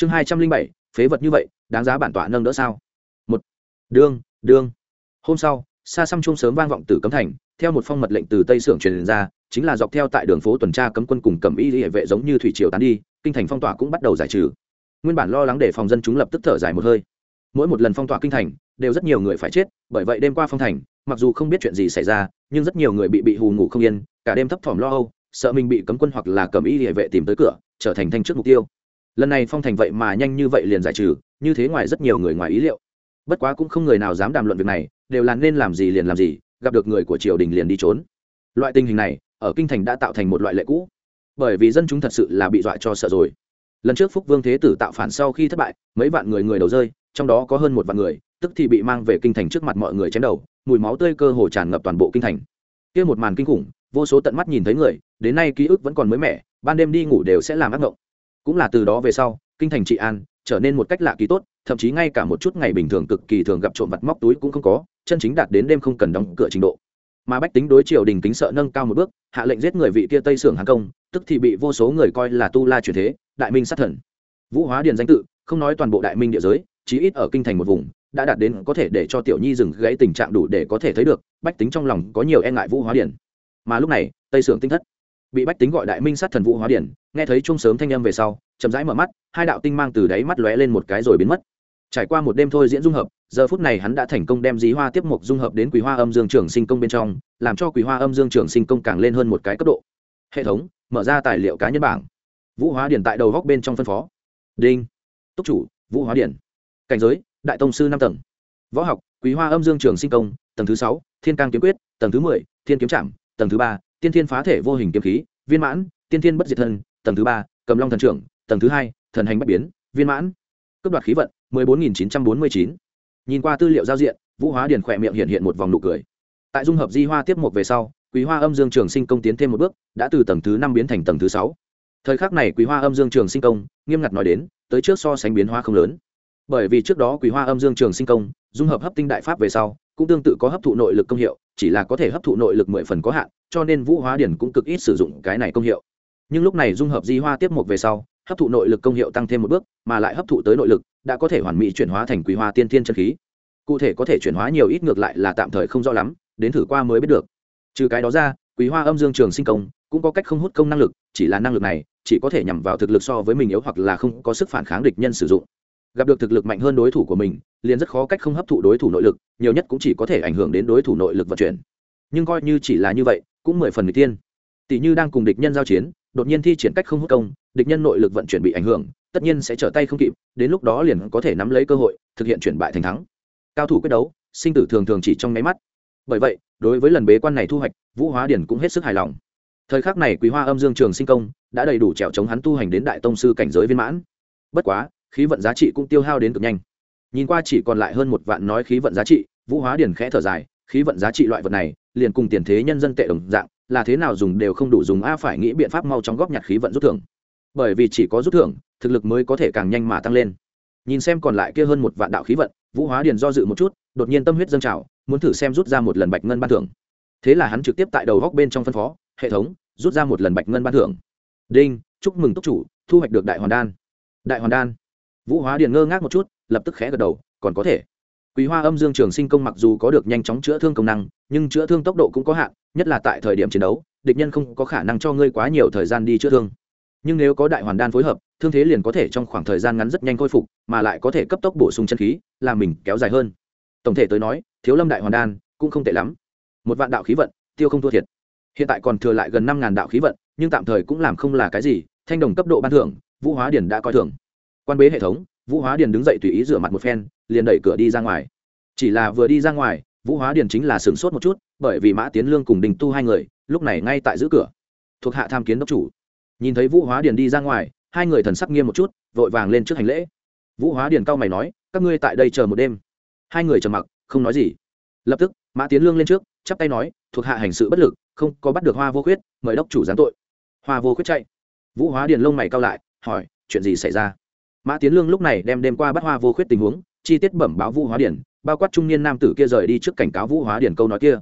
chương hai trăm linh bảy, phế vật như vậy, đáng giá bản tọa nâng đỡ sao? Một. Đương đương. Hôm sau xa xăm chung sớm vang vọng từ cấm thành, theo một phong mật lệnh từ tây sưởng truyền ra, chính là dọc theo tại đường phố tuần tra cấm quân cùng cầm y hệ vệ giống như thủy triều tán đi, kinh thành phong tỏa cũng bắt đầu giải trừ. Nguyên bản lo lắng để phòng dân chúng lập tức thở dài một hơi. Mỗi một lần phong tỏa kinh thành, đều rất nhiều người phải chết, bởi vậy đêm qua phong thành, mặc dù không biết chuyện gì xảy ra, nhưng rất nhiều người bị bị hù ngủ không yên, cả đêm thấp thỏm lo âu, sợ mình bị cấm quân hoặc là cầm y địa vệ tìm tới cửa, trở thành thanh trước mục tiêu lần này phong thành vậy mà nhanh như vậy liền giải trừ, như thế ngoài rất nhiều người ngoài ý liệu. Bất quá cũng không người nào dám đàm luận việc này, đều là nên làm gì liền làm gì, gặp được người của triều đình liền đi trốn. Loại tình hình này, ở kinh thành đã tạo thành một loại lệ cũ. Bởi vì dân chúng thật sự là bị dọa cho sợ rồi. Lần trước phúc vương thế tử tạo phản sau khi thất bại, mấy vạn người người đầu rơi, trong đó có hơn một vạn người, tức thì bị mang về kinh thành trước mặt mọi người chém đầu, mùi máu tươi cơ hồ tràn ngập toàn bộ kinh thành. Kia một màn kinh khủng, vô số tận mắt nhìn thấy người, đến nay ký ức vẫn còn mới mẻ, ban đêm đi ngủ đều sẽ làm ác mộng cũng là từ đó về sau, kinh thành trị an trở nên một cách lạ kỳ tốt, thậm chí ngay cả một chút ngày bình thường cực kỳ thường gặp trộm vặt móc túi cũng không có, chân chính đạt đến đêm không cần đóng cửa trình độ. Mà bách tính đối triều đình kính sợ nâng cao một bước, hạ lệnh giết người vị kia tây sưởng hàng công, tức thì bị vô số người coi là tu la truyền thế, đại minh sát thần. Vũ hóa điền danh tự, không nói toàn bộ đại minh địa giới, chí ít ở kinh thành một vùng, đã đạt đến có thể để cho tiểu nhi dừng gãy tình trạng đủ để có thể thấy được, bách tính trong lòng có nhiều e ngại vũ hóa điển mà lúc này, tây sưởng tinh thất, bị bách tính gọi đại minh sát thần vũ hóa điển nghe thấy chung sớm thanh âm về sau, chậm rãi mở mắt, hai đạo tinh mang từ đáy mắt lóe lên một cái rồi biến mất. Trải qua một đêm thôi diễn dung hợp, giờ phút này hắn đã thành công đem dí hoa tiếp mục dung hợp đến quý hoa âm dương trường sinh công bên trong, làm cho quý hoa âm dương trường sinh công càng lên hơn một cái cấp độ. Hệ thống, mở ra tài liệu cá nhân bảng. Vũ hóa điển tại đầu góc bên trong phân phó. Đinh. Túc chủ, vũ hóa điển. Cảnh giới, đại tông sư năm tầng. Võ học quý hoa âm dương trường sinh công, tầng thứ sáu, thiên cang kiếm quyết, tầng thứ mười, thiên kiếm trạm tầng thứ ba, tiên thiên phá thể vô hình kiếm khí, viên mãn, tiên thiên bất diệt thân tầng thứ ba, cầm long thần trưởng, tầng thứ hai, thần hành bất biến, viên mãn. Cấp đoạt khí vận, mười bốn nghìn chín trăm bốn mươi chín. Nhìn qua tư liệu giao diện, vũ hóa điền khỏe miệng hiện hiện một vòng nụ cười. Tại dung hợp di hoa tiếp một về sau, quý hoa âm dương trường sinh công tiến thêm một bước, đã từ tầng thứ năm biến thành tầng thứ sáu. Thời khắc này quý hoa âm dương trường sinh công, nghiêm ngặt nói đến, tới trước so sánh biến hóa không lớn. Bởi vì trước đó quý hoa âm dương trường sinh công, dung hợp hấp tinh đại pháp về sau, cũng tương tự có hấp thụ nội lực công hiệu, chỉ là có thể hấp thụ nội lực mười phần có hạn, cho nên vũ hóa điển cũng cực ít sử dụng cái này công hiệu nhưng lúc này dung hợp di hoa tiếp một về sau, hấp thụ nội lực công hiệu tăng thêm một bước, mà lại hấp thụ tới nội lực, đã có thể hoàn mỹ chuyển hóa thành quý hoa tiên thiên chân khí. Cụ thể có thể chuyển hóa nhiều ít ngược lại là tạm thời không rõ lắm, đến thử qua mới biết được. Trừ cái đó ra, quý hoa âm dương trường sinh công cũng có cách không hút công năng lực, chỉ là năng lực này chỉ có thể nhằm vào thực lực so với mình yếu hoặc là không có sức phản kháng địch nhân sử dụng. Gặp được thực lực mạnh hơn đối thủ của mình, liền rất khó cách không hấp thụ đối thủ nội lực, nhiều nhất cũng chỉ có thể ảnh hưởng đến đối thủ nội lực vận chuyển. Nhưng coi như chỉ là như vậy, cũng mười phần người tiên tỷ như đang cùng địch nhân giao chiến đột nhiên thi triển cách không hút công, địch nhân nội lực vận chuyển bị ảnh hưởng, tất nhiên sẽ trở tay không kịp, đến lúc đó liền có thể nắm lấy cơ hội, thực hiện chuyển bại thành thắng. Cao thủ quyết đấu, sinh tử thường thường chỉ trong nháy mắt. Bởi vậy, đối với lần bế quan này thu hoạch, vũ hóa điển cũng hết sức hài lòng. Thời khắc này quý hoa âm dương trường sinh công đã đầy đủ trèo chống hắn tu hành đến đại tông sư cảnh giới viên mãn. Bất quá, khí vận giá trị cũng tiêu hao đến cực nhanh. Nhìn qua chỉ còn lại hơn một vạn nói khí vận giá trị, vũ hóa điển khẽ thở dài, khí vận giá trị loại vật này, liền cùng tiền thế nhân dân tệ đồng dạng là thế nào dùng đều không đủ dùng, a phải nghĩ biện pháp mau chóng góp nhặt khí vận rút thưởng. Bởi vì chỉ có rút thưởng, thực lực mới có thể càng nhanh mà tăng lên. Nhìn xem còn lại kia hơn một vạn đạo khí vận, vũ hóa điền do dự một chút, đột nhiên tâm huyết dâng trào, muốn thử xem rút ra một lần bạch ngân ban thưởng. Thế là hắn trực tiếp tại đầu góc bên trong phân phó, hệ thống, rút ra một lần bạch ngân ban thưởng. Đinh, chúc mừng túc chủ, thu hoạch được đại hoàn đan. Đại hoàn đan? Vũ hóa điền ngơ ngác một chút, lập tức khẽ gật đầu, còn có thể. Quý hoa âm dương trường sinh công mặc dù có được nhanh chóng chữa thương công năng, nhưng chữa thương tốc độ cũng có hạn nhất là tại thời điểm chiến đấu, địch nhân không có khả năng cho ngươi quá nhiều thời gian đi chữa thương. Nhưng nếu có đại hoàn đan phối hợp, thương thế liền có thể trong khoảng thời gian ngắn rất nhanh khôi phục, mà lại có thể cấp tốc bổ sung chân khí làm mình kéo dài hơn. Tổng thể tới nói, thiếu lâm đại hoàn đan cũng không tệ lắm. Một vạn đạo khí vận, tiêu không thua thiệt. Hiện tại còn thừa lại gần năm ngàn đạo khí vận, nhưng tạm thời cũng làm không là cái gì, thanh đồng cấp độ ban thưởng, vũ hóa điển đã coi thường. Quan bế hệ thống, vũ hóa điền đứng dậy tùy ý rửa mặt một phen, liền đẩy cửa đi ra ngoài. Chỉ là vừa đi ra ngoài, vũ hóa điền chính là sửng sốt một chút bởi vì mã tiến lương cùng đình tu hai người, lúc này ngay tại giữ cửa. Thuộc hạ tham kiến đốc chủ. Nhìn thấy vũ hóa điền đi ra ngoài, hai người thần sắc nghiêm một chút, vội vàng lên trước hành lễ. Vũ hóa điền cao mày nói, các ngươi tại đây chờ một đêm. Hai người trầm mặc, không nói gì. Lập tức, mã tiến lương lên trước, chắp tay nói, thuộc hạ hành sự bất lực, không có bắt được hoa vô khuyết, mời đốc chủ giáng tội. Hoa vô khuyết chạy. Vũ hóa điền lông mày cao lại, hỏi, chuyện gì xảy ra? Mã tiến lương lúc này đem đêm qua bắt hoa vô khuyết tình huống, chi tiết bẩm báo vũ hóa điển bao quát trung niên nam tử kia rời đi trước cảnh cáo vũ hóa điển câu nói kia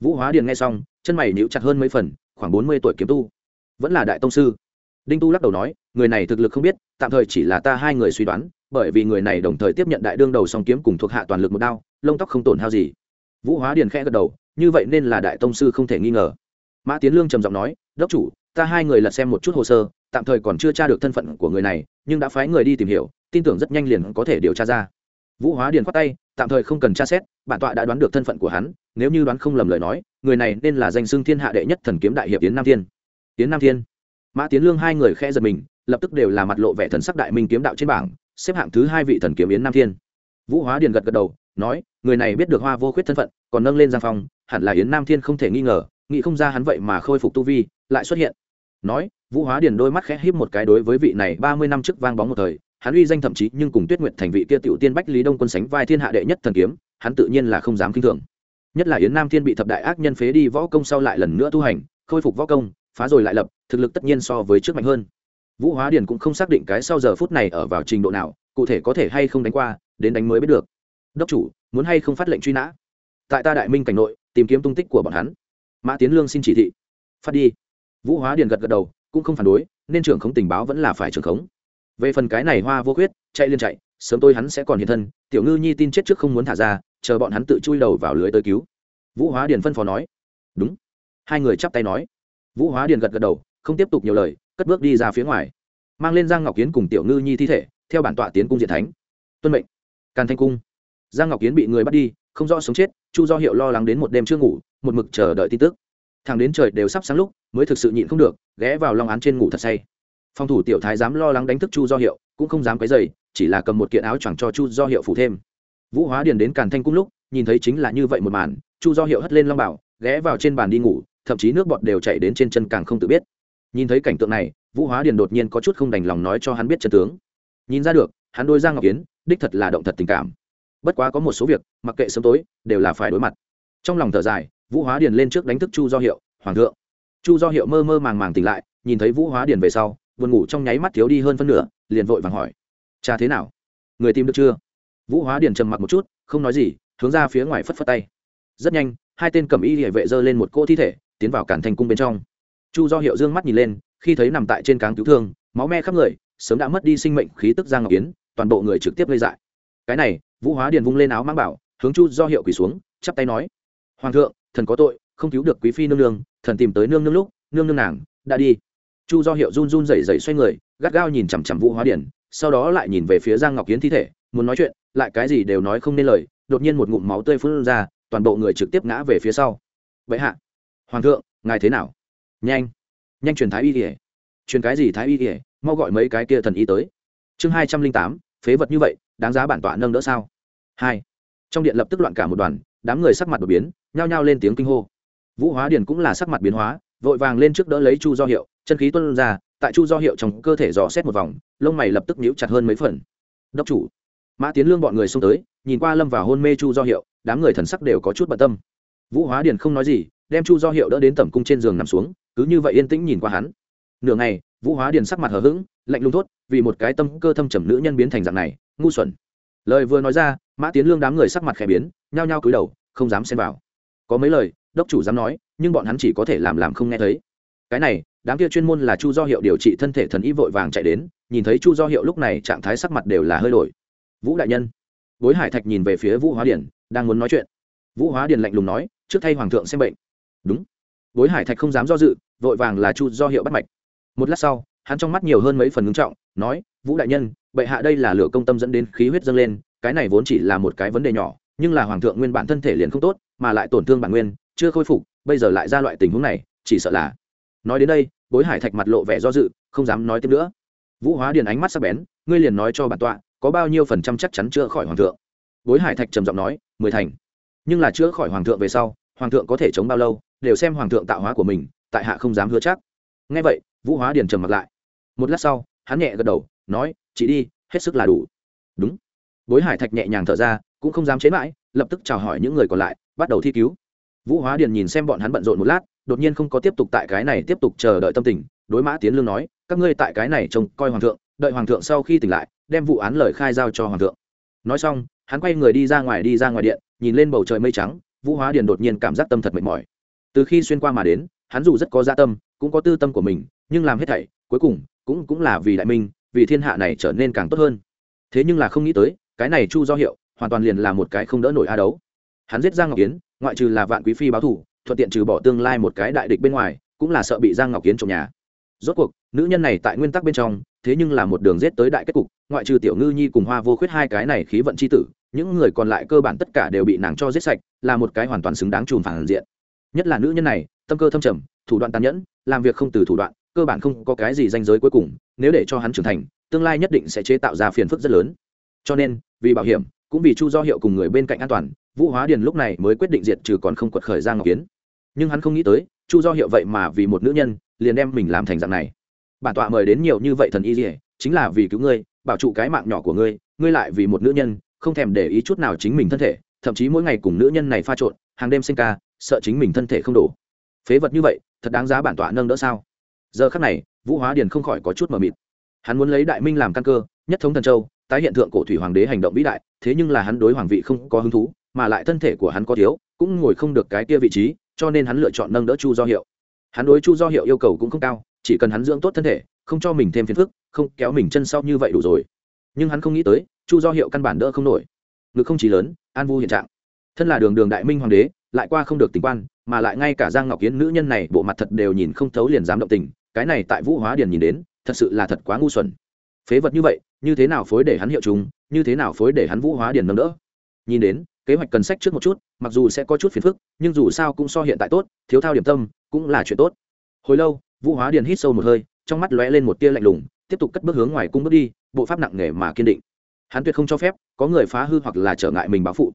vũ hóa Điền nghe xong, chân mày níu chặt hơn mấy phần, khoảng bốn mươi tuổi kiếm tu. Vẫn là đại tông sư. Đinh tu lắc đầu nói, người này thực lực không biết, tạm thời chỉ là ta hai người suy đoán, bởi vì người này đồng thời tiếp nhận đại đương đầu song kiếm cùng thuộc hạ toàn lực một đao, lông tóc không tổn hao gì. Vũ hóa điền khẽ gật đầu, như vậy nên là đại tông sư không thể nghi ngờ. Mã tiến lương trầm giọng nói, đốc chủ, ta hai người lật xem một chút hồ sơ, tạm thời còn chưa tra được thân phận của người này, nhưng đã phái người đi tìm hiểu, tin tưởng rất nhanh liền có thể điều tra ra. Vũ hóa điền khoát tay, tạm thời không cần tra xét, bản tọa đã đoán được thân phận của hắn nếu như đoán không lầm lời nói, người này nên là danh xưng thiên hạ đệ nhất thần kiếm đại hiệp tiến nam thiên. Tiến nam thiên. Mã tiến lương hai người khe giật mình, lập tức đều là mặt lộ vẻ thần sắc đại minh kiếm đạo trên bảng, xếp hạng thứ hai vị thần kiếm yến nam thiên. Vũ hóa điền gật gật đầu, nói, người này biết được hoa vô khuyết thân phận, còn nâng lên giang phong, hẳn là yến nam thiên không thể nghi ngờ, nghĩ không ra hắn vậy mà khôi phục tu vi, lại xuất hiện. Nói, vũ hóa điền đôi mắt khẽ híp một cái đối với vị này ba mươi năm trước vang bóng một thời, hắn uy danh thậm chí nhưng cùng tuyết nguyện thành vị kia tiểu tiên bách lý đông quân sánh vai thiên hạ đệ nhất thần kiếm, hắn tự nhiên là không dám kinh thường nhất là yến nam thiên bị thập đại ác nhân phế đi võ công sau lại lần nữa tu hành, khôi phục võ công, phá rồi lại lập, thực lực tất nhiên so với trước mạnh hơn. Vũ hóa điền cũng không xác định cái sau giờ phút này ở vào trình độ nào, cụ thể có thể hay không đánh qua, đến đánh mới biết được. Đốc chủ, muốn hay không phát lệnh truy nã? Tại ta đại minh cảnh nội, tìm kiếm tung tích của bọn hắn. Mã tiến lương xin chỉ thị. Phát đi. Vũ hóa điền gật gật đầu, cũng không phản đối, nên trưởng khống tình báo vẫn là phải trưởng khống. Về phần cái này hoa vô khuyết, chạy liên chạy sớm tôi hắn sẽ còn hiện thân, tiểu ngư nhi tin chết trước không muốn thả ra, chờ bọn hắn tự chui đầu vào lưới tới cứu. Vũ hóa điền phân phó nói. Đúng. Hai người chắp tay nói. Vũ hóa điền gật gật đầu, không tiếp tục nhiều lời, cất bước đi ra phía ngoài. Mang lên giang ngọc kiến cùng tiểu ngư nhi thi thể, theo bản tọa tiến cung diện thánh. Tuân mệnh. Càn thanh cung. Giang ngọc kiến bị người bắt đi, không rõ sống chết, chu do hiệu lo lắng đến một đêm chưa ngủ, một mực chờ đợi tin tức. Thằng đến trời đều sắp sáng lúc, mới thực sự nhịn không được, ghé vào long án trên ngủ thật say. Phòng thủ tiểu thái dám lo lắng đánh thức chu do hiệu, cũng không dám cái dày chỉ là cầm một kiện áo choàng cho chu do hiệu phủ thêm. Vũ hóa điền đến càn thanh cung lúc, nhìn thấy chính là như vậy một màn, chu do hiệu hất lên long bảo, ghé vào trên bàn đi ngủ, thậm chí nước bọt đều chảy đến trên chân càng không tự biết. Nhìn thấy cảnh tượng này, vũ hóa điền đột nhiên có chút không đành lòng nói cho hắn biết chân tướng. Nhìn ra được, hắn đôi giang ngọc kiến, đích thật là động thật tình cảm. Bất quá có một số việc, mặc kệ sớm tối, đều là phải đối mặt. Trong lòng thở dài, vũ hóa điền lên trước đánh thức chu do hiệu, hoàng thượng. Chu do hiệu mơ mơ màng màng tỉnh lại, nhìn thấy vũ hóa điền về sau vườn ngủ trong nháy mắt thiếu đi hơn phân nửa, liền vội vàng hỏi cha thế nào? Người tìm được chưa? Vũ hóa điền trầm mặc một chút, không nói gì, hướng ra phía ngoài phất phất tay. Rất nhanh, hai tên cầm y địa vệ dơ lên một cỗ thi thể, tiến vào cản thành cung bên trong. Chu do hiệu dương mắt nhìn lên, khi thấy nằm tại trên cáng cứu thương, máu me khắp người, sớm đã mất đi sinh mệnh khí tức giang ngọc kiến toàn bộ người trực tiếp gây dại. Cái này, vũ hóa điền vung lên áo mang bảo, hướng chu do hiệu quỳ xuống, chắp tay nói, hoàng thượng, thần có tội, không cứu được quý phi nương nương, thần tìm tới nương nương lúc, nương nương nàng, đã đi. Chu do hiệu run run rẩy rẩy xoay người, gắt gao nhìn chằm chằm vũ hóa điền sau đó lại nhìn về phía giang ngọc kiến thi thể, muốn nói chuyện, lại cái gì đều nói không nên lời, đột nhiên một ngụm máu tươi phun ra, toàn bộ người trực tiếp ngã về phía sau. Vậy hạ, hoàng thượng, ngài thế nào? Nhanh nhanh truyền thái y kỉa truyền cái gì thái y kỉa mau gọi mấy cái kia thần y tới. Chương hai trăm linh tám, phế vật như vậy, đáng giá bản tọa nâng đỡ sao? Hai, trong điện lập tức loạn cả một đoàn, đám người sắc mặt đột biến, nhao nhao lên tiếng kinh hô. Vũ hóa điền cũng là sắc mặt biến hóa, vội vàng lên trước đỡ lấy chu do hiệu, chân khí tuân ra tại chu do hiệu trong cơ thể dò xét một vòng, lông mày lập tức nhíu chặt hơn mấy phần. Đốc chủ. Mã tiến lương bọn người xông tới, nhìn qua lâm vào hôn mê chu do hiệu, đám người thần sắc đều có chút bận tâm. Vũ hóa điền không nói gì, đem chu do hiệu đỡ đến tẩm cung trên giường nằm xuống, cứ như vậy yên tĩnh nhìn qua hắn. Nửa ngày, vũ hóa điền sắc mặt hờ hững, lạnh lùng thốt, vì một cái tâm cơ thâm trầm nữ nhân biến thành dạng này, ngu xuẩn. Lời vừa nói ra, mã tiến lương đám người sắc mặt khẽ biến, nhao nhao cúi đầu, không dám xen vào. Có mấy lời, đốc chủ dám nói, nhưng bọn hắn chỉ có thể làm làm không nghe thấy. Cái này đám kia chuyên môn là chu do hiệu điều trị thân thể thần y vội vàng chạy đến, nhìn thấy chu do hiệu lúc này trạng thái sắc mặt đều là hơi đổi. Vũ đại nhân. Bối hải thạch nhìn về phía vũ hóa điển đang muốn nói chuyện. Vũ hóa điển lạnh lùng nói, trước thay hoàng thượng xem bệnh. Đúng. Bối hải thạch không dám do dự, vội vàng là chu do hiệu bắt mạch. Một lát sau, hắn trong mắt nhiều hơn mấy phần ngưng trọng, nói, vũ đại nhân, bệ hạ đây là lửa công tâm dẫn đến khí huyết dâng lên, cái này vốn chỉ là một cái vấn đề nhỏ, nhưng là hoàng thượng nguyên bản thân thể liền không tốt, mà lại tổn thương bản nguyên, chưa khôi phục, bây giờ lại ra loại tình huống này, chỉ sợ là nói đến đây bối hải thạch mặt lộ vẻ do dự, không dám nói tiếp nữa. Vũ hóa điền ánh mắt sắc bén, ngươi liền nói cho bản tọa, có bao nhiêu phần trăm chắc chắn chữa khỏi hoàng thượng? Bối hải thạch trầm giọng nói, mười thành. Nhưng là chữa khỏi hoàng thượng về sau, hoàng thượng có thể chống bao lâu, đều xem hoàng thượng tạo hóa của mình, tại hạ không dám hứa chắc. Ngay vậy, vũ hóa điền trầm mặt lại. Một lát sau, hắn nhẹ gật đầu, nói, chị đi, hết sức là đủ. Đúng. Bối hải thạch nhẹ nhàng thở ra, cũng không dám chế mãi, lập tức chào hỏi những người còn lại, bắt đầu thi cứu vũ hóa điền nhìn xem bọn hắn bận rộn một lát, đột nhiên không có tiếp tục tại cái này tiếp tục chờ đợi tâm tình, đối mã tiến lương nói, các ngươi tại cái này trông coi hoàng thượng, đợi hoàng thượng sau khi tỉnh lại, đem vụ án lời khai giao cho hoàng thượng. Nói xong, hắn quay người đi ra ngoài đi ra ngoài điện, nhìn lên bầu trời mây trắng, vũ hóa điền đột nhiên cảm giác tâm thật mệt mỏi. Từ khi xuyên qua mà đến, hắn dù rất có gia tâm, cũng có tư tâm của mình, nhưng làm hết thảy, cuối cùng cũng cũng là vì đại minh, vì thiên hạ này trở nên càng tốt hơn. Thế nhưng là không nghĩ tới, cái này chu do hiệu hoàn toàn liền là một cái không đỡ nổi a đấu. Hắn giết giang ngọc Yến ngoại trừ là vạn quý phi báo thủ, thuận tiện trừ bỏ tương lai một cái đại địch bên ngoài, cũng là sợ bị giang ngọc kiến trộm nhà. Rốt cuộc, nữ nhân này tại nguyên tắc bên trong, thế nhưng là một đường rết tới đại kết cục, ngoại trừ tiểu ngư nhi cùng hoa vô khuyết hai cái này khí vận c h i tử, những người còn lại cơ bản tất cả đều bị nàng cho giết sạch, là một cái hoàn toàn xứng đáng trùm phản diện. Nhất là nữ nhân này, tâm cơ thâm trầm, thủ đoạn tàn nhẫn, làm việc không từ thủ đoạn, cơ bản không có cái gì danh giới cuối cùng, nếu để cho hắn trưởng thành, tương lai nhất định sẽ chế tạo ra phiền phức rất lớn. Cho nên, vì bảo hiểm, cũng vì chu do hiệu cùng người bên cạnh an toàn vũ hóa điền lúc này mới quyết định diệt trừ còn không quật khởi giang ngọc kiến. Nhưng hắn không nghĩ tới, chu do hiệu vậy mà vì một nữ nhân, liền đem mình làm thành dạng này. Bản tọa mời đến nhiều như vậy thần y dỉa chính là vì cứu ngươi, bảo trụ cái mạng nhỏ của ngươi ngươi lại vì một nữ nhân, không thèm để ý chút nào chính mình thân thể, thậm chí mỗi ngày cùng nữ nhân này pha trộn, hàng đêm sinh ca, sợ chính mình thân thể không đủ. Phế vật như vậy, thật đáng giá bản tọa nâng đỡ sao? Giờ khắc này, vũ hóa điền không khỏi có chút mờ mịt. Hắn muốn lấy đại minh làm căn cơ, nhất thống thần châu, tái hiện tượng cổ thủy hoàng đế hành động vĩ đại, thế nhưng là hắn đối hoàng vị không có hứng thú mà lại thân thể của hắn có thiếu, cũng ngồi không được cái kia vị trí, cho nên hắn lựa chọn nâng đỡ chu do hiệu. Hắn đối chu do hiệu yêu cầu cũng không cao, chỉ cần hắn dưỡng tốt thân thể, không cho mình thêm phiền phức, không kéo mình chân sau như vậy đủ rồi. Nhưng hắn không nghĩ tới, chu do hiệu căn bản đỡ không nổi. Ngực không chỉ lớn, an vu hiện trạng. Thân là đường đường đại minh hoàng đế, lại qua không được tình quan, mà lại ngay cả giang ngọc kiến nữ nhân này bộ mặt thật đều nhìn không thấu liền dám động tình, cái này tại vũ hóa điền nhìn đến, thật sự là thật quá ngu xuẩn. Phế vật như vậy, như thế nào phối để hắn hiệu chúng như thế nào phối để hắn vũ hóa điền nâng đỡ? Nhìn đến kế hoạch cần sách trước một chút, mặc dù sẽ có chút phiền phức, nhưng dù sao cũng so hiện tại tốt, thiếu thao điểm tâm, cũng là chuyện tốt. Hồi lâu, vũ hóa điền hít sâu một hơi, trong mắt lóe lên một tia lạnh lùng, tiếp tục cất bước hướng ngoài cung bước đi, bộ pháp nặng nề mà kiên định. Hắn tuyệt không cho phép có người phá hư hoặc là trở ngại mình báo phụ.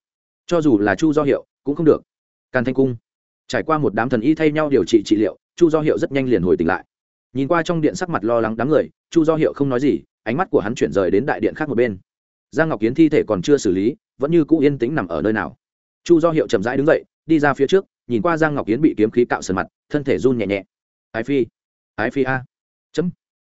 Cho dù là chu do hiệu, cũng không được. Càn thanh cung. Trải qua một đám thần y thay nhau điều trị trị liệu, chu do hiệu rất nhanh liền hồi tỉnh lại. Nhìn qua trong điện sắc mặt lo lắng đám người, chu do hiệu không nói gì, ánh mắt của hắn chuyển rời đến đại điện khác một bên. Giang ngọc kiến thi thể còn chưa xử lý vẫn như cũ yên tĩnh nằm ở nơi nào. Chu do hiệu chậm rãi đứng dậy, đi ra phía trước, nhìn qua giang ngọc Yến bị kiếm khí cạo sần mặt, thân thể run nhẹ nhẹ. Ái phi ái phi a. Chấm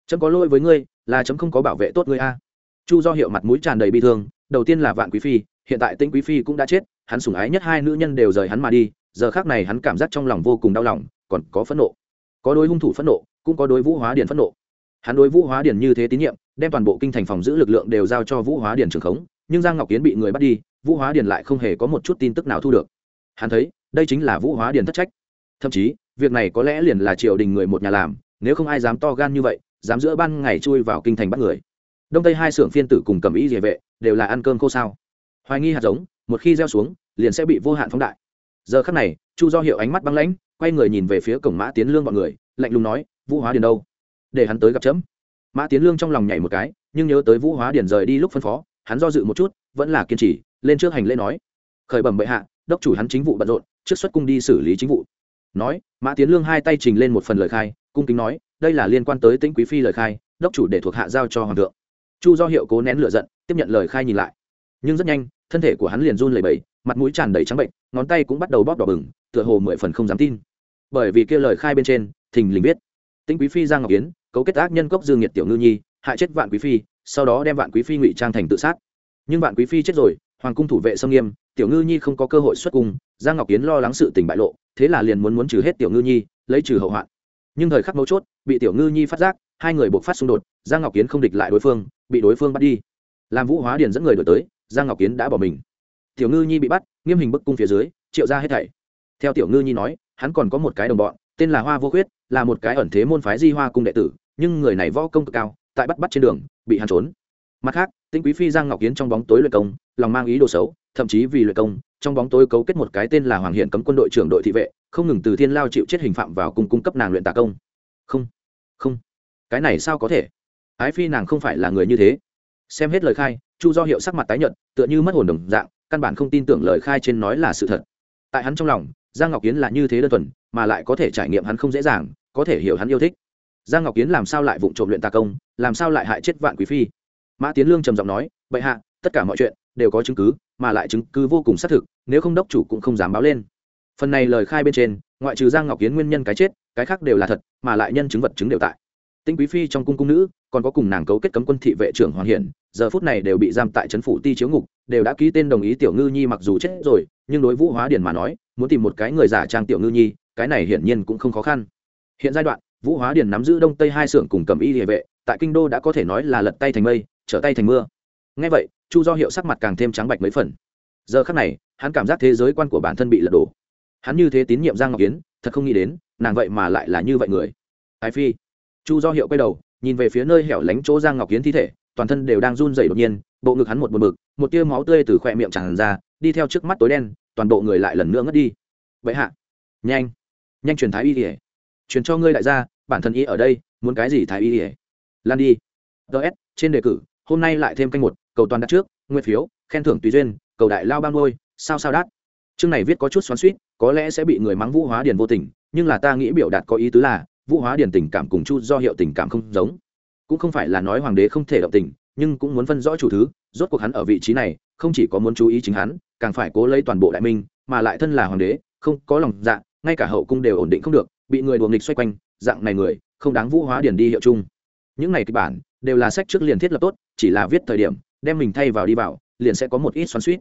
chấm có lỗi với ngươi, là chấm không có bảo vệ tốt ngươi a. Chu do hiệu mặt mũi tràn đầy bi thương, đầu tiên là vạn quý phi, hiện tại tĩnh quý phi cũng đã chết, hắn sủng ái nhất hai nữ nhân đều rời hắn mà đi, giờ khác này hắn cảm giác trong lòng vô cùng đau lòng, còn có phẫn nộ. Có đối hung thủ phẫn nộ, cũng có đối vũ hóa điền phẫn nộ. Hắn đối vũ hóa điền như thế tín nhiệm, đem toàn bộ kinh thành phòng giữ lực lượng đều giao cho vũ hóa điền trường khống nhưng giang ngọc kiến bị người bắt đi, vũ hóa điền lại không hề có một chút tin tức nào thu được. Hắn thấy, đây chính là vũ hóa điền thất trách. Thậm chí, việc này có lẽ liền là triều đình người một nhà làm, nếu không ai dám to gan như vậy, dám giữa ban ngày chui vào kinh thành bắt người. Đông tây hai xưởng phiên tử cùng cầm ý địa vệ, đều là ăn cơm khô sao. Hoài nghi hạt giống, một khi gieo xuống, liền sẽ bị vô hạn phóng đại. Giờ khắc này, chu do hiệu ánh mắt băng lãnh, quay người nhìn về phía cổng mã tiến lương bọn người, lạnh lùng nói, vũ hóa điền đâu? Để hắn tới gặp chấm. Mã tiến lương trong lòng nhảy một cái, nhưng nhớ tới vũ hóa điền rời đi lúc phân phó hắn do dự một chút, vẫn là kiên trì, lên trước hành lễ nói. Khởi bẩm bệ hạ, đốc chủ hắn chính vụ bận rộn, trước xuất cung đi xử lý chính vụ. Nói, mã tiến lương hai tay trình lên một phần lời khai, cung kính nói, đây là liên quan tới tĩnh quý phi lời khai, đốc chủ để thuộc hạ giao cho hoàng thượng. Chu do hiệu cố nén lựa giận, tiếp nhận lời khai nhìn lại. Nhưng rất nhanh, thân thể của hắn liền run lẩy bẩy, mặt mũi tràn đầy trắng bệnh, ngón tay cũng bắt đầu bóp đỏ bừng, tựa hồ mười phần không dám tin. Bởi vì kia lời khai bên trên, thình lình biết tĩnh quý phi giang ngọc yến cấu kết ác nhân cốc dương nhiệt tiểu ngư nhi, hại chết vạn quý phi sau đó đem vạn quý phi ngụy trang thành tự sát. Nhưng vạn quý phi chết rồi, hoàng cung thủ vệ sông nghiêm, tiểu ngư nhi không có cơ hội xuất cung, giang ngọc yến lo lắng sự tình bại lộ, thế là liền muốn muốn trừ hết tiểu ngư nhi, lấy trừ hậu hoạn. Nhưng thời khắc mấu chốt, bị tiểu ngư nhi phát giác, hai người buộc phát xung đột, giang ngọc yến không địch lại đối phương, bị đối phương bắt đi. Làm vũ hóa điền dẫn người đổi tới, giang ngọc yến đã bỏ mình. Tiểu ngư nhi bị bắt, nghiêm hình bức cung phía dưới, triệu ra hết thảy. Theo tiểu ngư nhi nói, hắn còn có một cái đồng bọn, tên là hoa vô khuyết, là một cái ẩn thế môn phái di hoa cung đệ tử, nhưng người này võ công cực cao, tại bắt bắt trên đường bị hắn trốn. Mặt khác, tinh quý phi giang ngọc yến trong bóng tối luyện công, lòng mang ý đồ xấu, thậm chí vì luyện công, trong bóng tối cấu kết một cái tên là hoàng hiển cấm quân đội trưởng đội thị vệ, không ngừng từ thiên lao chịu chết hình phạm vào cung cung cấp nàng luyện tà công. Không không. Cái này sao có thể? Ái phi nàng không phải là người như thế. Xem hết lời khai, chu do hiệu sắc mặt tái nhợt, tựa như mất hồn đồng dạng, căn bản không tin tưởng lời khai trên nói là sự thật. Tại hắn trong lòng, giang ngọc kiến là như thế đơn thuần, mà lại có thể trải nghiệm hắn không dễ dàng, có thể hiểu hắn yêu thích giang ngọc kiến làm sao lại vụng trộm luyện tà công, làm sao lại hại chết vạn quý phi? Mã tiến lương trầm giọng nói, bệ hạ, tất cả mọi chuyện đều có chứng cứ, mà lại chứng cứ vô cùng xác thực, nếu không đốc chủ cũng không dám báo lên. Phần này lời khai bên trên, ngoại trừ giang ngọc kiến nguyên nhân cái chết, cái khác đều là thật, mà lại nhân chứng vật chứng đều tại. Tinh quý phi trong cung cung nữ, còn có cùng nàng cấu kết cấm quân thị vệ trưởng hoàng hiển, giờ phút này đều bị giam tại trấn phủ ti chiếu ngục, đều đã ký tên đồng ý tiểu ngư nhi mặc dù chết rồi, nhưng đối vũ hóa điển mà nói, muốn tìm một cái người giả trang tiểu ngư nhi, cái này hiển nhiên cũng không khó khăn. Hiện giai đoạn vũ hóa điền nắm giữ đông tây hai xưởng cùng cầm y địa vệ, tại kinh đô đã có thể nói là lật tay thành mây, trở tay thành mưa. Ngay vậy, chu do hiệu sắc mặt càng thêm trắng bạch mấy phần. Giờ khắc này, hắn cảm giác thế giới quan của bản thân bị lật đổ. Hắn như thế tín nhiệm giang ngọc kiến thật không nghĩ đến, nàng vậy mà lại là như vậy người. Ái phi. Chu do hiệu quay đầu, nhìn về phía nơi hẻo lánh chỗ giang ngọc kiến thi thể, toàn thân đều đang run rẩy đột nhiên, bộ ngực hắn một một mực một tia máu tươi từ khoe miệng tràn ra, đi theo trước mắt tối đen, toàn bộ người lại lần nữa ngất đi. Vậy hạ. Nhanh. Nhanh truyền thái y ỉa truyền cho ngươi đại gia bản thân y ở đây, muốn cái gì thái y ỉa lan đi. Ts trên đề cử, hôm nay lại thêm canh một, cầu toàn đặt trước nguyên phiếu, khen thưởng tùy duyên, cầu đại lao ban ngôi sao sao đắt chương này viết có chút xoắn suýt có lẽ sẽ bị người mắng vũ hóa điền vô tình, nhưng là ta nghĩ biểu đạt có ý tứ là, vũ hóa điền tình cảm cùng chu do hiệu tình cảm không giống. Cũng không phải là nói hoàng đế không thể động tình, nhưng cũng muốn phân rõ chủ thứ, rốt cuộc hắn ở vị trí này, không chỉ có muốn chú ý chính hắn, càng phải cố lấy toàn bộ đại minh, mà lại thân là hoàng đế, không có lòng dạ ngay cả hậu cung đều ổn định không được, bị người đùa nghịch xoay quanh dạng này người, không đáng vũ hóa điền đi hiệu chung. Những này kịch bản đều là sách trước liền thiết lập tốt, chỉ là viết thời điểm, đem mình thay vào đi vào, liền sẽ có một ít xoắn suýt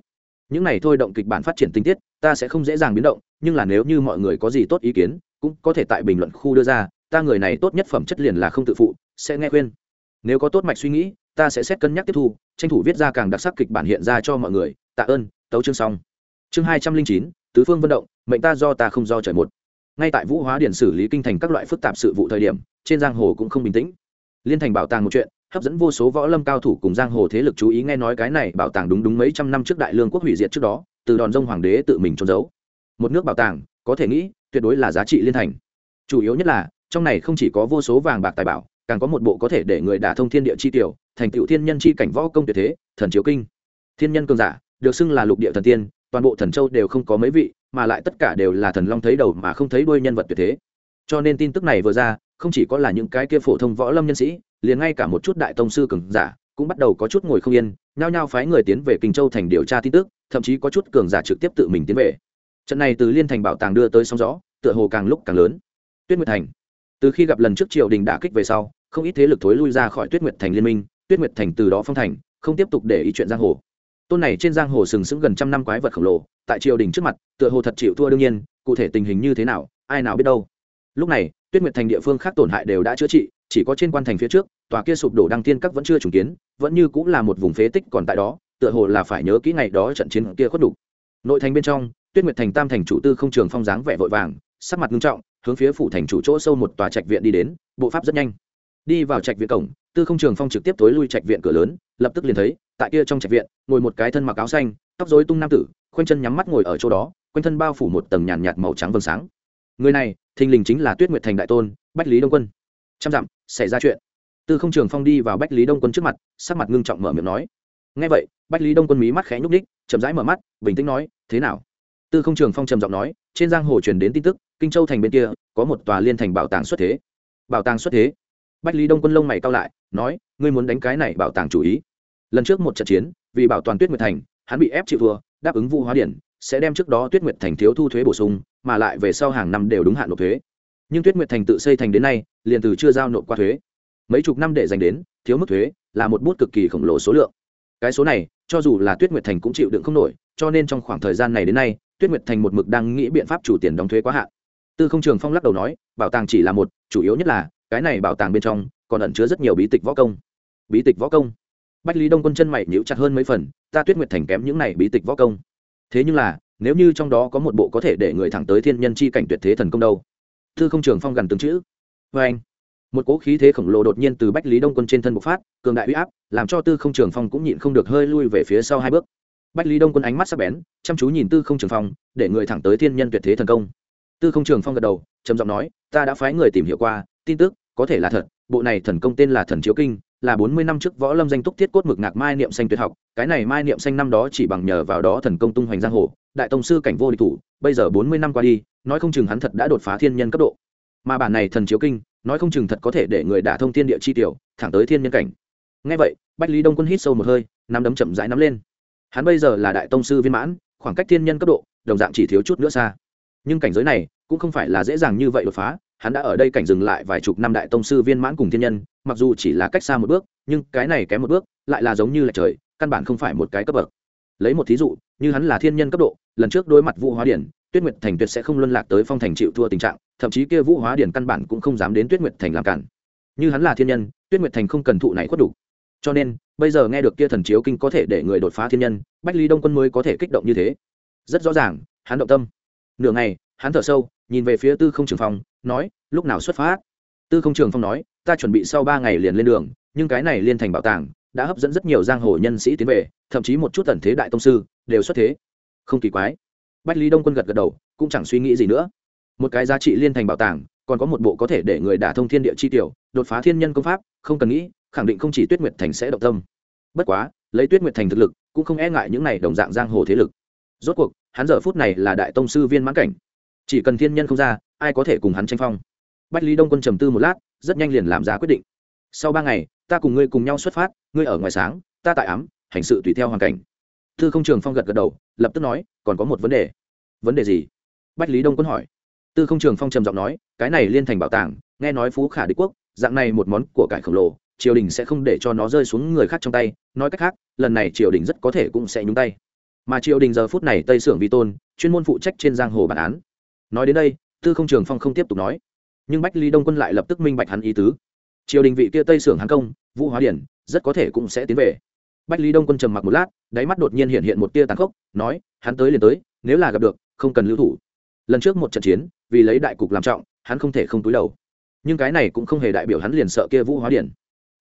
những này thôi động kịch bản phát triển tinh tiết, ta sẽ không dễ dàng biến động, nhưng là nếu như mọi người có gì tốt ý kiến, cũng có thể tại bình luận khu đưa ra, ta người này tốt nhất phẩm chất liền là không tự phụ, sẽ nghe khuyên. Nếu có tốt mạch suy nghĩ, ta sẽ xét cân nhắc tiếp thu, tranh thủ viết ra càng đặc sắc kịch bản hiện ra cho mọi người. Tạ ơn, tấu chương xong. Chương hai trăm linh chín, tứ phương vận động, mệnh ta do ta không do trời một ngay tại vũ hóa điển xử lý kinh thành các loại phức tạp sự vụ thời điểm, trên giang hồ cũng không bình tĩnh. Liên thành bảo tàng một chuyện, hấp dẫn vô số võ lâm cao thủ cùng giang hồ thế lực chú ý nghe nói cái này bảo tàng đúng đúng mấy trăm năm trước đại lương quốc hủy diệt trước đó, từ đòn rông hoàng đế tự mình trốn giấu. Một nước bảo tàng, có thể nghĩ, tuyệt đối là giá trị liên thành. Chủ yếu nhất là, trong này không chỉ có vô số vàng bạc tài bảo, càng có một bộ có thể để người đả thông thiên địa chi tiểu, thành tựu thiên nhân chi cảnh võ công tuyệt thế, thần chiếu kinh. Thiên nhân cường giả, được xưng là lục địa thần tiên toàn bộ thần châu đều không có mấy vị, mà lại tất cả đều là thần long thấy đầu mà không thấy đuôi nhân vật tuyệt thế. Cho nên tin tức này vừa ra, không chỉ có là những cái kia phổ thông võ lâm nhân sĩ, liền ngay cả một chút đại tông sư cường giả cũng bắt đầu có chút ngồi không yên, nhao nhao phái người tiến về kinh châu thành điều tra tin tức, thậm chí có chút cường giả trực tiếp tự mình tiến về. Trận này từ liên thành bảo tàng đưa tới sóng gió, tựa hồ càng lúc càng lớn. Tuyết nguyệt thành. Từ khi gặp lần trước triều đình đả kích về sau, không ít thế lực thối lui ra khỏi tuyết nguyệt thành liên minh, tuyết nguyệt thành từ đó phong thành, không tiếp tục để ý chuyện giang hồ tôn này trên giang hồ sừng sững gần trăm năm quái vật khổng lồ, tại triều đình trước mặt, tựa hồ thật chịu thua đương nhiên, cụ thể tình hình như thế nào, ai nào biết đâu lúc này, tuyết nguyệt thành địa phương khác tổn hại đều đã chữa trị, chỉ có trên quan thành phía trước, tòa kia sụp đổ đăng tiên các vẫn chưa trùng kiến, vẫn như cũng là một vùng phế tích còn tại đó, tựa hồ là phải nhớ kỹ ngày đó trận chiến kia khuất đủ. nội thành bên trong, tuyết nguyệt thành tam thành chủ tư không trường phong dáng vẻ vội vàng, sắc mặt nghiêm trọng, hướng phía phủ thành chủ chỗ sâu một tòa trạch viện đi đến, bộ pháp rất nhanh đi vào trạch viện cổng, tư không trường phong trực tiếp tối lui trạch viện cửa lớn, lập tức liền thấy tại kia trong trạch viện ngồi một cái thân mặc áo xanh tóc rối tung nam tử khoanh chân nhắm mắt ngồi ở chỗ đó quanh thân bao phủ một tầng nhàn nhạt, màu trắng vầng sáng. Người này thình lình chính là tuyết nguyệt thành đại tôn bách lý đông quân. Trăm dặm xảy ra chuyện. Tư không trường phong đi vào bách lý đông quân trước mặt sắc mặt ngưng trọng mở miệng nói. Ngay vậy bách lý đông quân mí mắt khẽ nhúc ních chậm rãi mở mắt bình tĩnh nói thế nào? Tư không trường phong trầm giọng nói trên giang hồ truyền đến tin tức kinh châu thành bên kia có một tòa liên thành bảo tàng xuất thế. Bảo tàng xuất thế? Bách lý đông quân lông mày cao lại nói ngươi muốn đánh cái này bảo tàng chủ ý? Lần trước một trận chiến, vì bảo toàn tuyết nguyệt thành, hắn bị ép chịu thua, đáp ứng Vu hóa điển, sẽ đem trước đó tuyết nguyệt thành thiếu thu thuế bổ sung, mà lại về sau hàng năm đều đúng hạn nộp thuế. Nhưng tuyết nguyệt thành tự xây thành đến nay, liền từ chưa giao nộp qua thuế. Mấy chục năm để dành đến, thiếu mức thuế là một bút cực kỳ khổng lồ số lượng. Cái số này, cho dù là tuyết nguyệt thành cũng chịu đựng không nổi, cho nên trong khoảng thời gian này đến nay, tuyết nguyệt thành một mực đang nghĩ biện pháp chủ tiền đóng thuế quá hạn. Tư không trường phong lắc đầu nói, bảo tàng chỉ là một, chủ yếu nhất là, cái này bảo tàng bên trong, còn ẩn chứa rất nhiều bí tịch võ công. Bí tịch võ công? Bách lý đông quân chân mày nhíu chặt hơn mấy phần, ta tuyết nguyệt thành kém những này bí tịch võ công. Thế nhưng là, nếu như trong đó có một bộ có thể để người thẳng tới thiên nhân chi cảnh tuyệt thế thần công đâu? Thư không trường phong gần từng chữ. Vê anh. Một cỗ khí thế khổng lồ đột nhiên từ bách lý đông quân trên thân bộc phát, cường đại huy áp, làm cho tư không trường phong cũng nhịn không được hơi lui về phía sau hai bước. Bách lý đông quân ánh mắt sắc bén, chăm chú nhìn tư không trường phong, để người thẳng tới thiên nhân tuyệt thế thần công. Tư không trường phong gật đầu, trầm giọng nói, ta đã phái người tìm hiểu qua, tin tức có thể là thật, bộ này thần công tên là thần chiếu kinh là bốn mươi năm trước võ lâm danh túc thiết cốt mực ngạc mai niệm xanh tuyệt học, cái này mai niệm xanh năm đó chỉ bằng nhờ vào đó thần công tung hoành giang hồ, đại tông sư cảnh vô địch thủ, bây giờ bốn mươi năm qua đi, nói không chừng hắn thật đã đột phá thiên nhân cấp độ. Mà bản này thần chiếu kinh, nói không chừng thật có thể để người đả thông thiên địa chi tiểu, thẳng tới thiên nhân cảnh. Nghe vậy, bách lý đông quân hít sâu một hơi, nắm đấm chậm rãi nắm lên. Hắn bây giờ là đại tông sư viên mãn, khoảng cách thiên nhân cấp độ, đồng dạng chỉ thiếu chút nữa xa. Nhưng cảnh giới này, cũng không phải là dễ dàng như vậy đột phá hắn đã ở đây cảnh dừng lại vài chục năm đại tông sư viên mãn cùng thiên nhân, mặc dù chỉ là cách xa một bước, nhưng cái này kém một bước, lại là giống như là trời, căn bản không phải một cái cấp bậc. Lấy một thí dụ, như hắn là thiên nhân cấp độ, lần trước đối mặt vũ hóa điển, tuyết nguyệt thành tuyệt sẽ không luân lạc tới phong thành chịu thua tình trạng, thậm chí kia vũ hóa điển căn bản cũng không dám đến tuyết nguyệt thành làm cản. Như hắn là thiên nhân, tuyết nguyệt thành không cần thụ này khuất đủ. Cho nên, bây giờ nghe được kia thần chiếu kinh có thể để người đột phá thiên nhân, bách lý đông quân mới có thể kích động như thế. Rất rõ ràng, hắn động tâm. Nửa ngày, hắn thở sâu, nhìn về phía tư không trường phong nói, lúc nào xuất phát? Tư không trường phong nói, ta chuẩn bị sau ba ngày liền lên đường, nhưng cái này liên thành bảo tàng đã hấp dẫn rất nhiều giang hồ nhân sĩ tiến về, thậm chí một chút tần thế đại tông sư đều xuất thế. Không kỳ quái. Bách lý đông quân gật gật đầu, cũng chẳng suy nghĩ gì nữa. Một cái giá trị liên thành bảo tàng, còn có một bộ có thể để người đả thông thiên địa chi tiểu, đột phá thiên nhân công pháp, không cần nghĩ, khẳng định không chỉ tuyết nguyệt thành sẽ động tâm. Bất quá, lấy tuyết nguyệt thành thực lực, cũng không e ngại những này đồng dạng giang hồ thế lực. Rốt cuộc, hắn giờ phút này là đại tông sư viên mãn cảnh chỉ cần thiên nhân không ra, ai có thể cùng hắn tranh phong? Bách lý đông quân trầm tư một lát, rất nhanh liền làm ra quyết định. Sau ba ngày, ta cùng ngươi cùng nhau xuất phát, ngươi ở ngoài sáng, ta tại ám, hành sự tùy theo hoàn cảnh. Thư không trường phong gật gật đầu, lập tức nói, còn có một vấn đề. Vấn đề gì? Bách lý đông quân hỏi. Tư không trường phong trầm giọng nói, cái này liên thành bảo tàng, nghe nói phú khả đế quốc, dạng này một món của cải khổng lồ, triều đình sẽ không để cho nó rơi xuống người khác trong tay. Nói cách khác, lần này triều đình rất có thể cũng sẽ nhúng tay. Mà triều đình giờ phút này tây sưởng vi tôn, chuyên môn phụ trách trên giang hồ bản án nói đến đây, tư không trường phong không tiếp tục nói. Nhưng bách lý đông quân lại lập tức minh bạch hắn ý tứ. Triều đình vị kia tây sưởng hán công, vũ hóa điển, rất có thể cũng sẽ tiến về. Bách lý đông quân trầm mặc một lát, đáy mắt đột nhiên hiện hiện một tia tàn khốc, nói, hắn tới liền tới, nếu là gặp được, không cần lưu thủ. Lần trước một trận chiến, vì lấy đại cục làm trọng, hắn không thể không túi đầu. Nhưng cái này cũng không hề đại biểu hắn liền sợ kia vũ hóa điển.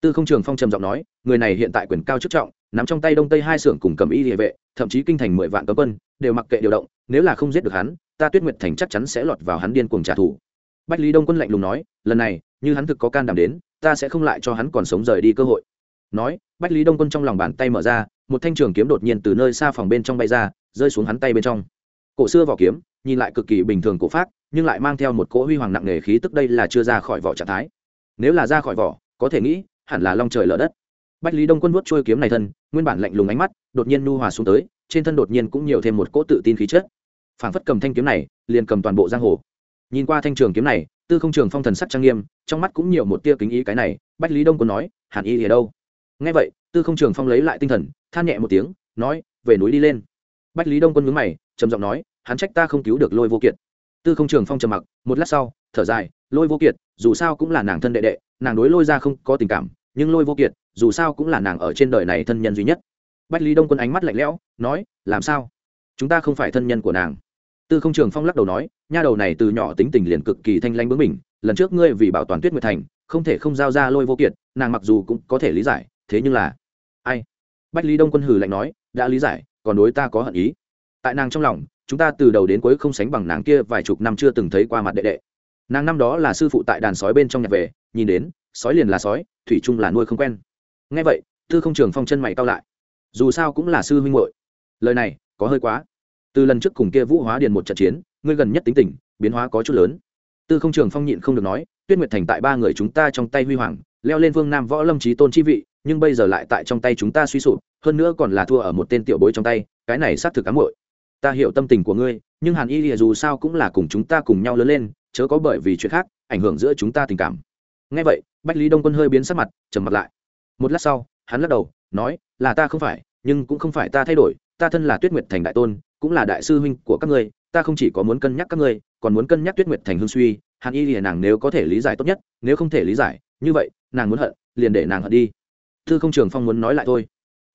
Tư không trường phong trầm giọng nói, người này hiện tại quyền cao chức trọng, nắm trong tay đông tây hai xưởng cùng cầm y địa vệ, thậm chí kinh thành mười vạn cấm quân, đều mặc kệ điều động, nếu là không giết được hắn ta tuyết nguyệt thành chắc chắn sẽ lọt vào hắn điên cuồng trả thù. Bách lý đông quân lạnh lùng nói, lần này, như hắn thực có can đảm đến, ta sẽ không lại cho hắn còn sống rời đi cơ hội. Nói, bách lý đông quân trong lòng bàn tay mở ra, một thanh trường kiếm đột nhiên từ nơi xa phòng bên trong bay ra, rơi xuống hắn tay bên trong. Cổ xưa vỏ kiếm, nhìn lại cực kỳ bình thường cổ phát nhưng lại mang theo một cỗ huy hoàng nặng nề khí tức đây là chưa ra khỏi vỏ trạng thái. Nếu là ra khỏi vỏ, có thể nghĩ, hẳn là long trời lở đất. Bách lý đông quân vuốt trôi kiếm này thân, nguyên bản lạnh lùng ánh mắt, đột nhiên nu hòa xuống tới, trên thân đột nhiên cũng nhiều thêm một cỗ tự tin khí chất phảng phất cầm thanh kiếm này, liền cầm toàn bộ giang hồ. Nhìn qua thanh trường kiếm này, tư không trường phong thần sắc trang nghiêm, trong mắt cũng nhiều một tia kính ý cái này, bách lý đông quân nói, hàn y ở đâu? Nghe vậy, tư không trường phong lấy lại tinh thần, than nhẹ một tiếng, nói, về núi đi lên. Bách lý đông quân mướn mày, trầm giọng nói, hắn trách ta không cứu được lôi vô kiệt. Tư không trường phong trầm mặc, một lát sau, thở dài, lôi vô kiệt, dù sao cũng là nàng thân đệ đệ, nàng đối lôi ra không có tình cảm, nhưng lôi vô kiệt, dù sao cũng là nàng ở trên đời này thân nhân duy nhất. Bách lý đông quân ánh mắt lạnh lẽo, nói, làm sao? Chúng ta không phải thân nhân của nàng. Tư không trường phong lắc đầu nói, nha đầu này từ nhỏ tính tình liền cực kỳ thanh lanh bướng mình lần trước ngươi vì bảo toàn tuyết nguyệt thành, không thể không giao ra lôi vô kiệt, nàng mặc dù cũng có thể lý giải, thế nhưng là, ai? Bách lý đông quân hử lạnh nói, đã lý giải, còn đối ta có hận ý. Tại nàng trong lòng, chúng ta từ đầu đến cuối không sánh bằng nàng kia vài chục năm chưa từng thấy qua mặt đệ đệ. Nàng năm đó là sư phụ tại đàn sói bên trong nhà về, nhìn đến, sói liền là sói, thủy chung là nuôi không quen. Ngay vậy, tư không trường phong chân mày cao lại. Dù sao cũng là sư huynh hội lời này có hơi quá. Từ lần trước cùng kia vũ hóa điền một trận chiến, ngươi gần nhất tính tình, biến hóa có chút lớn. Tư không trường phong nhịn không được nói, tuyết nguyệt thành tại ba người chúng ta trong tay huy hoàng, leo lên vương nam võ lâm trí tôn chi vị, nhưng bây giờ lại tại trong tay chúng ta suy sụp, hơn nữa còn là thua ở một tên tiểu bối trong tay, cái này xác thực cám hội ta hiểu tâm tình của ngươi, nhưng hàn y lìa dù sao cũng là cùng chúng ta cùng nhau lớn lên, chớ có bởi vì chuyện khác, ảnh hưởng giữa chúng ta tình cảm. Ngay vậy, bách lý đông quân hơi biến sắc mặt, trầm mặt lại. Một lát sau, hắn lắc đầu, nói, là ta không phải, nhưng cũng không phải ta thay đổi ta thân là tuyết nguyệt thành đại tôn, cũng là đại sư huynh của các ngươi, ta không chỉ có muốn cân nhắc các ngươi, còn muốn cân nhắc tuyết nguyệt thành hương suy, hàn y thì nàng nếu có thể lý giải tốt nhất, nếu không thể lý giải, như vậy, nàng muốn hận, liền để nàng hận đi. Thư không trường phong muốn nói lại thôi.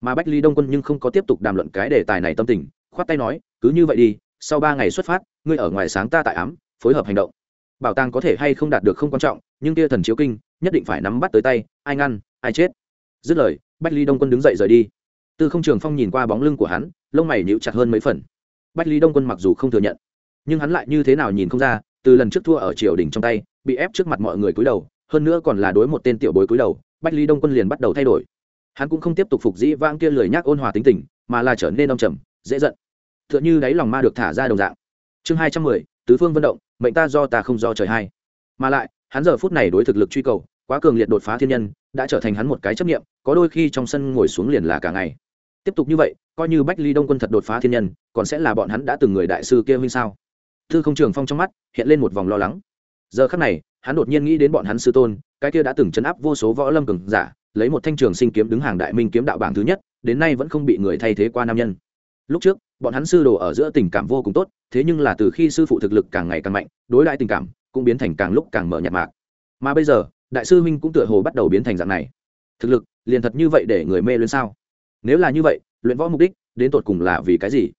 Mà bách lý đông quân nhưng không có tiếp tục đàm luận cái đề tài này tâm tình, khoát tay nói, cứ như vậy đi, sau ba ngày xuất phát, ngươi ở ngoài sáng ta tại ám, phối hợp hành động. Bảo tàng có thể hay không đạt được không quan trọng, nhưng kia thần chiếu kinh, nhất định phải nắm bắt tới tay, ai ngăn, ai chết. Dứt lời, bách ly đông quân đứng dậy rời đi tư không trường phong nhìn qua bóng lưng của hắn, lông mày nhíu chặt hơn mấy phần. Bách ly đông quân mặc dù không thừa nhận, nhưng hắn lại như thế nào nhìn không ra, từ lần trước thua ở triều đình trong tay, bị ép trước mặt mọi người cúi đầu, hơn nữa còn là đối một tên tiểu bối cúi đầu, bách ly đông quân liền bắt đầu thay đổi. Hắn cũng không tiếp tục phục dĩ vãng kia lười nhác ôn hòa tính tình, mà là trở nên đông trầm, dễ giận. T h ư ợ n h ư đáy lòng ma được thả ra đồng dạng. Chương hai trăm mười, tứ phương vận động, mệnh ta do ta không do trời hay. Mà lại, hắn giờ phút này đối thực lực truy cầu, quá cường liệt đột phá thiên nhân, đã trở thành hắn một cái chấp nghiệm có đôi khi trong sân ngồi xuống liền là cả ngày tiếp tục như vậy, coi như bách ly đông quân thật đột phá thiên nhân, còn sẽ là bọn hắn đã từng người đại sư kia huynh sao? Thư không trường phong trong mắt hiện lên một vòng lo lắng. Giờ khắc này, hắn đột nhiên nghĩ đến bọn hắn sư tôn, cái kia đã từng chấn áp vô số võ lâm cường giả, lấy một thanh trường sinh kiếm đứng hàng đại minh kiếm đạo bảng thứ nhất, đến nay vẫn không bị người thay thế qua nam nhân. Lúc trước, bọn hắn sư đồ ở giữa tình cảm vô cùng tốt, thế nhưng là từ khi sư phụ thực lực càng ngày càng mạnh, đối đại tình cảm cũng biến thành càng lúc càng mở nhạt mạc. Mà bây giờ, đại sư huynh cũng tựa hồ bắt đầu biến thành dạng này. Thực lực, liền thật như vậy để người mê lên sao? Nếu là như vậy, luyện võ mục đích, đến tột cùng là vì cái gì?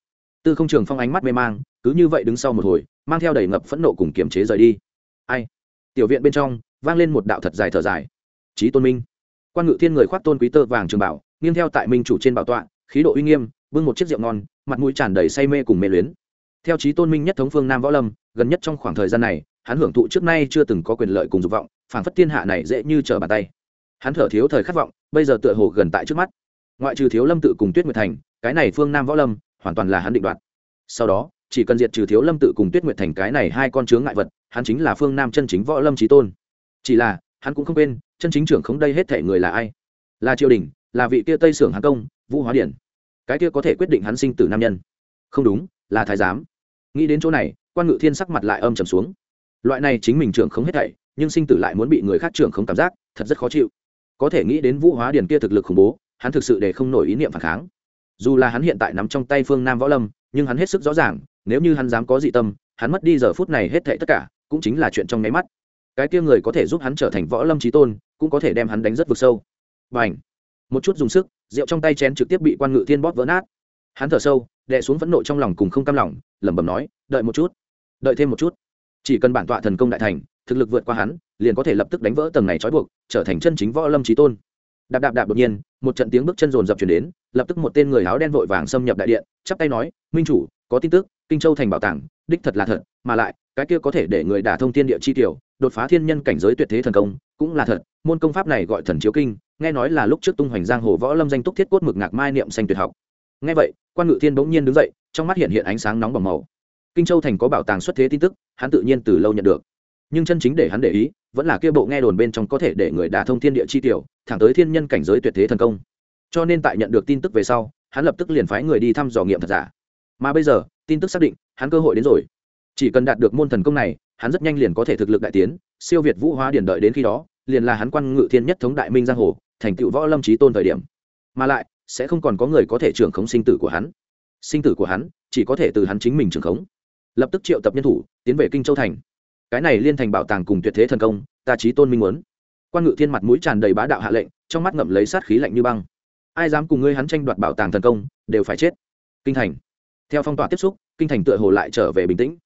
Tư không trường phong ánh mắt mê mang, cứ như vậy đứng sau một hồi, mang theo đầy ngập phẫn nộ cùng kiềm chế rời đi. Ai? Tiểu viện bên trong, vang lên một đạo thật dài thở dài. Trí tôn minh. Quan ngự thiên người khoác tôn quý tơ vàng trường bảo, nghiêng theo tại minh chủ trên bảo tọa, khí độ uy nghiêm, bưng một chiếc rượu ngon, mặt mũi tràn đầy say mê cùng mê luyến. Theo trí tôn minh nhất thống phương nam võ lâm, gần nhất trong khoảng thời gian này, hắn hưởng thụ trước nay chưa từng có quyền lợi cùng dục vọng, phảng phất thiên hạ này dễ như trở bàn tay. Hắn thở thiếu thời khát vọng, bây giờ tựa hồ gần tại trước mắt ngoại trừ thiếu lâm tự cùng tuyết nguyệt thành, cái này phương nam võ lâm, hoàn toàn là hắn định đoạt. Sau đó, chỉ cần diệt trừ thiếu lâm tự cùng tuyết nguyệt thành cái này hai con chướng ngại vật, hắn chính là phương nam chân chính võ lâm trí tôn. Chỉ là, hắn cũng không quên, chân chính trưởng không đây hết thể người là ai? Là triều đình, là vị kia tây sưởng hán công, vũ hóa điển. Cái kia có thể quyết định hắn sinh tử nam nhân. Không đúng, là thái giám. Nghĩ đến chỗ này, quan ngự thiên sắc mặt lại âm trầm xuống. Loại này chính mình trưởng không hết thảy, nhưng sinh tử lại muốn bị người khác trưởng không cảm giác, thật rất khó chịu. Có thể nghĩ đến vũ hóa điển kia thực lực khủng bố hắn thực sự để không nổi ý niệm phản kháng. Dù là hắn hiện tại nắm trong tay phương nam võ lâm, nhưng hắn hết sức rõ ràng, nếu như hắn dám có dị tâm, hắn mất đi giờ phút này hết thệ tất cả, cũng chính là chuyện trong nháy mắt. Cái kia người có thể giúp hắn trở thành võ lâm trí tôn, cũng có thể đem hắn đánh rất vực sâu. Và ảnh một chút dùng sức, rượu trong tay chén trực tiếp bị quan ngự thiên bóp vỡ nát. Hắn thở sâu, đè xuống phẫn nộ trong lòng cùng không cam lòng, lẩm bẩm nói, đợi một chút, đợi thêm một chút. Chỉ cần bản tọa thần công đại thành, thực lực vượt qua hắn, liền có thể lập tức đánh vỡ tầng này trói buộc, trở thành chân chính võ lâm trí tôn đạp đạp đạp đột nhiên, một trận tiếng bước chân rồn rập chuyển đến, lập tức một tên người áo đen vội vàng xâm nhập đại điện, chắp tay nói, minh chủ, có tin tức, kinh châu thành bảo tàng, đích thật là thật, mà lại, cái kia có thể để người đả thông thiên địa chi tiểu, đột phá thiên nhân cảnh giới tuyệt thế thần công, cũng là thật, môn công pháp này gọi thần chiếu kinh, nghe nói là lúc trước tung hoành giang hồ võ lâm danh túc thiết cốt mực ngạc mai niệm xanh tuyệt học. Nghe vậy, quan ngự thiên bỗng nhiên đứng dậy, trong mắt hiện hiện ánh sáng nóng bỏng màu. Kinh châu thành có bảo tàng xuất thế tin tức, hắn tự nhiên từ lâu nhận được. Nhưng chân chính để hắn để ý, vẫn là kia bộ nghe đồn bên trong có thể để người đả thông thiên địa chi tiểu thẳng tới thiên nhân cảnh giới tuyệt thế thần công. Cho nên tại nhận được tin tức về sau, hắn lập tức liền phái người đi thăm dò nghiệm thật giả. Mà bây giờ, tin tức xác định, hắn cơ hội đến rồi. Chỉ cần đạt được môn thần công này, hắn rất nhanh liền có thể thực lực đại tiến, siêu việt vũ hóa điển đợi đến khi đó, liền là hắn quan ngự thiên nhất thống đại minh giang hồ, thành tựu võ lâm trí tôn thời điểm. Mà lại, sẽ không còn có người có thể trưởng khống sinh tử của hắn. Sinh tử của hắn, chỉ có thể từ hắn chính mình trưởng khống. Lập tức triệu tập nhân thủ, tiến về kinh châu thành. Cái này liên thành bảo tàng cùng tuyệt thế thần công, ta trí tôn minh muốn quan ngự thiên mặt mũi tràn đầy bá đạo hạ lệnh, trong mắt ngậm lấy sát khí lạnh như băng. Ai dám cùng ngươi hắn tranh đoạt bảo tàng thần công, đều phải chết. Kinh thành. Theo phong tỏa tiếp xúc, kinh thành tựa hồ lại trở về bình tĩnh.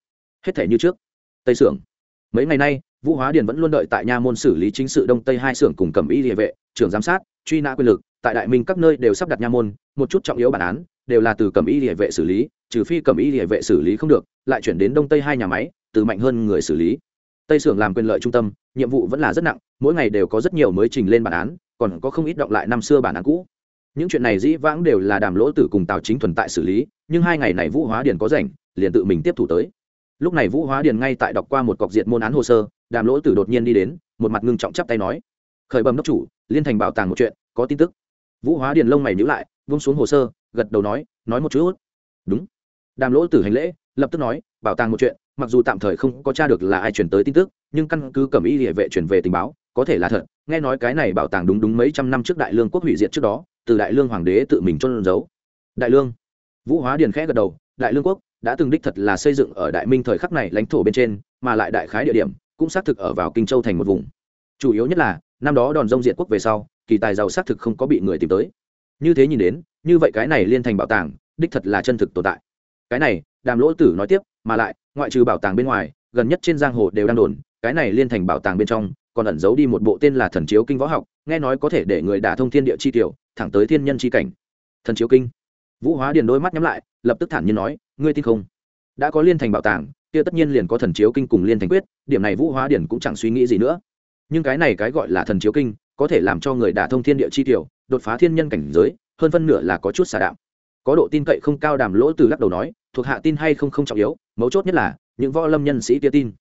Hết thể như trước. Tây sưởng. Mấy ngày nay, vũ hóa điền vẫn luôn đợi tại nha môn xử lý chính sự đông tây hai xưởng cùng cầm y địa vệ, trưởng giám sát, truy nã quyền lực, tại đại minh các nơi đều sắp đặt nha môn, một chút trọng yếu bản án, đều là từ cầm y địa vệ xử lý, trừ phi cầm y địa vệ xử lý không được, lại chuyển đến đông tây hai nhà máy, từ mạnh hơn người xử lý tây xưởng làm quyền lợi trung tâm, nhiệm vụ vẫn là rất nặng, mỗi ngày đều có rất nhiều mới trình lên bản án, còn có không ít động lại năm xưa bản án cũ. Những chuyện này dĩ vãng đều là đàm lỗ tử cùng tào chính thuần tại xử lý, nhưng hai ngày này vũ hóa điền có rảnh, liền tự mình tiếp thủ tới. Lúc này vũ hóa điền ngay tại đọc qua một cọc diện môn án hồ sơ, đàm lỗ tử đột nhiên đi đến, một mặt ngưng trọng chắp tay nói, khởi bẩm đốc chủ, liên thành bảo tàng một chuyện, có tin tức. Vũ hóa điền lông mày nhữ lại, vung xuống hồ sơ, gật đầu nói nói một chút. Đúng. Đàm lỗ tử hành lễ, lập tức nói, bảo tàng một chuyện mặc dù tạm thời không có tra được là ai chuyển tới tin tức, nhưng căn cứ cẩm y địa vệ chuyển về tình báo, có thể là thật. Nghe nói cái này bảo tàng đúng đúng mấy trăm năm trước đại lương quốc hủy diệt trước đó, từ đại lương hoàng đế tự mình trôn giấu. Đại lương. Vũ hóa điền khẽ gật đầu, đại lương quốc đã từng đích thật là xây dựng ở đại minh thời khắc này lãnh thổ bên trên, mà lại đại khái địa điểm cũng xác thực ở vào kinh châu thành một vùng. Chủ yếu nhất là, năm đó đòn rông diện quốc về sau, kỳ tài giàu xác thực không có bị người tìm tới. Như thế nhìn đến, như vậy cái này liên thành bảo tàng, đích thật là chân thực tồn tại. Cái này, đàm lỗ tử nói tiếp, mà lại ngoại trừ bảo tàng bên ngoài, gần nhất trên giang hồ đều đang đồn, cái này liên thành bảo tàng bên trong, còn ẩn giấu đi một bộ tên là thần chiếu kinh võ học, nghe nói có thể để người đả thông thiên địa chi tiểu, thẳng tới thiên nhân chi cảnh. Thần chiếu kinh. Vũ hóa điền đôi mắt nhắm lại, lập tức thản nhiên nói, ngươi tin không? Đã có liên thành bảo tàng, kia tất nhiên liền có thần chiếu kinh cùng liên thành quyết, điểm này vũ hóa điền cũng chẳng suy nghĩ gì nữa. Nhưng cái này cái gọi là thần chiếu kinh, có thể làm cho người đả thông thiên địa chi tiểu, đột phá thiên nhân cảnh giới, hơn phân nửa là có chút xả đạo có độ tin cậy không cao đàm lỗ từ lắc đầu nói, thuộc hạ tin hay không không trọng yếu, mấu chốt nhất là, những võ lâm nhân sĩ kia tin.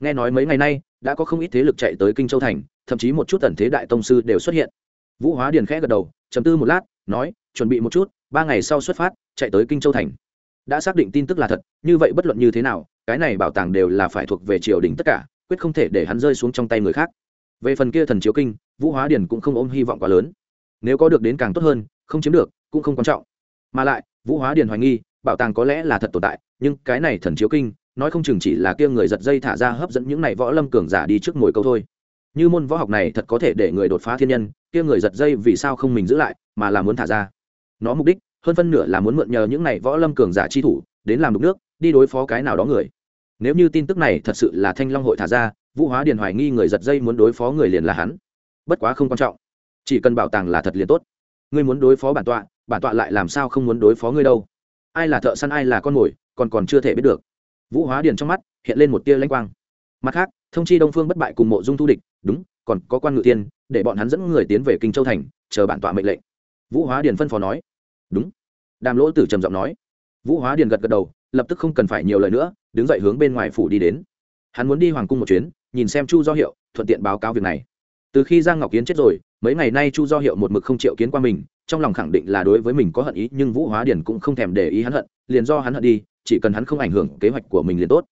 Nghe nói mấy ngày nay, đã có không ít thế lực chạy tới kinh châu thành, thậm chí một chút tần thế đại tông sư đều xuất hiện. Vũ hóa điền khẽ gật đầu chấm tư một lát, nói, chuẩn bị một chút, ba ngày sau xuất phát, chạy tới kinh châu thành. Đã xác định tin tức là thật, như vậy bất luận như thế nào, cái này bảo tàng đều là phải thuộc về triều đình tất cả, quyết không thể để hắn rơi xuống trong tay người khác. Về phần kia thần chiếu kinh, vũ hóa điền cũng không ôm hy vọng quá lớn. Nếu có được đến càng tốt hơn, không chiếm được, cũng không quan trọng mà lại, vũ hóa điền hoài nghi, bảo tàng có lẽ là thật tồn tại, nhưng cái này thần chiếu kinh, nói không chừng chỉ là kia người giật dây thả ra hấp dẫn những này võ lâm cường giả đi trước ngồi câu thôi. Như môn võ học này thật có thể để người đột phá thiên nhân, kia người giật dây vì sao không mình giữ lại, mà là muốn thả ra. Nó mục đích, hơn phân nửa là muốn mượn nhờ những này võ lâm cường giả chi thủ, đến làm đục nước, đi đối phó cái nào đó người. Nếu như tin tức này thật sự là thanh long hội thả ra, vũ hóa điền hoài nghi người giật dây muốn đối phó người liền là hắn. Bất quá không quan trọng. Chỉ cần bảo tàng là thật liền tốt. Ngươi muốn đối phó bản tọa bản tọa lại làm sao không muốn đối phó ngươi đâu? Ai là thợ săn, ai là con mồi, còn còn chưa thể biết được. Vũ hóa điền trong mắt hiện lên một tia lanh quang. Mặt khác, thông chi đông phương bất bại cùng mộ dung thu địch, đúng, còn có quan ngự tiên, để bọn hắn dẫn người tiến về kinh châu thành, chờ bản tọa mệnh lệnh. Vũ hóa điền phân phó nói. Đúng. Đàm lỗ tử trầm giọng nói. Vũ hóa điền gật gật đầu, lập tức không cần phải nhiều lời nữa, đứng dậy hướng bên ngoài phủ đi đến. Hắn muốn đi hoàng cung một chuyến, nhìn xem chu do hiệu, thuận tiện báo cáo việc này. Từ khi giang ngọc kiến chết rồi, mấy ngày nay chu do hiệu một mực không chịu kiến qua mình trong lòng khẳng định là đối với mình có hận ý, nhưng vũ hóa điền cũng không thèm để ý hắn hận, liền do hắn hận đi, chỉ cần hắn không ảnh hưởng kế hoạch của mình liền tốt.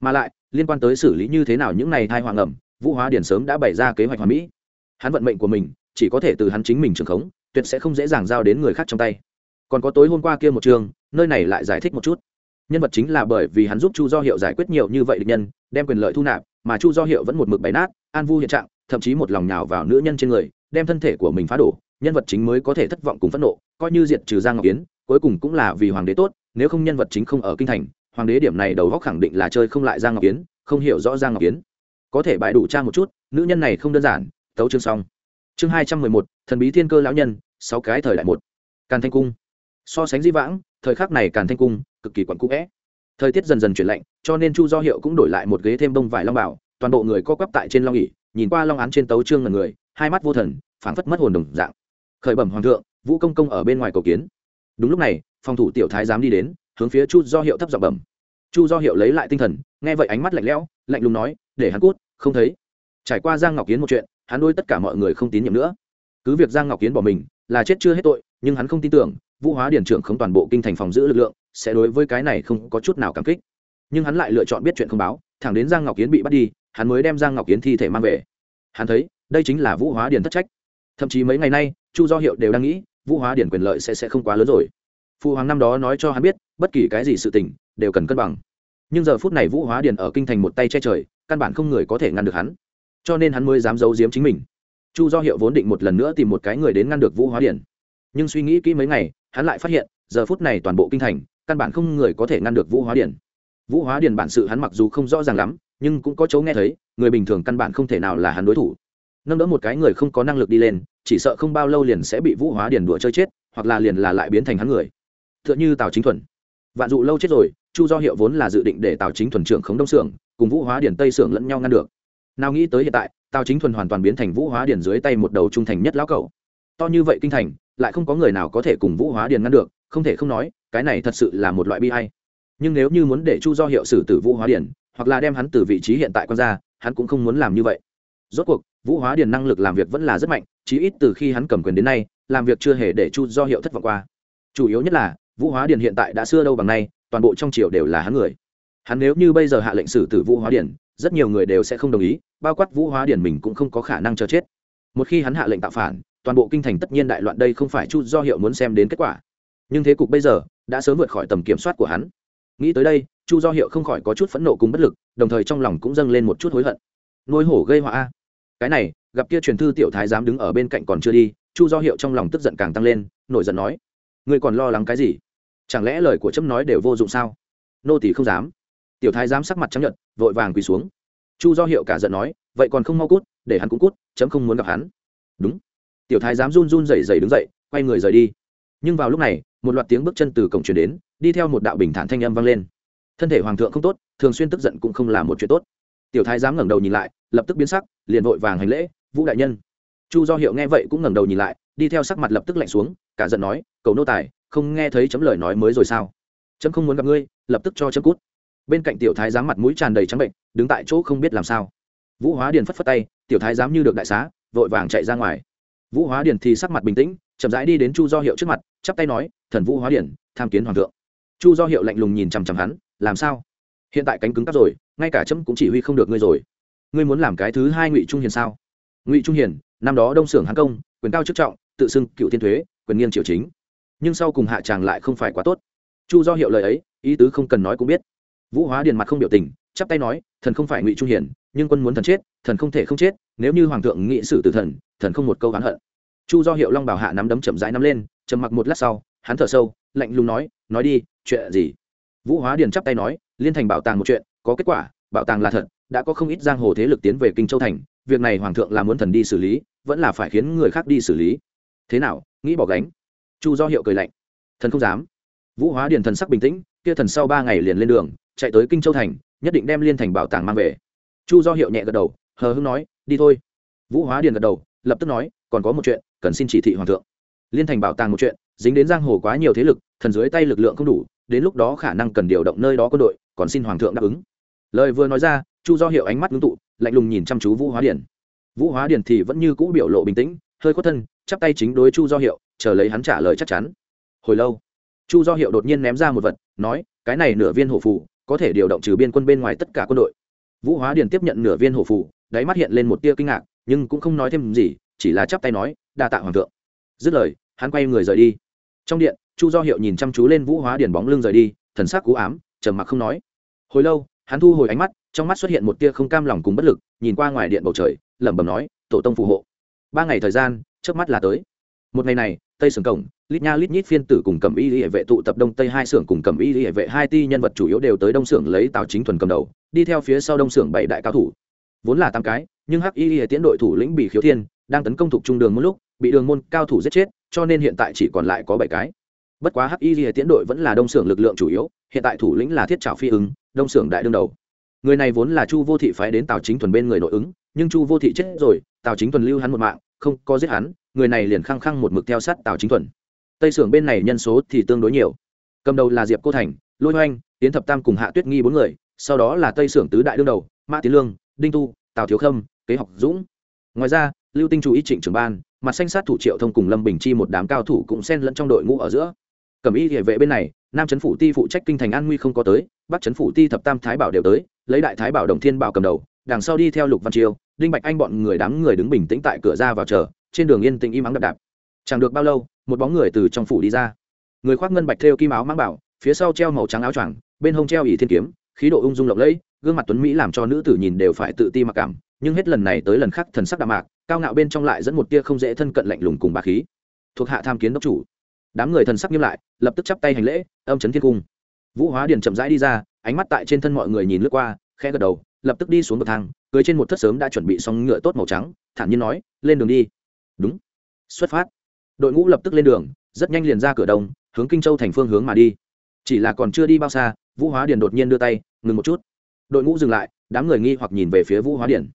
Mà lại, liên quan tới xử lý như thế nào những này thai hoàng ẩm vũ hóa điền sớm đã bày ra kế hoạch hoàn mỹ. Hắn vận mệnh của mình, chỉ có thể từ hắn chính mình trường khống, tuyệt sẽ không dễ dàng giao đến người khác trong tay. Còn có tối hôm qua kia một trường, nơi này lại giải thích một chút. Nhân vật chính là bởi vì hắn giúp chu do hiệu giải quyết nhiều như vậy địch nhân, đem quyền lợi thu nạp, mà chu do hiệu vẫn một mực bày nát, an vu hiện trạng, thậm chí một lòng nhào vào nữ nhân trên người, đem thân thể của mình phá đổ nhân vật chính mới có thể thất vọng cùng phẫn nộ, coi như diệt trừ giang ngọc yến, cuối cùng cũng là vì hoàng đế tốt, nếu không nhân vật chính không ở kinh thành, hoàng đế điểm này đầu góc khẳng định là chơi không lại giang ngọc yến, không hiểu rõ giang ngọc yến. Có thể bại đủ cha một chút, nữ nhân này không đơn giản, tấu chương xong. Chương hai trăm mười một, thần bí thiên cơ lão nhân, sáu cái thời đại một. Càn thanh cung. So sánh di vãng, thời khắc này càn thanh cung, cực kỳ quặn cũ vẽ. Thời tiết dần dần chuyển lạnh, cho nên chu do hiệu cũng đổi lại một ghế thêm đông vải long bảo, toàn bộ người co quắp tại trên long ỉ nhìn qua long án trên tấu trương ngần người, hai mắt vô thần, phảng phất mất hồn đồng dạng khởi bẩm hoàng thượng, vũ công công ở bên ngoài cầu kiến. Đúng lúc này, phòng thủ tiểu thái dám đi đến, hướng phía chu do hiệu thấp giọng bẩm. Chu do hiệu lấy lại tinh thần, nghe vậy ánh mắt lạnh lẽo, lạnh lùng nói, để hắn cút, không thấy. Trải qua giang ngọc kiến một chuyện, hắn đôi tất cả mọi người không tín nhiệm nữa. Cứ việc giang ngọc kiến bỏ mình, là chết chưa hết tội, nhưng hắn không tin tưởng, vũ hóa điển trưởng không toàn bộ kinh thành phòng giữ lực lượng, sẽ đối với cái này không có chút nào cảm kích. Nhưng hắn lại lựa chọn biết chuyện không báo, thẳng đến giang ngọc kiến bị bắt đi, hắn mới đem giang ngọc kiến thi thể mang về. Hắn thấy, đây chính là vũ hóa điển thất trách. Thậm chí mấy ngày nay chu do hiệu đều đang nghĩ, vũ hóa điển quyền lợi sẽ sẽ không quá lớn rồi. Phụ hoàng năm đó nói cho hắn biết, bất kỳ cái gì sự tình, đều cần cân bằng. Nhưng giờ phút này vũ hóa điển ở kinh thành một tay che trời, căn bản không người có thể ngăn được hắn. Cho nên hắn mới dám giấu giếm chính mình. Chu do hiệu vốn định một lần nữa tìm một cái người đến ngăn được vũ hóa điển. Nhưng suy nghĩ kỹ mấy ngày, hắn lại phát hiện, giờ phút này toàn bộ kinh thành, căn bản không người có thể ngăn được vũ hóa điển. Vũ hóa điển bản sự hắn mặc dù không rõ ràng lắm, nhưng cũng có chỗ nghe thấy, người bình thường căn bản không thể nào là hắn đối thủ. Nâng đỡ một cái người không có năng lực đi lên chỉ sợ không bao lâu liền sẽ bị vũ hóa điển đùa chơi chết, hoặc là liền là lại biến thành hắn người. T h ư ợ n h ư tào chính thuần. Vạn dụ lâu chết rồi, chu do hiệu vốn là dự định để tào chính thuần trưởng khống đông xưởng cùng vũ hóa điển tây xưởng lẫn nhau ngăn được. Nào nghĩ tới hiện tại, tào chính thuần hoàn toàn biến thành vũ hóa điển dưới tay một đầu trung thành nhất lão cầu to như vậy kinh thành, lại không có người nào có thể cùng vũ hóa điền ngăn được, không thể không nói, cái này thật sự là một loại bi hay nhưng nếu như muốn để chu do hiệu xử tử vũ hóa điền, hoặc là đem hắn từ vị trí hiện tại quan ra, hắn cũng không muốn làm như vậy. Rốt cuộc vũ hóa điền năng lực làm việc vẫn là rất mạnh, chí ít từ khi hắn cầm quyền đến nay, làm việc chưa hề để chu do hiệu thất vọng qua. Chủ yếu nhất là, vũ hóa điền hiện tại đã xưa đâu bằng nay, toàn bộ trong triều đều là hắn người. Hắn nếu như bây giờ hạ lệnh xử tử vũ hóa điền, rất nhiều người đều sẽ không đồng ý, bao quát vũ hóa điền mình cũng không có khả năng cho chết. Một khi hắn hạ lệnh tạo phản, toàn bộ kinh thành tất nhiên đại loạn đây không phải chu do hiệu muốn xem đến kết quả. Nhưng thế cục bây giờ, đã sớm vượt khỏi tầm kiểm soát của hắn. Nghĩ tới đây, chu do hiệu không khỏi có chút phẫn nộ cùng bất lực, đồng thời trong lòng cũng dâng lên một chút hối hận. Nuôi hổ gây họa cái này, gặp kia truyền thư tiểu thái dám đứng ở bên cạnh còn chưa đi, chu do hiệu trong lòng tức giận càng tăng lên, nổi giận nói, ngươi còn lo lắng cái gì? Chẳng lẽ lời của trâm nói đều vô dụng sao? Nô tỷ không dám. Tiểu thái dám sắc mặt chấp nhận vội vàng quỳ xuống. Chu do hiệu cả giận nói, vậy còn không mau cút, để hắn cũng cút, chấm không muốn gặp hắn. Đúng. Tiểu thái dám run run rẩy rẩy đứng dậy, quay người rời đi. Nhưng vào lúc này, một loạt tiếng bước chân từ cổng truyền đến, đi theo một đạo bình thản thanh âm vang lên. Thân thể hoàng thượng không tốt, thường xuyên tức giận cũng không là một chuyện tốt tiểu thái giám ngẩng đầu nhìn lại lập tức biến sắc liền vội vàng hành lễ vũ đại nhân. Chu do hiệu nghe vậy cũng ngẩng đầu nhìn lại đi theo sắc mặt lập tức lạnh xuống cả giận nói cầu nô tài không nghe thấy chấm lời nói mới rồi sao? Chấm không muốn gặp ngươi lập tức cho chấm cút. Bên cạnh tiểu thái giám mặt mũi tràn đầy trắng bệnh đứng tại chỗ không biết làm sao. Vũ hóa điền phất phất tay tiểu thái giám như được đại xá vội vàng chạy ra ngoài. Vũ hóa điền thì sắc mặt bình tĩnh chậm rãi đi đến chu do hiệu trước mặt chắp tay nói thần vũ hóa Điền, tham kiến hoàng thượng. Chu do hiệu lạnh lùng nhìn chằm chằm hắn làm sao? Hiện tại cánh cứng cắp rồi ngay cả chấm cũng chỉ huy không được ngươi rồi. Ngươi muốn làm cái thứ hai ngụy trung hiền sao? Ngụy trung hiền năm đó đông xưởng hán công quyền cao chức trọng tự xưng cựu thiên thuế quyền nghiêng triều chính. Nhưng sau cùng hạ tràng lại không phải quá tốt. Chu do hiệu lời ấy ý tứ không cần nói cũng biết. Vũ hóa điền mặt không biểu tình chắp tay nói thần không phải ngụy trung hiền, nhưng quân muốn thần chết thần không thể không chết nếu như hoàng thượng nghị xử tử thần thần không một câu oán hận. Chu do hiệu long bảo hạ nắm đấm chậm rãi nắm lên chầm mặc một lát sau hắn thở sâu lạnh lùng nói nói đi chuyện gì? Vũ hóa điền chắp tay nói liên thành bảo tàng một chuyện có kết quả, bảo tàng là thật, đã có không ít giang hồ thế lực tiến về kinh châu thành, việc này hoàng thượng là muốn thần đi xử lý, vẫn là phải khiến người khác đi xử lý. Thế nào, nghĩ bỏ gánh? Chu do hiệu cười lạnh. Thần không dám. Vũ hóa điền thần sắc bình tĩnh, kia thần sau ba ngày liền lên đường, chạy tới kinh châu thành, nhất định đem liên thành bảo tàng mang về. Chu do hiệu nhẹ gật đầu, hờ hưng nói, đi thôi. Vũ hóa điền gật đầu, lập tức nói, còn có một chuyện, cần xin chỉ thị hoàng thượng. Liên thành bảo tàng một chuyện, dính đến giang hồ quá nhiều thế lực, thần dưới tay lực lượng không đủ, đến lúc đó khả năng cần điều động nơi đó quân đội, còn xin hoàng thượng đáp ứng lời vừa nói ra, chu do hiệu ánh mắt ngưng tụ, lạnh lùng nhìn chăm chú vũ hóa điển vũ hóa điển thì vẫn như cũ biểu lộ bình tĩnh, hơi khuất thân, chắp tay chính đối chu do hiệu, chờ lấy hắn trả lời chắc chắn. Hồi lâu, chu do hiệu đột nhiên ném ra một vật, nói, cái này nửa viên hổ phù, có thể điều động trừ biên quân bên ngoài tất cả quân đội. Vũ hóa điển tiếp nhận nửa viên hổ phù, đáy mắt hiện lên một tia kinh ngạc, nhưng cũng không nói thêm gì, chỉ là chắp tay nói, đa tạ hoàng thượng. Dứt lời, hắn quay người rời đi. Trong điện, chu do hiệu nhìn chăm chú lên vũ hóa điển bóng lưng rời đi, thần sắc cú ám, trầm mặc không nói. Hồi lâu hắn thu hồi ánh mắt, trong mắt xuất hiện một tia không cam lòng cùng bất lực, nhìn qua ngoài điện bầu trời, lẩm bẩm nói, tổ tông phù hộ. Ba ngày thời gian trước mắt là tới. Một ngày này, tây sưởng cổng lít nha lít nhít phiên tử cùng cầm y hệ vệ tụ tập đông tây hai xưởng cùng cầm y hệ vệ hai ti nhân vật chủ yếu đều tới đông xưởng lấy tào chính thuần cầm đầu, đi theo phía sau đông xưởng bảy đại cao thủ. Vốn là tám cái, nhưng hắc y hệ tiến đội thủ lĩnh bị khiếu thiên, đang tấn công thuộc trung đường một lúc, bị đường môn cao thủ giết chết, cho nên hiện tại chỉ còn lại có bảy cái. Bất quá hắc y hệ tiến đội vẫn là đông xưởng lực lượng chủ yếu, hiện tại thủ lĩnh là thiết trào phi ứng đông xưởng đại đương đầu. Người này vốn là chu vô thị phái đến tào chính thuần bên người nội ứng, nhưng chu vô thị chết rồi, tào chính thuần lưu hắn một mạng, không có giết hắn, người này liền khăng khăng một mực theo sát tào chính thuần. Tây xưởng bên này nhân số thì tương đối nhiều. Cầm đầu là diệp cô thành, lôi hoanh tiến thập tam cùng hạ tuyết nghi bốn người, sau đó là tây xưởng tứ đại đương đầu, mã tiến lương, đinh tu, tào thiếu khâm, kế học dũng. Ngoài ra, lưu tinh chú ý trịnh trưởng ban, mặt xanh sát thủ triệu thông cùng lâm bình chi một đám cao thủ cũng xen lẫn trong đội ngũ ở giữa cẩm y địa vệ bên này, nam trấn phủ ti phụ trách kinh thành an nguy không có tới, bắc trấn phủ ti thập tam thái bảo đều tới, lấy đại thái bảo đồng thiên bảo cầm đầu, đằng sau đi theo lục văn chiêu, đinh bạch anh bọn người đám người đứng bình tĩnh tại cửa ra vào chờ, trên đường yên tĩnh im ắng đập đạp. Chẳng được bao lâu, một bóng người từ trong phủ đi ra. Người khoác ngân bạch thêu kim áo mang bảo, phía sau treo màu trắng áo choàng, bên hông treo ỷ thiên kiếm, khí độ ung dung lộng lẫy, gương mặt tuấn mỹ làm cho nữ tử nhìn đều phải tự ti mặc cảm, nhưng hết lần này tới lần khác thần sắc đạm mạc, cao ngạo bên trong lại dẫn một tia không dễ thân cận lạnh lùng cùng bà khí. Thuộc hạ tham kiến đốc chủ đám người thần sắc nghiêm lại, lập tức chắp tay hành lễ, âm chấn thiên cung. Vũ hóa điền chậm rãi đi ra, ánh mắt tại trên thân mọi người nhìn lướt qua, khẽ gật đầu, lập tức đi xuống bậc thang, cưới trên một thất sớm đã chuẩn bị xong ngựa tốt màu trắng, thản nhiên nói, lên đường đi. Đúng. Xuất phát. Đội ngũ lập tức lên đường, rất nhanh liền ra cửa đông, hướng kinh châu thành phương hướng mà đi. Chỉ là còn chưa đi bao xa, vũ hóa điền đột nhiên đưa tay, ngừng một chút. Đội ngũ dừng lại, đám người nghi hoặc nhìn về phía vũ hóa điền.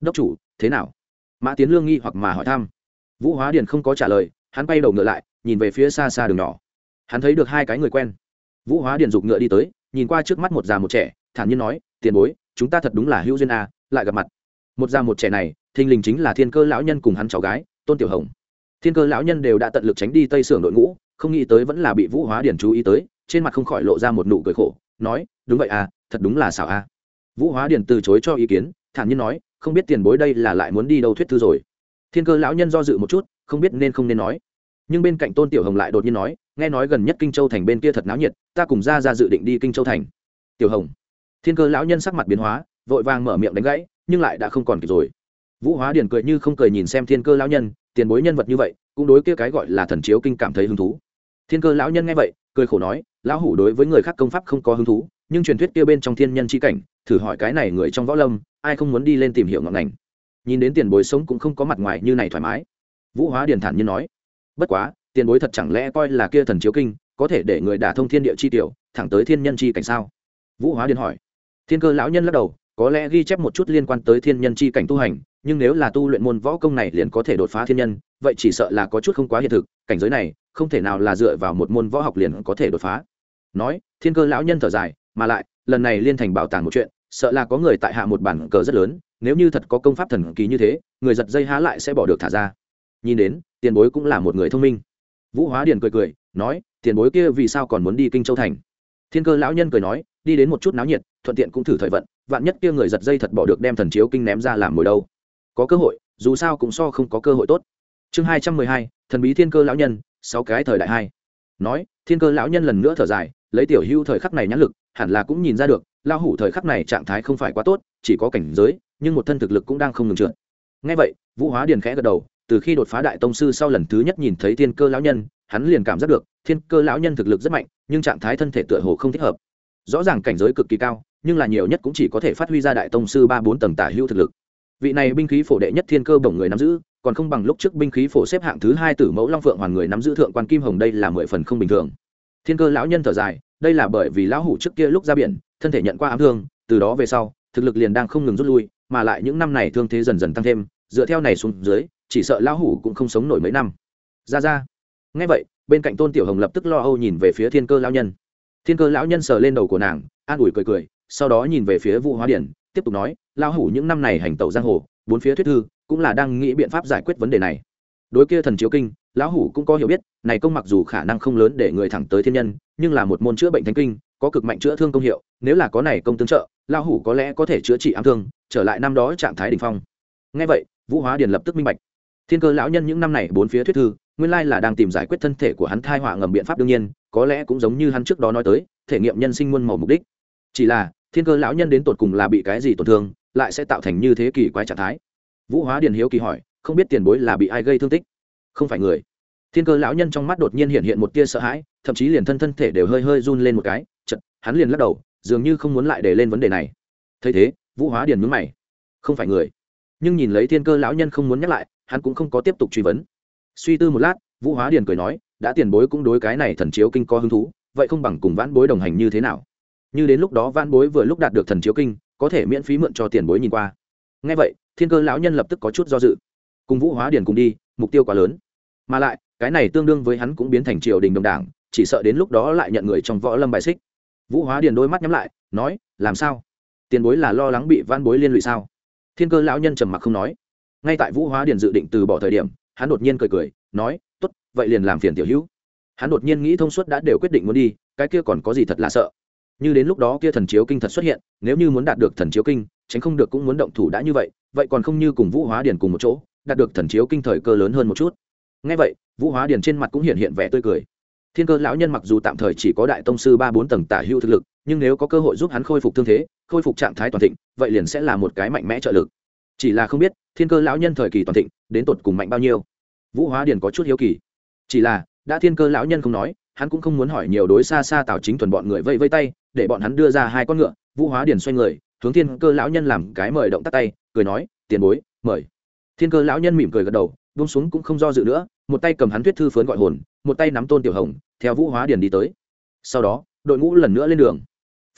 Đốc chủ, thế nào? Mã tiến lương nghi hoặc mà hỏi thăm. Vũ hóa điền không có trả lời, hắn bay đầu ngựa lại nhìn về phía xa xa đường nhỏ. Hắn thấy được hai cái người quen. Vũ hóa điện dục ngựa đi tới, nhìn qua trước mắt một già một trẻ, thản nhiên nói, tiền bối, chúng ta thật đúng là hữu duyên a, lại gặp mặt. Một già một trẻ này, thình lình chính là thiên cơ lão nhân cùng hắn cháu gái, tôn tiểu hồng. Thiên cơ lão nhân đều đã tận lực tránh đi tây sưởng đội ngũ, không nghĩ tới vẫn là bị vũ hóa điển chú ý tới, trên mặt không khỏi lộ ra một nụ cười khổ, nói, đúng vậy à thật đúng là xảo a. Vũ hóa điển từ chối cho ý kiến, thản nhiên nói, không biết tiền bối đây là lại muốn đi đâu thuyết thư rồi. Thiên cơ lão nhân do dự một chút, không biết nên không nên nói nhưng bên cạnh tôn tiểu hồng lại đột nhiên nói, nghe nói gần nhất kinh châu thành bên kia thật náo nhiệt, ta cùng ra ra dự định đi kinh châu thành. Tiểu hồng, thiên cơ lão nhân sắc mặt biến hóa, vội vàng mở miệng đánh gãy, nhưng lại đã không còn kịp rồi. Vũ hóa điền cười như không cười nhìn xem thiên cơ lão nhân, tiền bối nhân vật như vậy, cũng đối kia cái gọi là thần chiếu kinh cảm thấy hứng thú. Thiên cơ lão nhân nghe vậy, cười khổ nói, lão hủ đối với người khác công pháp không có hứng thú, nhưng truyền thuyết kia bên trong thiên nhân chi cảnh, thử hỏi cái này người trong võ lâm, ai không muốn đi lên tìm hiểu ngọn ngành. Nhìn đến tiền bối sống cũng không có mặt ngoài như này thoải mái. Vũ hóa điền thản như nói bất quá, tiền bối thật chẳng lẽ coi là kia thần chiếu kinh, có thể để người đả thông thiên địa chi tiểu, thẳng tới thiên nhân chi cảnh sao? Vũ hóa điền hỏi. Thiên cơ lão nhân lắc đầu, có lẽ ghi chép một chút liên quan tới thiên nhân chi cảnh tu hành, nhưng nếu là tu luyện môn võ công này liền có thể đột phá thiên nhân, vậy chỉ sợ là có chút không quá hiện thực, cảnh giới này, không thể nào là dựa vào một môn võ học liền có thể đột phá. Nói, thiên cơ lão nhân thở dài, mà lại, lần này liên thành bảo tàng một chuyện, sợ là có người tại hạ một bản cờ rất lớn, nếu như thật có công pháp thần kỳ như thế, người giật dây há lại sẽ bỏ được thả ra nhìn đến, tiền bối cũng là một người thông minh. Vũ hóa điền cười cười, nói, tiền bối kia vì sao còn muốn đi kinh châu thành? Thiên cơ lão nhân cười nói, đi đến một chút náo nhiệt, thuận tiện cũng thử thời vận, vạn nhất kia người giật dây thật bỏ được đem thần chiếu kinh ném ra làm mồi đâu. Có cơ hội, dù sao cũng so không có cơ hội tốt. Chương hai trăm mười hai, thần bí thiên cơ lão nhân, sáu cái thời đại hai. Nói, thiên cơ lão nhân lần nữa thở dài, lấy tiểu hưu thời khắc này nhãn lực, hẳn là cũng nhìn ra được lao hủ thời khắc này trạng thái không phải quá tốt, chỉ có cảnh giới, nhưng một thân thực lực cũng đang không ngừng trượt. Ngay vậy, vũ hóa điền khẽ gật đầu từ khi đột phá đại tông sư sau lần thứ nhất nhìn thấy thiên cơ lão nhân, hắn liền cảm giác được, thiên cơ lão nhân thực lực rất mạnh, nhưng trạng thái thân thể tựa hồ không thích hợp. Rõ ràng cảnh giới cực kỳ cao, nhưng là nhiều nhất cũng chỉ có thể phát huy ra đại tông sư ba bốn tầng tả hữu thực lực. Vị này binh khí phổ đệ nhất thiên cơ bổng người nắm giữ, còn không bằng lúc trước binh khí phổ xếp hạng thứ hai tử mẫu long phượng hoàn người nắm giữ thượng quan kim hồng đây là mười phần không bình thường. Thiên cơ lão nhân thở dài, đây là bởi vì lão hủ trước kia lúc ra biển, thân thể nhận qua ám thương, từ đó về sau, thực lực liền đang không ngừng rút lui, mà lại những năm này thương thế dần dần tăng thêm, dựa theo này xuống dưới chỉ sợ lão hủ cũng không sống nổi mấy năm. Ra ra. Ngay vậy, bên cạnh tôn tiểu hồng lập tức lo âu nhìn về phía thiên cơ lão nhân. Thiên cơ lão nhân sờ lên đầu của nàng, an ủi cười cười, sau đó nhìn về phía vũ hóa điển, tiếp tục nói, lão hủ những năm này hành tẩu giang hồ, bốn phía thuyết thư, cũng là đang nghĩ biện pháp giải quyết vấn đề này. Đối kia thần chiếu kinh, lão hủ cũng có hiểu biết, này công mặc dù khả năng không lớn để người thẳng tới thiên nhân, nhưng là một môn chữa bệnh thánh kinh, có cực mạnh chữa thương công hiệu, nếu là có này công tương trợ, lão hủ có lẽ có thể chữa trị ám thương, trở lại năm đó trạng thái đỉnh phong. Ngay vậy, vũ hóa điền lập tức minh bạch thiên cơ lão nhân những năm này bốn phía thuyết thư, nguyên lai là đang tìm giải quyết thân thể của hắn thai họa ngầm biện pháp đương nhiên, có lẽ cũng giống như hắn trước đó nói tới, thể nghiệm nhân sinh muôn màu mục đích. Chỉ là, thiên cơ lão nhân đến tột cùng là bị cái gì tổn thương, lại sẽ tạo thành như thế kỳ quái trạng thái? Vũ hóa điền hiếu kỳ hỏi, không biết tiền bối là bị ai gây thương tích? Không phải người. Thiên cơ lão nhân trong mắt đột nhiên hiện hiện một tia sợ hãi, thậm chí liền thân thân thể đều hơi hơi run lên một cái chật hắn liền lắc đầu, dường như không muốn lại để lên vấn đề này. Thấy thế, vũ hóa điền mướn mày. Không phải người. Nhưng nhìn lấy thiên cơ lão nhân không muốn nhắc lại hắn cũng không có tiếp tục truy vấn. Suy tư một lát, vũ hóa điền cười nói, đã tiền bối cũng đối cái này thần chiếu kinh có hứng thú, vậy không bằng cùng vãn bối đồng hành như thế nào? Như đến lúc đó vãn bối vừa lúc đạt được thần chiếu kinh, có thể miễn phí mượn cho tiền bối nhìn qua. Ngay vậy, thiên cơ lão nhân lập tức có chút do dự. Cùng vũ hóa điền cùng đi, mục tiêu quá lớn. Mà lại, cái này tương đương với hắn cũng biến thành triều đình đồng đảng, chỉ sợ đến lúc đó lại nhận người trong võ lâm bài xích. Vũ hóa điền đôi mắt nhắm lại, nói, làm sao? Tiền bối là lo lắng bị van bối liên lụy sao? Thiên cơ lão nhân trầm mặc không nói ngay tại vũ hóa điền dự định từ bỏ thời điểm, hắn đột nhiên cười cười, nói t ố t vậy liền làm phiền tiểu hữu. Hắn đột nhiên nghĩ thông suốt đã đều quyết định muốn đi, cái kia còn có gì thật là sợ. Như đến lúc đó kia thần chiếu kinh thật xuất hiện, nếu như muốn đạt được thần chiếu kinh, tránh không được cũng muốn động thủ đã như vậy vậy còn không như cùng vũ hóa điền cùng một chỗ, đạt được thần chiếu kinh thời cơ lớn hơn một chút. Ngay vậy, vũ hóa điền trên mặt cũng hiện hiện vẻ tươi cười. Thiên cơ lão nhân mặc dù tạm thời chỉ có đại tông sư ba bốn tầng tả hữu thực lực, nhưng nếu có cơ hội giúp hắn khôi phục thương thế, khôi phục trạng thái toàn thịnh, vậy liền sẽ là một cái mạnh mẽ trợ lực chỉ là không biết, thiên cơ lão nhân thời kỳ toàn thịnh, đến tột cùng mạnh bao nhiêu. Vũ hóa điền có chút hiếu kỳ. Chỉ là, đã thiên cơ lão nhân không nói, hắn cũng không muốn hỏi nhiều đối xa xa tào chính thuần bọn người vây vây tay, để bọn hắn đưa ra hai con ngựa, vũ hóa điền xoay người, hướng thiên cơ lão nhân làm cái mời động tắt tay, cười nói, tiền bối, mời. Thiên cơ lão nhân mỉm cười gật đầu, buông xuống cũng không do dự nữa, một tay cầm hắn thuyết thư phớn gọi hồn, một tay nắm tôn tiểu hồng, theo vũ hóa điền đi tới. Sau đó, đội ngũ lần nữa lên đường.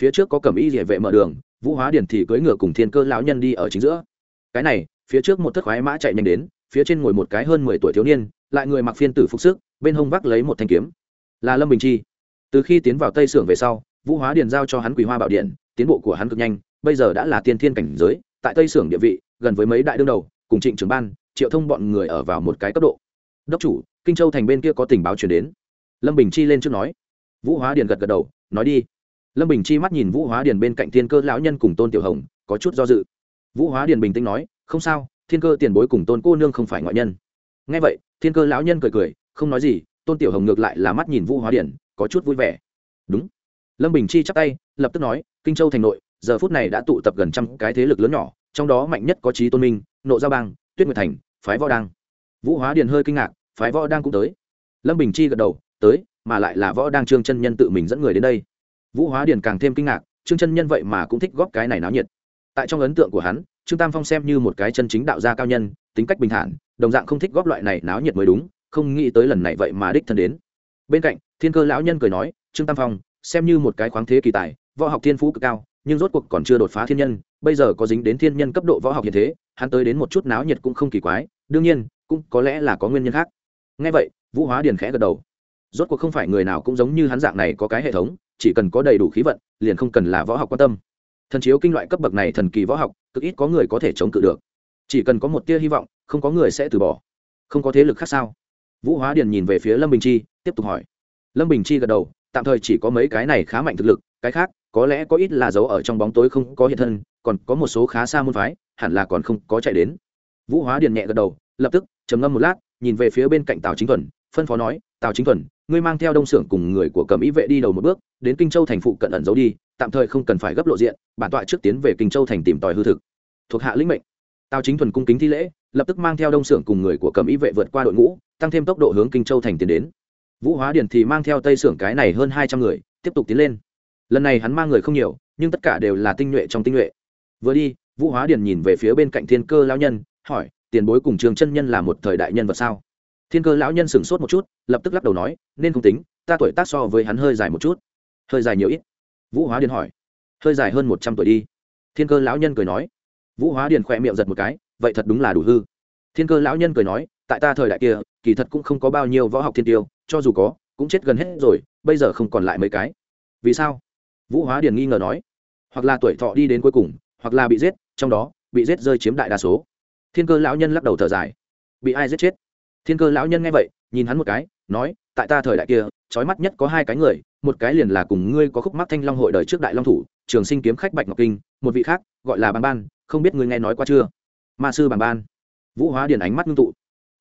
Phía trước có cầm y địa vệ mở đường, vũ hóa điền thì cưỡi ngựa cùng thiên cơ lão nhân đi ở chính giữa cái này, phía trước một thất khoái mã chạy nhanh đến, phía trên ngồi một cái hơn mười tuổi thiếu niên, lại người mặc phiên tử phục sức, bên hông vác lấy một thanh kiếm. Là lâm bình chi. Từ khi tiến vào tây sưởng về sau, vũ hóa điền giao cho hắn quỳ hoa bảo điện, tiến bộ của hắn cực nhanh, bây giờ đã là tiên thiên cảnh giới, tại tây sưởng địa vị, gần với mấy đại đương đầu, cùng trịnh trưởng ban, triệu thông bọn người ở vào một cái cấp độ. Đốc chủ, kinh châu thành bên kia có tình báo chuyển đến. Lâm bình chi lên trước nói. Vũ hóa điền gật gật đầu, nói đi. Lâm bình chi mắt nhìn vũ hóa điền bên cạnh thiên cơ lão nhân cùng tôn tiểu hồng, có chút do dự vũ hóa điền bình tĩnh nói, không sao, thiên cơ tiền bối cùng tôn cô nương không phải ngoại nhân. Ngay vậy, thiên cơ lão nhân cười cười, không nói gì, tôn tiểu hồng ngược lại là mắt nhìn vũ hóa điền, có chút vui vẻ. Đúng. Lâm bình chi chắc tay, lập tức nói, kinh châu thành nội, giờ phút này đã tụ tập gần trăm cái thế lực lớn nhỏ, trong đó mạnh nhất có trí tôn minh, nộ giao bang, tuyết nguyệt thành, phái võ đăng. Vũ hóa điền hơi kinh ngạc, phái võ đăng cũng tới? Lâm bình chi gật đầu, tới, mà lại là võ đăng trương chân nhân tự mình dẫn người đến đây. Vũ hóa điền càng thêm kinh ngạc, trương chân nhân vậy mà cũng thích góp cái này náo nhiệt tại trong ấn tượng của hắn, trương tam phong xem như một cái chân chính đạo gia cao nhân, tính cách bình thản, đồng dạng không thích góp loại này náo nhiệt mới đúng, không nghĩ tới lần này vậy mà đích thân đến. Bên cạnh, thiên cơ lão nhân cười nói, trương tam phong, xem như một cái khoáng thế kỳ tài, võ học thiên phú cực cao, nhưng rốt cuộc còn chưa đột phá thiên nhân, bây giờ có dính đến thiên nhân cấp độ võ học như thế, hắn tới đến một chút náo nhiệt cũng không kỳ quái, đương nhiên, cũng có lẽ là có nguyên nhân khác. Ngay vậy, vũ hóa điền khẽ gật đầu. Rốt cuộc không phải người nào cũng giống như hắn dạng này có cái hệ thống, chỉ cần có đầy đủ khí vận, liền không cần là võ học quan tâm thần chiếu kinh loại cấp bậc này thần kỳ võ học, cực ít có người có thể chống cự được. Chỉ cần có một tia hy vọng, không có người sẽ từ bỏ. Không có thế lực khác sao? Vũ hóa điền nhìn về phía lâm bình chi, tiếp tục hỏi. Lâm bình chi gật đầu, tạm thời chỉ có mấy cái này khá mạnh thực lực, cái khác, có lẽ có ít là dấu ở trong bóng tối không có hiện thân, còn có một số khá xa môn phái, hẳn là còn không có chạy đến. Vũ hóa điền nhẹ gật đầu, lập tức, trầm ngâm một lát, nhìn về phía bên cạnh tào chính thuần, phân phó nói, tào chính thuần ngươi mang theo đông xưởng cùng người của cầm ý vệ đi đầu một bước, đến kinh châu thành phụ cận ẩn giấu đi, tạm thời không cần phải gấp lộ diện, bản tọa trước tiến về kinh châu thành tìm tòi hư thực. Thuộc hạ lĩnh mệnh. Tào chính thuần cung kính thi lễ, lập tức mang theo đông xưởng cùng người của cầm ý vệ vượt qua đội ngũ, tăng thêm tốc độ hướng kinh châu thành tiến đến. Vũ hóa điền thì mang theo tây xưởng cái này hơn hai trăm người, tiếp tục tiến lên. Lần này hắn mang người không nhiều, nhưng tất cả đều là tinh nhuệ trong tinh nhuệ. Vừa đi, vũ hóa điền nhìn về phía bên cạnh thiên cơ lão nhân, hỏi, tiền bối cùng trường chân nhân là một thời đại nhân vật sao? Thiên cơ lão nhân sửng sốt một chút, lập tức lắc đầu nói, nên không tính, ta tuổi tác so với hắn hơi dài một chút. Hơi dài nhiều ít? Vũ hóa điền hỏi. Hơi dài hơn một trăm tuổi đi. Thiên cơ lão nhân cười nói. Vũ hóa điền khỏe miệng giật một cái, vậy thật đúng là đủ hư. Thiên cơ lão nhân cười nói, tại ta thời đại kia, kỳ thật cũng không có bao nhiêu võ học thiên tiêu, cho dù có, cũng chết gần hết rồi, bây giờ không còn lại mấy cái. Vì sao? Vũ hóa điền nghi ngờ nói. Hoặc là tuổi thọ đi đến cuối cùng, hoặc là bị giết, trong đó, bị giết rơi chiếm đại đa số. Thiên cơ lão nhân lắc đầu thở dài. Bị ai giết chết? Thiên cơ lão nhân nghe vậy, nhìn hắn một cái, nói, tại ta thời đại kia trói mắt nhất có hai cái người, một cái liền là cùng ngươi có khúc mắc thanh long hội đời trước đại long thủ, trường sinh kiếm khách bạch ngọc kinh, một vị khác, gọi là Bàng ban, không biết ngươi nghe nói qua chưa? Ma sư Bàng ban. Vũ hóa điền ánh mắt ngưng tụ.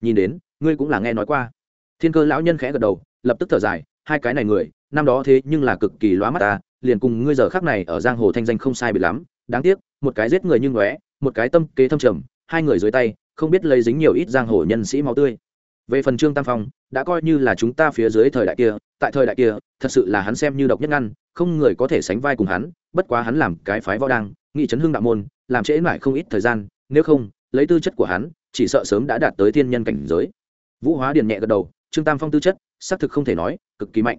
Nhìn đến, ngươi cũng là nghe nói qua. Thiên cơ lão nhân khẽ gật đầu, lập tức thở dài, hai cái này người, năm đó thế nhưng là cực kỳ lóa mắt ta, liền cùng ngươi giờ khác này ở giang hồ thanh danh không sai bị lắm, đáng tiếc, một cái giết người như ngóe, một cái tâm kế thâm trầm, hai người dưới tay, không biết lấy dính nhiều ít giang hồ nhân sĩ máu tươi về phần trương tam phong, đã coi như là chúng ta phía dưới thời đại kia, tại thời đại kia, thật sự là hắn xem như độc nhất ngăn, không người có thể sánh vai cùng hắn, bất quá hắn làm cái phái võ đang, nghị chấn hưng đạo môn, làm trễ mãi không ít thời gian, nếu không, lấy tư chất của hắn, chỉ sợ sớm đã đạt tới thiên nhân cảnh giới. Vũ hóa điền nhẹ gật đầu, trương tam phong tư chất, xác thực không thể nói, cực kỳ mạnh.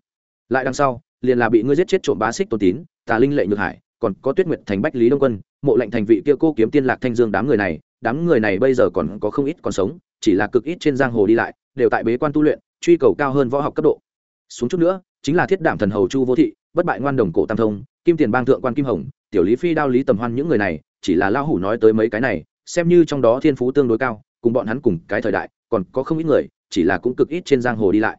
Lại đằng sau, liền là bị ngươi giết chết trộm bá xích tôn tín, tà linh lệ nhược hải, còn có tuyết nguyệt thành bách lý đông quân, mộ lệnh thành vị kia cô kiếm tiên lạc thanh dương đám người này, đám người này bây giờ còn có không ít còn sống chỉ là cực ít trên giang hồ đi lại, đều tại bế quan tu luyện, truy cầu cao hơn võ học cấp độ. Xuống chút nữa, chính là thiết đảm thần hầu chu vô thị, bất bại ngoan đồng cổ tam thông, kim tiền bang thượng quan kim hồng, tiểu lý phi đao lý tầm hoan những người này, chỉ là lao hủ nói tới mấy cái này, xem như trong đó thiên phú tương đối cao, cùng bọn hắn cùng cái thời đại, còn có không ít người, chỉ là cũng cực ít trên giang hồ đi lại.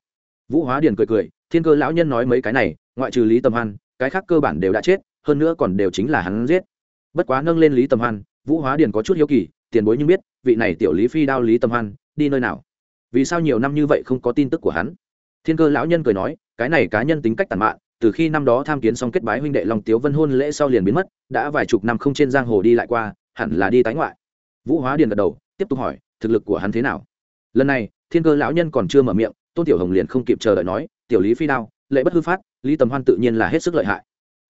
Vũ hóa điền cười cười, thiên cơ lão nhân nói mấy cái này, ngoại trừ lý tầm hoan, cái khác cơ bản đều đã chết, hơn nữa còn đều chính là hắn giết. Bất quá nâng lên lý tầm hoan, vũ hóa điền có chút hiếu kỳ tiền bối nhưng biết, vị này tiểu lý phi đao lý Tâm hoan, đi nơi nào? Vì sao nhiều năm như vậy không có tin tức của hắn? Thiên cơ lão nhân cười nói, cái này cá nhân tính cách tàn mạn, từ khi năm đó tham kiến xong kết bái huynh đệ long tiếu vân hôn lễ sau liền biến mất, đã vài chục năm không trên giang hồ đi lại qua, hẳn là đi tái ngoại. Vũ hóa điền gật đầu, tiếp tục hỏi, thực lực của hắn thế nào? Lần này, thiên cơ lão nhân còn chưa mở miệng, tôn tiểu hồng liền không kịp chờ đợi nói, tiểu lý phi đao, lệ bất hư phát, lý tầm hoan tự nhiên là hết sức lợi hại.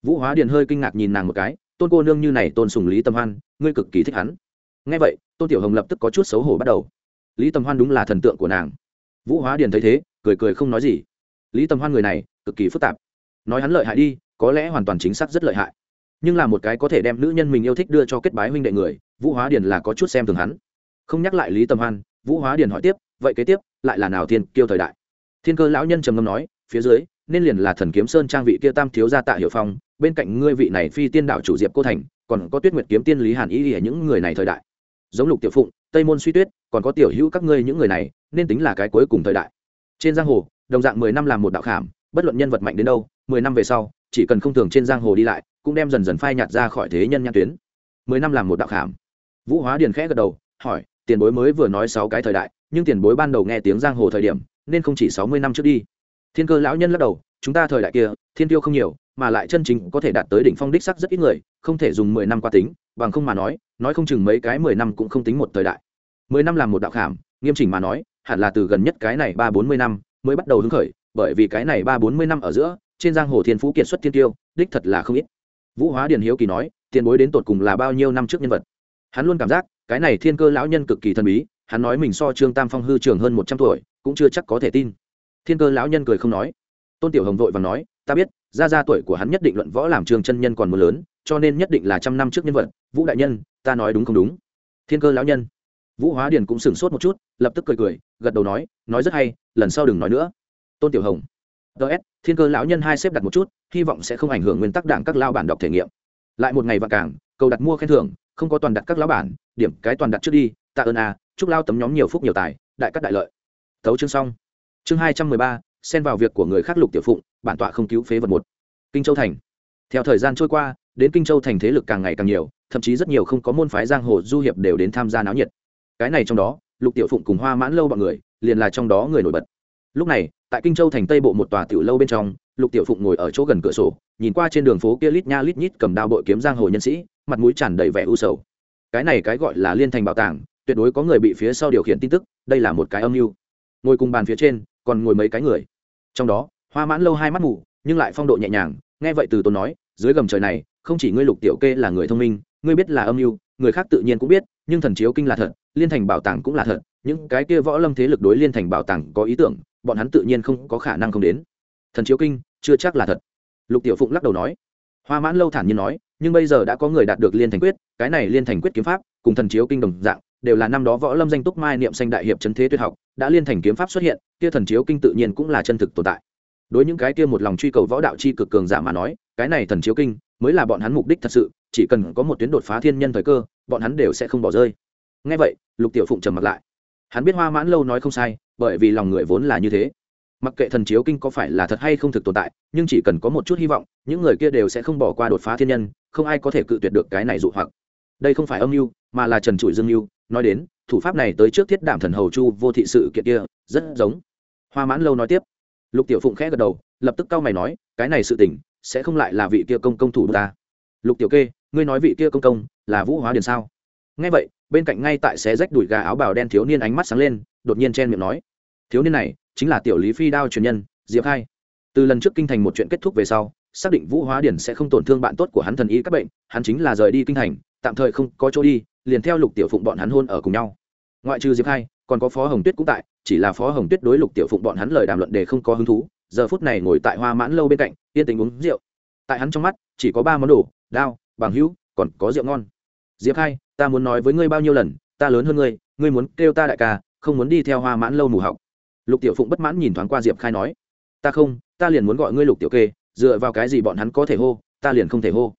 Vũ hóa điền hơi kinh ngạc nhìn nàng một cái, tôn cô nương như này tôn sùng lý tầm hoan, ngươi cực kỳ thích hắn ngay vậy, tôn tiểu hồng lập tức có chút xấu hổ bắt đầu. Lý tầm hoan đúng là thần tượng của nàng. Vũ hóa điền thấy thế, cười cười không nói gì. Lý tầm hoan người này, cực kỳ phức tạp. Nói hắn lợi hại đi, có lẽ hoàn toàn chính xác rất lợi hại. Nhưng là một cái có thể đem nữ nhân mình yêu thích đưa cho kết bái huynh đệ người, vũ hóa điền là có chút xem thường hắn. Không nhắc lại lý tầm hoan, vũ hóa điền hỏi tiếp, vậy kế tiếp, lại là nào thiên kiêu thời đại? Thiên cơ lão nhân trầm ngâm nói, phía dưới, nên liền là thần kiếm sơn trang vị kia tam thiếu gia tạ hiệu phong, bên cạnh ngươi vị này phi tiên đạo chủ diệp cô thành, còn có tuyết nguyệt kiếm tiên lý hàn ý ở những người này thời đại giống lục tiểu phụng, tây môn suy tuyết, còn có tiểu hữu các ngươi những người này, nên tính là cái cuối cùng thời đại. Trên giang hồ, đồng dạng mười năm làm một đạo khảm, bất luận nhân vật mạnh đến đâu, mười năm về sau, chỉ cần không thường trên giang hồ đi lại, cũng đem dần dần phai nhạt ra khỏi thế nhân nhãn tuyến. Mười năm làm một đạo khảm. Vũ hóa điền khẽ gật đầu, hỏi, tiền bối mới vừa nói sáu cái thời đại, nhưng tiền bối ban đầu nghe tiếng giang hồ thời điểm, nên không chỉ sáu mươi năm trước đi. Thiên cơ lão nhân lắc đầu, chúng ta thời đại kia, thiên tiêu không nhiều, mà lại chân chính có thể đạt tới đỉnh phong đích sắc rất ít người, không thể dùng mười năm qua tính, bằng không mà nói nói không chừng mấy cái mười năm cũng không tính một thời đại. Mười năm làm một đạo khảm, nghiêm chỉnh mà nói, hẳn là từ gần nhất cái này ba bốn mươi năm mới bắt đầu hứng khởi, bởi vì cái này ba bốn mươi năm ở giữa, trên giang hồ thiên phú kiệt xuất thiên tiêu, đích thật là không ít. Vũ hóa điền hiếu kỳ nói, tiền bối đến tột cùng là bao nhiêu năm trước nhân vật? Hắn luôn cảm giác, cái này thiên cơ lão nhân cực kỳ thần bí, hắn nói mình so trương tam phong hư trường hơn một trăm tuổi, cũng chưa chắc có thể tin. Thiên cơ lão nhân cười không nói. Tôn tiểu hồng vội và nói, ta biết ra ra tuổi của hắn nhất định luận võ làm trường chân nhân còn mưa lớn, cho nên nhất định là trăm năm trước nhân vật, vũ đại nhân ta nói đúng không đúng? Thiên cơ lão nhân. Vũ hóa điền cũng sửng sốt một chút, lập tức cười cười, gật đầu nói nói rất hay, lần sau đừng nói nữa. Tôn tiểu hồng. Ts thiên cơ lão nhân hai xếp đặt một chút, hy vọng sẽ không ảnh hưởng nguyên tắc đảng các lao bản đọc thể nghiệm. Lại một ngày vạn cảng, cầu đặt mua khen thưởng, không có toàn đặt các lão bản, điểm cái toàn đặt trước đi, tạ ơn a, chúc lao tấm nhóm nhiều phúc nhiều tài, đại cắt đại lợi. Tấu chương xong. Chương hai trăm mười ba, xen vào việc của người khác lục tiểu phụng, bản tọa không cứu phế vật một. Kinh châu thành. Theo thời gian trôi qua, đến kinh châu thành thế lực càng ngày càng nhiều thậm chí rất nhiều không có môn phái giang hồ du hiệp đều đến tham gia náo nhiệt. Cái này trong đó, lục tiểu phụng cùng hoa mãn lâu bọn người, liền là trong đó người nổi bật. Lúc này, tại kinh châu thành tây bộ một tòa tiểu lâu bên trong, lục tiểu phụng ngồi ở chỗ gần cửa sổ, nhìn qua trên đường phố kia lít nha lít nhít cầm đao bội kiếm giang hồ nhân sĩ, mặt mũi tràn đầy vẻ u sầu. Cái này cái gọi là liên thành bảo tàng, tuyệt đối có người bị phía sau điều khiển tin tức, đây là một cái âm mưu. Ngồi cùng bàn phía trên, còn ngồi mấy cái người. Trong đó, hoa mãn lâu hai mắt mù, nhưng lại phong độ nhẹ nhàng, nghe vậy từ tôn nói, dưới gầm trời này, không chỉ ngươi lục tiểu kê là người thông minh ngươi biết là âm mưu, người khác tự nhiên cũng biết, nhưng thần chiếu kinh là thật, liên thành bảo tàng cũng là thật, những cái kia võ lâm thế lực đối liên thành bảo tàng có ý tưởng, bọn hắn tự nhiên không có khả năng không đến. Thần chiếu kinh, chưa chắc là thật. Lục tiểu phụng lắc đầu nói. Hoa mãn lâu thản nhiên nói, nhưng bây giờ đã có người đạt được liên thành quyết, cái này liên thành quyết kiếm pháp, cùng thần chiếu kinh đồng dạng, đều là năm đó võ lâm danh túc mai niệm sanh đại hiệp trấn thế tuyệt học, đã liên thành kiếm pháp xuất hiện, kia thần chiếu kinh tự nhiên cũng là chân thực tồn tại. Đối những cái kia một lòng truy cầu võ đạo chi cực cường giả mà nói, cái này thần chiếu kinh, mới là bọn hắn mục đích thật sự chỉ cần có một tuyến đột phá thiên nhân thời cơ, bọn hắn đều sẽ không bỏ rơi. Ngay vậy, lục tiểu phụng trầm mặt lại. Hắn biết hoa mãn lâu nói không sai, bởi vì lòng người vốn là như thế. Mặc kệ thần chiếu kinh có phải là thật hay không thực tồn tại, nhưng chỉ cần có một chút hy vọng, những người kia đều sẽ không bỏ qua đột phá thiên nhân, không ai có thể cự tuyệt được cái này dụ hoặc. Đây không phải âm mưu, mà là trần trụi dương mưu. Nói đến, thủ pháp này tới trước thiết đảm thần hầu chu vô thị sự kiện kia, rất giống. Hoa mãn lâu nói tiếp. Lục tiểu phụng khẽ gật đầu, lập tức cau mày nói, cái này sự tình, sẽ không lại là vị kia công công thủ ta. Lục tiểu kê ngươi nói vị kia công công là vũ hóa điền sao? Ngay vậy, bên cạnh ngay tại xé rách đùi gà áo bào đen thiếu niên ánh mắt sáng lên, đột nhiên chen miệng nói, thiếu niên này chính là tiểu lý phi đao truyền nhân, diệp khai. Từ lần trước kinh thành một chuyện kết thúc về sau, xác định vũ hóa điển sẽ không tổn thương bạn tốt của hắn thần y các bệnh, hắn chính là rời đi kinh thành, tạm thời không có chỗ đi, liền theo lục tiểu phụng bọn hắn hôn ở cùng nhau. Ngoại trừ diệp khai, còn có phó hồng tuyết cũng tại, chỉ là phó hồng tuyết đối lục tiểu phụng bọn hắn lời đàm luận đề không có hứng thú, giờ phút này ngồi tại hoa mãn lâu bên cạnh, yên tình uống rượu. Tại hắn trong mắt, chỉ có ba món đồ, đao bằng hữu, còn có rượu ngon. Diệp khai, ta muốn nói với ngươi bao nhiêu lần, ta lớn hơn ngươi ngươi muốn kêu ta đại ca, không muốn đi theo hoa mãn lâu mù học. Lục tiểu phụng bất mãn nhìn thoáng qua diệp khai nói, ta không, ta liền muốn gọi ngươi lục tiểu kê, dựa vào cái gì bọn hắn có thể hô, ta liền không thể hô.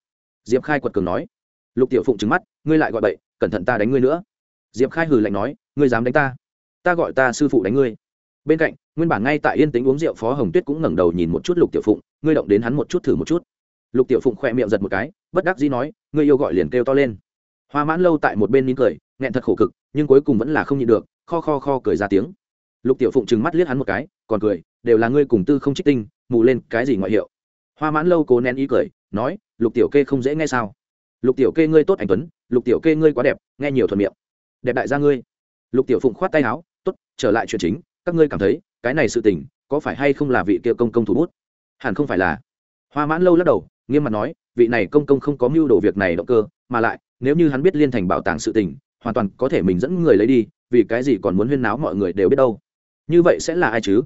Diệp khai quật cường nói, lục tiểu phụng trứng mắt, ngươi lại gọi bậy, cẩn thận ta đánh ngươi nữa. Diệp khai hừ lạnh nói, ngươi dám đánh ta ta gọi ta sư phụ đánh ngươi. Bên cạnh, nguyên bản ngay tại yên tĩnh uống rượu phó hồng tuyết cũng ngẩng đầu nhìn một chút lục tiểu phụng, ngươi động đến hắn một chút thử một chút lục tiểu phụng khỏe miệng giật một cái, bất đắc dĩ nói, ngươi yêu gọi liền kêu to lên. Hoa mãn lâu tại một bên nín cười, nghẹn thật khổ cực, nhưng cuối cùng vẫn là không nhịn được, kho kho kho cười ra tiếng. Lục tiểu phụng trừng mắt liếc hắn một cái, còn cười, đều là ngươi cùng tư không trích tinh, mù lên cái gì ngoại hiệu? Hoa mãn lâu cố nén ý cười, nói, lục tiểu kê không dễ nghe sao? Lục tiểu kê ngươi tốt anh tuấn, lục tiểu kê ngươi quá đẹp, nghe nhiều thuận miệng. Đẹp đại gia ngươi. Lục tiểu phụng khoát tay áo, tốt, trở lại chuyện chính, các ngươi cảm thấy, cái này sự tình, có phải hay không là vị kia công công thủ bút? Hẳn không phải là. Hoa mãn lâu lắc đầu nghiêm mặt nói, vị này công công không có mưu đồ việc này động cơ, mà lại, nếu như hắn biết liên thành bảo tàng sự tình, hoàn toàn có thể mình dẫn người lấy đi, vì cái gì còn muốn huyên náo mọi người đều biết đâu. Như vậy sẽ là ai chứ?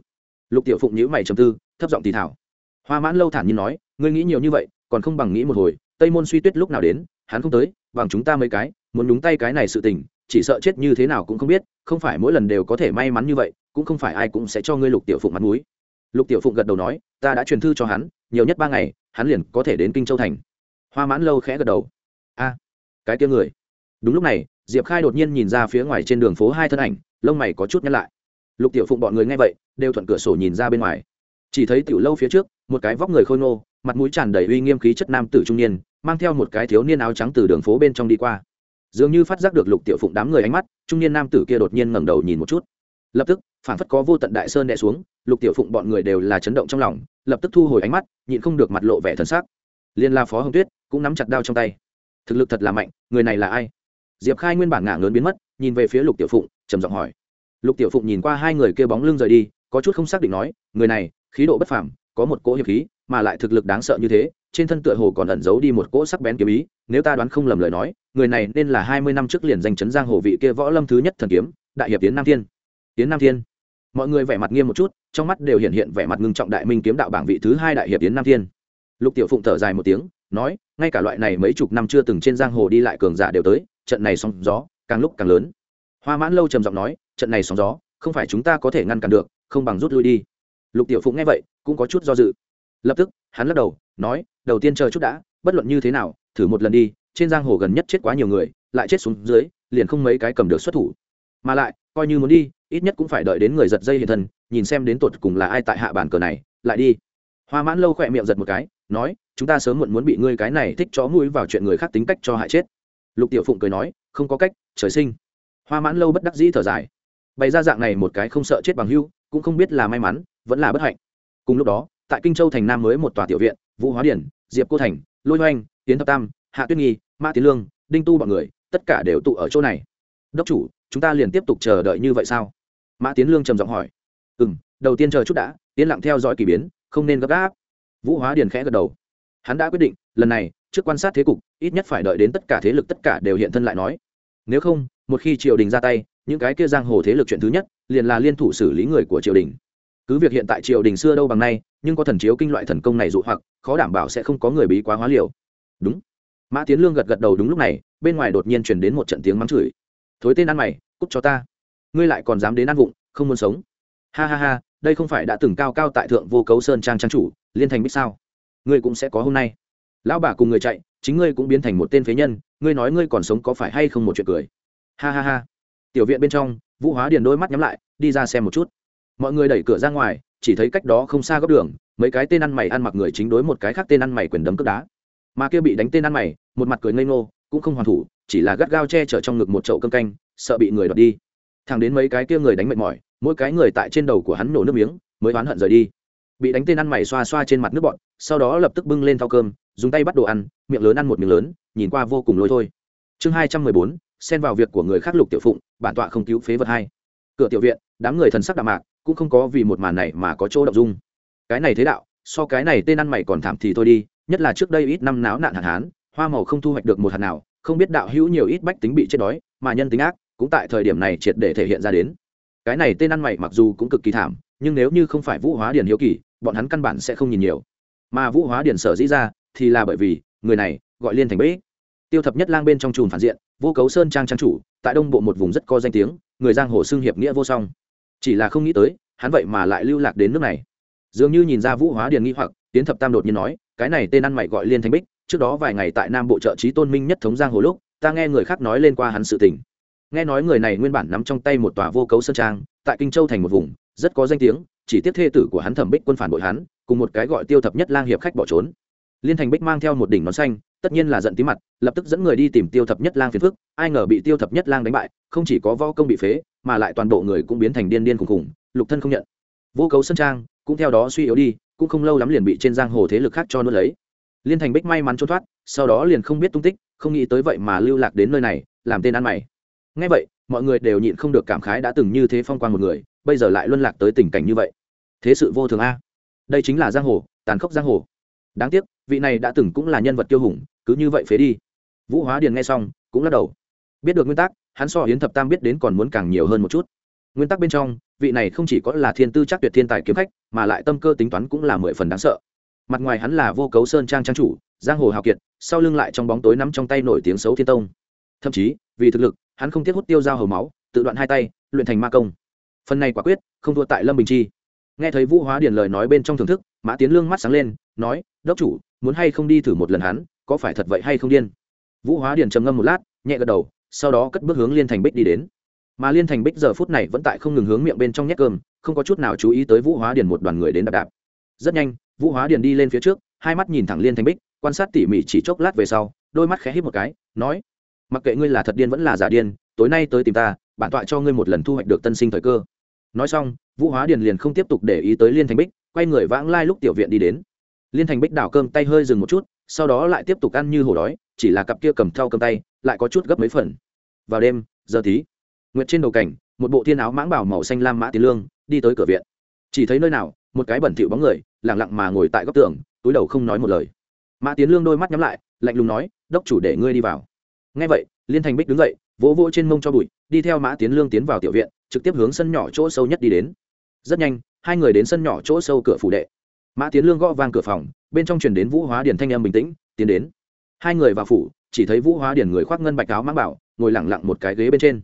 Lục tiểu phụng nhữ mày trầm tư, thấp giọng thì thảo hoa mãn lâu thản nhiên nói, ngươi nghĩ nhiều như vậy, còn không bằng nghĩ một hồi, tây môn suy tuyết lúc nào đến, hắn không tới, bằng chúng ta mấy cái, muốn đúng tay cái này sự tình, chỉ sợ chết như thế nào cũng không biết, không phải mỗi lần đều có thể may mắn như vậy, cũng không phải ai cũng sẽ cho ngươi lục tiểu phụng mặt mũi. Lục tiểu phụng gật đầu nói, ta đã truyền thư cho hắn, nhiều nhất ba ngày hắn liền có thể đến kinh châu thành. Hoa mãn lâu khẽ gật đầu. A, cái tiếng người. Đúng lúc này, diệp khai đột nhiên nhìn ra phía ngoài trên đường phố hai thân ảnh, lông mày có chút nhắc lại. Lục tiểu phụng bọn người nghe vậy, đều thuận cửa sổ nhìn ra bên ngoài. Chỉ thấy tiểu lâu phía trước, một cái vóc người khôi ngô, mặt mũi tràn đầy uy nghiêm khí chất nam tử trung niên, mang theo một cái thiếu niên áo trắng từ đường phố bên trong đi qua. Dường như phát giác được lục tiểu phụng đám người ánh mắt, trung niên nam tử kia đột nhiên ngẩng đầu nhìn một chút. Lập tức phản phất có vô tận đại sơn đè xuống, lục tiểu phụng bọn người đều là chấn động trong lòng lập tức thu hồi ánh mắt, nhịn không được mặt lộ vẻ thần sắc. Liên la phó hồng tuyết cũng nắm chặt đao trong tay. Thực lực thật là mạnh, người này là ai? Diệp khai nguyên bản ngả lớn biến mất, nhìn về phía lục tiểu phụng, trầm giọng hỏi. Lục tiểu phụng nhìn qua hai người kêu bóng lưng rời đi, có chút không xác định nói, người này, khí độ bất phàm, có một cỗ hiệp khí, mà lại thực lực đáng sợ như thế, trên thân tựa hồ còn ẩn giấu đi một cỗ sắc bén kiếm ý, nếu ta đoán không lầm lời nói, người này nên là hai mươi năm trước liền danh chấn giang hồ vị kia võ lâm thứ nhất thần kiếm, đại hiệp tiến nam thiên. Tiến nam thiên mọi người vẻ mặt nghiêm một chút, trong mắt đều hiện hiện vẻ mặt ngưng trọng đại minh kiếm đạo bảng vị thứ hai đại hiệp tiến nam thiên. Lục tiểu phụng thở dài một tiếng, nói, ngay cả loại này mấy chục năm chưa từng trên giang hồ đi lại cường giả đều tới, trận này sóng gió, càng lúc càng lớn. Hoa mãn lâu trầm giọng nói, trận này sóng gió, không phải chúng ta có thể ngăn cản được, không bằng rút lui đi. Lục tiểu phụng nghe vậy, cũng có chút do dự. Lập tức, hắn lắc đầu, nói, đầu tiên chờ chút đã, bất luận như thế nào, thử một lần đi, trên giang hồ gần nhất chết quá nhiều người, lại chết xuống dưới, liền không mấy cái cầm được xuất thủ. Mà lại, coi như muốn đi ít nhất cũng phải đợi đến người giật dây hiện thân, nhìn xem đến tột cùng là ai tại hạ bàn cờ này, lại đi. Hoa mãn lâu khỏe miệng giật một cái, nói, chúng ta sớm muộn muốn bị ngươi cái này thích chó mũi vào chuyện người khác tính cách cho hại chết. Lục tiểu phụng cười nói, không có cách, trời sinh. Hoa mãn lâu bất đắc dĩ thở dài. Bày ra dạng này một cái không sợ chết bằng hưu, cũng không biết là may mắn, vẫn là bất hạnh. Cùng lúc đó, tại kinh châu thành nam mới một tòa tiểu viện, vũ hóa điển, diệp cô thành, lôi hoanh tiến thập tam, hạ tuyết nghi mã tiến lương, đinh tu b ọ n người, tất cả đều tụ ở chỗ này. Đốc chủ, chúng ta liền tiếp tục chờ đợi như vậy sao? Mã tiến lương trầm giọng hỏi. Ừ m đầu tiên chờ chút đã, yên lặng theo dõi k ỳ biến, không nên gấp gáp. Vũ hóa điền khẽ gật đầu. Hắn đã quyết định, lần này, trước quan sát thế cục, ít nhất phải đợi đến tất cả thế lực tất cả đều hiện thân lại nói. Nếu không, một khi triều đình ra tay, những cái kia giang hồ thế lực chuyện thứ nhất, liền là liên thủ xử lý người của triều đình. Cứ việc hiện tại triều đình xưa đâu bằng nay, nhưng có thần chiếu kinh loại thần công này dụ hoặc, khó đảm bảo sẽ không có người bí quá hóa liều. Đúng. Mã tiến lương gật gật đầu đúng lúc này, bên ngoài đột nhiên truyền đến một trận tiếng mắng chửi. Thối tên ăn mày, cút cho ta ngươi lại còn dám đến ăn vụng, không muốn sống. Ha ha ha, đây không phải đã từng cao cao tại thượng vô cấu sơn trang trang chủ, liên thành bích sao? Ngươi cũng sẽ có hôm nay. Lão bà cùng người chạy, chính ngươi cũng biến thành một tên phế nhân, ngươi nói ngươi còn sống có phải hay không một chuyện cười? Ha ha ha. Tiểu viện bên trong, vũ hóa điền đôi mắt nhắm lại, đi ra xem một chút. Mọi người đẩy cửa ra ngoài, chỉ thấy cách đó không xa góc đường, mấy cái tên ăn mày ăn mặc người chính đối một cái khác tên ăn mày quyền đấm cướp đá. Mà kia bị đánh tên ăn mày, một mặt cười ngây ngô, cũng không hoàn thủ, chỉ là gắt gao che chở trong ngực một chậu cơm canh, sợ bị người đoạt đi thằng đến mấy cái kia người đánh mệt mỏi, mỗi cái người tại trên đầu của hắn nổ nước miếng, mới oán hận rời đi. Bị đánh tên ăn mày xoa xoa trên mặt nước bọn, sau đó lập tức bưng lên thau cơm, dùng tay bắt đồ ăn, miệng lớn ăn một miệng lớn, nhìn qua vô cùng lôi thôi. Chương hai trăm mười bốn, xen vào việc của người khác lục tiểu phụng, bản tọa không cứu phế vật hai. Cửa tiểu viện, đám người thần sắc đạm mạc, cũng không có vì một màn này mà có chỗ động dung. Cái này thế đạo, so cái này tên ăn mày còn thảm thì thôi đi, nhất là trước đây ít năm náo nạn hạn hán, hoa màu không thu hoạch được một hạt nào, không biết đạo hữu nhiều ít bách tính bị chết đói, mà nhân tính ác cũng tại thời điểm này triệt để thể hiện ra đến. Cái này tên ăn mày mặc dù cũng cực kỳ thảm, nhưng nếu như không phải vũ hóa điền hiếu kỳ, bọn hắn căn bản sẽ không nhìn nhiều. Mà vũ hóa điền sở dĩ ra, thì là bởi vì, người này, gọi liên thành bế tiêu thập nhất lang bên trong chùm phản diện, vô cấu sơn trang trang chủ, tại đông bộ một vùng rất có danh tiếng, người giang hồ xưng hiệp nghĩa vô song. Chỉ là không nghĩ tới, hắn vậy mà lại lưu lạc đến nước này. Dường như nhìn ra vũ hóa điền nghi hoặc, tiến thập tam đột nhiên nói, cái này tên ăn mày gọi liên thanh bích, trước đó vài ngày tại nam bộ trợ trí tôn minh nhất thống giang hồ lúc, ta nghe người khác nói lên qua hắn sự tình nghe nói người này nguyên bản nắm trong tay một tòa vô cấu sơn trang, tại kinh châu thành một vùng, rất có danh tiếng, chỉ tiếp thê tử của hắn thẩm bích quân phản bội hắn, cùng một cái gọi tiêu thập nhất lang hiệp khách bỏ trốn. Liên thành bích mang theo một đỉnh nón xanh, tất nhiên là giận tí mặt, lập tức dẫn người đi tìm tiêu thập nhất lang phiền phức, ai ngờ bị tiêu thập nhất lang đánh bại, không chỉ có võ công bị phế, mà lại toàn bộ người cũng biến thành điên điên khùng khùng lục thân không nhận. Vô cấu sơn trang, cũng theo đó suy yếu đi, cũng không lâu lắm liền bị trên giang hồ thế lực khác cho nuốt lấy. Liên thành bích may mắn trốn thoát, sau đó liền không biết tung tích, không nghĩ tới vậy mà lưu lạc đến nơi này, làm tên ăn mày ngay vậy, mọi người đều nhịn không được cảm khái đã từng như thế phong quang một người, bây giờ lại luân lạc tới tình cảnh như vậy. Thế sự vô thường a. Đây chính là giang hồ, tàn khốc giang hồ. Đáng tiếc, vị này đã từng cũng là nhân vật tiêu hùng, cứ như vậy phế đi. Vũ hóa điền nghe xong, cũng lắc đầu. Biết được nguyên tắc, hắn so hiến thập tam biết đến còn muốn càng nhiều hơn một chút. Nguyên tắc bên trong, vị này không chỉ có là thiên tư chắc tuyệt thiên tài kiếm khách, mà lại tâm cơ tính toán cũng là mười phần đáng sợ. Mặt ngoài hắn là vô cấu sơn trang trang chủ, giang hồ hào kiệt, sau lưng lại trong bóng tối nắm trong tay nổi tiếng xấu thiên tông thậm chí, vì thực lực, hắn không thiết hút tiêu dao hầu máu, tự đoạn hai tay, luyện thành ma công. Phần này quả quyết, không thua tại lâm bình chi. Nghe thấy vũ hóa điền lời nói bên trong thưởng thức, mã tiến lương mắt sáng lên, nói, đốc chủ, muốn hay không đi thử một lần hắn, có phải thật vậy hay không điên? Vũ hóa điền trầm ngâm một lát, nhẹ gật đầu, sau đó cất bước hướng liên thành bích đi đến. Mà liên thành bích giờ phút này vẫn tại không ngừng hướng miệng bên trong nhét cơm, không có chút nào chú ý tới vũ hóa điền một đoàn người đến đạp đạp. Rất nhanh, vũ hóa điền đi lên phía trước, hai mắt nhìn thẳng liên thành bích, quan sát tỉ mỉ chỉ chốc lát về sau, đôi mắt khẽ hít một cái, nói mặc kệ ngươi là thật điên vẫn là giả điên, tối nay tới tìm ta, bản tọa cho ngươi một lần thu hoạch được tân sinh thời cơ. Nói xong, vũ hóa điền liền không tiếp tục để ý tới liên thành bích, quay người vãng lai lúc tiểu viện đi đến. Liên thành bích đảo cơm tay hơi dừng một chút, sau đó lại tiếp tục ăn như hổ đói, chỉ là cặp kia cầm thau cầm tay, lại có chút gấp mấy phần. Vào đêm, giờ tí nguyệt trên đầu cảnh, một bộ thiên áo mãng bảo màu xanh lam mã tiến lương, đi tới cửa viện. Chỉ thấy nơi nào, một cái bẩn thỉu bóng người lẳng lặng mà ngồi tại góc tường, túi đầu không nói một lời. Mã tiến lương đôi mắt nhắm lại, lạnh lùng nói, đốc chủ để ngươi đi vào ngay vậy, liên thành bích đứng dậy, vỗ vỗ trên mông cho bụi, đi theo mã tiến lương tiến vào tiểu viện, trực tiếp hướng sân nhỏ chỗ sâu nhất đi đến. Rất nhanh, hai người đến sân nhỏ chỗ sâu cửa phủ đệ. Mã tiến lương gõ vang cửa phòng, bên trong truyền đến vũ hóa điển thanh em bình tĩnh, tiến đến. Hai người vào phủ, chỉ thấy vũ hóa điển người khoác ngân bạch áo mang bảo, ngồi lẳng lặng một cái ghế bên trên.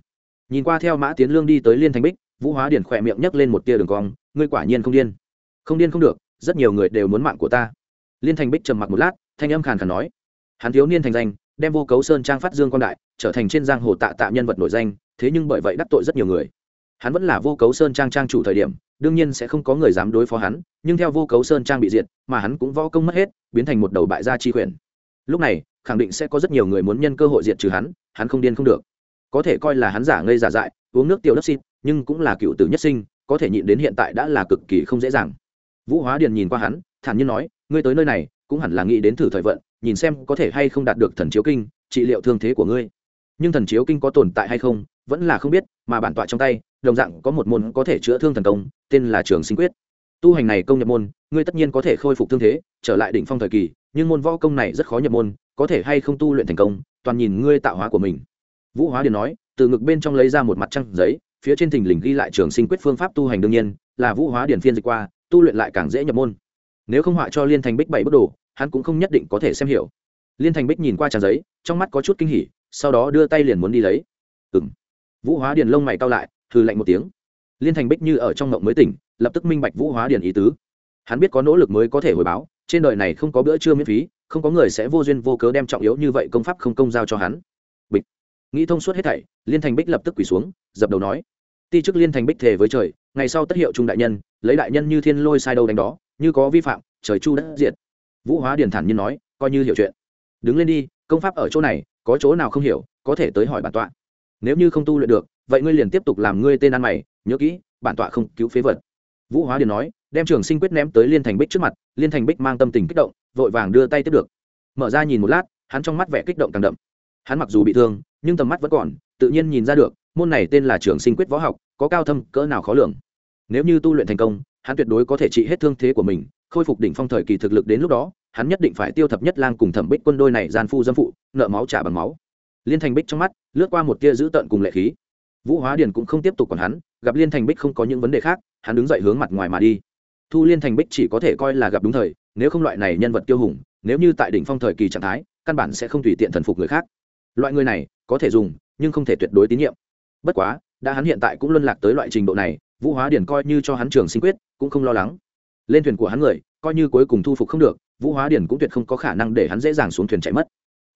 Nhìn qua theo mã tiến lương đi tới liên thanh bích, vũ hóa điển khỏe miệng nhấc lên một tia đường cong, ngươi quả nhiên không điên. Không điên không được, rất nhiều người đều muốn mạng của ta. Liên thanh bích trầm mặc một lát, thanh âm khàn khàn nói, hắn thiếu niên thành danh đem vô cấu sơn trang phát dương quan đại, trở thành trên giang hồ tạ tạ nhân vật nổi danh, thế nhưng bởi vậy đắc tội rất nhiều người. Hắn vẫn là vô cấu sơn trang trang chủ thời điểm, đương nhiên sẽ không có người dám đối phó hắn, nhưng theo vô cấu sơn trang bị diệt, mà hắn cũng võ công mất hết, biến thành một đầu bại gia chi quyền. Lúc này, khẳng định sẽ có rất nhiều người muốn nhân cơ hội diệt trừ hắn hắn không điên không được. Có thể coi là hắn giả ngây giả dại, uống nước tiểu đất xịt, nhưng cũng là cựu tử nhất sinh, có thể nhịn đến hiện tại đã là cực kỳ không dễ dàng. Vũ hóa điền nhìn qua hắn, thản nhiên nói, ngươi tới nơi này, cũng hẳn là nghĩ đến thử thời vận nhìn xem có thể hay không đạt được thần chiếu kinh, trị liệu thương thế của ngươi. Nhưng thần chiếu kinh có tồn tại hay không, vẫn là không biết, mà bản tọa trong tay, đồng dạng có một môn có thể chữa thương thần công, tên là trường sinh quyết. Tu hành này công nhập môn, ngươi tất nhiên có thể khôi phục thương thế, trở lại đỉnh phong thời kỳ, nhưng môn võ công này rất khó nhập môn, có thể hay không tu luyện thành công, toàn nhìn ngươi tạo hóa của mình. Vũ hóa điền nói, từ ngực bên trong lấy ra một mặt trăng giấy, phía trên thình lình ghi lại trường sinh quyết phương pháp tu hành đương nhiên, là vũ hóa điền phiên dịch qua, tu luyện lại càng dễ nhập môn. Nếu không họa cho liên thành bích bảy bức đồ hắn cũng không nhất định có thể xem hiểu. Liên thành bích nhìn qua trang giấy, trong mắt có chút kinh hỉ, sau đó đưa tay liền muốn đi lấy. Ừ m vũ hóa điền lông mày cao lại thử lạnh một tiếng. Liên thành bích như ở trong ngộng mới tỉnh, lập tức minh bạch vũ hóa điền ý tứ. Hắn biết có nỗ lực mới có thể hồi báo, trên đời này không có bữa trưa miễn phí, không có người sẽ vô duyên vô cớ đem trọng yếu như vậy công pháp không công giao cho hắn. Bịch. Nghĩ thông suốt hết thảy, liên thành bích lập tức quỳ xuống, dập đầu nói. Ti chức liên thành bích thề với trời, ngày sau tất hiệu trung đại nhân, lấy đại nhân như thiên lôi sai đâu đánh đó, như có vi phạm, trời chu đất diệt vũ hóa điền thản nhiên nói, coi như hiểu chuyện. Đứng lên đi, công pháp ở chỗ này, có chỗ nào không hiểu, có thể tới hỏi bản tọa. Nếu như không tu luyện được, vậy ngươi liền tiếp tục làm ngươi tên ăn mày, nhớ kỹ, bản tọa không cứu phế vật. Vũ hóa điền nói, đem trường sinh quyết ném tới liên thành bích trước mặt, liên thành bích mang tâm tình kích động, vội vàng đưa tay tiếp được. Mở ra nhìn một lát, hắn trong mắt vẻ kích động càng đậm. Hắn mặc dù bị thương, nhưng tầm mắt vẫn còn, tự nhiên nhìn ra được, môn này tên là trường sinh quyết võ học, có cao thâm, cỡ nào khó lường. Nếu như tu luyện thành công, hắn tuyệt đối có thể trị hết thương thế của mình, khôi phục đỉnh phong thời kỳ thực lực đến lúc đó hắn nhất định phải tiêu thập nhất lang cùng thẩm bích quân đôi này gian phu dâm phụ, nợ máu trả bằng máu. Liên thành bích trong mắt, lướt qua một tia dữ tợn cùng lệ khí. Vũ hóa điền cũng không tiếp tục còn hắn, gặp liên thành bích không có những vấn đề khác, hắn đứng dậy hướng mặt ngoài mà đi. Thu liên thành bích chỉ có thể coi là gặp đúng thời, nếu không loại này nhân vật tiêu hùng, nếu như tại đỉnh phong thời kỳ trạng thái, căn bản sẽ không tùy tiện thần phục người khác. Loại người này, có thể dùng, nhưng không thể tuyệt đối tín nhiệm. Bất quá, đã hắn hiện tại cũng luân lạc tới loại trình độ này, vũ hóa điển coi như cho hắn trường sinh quyết, cũng không lo lắng. Lên thuyền của hắn người, coi như cuối cùng thu phục không được vũ hóa điển cũng tuyệt không có khả năng để hắn dễ dàng xuống thuyền chạy mất.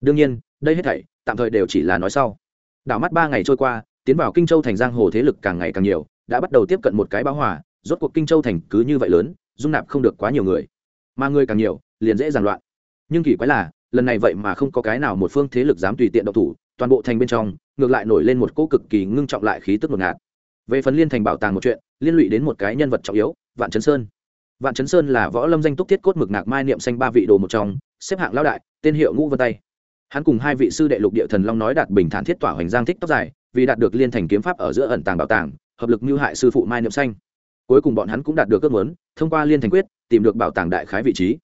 Đương nhiên, đây hết thảy, tạm thời đều chỉ là nói sau. Đảo mắt ba ngày trôi qua, tiến vào kinh châu thành giang hồ thế lực càng ngày càng nhiều, đã bắt đầu tiếp cận một cái báo hòa, rốt cuộc kinh châu thành cứ như vậy lớn, dung nạp không được quá nhiều người. Mà người càng nhiều, liền dễ giàn loạn. Nhưng kỳ quái là, lần này vậy mà không có cái nào một phương thế lực dám tùy tiện độc thủ, toàn bộ thành bên trong, ngược lại nổi lên một cỗ cực kỳ ngưng trọng lại khí tức ngột ngạt. Về phần liên thành bảo tàng một chuyện, liên lụy đến một cái nhân vật trọng yếu, vạn chấn sơn vạn chấn sơn là võ lâm danh túc thiết cốt mực nạc mai niệm xanh ba vị đồ một trong, xếp hạng lao đại, tên hiệu ngũ vân tay. Hắn cùng hai vị sư đệ lục địa thần long nói đạt bình thản thiết tỏa hoành giang thích tóc dài, vì đạt được liên thành kiếm pháp ở giữa ẩn tàng bảo tàng, hợp lực mưu hại sư phụ mai niệm xanh. Cuối cùng bọn hắn cũng đạt được ước muốn, thông qua liên thành quyết, tìm được bảo tàng đại khái vị trí.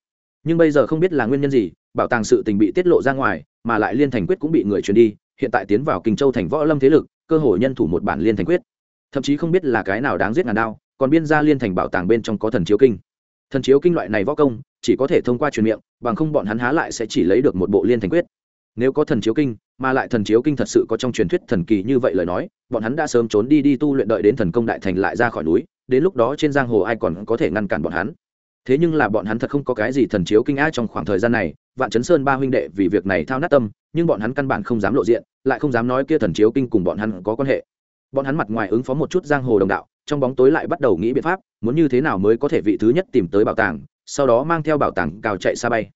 Nhưng bây giờ không biết là nguyên nhân gì, bảo tàng sự tình bị tiết lộ ra ngoài, mà lại liên thành quyết cũng bị người truyền đi, hiện tại tiến vào kinh châu thành võ lâm thế lực, cơ hội nhân thủ một bản liên thành quyết. Thậm chí không biết là cái nào đáng giết ngàn đao, còn biên ra liên thành bảo tàng bên trong có thần chiếu kinh thần chiếu kinh loại này võ công, chỉ có thể thông qua truyền miệng, bằng không bọn hắn há lại sẽ chỉ lấy được một bộ liên thành quyết. Nếu có thần chiếu kinh, mà lại thần chiếu kinh thật sự có trong truyền thuyết thần kỳ như vậy lời nói, bọn hắn đã sớm trốn đi đi tu luyện đợi đến thần công đại thành lại ra khỏi núi, đến lúc đó trên giang hồ ai còn có thể ngăn cản bọn hắn. Thế nhưng là bọn hắn thật không có cái gì thần chiếu kinh á trong khoảng thời gian này, vạn chấn sơn ba huynh đệ vì việc này thao nát tâm, nhưng bọn hắn căn bản không dám lộ diện, lại không dám nói kia thần chiếu kinh cùng bọn hắn có quan hệ bọn hắn mặt ngoài ứng phó một chút giang hồ đồng đạo trong bóng tối lại bắt đầu nghĩ biện pháp muốn như thế nào mới có thể vị thứ nhất tìm tới bảo tàng sau đó mang theo bảo tàng cao chạy xa bay.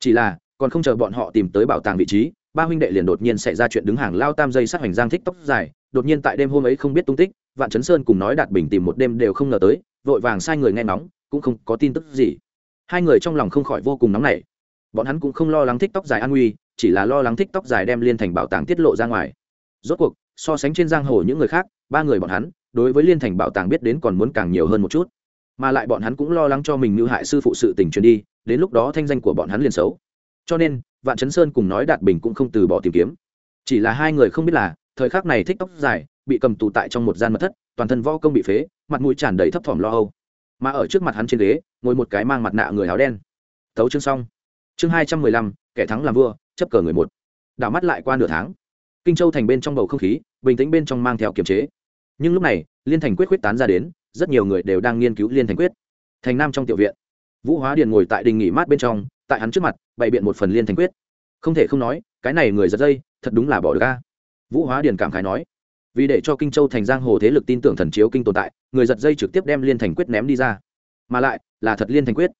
Chỉ là còn không chờ bọn họ tìm tới bảo tàng vị trí ba huynh đệ liền đột nhiên xảy ra chuyện đứng hàng lao tam dây sát hoành giang thích tóc dài đột nhiên tại đêm hôm ấy không biết tung tích vạn chấn sơn cùng nói đạt bình tìm một đêm đều không ngờ tới vội vàng sai người nghe nóng, cũng không có tin tức gì. Hai người trong lòng không khỏi vô cùng nóng nảy. Bọn hắn cũng không lo lắng thích tóc dài an nguy chỉ là lo lắng thích tóc dài đem liên thành bảo tàng tiết lộ ra ngoài. Rốt cuộc so sánh trên giang hồ những người khác, ba người bọn hắn, đối với liên thành bảo tàng biết đến còn muốn càng nhiều hơn một chút. Mà lại bọn hắn cũng lo lắng cho mình mưu hại sư phụ sự tình truyền đi, đến lúc đó thanh danh của bọn hắn liền xấu. Cho nên, vạn chấn sơn cùng nói đạt bình cũng không từ bỏ tìm kiếm. Chỉ là hai người không biết là, thời khắc này thích tóc dài, bị cầm tù tại trong một gian mật thất, toàn thân võ công bị phế, mặt mũi tràn đầy thấp thỏm lo âu. Mà ở trước mặt hắn trên ghế, ngồi một cái mang mặt nạ người áo đen. Tấu chương xong. Chương hai trăm mười lăm, kẻ thắng làm vua, chấp cờ người một. Đảo mắt lại qua nửa tháng kinh châu thành bên trong bầu không khí, bình tĩnh bên trong mang theo kiềm chế. Nhưng lúc này, liên thành quyết quyết tán ra đến, rất nhiều người đều đang nghiên cứu liên thành quyết. Thành nam trong tiểu viện, vũ hóa điền ngồi tại đình nghỉ mát bên trong, tại hắn trước mặt, bày biện một phần liên thành quyết. Không thể không nói, cái này người giật dây, thật đúng là bỏ được ca vũ hóa điền cảm khái nói, vì để cho kinh châu thành giang hồ thế lực tin tưởng thần chiếu kinh tồn tại, người giật dây trực tiếp đem liên thành quyết ném đi ra. Mà lại, là thật liên thành quyết.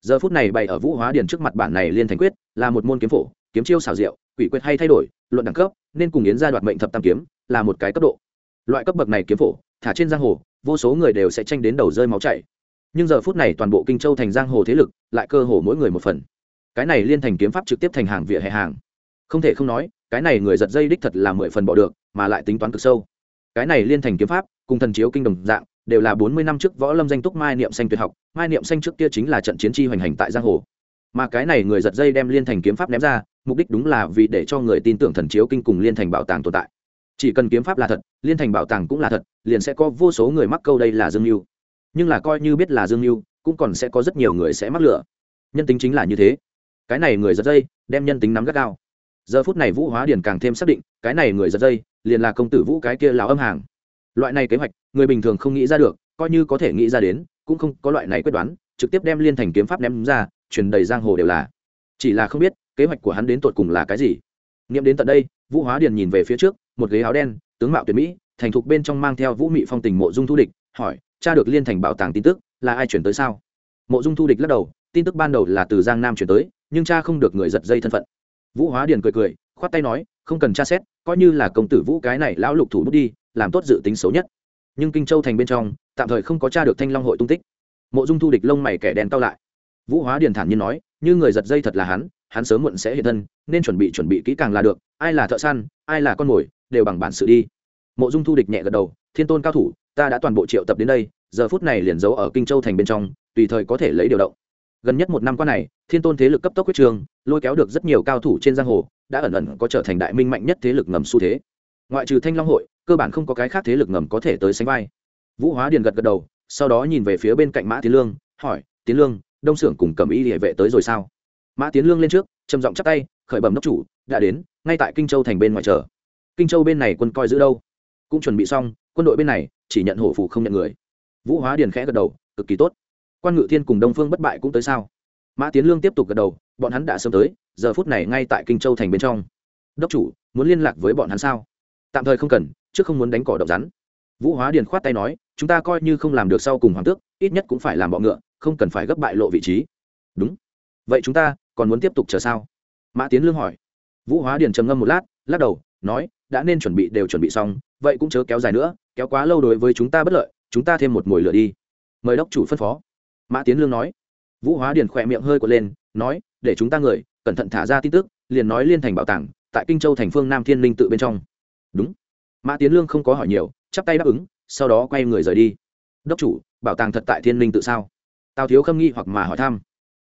Giờ phút này bày ở vũ hóa điền trước mặt bản này liên thành quyết là một môn kiếm phổ, kiếm chiêu xảo diệu, quỷ quyết hay thay đổi, luận đẳng cấp nên cùng yến gia đoạt mệnh thập tam kiếm là một cái cấp độ. Loại cấp bậc này kiếm phổ, thả trên giang hồ, vô số người đều sẽ tranh đến đầu rơi máu chảy. Nhưng giờ phút này toàn bộ kinh châu thành giang hồ thế lực lại cơ hồ mỗi người một phần. Cái này liên thành kiếm pháp trực tiếp thành hàng vỉa hè hàng. Không thể không nói, cái này người giật dây đích thật là mười phần bỏ được, mà lại tính toán cực sâu. Cái này liên thành kiếm pháp, cùng thần chiếu kinh đồng dạng, đều là bốn mươi năm trước võ lâm danh túc mai niệm xanh tuyệt học, mai niệm xanh trước kia chính là trận chiến chi hoành hành tại giang hồ. Mà cái này người giật dây đem liên thành kiếm pháp ném ra mục đích đúng là vì để cho người tin tưởng thần chiếu kinh cùng liên thành bảo tàng tồn tại. Chỉ cần kiếm pháp là thật, liên thành bảo tàng cũng là thật, liền sẽ có vô số người mắc câu đây là dương mưu nhưng là coi như biết là dương mưu cũng còn sẽ có rất nhiều người sẽ mắc lửa nhân tính chính là như thế. Cái này người giật dây, đem nhân tính nắm gắt cao. giờ phút này vũ hóa điền càng thêm xác định, cái này người giật dây, liền là công tử vũ cái kia lào âm hàng. Loại này kế hoạch, người bình thường không nghĩ ra được, coi như có thể nghĩ ra đến, cũng không có loại này quyết đoán, trực tiếp đem liên thành kiếm pháp ném ra, truyền đầy giang hồ đều là. Chỉ là không biết kế hoạch của hắn đến tột cùng là cái gì? Nghiệm đến tận đây, vũ hóa điền nhìn về phía trước, một ghế áo đen, tướng mạo tuyệt mỹ, thành thục bên trong mang theo vũ mị phong tình mộ dung thu địch, hỏi, cha được liên thành bảo tàng tin tức, là ai chuyển tới sao? Mộ dung thu địch lắc đầu, tin tức ban đầu là từ giang nam chuyển tới, nhưng cha không được người giật dây thân phận. Vũ hóa điền cười cười, khoát tay nói, không cần tra xét, coi như là công tử vũ cái này lão lục thủ bút đi, làm tốt dự tính xấu nhất. Nhưng kinh châu thành bên trong, tạm thời không có cha được thanh long hội tung tích. Mộ dung thu địch lông mày kẻ đen cao lại. Vũ hóa điền thản nhiên nói, như người giật dây thật là hắn hắn sớm muộn sẽ hiện thân, nên chuẩn bị chuẩn bị kỹ càng là được, ai là thợ săn, ai là con mồi, đều bằng bản sự đi. Mộ dung thu địch nhẹ gật đầu, thiên tôn cao thủ, ta đã toàn bộ triệu tập đến đây, giờ phút này liền giấu ở kinh châu thành bên trong, tùy thời có thể lấy điều động. Gần nhất một năm qua này, thiên tôn thế lực cấp tốc quyết trường, lôi kéo được rất nhiều cao thủ trên giang hồ, đã ẩn ẩn có trở thành đại minh mạnh nhất thế lực ngầm xu thế. Ngoại trừ thanh long hội, cơ bản không có cái khác thế lực ngầm có thể tới sánh vai. Vũ hóa điền gật gật đầu, sau đó nhìn về phía bên cạnh mã tiến lương, hỏi, tiến lương, đông xưởng cùng cầm y địa vệ tới rồi sao? Mã tiến lương lên trước, trầm giọng chắp tay, khởi bẩm đốc chủ, đã đến, ngay tại kinh châu thành bên ngoài chờ. Kinh châu bên này quân coi giữ đâu? Cũng chuẩn bị xong, quân đội bên này chỉ nhận hổ phụ không nhận người. Vũ hóa điền khẽ gật đầu, cực kỳ tốt. Quan ngự thiên cùng đông phương bất bại cũng tới sao? Mã tiến lương tiếp tục gật đầu, bọn hắn đã sớm tới, giờ phút này ngay tại kinh châu thành bên trong. Đốc chủ, muốn liên lạc với bọn hắn sao? Tạm thời không cần, trước không muốn đánh cỏ độc rắn. Vũ hóa điền khoát tay nói, chúng ta coi như không làm được sau cùng hoàng tước, ít nhất cũng phải làm bọ ngựa, không cần phải gấp bại lộ vị trí. Đúng. Vậy chúng ta còn muốn tiếp tục chờ sao? Mã tiến lương hỏi. Vũ hóa điền trầm ngâm một lát, lắc đầu, nói, đã nên chuẩn bị đều chuẩn bị xong, vậy cũng chớ kéo dài nữa, kéo quá lâu đối với chúng ta bất lợi, chúng ta thêm một mồi lửa đi. Mời đốc chủ phân phó. Mã tiến lương nói. Vũ hóa điền khỏe miệng hơi quật lên, nói, để chúng ta người, cẩn thận thả ra tin tức, liền nói liên thành bảo tàng, tại kinh châu thành phương nam thiên linh tự bên trong. Đúng. Mã tiến lương không có hỏi nhiều, chắp tay đáp ứng, sau đó quay người rời đi. Đốc chủ, bảo tàng thật tại thiên linh tự sao? Tào thiếu khâm nghi hoặc mà hỏi thăm.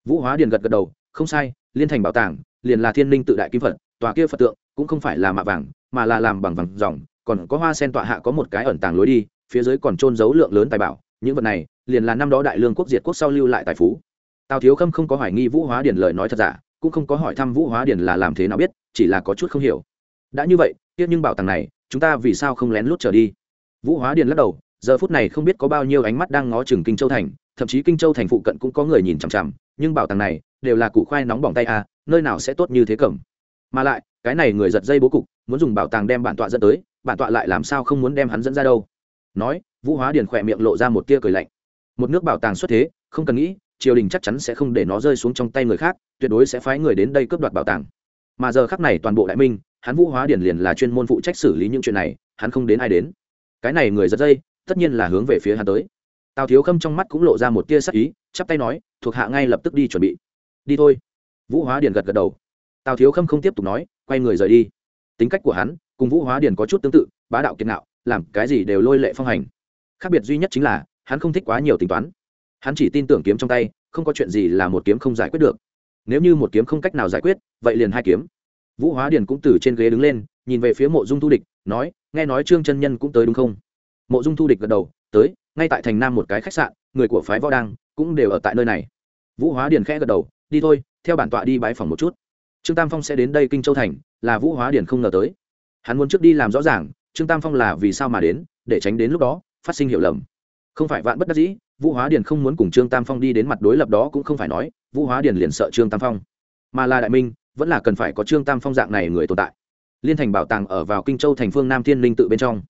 Vũ hóa điền gật gật đầu không sai, liên thành bảo tàng, liền là thiên linh tự đại kim phật, tòa kia phật tượng cũng không phải là mạ vàng, mà là làm bằng vàng dòng còn có hoa sen tọa hạ có một cái ẩn tàng lối đi, phía dưới còn trôn giấu lượng lớn tài bảo, những vật này liền là năm đó đại lương quốc diệt quốc sau lưu lại tài phú. Tào thiếu khâm không có hoài nghi vũ hóa điền lời nói thật giả, cũng không có hỏi thăm vũ hóa điền là làm thế nào biết, chỉ là có chút không hiểu. Đã như vậy, tiếc nhưng bảo tàng này, chúng ta vì sao không lén lút trở đi? Vũ hóa điền lắc đầu, giờ phút này không biết có bao nhiêu ánh mắt đang ngó chừng kinh châu thành, thậm chí kinh châu thành phụ cận cũng có người nhìn chằm chằm nhưng bảo tàng này đều là củ khoai nóng bỏng tay à? nơi nào sẽ tốt như thế cẩm mà lại, cái này người giật dây bố cục, muốn dùng bảo tàng đem bản tọa dẫn tới, bản tọa lại làm sao không muốn đem hắn dẫn ra đâu? Nói, vũ hóa điền khỏe miệng lộ ra một tia cười lạnh. Một nước bảo tàng xuất thế, không cần nghĩ, triều đình chắc chắn sẽ không để nó rơi xuống trong tay người khác, tuyệt đối sẽ phái người đến đây cướp đoạt bảo tàng. Mà giờ khắc này toàn bộ đại minh, hắn vũ hóa điển liền là chuyên môn phụ trách xử lý những chuyện này, hắn không đến ai đến. Cái này người giật dây, tất nhiên là hướng về phía hắn tới. Tào thiếu khâm trong mắt cũng lộ ra một tia sắc ý, chắp tay nói thuộc hạ ngay lập tức đi chuẩn bị. Đi thôi. Vũ hóa Điền gật gật đầu. Tào thiếu khâm không tiếp tục nói, quay người rời đi. Tính cách của hắn cùng vũ hóa Điền có chút tương tự, bá đạo kiệt nạo làm cái gì đều lôi lệ phong hành. Khác biệt duy nhất chính là, hắn không thích quá nhiều tính toán. Hắn chỉ tin tưởng kiếm trong tay, không có chuyện gì là một kiếm không giải quyết được. Nếu như một kiếm không cách nào giải quyết, vậy liền hai kiếm. Vũ hóa điền cũng từ trên ghế đứng lên, nhìn về phía mộ dung thu địch, nói, nghe nói trương chân nhân cũng tới đúng không? Mộ dung thu địch gật đầu, tới, ngay tại thành nam một cái khách sạn, người của phái võ đang cũng đều ở tại nơi này. Vũ hóa điền khẽ gật đầu, đi thôi, theo bản tọa đi bãi phòng một chút. Trương tam phong sẽ đến đây kinh châu thành, là vũ hóa điền không ngờ tới. Hắn muốn trước đi làm rõ ràng, trương tam phong là vì sao mà đến, để tránh đến lúc đó phát sinh hiểu lầm. Không phải vạn bất đắc dĩ, vũ hóa điền không muốn cùng trương tam phong đi đến mặt đối lập đó cũng không phải nói, vũ hóa điền liền sợ trương tam phong. Mà là đại minh, vẫn là cần phải có trương tam phong dạng này người tồn tại. Liên thành bảo tàng ở vào kinh châu thành phương nam thiên linh tự bên trong.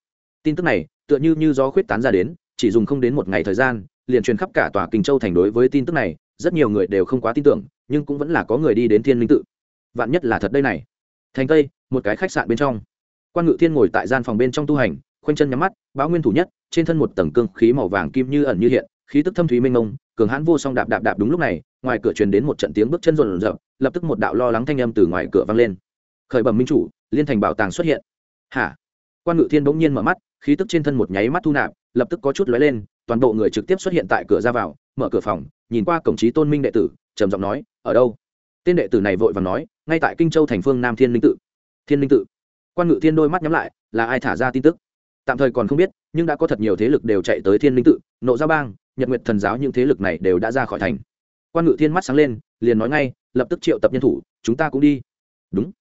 Tin tức này, tựa như như gió khuyết tán ra đến, chỉ dùng không đến một ngày thời gian liền truyền khắp cả tòa kinh châu thành đối với tin tức này rất nhiều người đều không quá tin tưởng nhưng cũng vẫn là có người đi đến thiên linh tự. Vạn nhất là thật đây này. Thành tây một cái khách sạn bên trong. Quan ngự thiên ngồi tại gian phòng bên trong tu hành khoanh chân nhắm mắt báo nguyên thủ nhất trên thân một tầng cương khí màu vàng kim như ẩn như hiện khí tức thâm thúy mênh mông cường hãn vô song đạp đạp đạp đúng lúc này ngoài cửa truyền đến một trận tiếng bước chân rộn rộn, lập tức một đạo lo lắng thanh âm từ ngoài cửa vang lên. Khởi bẩm minh chủ liên thành bảo tàng xuất hiện. Hả? Quan ngự thiên bỗng nhiên mở mắt khí tức trên thân một nháy mắt thu nạp lập tức có chút lóe lên toàn bộ người trực tiếp xuất hiện tại cửa ra vào, mở cửa phòng, nhìn qua cổng trí tôn minh đệ tử, trầm giọng nói, ở đâu? Tên đệ tử này vội vàng nói, ngay tại kinh châu thành phương nam thiên linh tự. Thiên linh tự? Quan ngự thiên đôi mắt nhắm lại, là ai thả ra tin tức? Tạm thời còn không biết, nhưng đã có thật nhiều thế lực đều chạy tới thiên linh tự, nộ gia bang, nhật nguyệt thần giáo những thế lực này đều đã ra khỏi thành. Quan ngự thiên mắt sáng lên, liền nói ngay, lập tức triệu tập nhân thủ, chúng ta cũng đi. Đúng.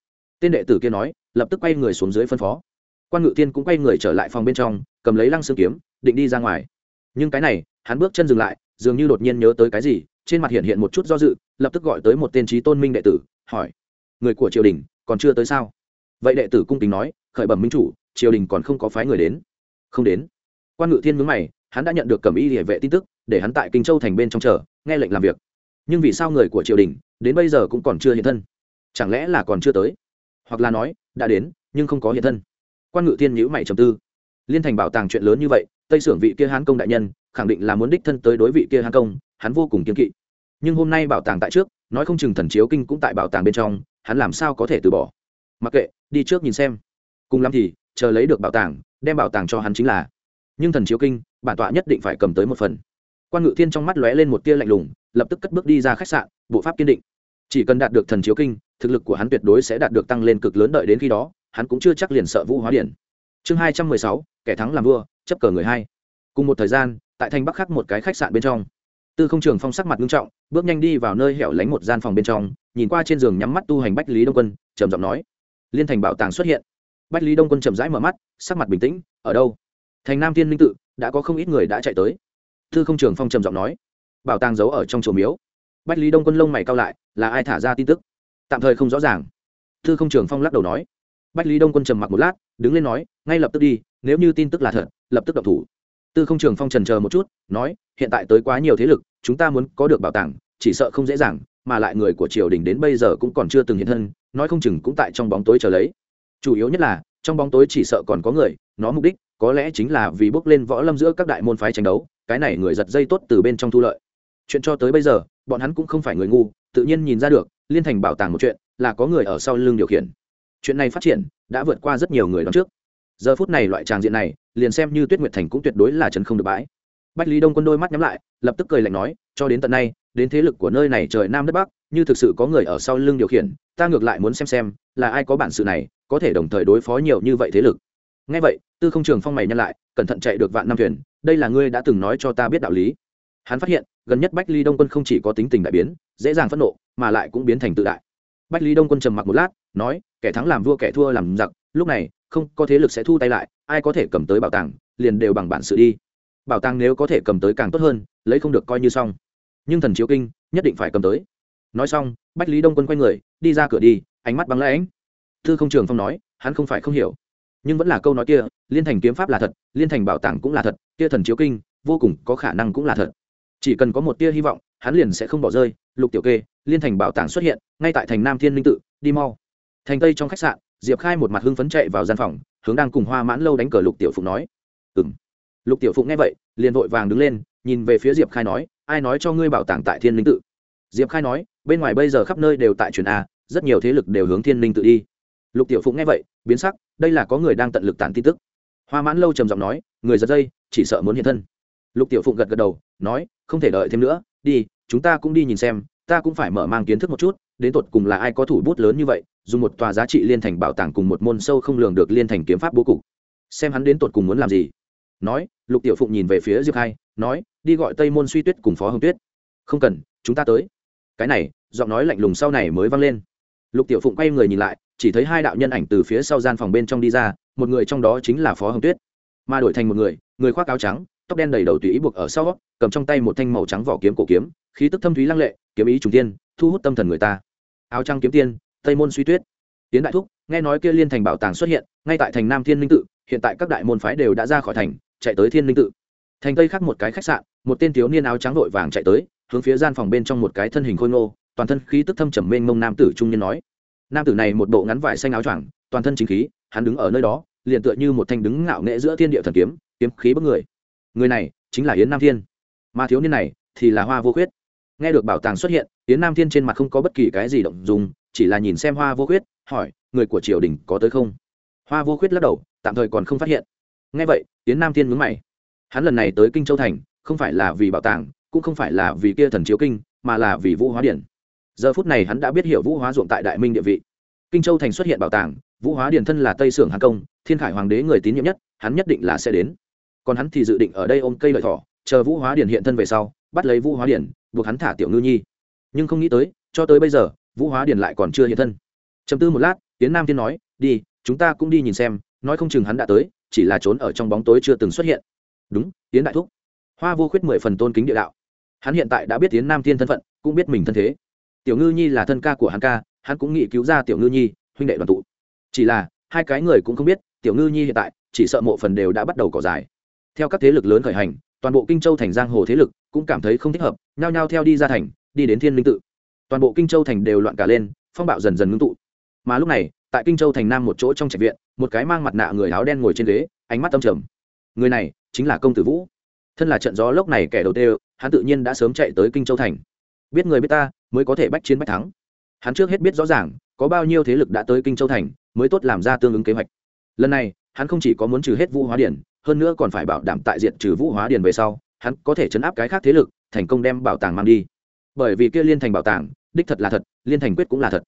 Tên đệ tử kia nói, lập tức quay người xuống dưới phân phó. Quan ngự thiên cũng quay người trở lại phòng bên trong, cầm lấy lăng xương kiếm, định đi ra ngoài nhưng cái này, hắn bước chân dừng lại, dường như đột nhiên nhớ tới cái gì, trên mặt hiện hiện một chút do dự, lập tức gọi tới một tên trí tôn minh đệ tử, hỏi, người của triều đình, còn chưa tới sao? Vậy đệ tử cung kính nói, khởi bẩm minh chủ, triều đình còn không có phái người đến. Không đến. Quan ngự thiên mướn mày, hắn đã nhận được cầm y địa vệ tin tức, để hắn tại kinh châu thành bên trong chờ, nghe lệnh làm việc. Nhưng vì sao người của triều đình, đến bây giờ cũng còn chưa hiện thân? Chẳng lẽ là còn chưa tới? Hoặc là nói, đã đến, nhưng không có hiện thân? Quan ngự thiên nhữ mày trầm tư. Liên thành bảo tàng chuyện lớn như vậy tây sưởng vị kia hán công đại nhân, khẳng định là muốn đích thân tới đối vị kia hán công, hắn vô cùng kiên kỵ. Nhưng hôm nay bảo tàng tại trước, nói không chừng thần chiếu kinh cũng tại bảo tàng bên trong, hắn làm sao có thể từ bỏ? Mặc kệ, đi trước nhìn xem. Cùng lắm thì, chờ lấy được bảo tàng, đem bảo tàng cho hắn chính là. Nhưng thần chiếu kinh, bản tọa nhất định phải cầm tới một phần. Quan ngự thiên trong mắt lóe lên một tia lạnh lùng, lập tức cất bước đi ra khách sạn, bộ pháp kiên định. Chỉ cần đạt được thần chiếu kinh, thực lực của hắn tuyệt đối sẽ đạt được tăng lên cực lớn đợi đến khi đó, hắn cũng chưa chắc liền sợ vũ hóa điển. Chương hai trăm mười sáu, kẻ thắng làm vua chấp cờ người hai. Cùng một thời gian, tại thành bắc khắc một cái khách sạn bên trong. Tư không trường phong sắc mặt nghiêm trọng, bước nhanh đi vào nơi hẻo lánh một gian phòng bên trong, nhìn qua trên giường nhắm mắt tu hành bách lý đông quân, trầm giọng nói. Liên thành bảo tàng xuất hiện. Bách lý đông quân chậm rãi mở mắt, sắc mặt bình tĩnh, ở đâu? Thành nam thiên minh tự, đã có không ít người đã chạy tới. Tư không trường phong trầm giọng nói. Bảo tàng giấu ở trong chùa miếu. Bách lý đông quân lông mày cao lại, là ai thả ra tin tức? Tạm thời không rõ ràng. Tư không trường phong lắc đầu nói. Bách lý đông quân trầm mặc một lát, đứng lên nói, ngay lập tức đi nếu như tin tức là thật, lập tức động thủ. Tư không trường phong trần chờ một chút, nói, hiện tại tới quá nhiều thế lực, chúng ta muốn có được bảo tàng, chỉ sợ không dễ dàng, mà lại người của triều đình đến bây giờ cũng còn chưa từng hiện thân, nói không chừng cũng tại trong bóng tối chờ lấy. Chủ yếu nhất là, trong bóng tối chỉ sợ còn có người, nó mục đích, có lẽ chính là vì bước lên võ lâm giữa các đại môn phái tranh đấu, cái này người giật dây tốt từ bên trong thu lợi. Chuyện cho tới bây giờ, bọn hắn cũng không phải người ngu, tự nhiên nhìn ra được, liên thành bảo tàng một chuyện, là có người ở sau lưng điều khiển. Chuyện này phát triển, đã vượt qua rất nhiều người đón trước giờ phút này loại tràng diện này, liền xem như tuyết nguyệt thành cũng tuyệt đối là chấn không được bãi. Bách lý đông quân đôi mắt nhắm lại, lập tức cười lạnh nói, cho đến tận nay, đến thế lực của nơi này trời nam đất bắc, như thực sự có người ở sau lưng điều khiển, ta ngược lại muốn xem xem là ai có bản sự này, có thể đồng thời đối phó nhiều như vậy thế lực. Ngay vậy, tư không trường phong mày nhân lại, cẩn thận chạy được vạn năm thuyền, đây là ngươi đã từng nói cho ta biết đạo lý. Hắn phát hiện, gần nhất bách ly đông quân không chỉ có tính tình đại biến, dễ dàng phẫn nộ, mà lại cũng biến thành tự đại. Bách ly đông quân trầm mặc một lát, nói, kẻ thắng làm vua, kẻ thua làm giặc, lúc này không có thế lực sẽ thu tay lại, ai có thể cầm tới bảo tàng, liền đều bằng bản sự đi. Bảo tàng nếu có thể cầm tới càng tốt hơn, lấy không được coi như xong. Nhưng thần chiếu kinh, nhất định phải cầm tới. Nói xong, bách lý đông quân quay người, đi ra cửa đi, ánh mắt băng lãnh. Thư không trường phong nói, hắn không phải không hiểu. Nhưng vẫn là câu nói kia, liên thành kiếm pháp là thật, liên thành bảo tàng cũng là thật, kia thần chiếu kinh, vô cùng có khả năng cũng là thật. Chỉ cần có một tia hy vọng, hắn liền sẽ không bỏ rơi. Lục tiểu kê, liên thành bảo tàng xuất hiện, ngay tại thành nam thiên linh tự, đi mau. Thành tây trong khách sạn diệp khai một mặt hưng phấn chạy vào gian phòng, hướng đang cùng hoa mãn lâu đánh cờ lục tiểu phụng nói ừ m lục tiểu phụng nghe vậy, liền vội vàng đứng lên, nhìn về phía diệp khai nói, ai nói cho ngươi bảo tàng tại thiên linh tự? Diệp khai nói, bên ngoài bây giờ khắp nơi đều tại truyền a, rất nhiều thế lực đều hướng thiên linh tự đi. Lục tiểu phụng nghe vậy, biến sắc, đây là có người đang tận lực tản tin tức. Hoa mãn lâu trầm giọng nói, người giật dây, chỉ sợ muốn hiện thân. Lục tiểu phụng gật gật đầu, nói, không thể đợi thêm nữa, đi, chúng ta cũng đi nhìn xem, ta cũng phải mở mang kiến thức một chút, đến tột cùng là ai có thủ bút lớn như vậy dùng một tòa giá trị liên thành bảo tàng cùng một môn sâu không lường được liên thành kiếm pháp bố cục. Xem hắn đến tột cùng muốn làm gì. Nói, lục tiểu phụng nhìn về phía diệp khai, nói, đi gọi tây môn suy tuyết cùng phó hồng tuyết. Không cần, chúng ta tới. Cái này, giọng nói lạnh lùng sau này mới vang lên. Lục tiểu phụng quay người nhìn lại, chỉ thấy hai đạo nhân ảnh từ phía sau gian phòng bên trong đi ra, một người trong đó chính là phó hồng tuyết. Mà đổi thành một người người khoác áo trắng, tóc đen đầy đầu tùy ý buộc ở sau, cầm trong tay một thanh màu trắng vỏ kiếm cổ kiếm, khí tức thâm thúy lăng lệ, kiếm ý trùng tiên thu hút tâm thần người ta. Áo trắng kiếm tiên tây môn suy tuyết. Tiến đại thúc, nghe nói kia liên thành bảo tàng xuất hiện, ngay tại thành nam thiên linh tự, hiện tại các đại môn phái đều đã ra khỏi thành, chạy tới thiên linh tự. Thành tây khác một cái khách sạn, một tên thiếu niên áo trắng vội vàng chạy tới, hướng phía gian phòng bên trong một cái thân hình khôi ngô, toàn thân khí tức thâm trầm mênh mông nam tử trung niên nói. Nam tử này một bộ ngắn vải xanh áo choàng, toàn thân chính khí, hắn đứng ở nơi đó, liền tựa như một thanh đứng ngạo nghệ giữa thiên địa thần kiếm kiếm khí bức người. Người này chính là yến nam thiên. Mà thiếu niên này thì là hoa vô khuyết. Nghe được bảo tàng xuất hiện, yến nam thiên trên mặt không có bất kỳ cái gì động dùng chỉ là nhìn xem hoa vô khuyết, hỏi, người của triều đình có tới không? Hoa vô khuyết lắc đầu, tạm thời còn không phát hiện. Nghe vậy tiến nam thiên mướn mày. Hắn lần này tới kinh châu thành, không phải là vì bảo tàng, cũng không phải là vì kia thần chiếu kinh, mà là vì vũ hóa điển giờ phút này hắn đã biết hiểu vũ hóa ruộng tại đại minh địa vị. Kinh châu thành xuất hiện bảo tàng, vũ hóa điển thân là tây sưởng hàn công, thiên khải hoàng đế người tín nhiệm nhất, hắn nhất định là sẽ đến. Còn hắn thì dự định ở đây ôm cây lợi thỏ, chờ vũ hóa điển hiện thân về sau, bắt lấy vũ hóa điển buộc hắn thả tiểu ngư nhi. Nhưng không nghĩ tới, cho tới bây giờ vũ hóa Điền lại còn chưa hiện thân. Chấm tư một lát tiến nam thiên nói, đi, chúng ta cũng đi nhìn xem, nói không chừng hắn đã tới, chỉ là trốn ở trong bóng tối chưa từng xuất hiện. Đúng tiến đại thúc. Hoa vô khuyết mười phần tôn kính địa đạo. Hắn hiện tại đã biết tiến nam thiên thân phận, cũng biết mình thân thế. Tiểu ngư nhi là thân ca của hắn ca, hắn cũng nghĩ cứu ra tiểu ngư nhi, huynh đệ đoàn tụ. Chỉ là, hai cái người cũng không biết, tiểu ngư nhi hiện tại, chỉ sợ mộ phần đều đã bắt đầu cỏ dài theo các thế lực lớn khởi hành, toàn bộ kinh châu thành giang hồ thế lực cũng cảm thấy không thích hợp, nhao nhao theo đi ra thành, đi đến thiên linh tự toàn bộ kinh châu thành đều loạn cả lên, phong bạo dần dần ngưng tụ. Mà lúc này, tại kinh châu thành nam một chỗ trong trạch viện, một cái mang mặt nạ người áo đen ngồi trên ghế, ánh mắt tâm trầm. Người này chính là công tử vũ. Thân là trận gió lốc này kẻ đầu tiên, hắn tự nhiên đã sớm chạy tới kinh châu thành. Biết người biết ta, mới có thể bách chiến bách thắng. Hắn trước hết biết rõ ràng, có bao nhiêu thế lực đã tới kinh châu thành, mới tốt làm ra tương ứng kế hoạch. Lần này, hắn không chỉ có muốn trừ hết vũ hóa điển, hơn nữa còn phải bảo đảm tại diện trừ vũ hóa điển về sau, hắn có thể chấn áp cái khác thế lực, thành công đem bảo tàng mang đi. Bởi vì kia liên thành bảo tàng đích thật là thật, liên thành quyết cũng là thật.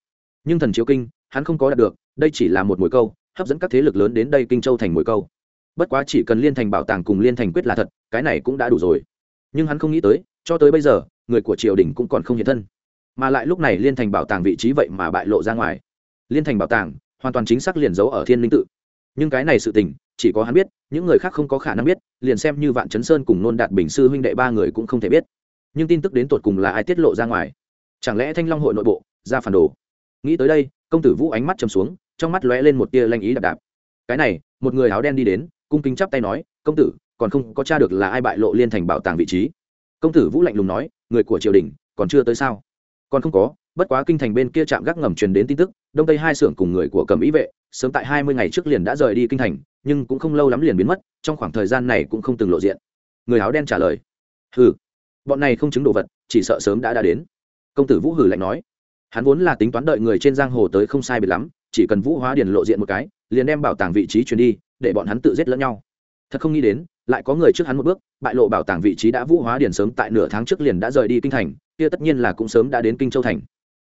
Nhưng thần chiếu kinh, hắn không có đạt được, đây chỉ là một mồi câu, hấp dẫn các thế lực lớn đến đây kinh châu thành mồi câu. Bất quá chỉ cần liên thành bảo tàng cùng liên thành quyết là thật, cái này cũng đã đủ rồi. Nhưng hắn không nghĩ tới, cho tới bây giờ, người của triều đình cũng còn không hiện thân. Mà lại lúc này liên thành bảo tàng vị trí vậy mà bại lộ ra ngoài. Liên thành bảo tàng, hoàn toàn chính xác liền giấu ở thiên linh tự. Nhưng cái này sự tình, chỉ có hắn biết, những người khác không có khả năng biết, liền xem như vạn chấn sơn cùng nôn đạt bình sư huynh đệ ba người cũng không thể biết. Nhưng tin tức đến tột cùng là ai tiết lộ ra ngoài? Chẳng lẽ thanh long hội nội bộ, ra phản đồ? Nghĩ tới đây, công tử vũ ánh mắt chầm xuống, trong mắt lóe lên một tia lanh ý đạp đạp. Cái này, một người áo đen đi đến, cung kính chắp tay nói, công tử, còn không có t r a được là ai bại lộ liên thành bảo tàng vị trí. Công tử vũ lạnh lùng nói, người của triều đình, còn chưa tới sao? Còn không có, bất quá kinh thành bên kia chạm gác ngầm truyền đến tin tức, đông tây hai xưởng cùng người của cầm ý vệ, sớm tại hai mươi ngày trước liền đã rời đi kinh thành, nhưng cũng không lâu lắm liền biến mất, trong khoảng thời gian này cũng không từng lộ diện. Người áo đen trả lời, hừ, bọn này không chứng đồ vật, chỉ sợ sớm đã đã đến công tử vũ hử lạnh nói, hắn vốn là tính toán đợi người trên giang hồ tới không sai biệt lắm, chỉ cần vũ hóa điền lộ diện một cái, liền đem bảo tàng vị trí truyền đi, để bọn hắn tự giết lẫn nhau. Thật không nghĩ đến, lại có người trước hắn một bước, bại lộ bảo tàng vị trí đã vũ hóa điền sớm tại nửa tháng trước liền đã rời đi kinh thành, kia tất nhiên là cũng sớm đã đến kinh châu thành.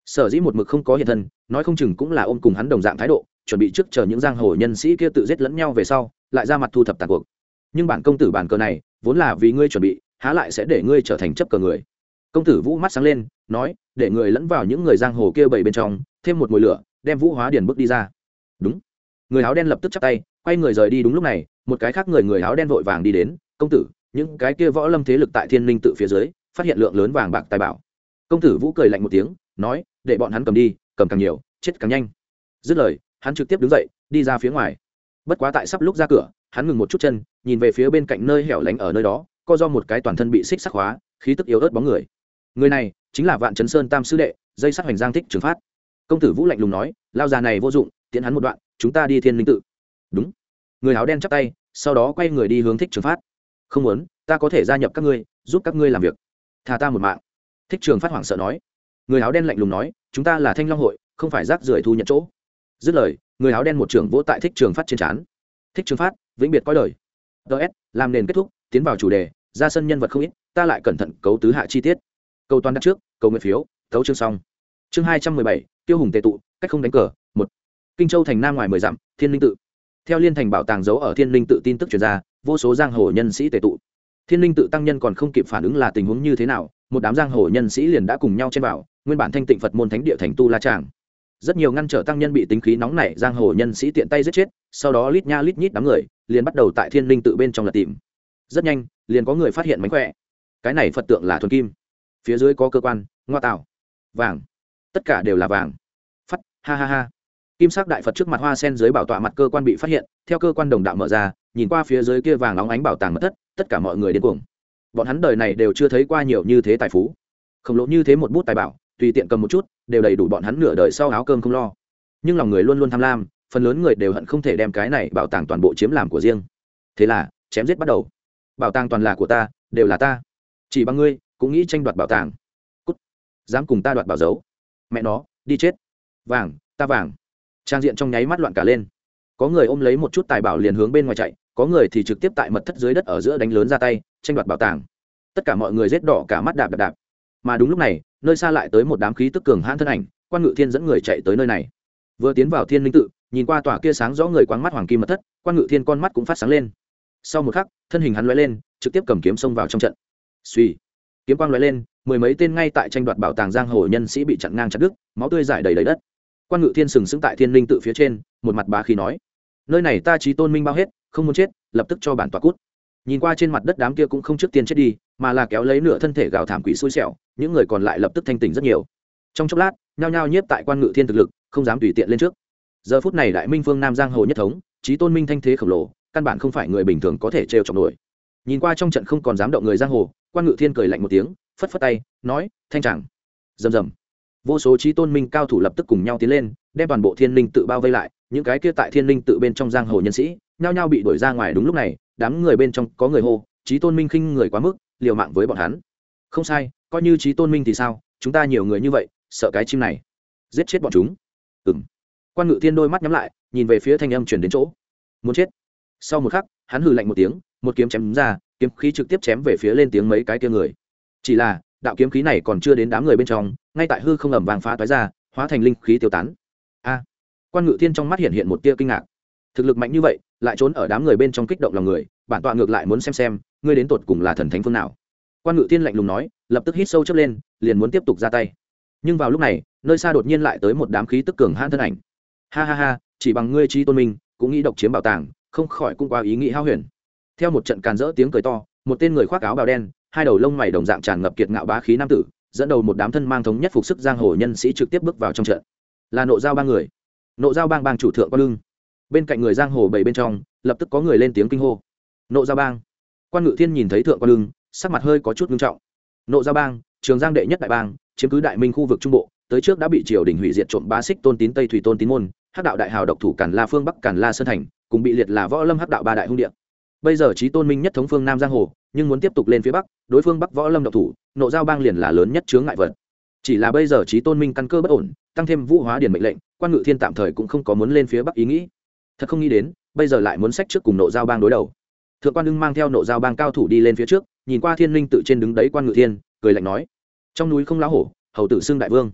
Sở dĩ một mực không có hiện thân, nói không chừng cũng là ôm cùng hắn đồng dạng thái độ, chuẩn bị trước chờ những giang hồ nhân sĩ kia tự giết lẫn nhau về sau, lại ra mặt thu thập tàn cuộc. Nhưng bản công tử bản cờ này, vốn là vì ngươi chuẩn bị, há lại sẽ để ngươi trở thành chấp cờ người công tử vũ mắt sáng lên, nói, để người lẫn vào những người giang hồ kia bảy bên trong, thêm một mùi lửa, đem vũ hóa điền bước đi ra. Đúng. Người áo đen lập tức chắp tay, quay người rời đi đúng lúc này, một cái khác người người áo đen vội vàng đi đến, công tử, những cái kia võ lâm thế lực tại thiên linh tự phía dưới, phát hiện lượng lớn vàng bạc tài bảo. Công tử vũ cười lạnh một tiếng, nói, để bọn hắn cầm đi, cầm càng nhiều, chết càng nhanh. Dứt lời, hắn trực tiếp đứng dậy, đi ra phía ngoài. Bất quá tại sắp lúc ra cửa, hắn ngừng một chút chân, nhìn về phía bên cạnh nơi hẻo lánh ở nơi đó, co do một cái toàn thân bị xích sắc hóa, khí tức yếu ớt bóng người người này chính là vạn chấn sơn tam sư đệ, dây sát hoành giang thích trường phát. Công tử vũ lạnh lùng nói, lao già này vô dụng tiến hắn một đoạn, chúng ta đi thiên linh tự. Đúng. Người áo đen chắp tay, sau đó quay người đi hướng thích trường phát. Không muốn, ta có thể gia nhập các ngươi, giúp các ngươi làm việc. Thà ta một mạng. Thích trường phát hoảng sợ nói. Người áo đen lạnh lùng nói, chúng ta là thanh long hội, không phải rác rưởi thu nhận chỗ. Dứt lời, người áo đen một trưởng vỗ tại thích trường phát trên trán. Thích trường phát, vĩnh biệt coi đời. Ts làm nền kết thúc, tiến vào chủ đề, ra sân nhân vật không ít, ta lại cẩn thận cấu tứ hạ chi tiết câu toàn đặt trước, cầu nguyện phiếu, thấu chương xong. Chương hai trăm mười bảy tiêu hùng tệ tụ, cách không đánh cờ, một. Kinh châu thành nam ngoài mười dặm, thiên linh tự. Theo liên thành bảo tàng giấu ở thiên linh tự tin tức truyền ra, vô số giang hồ nhân sĩ tệ tụ. Thiên linh tự tăng nhân còn không kịp phản ứng là tình huống như thế nào, một đám giang hồ nhân sĩ liền đã cùng nhau trên vào, nguyên bản thanh tịnh phật môn thánh địa thành tu la tràng. Rất nhiều ngăn trở tăng nhân bị tính khí nóng nảy, giang hồ nhân sĩ tiện tay giết chết, sau đó lít nha lít nhít đám người, liền bắt đầu tại thiên linh tự bên trong lật tìm. Rất nhanh, liền có người phát hiện mánh khỏe. Cái này phật tượng là thuần kim phía dưới có cơ quan, ngoa tạo, vàng. Tất cả đều là vàng. Phắt, ha ha ha. Kim sắc đại phật trước mặt hoa sen dưới bảo tọa mặt cơ quan bị phát hiện, theo cơ quan đồng đạo mở ra, nhìn qua phía dưới kia vàng óng ánh bảo tàng mất thất, tất cả mọi người điên cuồng. Bọn hắn đời này đều chưa thấy qua nhiều như thế tài phú. Khổng lồ như thế một bút tài bảo, tùy tiện cầm một chút, đều đầy đủ bọn hắn nửa đời sau áo cơm không lo. Nhưng lòng người luôn luôn tham lam, phần lớn người đều hận không thể đem cái này bảo tàng toàn bộ chiếm làm của riêng. Thế là, chém giết bắt đầu. Bảo tàng toàn là của ta, đều là ta. Chỉ bằng ngươi cũng nghĩ tranh đoạt bảo tàng. Cút. Dám cùng ta đoạt bảo dấu. Mẹ nó, đi chết. Vàng, ta vàng. Trang diện trong nháy mắt loạn cả lên. Có người ôm lấy một chút tài bảo liền hướng bên ngoài chạy, có người thì trực tiếp tại mật thất dưới đất ở giữa đánh lớn ra tay, tranh đoạt bảo tàng. Tất cả mọi người rết đỏ cả mắt đạp đạp đạp. Mà đúng lúc này, nơi xa lại tới một đám khí tức cường hãn thân ảnh, quan ngự thiên dẫn người chạy tới nơi này. Vừa tiến vào thiên linh tự, nhìn qua tòa kia sáng rõ người quáng mắt hoàng kim mật thất, quan ngự thiên con mắt cũng phát sáng lên. Sau một khắc, thân hình hắn lóe lên, trực tiếp cầm kiếm xông vào trong trận. Suy kiếm quang lóe lên, mười mấy tên ngay tại tranh đoạt bảo tàng giang hồ nhân sĩ bị chặn ngang chặt đứt, máu tươi giải đầy đầy đất. Quan ngự thiên sừng sững tại thiên linh tự phía trên, một mặt bá khí nói, nơi này ta trí tôn minh bao hết, không muốn chết, lập tức cho bản tòa cút. Nhìn qua trên mặt đất đám kia cũng không trước tiên chết đi, mà là kéo lấy nửa thân thể gào thảm quỷ xui xẻo, những người còn lại lập tức thanh tỉnh rất nhiều. Trong chốc lát, nhao nhao nhiếp tại quan ngự thiên thực lực, không dám tùy tiện lên trước. Giờ phút này đại minh phương nam giang hồ nhất thống, trí tôn minh thanh thế khổng lồ, căn bản không phải người bình thường có thể trêu chọc nổi. Nhìn qua trong trận không còn dám động người giang hồ quan ngự thiên cười lạnh một tiếng, phất phất tay, nói, thanh chẳng rầm rầm. Vô số trí tôn minh cao thủ lập tức cùng nhau tiến lên, đem toàn bộ thiên linh tự bao vây lại, những cái kia tại thiên linh tự bên trong giang hồ nhân sĩ, nhao nhao bị đuổi ra ngoài đúng lúc này, đám người bên trong có người hô trí tôn minh khinh người quá mức, liều mạng với bọn hắn. Không sai, coi như trí tôn minh thì sao, chúng ta nhiều người như vậy, sợ cái chim này, giết chết bọn chúng. Ừ m quan ngự thiên đôi mắt nhắm lại, nhìn về phía thanh âm chuyển đến chỗ. Muốn chết. Sau một khắc, hắn hừ lạnh một tiếng, một kiếm chém ra kiếm khí trực tiếp chém về phía lên tiếng mấy cái kia người. Chỉ là, đạo kiếm khí này còn chưa đến đám người bên trong, ngay tại hư không ẩm vàng phá toái ra, hóa thành linh khí tiêu tán. A! Quan ngự thiên trong mắt hiện hiện một tia kinh ngạc. Thực lực mạnh như vậy, lại trốn ở đám người bên trong kích động lòng người, bản tọa ngược lại muốn xem xem, ngươi đến tột cùng là thần thánh phương nào. Quan ngự thiên lạnh lùng nói, lập tức hít sâu chớp lên, liền muốn tiếp tục ra tay. Nhưng vào lúc này, nơi xa đột nhiên lại tới một đám khí tức cường hãn thân ảnh. Ha ha ha, chỉ bằng ngươi chi tôn minh, cũng nghĩ độc chiếm bảo tàng, không khỏi cũng qua ý nghĩ hao huyền theo một trận càn rỡ tiếng cười to, một tên người khoác áo bào đen, hai đầu lông mày đồng dạng tràn ngập kiệt ngạo bá khí nam tử, dẫn đầu một đám thân mang thống nhất phục sức giang hồ nhân sĩ trực tiếp bước vào trong trận. Là nộ giao ba người. Nộ giao bang bang chủ thượng quan lưng. Bên cạnh người giang hồ bảy bên trong, lập tức có người lên tiếng kinh hô. Nộ giao bang. Quan ngự thiên nhìn thấy thượng quan lưng, sắc mặt hơi có chút nghiêm trọng. Nộ giao bang, trường giang đệ nhất đại bang, chiếm cứ đại minh khu vực trung bộ, tới trước đã bị triều đình hủy diệt trộm bá xích tôn tín tây thủy tôn tín môn, hắc đạo đại hào độc thủ càn la phương bắc càn la sơn thành, cùng bị liệt là võ lâm hắc đạo ba đại hung điện bây giờ trí tôn minh nhất thống phương nam giang hồ, nhưng muốn tiếp tục lên phía bắc, đối phương bắc võ lâm độc thủ, nộ giao bang liền là lớn nhất chướng ngại vật. Chỉ là bây giờ trí tôn minh căn cơ bất ổn, tăng thêm vũ hóa điển mệnh lệnh, quan ngự thiên tạm thời cũng không có muốn lên phía bắc ý nghĩ. Thật không nghĩ đến, bây giờ lại muốn sách trước cùng nộ giao bang đối đầu. Thượng quan ưng mang theo nộ giao bang cao thủ đi lên phía trước, nhìn qua thiên linh tự trên đứng đấy quan ngự thiên, cười lạnh nói, trong núi không lá hổ, hầu tử xưng đại vương.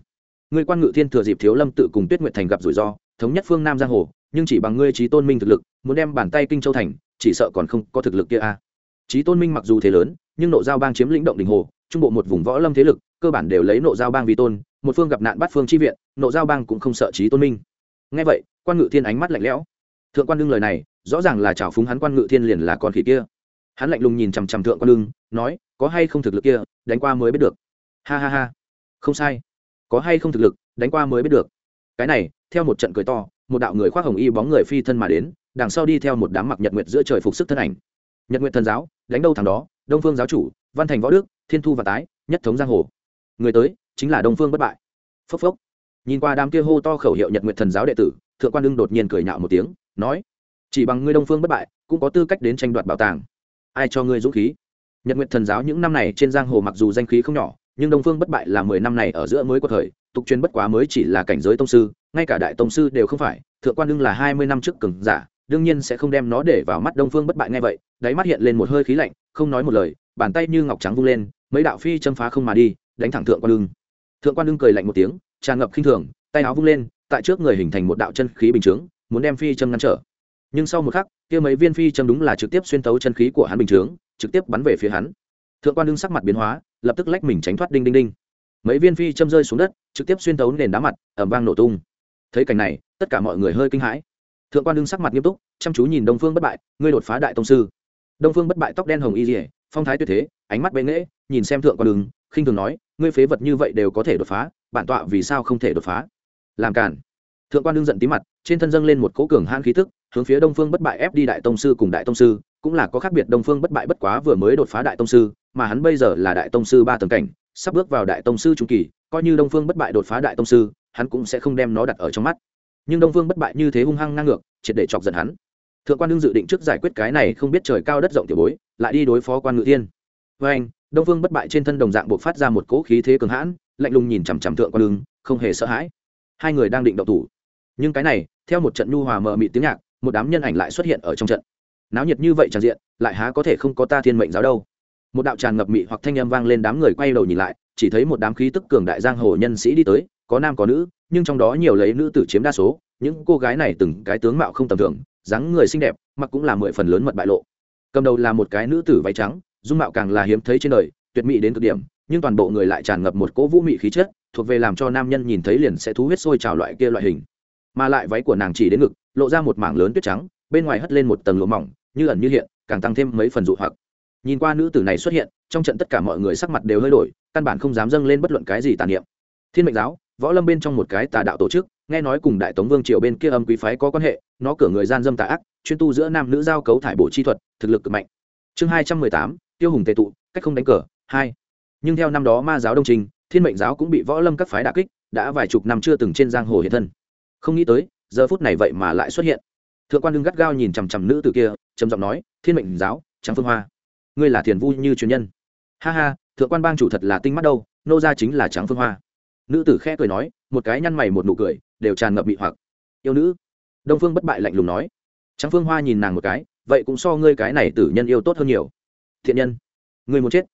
Ngươi quan ngự thiên thừa dịp thiếu lâm tự cùng tuyết nguyệt thành gặp rủi ro, thống nhất phương nam giang hồ, nhưng chỉ bằng ngươi trí tôn minh thực lực, muốn đem bàn tay kinh châu thành chỉ sợ còn không có thực lực kia a. À. trí tôn minh mặc dù thế lớn, nhưng nộ giao bang chiếm lĩnh động đình hồ, trung bộ một vùng võ lâm thế lực, cơ bản đều lấy nộ giao bang vi tôn, một phương gặp nạn bắt phương chi viện, nộ giao bang cũng không sợ trí tôn minh. Ngay vậy, quan ngự thiên ánh mắt lạnh lẽo. Thượng quan đương lời này, rõ ràng là trào phúng hắn quan ngự thiên liền là con khỉ kia. Hắn lạnh lùng nhìn chằm chằm thượng quan đương, nói, có hay không thực lực kia, đánh qua mới biết được. Ha ha ha. Không sai. Có hay không thực lực, đánh qua mới biết được. Cái này, theo một trận cười to, một đạo người khoác hồng y bóng người phi thân mà đến đằng sau đi theo một đám mặc nhật nguyệt giữa trời phục sức thân ảnh. Nhật nguyệt thần giáo, đánh đâu thằng đó, đông phương giáo chủ, văn thành võ đức, thiên thu và tái, nhất thống giang hồ. Người tới, chính là đông phương bất bại. Phốc phốc. Nhìn qua đám kia hô to khẩu hiệu nhật nguyệt thần giáo đệ tử, thượng quan ưng đột nhiên cười nhạo một tiếng, nói, chỉ bằng ngươi đông phương bất bại, cũng có tư cách đến tranh đoạt bảo tàng. Ai cho ngươi dũng khí? Nhật nguyệt thần giáo những năm này trên giang hồ mặc dù danh khí không nhỏ, nhưng đông phương bất bại là mười năm này ở giữa mới có thời, tục truyền bất quá mới chỉ là cảnh giới tông sư, ngay cả đại tông sư đều không phải, thượng quan đương là hai mươi năm trước cường giả đương nhiên sẽ không đem nó để vào mắt đông phương bất bại ngay vậy, đáy mắt hiện lên một hơi khí lạnh, không nói một lời, bàn tay như ngọc trắng vung lên, mấy đạo phi châm phá không mà đi, đánh thẳng thượng quan lưng thượng quan lưng cười lạnh một tiếng, tràn ngập khinh thường, tay áo vung lên, tại trước người hình thành một đạo chân khí bình chướng, muốn đem phi châm ngăn trở. Nhưng sau một khắc, kia mấy viên phi châm đúng là trực tiếp xuyên tấu chân khí của hắn bình chướng, trực tiếp bắn về phía hắn. Thượng quan lưng sắc mặt biến hóa, lập tức lách mình tránh thoát đinh đinh đinh. Mấy viên phi châm rơi xuống đất, trực tiếp xuyên tấu nền đá mặt ẩm vang nổ tung. Thấy cảnh này, tất cả mọi người hơi kinh hãi thượng quan đương sắc mặt nghiêm túc chăm chú nhìn đông phương bất bại ngươi đột phá đại tông sư. Đông phương bất bại tóc đen hồng y dỉa phong thái tuyệt thế ánh mắt bệ nghễ nhìn xem thượng quan đương, khinh thường nói ngươi phế vật như vậy đều có thể đột phá bản tọa vì sao không thể đột phá? Làm cản thượng quan đương giận tí mặt trên thân dâng lên một cố cường hãn khí tức hướng phía đông phương bất bại ép đi đại tông sư cùng đại tông sư cũng là có khác biệt đông phương bất bại bất quá vừa mới đột phá đại tông sư mà hắn bây giờ là đại tông sư ba tầng cảnh sắp bước vào đại tông sư trung kỳ coi như đông phương bất bại đột phá đại tông sư hắn cũng sẽ không đem nó đặt ở trong mắt nhưng đông phương bất bại như thế hung hăng ngang ngược, triệt để chọc giận hắn. Thượng quan đương dự định trước giải quyết cái này không biết trời cao đất rộng tiểu bối, lại đi đối phó quan ngự thiên. Với anh, đông phương bất bại trên thân đồng dạng buộc phát ra một cỗ khí thế cường hãn, lạnh lùng nhìn chằm chằm thượng quan đương, không hề sợ hãi. Hai người đang định động thủ. Nhưng cái này, theo một trận nhu hòa mờ mị tiếng nhạc, một đám nhân ảnh lại xuất hiện ở trong trận. Náo nhiệt như vậy tràn diện, lại há có thể không có ta thiên mệnh giáo đâu. Một đạo tràn ngập mị hoặc thanh âm vang lên đám người quay đầu nhìn lại, chỉ thấy một đám khí tức cường đại giang hồ nhân sĩ đi tới, có nam có nữ nhưng trong đó nhiều lấy nữ tử chiếm đa số, những cô gái này từng cái tướng mạo không tầm thường, dáng người xinh đẹp, mặc cũng là mười phần lớn mật bại lộ. Cầm đầu là một cái nữ tử váy trắng, dung mạo càng là hiếm thấy trên đời, tuyệt mỹ đến cực điểm, nhưng toàn bộ người lại tràn ngập một cỗ vũ mị khí chất, thuộc về làm cho nam nhân nhìn thấy liền sẽ thú huyết sôi trào loại kia loại hình. Mà lại váy của nàng chỉ đến ngực, lộ ra một mảng lớn tuyết trắng, bên ngoài hất lên một tầng lụa mỏng, như ẩn như hiện, càng tăng thêm mấy phần dụ hoặc. Nhìn qua nữ tử này xuất hiện, trong trận tất cả mọi người sắc mặt đều hơi đổi, căn bản không dám dâng lên bất luận cái gì tàn niệm. Thiên mệnh giáo võ lâm bên trong một cái tà đạo tổ chức, nghe nói cùng đại tống vương triều bên kia âm quý phái có quan hệ, nó cửa người gian dâm tà ác, chuyên tu giữa nam nữ giao cấu thải bộ chi thuật, thực lực cực mạnh. Chương hai trăm mười tám, tiêu hùng tệ tụ, cách không đánh cờ, hai. Nhưng theo năm đó ma giáo đông trình, thiên mệnh giáo cũng bị võ lâm các phái đà kích, đã vài chục năm chưa từng trên giang hồ hiện thân. Không nghĩ tới, giờ phút này vậy mà lại xuất hiện. Thượng quan đương gắt gao nhìn chằm chằm nữ từ kia, trầm giọng nói, thiên mệnh giáo, trắng phương hoa, ngươi là thiền vu như truyền nhân. Ha ha, thượng quan bang chủ thật là tinh mắt đâu, nô ra chính là trắng phương hoa nữ tử khẽ cười nói, một cái nhăn mày một nụ cười, đều tràn ngập mị hoặc. Yêu nữ. Đông phương bất bại lạnh lùng nói. Trắng phương hoa nhìn nàng một cái, vậy cũng so ngươi cái này tử nhân yêu tốt hơn nhiều. Thiện nhân. Ngươi muốn chết.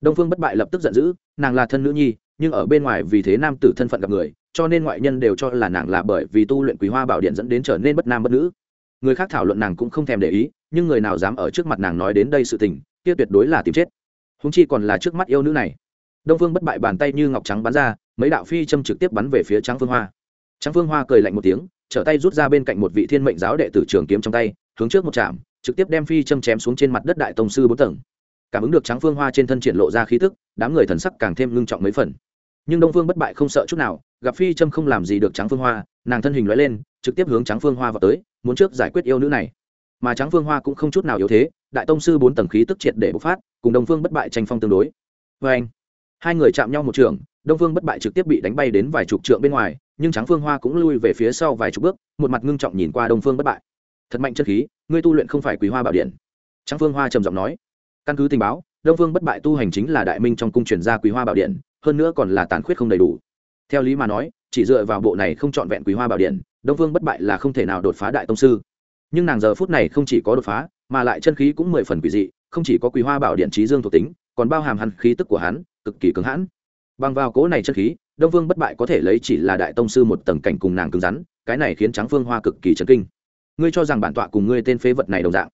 Đông phương bất bại lập tức giận dữ, nàng là thân nữ nhi, nhưng ở bên ngoài vì thế nam tử thân phận gặp người, cho nên ngoại nhân đều cho là nàng là bởi vì tu luyện quý hoa bảo điện dẫn đến trở nên bất nam bất nữ. Người khác thảo luận nàng cũng không thèm để ý, nhưng người nào dám ở trước mặt nàng nói đến đây sự tình, kia tuyệt đối là tìm chết. Húng chi còn là trước mắt yêu nữ này. Đông phương bất bại bàn tay như ngọc trắng bắn ra mấy đạo phi châm trực tiếp bắn về phía trắng phương hoa. Trắng phương hoa cười lạnh một tiếng, trở tay rút ra bên cạnh một vị thiên mệnh giáo đệ tử trường kiếm trong tay, hướng trước một chạm, trực tiếp đem phi châm chém xuống trên mặt đất đại tông sư bốn tầng. Cảm ứng được trắng phương hoa trên thân triển lộ ra khí tức, đám người thần sắc càng thêm ngưng trọng mấy phần. Nhưng đông phương bất bại không sợ chút nào, gặp phi châm không làm gì được trắng phương hoa, nàng thân hình loại lên, trực tiếp hướng trắng phương hoa vào tới, muốn trước giải quyết yêu nữ này. Mà trắng phương hoa cũng không chút nào yếu thế, đại tông sư bốn tầng khí tức triệt để bộc phát, cùng đông phương bất bại tranh phong tương đối. Vê anh hai người chạm nhau một trường đông phương bất bại trực tiếp bị đánh bay đến vài chục trượng bên ngoài, nhưng Tráng phương hoa cũng lui về phía sau vài chục bước, một mặt ngưng trọng nhìn qua đông phương bất bại. Thật mạnh chất khí, ngươi tu luyện không phải quý hoa bảo điện. Tráng phương hoa trầm giọng nói. Căn cứ tình báo, đông phương bất bại tu hành chính là đại minh trong cung truyền gia quý hoa bảo điện, hơn nữa còn là tàn khuyết không đầy đủ. Theo lý mà nói, chỉ dựa vào bộ này không trọn vẹn quý hoa bảo điện, đông phương bất bại là không thể nào đột phá đại tông sư. Nhưng nàng giờ phút này không chỉ có đột phá, mà lại chân khí cũng mười phần quỷ dị, không chỉ có quý hoa bảo điện trí dương thuộc tính, còn bao hàm hẳn khí tức của hắn, cực kỳ cứng hãn bằng vào cố này chất khí, đông Vương bất bại có thể lấy chỉ là đại tông sư một tầng cảnh cùng nàng cứng rắn, cái này khiến trắng phương hoa cực kỳ chấn kinh. Ngươi cho rằng bản tọa cùng ngươi tên phế vật này đồng dạng?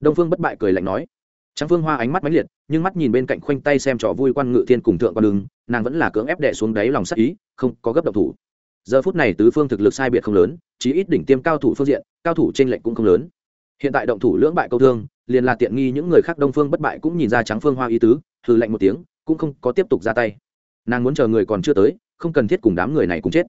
Đông phương bất bại cười lạnh nói. Trắng phương hoa ánh mắt mãnh liệt, nhưng mắt nhìn bên cạnh khoanh tay xem trò vui quan ngự thiên cùng thượng quan đường, nàng vẫn là cưỡng ép đẻ xuống đáy lòng sắc ý, không có gấp độc thủ. Giờ phút này tứ phương thực lực sai biệt không lớn, chí ít đỉnh tiêm cao thủ phương diện, cao thủ trên lệnh cũng không lớn. Hiện tại động thủ lưỡng bại câu thương, liền là tiện nghi những người khác đông phương bất bại cũng nhìn ra trắng phương hoa ý tứ, hừ lạnh một tiếng, cũng không có tiếp tục ra tay nàng muốn chờ người còn chưa tới, không cần thiết cùng đám người này cùng chết.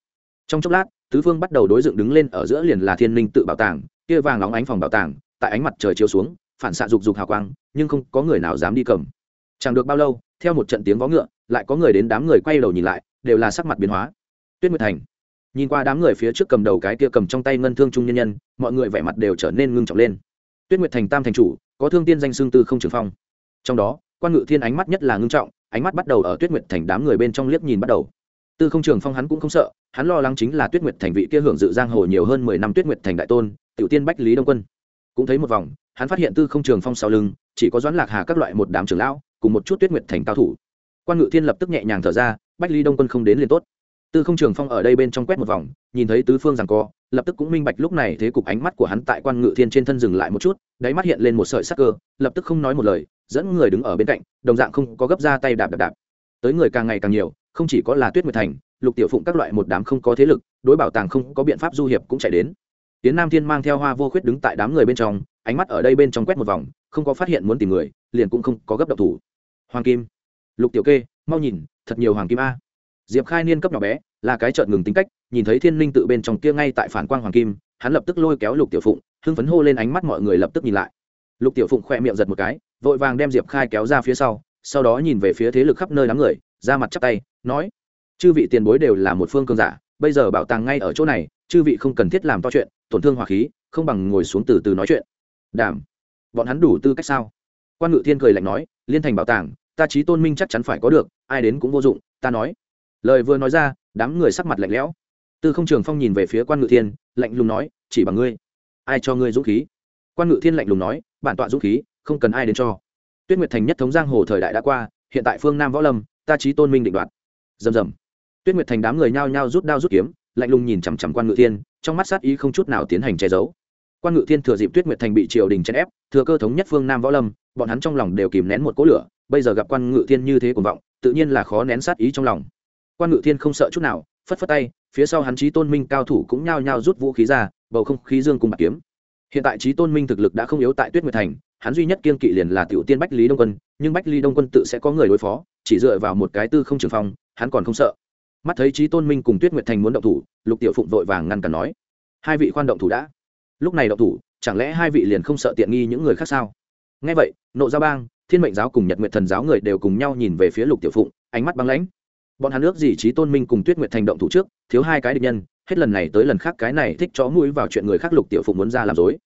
Trong chốc lát, tứ phương bắt đầu đối dựng đứng lên ở giữa liền là thiên linh tự bảo tàng, kia vàng óng ánh phòng bảo tàng, tại ánh mặt trời chiếu xuống, phản xạ dục dục hào quang, nhưng không có người nào dám đi cầm. Chẳng được bao lâu, theo một trận tiếng vó ngựa, lại có người đến đám người quay đầu nhìn lại, đều là sắc mặt biến hóa. Tuyết nguyệt thành. Nhìn qua đám người phía trước cầm đầu cái kia cầm trong tay ngân thương trung nhân nhân, mọi người vẻ mặt đều trở nên ngưng trọng lên. Tuyết nguyệt thành tam thành chủ, có thương tiên danh xương tư không trường phong. Trong đó, quan ngự thiên ánh mắt nhất là ngưng trọng ánh mắt bắt đầu ở tuyết nguyệt thành đám người bên trong liếc nhìn bắt đầu. Tư không trường phong hắn cũng không sợ, hắn lo lắng chính là tuyết nguyệt thành vị kia hưởng dự giang hồ nhiều hơn mười năm tuyết nguyệt thành đại tôn, tiểu tiên bách lý đông quân. Cũng thấy một vòng, hắn phát hiện tư không trường phong sau lưng, chỉ có doãn lạc hà các loại một đám trưởng lão, cùng một chút tuyết nguyệt thành cao thủ. Quan ngự thiên lập tức nhẹ nhàng thở ra, bách lý đông quân không đến liền tốt. Tư không trường phong ở đây bên trong quét một vòng, nhìn thấy tứ phương rằng co, lập tức cũng minh bạch lúc này thế cục ánh mắt của hắn tại quan ngự thiên trên thân dừng lại một chút, đáy mắt hiện lên một sợi sắc cơ, lập tức không nói một lời dẫn người đứng ở bên cạnh, đồng dạng không có gấp ra tay đạp đạp đạp. Tới người càng ngày càng nhiều, không chỉ có là tuyết nguyệt thành, lục tiểu phụng các loại một đám không có thế lực, đối bảo tàng không có biện pháp du hiệp cũng chạy đến. Tiến nam thiên mang theo hoa vô khuyết đứng tại đám người bên trong, ánh mắt ở đây bên trong quét một vòng, không có phát hiện muốn tìm người, liền cũng không có gấp độc thủ. Hoàng kim, lục tiểu kê, mau nhìn, thật nhiều hoàng kim a. Diệp khai niên cấp nhỏ bé, là cái trợn ngừng tính cách, nhìn thấy thiên linh tự bên trong kia ngay tại phản quang hoàng kim, hắn lập tức lôi kéo lục tiểu phụng, hưng phấn hô lên ánh mắt mọi người lập tức nhìn lại. Lục tiểu phụng khoe miệng giật một cái vội vàng đem diệp khai kéo ra phía sau sau đó nhìn về phía thế lực khắp nơi đám người, ra mặt chắp tay, nói, chư vị tiền bối đều là một phương cường giả, bây giờ bảo tàng ngay ở chỗ này, chư vị không cần thiết làm to chuyện, tổn thương hòa khí, không bằng ngồi xuống từ từ nói chuyện. Đảm, bọn hắn đủ tư cách sao? Quan ngự thiên cười lạnh nói, liên thành bảo tàng, ta trí tôn minh chắc chắn phải có được, ai đến cũng vô dụng, ta nói. Lời vừa nói ra, đám người sắc mặt lạnh lẽo. Tư không trường phong nhìn về phía quan ngự thiên, lạnh lùng nói, chỉ bằng ngươi, ai cho ngươi dũng khí? Quan ngự thiên lạnh lùng nói, bản tọa dũng khí không cần ai đến cho. Tuyết nguyệt thành nhất thống giang hồ thời đại đã qua, hiện tại phương nam võ lâm, ta trí tôn minh định đoạt. Rầm rầm. Tuyết nguyệt thành đám người nhao nhao rút đao rút kiếm, lạnh lùng nhìn chằm chằm quan ngự thiên, trong mắt sát ý không chút nào tiến hành che giấu. Quan ngự thiên thừa dịp tuyết nguyệt thành bị triều đình chèn ép, thừa cơ thống nhất phương nam võ lâm, bọn hắn trong lòng đều kìm nén một cỗ lửa, bây giờ gặp quan ngự thiên như thế cuồng vọng, tự nhiên là khó nén sát ý trong lòng. Quan ngự thiên không sợ chút nào, phất phất tay, phía sau hắn trí tôn minh cao thủ cũng nhao nhao rút vũ khí ra, bầu không khí dương cùng bạc kiếm. Hiện tại trí tôn minh thực lực đã không yếu tại tuyết nguyệt thành hắn duy nhất kiên kỵ liền là tiểu tiên bách lý đông quân, nhưng bách lý đông quân tự sẽ có người đối phó, chỉ dựa vào một cái tư không trường phong, hắn còn không sợ. Mắt thấy trí tôn minh cùng tuyết nguyệt thành muốn động thủ, lục tiểu phụng vội vàng ngăn cản nói, hai vị khoan động thủ đã. Lúc này động thủ, chẳng lẽ hai vị liền không sợ tiện nghi những người khác sao? Nghe vậy, nộ gia bang, thiên mệnh giáo cùng nhật nguyệt thần giáo người đều cùng nhau nhìn về phía lục tiểu phụng, ánh mắt băng lãnh. Bọn hắn ước gì trí tôn minh cùng tuyết nguyệt thành động thủ trước, thiếu hai cái địch nhân, hết lần này tới lần khác cái này thích chó mũi vào chuyện người khác lục tiểu phụng muốn ra làm dối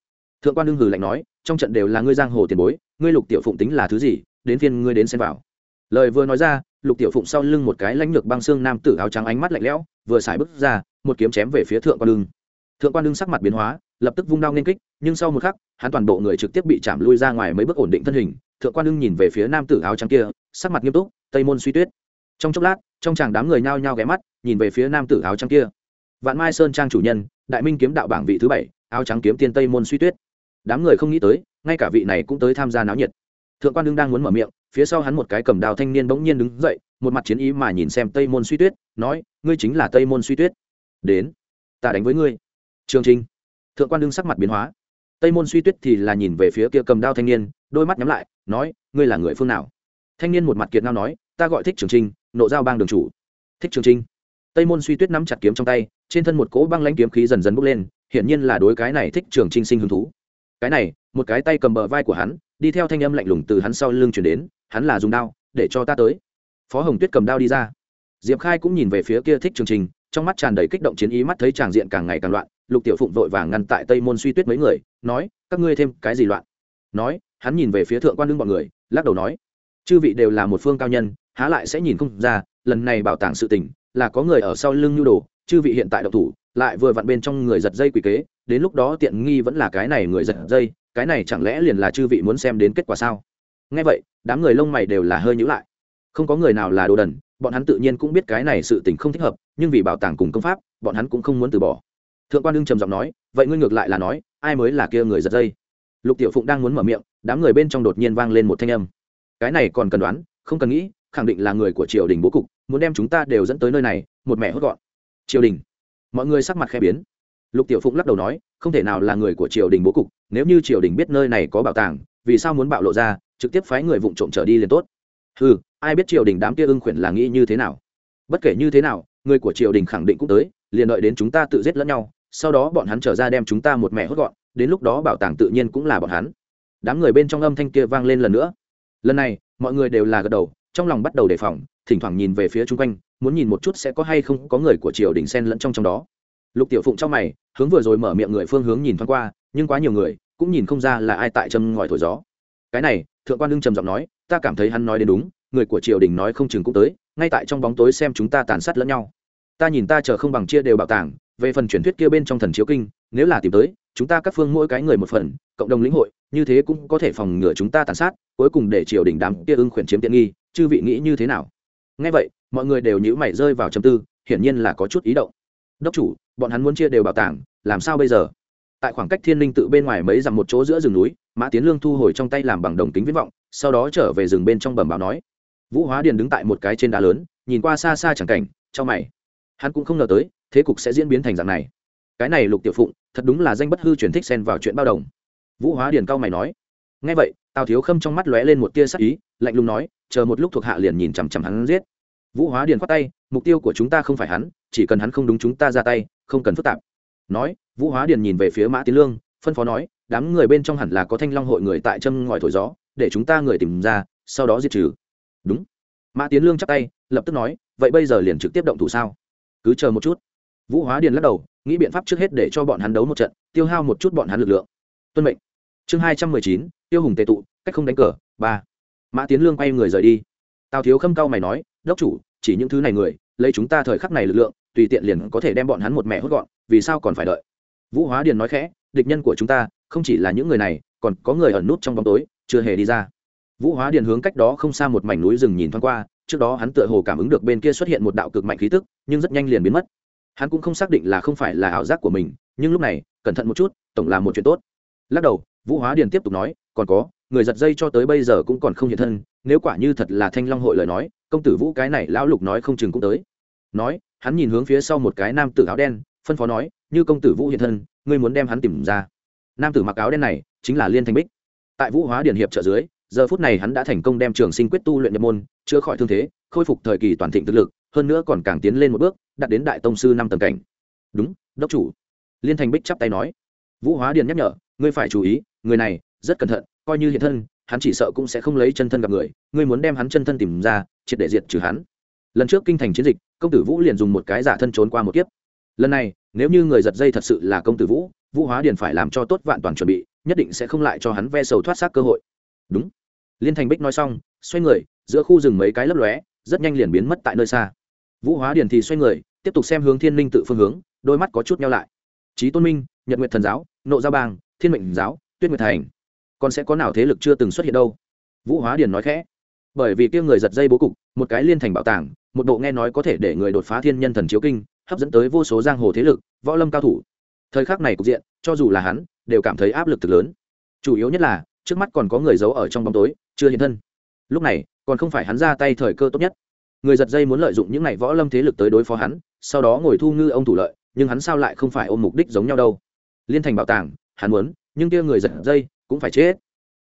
thượng quan đương hừ lạnh nói trong trận đều là ngươi giang hồ tiền bối, ngươi lục tiểu phụng tính là thứ gì, đến phiên ngươi đến xem vào. Lời vừa nói ra, lục tiểu phụng sau lưng một cái lãnh lược băng xương nam tử áo trắng ánh mắt lạnh lẽo, vừa xài bước ra, một kiếm chém về phía thượng quan đương. Thượng quan đương sắc mặt biến hóa, lập tức vung đao nên kích, nhưng sau một khắc, hắn toàn bộ người trực tiếp bị chạm lui ra ngoài mấy bước ổn định thân hình. Thượng quan đương nhìn về phía nam tử áo trắng kia, sắc mặt nghiêm túc, tây môn suy tuyết. Trong chốc lát, trong chàng đám người nhao nhao ghé mắt, nhìn về phía nam tử áo trắng kia. Vạn mai sơn trang chủ nhân, đại minh kiếm đạo bảng vị thứ bảy, áo trắng kiếm tiên tây môn suy tuyết đám người không nghĩ tới, ngay cả vị này cũng tới tham gia náo nhiệt. Thượng quan đương đang muốn mở miệng, phía sau hắn một cái cầm đào thanh niên bỗng nhiên đứng dậy, một mặt chiến ý mà nhìn xem tây môn suy tuyết, nói, ngươi chính là tây môn suy tuyết. Đến, ta đánh với ngươi. Trường trinh thượng quan đương sắc mặt biến hóa. Tây môn suy tuyết thì là nhìn về phía kia cầm đao thanh niên, đôi mắt nhắm lại, nói, ngươi là người phương nào? Thanh niên một mặt kiệt ngao nói, ta gọi thích trường trinh nộ giao bang đường chủ. Thích trường trinh tây môn suy tuyết nắm chặt kiếm trong tay, trên thân một cỗ băng lãnh kiếm khí dần dần bốc lên, hiển nhiên là đối cái này thích trường trinh sinh hứng thú cái này, một cái tay cầm bờ vai của hắn, đi theo thanh âm lạnh lùng từ hắn sau lưng chuyển đến, hắn là dùng đao, để cho ta tới. Phó hồng tuyết cầm đao đi ra. Diệp khai cũng nhìn về phía kia thích trường trình, trong mắt tràn đầy kích động chiến ý mắt thấy tràng diện càng ngày càng loạn, lục tiểu phụng vội vàng ngăn tại tây môn suy tuyết mấy người, nói, các ngươi thêm cái gì loạn? Nói, hắn nhìn về phía thượng quan lưng bọn người, lắc đầu nói, chư vị đều là một phương cao nhân, há lại sẽ nhìn không ra, lần này bảo tàng sự tình, là có người ở sau lưng nhu đồ, chư vị hiện tại độc thủ lại vừa vặn bên trong người giật dây quỷ kế, đến lúc đó tiện nghi vẫn là cái này người giật dây, cái này chẳng lẽ liền là chư vị muốn xem đến kết quả sao? Ngay vậy, đám người lông mày đều là hơi nhữ lại. Không có người nào là đồ đần, bọn hắn tự nhiên cũng biết cái này sự tình không thích hợp, nhưng vì bảo tàng cùng công pháp, bọn hắn cũng không muốn từ bỏ. Thượng quan đương trầm giọng nói, vậy ngươi ngược lại là nói, ai mới là kia người giật dây? Lục tiểu phụng đang muốn mở miệng, đám người bên trong đột nhiên vang lên một thanh âm. Cái này còn cần đoán, không cần nghĩ, khẳng định là người của triều đình bố cục, muốn đem chúng ta đều dẫn tới nơi này, một mẹ hốt gọn. Triều đình? Mọi người sắc mặt khe biến. Lục tiểu phụng lắc đầu nói, không thể nào là người của triều đình bố cục, nếu như triều đình biết nơi này có bảo tàng, vì sao muốn bạo lộ ra, trực tiếp phái người vụng trộm trở đi liền tốt. Ừ ai biết triều đình đám kia ưng khuyển là nghĩ như thế nào? Bất kể như thế nào, người của triều đình khẳng định cũng tới, liền đợi đến chúng ta tự giết lẫn nhau, sau đó bọn hắn trở ra đem chúng ta một mẹ hốt gọn, đến lúc đó bảo tàng tự nhiên cũng là bọn hắn. Đám người bên trong âm thanh kia vang lên lần nữa. Lần này, mọi người đều là gật đầu, trong lòng bắt đầu đề phòng, thỉnh thoảng nhìn về phía chung quanh muốn nhìn một chút sẽ có hay không có người của triều đình xen lẫn trong trong đó. Lục tiểu phụng trong mày, hướng vừa rồi mở miệng người phương hướng nhìn thoáng qua, nhưng quá nhiều người cũng nhìn không ra là ai tại châm ngòi thổi gió. Cái này, thượng quan lương trầm giọng nói, ta cảm thấy hắn nói đến đúng, người của triều đình nói không chừng cũng tới, ngay tại trong bóng tối xem chúng ta tàn sát lẫn nhau. Ta nhìn ta chờ không bằng chia đều bảo tàng, về phần truyền thuyết kia bên trong thần chiếu kinh, nếu là tìm tới, chúng ta các phương mỗi cái người một phần, cộng đồng lĩnh hội, như thế cũng có thể phòng ngừa chúng ta tàn sát, cuối cùng để triều đình đám kia ưng khuyển chiếm tiện nghi, chư vị nghĩ như thế nào? Ngay vậy mọi người đều nhữ mày rơi vào châm tư, hiển nhiên là có chút ý động. Đốc chủ, bọn hắn muốn chia đều bảo tàng, làm sao bây giờ? Tại khoảng cách thiên linh tự bên ngoài mấy dặm một chỗ giữa rừng núi, mã tiến lương thu hồi trong tay làm bằng đồng tính viễn vọng, sau đó trở về rừng bên trong bẩm báo nói. Vũ hóa điền đứng tại một cái trên đá lớn, nhìn qua xa xa chẳng cảnh trong mày. Hắn cũng không ngờ tới, thế cục sẽ diễn biến thành dạng này. Cái này lục tiểu phụng, thật đúng là danh bất hư truyền thích xen vào chuyện bao đồng. Vũ hóa điền cao mày nói. Ngay vậy, tào thiếu khâm trong mắt lóe lên một tia sắc ý, lạnh lùng nói, chờ một lúc thuộc hạ liền nhìn chằm chằm hắn giết vũ hóa điền khoát tay, mục tiêu của chúng ta không phải hắn, chỉ cần hắn không đúng chúng ta ra tay, không cần phức tạp. Nói, vũ hóa điền nhìn về phía mã tiến lương, phân phó nói, đám người bên trong hẳn là có thanh long hội người tại châm ngòi thổi gió, để chúng ta người tìm ra, sau đó diệt trừ. Đúng. Mã tiến lương chắp tay, lập tức nói, vậy bây giờ liền trực tiếp động thủ sao? Cứ chờ một chút. Vũ hóa điền lắc đầu, nghĩ biện pháp trước hết để cho bọn hắn đấu một trận, tiêu hao một chút bọn hắn lực lượng. Tuân mệnh. Chương hai trăm mười chín, tiêu hùng tệ tụ, cách không đánh cờ, ba. Mã tiến lương quay người rời đi. Tào thiếu khâm cao mày nói đốc chủ, chỉ những thứ này người, lấy chúng ta thời khắc này lực lượng, tùy tiện liền có thể đem bọn hắn một mẹ hốt gọn, vì sao còn phải đợi? Vũ hóa điền nói khẽ, địch nhân của chúng ta, không chỉ là những người này, còn có người ẩn nút trong bóng tối, chưa hề đi ra. Vũ hóa điền hướng cách đó không xa một mảnh núi rừng nhìn thoáng qua, trước đó hắn tựa hồ cảm ứng được bên kia xuất hiện một đạo cực mạnh khí tức, nhưng rất nhanh liền biến mất. Hắn cũng không xác định là không phải là ảo giác của mình, nhưng lúc này, cẩn thận một chút, tổng là một chuyện tốt. Lắc đầu, vũ hóa điền tiếp tục nói, còn có, người giật dây cho tới bây giờ cũng còn không hiện thân, nếu quả như thật là thanh long hội lời nói công tử vũ cái này lão lục nói không chừng cũng tới. Nói, hắn nhìn hướng phía sau một cái nam tử áo đen, phân phó nói, như công tử vũ hiện thân, ngươi muốn đem hắn tìm ra. Nam tử mặc áo đen này chính là liên thanh bích. Tại vũ hóa điển hiệp trợ dưới, giờ phút này hắn đã thành công đem trường sinh quyết tu luyện nhập môn, chữa khỏi thương thế, khôi phục thời kỳ toàn thịnh thực lực, hơn nữa còn càng tiến lên một bước, đạt đến đại tông sư năm tầng cảnh. Đúng, đốc chủ. Liên thành bích chắp tay nói. Vũ hóa điền nhắc nhở, ngươi phải chú ý, người này rất cẩn thận, coi như hiện thân hắn chỉ sợ cũng sẽ không lấy chân thân gặp người, ngươi muốn đem hắn chân thân tìm ra, triệt để diệt trừ hắn. Lần trước kinh thành chiến dịch, công tử vũ liền dùng một cái giả thân trốn qua một kiếp. Lần này, nếu như người giật dây thật sự là công tử vũ vũ hóa điền phải làm cho tốt vạn toàn chuẩn bị, nhất định sẽ không lại cho hắn ve sầu thoát xác cơ hội. Đúng. Liên thành bích nói xong, xoay người, giữa khu rừng mấy cái lấp lóe, rất nhanh liền biến mất tại nơi xa. Vũ hóa điền thì xoay người, tiếp tục xem hướng thiên linh tự phương hướng, đôi mắt có chút nhau lại. Trí tôn minh, nhật nguyện thần giáo, nộ gia bang, thiên mệnh giáo, tuyết nguyệt thành còn sẽ có nào thế lực chưa từng xuất hiện đâu. Vũ hóa điền nói khẽ. Bởi vì kia người giật dây bố cục, một cái liên thành bảo tàng, một bộ nghe nói có thể để người đột phá thiên nhân thần chiếu kinh, hấp dẫn tới vô số giang hồ thế lực, võ lâm cao thủ. Thời khắc này cục diện, cho dù là hắn, đều cảm thấy áp lực thực lớn. Chủ yếu nhất là, trước mắt còn có người giấu ở trong bóng tối, chưa hiện thân. Lúc này, còn không phải hắn ra tay thời cơ tốt nhất. Người giật dây muốn lợi dụng những n à y võ lâm thế lực tới đối phó hắn, sau đó ngồi thu ngư ông thủ lợi, nhưng hắn sao lại không phải ôm mục đích giống nhau đâu. Liên thành bảo tàng, hắn muốn, nhưng kia người giật dây cũng phải chết.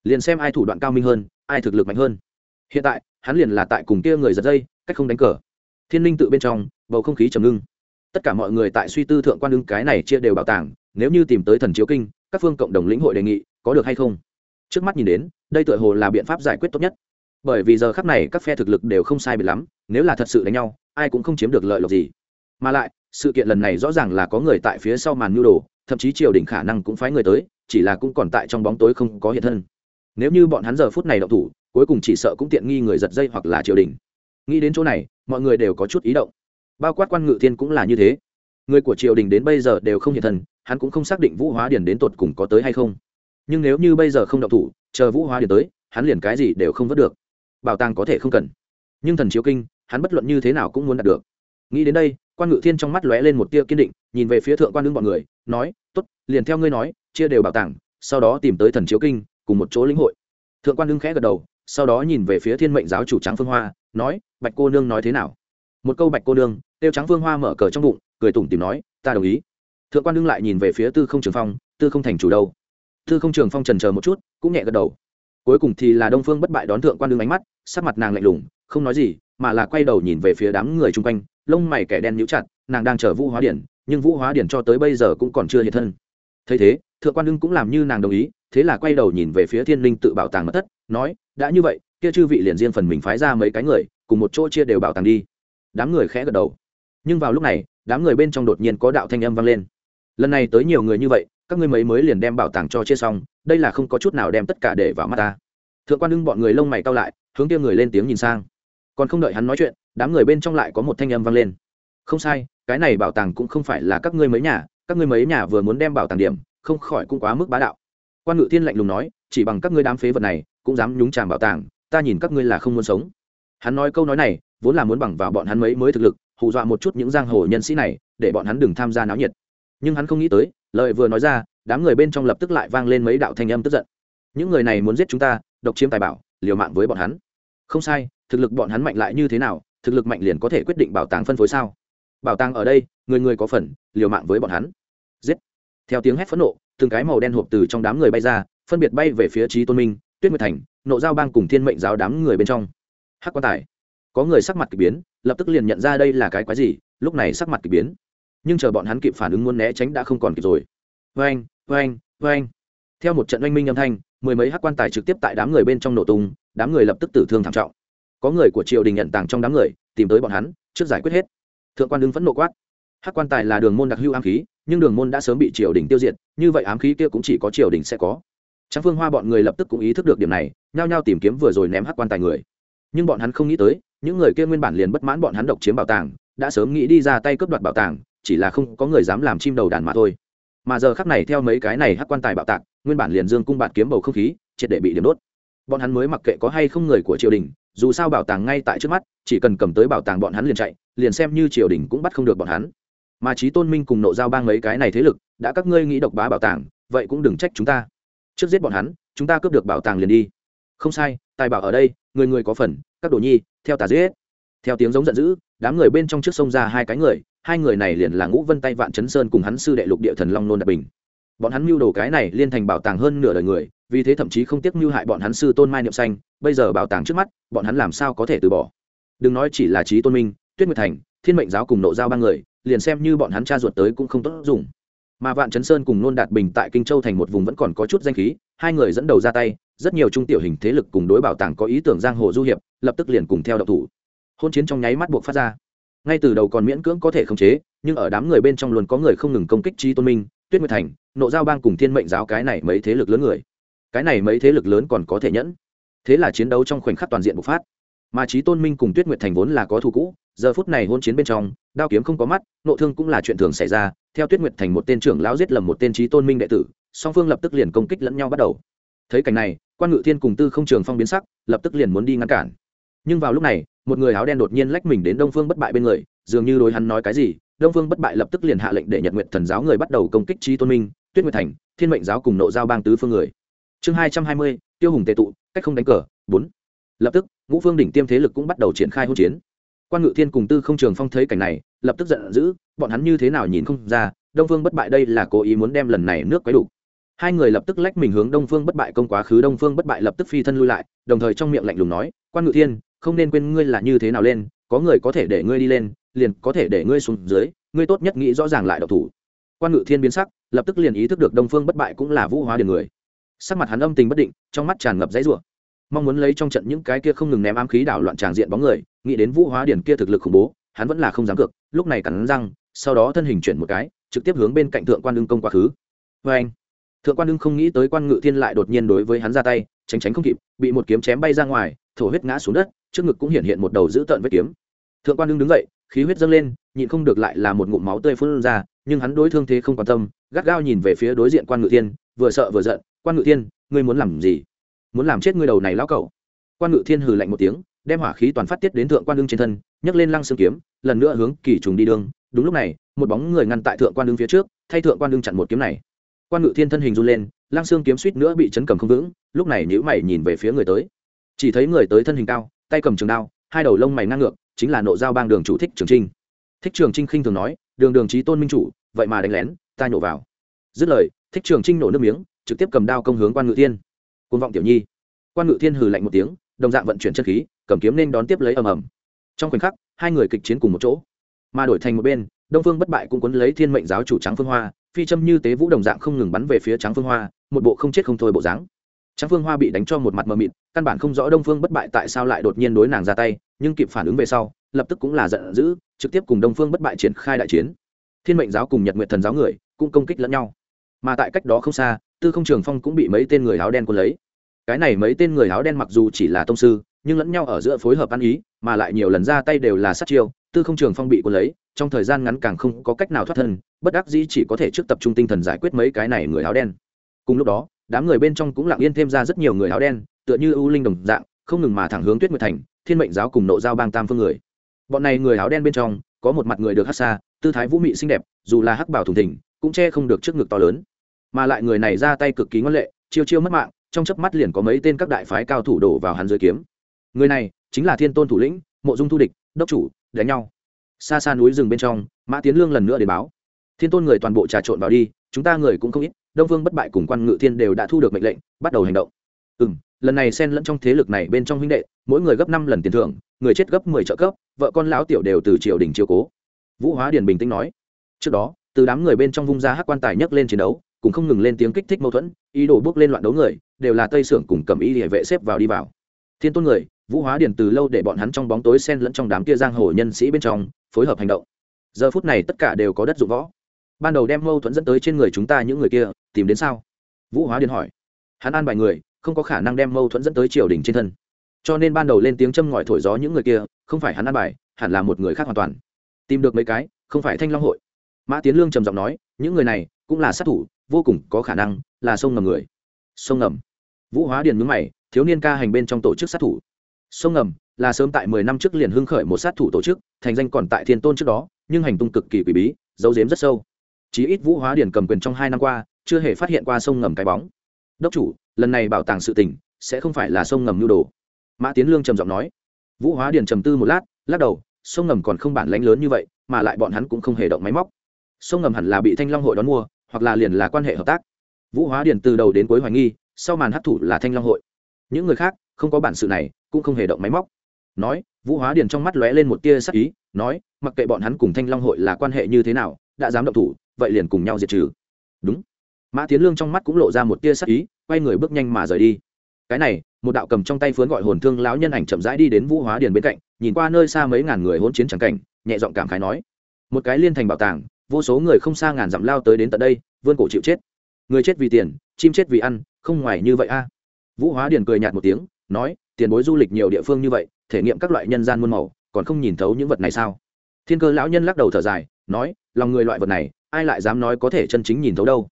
Liền xem ai thủ đoạn cao minh hơn, ai thực lực mạnh hơn. Hiện tại, hắn liền là tại cùng kia người giật dây, cách không đánh cờ. Thiên linh tự bên trong, bầu không khí trầm ngưng. Tất cả mọi người tại suy tư thượng quan ưng cái này chia đều bảo tàng, nếu như tìm tới thần chiếu kinh, các phương cộng đồng lĩnh hội đề nghị, có được hay không? Trước mắt nhìn đến, đây tựa hồ là biện pháp giải quyết tốt nhất. Bởi vì giờ khắc này các phe thực lực đều không sai biệt lắm, nếu là thật sự đánh nhau, ai cũng không chiếm được lợi lộc gì. Mà lại, sự kiện lần này rõ ràng là có người tại phía sau màn nhu đồ, thậm chí triều đình khả năng cũng phái người tới chỉ là cũng còn tại trong bóng tối không có hiện thân. Nếu như bọn hắn giờ phút này động thủ, cuối cùng chỉ sợ cũng tiện nghi người giật dây hoặc là triều đình. Nghĩ đến chỗ này, mọi người đều có chút ý động. Bao quát quan ngự thiên cũng là như thế. Người của triều đình đến bây giờ đều không hiện thân, hắn cũng không xác định vũ hóa điển đến tột cùng có tới hay không. Nhưng nếu như bây giờ không động thủ, chờ vũ hóa điển tới, hắn liền cái gì đều không vớt được. Bảo tàng có thể không cần. Nhưng thần chiếu kinh, hắn bất luận như thế nào cũng muốn đạt được. Nghĩ đến đây, quan ngự thiên trong mắt lóe lên một tia kiên định, nhìn về phía thượng quan đương bọn người, nói t ố t liền theo ngươi nói chia đều bảo tàng, sau đó tìm tới thần chiếu kinh, cùng một chỗ lĩnh hội. Thượng quan đương khẽ gật đầu, sau đó nhìn về phía thiên mệnh giáo chủ trắng phương hoa, nói, bạch cô nương nói thế nào? Một câu bạch cô nương tiêu trắng phương hoa mở cờ trong bụng, cười tủm tìm nói, ta đồng ý. Thượng quan đương lại nhìn về phía tư không trường phong, tư không thành chủ đâu? Tư không trường phong trần chờ một chút, cũng nhẹ gật đầu. Cuối cùng thì là đông phương bất bại đón thượng quan đương ánh mắt, sắc mặt nàng lạnh lùng, không nói gì, mà là quay đầu nhìn về phía đám người chung quanh, lông mày kẻ đen nhíu chặt, nàng đang chờ vũ hóa điển, nhưng vũ hóa điển cho tới bây giờ cũng còn chưa hiện thân. Thấy thế thượng quan đương cũng làm như nàng đồng ý, thế là quay đầu nhìn về phía thiên linh tự bảo tàng mật thất, nói, đã như vậy, kia chư vị liền riêng phần mình phái ra mấy cái người, cùng một chỗ chia đều bảo tàng đi. Đám người khẽ gật đầu. Nhưng vào lúc này, đám người bên trong đột nhiên có đạo thanh âm vang lên. Lần này tới nhiều người như vậy, các ngươi mấy mới liền đem bảo tàng cho chia xong, đây là không có chút nào đem tất cả để vào mắt ta. Thượng quan ưng bọn người lông mày cao lại, hướng kia người lên tiếng nhìn sang. Còn không đợi hắn nói chuyện, đám người bên trong lại có một thanh âm vang lên. Không sai, cái này bảo tàng cũng không phải là các ngươi mấy nhà, các ngươi mấy nhà vừa muốn đem bảo tàng điểm không khỏi cũng quá mức bá đạo. Quan ngự thiên lạnh lùng nói, chỉ bằng các ngươi đám phế vật này, cũng dám nhúng chàm bảo tàng, ta nhìn các ngươi là không muốn sống. Hắn nói câu nói này, vốn là muốn bằng vào bọn hắn mấy mới thực lực, hù dọa một chút những giang hồ nhân sĩ này, để bọn hắn đừng tham gia náo nhiệt. Nhưng hắn không nghĩ tới, lời vừa nói ra, đám người bên trong lập tức lại vang lên mấy đạo thanh âm tức giận. Những người này muốn giết chúng ta, độc chiếm tài bảo, liều mạng với bọn hắn. Không sai, thực lực bọn hắn mạnh lại như thế nào, thực lực mạnh liền có thể quyết định bảo tàng phân phối sao? Bảo tàng ở đây, người người có phần, liều mạng với bọn hắn. Giết theo tiếng hét phẫn nộ từng cái màu đen hộp từ trong đám người bay ra phân biệt bay về phía trí tôn minh tuyết nguyệt thành nộ giao bang cùng thiên mệnh giáo đám người bên trong. Hắc quan tài. Có người sắc mặt k ỳ biến lập tức liền nhận ra đây là cái quái gì lúc này sắc mặt k ỳ biến. Nhưng chờ bọn hắn kịp phản ứng muốn né tránh đã không còn kịp rồi. Anh, anh, anh. theo một trận oanh minh âm thanh mười mấy hắc quan tài trực tiếp tại đám người bên trong nổ tung đám người lập tức tử thương thảm trọng. Có người của triều đình nhận tàng trong đám người tìm tới bọn hắn trước giải quyết hết. Thượng quan đương phẫn nộ quát. Hắc quan tài là đường môn đặc hữu am khí nhưng đường môn đã sớm bị triều đình tiêu diệt, như vậy ám khí kia cũng chỉ có triều đình sẽ có. Trang phương hoa bọn người lập tức cũng ý thức được điểm này, nhao nhao tìm kiếm vừa rồi ném hắc quan tài người. Nhưng bọn hắn không nghĩ tới, những người kia nguyên bản liền bất mãn bọn hắn độc chiếm bảo tàng, đã sớm nghĩ đi ra tay cướp đoạt bảo tàng, chỉ là không có người dám làm chim đầu đàn mà thôi. Mà giờ khắc này theo mấy cái này hắc quan tài bảo tàng, nguyên bản liền dương cung bạt kiếm bầu không khí, triệt để bị điểm đốt. Bọn hắn mới mặc kệ có hay không người của triều đình, dù sao bảo tàng ngay tại trước mắt, chỉ cần cầm tới bảo tàng bọn hắn liền chạy, liền xem như triều đình cũng bắt không được bọn hắn mà trí tôn minh cùng nộ giao bang mấy cái này thế lực, đã các ngươi nghĩ độc bá bảo tàng, vậy cũng đừng trách chúng ta. Trước giết bọn hắn, chúng ta cướp được bảo tàng liền đi. Không sai, tài bảo ở đây, người người có phần, các đồ nhi, theo tà giết. Theo tiếng giống giận dữ, đám người bên trong trước sông ra hai cái người, hai người này liền là ngũ vân tay vạn chấn sơn cùng hắn sư đệ lục địa thần long nôn đạt bình. Bọn hắn mưu đồ cái này liên thành bảo tàng hơn nửa đời người, vì thế thậm chí không tiếc mưu hại bọn hắn sư tôn mai niệm xanh, bây giờ bảo tàng trước mắt, bọn hắn làm sao có thể từ bỏ? Đừng nói chỉ là trí tôn minh, tuyết nguyệt thành, thiên mệnh giáo cùng nộ giao ba người liền xem như bọn hắn cha ruột tới cũng không tốt dùng. Mà vạn chấn sơn cùng nôn đạt bình tại kinh châu thành một vùng vẫn còn có chút danh khí, hai người dẫn đầu ra tay, rất nhiều trung tiểu hình thế lực cùng đối bảo tàng có ý tưởng giang hồ du hiệp, lập tức liền cùng theo độc thủ. Hôn chiến trong nháy mắt buộc phát ra. Ngay từ đầu còn miễn cưỡng có thể khống chế, nhưng ở đám người bên trong luôn có người không ngừng công kích trí tôn minh, tuyết nguyệt thành, nộ giao bang cùng thiên mệnh giáo cái này mấy thế lực lớn người. Cái này mấy thế lực lớn còn có thể nhẫn. Thế là chiến đấu trong khoảnh khắc toàn diện bộc phát. Mà trí tôn minh cùng tuyết nguyệt thành vốn là có thù cũ giờ phút này hôn chiến bên trong, đao kiếm không có mắt, nộ thương cũng là chuyện thường xảy ra. Theo tuyết nguyệt thành một tên trưởng lão giết lầm một tên trí tôn minh đệ tử, song phương lập tức liền công kích lẫn nhau bắt đầu. Thấy cảnh này, quan ngự thiên cùng tư không trường phong biến sắc, lập tức liền muốn đi ngăn cản. Nhưng vào lúc này, một người áo đen đột nhiên lách mình đến đông phương bất bại bên người, dường như đối hắn nói cái gì, đông phương bất bại lập tức liền hạ lệnh để nhật nguyện thần giáo người bắt đầu công kích trí tôn minh, tuyết nguyệt thành, thiên mệnh giáo cùng nộ giao bang tứ phương người. Chương hai trăm hai mươi, tiêu hùng tệ tụ, cách không đánh cờ, bốn. Lập tức, ngũ phương đỉnh tiêm thế lực cũng bắt đầu triển khai hỗn chiến quan ngự thiên cùng tư không trường phong thấy cảnh này, lập tức giận dữ, bọn hắn như thế nào nhìn không ra, đông phương bất bại đây là cố ý muốn đem lần này nước quấy đủ. Hai người lập tức lách mình hướng đông phương bất bại công quá khứ, đông phương bất bại lập tức phi thân lui lại, đồng thời trong miệng lạnh lùng nói, quan ngự thiên, không nên quên ngươi là như thế nào lên, có người có thể để ngươi đi lên, liền có thể để ngươi xuống dưới, ngươi tốt nhất nghĩ rõ ràng lại độc thủ. Quan ngự thiên biến sắc, lập tức liền ý thức được đông phương bất bại cũng là vũ hóa điền người. Sắc mặt hắn âm tình bất định, trong mắt tràn ngập dãy rủa mong muốn lấy trong trận những cái kia không ngừng ném ám khí đảo loạn tràng diện bóng người, nghĩ đến vũ hóa điển kia thực lực khủng bố, hắn vẫn là không dám cược, lúc này cắn răng, sau đó thân hình chuyển một cái, trực tiếp hướng bên cạnh thượng quan đương công quá khứ. Vê anh, thượng quan đương không nghĩ tới quan ngự thiên lại đột nhiên đối với hắn ra tay, tránh tránh không kịp, bị một kiếm chém bay ra ngoài, thổ huyết ngã xuống đất, trước ngực cũng hiện hiện một đầu dữ tợn vết kiếm. Thượng quan đương đứng dậy, khí huyết dâng lên, nhịn không được lại là một ngụm máu tươi phun ra, nhưng hắn đối thương thế không quan tâm, gắt gao nhìn về phía đối diện quan ngự thiên, vừa sợ vừa giận, quan ngự thiên, ngươi muốn làm gì? Muốn làm chết ngươi đầu này lão cẩu. Quan ngự thiên hừ lạnh một tiếng, đem hỏa khí toàn phát tiết đến thượng quan đương trên thân, nhấc lên lăng xương kiếm, lần nữa hướng kỳ trùng đi đường. Đúng lúc này, một bóng người ngăn tại thượng quan đương phía trước, thay thượng quan đương chặn một kiếm này. Quan ngự thiên thân hình run lên, lăng xương kiếm suýt nữa bị chấn cầm không vững, lúc này nhữ mày nhìn về phía người tới. Chỉ thấy người tới thân hình cao, tay cầm trường đao, hai đầu lông mày ngang ngược, chính là nộ giao bang đường chủ thích trường trinh. Thích trường trinh khinh thường nói, đường đường trí tôn minh chủ, vậy mà đánh lén, ta nhổ vào. Dứt lời, thích trường trinh nổ nước miếng, trực tiếp cầm đao công hướng quan ngự thiên côn vọng tiểu nhi. Quan ngự thiên hừ lạnh một tiếng, đồng dạng vận chuyển chân khí, cầm kiếm nên đón tiếp lấy ầm ầm. Trong khoảnh khắc, hai người kịch chiến cùng một chỗ. Mà đổi thành một bên, đông phương bất bại cũng quấn lấy thiên mệnh giáo chủ trắng phương hoa, phi châm như tế vũ đồng dạng không ngừng bắn về phía trắng phương hoa, một bộ không chết không thôi bộ dáng. Trắng phương hoa bị đánh cho một mặt mờ mịt, căn bản không rõ đông phương bất bại tại sao lại đột nhiên đối nàng ra tay, nhưng kịp phản ứng về sau, lập tức cũng là giận dữ, trực tiếp cùng đông phương bất bại triển khai đại chiến. Thiên mệnh giáo cùng nhật nguyện thần giáo người cũng công kích lẫn nhau mà tại cách đó không xa, tư không trường phong cũng bị mấy tên người áo đen quân lấy. Cái này mấy tên người áo đen mặc dù chỉ là tông sư, nhưng lẫn nhau ở giữa phối hợp ăn ý, mà lại nhiều lần ra tay đều là sát chiêu, tư không trường phong bị quân lấy, trong thời gian ngắn càng không có cách nào thoát thân, bất đắc dĩ chỉ có thể trước tập trung tinh thần giải quyết mấy cái này người áo đen. Cùng lúc đó, đám người bên trong cũng lặng yên thêm ra rất nhiều người áo đen, tựa như ưu linh đồng dạng, không ngừng mà thẳng hướng tuyết nguyệt thành, thiên mệnh giáo cùng nộ giao bang tam phương người. Bọn này người áo đen bên trong, có một mặt người được hát xa, tư thái vũ mị xinh đẹp, dù là hắc bảo thùng thỉnh cũng che không được trước ngực to lớn mà lại người này ra tay cực kỳ ngoan lệ, chiêu chiêu mất mạng, trong chớp mắt liền có mấy tên các đại phái cao thủ đổ vào hắn dưới kiếm. Người này chính là thiên tôn thủ lĩnh, mộ dung thu địch, đốc chủ, đánh nhau. Xa xa núi rừng bên trong, mã tiến lương lần nữa đến báo. Thiên tôn người toàn bộ trà trộn vào đi, chúng ta người cũng không ít, đông vương bất bại cùng quan ngự thiên đều đã thu được mệnh lệnh, bắt đầu hành động. Ừ m lần này xen lẫn trong thế lực này bên trong huynh đệ, mỗi người gấp năm lần tiền thưởng, người chết gấp mười trợ cấp, vợ con lão tiểu đều từ triều đình chiều cố. Vũ hóa điền bình tĩnh nói. Trước đó, từ đám người bên trong vung ra hát quan tài nhấc lên chiến đấu cùng không ngừng lên tiếng kích thích mâu thuẫn, ý đồ bước lên loạn đấu người, đều là tây sưởng cùng cầm ý địa vệ xếp vào đi vào. Thiên tôn người, vũ hóa điền từ lâu để bọn hắn trong bóng tối sen lẫn trong đám kia giang hồ nhân sĩ bên trong, phối hợp hành động. Giờ phút này tất cả đều có đất dụng võ. Ban đầu đem mâu thuẫn dẫn tới trên người chúng ta những người kia, tìm đến sao? Vũ hóa điền hỏi. Hắn an bài người, không có khả năng đem mâu thuẫn dẫn tới triều đình trên thân. Cho nên ban đầu lên tiếng châm ngòi thổi gió những người kia, không phải hắn an bài, hẳn là một người khác hoàn toàn. Tìm được mấy cái, không phải thanh long hội. Mã tiến lương trầm giọng nói, những người này cũng là sát thủ vô cùng có khả năng là sông ngầm người. Sông ngầm. Vũ hóa điền mướn mày, thiếu niên ca hành bên trong tổ chức sát thủ. Sông ngầm là sớm tại mười năm trước liền hưng khởi một sát thủ tổ chức, thành danh còn tại thiên tôn trước đó, nhưng hành tung cực kỳ quỷ bí dấu dếm rất sâu. Chí ít vũ hóa điền cầm quyền trong hai năm qua, chưa hề phát hiện qua sông ngầm cái bóng. Đốc chủ, lần này bảo tàng sự tình sẽ không phải là sông ngầm nhu đồ. Mã tiến lương trầm giọng nói. Vũ hóa điền trầm tư một lát, lắc đầu, sông ngầm còn không bản lãnh lớn như vậy, mà lại bọn hắn cũng không hề động máy móc. Sông ngầm hẳn là bị thanh long hội đón mua hoặc là liền là quan hệ hợp tác. Vũ hóa điền từ đầu đến cuối hoài nghi, sau màn hấp thụ là thanh long hội. Những người khác, không có bản sự này, cũng không hề động máy móc. Nói, vũ hóa điền trong mắt lóe lên một tia sắc ý, nói, mặc kệ bọn hắn cùng thanh long hội là quan hệ như thế nào, đã dám động thủ, vậy liền cùng nhau diệt trừ. Đúng. Mã tiến lương trong mắt cũng lộ ra một tia sắc ý, quay người bước nhanh mà rời đi. Cái này, một đạo cầm trong tay phướn gọi hồn thương lão nhân ảnh chậm rãi đi đến vũ hóa điền bên cạnh, nhìn qua nơi xa mấy ngàn người hỗn chiến chẳng cảnh, nhẹ giọng cảm khái nói. Một cái liên thành bảo tàng vô số người không xa ngàn dặm lao tới đến tận đây, vươn cổ chịu chết. Người chết vì tiền, chim chết vì ăn, không ngoài như vậy a. Vũ hóa điền cười nhạt một tiếng, nói, tiền bối du lịch nhiều địa phương như vậy, thể nghiệm các loại nhân gian muôn màu, còn không nhìn thấu những vật này sao? Thiên cơ lão nhân lắc đầu thở dài, nói, lòng người loại vật này, ai lại dám nói có thể chân chính nhìn thấu đâu?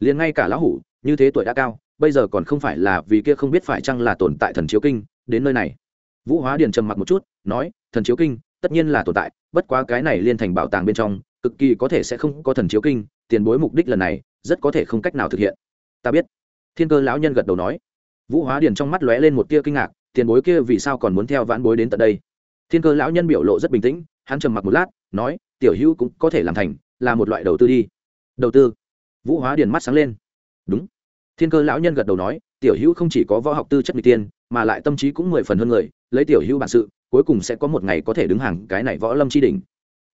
Liền ngay cả lão hủ, như thế tuổi đã cao, bây giờ còn không phải là vì kia không biết phải chăng là tồn tại thần chiếu kinh, đến nơi này. Vũ hóa điền trầm mặc một chút, nói, thần chiếu kinh, tất nhiên là tồn tại, bất quá cái này liên thành bảo tàng bên trong cực kỳ có thể sẽ không có thần chiếu kinh, tiền bối mục đích lần này, rất có thể không cách nào thực hiện. Ta biết. Thiên cơ lão nhân gật đầu nói. Vũ hóa điền trong mắt lóe lên một tia kinh ngạc, tiền bối kia vì sao còn muốn theo vãn bối đến tận đây? Thiên cơ lão nhân biểu lộ rất bình tĩnh, hắn trầm mặc một lát, nói, tiểu hữu cũng có thể làm thành, là một loại đầu tư đi. Đầu tư. Vũ hóa điền mắt sáng lên. Đúng. Thiên cơ lão nhân gật đầu nói, tiểu hữu không chỉ có võ học tư chất người tiên, mà lại tâm trí cũng mười phần hơn người, lấy tiểu hữu bản sự, cuối cùng sẽ có một ngày có thể đứng hàng cái này võ lâm tri đình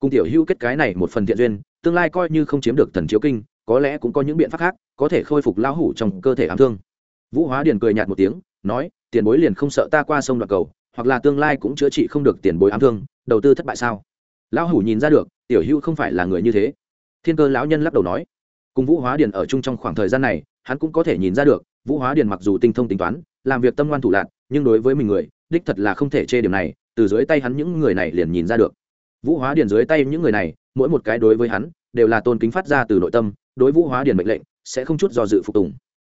cùng tiểu hữu kết cái này một phần thiện duyên, tương lai coi như không chiếm được thần chiếu kinh, có lẽ cũng có những biện pháp khác, có thể khôi phục lão hủ trong cơ thể ám thương. Vũ hóa điền cười nhạt một tiếng, nói, tiền bối liền không sợ ta qua sông đoạn cầu, hoặc là tương lai cũng chữa trị không được tiền bối ám thương, đầu tư thất bại sao? Lão hủ nhìn ra được, tiểu hữu không phải là người như thế. Thiên cơ lão nhân lắc đầu nói. Cùng vũ hóa điền ở chung trong khoảng thời gian này, hắn cũng có thể nhìn ra được, vũ hóa điền mặc dù tinh thông tính toán, làm việc tâm ngoan thủ lạc nhưng đối với mình người, đích thật là không thể chê điểm này, từ dưới tay hắn những người này liền nhìn ra được vũ hóa điền dưới tay những người này, mỗi một cái đối với hắn, đều là tôn kính phát ra từ nội tâm, đối vũ hóa điền mệnh lệnh, sẽ không chút do dự phục tùng.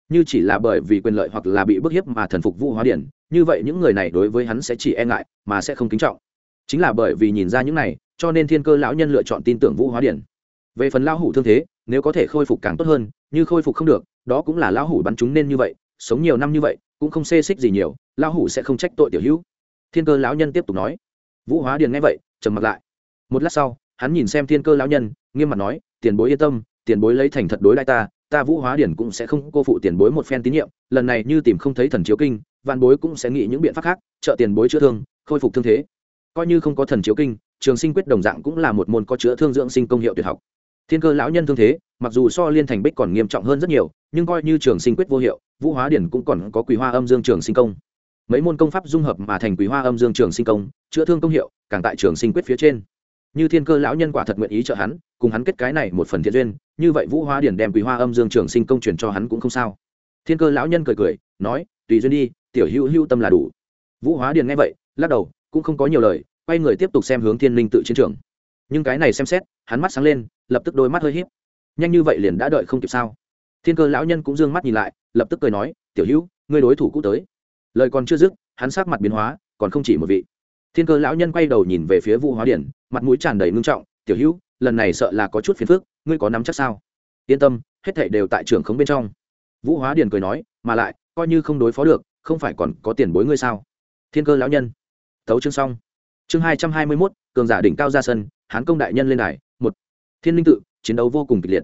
Như chỉ là bởi vì quyền lợi hoặc là bị bức hiếp mà thần phục vũ hóa điền, như vậy những người này đối với hắn sẽ chỉ e ngại, mà sẽ không kính trọng. Chính là bởi vì nhìn ra những này, cho nên thiên cơ lão nhân lựa chọn tin tưởng vũ hóa điền. Về phần lão hủ thương thế, nếu có thể khôi phục càng tốt hơn, như khôi phục không được, đó cũng là lão hủ bắn chúng nên như vậy, sống nhiều năm như vậy, cũng không xê xích gì nhiều, lão hủ sẽ không trách tội tiểu hữu. Thiên cơ lão nhân tiếp tục nói. Vũ hóa điền nghe vậy, trầm mặt lại một lát sau, hắn nhìn xem thiên cơ lão nhân, nghiêm mặt nói, tiền bối yên tâm, tiền bối lấy thành thật đối lại ta ta vũ hóa điển cũng sẽ không cô phụ tiền bối một phen tín nhiệm, lần này như tìm không thấy thần chiếu kinh văn bối cũng sẽ nghĩ những biện pháp khác, trợ tiền bối chữa thương, khôi phục thương thế. Coi như không có thần chiếu kinh, trường sinh quyết đồng dạng cũng là một môn có chữa thương dưỡng sinh công hiệu tuyệt học. Thiên cơ lão nhân thương thế, mặc dù so liên thành bích còn nghiêm trọng hơn rất nhiều, nhưng coi như trường sinh quyết vô hiệu, vũ hóa điển cũng còn có quý hoa âm dương trường sinh công. Mấy môn công pháp dung hợp mà thành quý hoa âm dương trường sinh công, chữa thương công hiệu, càng tại trường sinh quyết phía trên như thiên cơ lão nhân quả thật nguyện ý trợ hắn, cùng hắn kết cái này một phần thiện duyên, như vậy vũ hóa điển đem quý hoa âm dương trường sinh công truyền cho hắn cũng không sao. Thiên cơ lão nhân cười cười, nói, tùy duyên đi, tiểu hữu hữu tâm là đủ. Vũ hóa điển nghe vậy, lắc đầu, cũng không có nhiều lời, quay người tiếp tục xem hướng thiên linh tự chiến trường. Nhưng cái này xem xét, hắn mắt sáng lên, lập tức đôi mắt hơi h í p nhanh như vậy liền đã đợi không kịp sao? Thiên cơ lão nhân cũng d ư ơ n g mắt nhìn lại, lập tức cười nói, tiểu hữu, ngươi đối thủ cũ tới. Lời còn chưa dứt, hắn sát mặt biến hóa, còn không chỉ một vị thiên cơ lão nhân quay đầu nhìn về phía vũ hóa điển, mặt mũi tràn đầy ngưng trọng, tiểu hữu, lần này sợ là có chút phiền phức, ngươi có nắm chắc sao? Yên tâm, hết thảy đều tại trường khống bên trong. Vũ hóa điển cười nói, mà lại, coi như không đối phó được, không phải còn có tiền bối ngươi sao? Thiên cơ lão nhân. Thấu chương xong. Chương hai trăm hai mươi mốt, cường giả đỉnh cao ra sân, hán công đại nhân lên đài, một. Thiên linh tự, chiến đấu vô cùng kịch liệt.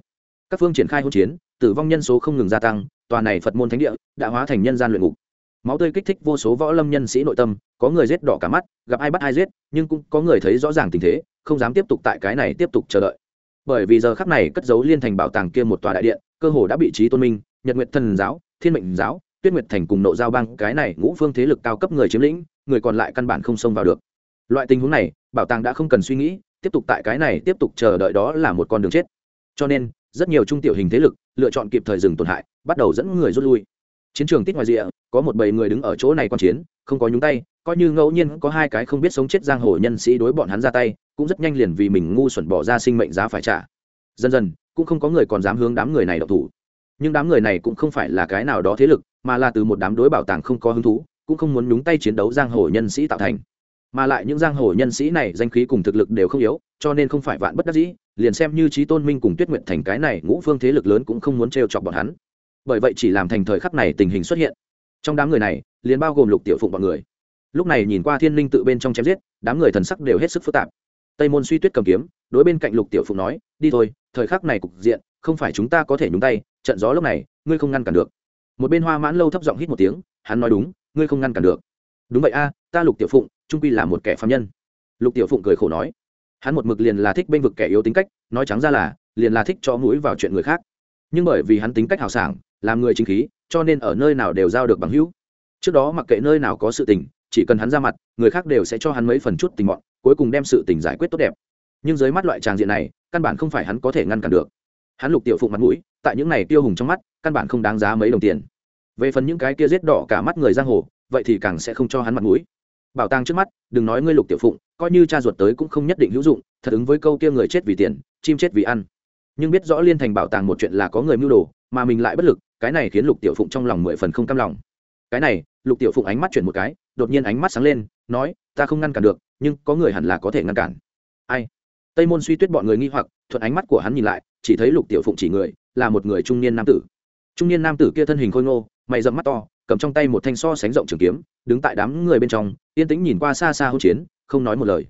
Các phương triển khai hỗn chiến, tử vong nhân số không ngừng gia tăng, tòa này phật môn thánh địa đã hóa thành nhân gian luyện ngục máu tươi kích thích vô số võ lâm nhân sĩ nội tâm, có người giết đỏ cả mắt, gặp ai bắt ai giết, nhưng cũng có người thấy rõ ràng tình thế, không dám tiếp tục tại cái này tiếp tục chờ đợi. Bởi vì giờ khắc này cất giấu liên thành bảo tàng kia một tòa đại điện, cơ hồ đã bị trí tôn minh, nhật nguyện thần giáo, thiên mệnh giáo, tuyết nguyệt thành cùng nộ giao bang, cái này ngũ phương thế lực cao cấp người chiếm lĩnh, người còn lại căn bản không xông vào được. Loại tình huống này, bảo tàng đã không cần suy nghĩ, tiếp tục tại cái này tiếp tục chờ đợi đó là một con đường chết. Cho nên, rất nhiều trung tiểu hình thế lực lựa chọn kịp thời dừng tổn hại, bắt đầu dẫn người rút lui chiến trường tít ngoài rìa, có một bầy người đứng ở chỗ này quan chiến, không có nhúng tay, coi như ngẫu nhiên có hai cái không biết sống chết giang hồ nhân sĩ đối bọn hắn ra tay, cũng rất nhanh liền vì mình ngu xuẩn bỏ ra sinh mệnh giá phải trả. Dần dần, cũng không có người còn dám hướng đám người này độc thủ. Nhưng đám người này cũng không phải là cái nào đó thế lực, mà là từ một đám đối bảo tàng không có hứng thú, cũng không muốn nhúng tay chiến đấu giang hồ nhân sĩ tạo thành. Mà lại những giang hồ nhân sĩ này danh khí cùng thực lực đều không yếu, cho nên không phải vạn bất đắc dĩ, liền xem như trí tôn minh cùng tuyết nguyện thành cái này ngũ phương thế lực lớn cũng không muốn trêu chọc bọn hắn bởi vậy chỉ làm thành thời khắc này tình hình xuất hiện. Trong đám người này, liền bao gồm lục tiểu phụng bọn người. Lúc này nhìn qua thiên linh tự bên trong chém giết, đám người thần sắc đều hết sức phức tạp. Tây môn suy tuyết cầm kiếm, đối bên cạnh lục tiểu phụng nói, đi thôi, thời khắc này cục diện, không phải chúng ta có thể nhúng tay, trận gió lúc này, ngươi không ngăn cản được. Một bên hoa mãn lâu thấp giọng hít một tiếng, hắn nói đúng, ngươi không ngăn cản được. Đúng vậy a, ta lục tiểu phụng, trung quy là một kẻ phạm nhân. Lục tiểu phụng cười khổ nói. Hắn một mực liền là thích bênh vực kẻ yếu tính cách, nói trắng ra là, liền là thích cho mũi vào chuyện người khác nhưng bởi vì hắn tính cách hào sảng, làm người chính khí, cho nên ở nơi nào đều giao được bằng hữu. Trước đó mặc kệ nơi nào có sự tình, chỉ cần hắn ra mặt, người khác đều sẽ cho hắn mấy phần chút tình mọn, cuối cùng đem sự tình giải quyết tốt đẹp. Nhưng dưới mắt loại tràng diện này, căn bản không phải hắn có thể ngăn cản được. Hắn lục tiểu phụng mặt mũi, tại những này tiêu hùng trong mắt, căn bản không đáng giá mấy đồng tiền. Về phần những cái kia giết đỏ cả mắt người giang hồ, vậy thì càng sẽ không cho hắn mặt mũi. Bảo tàng trước mắt, đừng nói ngươi lục tiểu phụng, coi như cha ruột tới cũng không nhất định hữu dụng, thật ứng với câu kia người chết vì tiền, chim chết vì ăn nhưng biết rõ liên thành bảo tàng một chuyện là có người mưu đồ, mà mình lại bất lực, cái này khiến lục tiểu phụng trong lòng mười phần không cam lòng. Cái này, lục tiểu phụng ánh mắt chuyển một cái, đột nhiên ánh mắt sáng lên, nói, ta không ngăn cản được, nhưng có người hẳn là có thể ngăn cản. Ai? Tây môn suy tuyết bọn người nghi hoặc, thuận ánh mắt của hắn nhìn lại, chỉ thấy lục tiểu phụng chỉ người, là một người trung niên nam tử. Trung niên nam tử kia thân hình khôi ngô, mày dẫm mắt to, cầm trong tay một thanh so sánh rộng trường kiếm, đứng tại đám người bên trong, yên tĩnh nhìn qua xa xa hỗn chiến, không nói một lời.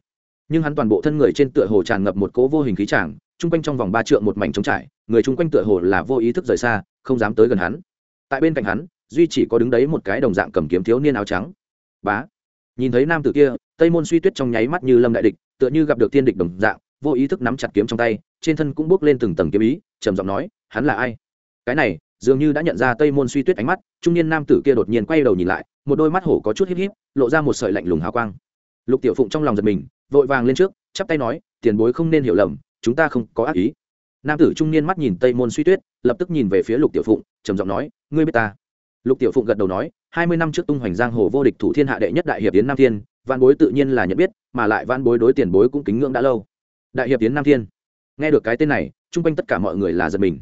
Nhưng hắn toàn bộ thân người trên tựa hồ tràn ngập một cố vô hình khí tràng chung quanh trong vòng ba trượng một mảnh trống trải, người chung quanh tựa hồ là vô ý thức rời xa, không dám tới gần hắn. Tại bên cạnh hắn, duy chỉ có đứng đấy một cái đồng dạng cầm kiếm thiếu niên áo trắng. Bá! Nhìn thấy nam tử kia, tây môn suy tuyết trong nháy mắt như lâm đại địch, tựa như gặp được tiên địch đồng dạng, vô ý thức nắm chặt kiếm trong tay, trên thân cũng bước lên từng tầng kiếm ý, trầm giọng nói, hắn là ai? Cái này, dường như đã nhận ra tây môn suy tuyết ánh mắt, trung niên nam tử kia đột nhiên quay đầu nhìn lại, một đôi mắt hổ có chút híp híp, lộ ra một sợi lạnh lùng hào quang. Lục tiểu phụng trong lòng giật mình, vội vàng lên trước, chắp tay nói, tiền bối không nên hiểu lầm chúng ta không có ác ý. Nam tử trung niên mắt nhìn tây môn suy tuyết, lập tức nhìn về phía lục tiểu phụng, trầm giọng nói, ngươi biết ta? Lục tiểu phụng gật đầu nói, hai mươi năm trước tung hoành giang hồ vô địch thủ thiên hạ đệ nhất đại hiệp tiến nam thiên văn bối tự nhiên là nhận biết, mà lại văn bối đối tiền bối cũng kính ngưỡng đã lâu. Đại hiệp tiến nam thiên. Nghe được cái tên này, chung quanh tất cả mọi người là giật mình.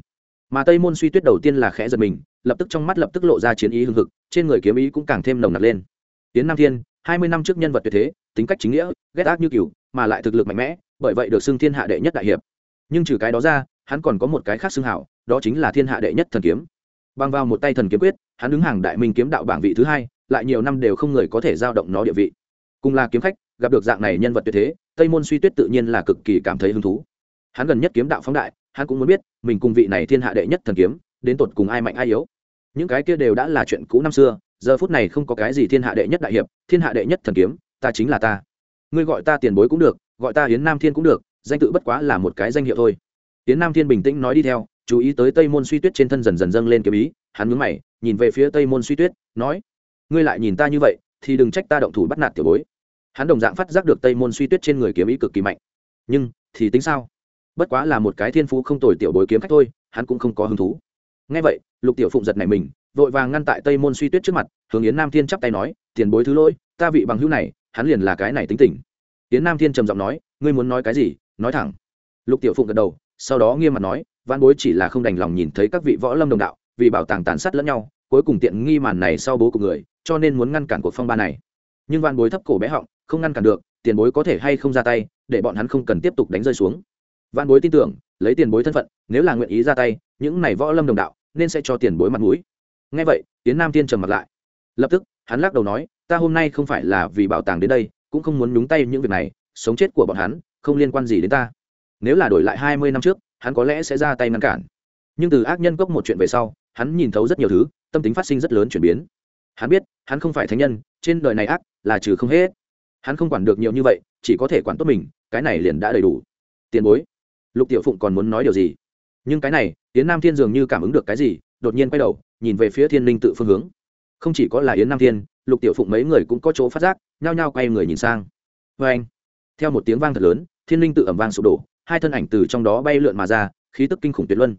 Mà tây môn suy tuyết đầu tiên là khẽ giật mình, lập tức trong mắt lập tức lộ ra chiến ý hưng hực, trên người kiếm ý cũng càng thêm nồng nặc lên. Tiến nam thiên, hai mươi năm trước nhân vật tuyệt thế, tính cách chính nghĩa, ghét ác như cừu, mà lại thực lực mạnh mẽ bởi vậy được xưng thiên hạ đệ nhất đại hiệp. Nhưng trừ cái đó ra, hắn còn có một cái khác xưng hảo, đó chính là thiên hạ đệ nhất thần kiếm. Bằng vào một tay thần kiếm quyết, hắn đứng hàng đại minh kiếm đạo bảng vị thứ hai, lại nhiều năm đều không người có thể giao động nó địa vị. Cùng là kiếm khách, gặp được dạng này nhân vật tuyệt thế, tây môn suy tuyết tự nhiên là cực kỳ cảm thấy hứng thú. Hắn gần nhất kiếm đạo phóng đại, hắn cũng muốn biết, mình cùng vị này thiên hạ đệ nhất thần kiếm, đến tột cùng ai mạnh ai yếu. Những cái kia đều đã là chuyện cũ năm xưa, giờ phút này không có cái gì thiên hạ đệ nhất đại hiệp, thiên hạ đệ nhất thần kiếm, ta chính là ta. Ngươi gọi ta tiền bối cũng được gọi ta hiến nam thiên cũng được, danh tự bất quá là một cái danh hiệu thôi. Hiến nam thiên bình tĩnh nói đi theo, chú ý tới tây môn suy tuyết trên thân dần dần dâng lên kiếm ý, hắn mướn mày, nhìn về phía tây môn suy tuyết, nói, ngươi lại nhìn ta như vậy, thì đừng trách ta động thủ bắt nạt tiểu bối. Hắn đồng dạng phát giác được tây môn suy tuyết trên người kiếm ý cực kỳ mạnh. Nhưng, thì tính sao? Bất quá là một cái thiên phú không tồi tiểu bối kiếm khách thôi, hắn cũng không có hứng thú. Ngay vậy, lục tiểu phụng giật này mình, vội vàng ngăn tại tây môn suy tuyết trước mặt, hướng yến nam thiên chắp tay nói, tiền bối thứ lỗi, ta vị bằng hữu này, hắn liền là cái này tính tình yến nam thiên trầm giọng nói, ngươi muốn nói cái gì? Nói thẳng. Lục tiểu phụng gật đầu, sau đó nghiêm mặt nói văn bối chỉ là không đành lòng nhìn thấy các vị võ lâm đồng đạo, vì bảo tàng tàn sát lẫn nhau, cuối cùng tiện nghi màn này sau bố của người, cho nên muốn ngăn cản cuộc phong ba này. Nhưng văn bối thấp cổ bé họng, không ngăn cản được, tiền bối có thể hay không ra tay, để bọn hắn không cần tiếp tục đánh rơi xuống. Văn bối tin tưởng, lấy tiền bối thân phận, nếu là nguyện ý ra tay, những này võ lâm đồng đạo, nên sẽ cho tiền bối mặt mũi. Ngay vậy tiến nam tiên trầm mặt lại. Lập tức, hắn lắc đầu nói, ta hôm nay không phải là vì bảo tàng đến đây cũng không muốn nhúng tay những việc này, sống chết của bọn hắn không liên quan gì đến ta. Nếu là đổi lại hai mươi năm trước, hắn có lẽ sẽ ra tay ngăn cản. Nhưng từ ác nhân cốc một chuyện về sau, hắn nhìn thấu rất nhiều thứ, tâm tính phát sinh rất lớn chuyển biến. Hắn biết, hắn không phải thánh nhân, trên đời này ác là trừ không hết. Hắn không quản được nhiều như vậy, chỉ có thể quản tốt mình, cái này liền đã đầy đủ. Tiền bối, lục tiểu phụng còn muốn nói điều gì? Nhưng cái này, yến nam thiên dường như cảm ứng được cái gì, đột nhiên quay đầu, nhìn về phía thiên linh tự phương hướng. Không chỉ có là yến nam thiên lục tiểu phụng mấy người cũng có chỗ phát giác, nhao nhao quay người nhìn sang. Vê anh, theo một tiếng vang thật lớn, thiên linh tự ẩm vang sụp đổ, hai thân ảnh từ trong đó bay lượn mà ra, khí tức kinh khủng tuyệt luân.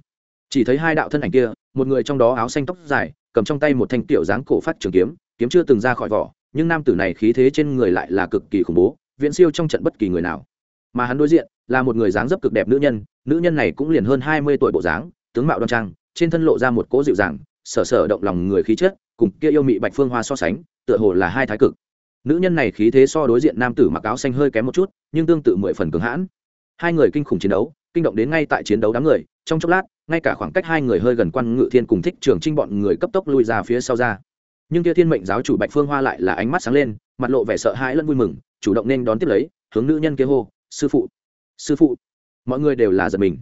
Chỉ thấy hai đạo thân ảnh kia, một người trong đó áo xanh tóc dài, cầm trong tay một thanh tiểu dáng cổ phát trường kiếm kiếm chưa từng ra khỏi vỏ, nhưng nam tử này khí thế trên người lại là cực kỳ khủng bố, viễn siêu trong trận bất kỳ người nào. Mà hắn đối diện, là một người dáng dấp cực đẹp nữ nhân nữ nhân này cũng liền hơn hai mươi tuổi bộ dáng, tướng mạo đoan trang, trên thân lộ ra một cỗ dịu dàng sở sở động lòng người khí chất, cùng kia yêu mị bạch phương hoa so sánh tựa hồ là hai thái cực. Nữ nhân này khí thế so đối diện nam tử mặc áo xanh hơi kém một chút, nhưng tương tự mười phần cứng hãn. Hai người kinh khủng chiến đấu, kinh động đến ngay tại chiến đấu đám người, trong chốc lát, ngay cả khoảng cách hai người hơi gần quan ngự thiên cùng thích trường trinh bọn người cấp tốc lui ra phía sau ra. Nhưng kia thiên mệnh giáo chủ bạch phương hoa lại là ánh mắt sáng lên, mặt lộ vẻ sợ hãi lẫn vui mừng, chủ động nên đón tiếp lấy, hướng nữ nhân kia hô, sư phụ sư phụ. Mọi người đều là giật mình.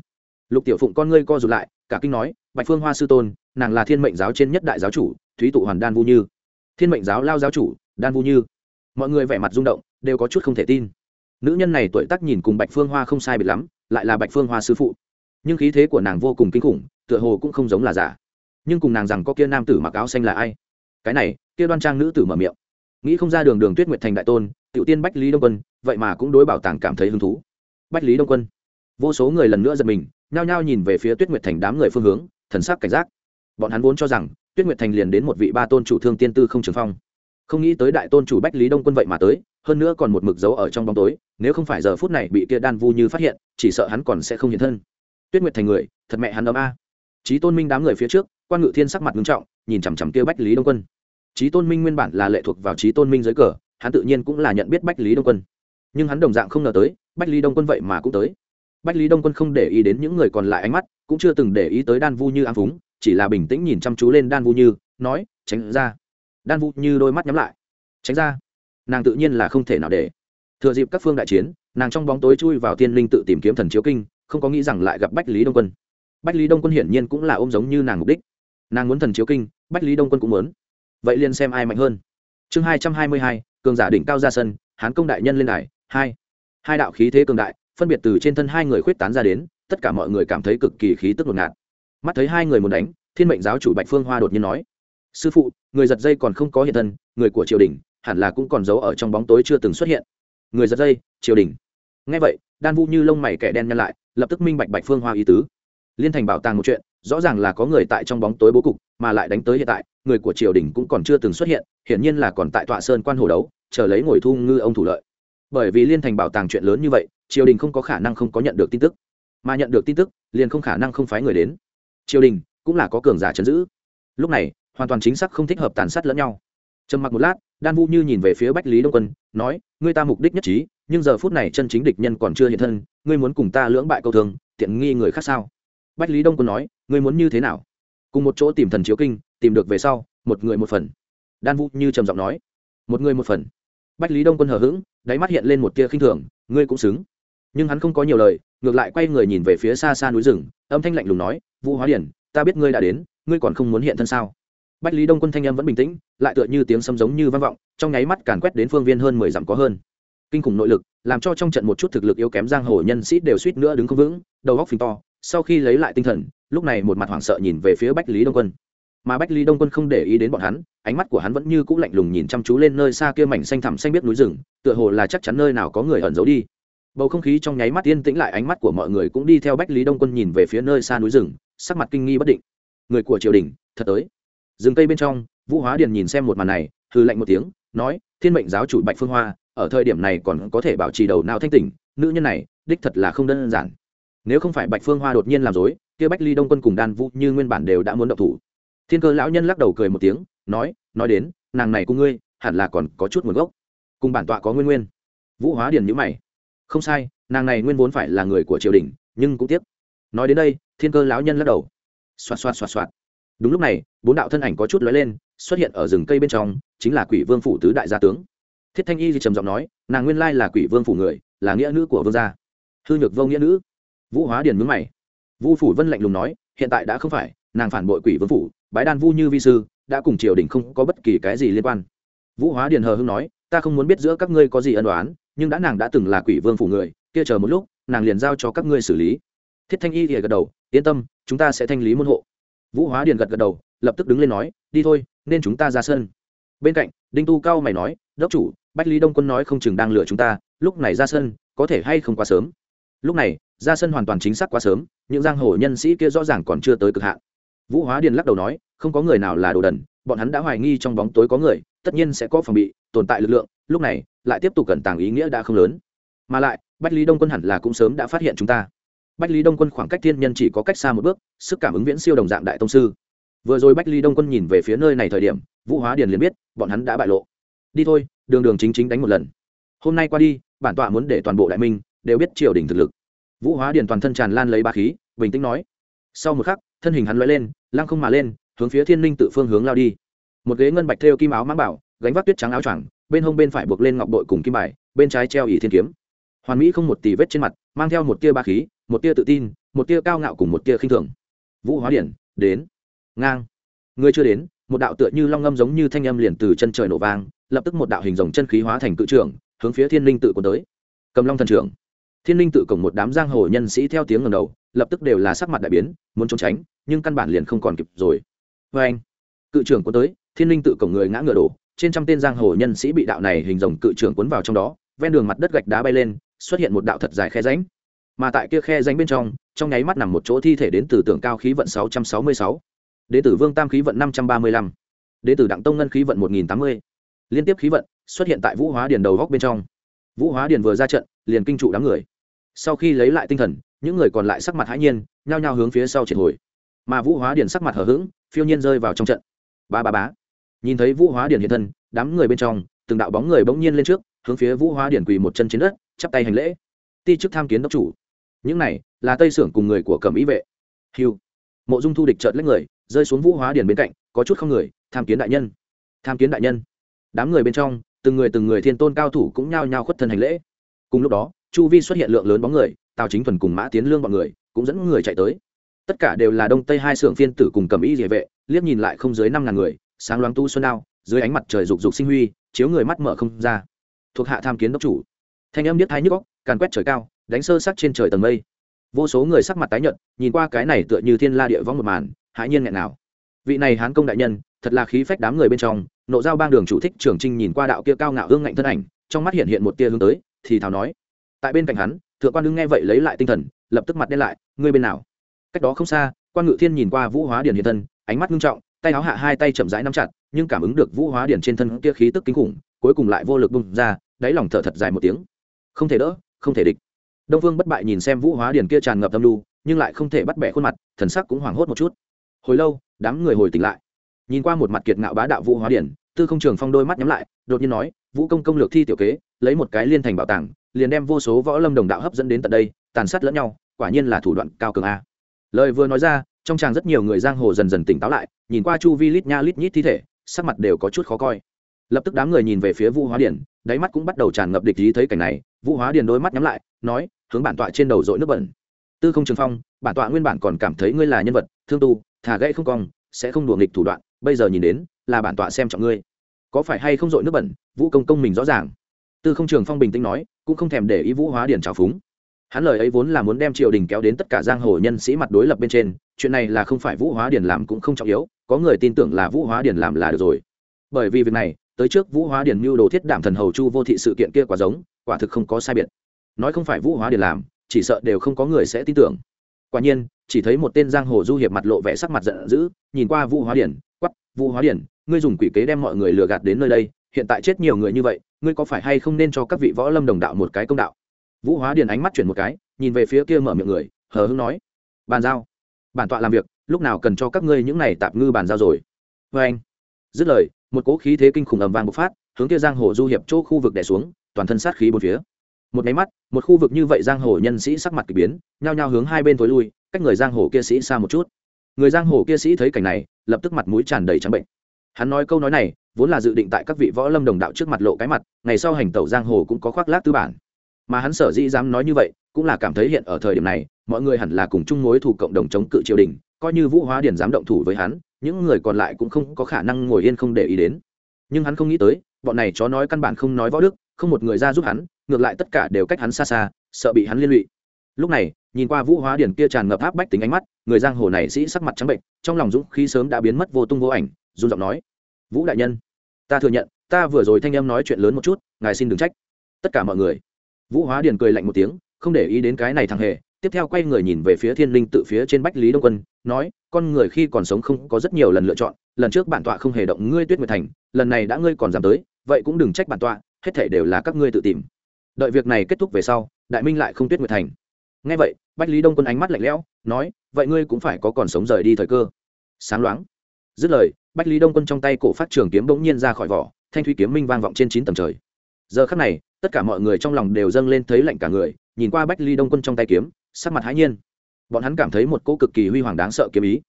Lục tiểu phụng con ngươi co rụt lại, cả kinh nói, bạch phương hoa sư tôn, nàng là thiên mệnh giáo trên nhất đại giáo chủ, thúy tụ hoàn đan vu như thiên mệnh giáo lao giáo chủ, đan vu như. Mọi người vẻ mặt rung động, đều có chút không thể tin. Nữ nhân này tuổi tác nhìn cùng bạch phương hoa không sai biệt lắm, lại là bạch phương hoa sư phụ. Nhưng khí thế của nàng vô cùng kinh khủng, tựa hồ cũng không giống là giả. Nhưng cùng nàng rằng có kia nam tử mặc áo xanh là ai? Cái này, kia đoan trang nữ tử mở miệng. Nghĩ không ra đường đường tuyết nguyệt thành đại tôn, tiểu tiên bách lý đông quân, vậy mà cũng đối bảo tàng cảm thấy hứng thú. Bách lý đông quân. Vô số người lần nữa giật mình, nhao nhao nhìn về phía tuyết nguyệt thành đám người phương hướng, thần sắc cảnh giác. Bọn hắn vốn cho rằng tuyết nguyệt thành liền đến một vị ba tôn chủ thương tiên tư không trường phong. Không nghĩ tới đại tôn chủ bách lý đông quân vậy mà tới, hơn nữa còn một mực dấu ở trong bóng tối, nếu không phải giờ phút này bị kia đan vu như phát hiện, chỉ sợ hắn còn sẽ không hiện thân. Tuyết nguyệt thành người, thật mẹ hắn ấm a. Trí tôn minh đám người phía trước, quan ngự thiên sắc mặt nghiêm trọng, nhìn chằm chằm kia bách lý đông quân. Trí tôn minh nguyên bản là lệ thuộc vào trí tôn minh dưới cờ, hắn tự nhiên cũng là nhận biết bách lý đông quân. Nhưng hắn đồng dạng không ngờ tới, bách lý đông quân vậy mà cũng tới. Bách lý đông quân không để ý đến những người còn lại ánh mắt, cũng chưa từng để ý tới đan vu như ám phúng chỉ là bình tĩnh nhìn chăm chú lên đan vu như, nói, tránh ra. Đan vu như đôi mắt nhắm lại. Tránh ra. Nàng tự nhiên là không thể nào để. Thừa dịp các phương đại chiến, nàng trong bóng tối chui vào tiên linh tự tìm kiếm thần chiếu kinh, không có nghĩ rằng lại gặp bách lý đông quân. Bách lý đông quân hiển nhiên cũng là ôm giống như nàng mục đích. Nàng muốn thần chiếu kinh, bách lý đông quân cũng muốn. Vậy liền xem ai mạnh hơn. Chương hai trăm hai mươi hai, cường giả đỉnh cao ra sân, hán công đại nhân lên đài, hai. Hai đạo khí thế cường đại, phân biệt từ trên thân hai người khuyết tán ra đến, tất cả mọi người cảm thấy cực kỳ khí tức ngột ngạt mắt thấy hai người muốn đánh, thiên mệnh giáo chủ bạch phương hoa đột nhiên nói, sư phụ, người giật dây còn không có hiện thân, người của triều đình hẳn là cũng còn giấu ở trong bóng tối chưa từng xuất hiện. Người giật dây, triều đình. Ngay vậy, đan vu như lông mày kẻ đen nhăn lại, lập tức minh bạch bạch phương hoa ý tứ. Liên thành bảo tàng một chuyện, rõ ràng là có người tại trong bóng tối bố cục, mà lại đánh tới hiện tại, người của triều đình cũng còn chưa từng xuất hiện, hiển nhiên là còn tại tọa sơn quan hồ đấu, chờ lấy ngồi thu ngư ông thủ lợi. Bởi vì liên thành bảo tàng chuyện lớn như vậy, triều đình không có khả năng không có nhận được tin tức. Mà nhận được tin tức, liền không khả năng không phái người đến triều đình cũng là có cường giả chấn giữ. Lúc này, hoàn toàn chính xác không thích hợp tàn sát lẫn nhau. Trầm mặc một lát, đan vu như nhìn về phía bách lý đông quân, nói, ngươi ta mục đích nhất trí, nhưng giờ phút này chân chính địch nhân còn chưa hiện thân, ngươi muốn cùng ta lưỡng bại câu thường, tiện nghi người khác sao? Bách lý đông quân nói, ngươi muốn như thế nào? Cùng một chỗ tìm thần chiếu kinh, tìm được về sau, một người một phần. Đan Vu như trầm giọng nói, một người một phần. Bách lý đông quân hờ hững, đáy mắt hiện lên một tia khinh thường, ngươi cũng xứng. Nhưng hắn không có nhiều lời ngược lại quay người nhìn về phía xa xa núi rừng, âm thanh lạnh lùng nói, vũ hóa điển, ta biết ngươi đã đến, ngươi còn không muốn hiện thân sao? Bách lý đông quân thanh âm vẫn bình tĩnh, lại tựa như tiếng sấm giống như vang vọng, trong nháy mắt càn quét đến phương viên hơn mười dặm có hơn. Kinh khủng nội lực, làm cho trong trận một chút thực lực yếu kém giang hồ nhân sĩ đều suýt nữa đứng không vững, đầu góc phình to, sau khi lấy lại tinh thần, lúc này một mặt hoảng sợ nhìn về phía bách lý đông quân. Mà bách lý đông quân không để ý đến bọn hắn, ánh mắt của hắn vẫn như c ũ lạnh lùng nhìn chăm chú lên nơi xa kia mảnh xanh thẳm xanh biết núi rừng, tựa hồ là chắc chắn nơi nào có người ẩn giấu đi bầu không khí trong nháy mắt yên tĩnh lại, ánh mắt của mọi người cũng đi theo bách lý đông quân nhìn về phía nơi xa núi rừng, sắc mặt kinh nghi bất định. Người của triều đình, thật tới. Rừng cây bên trong, vũ hóa điền nhìn xem một màn này hư lạnh một tiếng, nói, thiên mệnh giáo chủ bạch phương hoa, ở thời điểm này còn có thể bảo trì đầu nào thanh tỉnh, nữ nhân này, đích thật là không đơn giản. Nếu không phải bạch phương hoa đột nhiên làm dối kia bách ly đông quân cùng đan vũ như nguyên bản đều đã muốn động thủ. Thiên cơ lão nhân lắc đầu cười một tiếng, nói nói đến, nàng này cùng ngươi, hẳn là còn có chút nguồn gốc. Cùng bản tọa có nguyên nguyên. Vũ hóa điền nhữ mày không sai, nàng này nguyên vốn phải là người của triều đình, nhưng cũng tiếc. Nói đến đây, thiên cơ lão nhân lắc đầu. Xoạt xoạt xoạt xoạt. Đúng lúc này, bốn đạo thân ảnh có chút lóe lên, xuất hiện ở rừng cây bên trong, chính là quỷ vương phủ tứ đại gia tướng. Thiết thanh y thì trầm giọng nói, nàng nguyên lai là quỷ vương phủ người, là nghĩa nữ của vương gia. Hư nhược vô nghĩa nữ. Vũ hóa điền mướn mày. Vu phủ vân lạnh lùng nói, hiện tại đã không phải, nàng phản bội quỷ vương phủ, bái đan vu như vi sư, đã cùng triều đình không có bất kỳ cái gì liên quan. Vũ hóa điền hờ hưng nói, ta không muốn biết giữa các ngươi có gì ân đoán nhưng đã nàng đã từng là quỷ vương phủ người, kia chờ một lúc, nàng liền giao cho các ngươi xử lý. Thiết thanh y thì gật đầu, yên tâm, chúng ta sẽ thanh lý môn hộ. Vũ hóa điền gật gật đầu, lập tức đứng lên nói, đi thôi, nên chúng ta ra sân. Bên cạnh, đinh tu cao mày nói, đốc chủ, bách lý đông quân nói không chừng đang lừa chúng ta, lúc này ra sân, có thể hay không quá sớm? Lúc này, ra sân hoàn toàn chính xác quá sớm, những giang hồ nhân sĩ kia rõ ràng còn chưa tới cực hạn. Vũ hóa điền lắc đầu nói, không có người nào là đồ đần bọn hắn đã hoài nghi trong bóng tối có người, tất nhiên sẽ có phòng bị, tồn tại lực lượng, lúc này, lại tiếp tục cẩn tàng ý nghĩa đã không lớn. Mà lại, bách lý đông quân hẳn là cũng sớm đã phát hiện chúng ta. Bách lý đông quân khoảng cách thiên nhân chỉ có cách xa một bước, sức cảm ứng viễn siêu đồng dạng đại tông sư. Vừa rồi bách lý đông quân nhìn về phía nơi này thời điểm, vũ hóa điền liền biết, bọn hắn đã bại lộ. Đi thôi, đường đường chính chính đánh một lần. Hôm nay qua đi, bản tọa muốn để toàn bộ đại minh đều biết triều đình thực lực. Vũ hóa điền toàn thân tràn lan lấy ba khí, bình tĩnh nói. Sau một khắc, thân hình hắn l lên, lăng không mà lên hướng phía thiên Linh tự phương hướng lao đi. Một ghế ngân bạch thêu kim áo mang bảo, gánh vác tuyết trắng áo choàng, bên hông bên phải buộc lên ngọc bội cùng kim bài, bên trái treo ỷ thiên kiếm. Hoàn mỹ không một tì vết trên mặt, mang theo một tia ba khí, một tia tự tin, một tia cao ngạo cùng một tia khinh thường. Vũ hóa điển, đến. Ngang. Người chưa đến, một đạo tựa như long ngâm giống như thanh âm liền từ chân trời nổ vang, lập tức một đạo hình rồng chân khí hóa thành cự trưởng, hướng phía thiên linh tự quân tới. Cầm long thần trưởng. Thiên linh tự cổng một đám giang hồ nhân sĩ theo tiếng ngầm đầu, lập tức đều là sắc mặt đại biến, muốn trốn tránh, nhưng căn bản liền không còn kịp rồi vê anh cự trưởng cuốn tới thiên linh tự cổng người ngã ngựa đổ trên trăm tên giang hồ nhân sĩ bị đạo này hình rồng cự trưởng cuốn vào trong đó ven đường mặt đất gạch đá bay lên xuất hiện một đạo thật dài khe ránh mà tại kia khe ránh bên trong trong nháy mắt nằm một chỗ thi thể đến từ tưởng cao khí vận 666, đến từ vương tam khí vận 535, đến từ đặng tông ngân khí vận 1080. liên tiếp khí vận xuất hiện tại vũ hóa điền đầu góc bên trong. Vũ hóa điền vừa ra trận liền kinh trụ đám người. Sau khi lấy lại tinh thần những người còn lại sắc mặt hãi nhiên nhao nhao hướng phía sau triệt hồi. Mà vũ hóa điền sắc mặt hở h ữ g phiêu nhiên rơi vào trong trận. Ba ba bá nhìn thấy vũ hóa điền hiện thân, đám người bên trong, từng đạo bóng người bỗng nhiên lên trước, hướng phía vũ hóa điền quỳ một chân trên đất, chắp tay hành lễ. Ti chức tham kiến đốc chủ. Những này là tây sưởng cùng người của cẩm ý vệ. Hiu mộ dung thu địch trợn lấy người, rơi xuống vũ hóa điền bên cạnh, có chút không người, tham kiến đại nhân. Tham kiến đại nhân. Đám người bên trong, từng người từng người thiên tôn cao thủ cũng nhao nhao khuất thân hành lễ. Cùng lúc đó, chu vi xuất hiện lượng lớn bóng người, tào chính thuần cùng mã tiến lương bọn người cũng dẫn người chạy tới tất cả đều là đông tây hai xưởng phiên tử cùng cầm y địa vệ, liếc nhìn lại không dưới năm ngàn người, sáng loáng tu xuân đao, dưới ánh mặt trời rục rục sinh huy, chiếu người mắt mở không ra. Thuộc hạ tham kiến đốc chủ. Thanh âm biết thái nhức góc càn quét trời cao, đánh sơ sắc trên trời tầng mây. Vô số người sắc mặt tái nhợt, nhìn qua cái này tựa như thiên la địa vong một màn, hãi nhiên nghẹn nào. Vị này hán công đại nhân, thật là khí phách đám người bên trong, nộ giao bang đường chủ thích trường trinh nhìn qua đạo kia cao ngạo hương ngạnh thân ảnh, trong mắt hiện hiện một tia hướng tới, thì thào nói. Tại bên cạnh hắn, thượng quan đương nghe vậy lấy lại tinh thần, lập tức mặt đen lại, ngươi bên nào? Cách đó không xa quan ngự thiên nhìn qua vũ hóa điển hiện thân, ánh mắt nghiêm trọng, tay áo hạ hai tay chậm rãi nắm chặt, nhưng cảm ứng được vũ hóa điển trên thân kia khí tức kinh khủng, cuối cùng lại vô lực bung ra, đáy lòng thở thật dài một tiếng. Không thể đỡ, không thể địch. Đông vương bất bại nhìn xem vũ hóa điển kia tràn ngập tâm lưu nhưng lại không thể bắt bẻ khuôn mặt, thần sắc cũng hoảng hốt một chút. Hồi lâu, đám người hồi tỉnh lại. Nhìn qua một mặt kiệt ngạo bá đạo vũ hóa điển, tư không trường phong đôi mắt nhắm lại, đột nhiên nói, vũ công công lược thi tiểu kế, lấy một cái liên thành bảo tàng, liền đem vô số võ lâm đồng đạo hấp dẫn đến tận đây, tàn sát lẫn nhau, quả nhiên là thủ đoạn cao cường a lời vừa nói ra, trong tràng rất nhiều người giang hồ dần dần tỉnh táo lại, nhìn qua chu vi lít nha lít nhít thi thể, sắc mặt đều có chút khó coi. Lập tức đám người nhìn về phía vũ hóa điển đáy mắt cũng bắt đầu tràn ngập địch ý thấy cảnh này. Vũ hóa điển đôi mắt nhắm lại, nói, hướng bản tọa trên đầu dội nước bẩn. Tư không trường phong, bản tọa nguyên bản còn cảm thấy ngươi là nhân vật, thương tu thả gãy không cong, sẽ không đùa nghịch thủ đoạn, bây giờ nhìn đến, là bản tọa xem trọng ngươi. Có phải hay không dội nước bẩn? Vũ công công mình rõ ràng. Tư không trường phong bình tĩnh nói, cũng không thèm để ý vũ hóa điển trào phúng hắn lời ấy vốn là muốn đem triều đình kéo đến tất cả giang hồ nhân sĩ mặt đối lập bên trên chuyện này là không phải vũ hóa Điền làm cũng không trọng yếu có người tin tưởng là vũ hóa Điền làm là được rồi. Bởi vì việc này tới trước vũ hóa Điền mưu đồ thiết đảm thần hầu chu vô thị sự kiện kia quả giống quả thực không có sai biệt. Nói không phải vũ hóa Điền làm chỉ sợ đều không có người sẽ tin tưởng. Quả nhiên chỉ thấy một tên giang hồ du hiệp mặt lộ vẻ sắc mặt giận dữ nhìn qua vũ hóa Điền, quắp vũ hóa Điền, ngươi dùng quỷ kế đem mọi người lừa gạt đến nơi đây hiện tại chết nhiều người như vậy ngươi có phải hay không nên cho các vị võ lâm đồng đạo một cái công đạo? Vũ hóa điền ánh mắt chuyển một cái, nhìn về phía kia mở miệng người, hờ hưng nói, bàn giao. Bản tọa làm việc, lúc nào cần cho các ngươi những này tạp ngư bàn giao rồi? Vê anh. Dứt lời, một cỗ khí thế kinh khủng ầm vang bộc phát, hướng kia giang hồ du hiệp chỗ khu vực đè xuống, toàn thân sát khí bốn phía. Một máy mắt, một khu vực như vậy giang hồ nhân sĩ sắc mặt kỳ biến, nhao nhao hướng hai bên tối lui, cách người giang hồ kia sĩ xa một chút. Người giang hồ kia sĩ thấy cảnh này, lập tức mặt mũi tràn đầy trắng bệnh. Hắn nói câu nói này, vốn là dự định tại các vị võ lâm đồng đạo trước mặt lộ cái mặt, ngày sau hành tẩu giang hồ cũng có khoác lác tư bản mà hắn sở dĩ dám nói như vậy, cũng là cảm thấy hiện ở thời điểm này, mọi người hẳn là cùng chung mối thủ cộng đồng chống cự triều đình, coi như vũ hóa điển dám động thủ với hắn, những người còn lại cũng không có khả năng ngồi yên không để ý đến. Nhưng hắn không nghĩ tới, bọn này chó nói căn bản không nói võ đức, không một người ra giúp hắn, ngược lại tất cả đều cách hắn xa xa, sợ bị hắn liên lụy. Lúc này, nhìn qua vũ hóa điển kia tràn ngập áp bách tính ánh mắt, người giang hồ này sĩ sắc mặt trắng bệnh, trong lòng dũng khí sớm đã biến mất vô tung vô ảnh, run giọng nói, vũ đại nhân, ta thừa nhận, ta vừa rồi thanh em nói chuyện lớn một chút, ngài xin đừng trách. Tất cả mọi người vũ hóa điền cười lạnh một tiếng, không để ý đến cái này thằng hề, tiếp theo quay người nhìn về phía thiên linh tự phía trên bách lý đông quân, nói, con người khi còn sống không có rất nhiều lần lựa chọn, lần trước bản tọa không hề động ngươi tuyết nguyệt thành, lần này đã ngươi còn dám tới, vậy cũng đừng trách bản tọa, hết thể đều là các ngươi tự tìm. Đợi việc này kết thúc về sau, đại minh lại không tuyết nguyệt thành. Ngay vậy, bách lý đông quân ánh mắt lạnh lẽo, nói, vậy ngươi cũng phải có còn sống rời đi thời cơ. Sáng loáng. Dứt lời, bách lý đông quân trong tay cổ phát trường kiếm bỗng nhiên ra khỏi vỏ, thanh thúy kiếm minh vang vọng trên chín tầng trời. Giờ khắc này tất cả mọi người trong lòng đều dâng lên thấy lạnh cả người, nhìn qua bách ly đông quân trong tay kiếm, sắc mặt hãi nhiên. Bọn hắn cảm thấy một cỗ cực kỳ huy hoàng đáng sợ kiếm ý.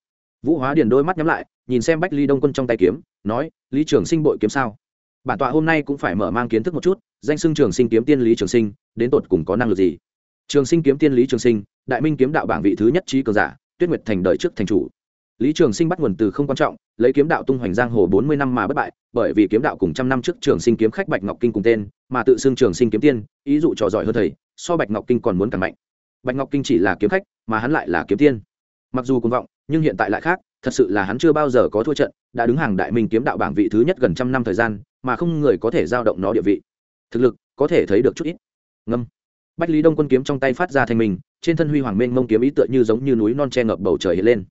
Vũ hóa điền đôi mắt nhắm lại, nhìn xem bách ly đông quân trong tay kiếm, nói, lý trường sinh bội kiếm sao? Bản tọa hôm nay cũng phải mở mang kiến thức một chút, danh xưng trường sinh kiếm tiên lý trường sinh, đến tột cùng có năng lực gì? Trường sinh kiếm tiên lý trường sinh, đại minh kiếm đạo bảng vị thứ nhất trí cường giả, tuyết nguyệt thành đời trước thành chủ lý trường sinh bắt nguồn từ không quan trọng, lấy kiếm đạo tung hoành giang hồ bốn mươi năm mà bất bại, bởi vì kiếm đạo cùng trăm năm trước trường sinh kiếm khách bạch ngọc kinh cùng tên, mà tự xưng trường sinh kiếm tiên, ý dụ trò giỏi hơn thầy, so bạch ngọc kinh còn muốn càng mạnh. Bạch ngọc kinh chỉ là kiếm khách, mà hắn lại là kiếm tiên. Mặc dù cuồng vọng, nhưng hiện tại lại khác, thật sự là hắn chưa bao giờ có thua trận, đã đứng hàng đại minh kiếm đạo bảng vị thứ nhất gần trăm năm thời gian, mà không người có thể giao động nó địa vị. Thực lực, có thể thấy được chút ít. Ngâm. Bách lý đông quân kiếm trong tay phát ra thành mình trên thân huy hoàng mênh mông kiếm ý tựa như giống như núi non che ngập bầu trời hiện lên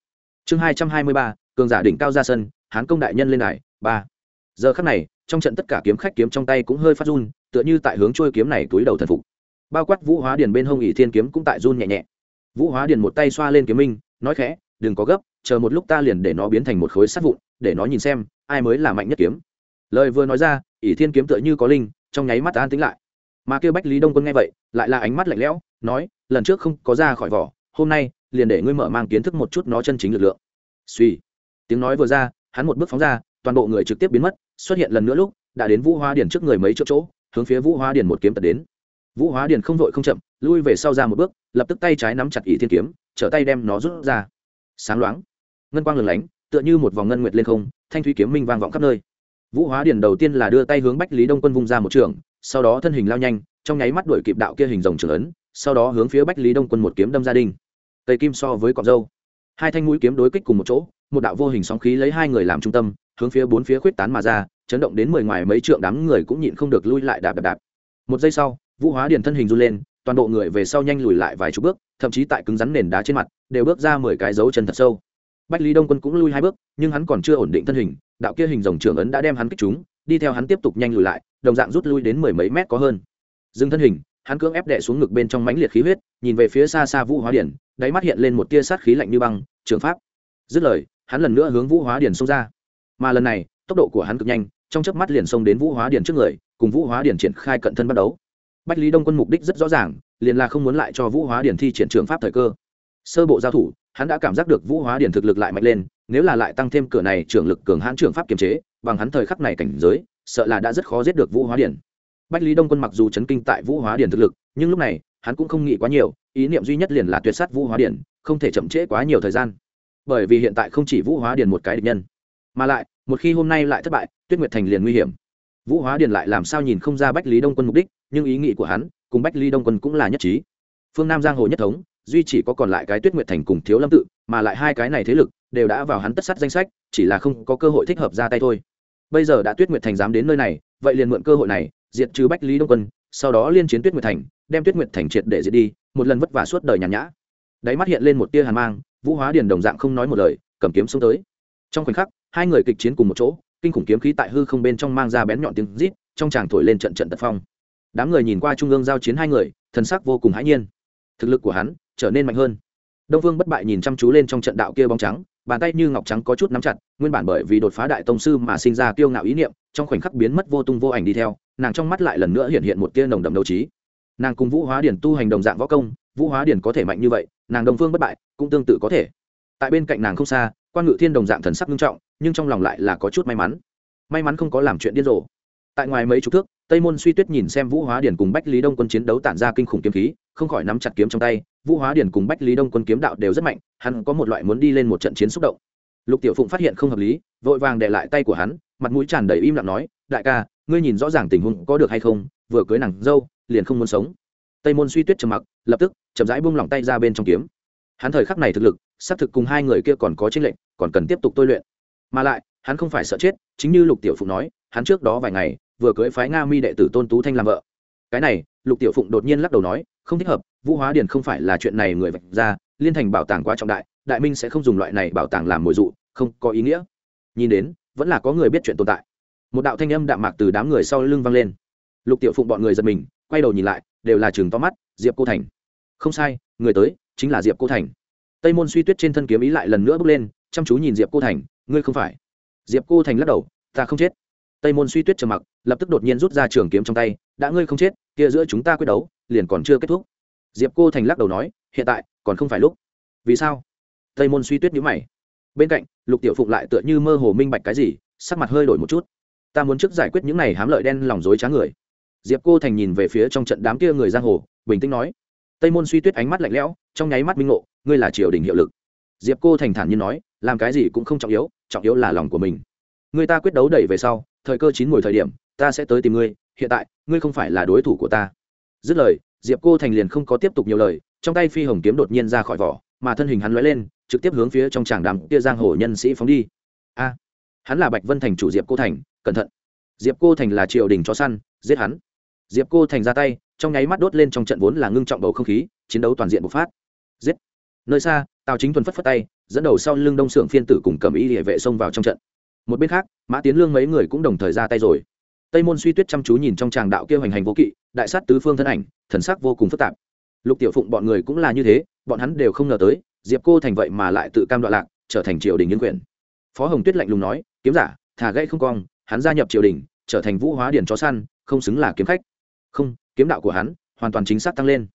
chương hai trăm hai mươi ba, cường giả đỉnh cao ra sân, hán công đại nhân lên đài, ba. Giờ khắc này, trong trận tất cả kiếm khách kiếm trong tay cũng hơi phát run, tựa như tại hướng trôi kiếm này túi đầu thần phục. Bao quát vũ hóa điền bên hông ỷ thiên kiếm cũng tại run nhẹ nhẹ. Vũ hóa điền một tay xoa lên kiếm minh, nói khẽ, đừng có gấp, chờ một lúc ta liền để nó biến thành một khối sắt vụn, để nó nhìn xem, ai mới là mạnh nhất kiếm. Lời vừa nói ra, ỷ thiên kiếm tựa như có linh, trong nháy mắt an tính lại. Mà kêu bách lý đông quân nghe vậy, lại là ánh mắt lạnh lẽo, nói, lần trước không có ra khỏi vỏ, hôm nay liền để ngươi mở mang kiến thức một chút nó chân chính lực lượng. Suy. Tiếng nói vừa ra, hắn một bước phóng ra, toàn bộ người trực tiếp biến mất, xuất hiện lần nữa lúc, đã đến vũ hóa điền trước người mấy chỗ chỗ, hướng phía vũ hóa điền một kiếm tật đến. Vũ hóa điền không vội không chậm, lui về sau ra một bước, lập tức tay trái nắm chặt ỷ thiên kiếm, trở tay đem nó rút ra. Sáng loáng. Ngân quang lừng lánh, tựa như một vòng ngân nguyệt lên không, thanh thúy kiếm minh vang vọng khắp nơi. Vũ hóa điền đầu tiên là đưa tay hướng bách lý đông quân vung ra một trường, sau đó thân hình lao nhanh, trong nháy mắt đuổi kịp đạo kia hình rồng trường ấn, sau đó hướng phía bách lý đông quân một kiếm đâm gia đình tây kim so với cọc dâu. Hai thanh mũi kiếm đối kích cùng một chỗ, một đạo vô hình sóng khí lấy hai người làm trung tâm, hướng phía bốn phía khuyết tán mà ra, chấn động đến mười ngoài mấy trượng đám người cũng nhịn không được lui lại đạp đạp đạp. Một giây sau, vũ hóa điền thân hình run lên, toàn bộ người về sau nhanh lùi lại vài chục bước, thậm chí tại cứng rắn nền đá trên mặt, đều bước ra mười cái dấu chân thật sâu. Bách lý đông quân cũng lui hai bước, nhưng hắn còn chưa ổn định thân hình, đạo kia hình dòng trưởng ấn đã đem hắn kích chúng đi theo hắn tiếp tục nhanh lùi lại, đồng dạng rút lui đến mười mấy mét có hơn. Dừng thân hình, hắn cưỡng ép đệ xuống ngực bên trong mãnh liệt khí huyết, nhìn về phía xa xa vũ hóa điển đáy mắt hiện lên một tia sát khí lạnh như băng, trường pháp. Dứt lời, hắn lần nữa hướng vũ hóa điển xông ra. Mà lần này, tốc độ của hắn cực nhanh, trong chớp mắt liền xông đến vũ hóa điển trước người, cùng vũ hóa điển triển khai cận thân bắt đấu. Bách lý đông quân mục đích rất rõ ràng, liền là không muốn lại cho vũ hóa điển thi triển trường pháp thời cơ. Sơ bộ giao thủ, hắn đã cảm giác được vũ hóa điển thực lực lại mạnh lên, nếu là lại tăng thêm cửa này trưởng lực cường hãn trường pháp kiềm chế, bằng hắn thời khắc này cảnh giới, sợ là đã rất khó giết được vũ hóa điển. Bách lý đông quân mặc dù chấn kinh tại vũ hóa điển thực lực, nhưng lúc này, hắn cũng không nghĩ quá nhiều ý niệm duy nhất liền là tuyệt sát vũ hóa điển, không thể chậm trễ quá nhiều thời gian. Bởi vì hiện tại không chỉ vũ hóa điển một cái địch nhân, mà lại, một khi hôm nay lại thất bại, tuyết nguyệt thành liền nguy hiểm. Vũ hóa Điền lại làm sao nhìn không ra bách lý đông quân mục đích, nhưng ý nghĩ của hắn cùng bách lý đông quân cũng là nhất trí. Phương nam giang hồ nhất thống, duy chỉ có còn lại cái tuyết nguyệt thành cùng thiếu lâm tự, mà lại hai cái này thế lực đều đã vào hắn tất sát danh sách, chỉ là không có cơ hội thích hợp ra tay thôi. Bây giờ đã tuyết nguyệt thành dám đến nơi này, vậy liền mượn cơ hội này, diệt trừ bách lý đông quân, sau đó liên chiến tuyết nguyệt thành đem tuyết nguyệt thành triệt để diệt đi, một lần vất vả suốt đời nhàn nhã. Đáy mắt hiện lên một tia hàn mang, vũ hóa điền đồng dạng không nói một lời, cầm kiếm xuống tới. Trong khoảnh khắc, hai người kịch chiến cùng một chỗ, kinh khủng kiếm khí tại hư không bên trong mang ra bén nhọn tiếng rít, trong tràng thổi lên trận trận tật phong. Đám người nhìn qua trung ương giao chiến hai người, thần sắc vô cùng hãi nhiên. Thực lực của hắn trở nên mạnh hơn. Đông vương bất bại nhìn chăm chú lên trong trận đạo kia bóng trắng, bàn tay như ngọc trắng có chút nắm chặt, nguyên bản bởi vì đột phá đại tông sư mà sinh ra kiêu ngạo ý niệm, trong khoảnh khắc biến mất vô tung vô ảnh đi theo, nàng trong mắt lại lần nữa hiện hiện một tia nồng đậm đấu trí nàng cùng vũ hóa điển tu hành đồng dạng võ công, vũ hóa điển có thể mạnh như vậy, nàng đồng phương bất bại, cũng tương tự có thể. Tại bên cạnh nàng không xa, quan ngự thiên đồng dạng thần sắc nghiêm trọng, nhưng trong lòng lại là có chút may mắn. May mắn không có làm chuyện điên rồ. Tại ngoài mấy chục thước, tây môn suy tuyết nhìn xem vũ hóa điển cùng bách lý đông quân chiến đấu tản ra kinh khủng kiếm khí, không khỏi nắm chặt kiếm trong tay. Vũ hóa điển cùng bách lý đông quân kiếm đạo đều rất mạnh, hắn có một loại muốn đi lên một trận chiến xúc động. Lục tiểu phụng phát hiện không hợp lý, vội vàng để lại tay của hắn, mặt mũi tràn đầy im lặng nói, đại ca, ngươi nhìn rõ ràng tình huống có được hay không, vừa cưới nàng dâu liền không muốn sống. Tây môn suy tuyết trầm mặc, lập tức, chậm rãi buông lỏng tay ra bên trong kiếm. Hắn thời khắc này thực lực, xác thực cùng hai người kia còn có tranh lệnh còn cần tiếp tục tôi luyện. Mà lại, hắn không phải sợ chết, chính như lục tiểu phụng nói, hắn trước đó vài ngày, vừa cưới phái nga mi đệ tử tôn tú thanh làm vợ. Cái này, lục tiểu phụng đột nhiên lắc đầu nói, không thích hợp, vũ hóa điền không phải là chuyện này người vạch ra, liên thành bảo tàng quá trọng đại đại minh sẽ không dùng loại này bảo tàng làm mồi dụ, không có ý nghĩa. Nhìn đến, vẫn là có người biết chuyện tồn tại. Một đạo thanh âm đạm mạc từ đám người sau lưng vang lên. Lục tiểu phụng bọn người giật mình quay đầu nhìn lại, đều là chừng to mắt, diệp cô thành. Không sai, người tới, chính là diệp cô thành. Tây môn suy tuyết trên thân kiếm ý lại lần nữa bước lên, chăm chú nhìn diệp cô thành, ngươi không phải. Diệp cô thành lắc đầu, ta không chết. Tây môn suy tuyết trầm mặc, lập tức đột nhiên rút ra trường kiếm trong tay, đã ngươi không chết, kia giữa chúng ta quyết đấu, liền còn chưa kết thúc. Diệp cô thành lắc đầu nói, hiện tại, còn không phải lúc. Vì sao? Tây môn suy tuyết nhíu mày. Bên cạnh, lục tiểu phụng lại tựa như mơ hồ minh bạch cái gì, sắc mặt hơi đổi một chút. Ta muốn trước giải quyết những này hám lợi đen lòng dối trá người diệp cô thành nhìn về phía trong trận đám kia người giang hồ, bình tĩnh nói. Tây môn suy tuyết ánh mắt lạnh lẽo, trong nháy mắt minh ngộ, ngươi là triều đình hiệu lực. Diệp cô thành thản nhiên nói, làm cái gì cũng không trọng yếu trọng yếu là lòng của mình. Người ta quyết đấu đẩy về sau, thời cơ chín mùi thời điểm, ta sẽ tới tìm ngươi, hiện tại, ngươi không phải là đối thủ của ta. Dứt lời, diệp cô thành liền không có tiếp tục nhiều lời, trong tay phi hồng kiếm đột nhiên ra khỏi vỏ, mà thân hình hắn lóe lên, trực tiếp hướng phía trong tràng đàm kia giang hồ nhân sĩ phóng đi. A, hắn là bạch vân thành chủ diệp cô thành, cẩn thận. Diệp cô thành là triều đình cho săn, giết hắn diệp cô thành ra tay, trong nháy mắt đốt lên trong trận vốn là ngưng trọng bầu không khí, chiến đấu toàn diện bộc phát. Giết! Nơi xa, tào chính thuần phất phất tay, dẫn đầu sau lưng đông xưởng phiên tử cùng cầm ý địa vệ xông vào trong trận. Một bên khác, mã tiến lương mấy người cũng đồng thời ra tay rồi. Tây môn suy tuyết chăm chú nhìn trong tràng đạo kêu hành hành vô kỵ, đại sát tứ phương thân ảnh, thần sắc vô cùng phức tạp. Lục tiểu phụng bọn người cũng là như thế, bọn hắn đều không ngờ tới, diệp cô thành vậy mà lại tự cam đoạn lạc, trở thành triều đình nhân quyền. Phó hồng tuyết lạnh lùng nói, kiếm giả, thà gây không cong, hắn gia nhập triều đình, trở thành vũ hóa điển chó săn, không xứng là kiếm khách không, kiếm đạo của hắn hoàn toàn chính xác tăng lên.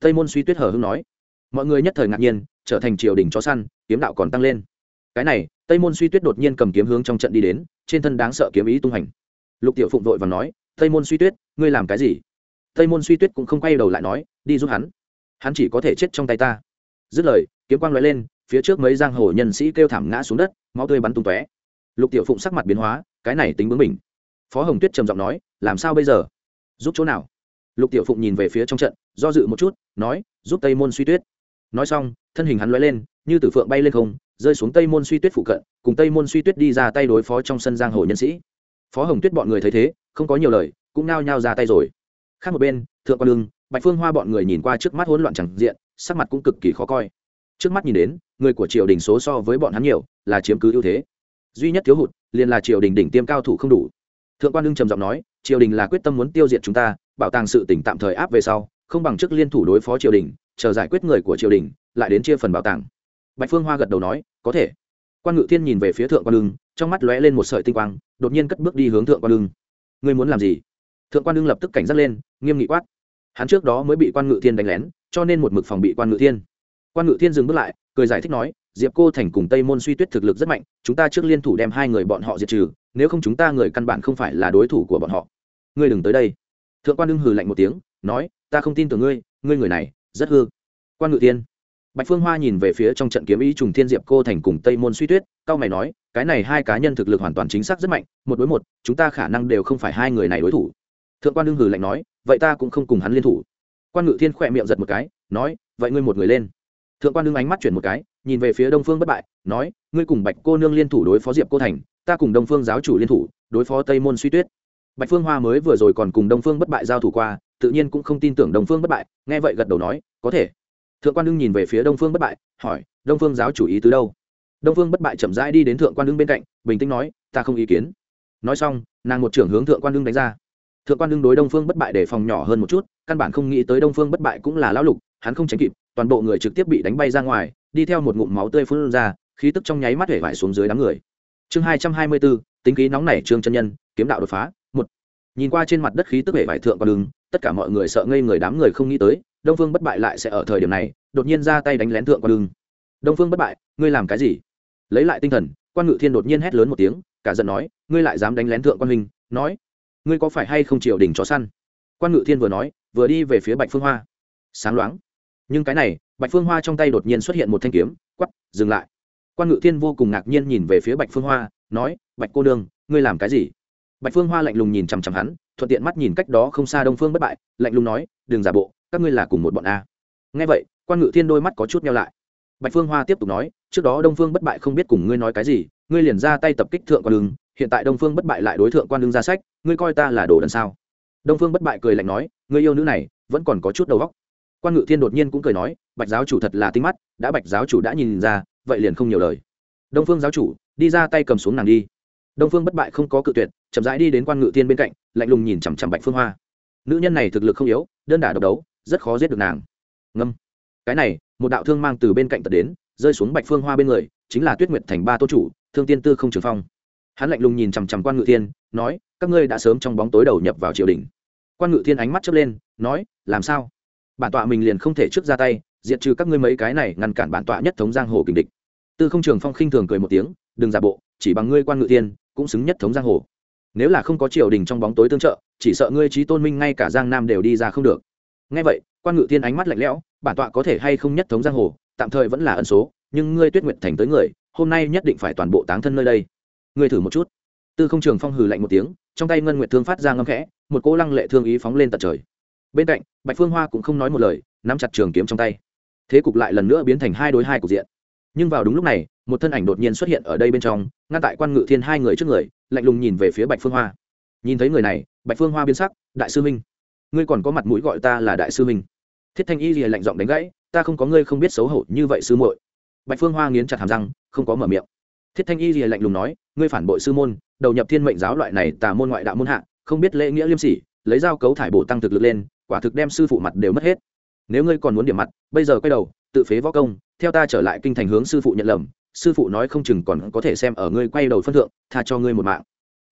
Tây môn suy tuyết hờ hưng nói. Mọi người nhất thời ngạc nhiên, trở thành triều đình chó săn, kiếm đạo còn tăng lên. Cái này, tây môn suy tuyết đột nhiên cầm kiếm hướng trong trận đi đến, trên thân đáng sợ kiếm ý tung hành. Lục tiểu phụng vội và nói, tây môn suy tuyết, ngươi làm cái gì? Tây môn suy tuyết cũng không quay đầu lại nói, đi giúp hắn. Hắn chỉ có thể chết trong tay ta. Dứt lời, kiếm quang l lên, phía trước mấy giang hồ nhân sĩ kêu thảm ngã xuống đất, máu tươi bắn tung tóe. Lục tiểu phụng sắc mặt biến hóa, cái này tính bướng mình phó hồng tuyết trầm giọng nói, làm sao bây giờ? Giúp chỗ nào? Lục tiểu phụng nhìn về phía trong trận, do dự một chút, nói, giúp tây môn suy tuyết. Nói xong, thân hình hắn l lên, như tử phượng bay lên không, rơi xuống tây môn suy tuyết phụ cận, cùng tây môn suy tuyết đi ra tay đối phó trong sân giang hồ nhân sĩ. Phó hồng tuyết bọn người thấy thế, không có nhiều lời, cũng nao nhao ra tay rồi. Khác một bên, thượng quan lương, bạch phương hoa bọn người nhìn qua trước mắt hỗn loạn chẳng diện, sắc mặt cũng cực kỳ khó coi. Trước mắt nhìn đến, người của triều đình số so với bọn hắn nhiều, là chiếm cứ ưu thế. Duy nhất thiếu hụt, liền là triều đình đỉnh tiêm cao thủ không đủ. Thượng quan lương trầm giọng nói triều đình là quyết tâm muốn tiêu diệt chúng ta, bảo tàng sự tỉnh tạm thời áp về sau, không bằng chức liên thủ đối phó triều đình, chờ giải quyết người của triều đình, lại đến chia phần bảo tàng. Bạch phương hoa gật đầu nói, có thể. Quan ngự thiên nhìn về phía thượng quan lưng trong mắt lóe lên một sợi tinh quang, đột nhiên cất bước đi hướng thượng quan lưng ngươi muốn làm gì? Thượng quan lưng lập tức cảnh giác lên, nghiêm nghị quát. Hắn trước đó mới bị quan ngự thiên đánh lén, cho nên một mực phòng bị quan ngự thiên. Quan ngự thiên dừng bước lại cười giải thích nói, diệp cô thành cùng tây môn suy tuyết thực lực rất mạnh, chúng ta trước liên thủ đem hai người bọn họ diệt trừ, nếu không chúng ta người căn bản không phải là đối thủ của bọn họ. Ngươi đừng tới đây. Thượng quan lưng hừ lạnh một tiếng, nói, ta không tin tưởng ngươi ngươi người này, rất hư. Quan ngự tiên bạch phương hoa nhìn về phía trong trận kiếm ý trùng thiên diệp cô thành cùng tây môn suy tuyết, cao mày nói, cái này hai cá nhân thực lực hoàn toàn chính xác rất mạnh, một đối một, chúng ta khả năng đều không phải hai người này đối thủ. Thượng quan đương hừ lạnh nói, vậy ta cũng không cùng hắn liên thủ. Quan ngự thiên khỏe miệng giật một cái, nói, vậy ngươi một người lên thượng quan đương ánh mắt chuyển một cái, nhìn về phía đông phương bất bại, nói, ngươi cùng bạch cô nương liên thủ đối phó diệp cô thành, ta cùng đông phương giáo chủ liên thủ, đối phó tây môn suy tuyết. Bạch phương hoa mới vừa rồi còn cùng đông phương bất bại giao thủ qua, tự nhiên cũng không tin tưởng đông phương bất bại, nghe vậy gật đầu nói, có thể. Thượng quan đương nhìn về phía đông phương bất bại, hỏi, đông phương giáo chủ ý từ đâu? Đông phương bất bại chậm rãi đi đến thượng quan đương bên cạnh, bình tĩnh nói, ta không ý kiến. Nói xong, nàng một trưởng hướng thượng quan đương đánh ra. Thượng quan đương đối đông phương bất bại để phòng nhỏ hơn một chút, căn bản không nghĩ tới đông phương bất bại cũng là lão lục, hắn không tránh kịp toàn bộ người trực tiếp bị đánh bay ra ngoài, đi theo một ngụm máu tươi phun ra, khí tức trong nháy mắt hể vải xuống dưới đám người. Chương hai trăm hai mươi bốn tính khí nóng nảy trương chân nhân, kiếm đạo đột phá, một. Nhìn qua trên mặt đất khí tức hể vải thượng quan đứng, tất cả mọi người sợ ngây người đám người không nghĩ tới, đông phương bất bại lại sẽ ở thời điểm này, đột nhiên ra tay đánh lén thượng quan đường. đông phương bất bại, ngươi làm cái gì? Lấy lại tinh thần, quan ngự thiên đột nhiên hét lớn một tiếng, cả giận nói, ngươi lại dám đánh lén thượng quan huynh, nói, ngươi có phải hay không triều đình chó săn? Quan ngự thiên vừa nói, vừa đi về phía bạch phương hoa. Sáng loáng nhưng cái này, bạch phương hoa trong tay đột nhiên xuất hiện một thanh kiếm quắp dừng lại. Quan ngự thiên vô cùng ngạc nhiên nhìn về phía bạch phương hoa, nói, bạch cô đương ngươi làm cái gì? Bạch phương hoa lạnh lùng nhìn chằm chằm hắn, thuận tiện mắt nhìn cách đó không xa đông phương bất bại, lạnh lùng nói, đừng giả bộ, các ngươi là cùng một bọn a. Nghe vậy, quan ngự thiên đôi mắt có chút nhau lại. Bạch phương hoa tiếp tục nói, trước đó đông phương bất bại không biết cùng ngươi nói cái gì, ngươi liền ra tay tập kích thượng quan lương. hiện tại đông phương bất bại lại đối tượng quan lương ra sách, ngươi coi ta là đồ đần sao? Đông phương bất bại cười lạnh nói, ngươi yêu nữ này, vẫn còn có chút đầu óc quan ngự thiên đột nhiên cũng cười nói, bạch giáo chủ thật là tinh mắt, đã bạch giáo chủ đã nhìn ra, vậy liền không nhiều lời. Đông phương giáo chủ, đi ra tay cầm xuống nàng đi. Đông phương bất bại không có cự tuyệt, chậm rãi đi đến quan ngự thiên bên cạnh, lạnh lùng nhìn chằm chằm bạch phương hoa. Nữ nhân này thực lực không yếu, đơn đả độc đấu, rất khó giết được nàng. Ngâm. Cái này, một đạo thương mang từ bên cạnh tật đến, rơi xuống bạch phương hoa bên người, chính là tuyết nguyệt thành ba tô chủ, thương tiên tư không trường phong. Hắn lạnh lùng nhìn chằm chằm quan ngự thiên, nói, các ngươi đã sớm trong bóng tối đầu nhập vào triều đình. Quan ngự thiên ánh mắt chớp lên, nói, làm sao? Bản tọa mình liền không thể trước ra tay, diệt trừ các ngươi mấy cái này ngăn cản bản tọa nhất thống giang hồ kình địch. Tư không trường phong khinh thường cười một tiếng, đừng giả bộ, chỉ bằng ngươi quan ngự thiên, cũng xứng nhất thống giang hồ. Nếu là không có triều đình trong bóng tối tương trợ, chỉ sợ ngươi trí tôn minh ngay cả giang nam đều đi ra không được. Ngay vậy, quan ngự thiên ánh mắt lạnh lẽo, bản tọa có thể hay không nhất thống giang hồ, tạm thời vẫn là ẩn số, nhưng ngươi tuyết nguyện thành tới người, hôm nay nhất định phải toàn bộ táng thân nơi đây. Ngươi thử một chút. Tư không trường phong hừ lạnh một tiếng, trong tay ngân nguyệt thương phát ra ngâm khẽ, một cỗ lăng lệ thương ý phóng lên tận trời bên cạnh, bạch phương hoa cũng không nói một lời, nắm chặt trường kiếm trong tay. Thế cục lại lần nữa biến thành hai đối hai cục diện. Nhưng vào đúng lúc này, một thân ảnh đột nhiên xuất hiện ở đây bên trong, ngăn tại quan ngự thiên hai người trước người, lạnh lùng nhìn về phía bạch phương hoa. Nhìn thấy người này, bạch phương hoa biến sắc, đại sư minh ngươi còn có mặt mũi gọi ta là đại sư minh thiết thanh y lìa lạnh giọng đánh gãy, ta không có ngươi không biết xấu hổ như vậy sư muội. Bạch phương hoa nghiến chặt hàm răng, không có mở miệng. Thiết thanh y lìa lạnh lùng nói, ngươi phản bội sư môn, đầu nhập thiên mệnh giáo loại này tà môn ngoại đạo môn hạ, không biết lễ nghĩa liêm sỉ, lấy dao cấu thải bổ tăng thực lực lên quả thực đem sư phụ mặt đều mất hết. Nếu ngươi còn muốn điểm mặt, bây giờ quay đầu, tự phế võ công, theo ta trở lại kinh thành hướng sư phụ nhận lầm, sư phụ nói không chừng còn có thể xem ở ngươi quay đầu phân thượng, tha cho ngươi một mạng.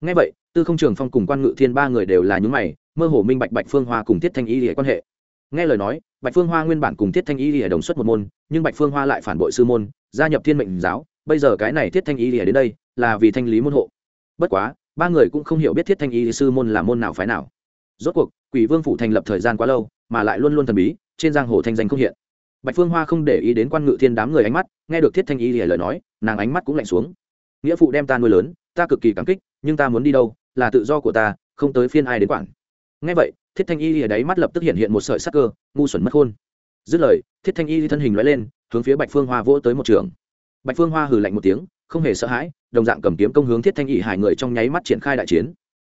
Ngay vậy, tư không trường phong cùng quan ngự thiên ba người đều là những mày, mơ hồ minh bạch bạch phương hoa cùng thiết thanh y hệ quan hệ. Nghe lời nói, bạch phương hoa nguyên bản cùng thiết thanh y hệ đồng xuất một môn, nhưng bạch phương hoa lại phản bội sư môn, gia nhập thiên mệnh giáo, bây giờ cái này thiết thanh y hệ đến đây, là vì thanh lý môn hộ. Bất quá, ba người cũng không hiểu biết thiết thanh y sư môn là môn nào phái nào rốt cuộc, quỷ vương phủ thành lập thời gian quá lâu, mà lại luôn luôn thần bí, trên giang hồ thanh danh không hiện. Bạch phương hoa không để ý đến quan ngự thiên đám người ánh mắt, nghe được thiết thanh y lời nói, nàng ánh mắt cũng lạnh xuống. Nghĩa phụ đem ta nuôi lớn, ta cực kỳ cảm kích, nhưng ta muốn đi đâu, là tự do của ta, không tới phiên ai đến quản. Nghe vậy, thiết thanh y lìa đáy mắt lập tức hiện hiện một sợi sắc cơ, ngu xuẩn mất khôn. Dứt lời, thiết thanh y thân hình loại lên, hướng phía bạch phương hoa vỗ tới một trường. Bạch phương hoa hừ lạnh một tiếng, không hề sợ hãi, đồng dạng cầm kiếm công hướng thiết thanh y hải người trong nháy mắt triển khai đại chiến.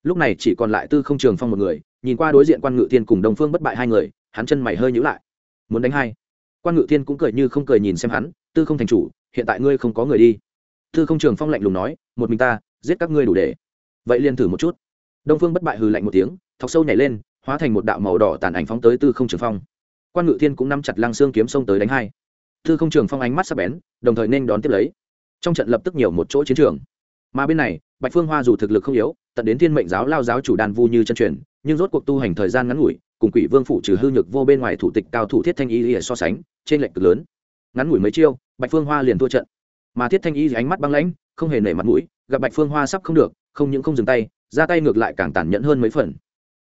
Lúc này chỉ còn lại tư không trường phong một người nhìn qua đối diện quan ngự thiên cùng đồng phương bất bại hai người, hắn chân mày hơi nhữ lại. Muốn đánh hai? Quan ngự thiên cũng cười như không cười nhìn xem hắn, tư không thành chủ, hiện tại ngươi không có người đi. Tư không trường phong lạnh lùng nói, một mình ta, giết các ngươi đủ để. Vậy liền thử một chút. Đông phương bất bại hừ lạnh một tiếng, thọc sâu nhảy lên, hóa thành một đạo màu đỏ tàn ảnh phóng tới tư không trường phong. Quan ngự thiên cũng nắm chặt lăng xương kiếm xông tới đánh hai. Tư không trường phong ánh mắt sắp bén, đồng thời nên đón tiếp lấy. Trong trận lập tức nhiều một chỗ chiến trường. Mà bên này, bạch phương hoa dù thực lực không yếu tận đến thiên mệnh giáo lao giáo chủ đàn vu như chân truyền, nhưng rốt cuộc tu hành thời gian ngắn ngủi, cùng quỷ vương phụ trừ hư nhược vô bên ngoài thủ tịch cao thủ thiết thanh y để so sánh, trên lệnh cực lớn. Ngắn ngủi mấy chiêu, bạch phương hoa liền thua trận. Mà thiết thanh y ánh mắt băng lãnh, không hề nể mặt mũi, gặp bạch phương hoa sắp không được, không những không dừng tay, ra tay ngược lại càng tàn nhẫn hơn mấy phần.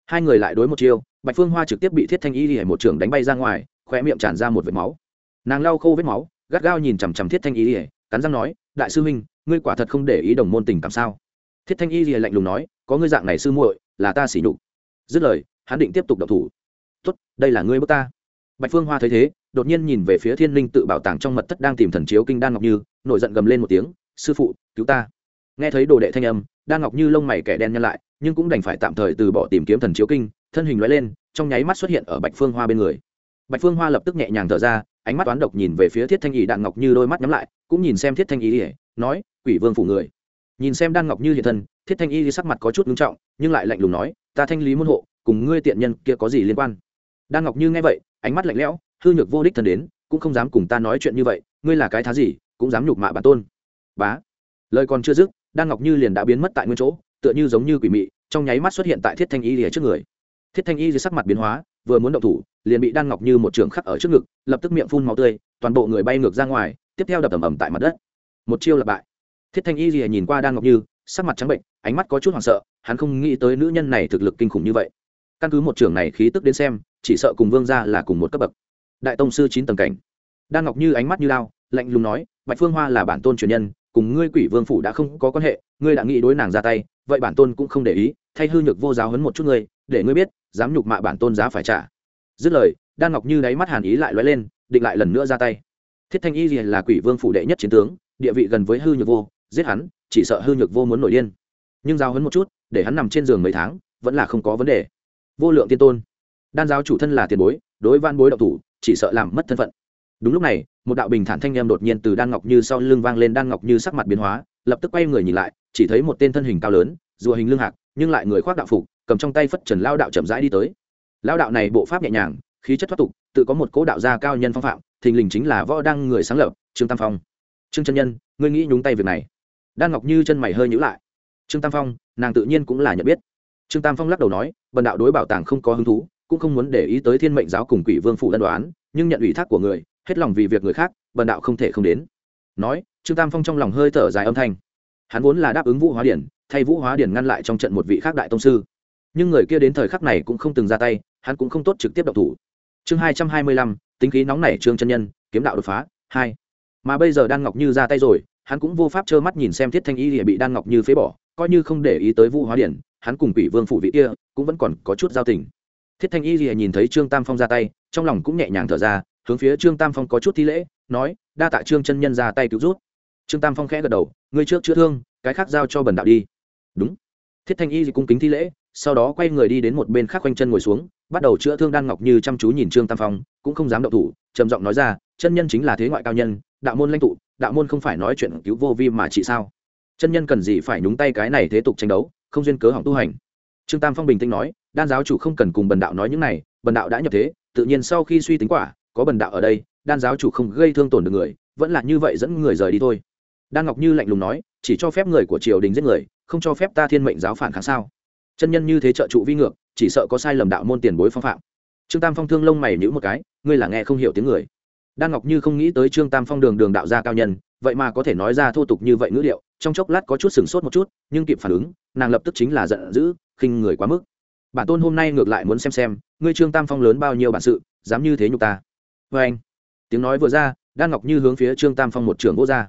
Hai người lại đối một chiêu, bạch phương hoa trực tiếp bị thiết thanh y một trường đánh bay ra ngoài, khóe miệng tràn ra một vệt máu. Nàng lau khô vết máu, gắt gao nhìn chằm chằm thiết thanh y cắn răng nói, đại sư huynh, ngươi quả thật không để ý đồng môn tình cảm sao? Thiết thanh y lạnh lùng nói, có ngươi dạng này sư muội, là ta xỉ nhục. Dứt lời, hắn định tiếp tục độc thủ. Tốt, đây là ngươi bước ta. Bạch phương hoa thấy thế, đột nhiên nhìn về phía thiên linh tự bảo tàng trong mật thất đang tìm thần chiếu kinh đan ngọc như, nổi giận gầm lên một tiếng, sư phụ, cứu ta. Nghe thấy đồ đệ thanh âm, đan ngọc như lông mày kẻ đen nhăn lại, nhưng cũng đành phải tạm thời từ bỏ tìm kiếm thần chiếu kinh, thân hình loại lên, trong nháy mắt xuất hiện ở bạch phương hoa bên người. Bạch phương hoa lập tức nhẹ nhàng thở ra, ánh mắt toán độc nhìn về phía thiết thanh ý đan ngọc như đôi mắt nhắm lại, cũng nhìn xem thiết thanh ý ỉa nói, quỷ vương phủ người nhìn xem đan ngọc như hiện thân, thiết thanh y sắc mặt có chút nghiêm trọng, nhưng lại lạnh lùng nói, ta thanh lý môn hộ, cùng ngươi tiện nhân kia có gì liên quan? Đan ngọc như nghe vậy, ánh mắt lạnh lẽo, hư nhược vô đích thân đến, cũng không dám cùng ta nói chuyện như vậy, ngươi là cái thá gì, cũng dám nhục mạ bản tôn. Bá. Lời còn chưa dứt, đan ngọc như liền đã biến mất tại nguyên chỗ, tựa như giống như quỷ mị, trong nháy mắt xuất hiện tại thiết thanh y lìa trước người. Thiết thanh y dưới sắc mặt biến hóa, vừa muốn động thủ, liền bị đan ngọc như một trường khắc ở trước ngực, lập tức miệng phun máu tươi, toàn bộ người bay ngược ra ngoài, tiếp theo đập ầm ầm tại mặt đất. Một chiêu là bại thiết thanh y gì nhìn qua đan ngọc như, sắc mặt trắng bệnh, ánh mắt có chút hoảng sợ, hắn không nghĩ tới nữ nhân này thực lực kinh khủng như vậy. Căn cứ một trường này khí tức đến xem, chỉ sợ cùng vương gia là cùng một cấp bậc. Đại tông sư chín tầng cảnh. Đan ngọc như ánh mắt như lao, lạnh lùng nói, bạch phương hoa là bản tôn truyền nhân, cùng ngươi quỷ vương phủ đã không có quan hệ, ngươi đã nghĩ đối nàng ra tay, vậy bản tôn cũng không để ý, thay hư nhược vô giáo hấn một chút ngươi, để ngươi biết, dám nhục mạ bản tôn giá phải trả. Dứt lời, đan ngọc như đáy mắt hàn ý lại lóe lên, định lại lần nữa ra tay. Thiết thanh y là quỷ vương phủ đệ nhất chiến tướng, địa vị gần với hư nhược vô giết hắn, chỉ sợ hư nhược vô muốn nổi điên. Nhưng giao hấn một chút, để hắn nằm trên giường mấy tháng, vẫn là không có vấn đề. Vô lượng tiên tôn. Đan giáo chủ thân là tiền bối, đối van bối độc thủ, chỉ sợ làm mất thân phận. Đúng lúc này, một đạo bình thản thanh em đột nhiên từ đan ngọc như sau lưng vang lên, đan ngọc như sắc mặt biến hóa, lập tức quay người nhìn lại, chỉ thấy một tên thân hình cao lớn, rùa hình lưng hạc, nhưng lại người khoác đạo phục, cầm trong tay phất trần lao đạo chậm rãi đi tới. Lao đạo này bộ pháp nhẹ nhàng, khí chất thoát tục, tự có một cố đạo gia cao nhân phong phạm, thình lình chính là võ đăng người sáng lập, trương tam phong. Trương chân nhân, ngươi nghĩ nhúng tay việc này đan ngọc như chân mày hơi nhữ lại. Trương tam phong, nàng tự nhiên cũng là nhận biết. Trương tam phong lắc đầu nói, bần đạo đối bảo tàng không có hứng thú, cũng không muốn để ý tới thiên mệnh giáo cùng quỷ vương phụ đ đoán, nhưng nhận ủy thác của người, hết lòng vì việc người khác, bần đạo không thể không đến. Nói, trương tam phong trong lòng hơi thở dài âm thanh. Hắn vốn là đáp ứng vũ hóa điển, thay vũ hóa điển ngăn lại trong trận một vị khác đại tông sư. Nhưng người kia đến thời khắc này cũng không từng ra tay, hắn cũng không tốt trực tiếp độc thủ. Chương hai trăm hai mươi lăm, tính khí nóng nảy trương chân nhân, kiếm đạo đột phá, hai. Mà bây giờ đan ngọc như ra tay rồi hắn cũng vô pháp trơ mắt nhìn xem thiết thanh y thì bị đan ngọc như phế bỏ, coi như không để ý tới vũ hóa điển, hắn cùng quỷ vương phủ vị kia cũng vẫn còn có chút giao tình. Thiết thanh y thì nhìn thấy trương tam phong ra tay, trong lòng cũng nhẹ nhàng thở ra, hướng phía trương tam phong có chút thi lễ, nói, đa tạ trương chân nhân ra tay cứu rút trương tam phong khẽ gật đầu, ngươi trước chữa thương, cái khác giao cho bần đạo đi. Đúng. Thiết thanh y thì cung kính thi lễ, sau đó quay người đi đến một bên khác quanh chân ngồi xuống, bắt đầu chữa thương đan ngọc như chăm chú nhìn trương tam phong, cũng không dám động thủ, trầm giọng nói ra, chân nhân chính là thế ngoại cao nhân đạo môn lãnh tụ, đạo môn không phải nói chuyện cứu vô vi mà chị sao? Chân nhân cần gì phải nhúng tay cái này thế tục tranh đấu, không duyên cớ hỏng tu hành. Trương tam phong bình tĩnh nói, đan giáo chủ không cần cùng bần đạo nói những này, bần đạo đã nhập thế, tự nhiên sau khi suy tính quả, có bần đạo ở đây, đan giáo chủ không gây thương tổn được người, vẫn là như vậy dẫn người rời đi thôi. Đan ngọc như lạnh lùng nói, chỉ cho phép người của triều đình giết người, không cho phép ta thiên mệnh giáo phản kháng sao? Chân nhân như thế trợ trụ vi ngược, chỉ sợ có sai lầm đạo môn tiền bối phong phạm. Trương tam phong thương lông mày nhữ một cái, ngươi là nghe không hiểu tiếng người đan ngọc như không nghĩ tới trương tam phong đường đường đạo gia cao nhân, vậy mà có thể nói ra thô tục như vậy ngữ liệu trong chốc lát có chút sửng sốt một chút, nhưng kịp phản ứng, nàng lập tức chính là giận dữ, khinh người quá mức. Bản tôn hôm nay ngược lại muốn xem xem, ngươi trương tam phong lớn bao nhiêu bản sự, dám như thế nhục ta. Vê anh, tiếng nói vừa ra, đan ngọc như hướng phía trương tam phong một trường vô ra.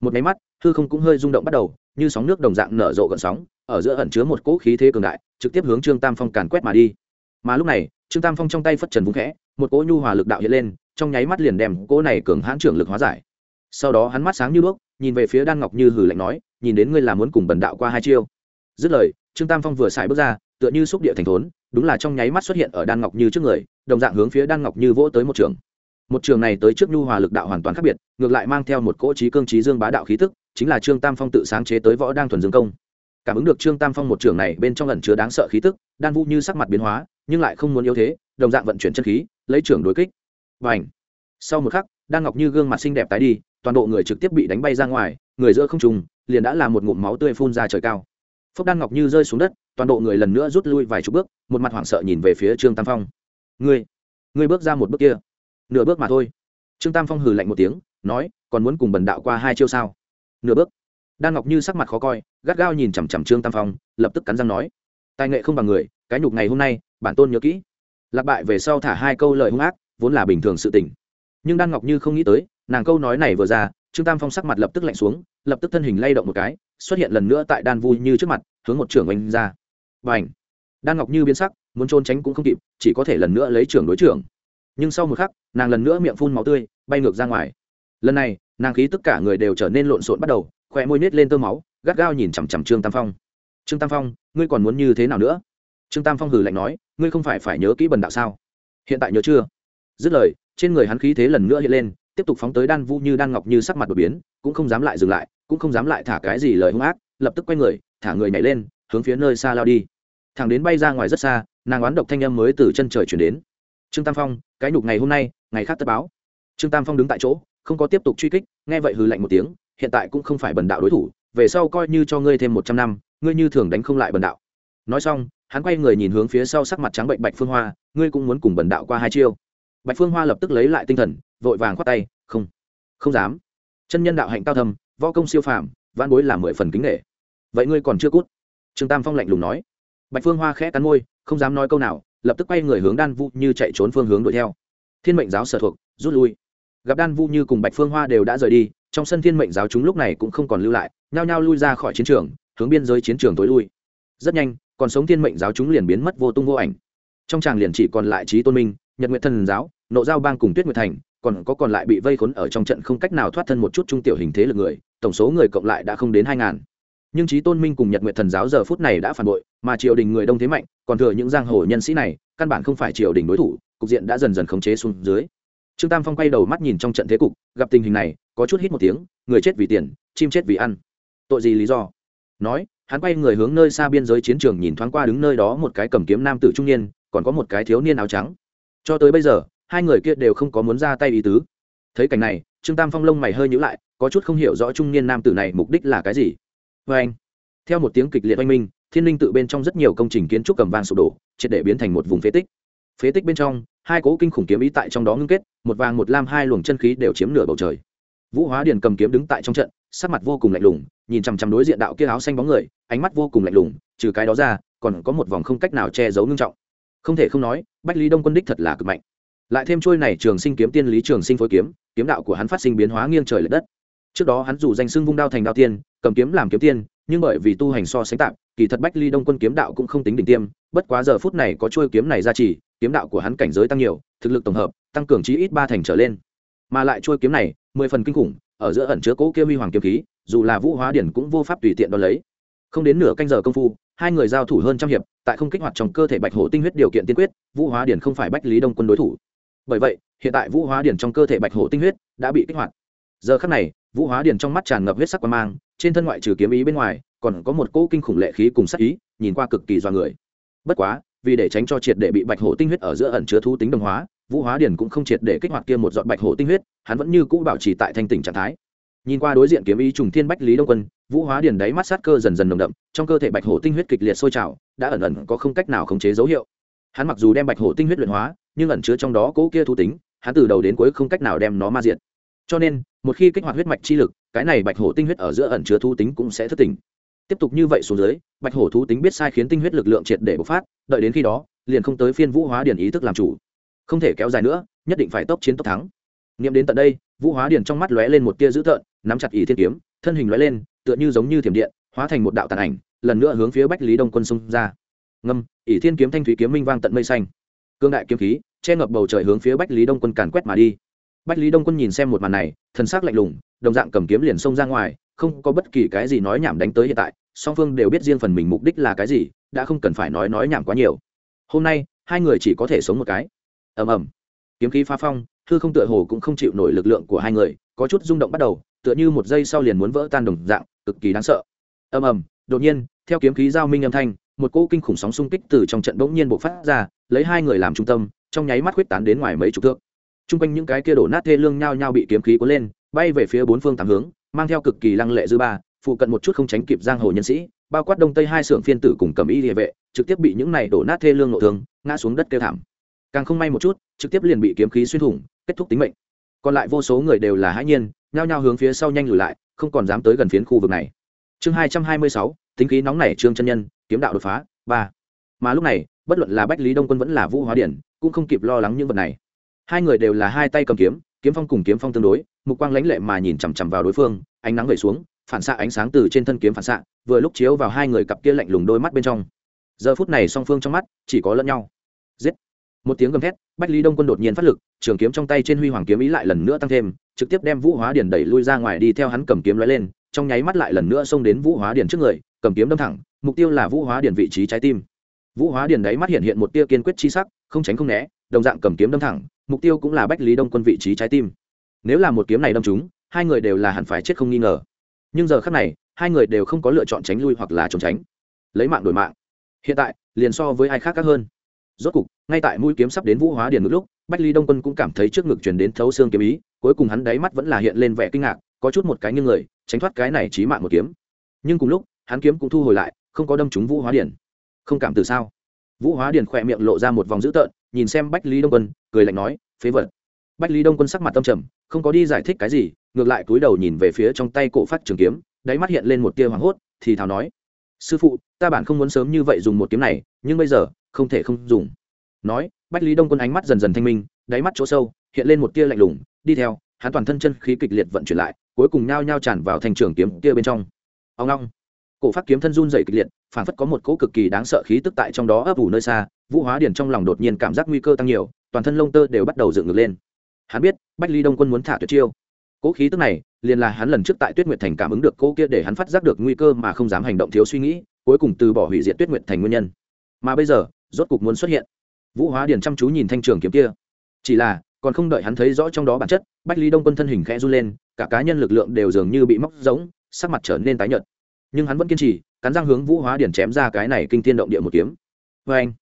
Một máy mắt thư không cũng hơi rung động bắt đầu, như sóng nước đồng dạng nở rộ gần sóng, ở giữa ẩn chứa một cỗ khí thế cường đại, trực tiếp hướng trương tam phong càn quét mà đi. Mà lúc này, trương tam phong trong tay phất trần vung khẽ, một cỗ nhu hòa lực đạo hiện lên trong nháy mắt liền đem cỗ này cường hãn trưởng lực hóa giải. Sau đó hắn mắt sáng như bước nhìn về phía đan ngọc như hử lạnh nói, nhìn đến ngươi là muốn cùng bần đạo qua hai chiêu. Dứt lời, trương tam phong vừa xài bước ra, tựa như xúc địa thành thốn, đúng là trong nháy mắt xuất hiện ở đan ngọc như trước người, đồng dạng hướng phía đan ngọc như vỗ tới một trường. Một trường này tới trước nhu hòa lực đạo hoàn toàn khác biệt, ngược lại mang theo một cỗ trí cương trí dương bá đạo khí tức, chính là trương tam phong tự sáng chế tới võ đang thuần dương công. Cảm ứng được trương tam phong một trường này bên trong lần chứa đáng sợ khí tức, đan vũ như sắc mặt biến hóa, nhưng lại không muốn yếu thế, đồng dạng vận chuyển chân khí, lấy trưởng đối kích và ảnh. Sau một khắc, đan ngọc như gương mặt xinh đẹp tái đi, toàn bộ người trực tiếp bị đánh bay ra ngoài, người giữa không trùng liền đã là một ngụm máu tươi phun ra trời cao. Phúc đan ngọc như rơi xuống đất, toàn bộ người lần nữa rút lui vài chục bước, một mặt hoảng sợ nhìn về phía trương tam phong. Ngươi ngươi bước ra một bước kia, nửa bước mà thôi. Trương tam phong hừ lạnh một tiếng, nói, còn muốn cùng bần đạo qua hai chiêu sao? Nửa bước. Đan ngọc như sắc mặt khó coi, gắt gao nhìn chằm chằm trương tam phong, lập tức cắn răng nói, tài nghệ không bằng người, cái nhục ngày hôm nay, bản tôn nhớ kỹ. Lạc bại về sau thả hai câu lời hung ác vốn là bình thường sự tình. Nhưng đan ngọc như không nghĩ tới, nàng câu nói này vừa ra, trương tam phong sắc mặt lập tức lạnh xuống, lập tức thân hình lay động một cái, xuất hiện lần nữa tại đan vui như trước mặt, hướng một trưởng oanh ra. Và ảnh đan ngọc như biến sắc, muốn trốn tránh cũng không kịp, chỉ có thể lần nữa lấy trưởng đối trưởng. Nhưng sau một khắc, nàng lần nữa miệng phun máu tươi, bay ngược ra ngoài. Lần này, nàng khí tất cả người đều trở nên lộn xộn bắt đầu khỏe môi nết lên tơ máu, gắt gao nhìn chằm chằm trương tam phong. Trương tam phong, ngươi còn muốn như thế nào nữa? Trương tam phong hừ lạnh nói, ngươi không phải phải nhớ kỹ bần đạo sao? Hiện tại nhớ chưa? Dứt lời, trên người hắn khí thế lần nữa hiện lên, tiếp tục phóng tới đan vu như đan ngọc như sắc mặt đột biến, cũng không dám lại dừng lại, cũng không dám lại thả cái gì lời hung ác, lập tức quay người, thả người nhảy lên, hướng phía nơi xa lao đi. Thằng đến bay ra ngoài rất xa, nàng oán độc thanh âm mới từ chân trời chuyển đến. Trương tam phong, cái nhục ngày hôm nay, ngày khác tất báo. Trương tam phong đứng tại chỗ, không có tiếp tục truy kích, nghe vậy hừ lạnh một tiếng, hiện tại cũng không phải bần đạo đối thủ, về sau coi như cho ngươi thêm một trăm năm, ngươi như thường đánh không lại bần đạo. Nói xong, hắn quay người nhìn hướng phía sau sắc mặt trắng bệnh bạch phương hoa, ngươi cũng muốn cùng bần đạo qua hai chiêu bạch phương hoa lập tức lấy lại tinh thần, vội vàng khoát tay, không không dám. Chân nhân đạo hạnh cao thâm, võ công siêu phàm văn bối là mười phần kính nghệ vậy ngươi còn chưa cút? Trương tam phong lạnh lùng nói. Bạch phương hoa khẽ cắn môi, không dám nói câu nào, lập tức quay người hướng đan vu như chạy trốn phương hướng đuổi theo. Thiên mệnh giáo sở thuộc, rút lui. Gặp đan vu như cùng bạch phương hoa đều đã rời đi, trong sân thiên mệnh giáo chúng lúc này cũng không còn lưu lại, nhao nhao lui ra khỏi chiến trường, hướng biên giới chiến trường tối lui. Rất nhanh, còn sống thiên mệnh giáo chúng liền biến mất vô tung vô ảnh. Trong tràng liền chỉ còn lại trí tôn minh, nhật nguyện thần giáo nộ giao bang cùng tuyết nguyệt thành, còn có còn lại bị vây khốn ở trong trận không cách nào thoát thân một chút trung tiểu hình thế lực người, tổng số người cộng lại đã không đến hai ngàn. Nhưng trí tôn minh cùng nhật Nguyệt thần giáo giờ phút này đã phản bội, mà triều đình người đông thế mạnh, còn thừa những giang hồ nhân sĩ này, căn bản không phải triều đình đối thủ, cục diện đã dần dần khống chế xuống dưới. Trương tam phong quay đầu mắt nhìn trong trận thế cục, gặp tình hình này, có chút hít một tiếng, người chết vì tiền, chim chết vì ăn. Tội gì lý do? Nói, hắn quay người hướng nơi xa biên giới chiến trường nhìn thoáng qua đứng nơi đó một cái cầm kiếm nam tử trung niên, còn có một cái thiếu niên áo trắng. Cho tới bây giờ hai người kia đều không có muốn ra tay ý tứ. Thấy cảnh này, trương tam phong lông mày hơi nhữ lại, có chút không hiểu rõ trung niên nam tử này mục đích là cái gì. Vê anh, theo một tiếng kịch liệt oanh minh, thiên linh tự bên trong rất nhiều công trình kiến trúc cầm vang sụp đổ, triệt để biến thành một vùng phế tích. Phế tích bên trong, hai cỗ kinh khủng kiếm ý tại trong đó ngưng kết, một vàng một lam hai luồng chân khí đều chiếm nửa bầu trời. Vũ hóa điền cầm kiếm đứng tại trong trận, sắc mặt vô cùng lạnh lùng, nhìn chằm chằm đối diện đạo kia áo xanh bóng người, ánh mắt vô cùng lạnh lùng, trừ cái đó ra, còn có một vòng không cách nào che giấu ngưng trọng. Không thể không nói, bách lý đông quân đích thật là cực mạnh lại thêm trôi này trường sinh kiếm tiên lý trường sinh phối kiếm kiếm đạo của hắn phát sinh biến hóa nghiêng trời lệch đất. Trước đó hắn dù danh xưng vung đao thành đao tiên, cầm kiếm làm kiếm tiên, nhưng bởi vì tu hành so sánh tạm, kỳ thật bách ly đông quân kiếm đạo cũng không tính đỉnh tiêm, bất quá giờ phút này có trôi kiếm này ra chỉ, kiếm đạo của hắn cảnh giới tăng nhiều, thực lực tổng hợp, tăng cường chí ít ba thành trở lên. Mà lại trôi kiếm này, mười phần kinh khủng, ở giữa ẩn chứa cỗ kia huy hoàng kiếm khí, dù là vũ hóa điển cũng vô pháp tùy tiện đo lấy. Không đến nửa canh giờ công phu, hai người giao thủ hơn trăm hiệp, tại không kích hoạt trong cơ thể bạch hổ tinh huyết điều kiện tiên quyết, vũ hóa điển không phải bách lý đông quân đối thủ bởi vậy, hiện tại vũ hóa điển trong cơ thể bạch hổ tinh huyết đã bị kích hoạt. Giờ khắc này, vũ hóa điển trong mắt tràn ngập huyết sắc quan mang, trên thân ngoại trừ kiếm ý bên ngoài, còn có một cỗ kinh khủng lệ khí cùng sắc ý, nhìn qua cực kỳ do người. Bất quá, vì để tránh cho triệt để bị bạch hổ tinh huyết ở giữa ẩn chứa thú tính đồng hóa, vũ hóa điển cũng không triệt để kích hoạt kia một dọn bạch hổ tinh huyết, hắn vẫn như cũ bảo trì tại thanh tỉnh trạng thái. Nhìn qua đối diện kiếm ý trùng thiên bách lý đông quân, vũ hóa điển đáy mắt sát cơ dần dần nồng đậm, trong cơ thể bạch hổ tinh huyết kịch liệt sôi trào, đã ẩn ẩn có không cách nào khống chế dấu hiệu. Hắn mặc dù đem bạch hổ tinh huyết luyện hóa nhưng ẩn chứa trong đó cỗ kia thú tính, hắn từ đầu đến cuối không cách nào đem nó ma diệt. Cho nên, một khi kích hoạt huyết mạch chi lực, cái này bạch hổ tinh huyết ở giữa ẩn chứa thú tính cũng sẽ thất tình. Tiếp tục như vậy xuống dưới, bạch hổ thú tính biết sai khiến tinh huyết lực lượng triệt để bộc phát, đợi đến khi đó, liền không tới phiên vũ hóa điển ý thức làm chủ. Không thể kéo dài nữa, nhất định phải tốc chiến tốc thắng. Nghiệm đến tận đây, vũ hóa điển trong mắt lóe lên một tia dữ tợn, nắm chặt ý thiên kiếm, thân hình lóe lên, tựa như giống như thiểm điện, hóa thành một đạo tàn ảnh, lần nữa hướng phía bách lý đông quân xung ra. Ngâm, ỷ thiên kiếm thanh thủy kiếm minh vang tận mây xanh. Cương đại kiếm khí che ngập bầu trời hướng phía bách lý đông quân càn quét mà đi. Bách lý đông quân nhìn xem một màn này thân xác lạnh lùng, đồng dạng cầm kiếm liền xông ra ngoài, không có bất kỳ cái gì nói nhảm đánh tới hiện tại, song phương đều biết riêng phần mình mục đích là cái gì, đã không cần phải nói nói nhảm quá nhiều. Hôm nay, hai người chỉ có thể sống một cái. Ầm ầm. Kiếm khí phá phong thư không tựa hồ cũng không chịu nổi lực lượng của hai người, có chút rung động bắt đầu, tựa như một giây sau liền muốn vỡ tan đồng dạng, cực kỳ đáng sợ. Ầm ầm. Đột nhiên, theo kiếm khí giao minh âm thanh, một cỗ kinh khủng sóng xung kích từ trong trận bỗng nhiên bộc phát ra, lấy hai người làm trung tâm trong nháy mắt huyết tán đến ngoài mấy chục thước. Trung quanh những cái kia đổ nát thê lương nhao nhao bị kiếm khí cuốn lên, bay về phía bốn phương tám hướng, mang theo cực kỳ lăng lệ dư ba, phụ cận một chút không tránh kịp giang hồ nhân sĩ, bao quát đông tây hai xưởng phiên tử cùng cầm y địa vệ, trực tiếp bị những này đổ nát thê lương nội thương, ngã xuống đất kêu thảm. Càng không may một chút, trực tiếp liền bị kiếm khí xuyên thủng, kết thúc tính mệnh. Còn lại vô số người đều là hãi nhiên, nhao nhao hướng phía sau nhanh lùi lại, không còn dám tới gần phiến khu vực này. Chương hai trăm hai mươi sáu, tính khí nóng nảy trương chân nhân, kiếm đạo đột phá, ba. Mà lúc này, bất luận là bách lý đông quân vẫn là vũ hóa điển cũng không kịp lo lắng những vật này. Hai người đều là hai tay cầm kiếm kiếm phong cùng kiếm phong tương đối, mục quang lãnh lệ mà nhìn chằm chằm vào đối phương, ánh nắng về xuống, phản xạ ánh sáng từ trên thân kiếm phản xạ, vừa lúc chiếu vào hai người cặp kia lạnh lùng đôi mắt bên trong. Giờ phút này song phương trong mắt chỉ có lẫn nhau. Giết! Một tiếng gầm thét, bách lý đông quân đột nhiên phát lực, trường kiếm trong tay trên huy hoàng kiếm ý lại lần nữa tăng thêm, trực tiếp đem vũ hóa điển đẩy lui ra ngoài đi theo hắn cầm kiếm lóe lên, trong nháy mắt lại lần nữa xông đến vũ hóa điển trước người, cầm kiếm đâm thẳng, mục tiêu là vũ hóa điển vị trí trái tim vũ hóa Điền đáy mắt hiện hiện một tia kiên quyết chi sắc, không tránh không né, đồng dạng cầm kiếm đâm thẳng, mục tiêu cũng là bách lý đông quân vị trí trái tim. Nếu là một kiếm này đâm chúng hai người đều là hẳn phải chết không nghi ngờ. Nhưng giờ khác này, hai người đều không có lựa chọn tránh lui hoặc là trốn tránh. Lấy mạng đổi mạng. Hiện tại, liền so với ai khác khác hơn. Rốt cục, ngay tại mũi kiếm sắp đến vũ hóa điền ngực lúc, bách lý đông quân cũng cảm thấy trước ngực chuyển đến thấu xương kiếm ý, cuối cùng hắn đáy mắt vẫn là hiện lên vẻ kinh ngạc, có chút một cái như người, tránh thoát cái này trí mạng một kiếm. Nhưng cùng lúc, hắn kiếm cũng thu hồi lại, không có đâm trúng vũ hóa điền không cảm từ sao? Vũ hóa điền khỏe miệng lộ ra một vòng dữ tợn, nhìn xem bách lý đông quân, cười lạnh nói, phế vật. Bách lý đông quân sắc mặt tâm trầm, không có đi giải thích cái gì, ngược lại cúi đầu nhìn về phía trong tay cổ phát trường kiếm, đáy mắt hiện lên một tia hoảng hốt, thì thào nói, sư phụ, ta bản không muốn sớm như vậy dùng một kiếm này, nhưng bây giờ, không thể không dùng. Nói, bách lý đông quân ánh mắt dần dần thanh minh, đáy mắt chỗ sâu, hiện lên một tia lạnh lùng, đi theo, hắn toàn thân chân khí kịch liệt vận chuyển lại, cuối cùng nhao nhao tràn vào thành trường kiếm kia bên trong. Ông long cổ phát kiếm thân run dày kịch liệt phản phất có một cỗ cực kỳ đáng sợ khí tức tại trong đó ấp ủ nơi xa, vũ hóa điển trong lòng đột nhiên cảm giác nguy cơ tăng nhiều, toàn thân lông tơ đều bắt đầu dựng ngược lên. Hắn biết, bách ly đông quân muốn thả tuyệt chiêu. Cỗ khí tức này, liền là hắn lần trước tại tuyết nguyệt thành cảm ứng được cỗ kia để hắn phát giác được nguy cơ mà không dám hành động thiếu suy nghĩ, cuối cùng từ bỏ hủy diệt tuyết nguyệt thành nguyên nhân. Mà bây giờ, rốt cục muốn xuất hiện. Vũ hóa điền chăm chú nhìn thanh trường kiếm kia. Chỉ là, còn không đợi hắn thấy rõ trong đó bản chất, bách Ly đông quân thân hình khẽ run lên, cả cá nhân lực lượng đều dường như bị móc giống sắc mặt trở nên tái nhợt nhưng hắn vẫn kiên trì, cắn răng hướng vũ hóa điển chém ra cái này kinh thiên động địa một kiếm. Vê anh,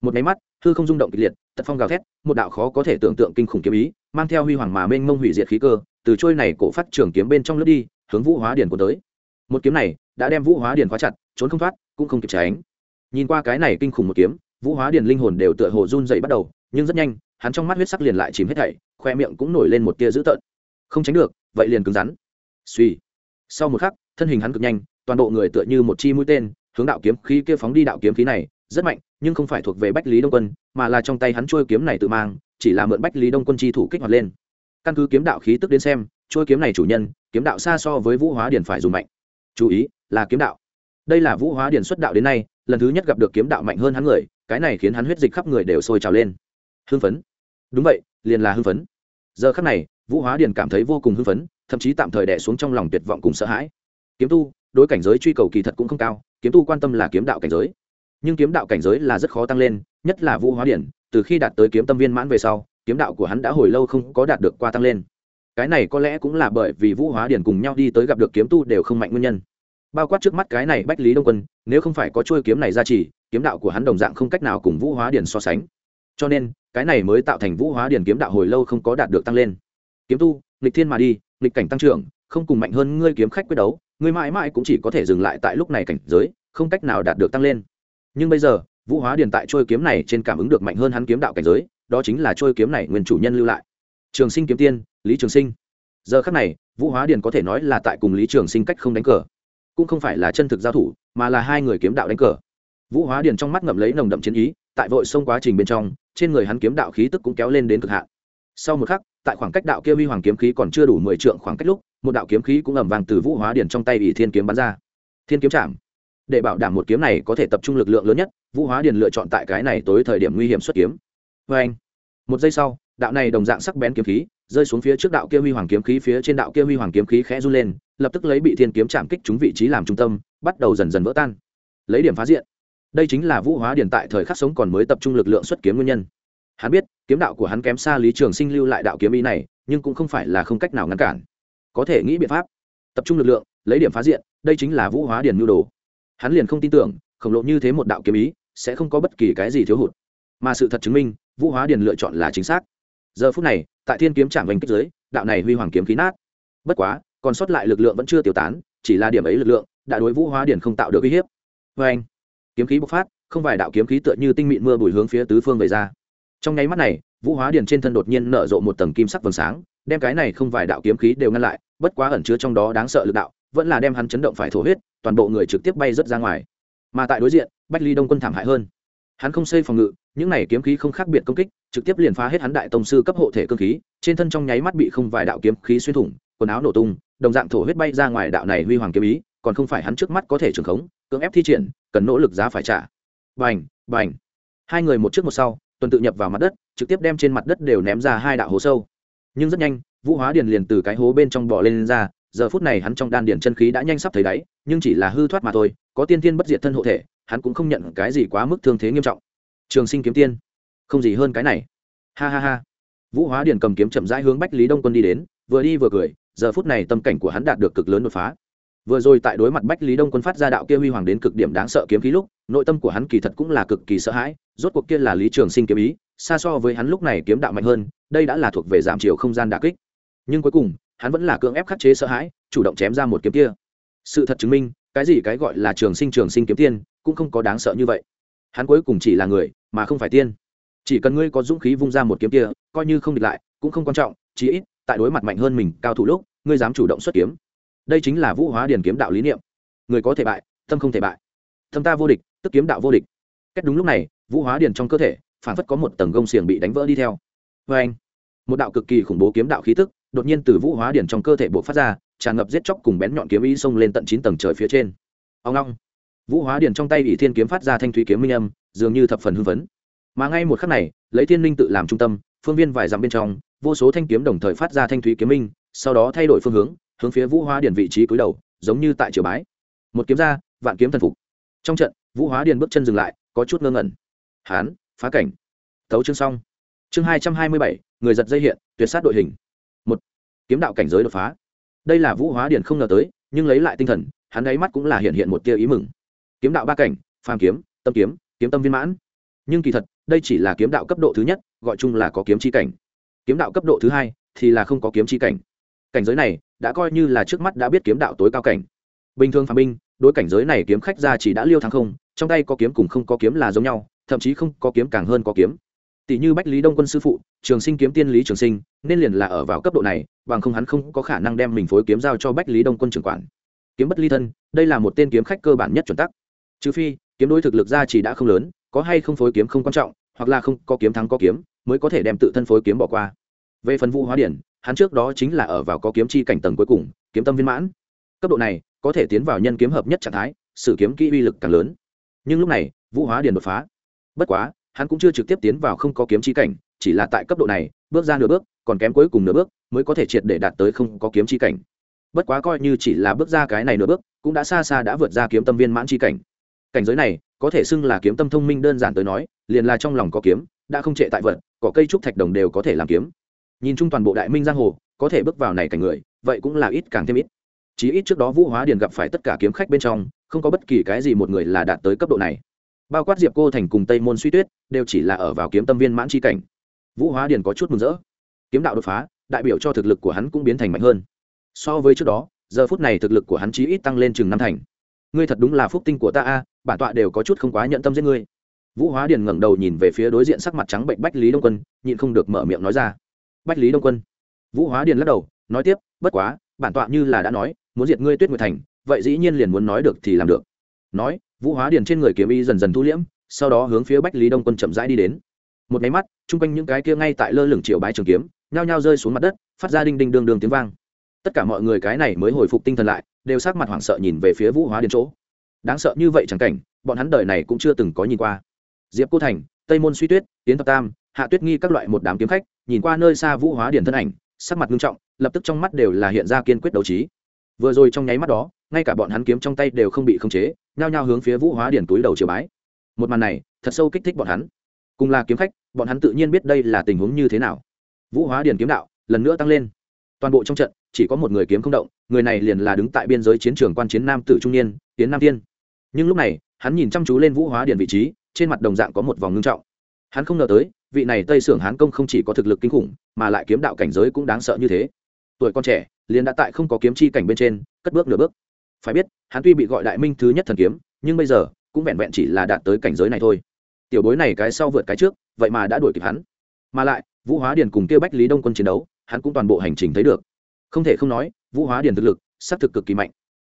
một máy mắt, hư không rung động kịch liệt, tật phong gào thét, một đạo khó có thể tưởng tượng kinh khủng kiếm ý, mang theo huy hoàng mà mênh mông hủy diệt khí cơ, từ trôi này cổ phát trường kiếm bên trong lướt đi, hướng vũ hóa điển của tới. Một kiếm này đã đem vũ hóa điển khóa chặt, trốn không thoát, cũng không kịp tránh. Nhìn qua cái này kinh khủng một kiếm, vũ hóa điển linh hồn đều tựa hồ run dậy bắt đầu, nhưng rất nhanh, hắn trong mắt huyết sắc liền lại chìm hết thảy, khoe miệng cũng nổi lên một tia dữ tợn. Không tránh được, vậy liền cứng rắn. Suy sau một khắc, thân hình hắn cực nhanh toàn bộ người tựa như một chi mũi tên, hướng đạo kiếm khí kia phóng đi đạo kiếm khí này, rất mạnh, nhưng không phải thuộc về bách lý đông quân, mà là trong tay hắn trôi kiếm này tự mang, chỉ là mượn bách lý đông quân chi thủ kích hoạt lên. Căn cứ kiếm đạo khí tức đến xem trôi kiếm này chủ nhân, kiếm đạo xa so với vũ hóa điển phải dùng mạnh. Chú ý, là kiếm đạo. Đây là vũ hóa điển xuất đạo đến nay, lần thứ nhất gặp được kiếm đạo mạnh hơn hắn người, cái này khiến hắn huyết dịch khắp người đều sôi trào lên. Hưng phấn. Đúng vậy, liền là hưng phấn. Giờ khắc này, vũ hóa điển cảm thấy vô cùng hưng phấn, thậm chí tạm thời đẻ xuống trong lòng tuyệt vọng cùng sợ hãi. Kiếm tu đối cảnh giới truy cầu kỳ thật cũng không cao, kiếm tu quan tâm là kiếm đạo cảnh giới. Nhưng kiếm đạo cảnh giới là rất khó tăng lên, nhất là vũ hóa điển, từ khi đạt tới kiếm tâm viên mãn về sau, kiếm đạo của hắn đã hồi lâu không có đạt được qua tăng lên. Cái này có lẽ cũng là bởi vì vũ hóa điển cùng nhau đi tới gặp được kiếm tu đều không mạnh nguyên nhân. Bao quát trước mắt cái này bách lý đông quân, nếu không phải có chuôi kiếm này ra chỉ, kiếm đạo của hắn đồng dạng không cách nào cùng vũ hóa điển so sánh. Cho nên, cái này mới tạo thành vũ hóa điển kiếm đạo hồi lâu không có đạt được tăng lên. Kiếm tu, nghịch thiên mà đi, nghịch cảnh tăng trưởng, không cùng mạnh hơn ngươi kiếm khách quyết đấu Người mãi mãi cũng chỉ có thể dừng lại tại lúc này cảnh giới, không cách nào đạt được tăng lên. Nhưng bây giờ, vũ hóa điền tại trôi kiếm này trên cảm ứng được mạnh hơn hắn kiếm đạo cảnh giới, đó chính là trôi kiếm này nguyên chủ nhân lưu lại. Trường sinh kiếm tiên, lý trường sinh. Giờ khắc này, vũ hóa điền có thể nói là tại cùng lý trường sinh cách không đánh cờ. Cũng không phải là chân thực giao thủ, mà là hai người kiếm đạo đánh cờ. Vũ hóa điền trong mắt ngậm lấy nồng đậm chiến ý, tại vội sông quá trình bên trong, trên người hắn kiếm đạo khí tức cũng kéo lên đến cực hạn. Sau một khắc, tại khoảng cách đạo kia huy hoàng kiếm khí còn chưa đủ mười trượng khoảng cách lúc một đạo kiếm khí cũng ẩm vàng từ vũ hóa điển trong tay ỷ thiên kiếm bắn ra. Thiên kiếm chạm. Để bảo đảm một kiếm này có thể tập trung lực lượng lớn nhất, vũ hóa điển lựa chọn tại cái này tối thời điểm nguy hiểm xuất kiếm. Vê anh, một giây sau, đạo này đồng dạng sắc bén kiếm khí rơi xuống phía trước đạo kia huy hoàng kiếm khí, phía trên đạo kia huy hoàng kiếm khí khẽ run lên, lập tức lấy bị thiên kiếm chạm kích chúng vị trí làm trung tâm, bắt đầu dần dần vỡ tan. Lấy điểm phá diện. Đây chính là vũ hóa điển tại thời khắc sống còn mới tập trung lực lượng xuất kiếm nguyên nhân. Hắn biết, kiếm đạo của hắn kém xa lý trường sinh lưu lại đạo kiếm ý này, nhưng cũng không phải là không cách nào ngăn cản có thể nghĩ biện pháp. Tập trung lực lượng, lấy điểm phá diện, đây chính là vũ hóa điền nhu đồ. Hắn liền không tin tưởng, khổng lộ như thế một đạo kiếm ý, sẽ không có bất kỳ cái gì thiếu hụt. Mà sự thật chứng minh, vũ hóa điền lựa chọn là chính xác. Giờ phút này, tại thiên kiếm trạm vành kích giới đạo này huy hoàng kiếm khí nát. Bất quá, còn sót lại lực lượng vẫn chưa tiêu tán, chỉ là điểm ấy lực lượng, đã đối vũ hóa điền không tạo được uy hiếp. Vê anh, kiếm khí bộc phát, không vài đạo kiếm khí tựa như tinh mịn mưa bùi hướng phía tứ phương về ra. Trong nháy mắt này, vũ hóa điền trên thân đột nhiên nở rộ một tầng kim sắc vầng sáng, đem cái này không vài đạo kiếm khí đều ngăn lại bất quá ẩn chứa trong đó đáng sợ lực đạo, vẫn là đem hắn chấn động phải thổ huyết, toàn bộ người trực tiếp bay rớt ra ngoài. Mà tại đối diện, bách ly đông quân thảm hại hơn. Hắn không xây phòng ngự, những này kiếm khí không khác biệt công kích, trực tiếp liền phá hết hắn đại tông sư cấp hộ thể cơ khí, trên thân trong nháy mắt bị không vài đạo kiếm khí xuyên thủng, quần áo nổ tung, đồng dạng thổ huyết bay ra ngoài đạo này huy hoàng kiếm ý, còn không phải hắn trước mắt có thể trường khống, cưỡng ép thi triển, cần nỗ lực giá phải trả. Bành bành. Hai người một trước một sau, tuần tự nhập vào mặt đất, trực tiếp đem trên mặt đất đều ném ra hai đạo hố sâu. Nhưng rất nhanh vũ hóa điền liền từ cái hố bên trong bò lên, lên ra giờ phút này hắn trong đan điền chân khí đã nhanh sắp thấy đáy nhưng chỉ là hư thoát mà thôi có tiên tiên bất diệt thân hộ thể hắn cũng không nhận cái gì quá mức thương thế nghiêm trọng. Trường sinh kiếm tiên không gì hơn cái này. Ha ha ha. Vũ hóa điền cầm kiếm chậm rãi hướng bách lý đông quân đi đến vừa đi vừa cười giờ phút này tâm cảnh của hắn đạt được cực lớn đột phá. Vừa rồi tại đối mặt bách lý đông quân phát ra đạo kia huy hoàng đến cực điểm đáng sợ kiếm khí lúc nội tâm của hắn kỳ thật cũng là cực kỳ sợ hãi rốt cuộc kia là lý trường sinh kiếm ý xa so với hắn lúc này kiếm đạo mạnh hơn đây đã là thuộc về giảm chiều không gian đà kích nhưng cuối cùng, hắn vẫn là cưỡng ép khắc chế sợ hãi, chủ động chém ra một kiếm kia. Sự thật chứng minh, cái gì cái gọi là trường sinh trường sinh kiếm tiên, cũng không có đáng sợ như vậy. Hắn cuối cùng chỉ là người, mà không phải tiên. Chỉ cần ngươi có dũng khí vung ra một kiếm kia, coi như không địch lại, cũng không quan trọng, chí ít, tại đối mặt mạnh hơn mình cao thủ lúc, ngươi dám chủ động xuất kiếm. Đây chính là vũ hóa điền kiếm đạo lý niệm. Người có thể bại, tâm không thể bại. Tâm ta vô địch, tức kiếm đạo vô địch. Cách đúng lúc này, vũ hóa điền trong cơ thể, phản phất có một tầng gông xiềng bị đánh vỡ đi theo. Vê anh một đạo cực kỳ khủng bố kiếm đạo khí tức đột nhiên từ vũ hóa điển trong cơ thể buộc phát ra, tràn ngập giết chóc cùng bén nhọn kiếm ý xông lên tận chín tầng trời phía trên. Ông long. Vũ hóa điển trong tay ỷ thiên kiếm phát ra thanh thúy kiếm minh âm, dường như thập phần hưng phấn. Mà ngay một khắc này, lấy thiên minh tự làm trung tâm, phương viên vài dặm bên trong, vô số thanh kiếm đồng thời phát ra thanh thúy kiếm minh, sau đó thay đổi phương hướng hướng phía vũ hóa điển vị trí cúi đầu, giống như tại triều bái. Một kiếm ra, vạn kiếm thần phục. Trong trận, vũ hóa điền bước chân dừng lại, có chút ngơ ngẩn. Hán, phá cảnh. Tấu chương xong. Chương hai trăm hai mươi bảy, người giật dây hiện, tuyệt sát đội hình kiếm đạo cảnh giới đột phá. Đây là vũ hóa điển không ngờ tới, nhưng lấy lại tinh thần, hắn đáy mắt cũng là hiện hiện một tia ý mừng. Kiếm đạo ba cảnh, phàm kiếm, tâm kiếm kiếm tâm viên mãn. Nhưng kỳ thật, đây chỉ là kiếm đạo cấp độ thứ nhất, gọi chung là có kiếm chi cảnh. Kiếm đạo cấp độ thứ hai thì là không có kiếm chi cảnh. Cảnh giới này đã coi như là trước mắt đã biết kiếm đạo tối cao cảnh. Bình thường phàm binh, đối cảnh giới này kiếm khách ra chỉ đã liêu thắng không, trong tay có kiếm cùng không có kiếm là giống nhau, thậm chí không có kiếm càng hơn có kiếm tỷ như bách lý đông quân sư phụ, trường sinh kiếm tiên lý trường sinh, nên liền là ở vào cấp độ này, bằng không hắn không có khả năng đem mình phối kiếm giao cho bách lý đông quân trưởng quản. Kiếm bất ly thân, đây là một tên kiếm khách cơ bản nhất chuẩn tắc. Trừ phi, kiếm đối thực lực ra chỉ đã không lớn, có hay không phối kiếm không quan trọng, hoặc là không có kiếm thắng có kiếm, mới có thể đem tự thân phối kiếm bỏ qua. Về phần vũ hóa điển, hắn trước đó chính là ở vào có kiếm chi cảnh tầng cuối cùng, kiếm tâm viên mãn. Cấp độ này, có thể tiến vào nhân kiếm hợp nhất trạng thái, sử kiếm kỹ uy lực càng lớn. Nhưng lúc này vũ hóa điển đột phá. Bất quá hắn cũng chưa trực tiếp tiến vào không có kiếm chi cảnh, chỉ là tại cấp độ này, bước ra nửa bước, còn kém cuối cùng nửa bước, mới có thể triệt để đạt tới không có kiếm chi cảnh. Bất quá coi như chỉ là bước ra cái này nửa bước, cũng đã xa xa đã vượt ra kiếm tâm viên mãn chi cảnh. Cảnh giới này, có thể xưng là kiếm tâm thông minh đơn giản tới nói, liền là trong lòng có kiếm, đã không trệ tại vật có cây trúc thạch đồng đều có thể làm kiếm. Nhìn chung toàn bộ đại minh giang hồ, có thể bước vào này cảnh người, vậy cũng là ít càng thêm ít. Chí ít trước đó vũ hóa điền gặp phải tất cả kiếm khách bên trong, không có bất kỳ cái gì một người là đạt tới cấp độ này bao quát diệp cô thành cùng tây môn suy tuyết đều chỉ là ở vào kiếm tâm viên mãn c cảnh. Vũ hóa điền có chút mừng rỡ. Kiếm đạo đột phá, đại biểu cho thực lực của hắn cũng biến thành mạnh hơn. So với trước đó, giờ phút này thực lực của hắn chí ít tăng lên chừng năm thành. Ngươi thật đúng là phúc tinh của ta a, bản tọa đều có chút không quá nhận tâm giết ngươi. Vũ hóa điền ngẩng đầu nhìn về phía đối diện sắc mặt trắng bệnh bách lý đông quân, nhịn không được mở miệng nói ra. Bách lý đông quân. Vũ hóa điền lắc đầu, nói tiếp, bất quá, bản tọa như là đã nói, muốn diệt ngươi tuyết nguyệt thành, vậy dĩ nhiên liền muốn nói được thì làm được. Nói vũ hóa điền trên người kiếm y dần dần thu liễm, sau đó hướng phía bách lý đông quân chậm rãi đi đến. Một máy mắt, chung quanh những cái kia ngay tại lơ lửng triệu bái trường kiếm, nhao nhao rơi xuống mặt đất, phát ra đinh đinh đường đường tiếng vang. Tất cả mọi người cái này mới hồi phục tinh thần lại, đều sắc mặt hoảng sợ nhìn về phía vũ hóa điền chỗ. Đáng sợ như vậy chẳng cảnh, bọn hắn đời này cũng chưa từng có nhìn qua. Diệp cô thành, tây môn suy tuyết tiến thập tam, hạ tuyết nghi các loại một đám kiếm khách, nhìn qua nơi xa vũ hóa điền thân ảnh, sắc mặt nghiêm trọng, lập tức trong mắt đều là hiện ra kiên quyết đấu trí. Vừa rồi trong nháy mắt đó ngay cả bọn hắn kiếm trong tay đều không bị khống chế, nhao nhao hướng phía vũ hóa điển túi đầu chiều bái. Một màn này, thật sâu kích thích bọn hắn. Cùng là kiếm khách, bọn hắn tự nhiên biết đây là tình huống như thế nào. Vũ hóa điển kiếm đạo, lần nữa tăng lên. Toàn bộ trong trận, chỉ có một người kiếm không động, người này liền là đứng tại biên giới chiến trường quan chiến nam tử trung niên tiến nam tiên nhưng lúc này, hắn nhìn chăm chú lên vũ hóa điển vị trí, trên mặt đồng dạng có một vòng ngưng trọng. Hắn không ngờ tới, vị này tây sưởng hán công không chỉ có thực lực kinh khủng, mà lại kiếm đạo cảnh giới cũng đáng sợ như thế. Tuổi con trẻ, liền đã tại không có kiếm chi cảnh bên trên, cất bước nửa bước phải biết, hắn tuy bị gọi đại minh thứ nhất thần kiếm, nhưng bây giờ, cũng vẹn vẹn chỉ là đạt tới cảnh giới này thôi. Tiểu bối này cái sau vượt cái trước, vậy mà đã đuổi kịp hắn. Mà lại, vũ hóa điền cùng kêu bách lý đông quân chiến đấu, hắn cũng toàn bộ hành trình thấy được. Không thể không nói, vũ hóa điền thực lực xác thực cực kỳ mạnh.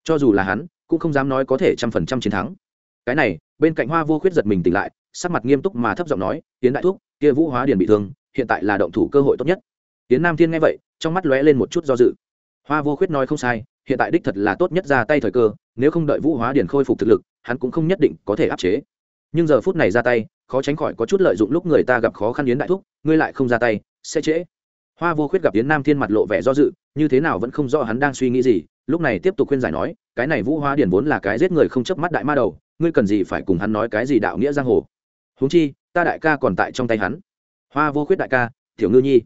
Cho dù là hắn, cũng không dám nói có thể trăm phần trăm chiến thắng. Cái này, bên cạnh hoa vô khuyết giật mình tỉnh lại, sắc mặt nghiêm túc mà thấp giọng nói tiến đại thúc, kia vũ hóa điền bị thương, hiện tại là động thủ cơ hội tốt nhất. Tiến nam thiên nghe vậy, trong mắt lóe lên một chút do dự. Hoa vô khuyết nói không sai hiện tại đích thật là tốt nhất ra tay thời cơ, nếu không đợi vũ hóa điển khôi phục thực lực, hắn cũng không nhất định có thể áp chế. Nhưng giờ phút này ra tay, khó tránh khỏi có chút lợi dụng lúc người ta gặp khó khăn yến đại thúc, ngươi lại không ra tay, sẽ trễ. Hoa vô khuyết gặp yến nam thiên mặt lộ vẻ do dự, như thế nào vẫn không rõ hắn đang suy nghĩ gì, lúc này tiếp tục khuyên giải nói, cái này vũ hóa điển vốn là cái giết người không chớp mắt đại ma đầu, ngươi cần gì phải cùng hắn nói cái gì đạo nghĩa giang hồ. Huống chi, ta đại ca còn tại trong tay hắn. Hoa vô khuyết đại ca, tiểu ngư nhi.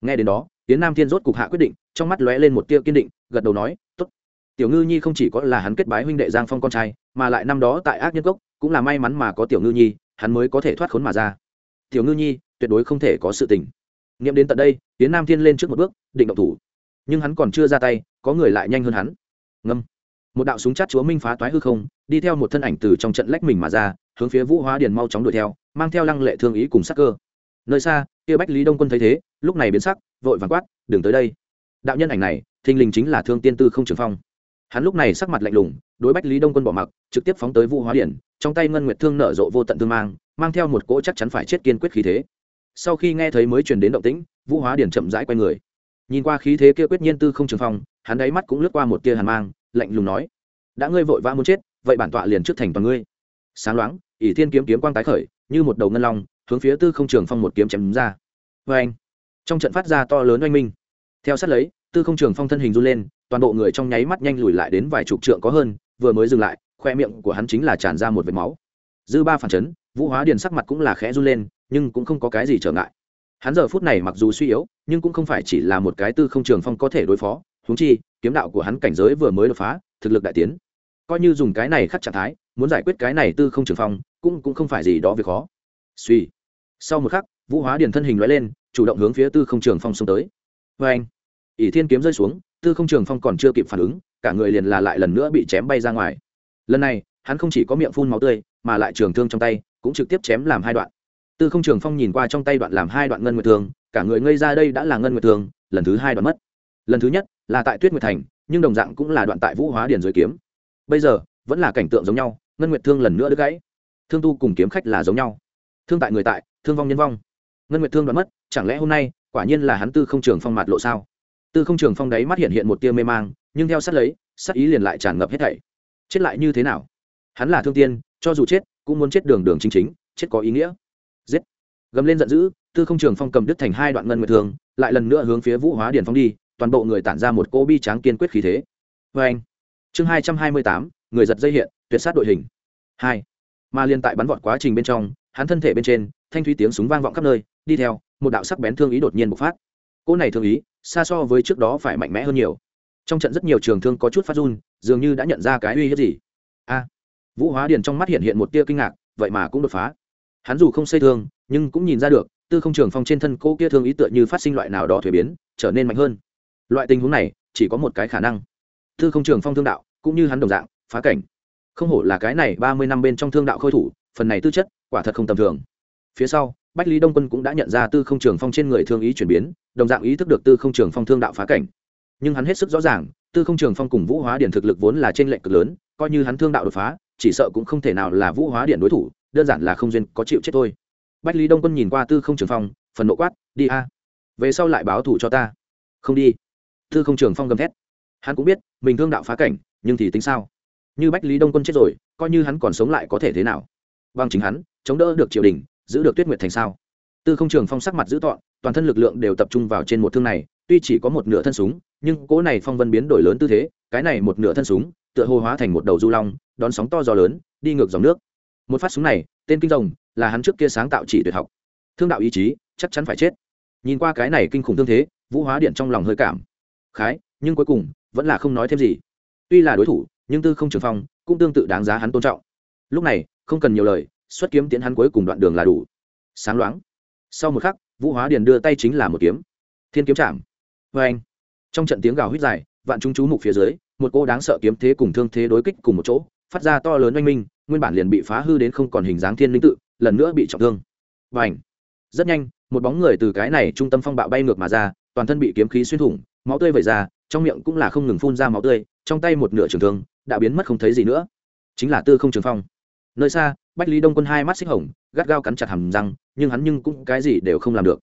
Nghe đến đó tiến nam thiên rốt cục hạ quyết định, trong mắt lóe lên một tia kiên định, gật đầu nói t ố t tiểu ngư nhi không chỉ có là hắn kết bái huynh đệ giang phong con trai, mà lại năm đó tại ác nhân cốc, cũng là may mắn mà có tiểu ngư nhi, hắn mới có thể thoát khốn mà ra. Tiểu ngư nhi, tuyệt đối không thể có sự tình. Nghiệm đến tận đây, tiến nam thiên lên trước một bước, định động thủ. Nhưng hắn còn chưa ra tay, có người lại nhanh hơn hắn. Ngâm. Một đạo súng chát chúa minh phá toái hư không, đi theo một thân ảnh từ trong trận lách mình mà ra, hướng phía vũ hóa điền mau chóng đuổi theo, mang theo lăng lệ thương ý cùng sắc cơ. Nơi xa kia bách lý đông quân thấy thế, lúc này biến sắc, vội vàng quát, đừng tới đây. Đạo nhân ảnh này, thình lình chính là thương tiên tư không trường phong. Hắn lúc này sắc mặt lạnh lùng, đối bách lý đông quân bỏ mặc, trực tiếp phóng tới vũ hóa điển trong tay ngân nguyệt thương nở rộ vô tận thương mang mang theo một cỗ chắc chắn phải chết kiên quyết khí thế. Sau khi nghe thấy mới truyền đến động tĩnh, vũ hóa điển chậm rãi quay người. Nhìn qua khí thế kia quyết nhiên tư không trường phong, hắn đáy mắt cũng lướt qua một tia hàn mang, lạnh lùng nói, đã ngươi vội vã muốn chết, vậy bản tọa liền trước thành toàn ngươi. Sáng loáng, ỷ thiên kiếm kiếm quang tái khởi, như một đầu ngân long hướng phía tư không trường phong một kiếm chém ra. Vê anh, trong trận phát ra to lớn oanh minh. Theo sát lấy, tư không trường phong thân hình run lên, toàn bộ người trong nháy mắt nhanh lùi lại đến vài chục trượng có hơn, vừa mới dừng lại, khoe miệng của hắn chính là tràn ra một vệt máu. Dư ba phản chấn, vũ hóa điền sắc mặt cũng là khẽ run lên, nhưng cũng không có cái gì trở ngại. Hắn giờ phút này mặc dù suy yếu, nhưng cũng không phải chỉ là một cái tư không trường phong có thể đối phó. Húng chi, kiếm đạo của hắn cảnh giới vừa mới đột phá, thực lực đại tiến. Coi như dùng cái này khắc trạng thái, muốn giải quyết cái này tư không trường phong, cũng cũng không phải gì đó việc khó. Suy sau một khắc, vũ hóa điền thân hình loại lên, chủ động hướng phía tư không trường phong xông tới. Vê anh, ỷ thiên kiếm rơi xuống, tư không trường phong còn chưa kịp phản ứng, cả người liền là lại lần nữa bị chém bay ra ngoài. Lần này, hắn không chỉ có miệng phun máu tươi, mà lại trường thương trong tay, cũng trực tiếp chém làm hai đoạn. Tư không trường phong nhìn qua trong tay đoạn làm hai đoạn ngân nguyệt thương cả người ngây ra đây đã là ngân nguyệt thương lần thứ hai đoạn mất. Lần thứ nhất, là tại tuyết nguyệt thành, nhưng đồng dạng cũng là đoạn tại vũ hóa điền dưới kiếm. Bây giờ, vẫn là cảnh tượng giống nhau, ngân nguyệt thương lần nữa đứt gãy. Thương tu cùng kiếm khách là giống nhau thương tại người tại, thương vong nhân vong. Ngân nguyệt thương đoán mất, chẳng lẽ hôm nay, quả nhiên là hắn tư không trường phong mạt lộ sao? Tư không trường phong đấy mắt hiện hiện một tia mê mang, nhưng theo sát lấy, sát ý liền lại tràn ngập hết thảy. Chết lại như thế nào? Hắn là thương tiên, cho dù chết, cũng muốn chết đường đường chính chính, chết có ý nghĩa. Giết. Gầm lên giận dữ, tư không trường phong cầm đứt thành hai đoạn ngân nguyệt thương, lại lần nữa hướng phía vũ hóa điền phong đi, toàn bộ người tản ra một cô bi tráng kiên quyết khí thế. Vê anh chương hai trăm hai mươi tám, người giật dây hiện, tuyệt sát đội hình. Hai. Mà liên tại bắn vọt quá trình bên trong hắn thân thể bên trên, thanh thúy tiếng súng vang vọng khắp nơi, đi theo, một đạo sắc bén thương ý đột nhiên bộc phát. Cỗ này thương ý, xa so với trước đó phải mạnh mẽ hơn nhiều. Trong trận rất nhiều trường thương có chút phát run, dường như đã nhận ra cái uy hiếp gì. A, vũ hóa điền trong mắt hiện hiện một tia kinh ngạc, vậy mà cũng đột phá. Hắn dù không xây thương, nhưng cũng nhìn ra được, tư không trường phong trên thân cô kia thương ý tựa như phát sinh loại nào đó thuế biến, trở nên mạnh hơn. Loại tình huống này, chỉ có một cái khả năng. Tư không trường phong thương đạo, cũng như hắn đồng dạng, phá cảnh. Không hổ là cái này ba mươi năm bên trong thương đạo khôi thủ, phần này tư chất quả thật không tầm thường. Phía sau, bách lý đông quân cũng đã nhận ra tư không trường phong trên người thương ý chuyển biến, đồng dạng ý thức được tư không trường phong thương đạo phá cảnh. Nhưng hắn hết sức rõ ràng, tư không trường phong cùng vũ hóa điện thực lực vốn là trên lệnh cực lớn, coi như hắn thương đạo đột phá, chỉ sợ cũng không thể nào là vũ hóa điện đối thủ, đơn giản là không duyên có chịu chết thôi. Bách lý đông quân nhìn qua tư không trường phong, phần nộ quát, đi a, về sau lại báo thủ cho ta. Không đi. Tư không trường phong gầm thét. Hắn cũng biết, mình thương đạo phá cảnh, nhưng thì tính sao? Như bách lý đông quân chết rồi, coi như hắn còn sống lại có thể thế nào? Bằng chính hắn chống đỡ được triều đình, giữ được tuyết nguyệt thành sao? Tư không trường phong sắc mặt giữ tọn toàn thân lực lượng đều tập trung vào trên một thương này, tuy chỉ có một nửa thân súng, nhưng cỗ này phong vân biến đổi lớn tư thế, cái này một nửa thân súng, tựa hồ hóa thành một đầu du long, đón sóng to gió lớn, đi ngược dòng nước. Một phát súng này, tên kinh rồng, là hắn trước kia sáng tạo chỉ tuyệt học. Thương đạo ý chí, chắc chắn phải chết. Nhìn qua cái này kinh khủng thương thế, vũ hóa điện trong lòng hơi cảm. Khái, nhưng cuối cùng, vẫn là không nói thêm gì. Tuy là đối thủ, nhưng tư không trường phong cũng tương tự đáng giá hắn tôn trọng. Lúc này, không cần nhiều lời xuất kiếm tiến hắn cuối cùng đoạn đường là đủ. Sáng loáng. Sau một khắc, vũ hóa điền đưa tay chính là một kiếm. Thiên kiếm chạm. Vê anh. Trong trận tiếng gào hít dài, vạn chúng chú mục phía dưới, một cô đáng sợ kiếm thế cùng thương thế đối kích cùng một chỗ, phát ra to lớn oanh minh, nguyên bản liền bị phá hư đến không còn hình dáng thiên linh tự, lần nữa bị trọng thương. Và ảnh rất nhanh, một bóng người từ cái này trung tâm phong bạo bay ngược mà ra, toàn thân bị kiếm khí xuyên thủng, máu tươi vẩy ra, trong miệng cũng là không ngừng phun ra máu tươi, trong tay một nửa trường thương, đã biến mất không thấy gì nữa. Chính là tư không trường phong. Nơi xa bách lý đông quân hai mắt xích hồng, gắt gao cắn chặt hầm răng, nhưng hắn nhưng cũng cái gì đều không làm được.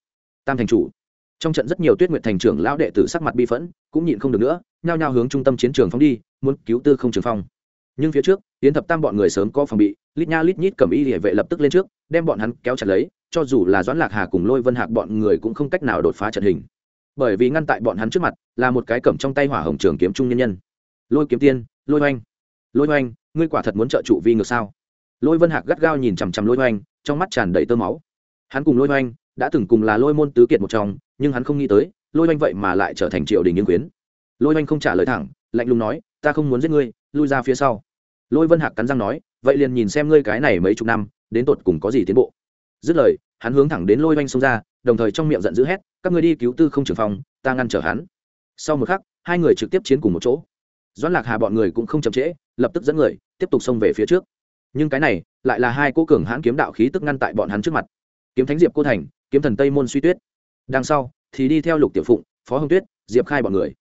Tam thành chủ. Trong trận rất nhiều tuyết nguyện thành trưởng lão đệ tử sắc mặt bi phẫn, cũng nhịn không được nữa, nhao nhao hướng trung tâm chiến trường phóng đi, muốn cứu tư không trường phong. Nhưng phía trước, yến thập tam bọn người sớm có phòng bị, lít nha lít nhít cầm y địa vệ lập tức lên trước, đem bọn hắn kéo chặt lấy, cho dù là doãn lạc hà cùng lôi vân hạc bọn người cũng không cách nào đột phá trận hình. Bởi vì ngăn tại bọn hắn trước mặt, là một cái cầm trong tay hỏa hồng trường kiếm trung nhân nhân. Lôi kiếm tiên, lôi oanh lôi oanh, ngươi quả thật muốn trợ trụ vi ngược sao? Lôi vân hạc gắt gao nhìn chằm chằm lôi oanh trong mắt tràn đầy tơ máu. Hắn cùng lôi oanh đã từng cùng là lôi môn tứ kiệt một trong, nhưng hắn không nghĩ tới, lôi oanh vậy mà lại trở thành triệu đình nghiên quyến. Lôi oanh không trả lời thẳng, lạnh lùng nói, ta không muốn giết ngươi, lui ra phía sau. Lôi vân hạc cắn răng nói, vậy liền nhìn xem ngươi cái này mấy chục năm, đến tột cùng có gì tiến bộ. Dứt lời, hắn hướng thẳng đến lôi oanh xông ra, đồng thời trong miệng giận dữ hét, các ngươi đi cứu tư không trưởng phòng, ta ngăn trở hắn. Sau một khắc, hai người trực tiếp chiến cùng một chỗ. Doãn lạc hà bọn người cũng không chậm trễ, lập tức dẫn người, tiếp tục xông về phía trước nhưng cái này lại là hai cô cường hãn kiếm đạo khí tức ngăn tại bọn hắn trước mặt. Kiếm thánh diệp cô thành, kiếm thần tây môn suy tuyết. Đằng sau thì đi theo lục tiểu phụng, phó hồng tuyết, diệp khai bọn người.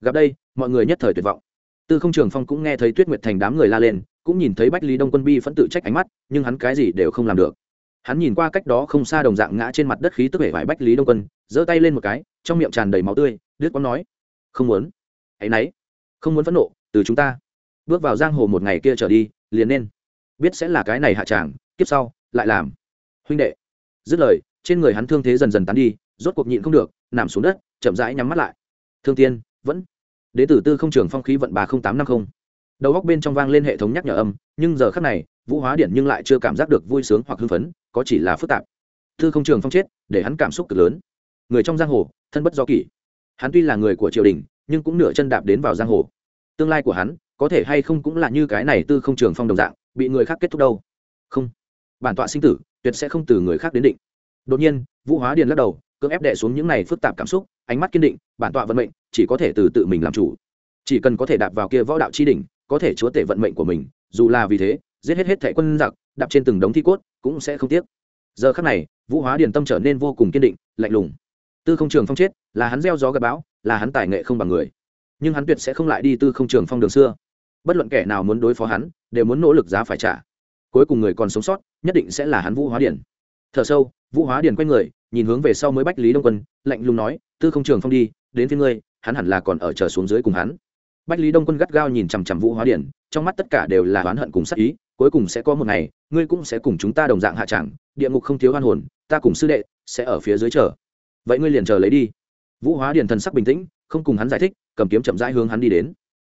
Gặp đây, mọi người nhất thời tuyệt vọng. Tư không trường phong cũng nghe thấy tuyết nguyệt thành đám người la lên, cũng nhìn thấy bách lý đông quân bi phẫn tự trách ánh mắt, nhưng hắn cái gì đều không làm được. Hắn nhìn qua cách đó không xa đồng dạng ngã trên mặt đất khí tức hệ vải bách lý đông quân, giơ tay lên một cái, trong miệng tràn đầy máu tươi đứt quang nói, không muốn. Hãy náy không muốn phẫn nộ, từ chúng ta. Bước vào giang hồ một ngày kia trở đi, liền nên biết sẽ là cái này hạ tràng, kiếp sau, lại làm. Huynh đệ, dứt lời, trên người hắn thương thế dần dần tán đi, rốt cuộc nhịn không được, nằm xuống đất, chậm rãi nhắm mắt lại. Thương tiên, vẫn. Đến từ tư không trường phong khí vận bà không tám năm không. Đầu góc bên trong vang lên hệ thống nhắc nhở âm, nhưng giờ khắc này, vũ hóa điện nhưng lại chưa cảm giác được vui sướng hoặc hưng phấn, có chỉ là phức tạp. Thư không trường phong chết, để hắn cảm xúc cực lớn. Người trong giang hồ, thân bất do kỷ. Hắn tuy là người của triều đình, nhưng cũng nửa chân đạp đến vào giang hồ. Tương lai của hắn có thể hay không cũng là như cái này tư không trường phong đồng dạng, bị người khác kết thúc đâu. Không. Bản tọa sinh tử, tuyệt sẽ không từ người khác đến định. Đột nhiên, vũ hóa điền lắc đầu, cưỡng ép đệ xuống những này phức tạp cảm xúc, ánh mắt kiên định, bản tọa vận mệnh, chỉ có thể từ tự mình làm chủ. Chỉ cần có thể đạp vào kia võ đạo chi đỉnh, có thể chúa tể vận mệnh của mình, dù là vì thế, giết hết hết thẻ quân giặc, đạp trên từng đống thi cốt, cũng sẽ không tiếc. Giờ khắc này, vũ hóa điền tâm trở nên vô cùng kiên định, lạnh lùng. Tư không trường phong chết, là hắn gieo gió gặp bão, là hắn tài nghệ không bằng người. Nhưng hắn tuyệt sẽ không lại đi tư không trường phong đường xưa bất luận kẻ nào muốn đối phó hắn, đều muốn nỗ lực giá phải trả. Cuối cùng người còn sống sót, nhất định sẽ là hắn vũ hóa điển. Thở sâu, vũ hóa điển quay người, nhìn hướng về sau mới bách lý đông quân, lạnh lùng nói, tư không trường phong đi, đến phía ngươi, hắn hẳn là còn ở chờ xuống dưới cùng hắn. Bách lý đông quân gắt gao nhìn chằm chằm vũ hóa điển, trong mắt tất cả đều là oán hận cùng sắc ý, cuối cùng sẽ có một ngày, ngươi cũng sẽ cùng chúng ta đồng dạng hạ tràng địa ngục không thiếu oan hồn, ta cùng sư đệ sẽ ở phía dưới chờ. Vậy ngươi liền chờ lấy đi. Vũ hóa điển thần sắc bình tĩnh, không cùng hắn giải thích, cầm kiếm chậm rãi hướng hắn đi đến.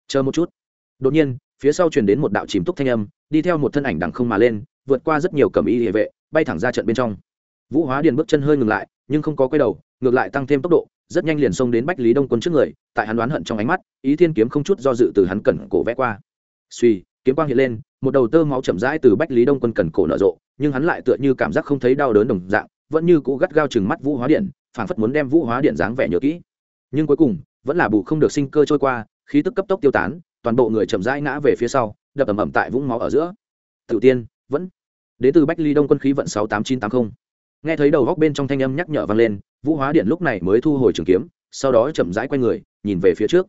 Chờ một chút đột nhiên, phía sau truyền đến một đạo chìm túc thanh âm, đi theo một thân ảnh đằng không mà lên, vượt qua rất nhiều cầm y địa vệ, bay thẳng ra trận bên trong. Vũ hóa điền bước chân hơi ngừng lại, nhưng không có quay đầu, ngược lại tăng thêm tốc độ, rất nhanh liền xông đến bách lý đông quân trước người, tại hắn đoán hận trong ánh mắt, ý thiên kiếm không chút do dự từ hắn cẩn cổ vẽ qua. Suy kiếm quang hiện lên, một đầu tơ máu chậm rãi từ bách lý đông quân cẩn cổ nở rộ, nhưng hắn lại tựa như cảm giác không thấy đau đớn đồng dạng, vẫn như cũ gắt gao chừng mắt vũ hóa điện phảng phất muốn đem vũ hóa điện dáng vẻ nhớ kỹ. Nhưng cuối cùng, vẫn là bù không được sinh cơ trôi qua, khí tức cấp tốc tiêu tán toàn bộ người chậm rãi ngã về phía sau, đập ầm ầm tại vũng máu ở giữa. Tự tiên, vẫn. Đến từ bách ly đông quân khí vận sáu tám chín tám mươi nghe thấy đầu góc bên trong thanh âm nhắc nhở vang lên, vũ hóa điện lúc này mới thu hồi trường kiếm, sau đó chậm rãi quay người, nhìn về phía trước.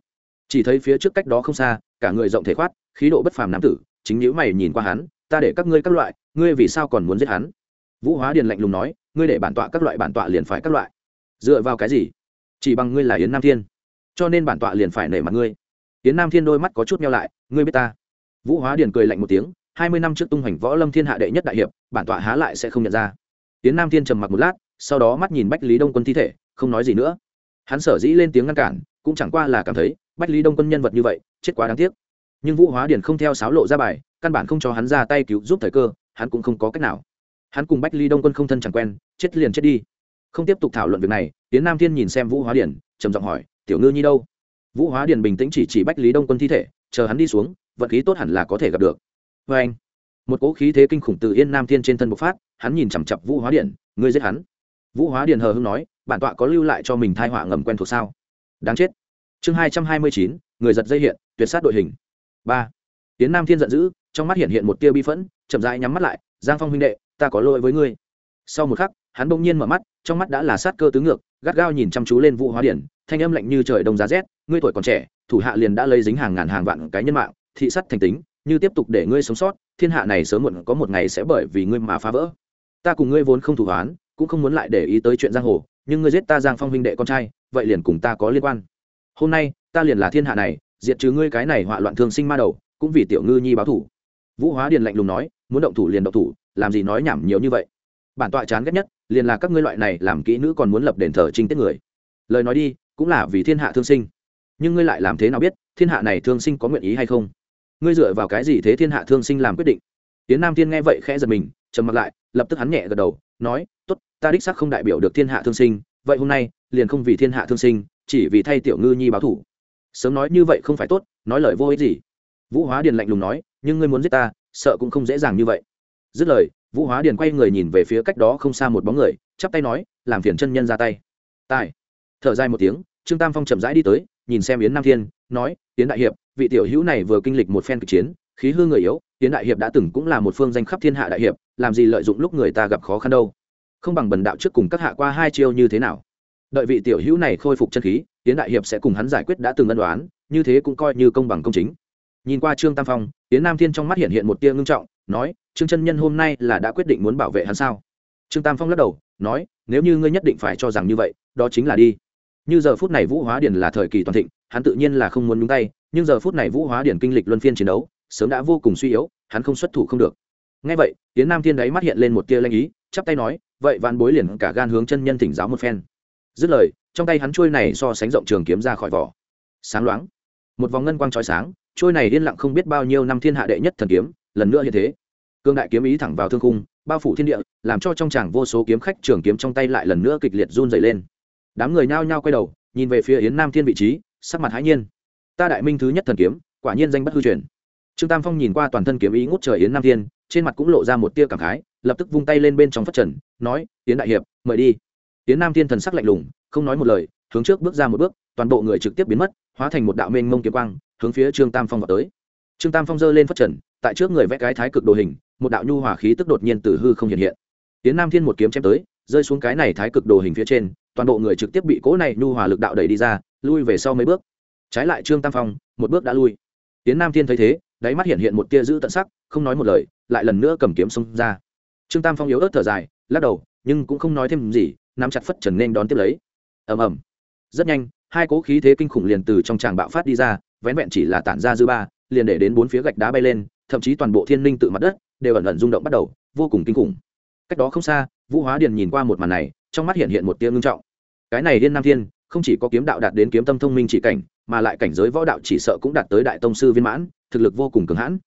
Chỉ thấy phía trước cách đó không xa, cả người rộng thể khoát, khí độ bất phàm nam tử, chính nhữ mày nhìn qua hắn, ta để các ngươi các loại, ngươi vì sao còn muốn giết hắn? Vũ hóa điện lạnh lùng nói, ngươi để bản tọa các loại bản tọa liền phải các loại. Dựa vào cái gì? Chỉ bằng ngươi là yến nam thiên. Cho nên bản tọa liền phải nể mặt ngươi. Tiễn nam thiên đôi mắt có chút nheo lại, ngươi biết ta? Vũ hóa điền cười lạnh một tiếng, hai mươi năm trước tung hoành võ lâm thiên hạ đệ nhất đại hiệp, bản tọa há lại sẽ không nhận ra. Tiễn nam thiên trầm mặc một lát, sau đó mắt nhìn bách lý đông quân thi thể, không nói gì nữa. Hắn sở dĩ lên tiếng ngăn cản, cũng chẳng qua là cảm thấy bách lý đông quân nhân vật như vậy, chết quá đáng tiếc. Nhưng vũ hóa điền không theo sáo lộ ra bài, căn bản không cho hắn ra tay cứu giúp thời cơ, hắn cũng không có cách nào. Hắn cùng bách Lý đông quân không thân chẳng quen, chết liền chết đi. Không tiếp tục thảo luận việc này Tiễn nam thiên nhìn xem vũ hóa điển trầm giọng hỏi, tiểu ngư nhi đâu? Vũ hóa Điền bình tĩnh chỉ chỉ bách lý đông quân thi thể chờ hắn đi xuống vận khí tốt hẳn là có thể gặp được. Vê anh một cỗ khí thế kinh khủng từ yên nam thiên trên thân bộc phát hắn nhìn chằm chặp vũ hóa Điền, ngươi giết hắn. Vũ hóa Điền hờ hưng nói bản tọa có lưu lại cho mình thai họa ngầm quen thuộc sao? Đáng chết. Chương hai trăm hai mươi chín người giật dây hiện tuyệt sát đội hình. Ba. Tiến nam thiên giận dữ trong mắt hiện hiện một tia bi phẫn chậm rãi nhắm mắt lại giang phong huynh đệ ta có lỗi với ngươi. Sau một khắc hắn bỗng nhiên mở mắt trong mắt đã là sát cơ tứ ngược, gắt gao nhìn chăm chú lên vũ hóa điển, thanh âm lạnh như trời đông giá rét, ngươi tuổi còn trẻ, thủ hạ liền đã lấy dính hàng ngàn hàng vạn cái nhân mạng, thị sắt thành tính, như tiếp tục để ngươi sống sót, thiên hạ này sớm muộn có một ngày sẽ bởi vì ngươi mà phá vỡ. Ta cùng ngươi vốn không thủ hoán, cũng không muốn lại để ý tới chuyện giang hồ, nhưng ngươi giết ta giang phong huynh đệ con trai, vậy liền cùng ta có liên quan. Hôm nay, ta liền là thiên hạ này, diệt trừ ngươi cái này họa loạn thương sinh ma đầu, cũng vì tiểu ngư nhi báo thủ. Vũ hóa điền lạnh lùng nói, muốn động thủ liền động thủ, làm gì nói nhảm nhiều như vậy? Bản tọa chán ghét nhất, liền là các ngươi loại này làm kỹ nữ còn muốn lập đền thờ trinh tiết người. Lời nói đi, cũng là vì thiên hạ thương sinh. Nhưng ngươi lại làm thế nào biết, thiên hạ này thương sinh có nguyện ý hay không? Ngươi dựa vào cái gì thế thiên hạ thương sinh làm quyết định? Tiến nam thiên nghe vậy khẽ giật mình, trầm mặt lại, lập tức hắn nhẹ gật đầu, nói t ố t ta đích sắc không đại biểu được thiên hạ thương sinh, vậy hôm nay, liền không vì thiên hạ thương sinh, chỉ vì thay tiểu ngư nhi báo thủ. Sớm nói như vậy không phải tốt, nói lời vô ích gì. Vũ hóa điền lạnh lùng nói, nhưng ngươi muốn giết ta, sợ cũng không dễ dàng như vậy. Dứt lời vũ hóa điền quay người nhìn về phía cách đó không xa một bóng người, chắp tay nói, làm phiền chân nhân ra tay. Tài. Thở dài một tiếng, trương tam phong chậm rãi đi tới, nhìn xem yến nam thiên, nói, yến đại hiệp, vị tiểu hữu này vừa kinh lịch một phen kịch chiến, khí hư người yếu, yến đại hiệp đã từng cũng là một phương danh khắp thiên hạ đại hiệp, làm gì lợi dụng lúc người ta gặp khó khăn đâu? Không bằng bần đạo trước cùng các hạ qua hai chiêu như thế nào? Đợi vị tiểu hữu này khôi phục chân khí, yến đại hiệp sẽ cùng hắn giải quyết đã từng ân đoán như thế cũng coi như công bằng công chính. Nhìn qua trương tam phong, yến nam thiên trong mắt hiện hiện một tia ngưng trọng, nói trương chân nhân hôm nay là đã quyết định muốn bảo vệ hắn sao? Trương tam phong lắc đầu, nói, nếu như ngươi nhất định phải cho rằng như vậy, đó chính là đi. Như giờ phút này vũ hóa Điền là thời kỳ toàn thịnh, hắn tự nhiên là không muốn nhúng tay, nhưng giờ phút này vũ hóa Điền kinh lịch luân phiên chiến đấu, sớm đã vô cùng suy yếu, hắn không xuất thủ không được. Ngay vậy tiến nam thiên đáy mắt hiện lên một tia lanh ý, chắp tay nói, vậy vạn bối liền cả gan hướng chân nhân thỉnh giáo một phen. Dứt lời, trong tay hắn trôi này so sánh rộng trường kiếm ra khỏi vỏ. Sáng loáng, một vòng ngân quang trói sáng trôi này yên lặng không biết bao nhiêu năm thiên hạ đệ nhất thần kiếm, lần nữa như thế cương đại kiếm ý thẳng vào thương khung, bao phủ thiên địa, làm cho trong tràng vô số kiếm khách trường kiếm trong tay lại lần nữa kịch liệt run dày lên. Đám người nhao nhao quay đầu, nhìn về phía yến nam thiên vị trí, sắc mặt hãi nhiên. Ta đại minh thứ nhất thần kiếm, quả nhiên danh bất hư truyền. Trương tam phong nhìn qua toàn thân kiếm ý ngút trời yến nam thiên, trên mặt cũng lộ ra một tia cảm khái, lập tức vung tay lên bên trong phát trần, nói, yến đại hiệp, mời đi. Yến nam thiên thần sắc lạnh lùng, không nói một lời, hướng trước bước ra một bước, toàn bộ người trực tiếp biến mất, hóa thành một đạo mênh mông kiếm quang, hướng phía trương tam phong vào tới. Trương tam phong giơ lên phát trần, tại trước người vẽ cái thái cực đồ hình một đạo nhu hòa khí tức đột nhiên từ hư không hiện hiện. Tiến nam thiên một kiếm chém tới, rơi xuống cái này thái cực đồ hình phía trên, toàn bộ người trực tiếp bị cỗ này nhu hòa lực đạo đẩy đi ra, lui về sau mấy bước. Trái lại trương tam phong, một bước đã lui. Tiến nam thiên thấy thế, đáy mắt hiện hiện một tia giữ tận sắc, không nói một lời, lại lần nữa cầm kiếm xông ra. Trương tam phong yếu ớt thở dài, lắc đầu, nhưng cũng không nói thêm gì, nắm chặt phất trần nên đón tiếp lấy. Ầm ầm. Rất nhanh, hai cỗ khí thế kinh khủng liền từ trong tràng bạo phát đi ra vén vẹn chỉ là tản ra dư ba, liền để đến bốn phía gạch đá bay lên, thậm chí toàn bộ thiên linh tự mặt đất đều ẩn ẩn rung động bắt đầu, vô cùng kinh khủng. Cách đó không xa, vũ hóa điền nhìn qua một màn này, trong mắt hiện hiện một tia ngưng trọng. Cái này liên nam thiên, không chỉ có kiếm đạo đạt đến kiếm tâm thông minh chỉ cảnh, mà lại cảnh giới võ đạo chỉ sợ cũng đạt tới đại tông sư viên mãn, thực lực vô cùng cường hãn.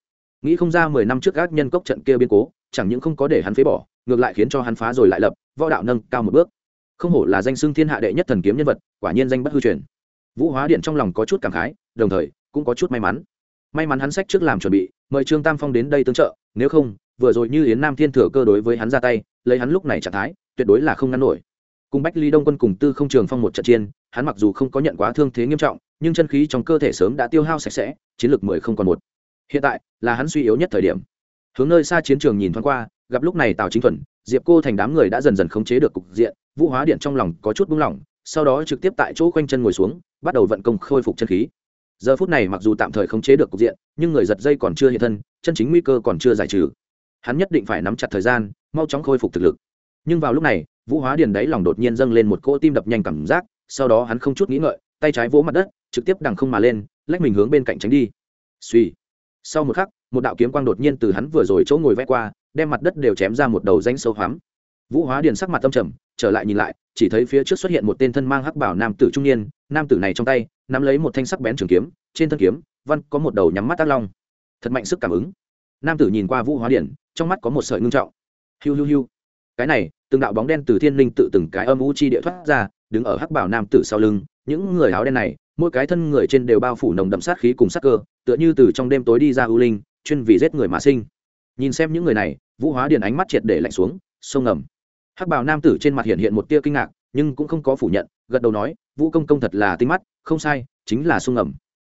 Nghĩ không ra mười năm trước các nhân cốc trận kia biến cố, chẳng những không có để hắn phế bỏ, ngược lại khiến cho hắn phá rồi lại lập, võ đạo nâng cao một bước. Không hổ là danh xưng thiên hạ đệ nhất thần kiếm nhân vật, quả nhiên danh bất hư truyền. Vũ hóa điện trong lòng có chút cảm khái, đồng thời cũng có chút may mắn. May mắn hắn sách trước làm chuẩn bị, mời trương tam phong đến đây tương trợ nếu không, vừa rồi như yến nam thiên thừa cơ đối với hắn ra tay, lấy hắn lúc này trạng thái, tuyệt đối là không ngăn nổi. Cùng bách ly đông quân cùng tư không trường phong một trận chiên hắn mặc dù không có nhận quá thương thế nghiêm trọng, nhưng chân khí trong cơ thể sớm đã tiêu hao sạch sẽ, chiến lược mười không còn một. Hiện tại, là hắn suy yếu nhất thời điểm. Hướng nơi xa chiến trường nhìn thoáng qua, gặp lúc này tào chính thuần, diệp cô thành đám người đã dần dần khống chế được cục diện, vũ hóa điện trong lòng có chút buông lỏng, sau đó trực tiếp tại chỗ quanh chân ngồi xuống, bắt đầu vận công khôi phục chân khí giờ phút này mặc dù tạm thời không chế được cục diện, nhưng người giật dây còn chưa hiện thân, chân chính nguy cơ còn chưa giải trừ. Hắn nhất định phải nắm chặt thời gian, mau chóng khôi phục thực lực. Nhưng vào lúc này, vũ hóa điền đáy lòng đột nhiên dâng lên một cỗ tim đập nhanh cảm giác, sau đó hắn không chút nghĩ ngợi, tay trái vỗ mặt đất, trực tiếp đằng không mà lên, lách mình hướng bên cạnh tránh đi. Suy sau một khắc, một đạo kiếm quang đột nhiên từ hắn vừa rồi chỗ ngồi vẽ qua, đem mặt đất đều chém ra một đầu danh sâu hoắm. Vũ hóa điền sắc mặt tâm trầm, trở lại nhìn lại, chỉ thấy phía trước xuất hiện một tên thân mang hắc bảo nam tử trung niên nam tử này trong tay, nắm lấy một thanh sắc bén trường kiếm, trên thân kiếm, văn có một đầu nhắm mắt tác long. Thật mạnh sức cảm ứng. Nam tử nhìn qua vũ hóa điển, trong mắt có một sợi ngưng trọng. Hiu hiu hiu. Cái này, từng đạo bóng đen từ thiên linh tự từng cái âm u chi địa thoát ra, đứng ở hắc bảo nam tử sau lưng. Những người áo đen này, mỗi cái thân người trên đều bao phủ nồng đậm sát khí cùng sát cơ, tựa như từ trong đêm tối đi ra ưu linh, chuyên vì giết người mà sinh. Nhìn xem những người này, vũ hóa điền ánh mắt triệt để lạnh xuống sông ngầm. Hắc bảo nam tử trên mặt hiện hiện một tia kinh ngạc, nhưng cũng không có phủ nhận gật đầu nói, vũ công công thật là tinh mắt, không sai, chính là sông ngầm.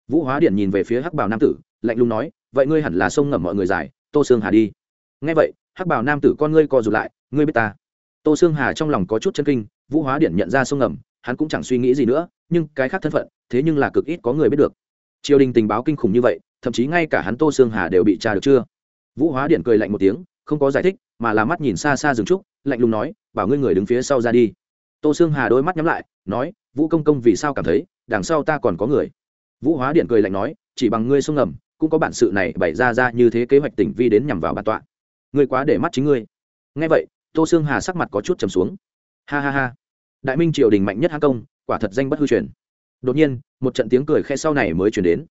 Vũ hóa điện nhìn về phía hắc bảo nam tử, lạnh lùng nói, vậy ngươi hẳn là sông ngầm mọi người giải, tô sương hà đi. Ngay vậy, hắc bảo nam tử con ngươi co rụt lại, ngươi biết ta? Tô sương hà trong lòng có chút chân kinh, vũ hóa điện nhận ra sông ngầm, hắn cũng chẳng suy nghĩ gì nữa, nhưng cái khác thân phận, thế nhưng là cực ít có người biết được. Triều đình tình báo kinh khủng như vậy, thậm chí ngay cả hắn tô sương hà đều bị tra được chưa? Vũ hóa điện cười lạnh một tiếng, không có giải thích, mà là mắt nhìn xa xa rừng trúc, lạnh lùng nói, bảo ngươi người đứng phía sau ra đi tô sương hà đôi mắt nhắm lại, nói, vũ công công vì sao cảm thấy đằng sau ta còn có người? Vũ hóa điện cười lạnh nói, chỉ bằng ngươi sông ngầm, cũng có bản sự này bày ra ra như thế kế hoạch tỉnh vi đến nhằm vào bản tọa. Ngươi quá để mắt chính ngươi. Nghe vậy, tô sương hà sắc mặt có chút trầm xuống. Ha ha ha, đại minh triều đình mạnh nhất hán công, quả thật danh bất hư truyền. Đột nhiên, một trận tiếng cười khe sau này mới chuyển đến.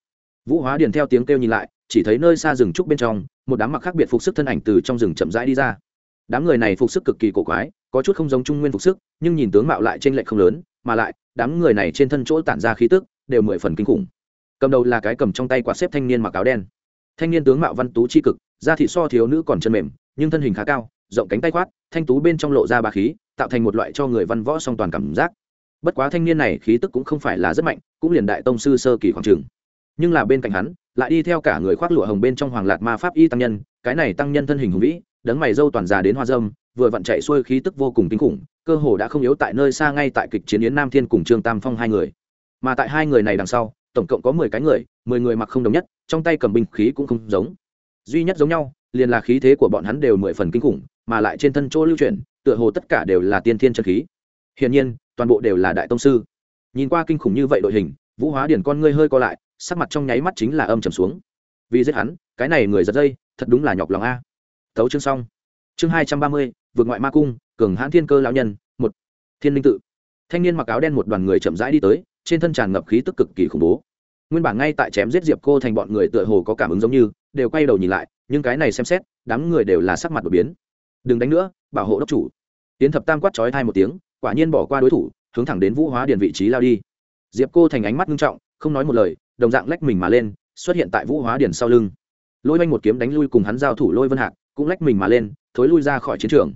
Vũ hóa điền theo tiếng kêu nhìn lại, chỉ thấy nơi xa rừng trúc bên trong, một đám mặc khác biệt phục sức thân ảnh từ trong rừng chậm rãi đi ra đám người này phục sức cực kỳ cổ quái, có chút không giống trung nguyên phục sức, nhưng nhìn tướng mạo lại t r ê n lệch không lớn, mà lại, đám người này trên thân chỗ tản ra khí tức, đều mười phần kinh khủng. Cầm đầu là cái cầm trong tay quạt xếp thanh niên mặc áo đen. Thanh niên tướng mạo văn tú c h i cực, da thị so thiếu nữ còn chân mềm, nhưng thân hình khá cao, rộng cánh tay khoát thanh tú bên trong lộ ra bà khí, tạo thành một loại cho người văn võ song toàn cảm giác. Bất quá thanh niên này khí tức cũng không phải là rất mạnh, cũng liền đại tông sư sơ kỳ khoảng trường. Nhưng là bên cạnh hắn, lại đi theo cả người khoác lụa hồng bên trong hoàng lạt ma pháp y tăng nhân, cái này tăng nhân thân hình hùng vĩ đấng mày dâu toàn già đến hoa dâm, vừa vặn chạy xuôi khí tức vô cùng kinh khủng, cơ hồ đã không yếu tại nơi xa ngay tại kịch chiến yến nam thiên cùng trương tam phong hai người. Mà tại hai người này đằng sau, tổng cộng có mười cái người, mười người mặc không đồng nhất, trong tay cầm binh khí cũng không giống. Duy nhất giống nhau, liền là khí thế của bọn hắn đều mười phần kinh khủng, mà lại trên thân chỗ lưu truyền tựa hồ tất cả đều là tiên thiên chân khí. Hiển nhiên, toàn bộ đều là đại tông sư. Nhìn qua kinh khủng như vậy đội hình, vũ hóa điển con ngươi hơi co lại, sắc mặt trong nháy mắt chính là âm trầm xuống. Vì giết hắn, cái này người giật dây, thật đúng là nhọc lòng a tấu chương xong. Chương hai trăm ba mươi, vượt ngoại ma cung, cường hãn thiên cơ lão nhân, một, thiên linh tự. Thanh niên mặc áo đen một đoàn người chậm rãi đi tới, trên thân tràn ngập khí tức cực kỳ khủng bố. Nguyên bản ngay tại chém giết diệp cô thành bọn người tựa hồ có cảm ứng giống như, đều quay đầu nhìn lại, nhưng cái này xem xét, đám người đều là sắc mặt đột biến. Đừng đánh nữa, bảo hộ đốc chủ. Tiến thập tam quát trói thai một tiếng, quả nhiên bỏ qua đối thủ, hướng thẳng đến vũ hóa điền vị trí lao đi. Diệp cô thành ánh mắt nghiêm trọng, không nói một lời, đồng dạng lách mình mà lên, xuất hiện tại vũ hóa điền sau lưng. Lôi oanh một kiếm đánh lui cùng hắn giao thủ lôi vân hạc cũng lách mình mà lên, thối lui ra khỏi chiến trường.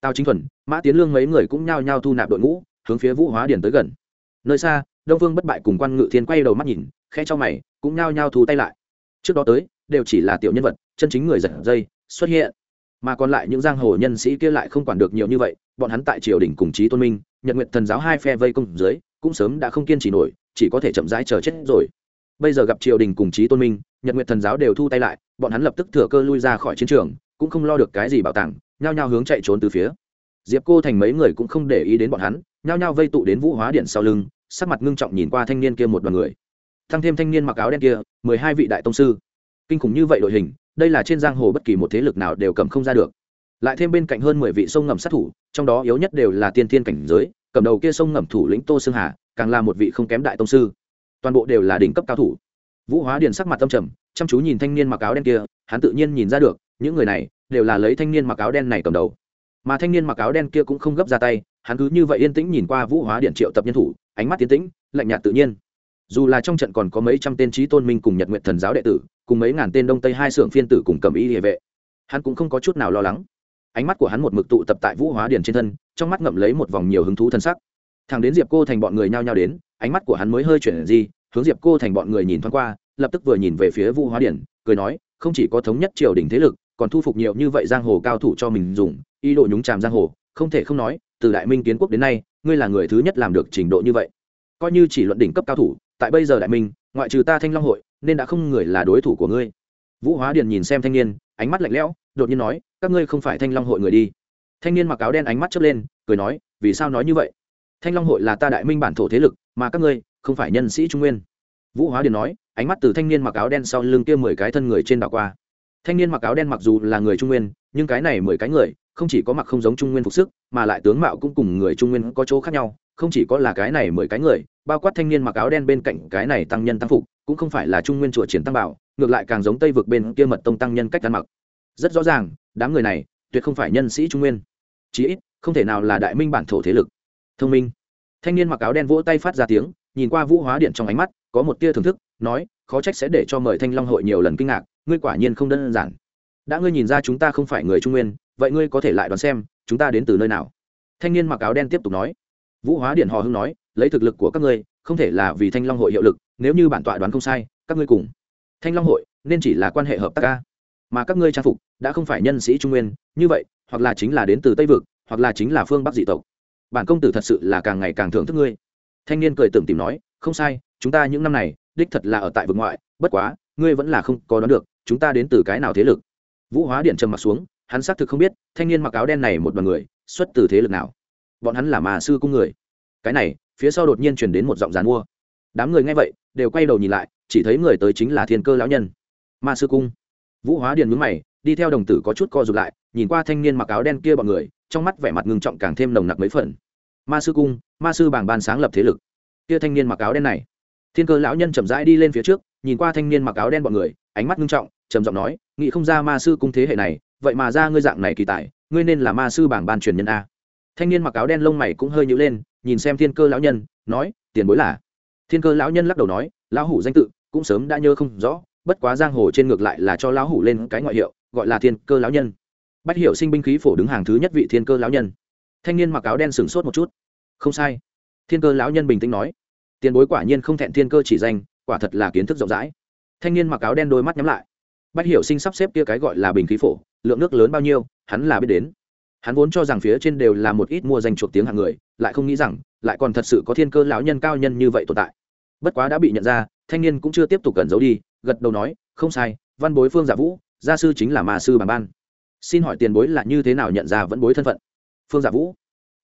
Tào chính thuần, mã tiến lương mấy người cũng nhao nhao thu nạp đội ngũ, hướng phía vũ hóa điền tới gần. Nơi xa, đông vương bất bại cùng quan ngự thiên quay đầu mắt nhìn khe cho mày, cũng nhao nhao thu tay lại. Trước đó tới, đều chỉ là tiểu nhân vật, chân chính người giật dây, xuất hiện. Mà còn lại những giang hồ nhân sĩ kia lại không quản được nhiều như vậy, bọn hắn tại triều đình cùng chí tôn minh, nhật nguyện thần giáo hai phe vây công dưới, cũng sớm đã không kiên trì nổi, chỉ có thể chậm rãi chờ chết rồi. Bây giờ gặp triều đình cùng chí tôn minh, nhật nguyện thần giáo đều thu tay lại, bọn hắn lập tức thừa cơ lui ra khỏi chiến trường cũng không lo được cái gì bảo tàng, nhao nhao hướng chạy trốn từ phía. Diệp cô thành mấy người cũng không để ý đến bọn hắn, nhao nhao vây tụ đến vũ hóa điện sau lưng, sắc mặt ngưng trọng nhìn qua thanh niên kia một đoàn người. Thăng thêm thanh niên mặc áo đen kia, mười hai vị đại tông sư. Kinh khủng như vậy đội hình, đây là trên giang hồ bất kỳ một thế lực nào đều cầm không ra được. Lại thêm bên cạnh hơn mười vị sông ngầm sát thủ, trong đó yếu nhất đều là tiên thiên cảnh giới, cầm đầu kia sông ngầm thủ lĩnh tô sương hà, càng là một vị không kém đại tông sư. Toàn bộ đều là đỉnh cấp cao thủ. Vũ hóa điền sắc mặt tâm trầm, chăm chú nhìn thanh niên mặc áo đen kia, hắn tự nhiên nhìn ra được những người này đều là lấy thanh niên mặc áo đen này cầm đầu. Mà thanh niên mặc áo đen kia cũng không gấp ra tay hắn cứ như vậy yên tĩnh nhìn qua vũ hóa điện triệu tập nhân thủ ánh mắt tiến tĩnh lạnh nhạt tự nhiên. Dù là trong trận còn có mấy trăm tên trí tôn minh cùng nhật nguyện thần giáo đệ tử cùng mấy ngàn tên đông tây hai xưởng phiên tử cùng cầm y địa vệ hắn cũng không có chút nào lo lắng. Ánh mắt của hắn một mực tụ tập tại vũ hóa điển trên thân trong mắt ngậm lấy một vòng nhiều hứng thú thân sắc. Thằng đến diệp cô thành bọn người nhao nhao đến ánh mắt của hắn mới hơi chuyển di, hướng diệp cô thành bọn người nhìn thoáng qua lập tức vừa nhìn về phía vũ hóa điển cười nói không chỉ có thống nhất triều đình thế lực còn thu phục nhiều như vậy giang hồ cao thủ cho mình dùng, ý đồ nhúng tràm giang hồ, không thể không nói, từ đại minh kiến quốc đến nay, ngươi là người thứ nhất làm được trình độ như vậy. Coi như chỉ luận đỉnh cấp cao thủ, tại bây giờ đại minh, ngoại trừ ta thanh long hội, nên đã không người là đối thủ của ngươi. Vũ hóa điền nhìn xem thanh niên, ánh mắt lạnh lẽo, đột nhiên nói, các ngươi không phải thanh long hội người đi. Thanh niên mặc áo đen ánh mắt chớp lên, cười nói, vì sao nói như vậy? Thanh long hội là ta đại minh bản thổ thế lực, mà các ngươi, không phải nhân sĩ trung nguyên. Vũ hóa điền nói, ánh mắt từ thanh niên mặc áo đen sau lưng kia mười cái thân người trên đảo qua thanh niên mặc áo đen mặc dù là người trung nguyên, nhưng cái này mười cái người, không chỉ có mặc không giống trung nguyên phục sức, mà lại tướng mạo cũng cùng người trung nguyên có chỗ khác nhau. Không chỉ có là cái này mười cái người, bao quát thanh niên mặc áo đen bên cạnh cái này tăng nhân tăng phục, cũng không phải là trung nguyên chùa triển tăng bảo, ngược lại càng giống tây vực bên kia mật tông tăng nhân cách ăn mặc. Rất rõ ràng, đám người này tuyệt không phải nhân sĩ trung nguyên. Chí ít, không thể nào là đại minh bản thổ thế lực. Thông minh. Thanh niên mặc áo đen vỗ tay phát ra tiếng, nhìn qua vũ hóa điện trong ánh mắt, có một tia thưởng thức nói, khó trách sẽ để cho mời thanh long hội nhiều lần kinh ngạc, ngươi quả nhiên không đơn giản. Đã ngươi nhìn ra chúng ta không phải người trung nguyên, vậy ngươi có thể lại đoán xem, chúng ta đến từ nơi nào? Thanh niên mặc áo đen tiếp tục nói. Vũ hóa điện hò hưng nói, lấy thực lực của các ngươi, không thể là vì thanh long hội hiệu lực, nếu như bản tọa đoán không sai, các ngươi cùng thanh long hội nên chỉ là quan hệ hợp tác ca mà các ngươi trang phục đã không phải nhân sĩ trung nguyên, như vậy, hoặc là chính là đến từ tây vực, hoặc là chính là phương bắc dị tộc. Bản công tử thật sự là càng ngày càng thưởng thức ngươi. Thanh niên cười tưởng tìm nói, không sai, chúng ta những năm này đích thật là ở tại vực ngoại, bất quá, ngươi vẫn là không có đoán được, chúng ta đến từ cái nào thế lực. Vũ hóa điện trầm mặt xuống, hắn xác thực không biết, thanh niên mặc áo đen này một đoàn người, xuất từ thế lực nào. Bọn hắn là mà sư cung người. Cái này, phía sau đột nhiên chuyển đến một giọng dàn mua. Đám người nghe vậy, đều quay đầu nhìn lại, chỉ thấy người tới chính là thiên cơ lão nhân. Ma sư cung. Vũ hóa điền mướn mày, đi theo đồng tử có chút co rụt lại, nhìn qua thanh niên mặc áo đen kia bọn người, trong mắt vẻ mặt ngưng trọng càng thêm nồng nặc mấy phần. Ma sư cung, ma sư bảng ban sáng lập thế lực. Kia thanh niên mặc áo đen này thiên cơ lão nhân chậm rãi đi lên phía trước, nhìn qua thanh niên mặc áo đen bọn người, ánh mắt nghiêm trọng, trầm giọng nói, nghị không ra ma sư cung thế hệ này, vậy mà ra ngươi dạng này kỳ tài, ngươi nên là ma sư bảng ban truyền nhân a. Thanh niên mặc áo đen lông mày cũng hơi nhữ lên, nhìn xem thiên cơ lão nhân, nói, tiền bối là. Thiên cơ lão nhân lắc đầu nói, lão hủ danh tự cũng sớm đã nhớ không rõ, bất quá giang hồ trên ngược lại là cho lão hủ lên cái ngoại hiệu, gọi là thiên cơ lão nhân. Bách hiệu sinh binh khí phổ đứng hàng thứ nhất vị thiên cơ lão nhân. Thanh niên mặc áo đen sửng sốt một chút. Không sai. Thiên cơ lão nhân bình tĩnh nói tiền bối quả nhiên không thẹn thiên cơ chỉ danh, quả thật là kiến thức rộng rãi. Thanh niên mặc áo đen đôi mắt nhắm lại. Bách hiểu sinh sắp xếp kia cái gọi là bình khí phổ, lượng nước lớn bao nhiêu, hắn là biết đến. Hắn vốn cho rằng phía trên đều là một ít mua danh chuộc tiếng hàng người, lại không nghĩ rằng, lại còn thật sự có thiên cơ lão nhân cao nhân như vậy tồn tại. Bất quá đã bị nhận ra, thanh niên cũng chưa tiếp tục cẩn giấu đi, gật đầu nói, không sai, văn bối phương giả vũ, gia sư chính là mà sư bằng ban. Xin hỏi tiền bối là như thế nào nhận ra vẫn bối thân phận? Phương giả vũ.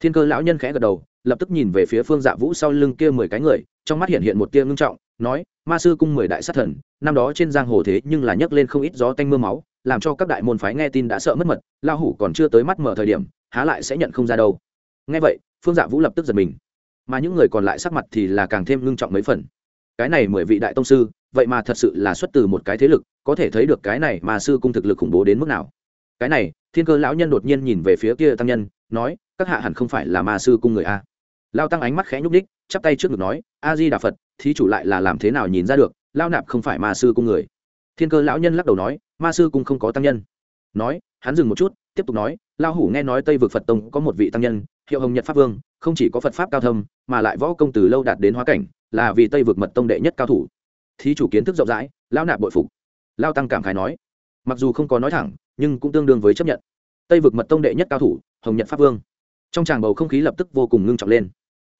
Thiên cơ lão nhân khẽ gật đầu lập tức nhìn về phía phương dạ vũ sau lưng kia mười cái người, trong mắt hiện hiện một tia ngưng trọng, nói, ma sư cung mười đại sát thần, năm đó trên giang hồ thế nhưng là nhấc lên không ít gió tanh m ư a máu, làm cho các đại môn phái nghe tin đã sợ mất mật lao hủ còn chưa tới mắt mở thời điểm, há lại sẽ nhận không ra đâu. Nghe vậy, phương dạ vũ lập tức giật mình. Mà những người còn lại sắc mặt thì là càng thêm ngưng trọng mấy phần. Cái này mười vị đại tông sư, vậy mà thật sự là xuất từ một cái thế lực, có thể thấy được cái này mà sư cung thực lực khủng bố đến mức nào. Cái này, thiên cơ lão nhân đột nhiên nhìn về phía kia tăng nhân, nói, các hạ hẳn không phải là ma sư cung người a lao tăng ánh mắt khẽ nhúc đích chắp tay trước ngực nói, a di đà phật, thí chủ lại là làm thế nào nhìn ra được, lao nạp không phải ma sư cung người? Thiên cơ lão nhân lắc đầu nói, ma sư cung không có tăng nhân. Nói, hắn dừng một chút, tiếp tục nói, lao hủ nghe nói tây vực phật tông có một vị tăng nhân, hiệu hồng nhật pháp vương, không chỉ có phật pháp cao thâm, mà lại võ công từ lâu đạt đến hóa cảnh, là vì tây vực mật tông đệ nhất cao thủ. Thí chủ kiến thức rộng rãi, lao nạp bội phục. Lao tăng cảm khái nói, mặc dù không có nói thẳng, nhưng cũng tương đương với chấp nhận. Tây vực mật tông đệ nhất cao thủ, hồng nhật pháp vương. Trong tràng bầu không khí lập tức vô cùng ngưng trọng lên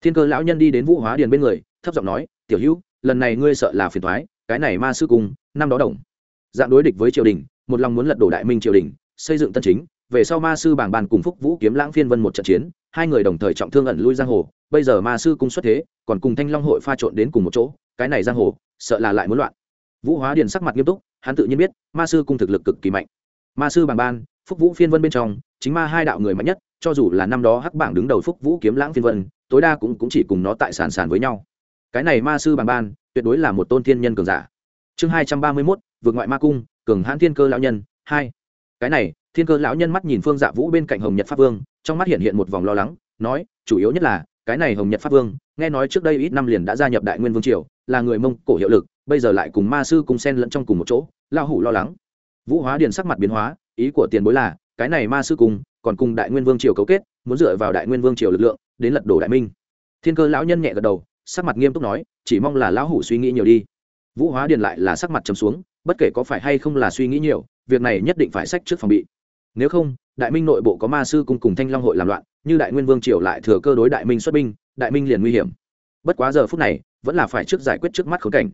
thiên cơ lão nhân đi đến vũ hóa điền bên người, thấp giọng nói, tiểu hữu, lần này ngươi sợ là phiền thoái cái này ma sư cung năm đó đồng. Dạng đối địch với triều đình, một lòng muốn lật đổ đại minh triều đình, xây dựng tân chính, về sau ma sư bảng bàn cùng phúc vũ kiếm lãng phiên vân một trận chiến, hai người đồng thời trọng thương ẩn lui giang hồ, bây giờ ma sư cung xuất thế, còn cùng thanh long hội pha trộn đến cùng một chỗ, cái này giang hồ, sợ là lại muốn loạn. Vũ hóa điền sắc mặt nghiêm túc, hắn tự nhiên biết, ma sư cung thực lực cực kỳ mạnh. Ma sư bảng ban, phúc vũ phiên vân bên trong, chính ma hai đạo người mạnh nhất, cho dù là năm đó hắc bảng đứng đầu phúc vũ kiếm lãng phiên vân tối đa cũng, cũng chỉ cùng nó tại sàn sàn với nhau. Cái này ma sư bằng ban tuyệt đối là một tôn thiên nhân cường giả. Chương hai trăm ba mươi mốt vượt ngoại ma cung cường hãn thiên cơ lão nhân hai. Cái này thiên cơ lão nhân mắt nhìn phương dạ vũ bên cạnh hồng nhật pháp vương trong mắt hiện hiện một vòng lo lắng nói chủ yếu nhất là cái này hồng nhật pháp vương nghe nói trước đây ít năm liền đã gia nhập đại nguyên vương triều là người mông cổ hiệu lực bây giờ lại cùng ma sư cùng sen lẫn trong cùng một chỗ lao hủ lo lắng. Vũ hóa điền sắc mặt biến hóa ý của tiền bối là cái này ma sư cùng còn cùng đại nguyên vương triều cấu kết muốn dựa vào đại nguyên vương triều lực lượng đến lật đổ đại minh. Thiên cơ lão nhân nhẹ gật đầu, sắc mặt nghiêm túc nói, chỉ mong là lão hủ suy nghĩ nhiều đi. Vũ hóa điền lại là sắc mặt trầm xuống, bất kể có phải hay không là suy nghĩ nhiều, việc này nhất định phải sách trước phòng bị. Nếu không, đại minh nội bộ có ma sư cùng cùng thanh long hội làm loạn, như đại nguyên vương triều lại thừa cơ đối đại minh xuất binh, đại minh liền nguy hiểm. Bất quá giờ phút này, vẫn là phải trước giải quyết trước mắt khốn cảnh.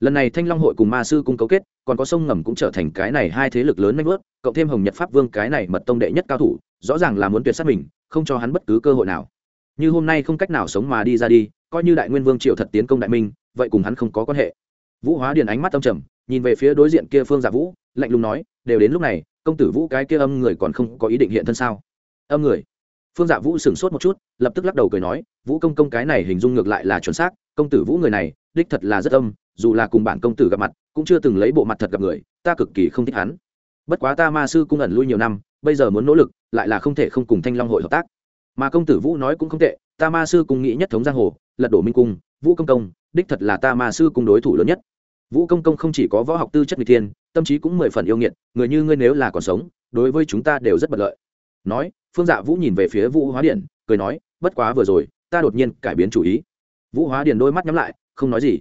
Lần này thanh long hội cùng ma sư cung cấu kết, còn có sông ngầm cũng trở thành cái này hai thế lực lớn nanh vớt cộng thêm hồng nhật pháp vương cái này mật tông đệ nhất cao thủ, rõ ràng là muốn tuyệt sát mình, không cho hắn bất cứ cơ hội nào như hôm nay không cách nào sống mà đi ra đi, coi như đại nguyên vương triệu thật tiến công đại minh, vậy cùng hắn không có quan hệ. Vũ hóa điền ánh mắt tâm trầm, nhìn về phía đối diện kia phương giả vũ, lạnh lùng nói, đều đến lúc này, công tử vũ cái kia âm người còn không có ý định hiện thân sao? Âm người? Phương dạ vũ sửng sốt một chút, lập tức lắc đầu cười nói, vũ công công cái này hình dung ngược lại là chuẩn xác, công tử vũ người này, đích thật là rất âm, dù là cùng bản công tử gặp mặt, cũng chưa từng lấy bộ mặt thật gặp người, ta cực kỳ không thích hắn. Bất quá ta ma sư cung ẩn lui nhiều năm, bây giờ muốn nỗ lực, lại là không thể không cùng thanh long hội hợp tác mà công tử vũ nói cũng không tệ, ta ma sư cung nghĩ nhất thống giang hồ, lật đổ minh cung, vũ công công, đích thật là ta ma sư cung đối thủ lớn nhất. Vũ công công không chỉ có võ học tư chất người thiên, tâm trí cũng mười phần yêu nghiệt, người như ngươi nếu là còn sống, đối với chúng ta đều rất bất lợi. Nói, phương dạ vũ nhìn về phía vũ hóa điện cười nói, bất quá vừa rồi, ta đột nhiên cải biến chủ ý. Vũ hóa điện đôi mắt nhắm lại, không nói gì.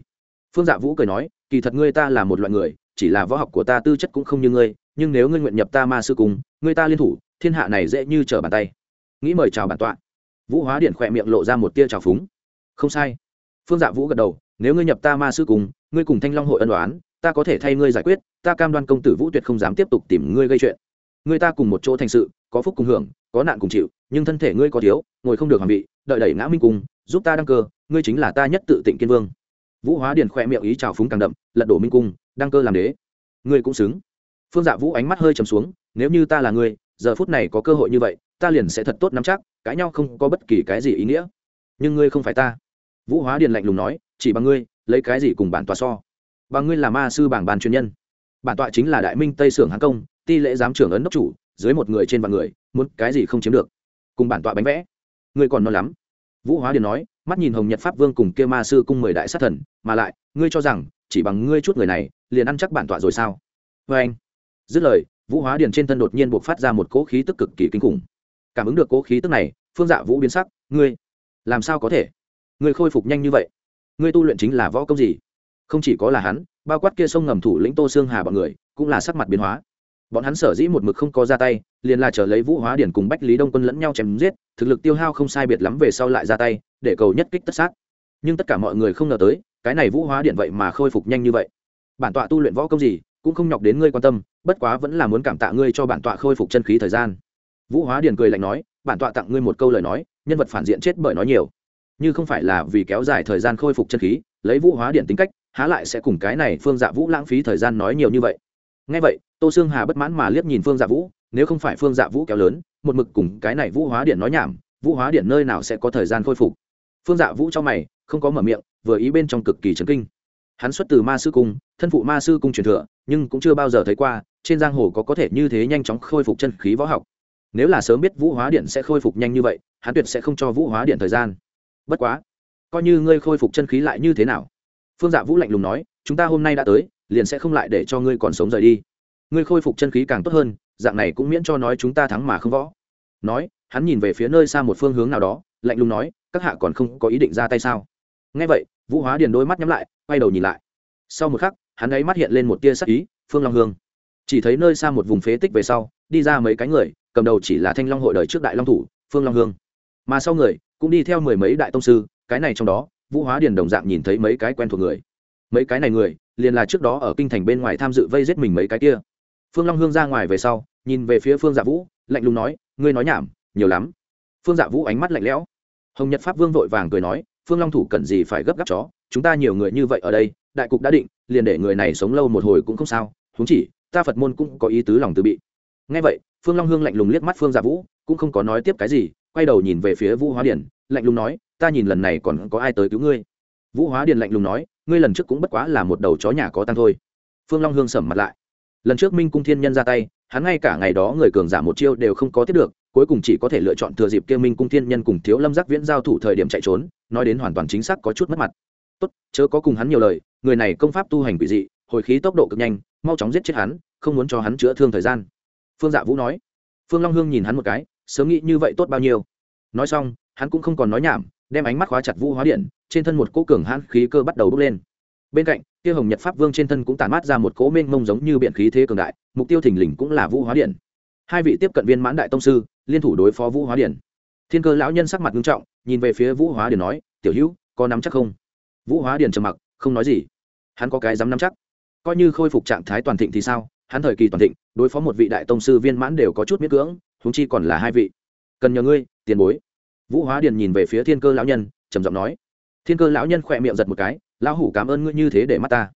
Phương dạ vũ cười nói, kỳ thật ngươi ta là một loại người, chỉ là võ học của ta tư chất cũng không như ngươi, nhưng nếu ngươi nguyện nhập ta ma sư cùng, ngươi ta liên thủ, thiên hạ này dễ như trở bàn tay nghĩ mời chào bản tọa. Vũ hóa điện khỏe miệng lộ ra một tia trào phúng. Không sai. Phương dạ vũ gật đầu, nếu ngươi nhập ta ma sư cùng, ngươi cùng thanh long hội ân đoán ta có thể thay ngươi giải quyết, ta cam đoan công tử vũ tuyệt không dám tiếp tục tìm ngươi gây chuyện. Ngươi ta cùng một chỗ thành sự, có phúc cùng hưởng, có nạn cùng chịu, nhưng thân thể ngươi có thiếu, ngồi không được hoàng vị đợi đẩy ngã minh cùng, giúp ta đăng cơ, ngươi chính là ta nhất tự tịnh kiên vương. Vũ hóa điền khỏe miệng ý trào phúng càng đậm, lật đổ minh cung, đăng cơ làm đế. Ngươi cũng xứng. Phương dạ vũ ánh mắt hơi trầm xuống, nếu như ta là ngươi, giờ phút này có cơ hội như vậy ta liền sẽ thật tốt nắm chắc, cãi nhau không có bất kỳ cái gì ý nghĩa. Nhưng ngươi không phải ta. Vũ hóa điền lạnh lùng nói, chỉ bằng ngươi, lấy cái gì cùng bản tọa so? Bằng ngươi là ma sư bảng bàn chuyên nhân. Bản tọa chính là đại minh tây sưởng hàng công, ti lễ giám trưởng ấn đốc chủ, dưới một người trên vạn người, muốn cái gì không chiếm được. Cùng bản tọa bánh vẽ. Ngươi còn non lắm. Vũ hóa điền nói, mắt nhìn hồng nhật pháp vương cùng kia ma sư cung mười đại sát thần, mà lại, ngươi cho rằng, chỉ bằng ngươi chút người này, liền ăn chắc bản tọa rồi sao? Vê anh dứt lời, vũ hóa điền trên thân đột nhiên buộc phát ra một cỗ khí tức cực kỳ kinh khủng cảm ứng được cố khí tức này, phương dạ vũ biến sắc, ngươi, làm sao có thể? Ngươi khôi phục nhanh như vậy? Ngươi tu luyện chính là võ công gì? Không chỉ có là hắn, bao quát kia sông ngầm thủ lĩnh tô xương hà bọn người, cũng là sắc mặt biến hóa. Bọn hắn sở dĩ một mực không có ra tay, liền là chờ lấy vũ hóa điển cùng bách lý đông quân lẫn nhau chém giết, thực lực tiêu hao không sai biệt lắm về sau lại ra tay, để cầu nhất kích tất sát. Nhưng tất cả mọi người không ngờ tới, cái này vũ hóa điện vậy mà khôi phục nhanh như vậy. Bản tọa tu luyện võ công gì, cũng không nhọc đến ngươi quan tâm, bất quá vẫn là muốn cảm tạ ngươi cho bản tọa khôi phục chân khí thời gian vũ hóa điền cười lạnh nói, bản tọa tặng ngươi một câu lời nói, nhân vật phản diện chết bởi nói nhiều. Như không phải là vì kéo dài thời gian khôi phục chân khí, lấy vũ hóa điện tính cách, há lại sẽ cùng cái này phương dạ vũ lãng phí thời gian nói nhiều như vậy. Ngay vậy, tô sương hà bất mãn mà liếc nhìn phương dạ vũ, nếu không phải phương dạ vũ kéo lớn, một mực cùng cái này vũ hóa điện nói nhảm, vũ hóa điện nơi nào sẽ có thời gian khôi phục? Phương dạ vũ cho mày, không có mở miệng, vừa ý bên trong cực kỳ chấn kinh. Hắn xuất từ ma sư cung, thân phụ ma sư cung truyền thừa, nhưng cũng chưa bao giờ thấy qua, trên giang hồ có có thể như thế nhanh chóng khôi phục chân khí võ học nếu là sớm biết vũ hóa điện sẽ khôi phục nhanh như vậy, hắn tuyệt sẽ không cho vũ hóa điện thời gian. Bất quá, coi như ngươi khôi phục chân khí lại như thế nào? Phương dạ vũ lạnh lùng nói, chúng ta hôm nay đã tới, liền sẽ không lại để cho ngươi còn sống rời đi. Ngươi khôi phục chân khí càng tốt hơn, dạng này cũng miễn cho nói chúng ta thắng mà không võ. Nói, hắn nhìn về phía nơi xa một phương hướng nào đó, lạnh lùng nói, các hạ còn không có ý định ra tay sao? Ngay vậy, vũ hóa điền đôi mắt nhắm lại, quay đầu nhìn lại. Sau một khắc, hắn ấy mắt hiện lên một tia sắc ý, phương long hương. Chỉ thấy nơi xa một vùng phế tích về sau, đi ra mấy cái người cầm đầu chỉ là thanh long hội đời trước đại long thủ, phương long hương. Mà sau người, cũng đi theo mười mấy đại tông sư, cái này trong đó, vũ hóa điền đồng dạng nhìn thấy mấy cái quen thuộc người. Mấy cái này người, liền là trước đó ở kinh thành bên ngoài tham dự vây giết mình mấy cái kia. Phương long hương ra ngoài về sau, nhìn về phía phương dạ vũ, lạnh lùng nói, ngươi nói nhảm, nhiều lắm. Phương dạ vũ ánh mắt lạnh lẽo. Hồng nhật pháp vương vội vàng cười nói, phương long thủ cần gì phải gấp gáp chó, chúng ta nhiều người như vậy ở đây, đại cục đã định, liền để người này sống lâu một hồi cũng không sao, huống chỉ, ta phật môn cũng có ý tứ lòng từ bị ngay vậy phương long hương lạnh lùng liếc mắt phương dạ vũ, cũng không có nói tiếp cái gì, quay đầu nhìn về phía vũ hóa điển lạnh lùng nói, ta nhìn lần này còn có ai tới cứu ngươi? Vũ hóa điền lạnh lùng nói, ngươi lần trước cũng bất quá là một đầu chó nhà có tăng thôi. Phương long hương sầm mặt lại. Lần trước minh cung thiên nhân ra tay, hắn ngay cả ngày đó người cường giả một chiêu đều không có tiếp được, cuối cùng chỉ có thể lựa chọn thừa dịp kia minh cung thiên nhân cùng thiếu lâm giác viễn giao thủ thời điểm chạy trốn, nói đến hoàn toàn chính xác có chút mất mặt. Tốt, chớ có cùng hắn nhiều lời, người này công pháp tu hành quỷ dị, hồi khí tốc độ cực nhanh, mau chóng giết chết hắn, không muốn cho hắn chữa thương thời gian phương dạ vũ nói. Phương long hương nhìn hắn một cái, sớm nghĩ như vậy tốt bao nhiêu. Nói xong, hắn cũng không còn nói nhảm, đem ánh mắt khóa chặt vũ hóa điện, trên thân một cỗ cường hãn khí cơ bắt đầu bốc lên. Bên cạnh, kia hồng nhật pháp vương trên thân cũng tản mát ra một cỗ mênh mông giống như biện khí thế cường đại, mục tiêu thình lình cũng là vũ hóa điện. Hai vị tiếp cận viên mãn đại tông sư, liên thủ đối phó vũ hóa điện. Thiên cơ lão nhân sắc mặt nghiêm trọng, nhìn về phía vũ hóa điện nói, tiểu hữu, có nắm chắc không? Vũ hóa điện trầm mặc, không nói gì. Hắn có cái dám nắm chắc? Coi như khôi phục trạng thái toàn thịnh thì sao? Hắn thời kỳ toàn thịnh, đối phó một vị đại tông sư viên mãn đều có chút miễn cưỡng húng chi còn là hai vị. Cần nhờ ngươi, tiền bối. Vũ hóa điền nhìn về phía thiên cơ lão nhân, trầm giọng nói. Thiên cơ lão nhân khỏe miệng giật một cái, lão hủ cảm ơn ngươi như thế để mắt ta.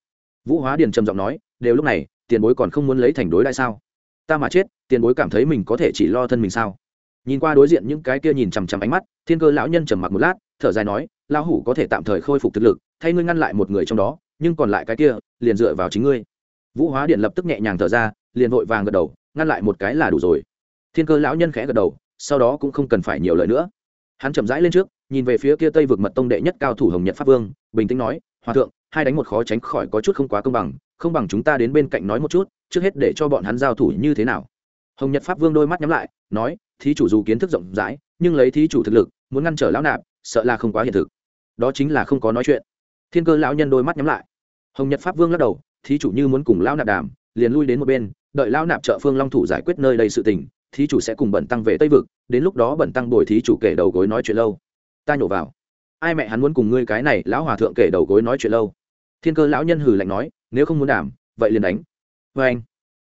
Vũ hóa điền trầm giọng nói, đều lúc này, tiền bối còn không muốn lấy thành đối đại sao? Ta mà chết, tiền bối cảm thấy mình có thể chỉ lo thân mình sao? Nhìn qua đối diện những cái kia nhìn chằm chằm ánh mắt, thiên cơ lão nhân trầm mặc một lát, thở dài nói, lão hủ có thể tạm thời khôi phục thực lực, thay ngươi ngăn lại một người trong đó, nhưng còn lại cái kia, liền dựa vào chính ngươi vũ hóa điện lập tức nhẹ nhàng thở ra, liền vội vàng gật đầu, ngăn lại một cái là đủ rồi. Thiên cơ lão nhân khẽ gật đầu, sau đó cũng không cần phải nhiều lời nữa. Hắn chậm rãi lên trước, nhìn về phía kia tây vực mật tông đệ nhất cao thủ hồng nhật pháp vương, bình tĩnh nói, hòa thượng, hai đánh một khó tránh khỏi có chút không quá công bằng, không bằng chúng ta đến bên cạnh nói một chút, trước hết để cho bọn hắn giao thủ như thế nào. Hồng nhật pháp vương đôi mắt nhắm lại, nói, thí chủ dù kiến thức rộng rãi, nhưng lấy thí chủ thực lực, muốn ngăn trở lão nạp, sợ là không quá hiện thực. Đó chính là không có nói chuyện. Thiên cơ lão nhân đôi mắt nhắm lại. Hồng nhật pháp vương lắc đầu thí chủ như muốn cùng lão nạp đàm, liền lui đến một bên, đợi lão nạp trợ phương long thủ giải quyết nơi đây sự tình, thí chủ sẽ cùng bẩn tăng về tây vực, đến lúc đó bẩn tăng bồi thí chủ kể đầu gối nói chuyện lâu. Ta nhổ vào. Ai mẹ hắn muốn cùng ngươi cái này, lão hòa thượng kể đầu gối nói chuyện lâu. Thiên cơ lão nhân hừ lạnh nói, nếu không muốn đảm vậy liền đánh. Vê anh.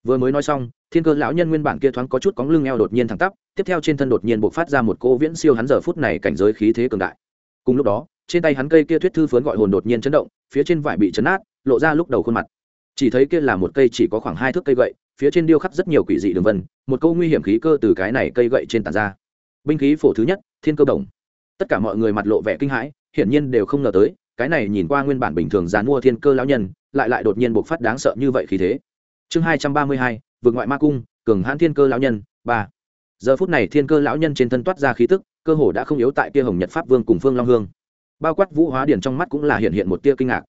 Vừa mới nói xong, thiên cơ lão nhân nguyên bản kia thoáng có chút cóng lưng eo đột nhiên thẳng tắp, tiếp theo trên thân đột nhiên buộc phát ra một cô viễn siêu hắn giờ phút này cảnh giới khí thế cường đại. Cùng lúc đó, trên tay hắn cây kia thuyết thư phướn gọi hồn đột nhiên chấn động, phía trên vải bị chấn nát, lộ ra lúc đầu khuôn mặt chỉ thấy kia là một cây chỉ có khoảng hai thước cây gậy, phía trên điêu khắc rất nhiều quỷ dị đường vân, một câu nguy hiểm khí cơ từ cái này cây gậy trên tàn ra. Binh khí phổ thứ nhất, thiên cơ đồng. Tất cả mọi người mặt lộ vẻ kinh hãi, hiển nhiên đều không ngờ tới, cái này nhìn qua nguyên bản bình thường dàn mua thiên cơ lão nhân, lại lại đột nhiên bộc phát đáng sợ như vậy khí thế. Chương hai trăm ba mươi hai, vượt ngoại ma cung, cường hãn thiên cơ lão nhân, ba. Giờ phút này thiên cơ lão nhân trên thân toát ra khí tức, cơ hồ đã không yếu tại kia hồng nhật pháp vương cùng phương long hương. Bao quát vũ hóa điển trong mắt cũng là hiện hiện một tia kinh ngạc.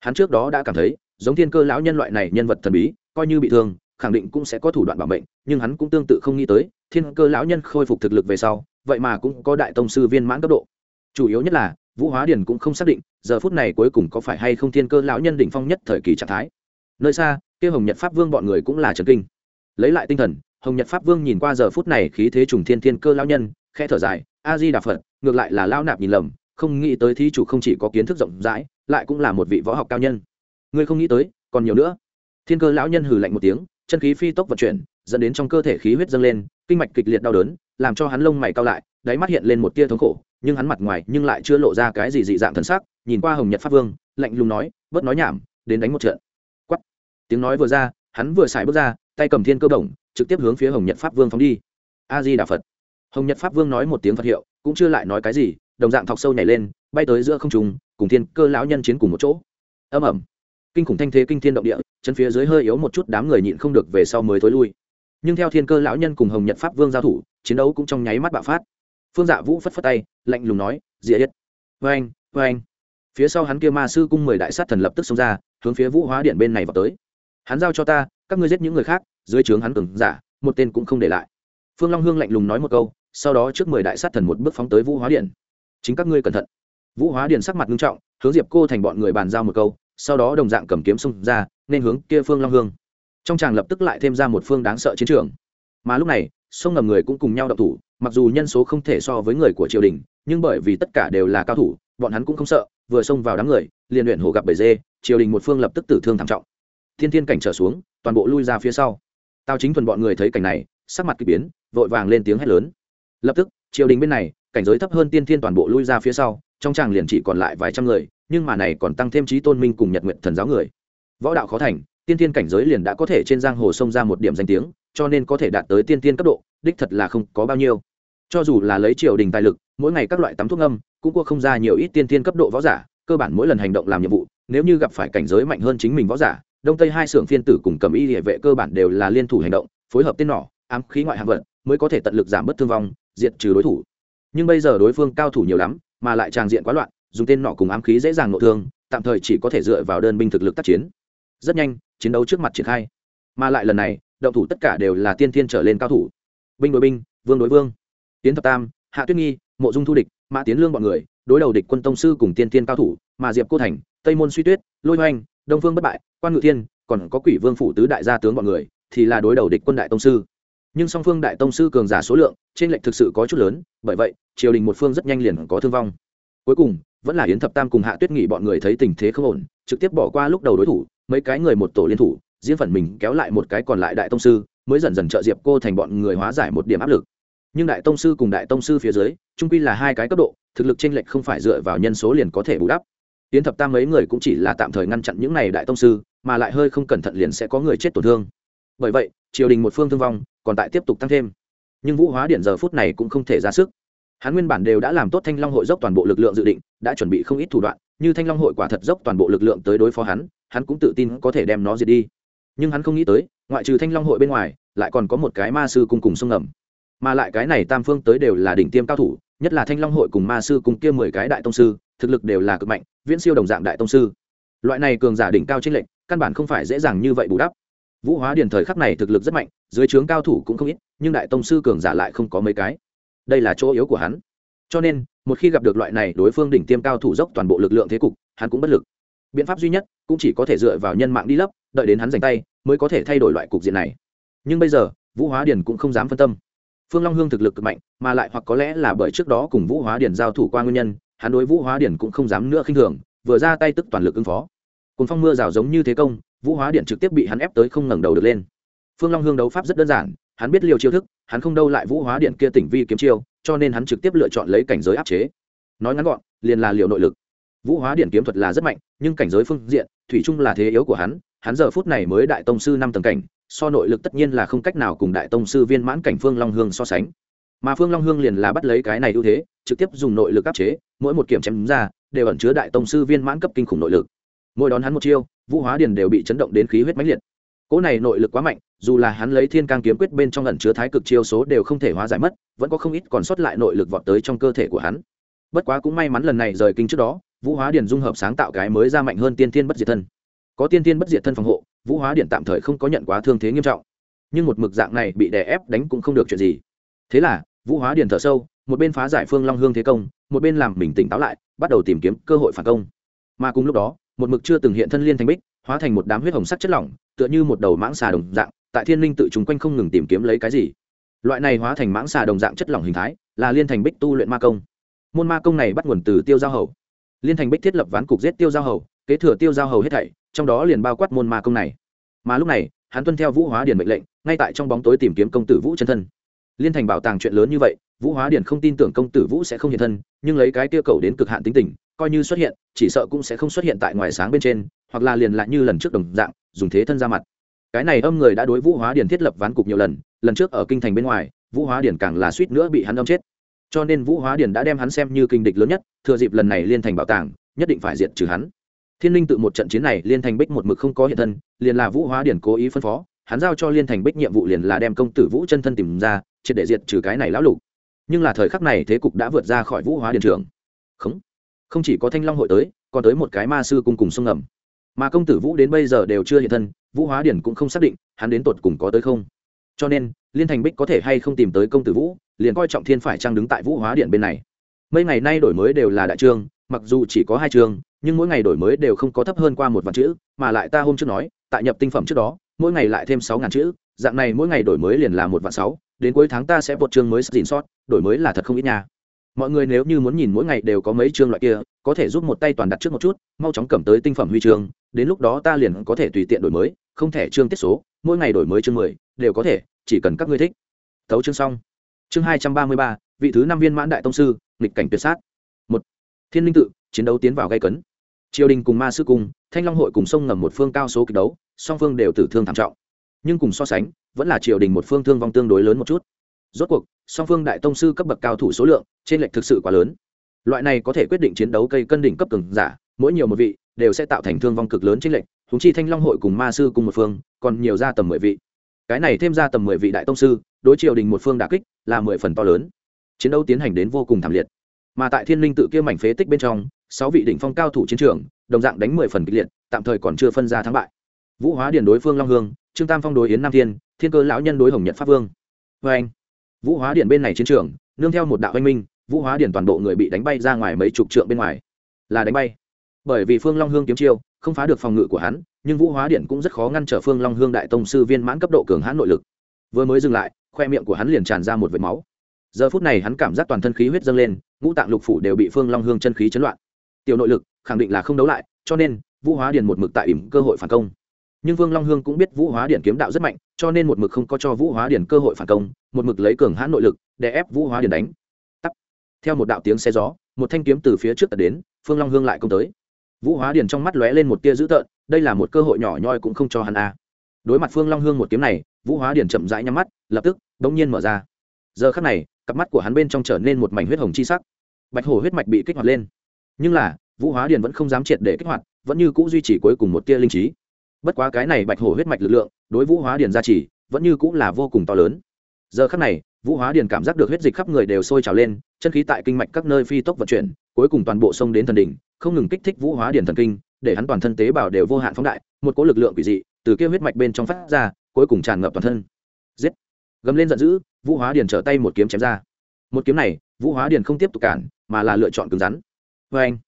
Hắn trước đó đã cảm thấy giống thiên cơ lão nhân loại này nhân vật thần bí, coi như bị thương, khẳng định cũng sẽ có thủ đoạn bảo mệnh, nhưng hắn cũng tương tự không nghĩ tới, thiên cơ lão nhân khôi phục thực lực về sau, vậy mà cũng có đại tông sư viên mãn cấp độ. Chủ yếu nhất là, vũ hóa điền cũng không xác định, giờ phút này cuối cùng có phải hay không thiên cơ lão nhân đỉnh phong nhất thời kỳ trạng thái. Nơi xa, kia hồng nhật pháp vương bọn người cũng là trần kinh. Lấy lại tinh thần, hồng nhật pháp vương nhìn qua giờ phút này khí thế trùng thiên thiên cơ lão nhân, khẽ thở dài a di đà phật, ngược lại là lao nạp nhìn lầm, không nghĩ tới thí chủ không chỉ có kiến thức rộng rãi, lại cũng là một vị võ học cao nhân ngươi không nghĩ tới, còn nhiều nữa. Thiên cơ lão nhân hừ lạnh một tiếng, chân khí phi tốc vận chuyển, dẫn đến trong cơ thể khí huyết dâng lên, kinh mạch kịch liệt đau đớn, làm cho hắn lông mày cao lại, đáy mắt hiện lên một tia thống khổ, nhưng hắn mặt ngoài nhưng lại chưa lộ ra cái gì dị dạng thần sắc, nhìn qua hồng nhật pháp vương, lạnh lùng nói, bớt nói nhảm, đến đánh một trận. Quắt tiếng nói vừa ra, hắn vừa xài bước ra, tay cầm thiên cơ đồng, trực tiếp hướng phía hồng nhật pháp vương phóng đi. A di đà phật. Hồng nhật pháp vương nói một tiếng phật hiệu, cũng chưa lại nói cái gì, đồng dạng thọc sâu nhảy lên, bay tới giữa không trùng cùng thiên cơ lão nhân chiến cùng một chỗ. Âm ẩm kinh khủng thanh thế kinh thiên động địa, chân phía dưới hơi yếu một chút đám người nhịn không được về sau mới thối lui. Nhưng theo thiên cơ lão nhân cùng hồng nhật pháp vương giao thủ, chiến đấu cũng trong nháy mắt bạo phát. Phương dạ vũ phất phất tay, lạnh lùng nói dĩa yết. Vê anh vê anh phía sau hắn kia ma sư cung mười đại sát thần lập tức xông ra, hướng phía vũ hóa điện bên này vào tới. Hắn giao cho ta, các ngươi giết những người khác, dưới trướng hắn cường giả, một tên cũng không để lại. Phương long hương lạnh lùng nói một câu, sau đó trước mười đại sát thần một bước phóng tới vũ hóa điện. Chính các ngươi cẩn thận. Vũ hóa điện sắc mặt nghiêm trọng, hướng diệp cô thành bọn người bàn giao một câu sau đó đồng dạng cầm kiếm xông ra, nên hướng kia phương long hương. Trong tràng lập tức lại thêm ra một phương đáng sợ chiến trường. Mà lúc này, sông ngầm người cũng cùng nhau đậu thủ, mặc dù nhân số không thể so với người của triều đình, nhưng bởi vì tất cả đều là cao thủ, bọn hắn cũng không sợ, vừa xông vào đám người, liền luyện hổ gặp bầy dê, triều đình một phương lập tức tử thương thảm trọng. Thiên thiên cảnh trở xuống, toàn bộ lui ra phía sau. Tào chính thuần bọn người thấy cảnh này, sắc mặt k ỳ biến, vội vàng lên tiếng hét lớn. Lập tức, triều đình bên này, cảnh giới thấp hơn tiên thiên toàn bộ lui ra phía sau, trong tràng liền chỉ còn lại vài trăm người nhưng mà này còn tăng thêm trí tôn minh cùng nhật nguyện thần giáo người. Võ đạo khó thành, tiên tiên cảnh giới liền đã có thể trên giang hồ sông ra một điểm danh tiếng, cho nên có thể đạt tới tiên tiên cấp độ, đích thật là không có bao nhiêu. Cho dù là lấy triều đình tài lực, mỗi ngày các loại tắm thuốc âm cũng qua không ra nhiều ít tiên tiên cấp độ võ giả, cơ bản mỗi lần hành động làm nhiệm vụ, nếu như gặp phải cảnh giới mạnh hơn chính mình võ giả, đông tây hai xưởng phiên tử cùng cầm y địa vệ cơ bản đều là liên thủ hành động, phối hợp tên nỏ, ám khí ngoại hạng vật mới có thể tận lực giảm bớt thương vong diện trừ đối thủ. Nhưng bây giờ đối phương cao thủ nhiều lắm, mà lại tràng diện quá loạn dùng tên nọ cùng ám khí dễ dàng nội thương, tạm thời chỉ có thể dựa vào đơn binh thực lực tác chiến. Rất nhanh, chiến đấu trước mặt triển khai. Mà lại lần này, động thủ tất cả đều là tiên thiên trở lên cao thủ. Binh đối binh, vương đối vương. Tiến thập tam, hạ tuyết nghi, mộ dung thu địch, mã tiến lương b ọ n người, đối đầu địch quân tông sư cùng tiên thiên cao thủ, mà diệp cô thành, tây môn suy tuyết, lôi hoành, đông phương bất bại, quan ngự thiên, còn có quỷ vương phủ tứ đại gia tướng b ọ n người, thì là đối đầu địch quân đại tông sư. Nhưng song phương đại tông sư cường giả số lượng, trên lệnh thực sự có chút lớn, bởi vậy, triều đình một phương rất nhanh liền có thương vong. Cuối cùng vẫn là yến thập tam cùng hạ tuyết nghị bọn người thấy tình thế không ổn, trực tiếp bỏ qua lúc đầu đối thủ, mấy cái người một tổ liên thủ diễn phần mình kéo lại một cái còn lại đại tông sư, mới dần dần trợ diệp cô thành bọn người hóa giải một điểm áp lực. Nhưng đại tông sư cùng đại tông sư phía dưới trung quy là hai cái cấp độ, thực lực chênh lệch không phải dựa vào nhân số liền có thể bù đắp. Yến thập tam mấy người cũng chỉ là tạm thời ngăn chặn những này đại tông sư, mà lại hơi không cẩn thận liền sẽ có người chết tổn thương. Bởi vậy, triều đình một phương thương vong, còn tại tiếp tục tăng thêm. Nhưng vũ hóa điện giờ phút này cũng không thể ra sức hắn nguyên bản đều đã làm tốt thanh long hội dốc toàn bộ lực lượng dự định, đã chuẩn bị không ít thủ đoạn, như thanh long hội quả thật dốc toàn bộ lực lượng tới đối phó hắn hắn cũng tự tin có thể đem nó diệt đi. Nhưng hắn không nghĩ tới, ngoại trừ thanh long hội bên ngoài, lại còn có một cái ma sư cùng cùng sông ngầm. Mà lại cái này tam phương tới đều là đỉnh tiêm cao thủ, nhất là thanh long hội cùng ma sư cùng kia mười cái đại tông sư, thực lực đều là cực mạnh, viễn siêu đồng dạng đại tông sư. Loại này cường giả đỉnh cao trên lệnh căn bản không phải dễ dàng như vậy bù đắp. Vũ hóa điền thời khắc này thực lực rất mạnh, dưới trướng cao thủ cũng không ít, nhưng đại tông sư cường giả lại không có mấy cái đây là chỗ yếu của hắn. Cho nên, một khi gặp được loại này đối phương đỉnh tiêm cao thủ dốc toàn bộ lực lượng thế cục, hắn cũng bất lực. Biện pháp duy nhất cũng chỉ có thể dựa vào nhân mạng đi lấp, đợi đến hắn giành tay mới có thể thay đổi loại cục diện này. Nhưng bây giờ, vũ hóa điền cũng không dám phân tâm. Phương long hương thực lực cực mạnh, mà lại hoặc có lẽ là bởi trước đó cùng vũ hóa điền giao thủ qua nguyên nhân, hắn đối vũ hóa điền cũng không dám nữa khinh thường, vừa ra tay tức toàn lực ứng phó. Cùng phong mưa rào giống như thế công, vũ hóa điện trực tiếp bị hắn ép tới không ngẩng đầu được lên. Phương long hương đấu pháp rất đơn giản hắn biết liều chiêu thức, hắn không đâu lại vũ hóa điện kia tỉnh vi kiếm chiêu, cho nên hắn trực tiếp lựa chọn lấy cảnh giới áp chế. Nói ngắn gọn, liền là liều nội lực. Vũ hóa điện kiếm thuật là rất mạnh, nhưng cảnh giới phương diện, thủy chung là thế yếu của hắn hắn giờ phút này mới đại tông sư năm tầng cảnh, so nội lực tất nhiên là không cách nào cùng đại tông sư viên mãn cảnh phương long hương so sánh. Mà phương long hương liền là bắt lấy cái này ưu thế, trực tiếp dùng nội lực áp chế, mỗi một kiểm chém ra, đều ẩn chứa đại tông sư viên mãn cấp kinh khủng nội lực. Mỗi đón hắn một chiêu, vũ hóa điền đều bị chấn động đến khí huyết mãnh liệt cỗ này nội lực quá mạnh, dù là hắn lấy thiên cang kiếm quyết bên trong ẩn chứa thái cực chiêu số đều không thể hóa giải mất, vẫn có không ít còn sót lại nội lực vọt tới trong cơ thể của hắn. Bất quá cũng may mắn lần này rời kinh trước đó, vũ hóa điện dung hợp sáng tạo cái mới ra mạnh hơn tiên thiên bất diệt thân. Có tiên thiên bất diệt thân phòng hộ, vũ hóa điện tạm thời không có nhận quá thương thế nghiêm trọng. Nhưng một mực dạng này bị đè ép đánh cũng không được chuyện gì. Thế là, vũ hóa điện thở sâu, một bên phá giải phương long hương thế công, một bên làm mình tỉnh táo lại, bắt đầu tìm kiếm cơ hội phản công. Mà cùng lúc đó, một mực chưa từng hiện thân liên thành bích hóa thành một đám huyết hồng sắc chất lỏng, tựa như một đầu mãng xà đồng dạng, tại thiên linh tự chúng quanh không ngừng tìm kiếm lấy cái gì. Loại này hóa thành mãng xà đồng dạng chất lỏng hình thái, là liên thành bích tu luyện ma công. Môn ma công này bắt nguồn từ tiêu giao hầu. Liên thành bích thiết lập ván cục giết tiêu giao hầu, kế thừa tiêu giao hầu hết thảy, trong đó liền bao quát môn ma công này. Mà lúc này, hắn tuân theo vũ hóa điền mệnh lệnh, ngay tại trong bóng tối tìm kiếm công tử vũ chân thân. Liên thành bảo tàng chuyện lớn như vậy, vũ hóa điền không tin tưởng công tử vũ sẽ không hiện thân, nhưng lấy cái tiêu cầu đến cực hạn tính tình coi như xuất hiện, chỉ sợ cũng sẽ không xuất hiện tại ngoài sáng bên trên, hoặc là liền lại như lần trước đồng dạng, dùng thế thân ra mặt. Cái này âm người đã đối vũ hóa điền thiết lập ván cục nhiều lần lần trước ở kinh thành bên ngoài, vũ hóa điền càng là suýt nữa bị hắn âm chết. Cho nên vũ hóa điền đã đem hắn xem như kinh địch lớn nhất, thừa dịp lần này liên thành bảo tàng, nhất định phải diệt trừ hắn. Thiên linh tự một trận chiến này liên thành bích một mực không có hiện thân, liền là vũ hóa điển cố ý phân phó, hắn giao cho liên thành bích nhiệm vụ liền là đem công tử vũ chân thân tìm ra, triệt để diệt trừ cái này lão lục. Nhưng là thời khắc này thế cục đã vượt ra khỏi vũ hóa điển trường không không chỉ có thanh long hội tới, còn tới một cái ma sư cung cùng sông ngầm. Mà công tử vũ đến bây giờ đều chưa hiện thân, vũ hóa điển cũng không xác định hắn đến tột cùng có tới không. Cho nên, liên thành bích có thể hay không tìm tới công tử vũ, liền coi trọng thiên phải trang đứng tại vũ hóa điện bên này. Mấy ngày nay đổi mới đều là đại trương mặc dù chỉ có hai chương nhưng mỗi ngày đổi mới đều không có thấp hơn qua một vạn chữ, mà lại ta hôm trước nói, tại nhập tinh phẩm trước đó, mỗi ngày lại thêm sáu ngàn chữ, dạng này mỗi ngày đổi mới liền là một vạn sáu, đến cuối tháng ta sẽ một chương mới xin sót, đổi mới là thật không ít nha mọi người nếu như muốn nhìn mỗi ngày đều có mấy chương loại kia, có thể giúp một tay toàn đặt trước một chút, mau chóng cầm tới tinh phẩm huy chương, đến lúc đó ta liền có thể tùy tiện đổi mới, không thể chương tiết số, mỗi ngày đổi mới chương mười, đều có thể, chỉ cần các ngươi thích. Tấu chương xong. Chương hai trăm ba mươi ba, vị thứ năm viên mãn đại tông sư, nghịch cảnh tuyệt sát. Một, thiên linh tự, chiến đấu tiến vào gây cấn. Triều đình cùng ma sư cung thanh long hội cùng sông ngầm một phương cao số kịch đấu, song phương đều tử thương thảm trọng. Nhưng cùng so sánh, vẫn là triều đình một phương thương vong tương đối lớn một chút rốt cuộc, song phương đại tông sư cấp bậc cao thủ số lượng, trên lệch thực sự quá lớn. Loại này có thể quyết định chiến đấu cây cân đỉnh cấp cường giả, mỗi nhiều một vị, đều sẽ tạo thành thương vong cực lớn trên lệch húng chi thanh long hội cùng ma sư cùng một phương, còn nhiều ra tầm mười vị. Cái này thêm ra tầm mười vị đại tông sư, đối triều đình một phương đà kích là mười phần to lớn. Chiến đấu tiến hành đến vô cùng thảm liệt. Mà tại thiên linh tự kia mảnh phế tích bên trong, sáu vị đỉnh phong cao thủ chiến trường, đồng dạng đánh mười phần kịch liệt, tạm thời còn chưa phân ra thắng bại. Vũ hóa điền đối phương long hương, trương tam phong đối yến nam thiên thiên cơ lão nhân đối hồng nhật pháp vương. Vê anh vũ hóa Điện bên này chiến trường, nương theo một đạo anh minh, vũ hóa Điện toàn bộ người bị đánh bay ra ngoài mấy chục trượng bên ngoài. Là đánh bay. Bởi vì phương long hương kiếm chiêu, không phá được phòng ngự của hắn, nhưng vũ hóa điện cũng rất khó ngăn trở phương long hương đại tông sư viên mãn cấp độ cường hãn nội lực. Vừa mới dừng lại, khoe miệng của hắn liền tràn ra một vệt máu. Giờ phút này hắn cảm giác toàn thân khí huyết dâng lên, ngũ tạng lục phủ đều bị phương long hương chân khí chấn loạn. Tiểu nội lực khẳng định là không đấu lại, cho nên vũ hóa điện một mực tại ỉm cơ hội phản công nhưng vương long hương cũng biết vũ hóa điện kiếm đạo rất mạnh cho nên một mực không có cho vũ hóa điện cơ hội phản công một mực lấy cường hãn nội lực để ép vũ hóa điện đánh tắt. theo một đạo tiếng xe gió một thanh kiếm từ phía trước tật đến phương long hương lại công tới vũ hóa điền trong mắt lóe lên một tia dữ tợn đây là một cơ hội nhỏ nhoi cũng không cho hắn a à. đối mặt phương long hương một kiếm này vũ hóa điền chậm rãi nhắm mắt lập tức đ ỗ n g nhiên mở ra giờ khắc này cặp mắt của hắn bên trong trở nên một mảnh huyết hồng chi sắc bạch hổ huyết mạch bị kích hoạt lên nhưng là vũ hóa điền vẫn không dám triệt để kích hoạt vẫn như c ũ duy trì cuối cùng một tia linh trí bất quá cái này bạch hổ huyết mạch lực lượng, đối vũ hóa điền gia trì, vẫn như cũng là vô cùng to lớn. Giờ khắc này, vũ hóa điền cảm giác được huyết dịch khắp người đều sôi trào lên, chân khí tại kinh mạch các nơi phi tốc vận chuyển, cuối cùng toàn bộ sông đến thần đỉnh, không ngừng kích thích vũ hóa điển thần kinh, để hắn toàn thân tế bào đều vô hạn phóng đại, một cỗ lực lượng quỷ dị từ kia huyết mạch bên trong phát ra, cuối cùng tràn ngập toàn thân. Giết! Gầm lên giận dữ, vũ hóa điển trở tay một kiếm chém ra. Một kiếm này, vũ hóa điển không tiếp tục cản, mà là lựa chọn cứng rắn. Vê anh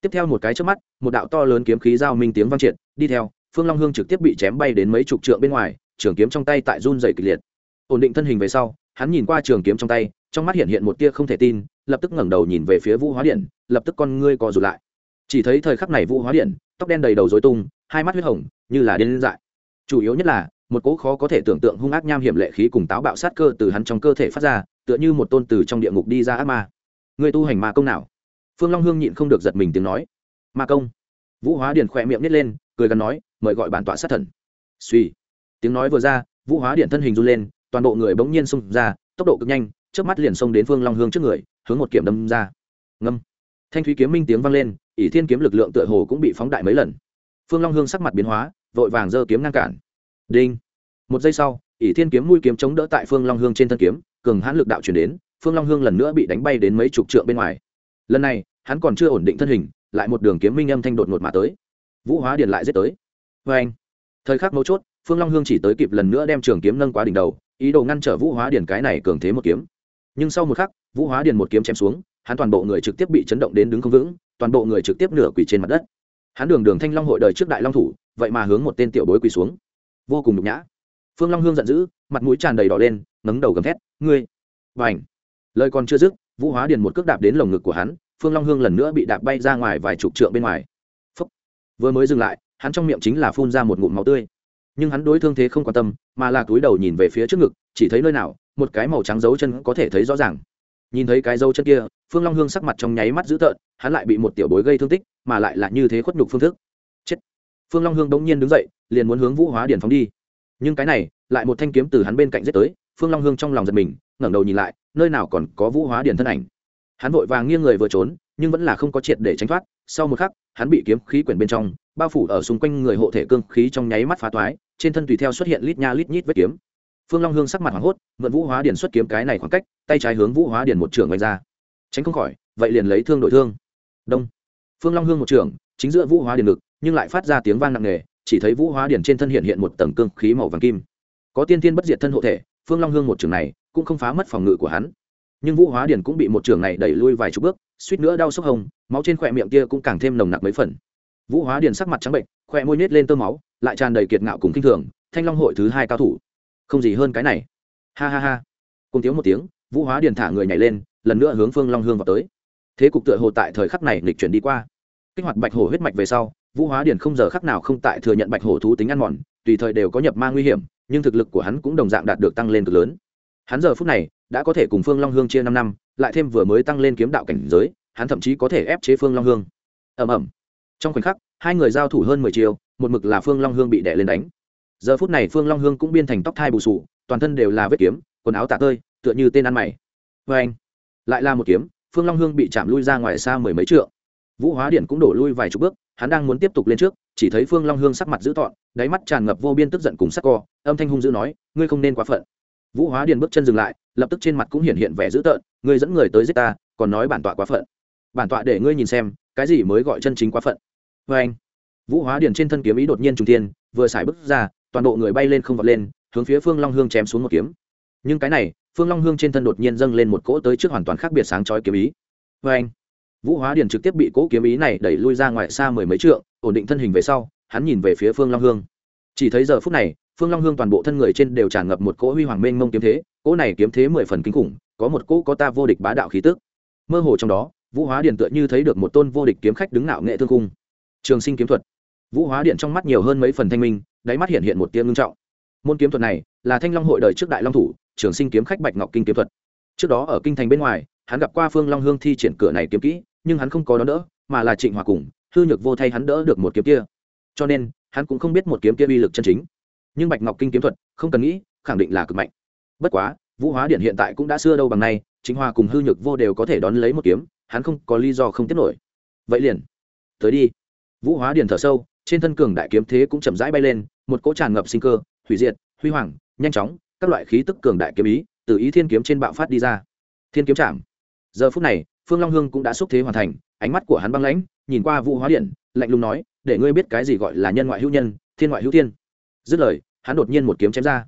tiếp theo một cái trước mắt, một đạo to lớn kiếm khí giao minh tiếng vang triệt, đi theo phương long hương trực tiếp bị chém bay đến mấy chục trượng bên ngoài, trường kiếm trong tay tại run dày kịch liệt. Ổn định thân hình về sau, hắn nhìn qua trường kiếm trong tay, trong mắt hiện hiện một tia không thể tin, lập tức ngẩng đầu nhìn về phía vũ hóa điện, lập tức con ngươi co rụt lại. Chỉ thấy thời khắc này vũ hóa điện, tóc đen đầy đầu dối tung, hai mắt huyết hồng, như là điên dại. Chủ yếu nhất là, một cỗ khó có thể tưởng tượng hung ác nham hiểm lệ khí cùng táo bạo sát cơ từ hắn trong cơ thể phát ra, tựa như một tôn từ trong địa ngục đi ra ác ma. Người tu hành ma công nào? Phương long hương nhịn không được giật mình tiếng nói. Ma công. Vũ hóa điền khỏe miệng nít lên, cười gần nói mời gọi bản tọa sát thần. Suy. Tiếng nói vừa ra, vũ hóa điện thân hình run lên, toàn bộ người bỗng nhiên xông ra, tốc độ cực nhanh trước mắt liền xông đến phương long hương trước người, hướng một kiểm đâm ra. Ngâm. Thanh thúy kiếm minh tiếng vang lên, ỷ thiên kiếm lực lượng tựa hồ cũng bị phóng đại mấy lần. Phương long hương sắc mặt biến hóa, vội vàng giơ kiếm ngăn cản. Đinh. Một giây sau, ỷ thiên kiếm mũi kiếm chống đỡ tại phương long hương trên thân kiếm, cường hãn lực đạo chuyển đến, phương long hương lần nữa bị đánh bay đến mấy chục trượng bên ngoài. Lần này, hắn còn chưa ổn định thân hình, lại một đường kiếm minh âm thanh đột ngột mà tới. Vũ hóa điền lại giết tới vê anh. Thời khắc mấu chốt, phương long hương chỉ tới kịp lần nữa đem trường kiếm nâng quá đỉnh đầu, ý đồ ngăn trở vũ hóa điền cái này cường thế một kiếm. Nhưng sau một khắc, vũ hóa điền một kiếm chém xuống, hắn toàn bộ người trực tiếp bị chấn động đến đứng không vững, toàn bộ người trực tiếp nửa quỳ trên mặt đất. Hắn đường đường thanh long hội đời trước đại long thủ, vậy mà hướng một tên tiểu bối quỳ xuống. Vô cùng nhục nhã. Phương long hương giận dữ, mặt mũi tràn đầy đỏ lên ngấn đầu gầm thét, ngươi! Và ảnh lời còn chưa dứt, vũ hóa điền một cước đạp đến lồng ngực của hắn, phương long hương lần nữa bị đạp bay ra ngoài vài chục trượng bên ngoài. Phúc. vừa mới dừng lại hắn trong miệng chính là phun ra một ngụm máu tươi. Nhưng hắn đối thương thế không quan tâm, mà là túi đầu nhìn về phía trước ngực, chỉ thấy nơi nào, một cái màu trắng dấu chân có thể thấy rõ ràng. Nhìn thấy cái dấu chân kia, phương long hương sắc mặt trong nháy mắt dữ tợn, hắn lại bị một tiểu bối gây thương tích, mà lại là như thế khuất nhục phương thức. Chết! Phương long hương bỗng nhiên đứng dậy, liền muốn hướng vũ hóa điển phóng đi. Nhưng cái này, lại một thanh kiếm từ hắn bên cạnh giết tới, phương long hương trong lòng giật mình, ngẩng đầu nhìn lại, nơi nào còn có vũ hóa điển thân ảnh. Hắn vội vàng nghiêng người vừa trốn, nhưng vẫn là không có triệt để tránh thoát sau một khắc, hắn bị kiếm khí quyển bên trong, bao phủ ở xung quanh người hộ thể cương khí trong nháy mắt phá toái, trên thân tùy theo xuất hiện lít nha lít nhít vết kiếm. Phương long hương sắc mặt hoảng hốt, mượn vũ hóa điền xuất kiếm cái này khoảng cách, tay trái hướng vũ hóa điền một trường vạch ra. Tránh không khỏi, vậy liền lấy thương đổi thương. Đông. Phương long hương một trường, chính giữa vũ hóa điền ngực, nhưng lại phát ra tiếng vang nặng nề, chỉ thấy vũ hóa điền trên thân hiện hiện một tầng cương khí màu vàng kim. Có tiên tiên bất diệt thân hộ thể, phương long hương một trường này, cũng không phá mất phòng ngự của hắn nhưng vũ hóa điển cũng bị một trường này đẩy lui vài chục bước, suýt nữa đau sốc hồng, máu trên khỏe miệng kia cũng càng thêm nồng nặc mấy phần. Vũ hóa điển sắc mặt trắng bệnh, khỏe môi nết lên tơ máu, lại tràn đầy kiệt ngạo cùng kinh thường, thanh long hội thứ hai cao thủ. Không gì hơn cái này. Ha ha ha. Cùng tiếng một tiếng, vũ hóa điển thả người nhảy lên, lần nữa hướng phương long hương vào tới. Thế cục tựa hồ tại thời khắc này lịch chuyển đi qua. Kích hoạt bạch hổ huyết mạch về sau, vũ hóa điển không giờ khắc nào không tại thừa nhận bạch hổ thú tính ăn mòn, tùy thời đều có nhập ma nguy hiểm, nhưng thực lực của hắn cũng đồng dạng đạt được tăng lên cực lớn. Hắn giờ phút này đã có thể cùng phương long hương chia năm năm, lại thêm vừa mới tăng lên kiếm đạo cảnh giới, hắn thậm chí có thể ép chế phương long hương. Ẩm ẩm trong khoảnh khắc, hai người giao thủ hơn mười chiều một mực là phương long hương bị đè lên đánh. Giờ phút này phương long hương cũng biên thành tóc thai bù sù, toàn thân đều là vết kiếm, quần áo tạ tơi, tựa như tên ăn mày. Vê anh, lại là một kiếm, phương long hương bị chạm lui ra ngoài xa mười mấy trượng. Vũ hóa điện cũng đổ lui vài chục bước, hắn đang muốn tiếp tục lên trước, chỉ thấy phương long hương sắc mặt dữ tọn đáy mắt tràn ngập vô biên tức giận cùng sắc co, âm thanh hung dữ nói, ngươi không nên quá phận vũ hóa điền bước chân dừng lại, lập tức trên mặt cũng hiện hiện vẻ dữ tợn, ngươi dẫn người tới giết ta, còn nói bản tọa quá phận. Bản tọa để ngươi nhìn xem, cái gì mới gọi chân chính quá phận. Vê anh, vũ hóa điền trên thân kiếm ý đột nhiên trùng tiên vừa xài bước ra, toàn bộ người bay lên không vọt lên, hướng phía phương long hương chém xuống một kiếm. Nhưng cái này, phương long hương trên thân đột nhiên dâng lên một cỗ tới trước hoàn toàn khác biệt sáng chói kiếm ý. Vê anh, vũ hóa điền trực tiếp bị cỗ kiếm ý này đẩy lui ra ngoài xa mười mấy trượng, ổn định thân hình về sau, hắn nhìn về phía phương long hương. Chỉ thấy giờ phút này phương long hương toàn bộ thân người trên đều tràn ngập một cỗ huy hoàng mênh mông kiếm thế, cỗ này kiếm thế mười phần kinh khủng, có một cỗ có ta vô địch bá đạo khí tức. Mơ hồ trong đó, vũ hóa điện tựa như thấy được một tôn vô địch kiếm khách đứng nạo nghệ thương cung trường sinh kiếm thuật. Vũ hóa điện trong mắt nhiều hơn mấy phần thanh minh, đáy mắt hiện hiện một tia ngưng trọng. Môn kiếm thuật này là thanh long hội đời trước đại long thủ, trường sinh kiếm khách bạch ngọc kinh kiếm thuật. Trước đó ở kinh thành bên ngoài, hắn gặp qua phương long hương thi triển cửa này kiếm kỹ, nhưng hắn không có đó đỡ, mà là trịnh hòa cùng, hư nhược vô thay hắn đỡ được một kiếm kia. Cho nên, hắn cũng không biết một kiếm kia uy lực chân chính nhưng bạch ngọc kinh kiếm thuật không cần nghĩ, khẳng định là cực mạnh. Bất quá, vũ hóa điện hiện tại cũng đã xưa đâu bằng nay, chính hòa cùng hư nhược vô đều có thể đón lấy một kiếm, hắn không có lý do không tiếp nổi. Vậy liền, tới đi. Vũ hóa điện thở sâu, trên thân cường đại kiếm thế cũng chậm rãi bay lên, một cỗ tràn ngập sinh cơ, hủy diệt, huy hoàng, nhanh chóng, các loại khí tức cường đại kiếm ý, từ ý thiên kiếm trên bạo phát đi ra. Thiên kiếm chạm. Giờ phút này, phương long hương cũng đã xúc thế hoàn thành, ánh mắt của hắn băng lãnh, nhìn qua vũ hóa điện, lạnh lùng nói, để ngươi biết cái gì gọi là nhân ngoại hữu nhân, thiên ngoại hữu thiên. Dứt lời hắn đột nhiên một kiếm chém ra.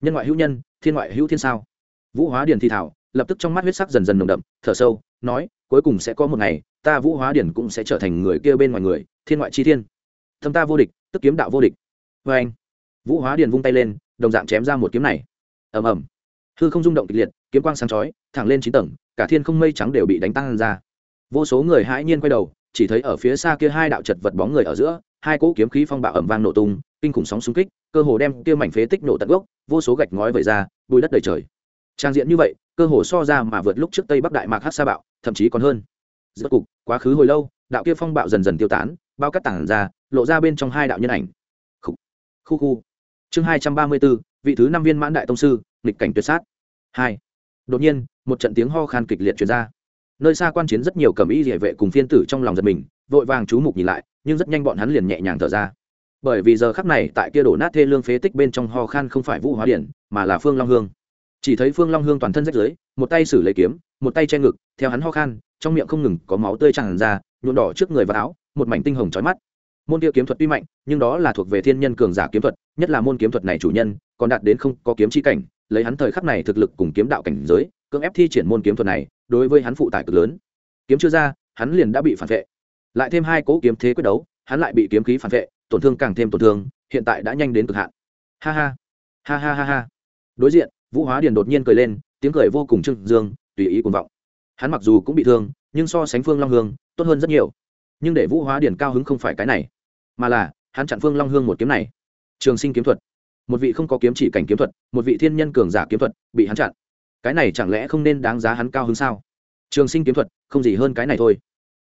Nhân ngoại hữu nhân, thiên ngoại hữu thiên sao? Vũ hóa điền thi thảo, lập tức trong mắt huyết sắc dần dần nồng đậm, thở sâu, nói, cuối cùng sẽ có một ngày, ta vũ hóa điển cũng sẽ trở thành người kia bên ngoài người, thiên ngoại chi thiên. Thâm ta vô địch, tức kiếm đạo vô địch. Vê anh, vũ hóa điền vung tay lên, đồng dạng chém ra một kiếm này. Ầm ầm. Hư không rung động kịch liệt, kiếm quang sáng chói, thẳng lên chín tầng, cả thiên không mây trắng đều bị đánh tăng ra. Vô số người hãi nhiên quay đầu, chỉ thấy ở phía xa kia hai đạo chật vật bóng người ở giữa, hai cỗ kiếm khí phong bạo ẩm vang nổ tung kinh khủng sóng xung kích cơ hồ đem kia mảnh phế tích nổ tận gốc vô số gạch ngói vẩy ra bùi đất đầy trời. Trang diện như vậy cơ hồ so ra mà vượt lúc trước tây bắc đại mạc hát sa bạo thậm chí còn hơn. Giữa cục quá khứ hồi lâu đạo kia phong bạo dần dần tiêu tán bao cắt tảng ra lộ ra bên trong hai đạo nhân ảnh. Khu khu, khu. chương hai trăm ba mươi bốn vị thứ năm viên mãn đại tông sư nghịch cảnh tuyệt sát. Hai. Đột nhiên một trận tiếng ho khan kịch liệt chuyển ra. Nơi xa quan chiến rất nhiều cầm y địa vệ cùng phiên tử trong lòng giật mình vội vàng chú mục nhìn lại nhưng rất nhanh bọn hắn liền nhẹ nhàng thở ra bởi vì giờ khắc này tại kia đổ nát thê lương phế tích bên trong ho khan không phải vũ hóa điển, mà là phương long hương. Chỉ thấy phương long hương toàn thân rách dưới một tay xử lấy kiếm, một tay che ngực, theo hắn ho khan, trong miệng không ngừng có máu tươi tràn ra, nhuộm đỏ trước người và áo, một mảnh tinh hồng trói mắt. Môn kia kiếm thuật tuy mạnh, nhưng đó là thuộc về thiên nhân cường giả kiếm thuật, nhất là môn kiếm thuật này chủ nhân, còn đạt đến không có kiếm chi cảnh, lấy hắn thời khắc này thực lực cùng kiếm đạo cảnh giới, cưỡng ép thi triển môn kiếm thuật này, đối với hắn phụ tải cực lớn. Kiếm chưa ra, hắn liền đã bị phản vệ. Lại thêm hai cỗ kiếm thế quyết đấu hắn lại bị kiếm khí phản vệ, tổn thương càng thêm tổn thương, hiện tại đã nhanh đến cực hạn. Ha ha ha ha ha ha. Đối diện, vũ hóa điền đột nhiên cười lên, tiếng cười vô cùng trưng dương, tùy ý cuồng vọng. Hắn mặc dù cũng bị thương, nhưng so sánh phương long hương, tốt hơn rất nhiều. Nhưng để vũ hóa điền cao hứng không phải cái này, mà là, hắn chặn phương long hương một kiếm này. Trường sinh kiếm thuật. Một vị không có kiếm chỉ cảnh kiếm thuật, một vị thiên nhân cường giả kiếm thuật, bị hắn chặn. Cái này chẳng lẽ không nên đáng giá hắn cao hứng sao? Trường sinh kiếm thuật, không gì hơn cái này thôi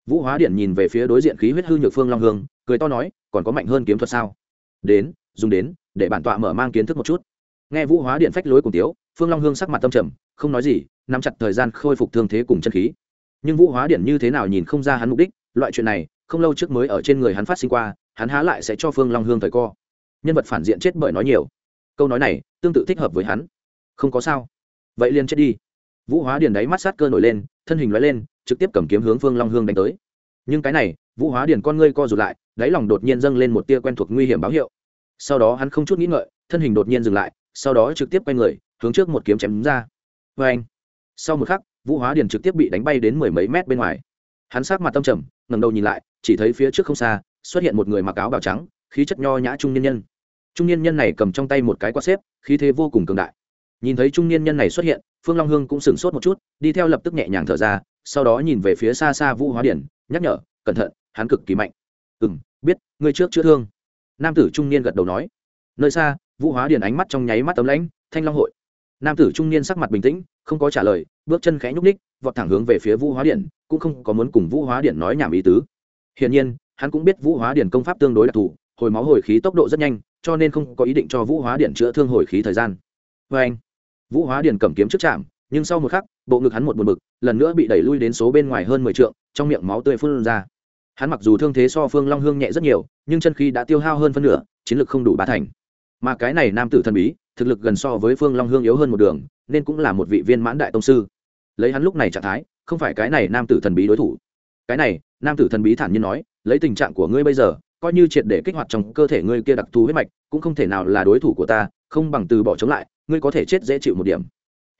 vũ hóa điện nhìn về phía đối diện khí huyết hư nhược phương long hương, cười to nói, còn có mạnh hơn kiếm thuật sao? Đến, dùng đến, để bản tọa mở mang kiến thức một chút. Nghe vũ hóa điện phách lối cùng tiếu, phương long hương sắc mặt tâm trầm, không nói gì, nắm chặt thời gian khôi phục thương thế cùng chân khí. Nhưng vũ hóa điện như thế nào nhìn không ra hắn mục đích, loại chuyện này, không lâu trước mới ở trên người hắn phát sinh qua, hắn há lại sẽ cho phương long hương thời co. Nhân vật phản diện chết bởi nói nhiều. Câu nói này, tương tự thích hợp với hắn. Không có sao. Vậy liền chết đi. Vũ hóa điền đáy mắt sát cơ nổi lên, thân hình loại lên trực tiếp cầm kiếm hướng phương long hương đánh tới. Nhưng cái này, vũ hóa điền con ngươi co rụt lại, đáy lòng đột nhiên dâng lên một tia quen thuộc nguy hiểm báo hiệu. Sau đó hắn không chút nghĩ ngợi, thân hình đột nhiên dừng lại, sau đó trực tiếp quay người, hướng trước một kiếm chém ra. Vê anh sau một khắc, vũ hóa điền trực tiếp bị đánh bay đến mười mấy mét bên ngoài. Hắn sát mặt tâm trầm ngầm đầu nhìn lại, chỉ thấy phía trước không xa, xuất hiện một người mặc áo bào trắng, khí chất nho nhã trung nhân nhân. Trung niên nhân này cầm trong tay một cái quạt xếp, khí thế vô cùng cường đại. Nhìn thấy trung niên nhân này xuất hiện, phương long hương cũng sửng sốt một chút, đi theo lập tức nhẹ nhàng thở ra sau đó nhìn về phía xa xa vũ hóa điển, nhắc nhở, cẩn thận, hắn cực kỳ mạnh. Ừ m biết, ngươi trước chữa thương. Nam tử trung niên gật đầu nói. Nơi xa, vũ hóa điển ánh mắt trong nháy mắt tấm lãnh, thanh long hội. Nam tử trung niên sắc mặt bình tĩnh, không có trả lời, bước chân khẽ nhúc ních vọt thẳng hướng về phía vũ hóa điện cũng không có muốn cùng vũ hóa điện nói nhảm ý tứ. Hiển nhiên, hắn cũng biết vũ hóa điện công pháp tương đối đặc thù, hồi máu hồi khí tốc độ rất nhanh, cho nên không có ý định cho vũ hóa điện chữa thương hồi khí thời gian. Vê anh. Vũ hóa điện cầm kiếm trước chạm nhưng sau một khắc, bộ ngực hắn một buồn bực, lần nữa bị đẩy lui đến số bên ngoài hơn mười trượng, trong miệng máu tươi phun ra. Hắn mặc dù thương thế so phương long hương nhẹ rất nhiều, nhưng chân khí đã tiêu hao hơn phân nửa, chiến lực không đủ ba thành. Mà cái này nam tử thần bí, thực lực gần so với phương long hương yếu hơn một đường, nên cũng là một vị viên mãn đại tông sư. Lấy hắn lúc này trạng thái, không phải cái này nam tử thần bí đối thủ. Cái này, nam tử thần bí thản nhiên nói, lấy tình trạng của ngươi bây giờ, coi như triệt để kích hoạt trong cơ thể ngươi kia đặc thù huyết mạch, cũng không thể nào là đối thủ của ta, không bằng từ bỏ chống lại, ngươi có thể chết dễ chịu một điểm.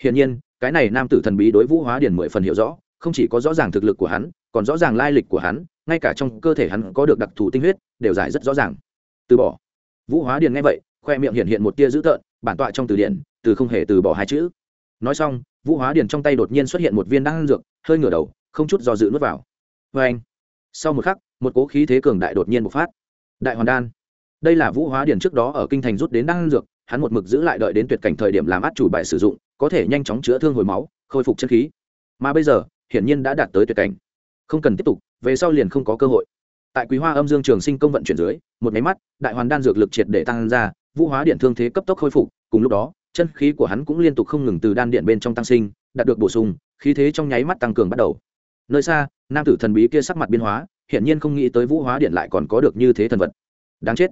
Hiển nhiên cái này nam tử thần bí đối vũ hóa điển mười phần hiểu rõ, không chỉ có rõ ràng thực lực của hắn, còn rõ ràng lai lịch của hắn, ngay cả trong cơ thể hắn có được đặc thù tinh huyết, đều giải rất rõ ràng. Từ bỏ. Vũ hóa điền nghe vậy, khoe miệng hiện hiện một tia dữ tợn, bản tọa trong từ điển, từ không hề từ bỏ hai chữ. Nói xong, vũ hóa điền trong tay đột nhiên xuất hiện một viên đan dược, hơi ngửa đầu, không chút do dự nuốt vào. Vê anh, sau một khắc, một cố khí thế cường đại đột nhiên bộc phát. Đại hoàn đan. Đây là vũ hóa điền trước đó ở kinh thành rút đến đan dược hắn một mực giữ lại đợi đến tuyệt cảnh thời điểm làm át chủ bài sử dụng, có thể nhanh chóng chữa thương hồi máu, khôi phục chân khí. Mà bây giờ, hiển nhiên đã đạt tới tuyệt cảnh. Không cần tiếp tục, về sau liền không có cơ hội. Tại quý hoa âm dương trường sinh công vận chuyển dưới, một máy mắt, đại hoàn đan dược lực triệt để tăng ra, vũ hóa điện thương thế cấp tốc khôi phục, cùng lúc đó, chân khí của hắn cũng liên tục không ngừng từ đan điện bên trong tăng sinh, đạt được bổ sung, khí thế trong nháy mắt tăng cường bắt đầu. Nơi xa, nam tử thần bí kia sắc mặt biến hóa, hiển nhiên không nghĩ tới vũ hóa điện lại còn có được như thế thần vật. Đáng chết.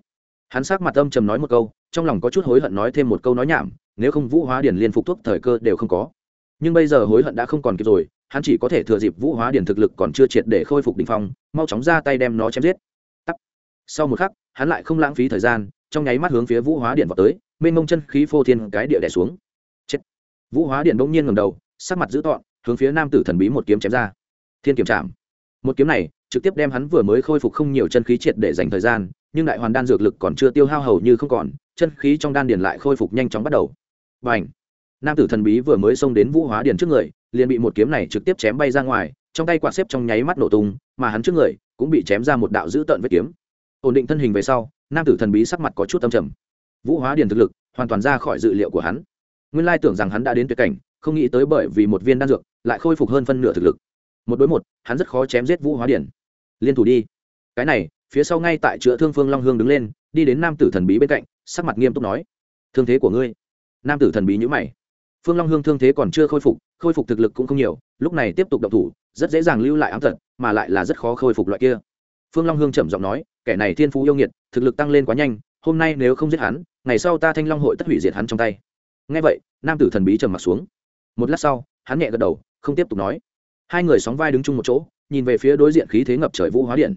Hắn sắc mặt âm trầm nói một câu trong lòng có chút hối hận nói thêm một câu nói nhảm, nếu không vũ hóa điển liên phục thuốc thời cơ đều không có. Nhưng bây giờ hối hận đã không còn kịp rồi, hắn chỉ có thể thừa dịp vũ hóa điển thực lực còn chưa triệt để khôi phục đ ỉ n h phong, mau chóng ra tay đem nó chém giết. Tắt sau một khắc, hắn lại không lãng phí thời gian, trong nháy mắt hướng phía vũ hóa điện vào tới, mênh mông chân khí phô thiên cái địa đẻ xuống. Chết. Vũ hóa điện bỗng nhiên ngầm đầu, sắc mặt dữ tọn hướng phía nam tử thần bí một kiếm chém ra. Thiên kiểm trạm một kiếm này, trực tiếp đem hắn vừa mới khôi phục không nhiều chân khí triệt để dành thời gian, nhưng đại hoàn đan dược lực còn chưa tiêu hao hầu như không còn chân khí trong đan điền lại khôi phục nhanh chóng bắt đầu. Và ảnh nam tử thần bí vừa mới xông đến vũ hóa điền trước người, liền bị một kiếm này trực tiếp chém bay ra ngoài, trong tay quạt xếp trong nháy mắt nổ tung, mà hắn trước người cũng bị chém ra một đạo dữ tợn vết kiếm. Ổn định thân hình về sau, nam tử thần bí sắc mặt có chút âm trầm. Vũ hóa điền thực lực hoàn toàn ra khỏi dự liệu của hắn. Nguyên lai tưởng rằng hắn đã đến tuyệt cảnh, không nghĩ tới bởi vì một viên đan dược lại khôi phục hơn phân nửa thực lực. Một đối một, hắn rất khó chém giết vũ hóa điền. Liên thủ đi. Cái này, phía sau ngay tại chữa thương phương long hương đứng lên, đi đến nam tử thần bí bên cạnh sắc mặt nghiêm túc nói, thương thế của ngươi. Nam tử thần bí nhữ mày. Phương long hương thương thế còn chưa khôi phục khôi phục thực lực cũng không nhiều, lúc này tiếp tục động thủ, rất dễ dàng lưu lại ám thật mà lại là rất khó khôi phục loại kia. Phương long hương trầm giọng nói, kẻ này thiên phú yêu nghiệt, thực lực tăng lên quá nhanh, hôm nay nếu không giết hắn, ngày sau ta thanh long hội tất hủy diệt hắn trong tay. Ngay vậy, nam tử thần bí trầm m ặ t xuống. Một lát sau, hắn nhẹ gật đầu, không tiếp tục nói. Hai người sóng vai đứng chung một chỗ, nhìn về phía đối diện khí thế ngập trời vũ hóa điện.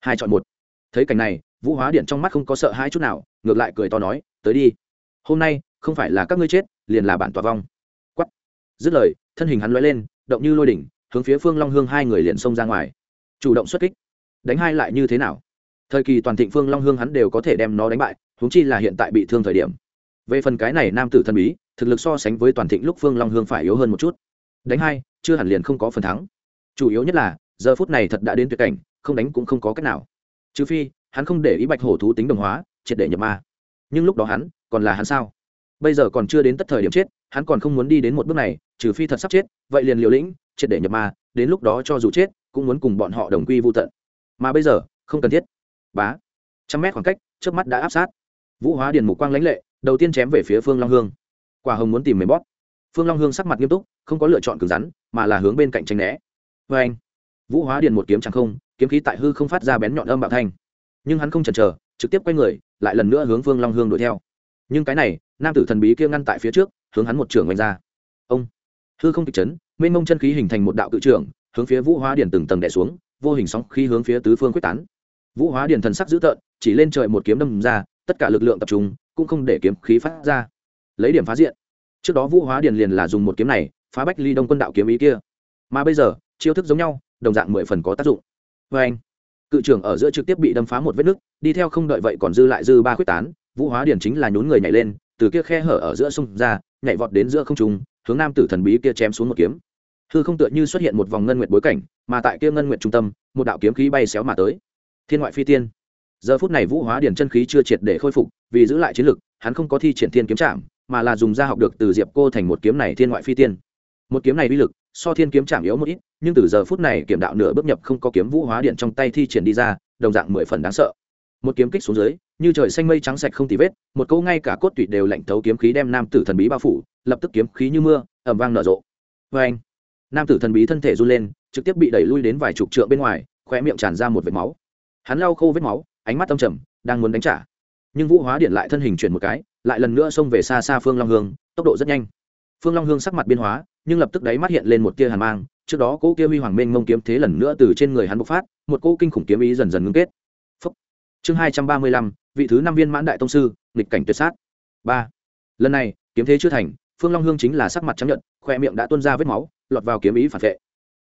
Hai chọn một thấy cảnh này, vũ hóa điện trong mắt không có sợ hai chút nào, ngược lại cười to nói, tới đi. Hôm nay, không phải là các ngươi chết, liền là bản tòa vong. Quắt dứt lời, thân hình hắn loay lên, động như lôi đỉnh, hướng phía phương long hương hai người liền xông ra ngoài. Chủ động xuất kích. Đánh hai lại như thế nào? Thời kỳ toàn thịnh phương long hương hắn đều có thể đem nó đánh bại húng chi là hiện tại bị thương thời điểm. Về phần cái này nam tử thần bí, thực lực so sánh với toàn thịnh lúc phương long hương phải yếu hơn một chút. Đánh hai, chưa hẳn liền không có phần thắng. Chủ yếu nhất là, giờ phút này thật đã đến tuyệt cảnh, không đánh cũng không có cách nào trừ phi, hắn không để ý bạch hổ thú tính đồng hóa, triệt để nhập ma. Nhưng lúc đó hắn, còn là hắn sao? Bây giờ còn chưa đến tất thời điểm chết, hắn còn không muốn đi đến một bước này, trừ phi thật sắp chết, vậy liền liều lĩnh, triệt để nhập ma, đến lúc đó cho dù chết, cũng muốn cùng bọn họ đồng quy vô tận. Mà bây giờ, không cần thiết. Bá. Trăm mét khoảng cách trước mắt đã áp sát. Vũ hóa điền mục quang lãnh lệ, đầu tiên chém về phía phương long hương. Quả hồng muốn tìm mềm bóp. Phương long hương sắc mặt nghiêm túc, không có lựa chọn cứng rắn, mà là hướng bên cạnh tranh né. Vê anh vũ hóa điền một kiếm chẳng không kiếm khí tại hư không phát ra bén nhọn âm bạo thanh. Nhưng hắn không chần chờ, trực tiếp quay người, lại lần nữa hướng vương long hương đuổi theo. Nhưng cái này, nam tử thần bí kia ngăn tại phía trước, hướng hắn một trưởng oanh ra. Ông! Hư không kịch chấn, mênh mông chân khí hình thành một đạo cự trưởng hướng phía vũ hóa điển từng tầng đẻ xuống, vô hình sóng khí hướng phía tứ phương quyết tán. Vũ hóa điển thần sắc dữ tợn, chỉ lên trời một kiếm đâm ra, tất cả lực lượng tập trung, cũng không để kiếm khí phát ra. Lấy điểm phá diện. Trước đó vũ hóa điển liền là dùng một kiếm này, phá bách ly đông quân đạo kiếm ý kia. Mà bây giờ, chiêu thức giống nhau, đồng dạng mười phần có tác dụng vê anh, cự trưởng ở giữa trực tiếp bị đâm phá một vết nứt, đi theo không đợi vậy còn dư lại dư ba quyết tán, vũ hóa điển chính là nhún người nhảy lên, từ kia khe hở ở giữa sông ra, nhảy vọt đến giữa không trung, hướng nam tử thần bí kia chém xuống một kiếm. Hư không tựa như xuất hiện một vòng ngân nguyệt bối cảnh, mà tại kia ngân nguyệt trung tâm, một đạo kiếm khí bay xéo mà tới. Thiên ngoại phi tiên. Giờ phút này vũ hóa điển chân khí chưa triệt để khôi phục, vì giữ lại chiến lực, hắn không có thi triển thiên kiếm trạm mà là dùng ra học được từ diệp cô thành một kiếm này thiên ngoại phi tiên. Một kiếm này uy lực so thiên kiếm chạm yếu một ít, nhưng từ giờ phút này kiểm đạo nửa bước nhập không có kiếm vũ hóa điện trong tay thi triển đi ra, đồng dạng mười phần đáng sợ. Một kiếm kích xuống dưới, như trời xanh mây trắng sạch không tì vết, một câu ngay cả cốt tủy đều lạnh thấu kiếm khí đem nam tử thần bí bao phủ, lập tức kiếm khí như mưa ẩm vang nở rộ. Vê anh nam tử thần bí thân thể run lên, trực tiếp bị đẩy lui đến vài chục trượng bên ngoài, khóe miệng tràn ra một vệt máu. Hắn lau khô vết máu, ánh mắt âm trầm, đang muốn đánh trả. Nhưng vũ hóa điện lại thân hình chuyển một cái, lại lần nữa xông về xa xa phương long hương, tốc độ rất nhanh phương long hương sắc mặt biên hóa, nhưng lập tức đáy mắt hiện lên một tia hàn mang, trước đó cỗ kia huy hoàng mênh mông kiếm thế lần nữa từ trên người hắn bộc phát, một cỗ kinh khủng kiếm ý dần dần ngưng kết. Phúc. chương hai trăm ba mươi lăm, vị thứ năm viên mãn đại tông sư, nghịch cảnh tuyệt sát. Ba. Lần này, kiếm thế chưa thành, phương long hương chính là sắc mặt trắng nhận khoe miệng đã tuôn ra vết máu, lọt vào kiếm ý phản vệ.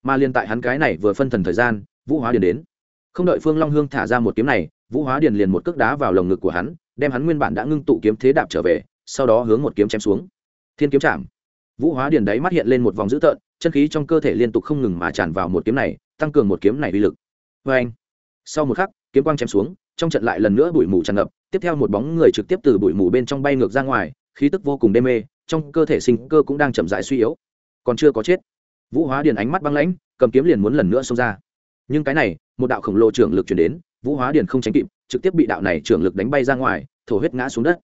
Mà liên tại hắn cái này vừa phân thần thời gian, vũ hóa điền đến. Không đợi phương long hương thả ra một kiếm này, vũ hóa điền liền một cước đá vào lồng ngực của hắn, đem hắn nguyên bản đã ngưng tụ kiếm thế đạp trở về, sau đó hướng một kiếm chém xuống. Thiên kiếm chạm vũ hóa điền đáy mắt hiện lên một vòng dữ tợn, chân khí trong cơ thể liên tục không ngừng mà tràn vào một kiếm này, tăng cường một kiếm này uy lực. Vê anh, sau một khắc, kiếm quang chém xuống, trong trận lại lần nữa bụi mù tràn ngập, tiếp theo một bóng người trực tiếp từ bụi mù bên trong bay ngược ra ngoài, khí tức vô cùng đê mê, trong cơ thể sinh cơ cũng đang chậm rãi suy yếu. Còn chưa có chết. Vũ hóa điền ánh mắt băng lãnh, cầm kiếm liền muốn lần nữa xông ra. Nhưng cái này, một đạo khổng lồ trưởng lực chuyển đến, vũ hóa điền không tránh kịp, trực tiếp bị đạo này trưởng lực đánh bay ra ngoài, thổ huyết ngã xuống đất.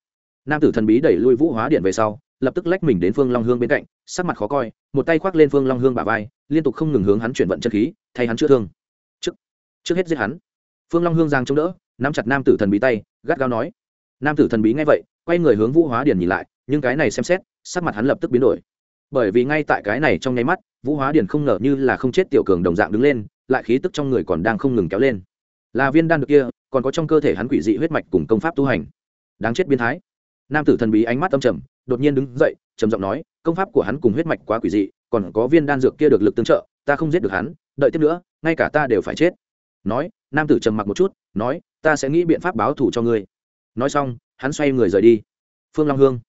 Nam tử thần bí đẩy lui vũ hóa điện về sau lập tức lách mình đến phương long hương bên cạnh, sắc mặt khó coi, một tay khoác lên phương long hương bả vai, liên tục không ngừng hướng hắn chuyển vận chân khí, thay hắn chữa thương. Trước trước hết giết hắn. Phương long hương giang chống đỡ, nắm chặt nam tử thần bí tay, gắt gao nói. Nam tử thần bí nghe vậy, quay người hướng vũ hóa điền nhìn lại, nhưng cái này xem xét, sắc mặt hắn lập tức biến đổi. Bởi vì ngay tại cái này trong nháy mắt, vũ hóa điền không ngờ như là không chết tiểu cường đồng dạng đứng lên, lại khí tức trong người còn đang không ngừng kéo lên. Là viên đan được kia, còn có trong cơ thể hắn quỷ dị huyết mạch cùng công pháp tu hành. Đáng chết biến thái nam tử thần bí ánh mắt âm trầm, đột nhiên đứng dậy, trầm giọng nói, công pháp của hắn cùng huyết mạch quá quỷ dị, còn có viên đan dược kia được lực tương trợ, ta không giết được hắn, đợi tiếp nữa, ngay cả ta đều phải chết. Nói, nam tử trầm mặc một chút, nói, ta sẽ nghĩ biện pháp báo thù cho ngươi. Nói xong, hắn xoay người rời đi. Phương long hương.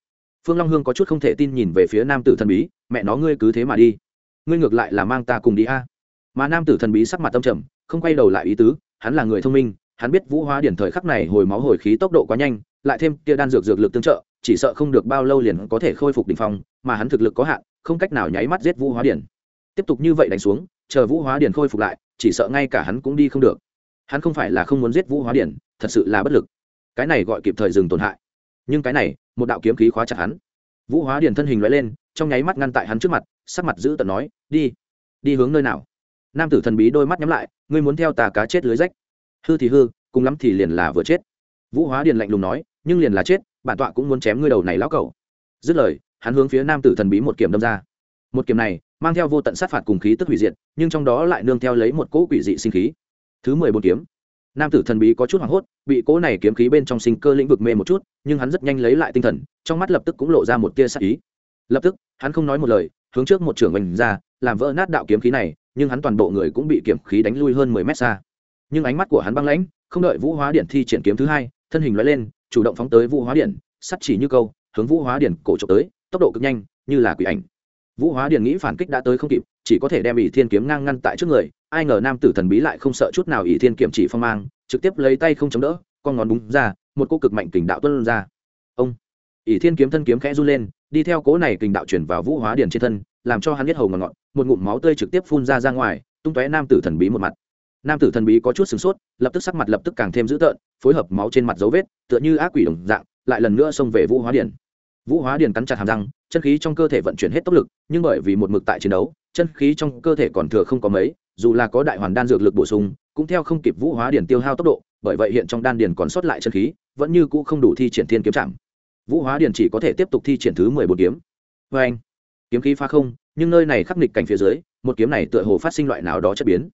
Phương long hương có chút không thể tin nhìn về phía nam tử thần bí, mẹ nó ngươi cứ thế mà đi. Ngươi ngược lại là mang ta cùng đi a. Mà nam tử thần bí sắc mặt tâm trầm, không quay đầu lại ý tứ, hắn là người thông minh hắn biết vũ hóa điển thời khắc này hồi máu hồi khí tốc độ quá nhanh, lại thêm kia đan dược dược lực tương trợ, chỉ sợ không được bao lâu liền có thể khôi phục đỉnh phong, mà hắn thực lực có hạn, không cách nào nháy mắt giết vũ hóa điển. Tiếp tục như vậy đánh xuống, chờ vũ hóa điển khôi phục lại, chỉ sợ ngay cả hắn cũng đi không được. Hắn không phải là không muốn giết vũ hóa điển, thật sự là bất lực. Cái này gọi kịp thời dừng tổn hại. Nhưng cái này, một đạo kiếm khí khóa chặt hắn. Vũ hóa điển thân hình loại lên, trong nháy mắt ngăn tại hắn trước mặt, sắc mặt giữ tận nói, đi đi hướng nơi nào? Nam tử thần bí đôi mắt nhắm lại, ngươi muốn theo tà cá chết lưới rách? Hư thì hư, cùng lắm thì liền là vừa chết. Vũ hóa điền lạnh lùng nói, nhưng liền là chết, bản tọa cũng muốn chém ngươi đầu này lão cẩu. Dứt lời, hắn hướng phía nam tử thần bí một kiểm đâm ra. Một kiểm này, mang theo vô tận sát phạt cùng khí tức hủy diệt, nhưng trong đó lại nương theo lấy một cỗ quỷ dị sinh khí. Thứ mười bốn kiếm. Nam tử thần bí có chút hoảng hốt, bị cỗ này kiếm khí bên trong sinh cơ lĩnh vực mê một chút, nhưng hắn rất nhanh lấy lại tinh thần, trong mắt lập tức cũng lộ ra một tia sắc ý. Lập tức, hắn không nói một lời, hướng trước một trưởng mình ra, làm vỡ nát đạo kiếm khí này, nhưng hắn toàn bộ người cũng bị kiếm khí đánh lui hơn mười mét xa nhưng ánh mắt của hắn băng lãnh, không đợi vũ hóa điện thi triển kiếm thứ hai, thân hình loại lên, chủ động phóng tới vũ hóa điện sắt chỉ như câu, hướng vũ hóa điện cổ trộm tới, tốc độ cực nhanh, như là quỷ ảnh. Vũ hóa điện nghĩ phản kích đã tới không kịp, chỉ có thể đem ỷ thiên kiếm ngang ngăn tại trước người, ai ngờ nam tử thần bí lại không sợ chút nào ỷ thiên kiếm chỉ phong mang, trực tiếp lấy tay không chống đỡ, con ngón búng ra, một cô cực mạnh kình đạo tuân ra. Ông! Ỷ thiên kiếm thân kiếm khẽ run lên, đi theo cố này kình đạo chuyển vào vũ hóa điện trên thân, làm cho hắn biết hầu ngọn ngọn, một ngụm máu tươi trực tiếp phun ra ra ngoài, tung tóe nam tử thần bí một mặt nam tử thần bí có chút sửng sốt, lập tức sắc mặt lập tức càng thêm dữ tợn, phối hợp máu trên mặt dấu vết, tựa như ác quỷ đồng dạng, lại lần nữa xông về vũ hóa điển vũ hóa điển cắn chặt hàm răng, chân khí trong cơ thể vận chuyển hết tốc lực, nhưng bởi vì một mực tại chiến đấu, chân khí trong cơ thể còn thừa không có mấy, dù là có đại hoàn đan dược lực bổ sung, cũng theo không kịp vũ hóa điển tiêu hao tốc độ, bởi vậy hiện trong đan điền còn sót lại chân khí, vẫn như cũ không đủ thi triển thiên kiếm trạm vũ hóa điển chỉ có thể tiếp tục thi triển thứ mười bốn kiếm. Vê anh kiếm khí phá không, nhưng nơi này khắc nghịch cảnh phía dưới, một kiếm này tựa hồ phát sinh loại nào đó chất biến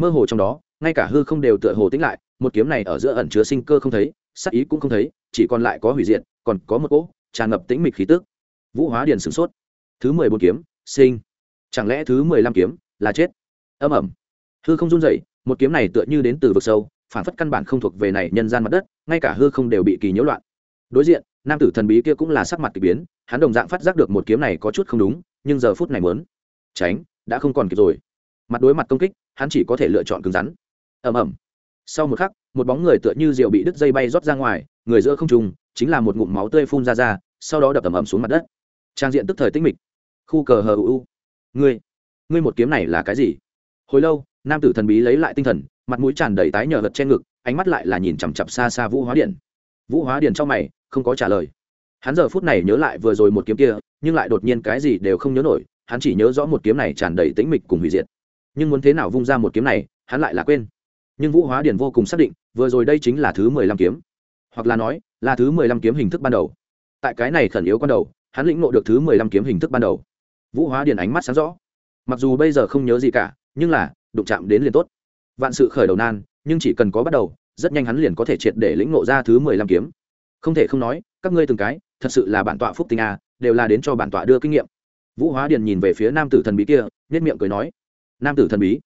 mơ hồ trong đó, ngay cả hư không đều tựa hồ tính lại, một kiếm này ở giữa ẩn chứa sinh cơ không thấy sắc ý cũng không thấy, chỉ còn lại có hủy diệt, còn có một cỗ tràn ngập tĩnh mịch khí tức. Vũ hóa điền sửng sốt. Thứ mười bốn kiếm, sinh. Chẳng lẽ thứ mười lăm kiếm là chết? Âm ẩm hư không run rẩy, một kiếm này tựa như đến từ vực sâu, phản phất căn bản không thuộc về này nhân gian mặt đất, ngay cả hư không đều bị kỳ nhiễu loạn. Đối diện, nam tử thần bí kia cũng là sắc mặt kỳ biến, hắn đồng dạng phát giác được một kiếm này có chút không đúng, nhưng giờ phút này muốn tránh, đã không còn kịp rồi. Mặt đối mặt công kích hắn chỉ có thể lựa chọn cứng rắn. Ầm ầm. Sau một khắc, một bóng người tựa như rượu bị đứt dây bay rót ra ngoài, người giữa không trùng chính là một ngụm máu tươi phun ra ra, sau đó đập ầm ầm xuống mặt đất. Trang diện tức thời tinh mịch. Khu cờ hờ u ngươi ngươi một kiếm này là cái gì? Hồi lâu, nam tử thần bí lấy lại tinh thần, mặt mũi tràn đầy tái nhờ vật trên ngực, ánh mắt lại là nhìn chằm chặp xa xa vũ hóa điện. Vũ hóa điện trong mày, không có trả lời. Hắn giờ phút này nhớ lại vừa rồi một kiếm kia, nhưng lại đột nhiên cái gì đều không nhớ nổi, hắn chỉ nhớ rõ một kiếm này tràn đầy tĩnh mịch cùng hủy diệt nhưng muốn thế nào vung ra một kiếm này, hắn lại là quên. Nhưng vũ hóa điển vô cùng xác định, vừa rồi đây chính là thứ mười lăm kiếm. Hoặc là nói, là thứ mười lăm kiếm hình thức ban đầu. Tại cái này khẩn yếu ban đầu, hắn lĩnh ngộ được thứ mười lăm kiếm hình thức ban đầu. Vũ hóa điển ánh mắt sáng rõ. Mặc dù bây giờ không nhớ gì cả, nhưng là, đụng chạm đến liền tốt. Vạn sự khởi đầu nan, nhưng chỉ cần có bắt đầu, rất nhanh hắn liền có thể triệt để lĩnh ngộ ra thứ mười lăm kiếm. Không thể không nói, các ngươi từng cái, thật sự là bản tọa phúc tinh a, đều là đến cho bản tọa đưa kinh nghiệm. Vũ hóa điền nhìn về phía nam tử thần bí kia nết miệng cười nói nam tử thần bí.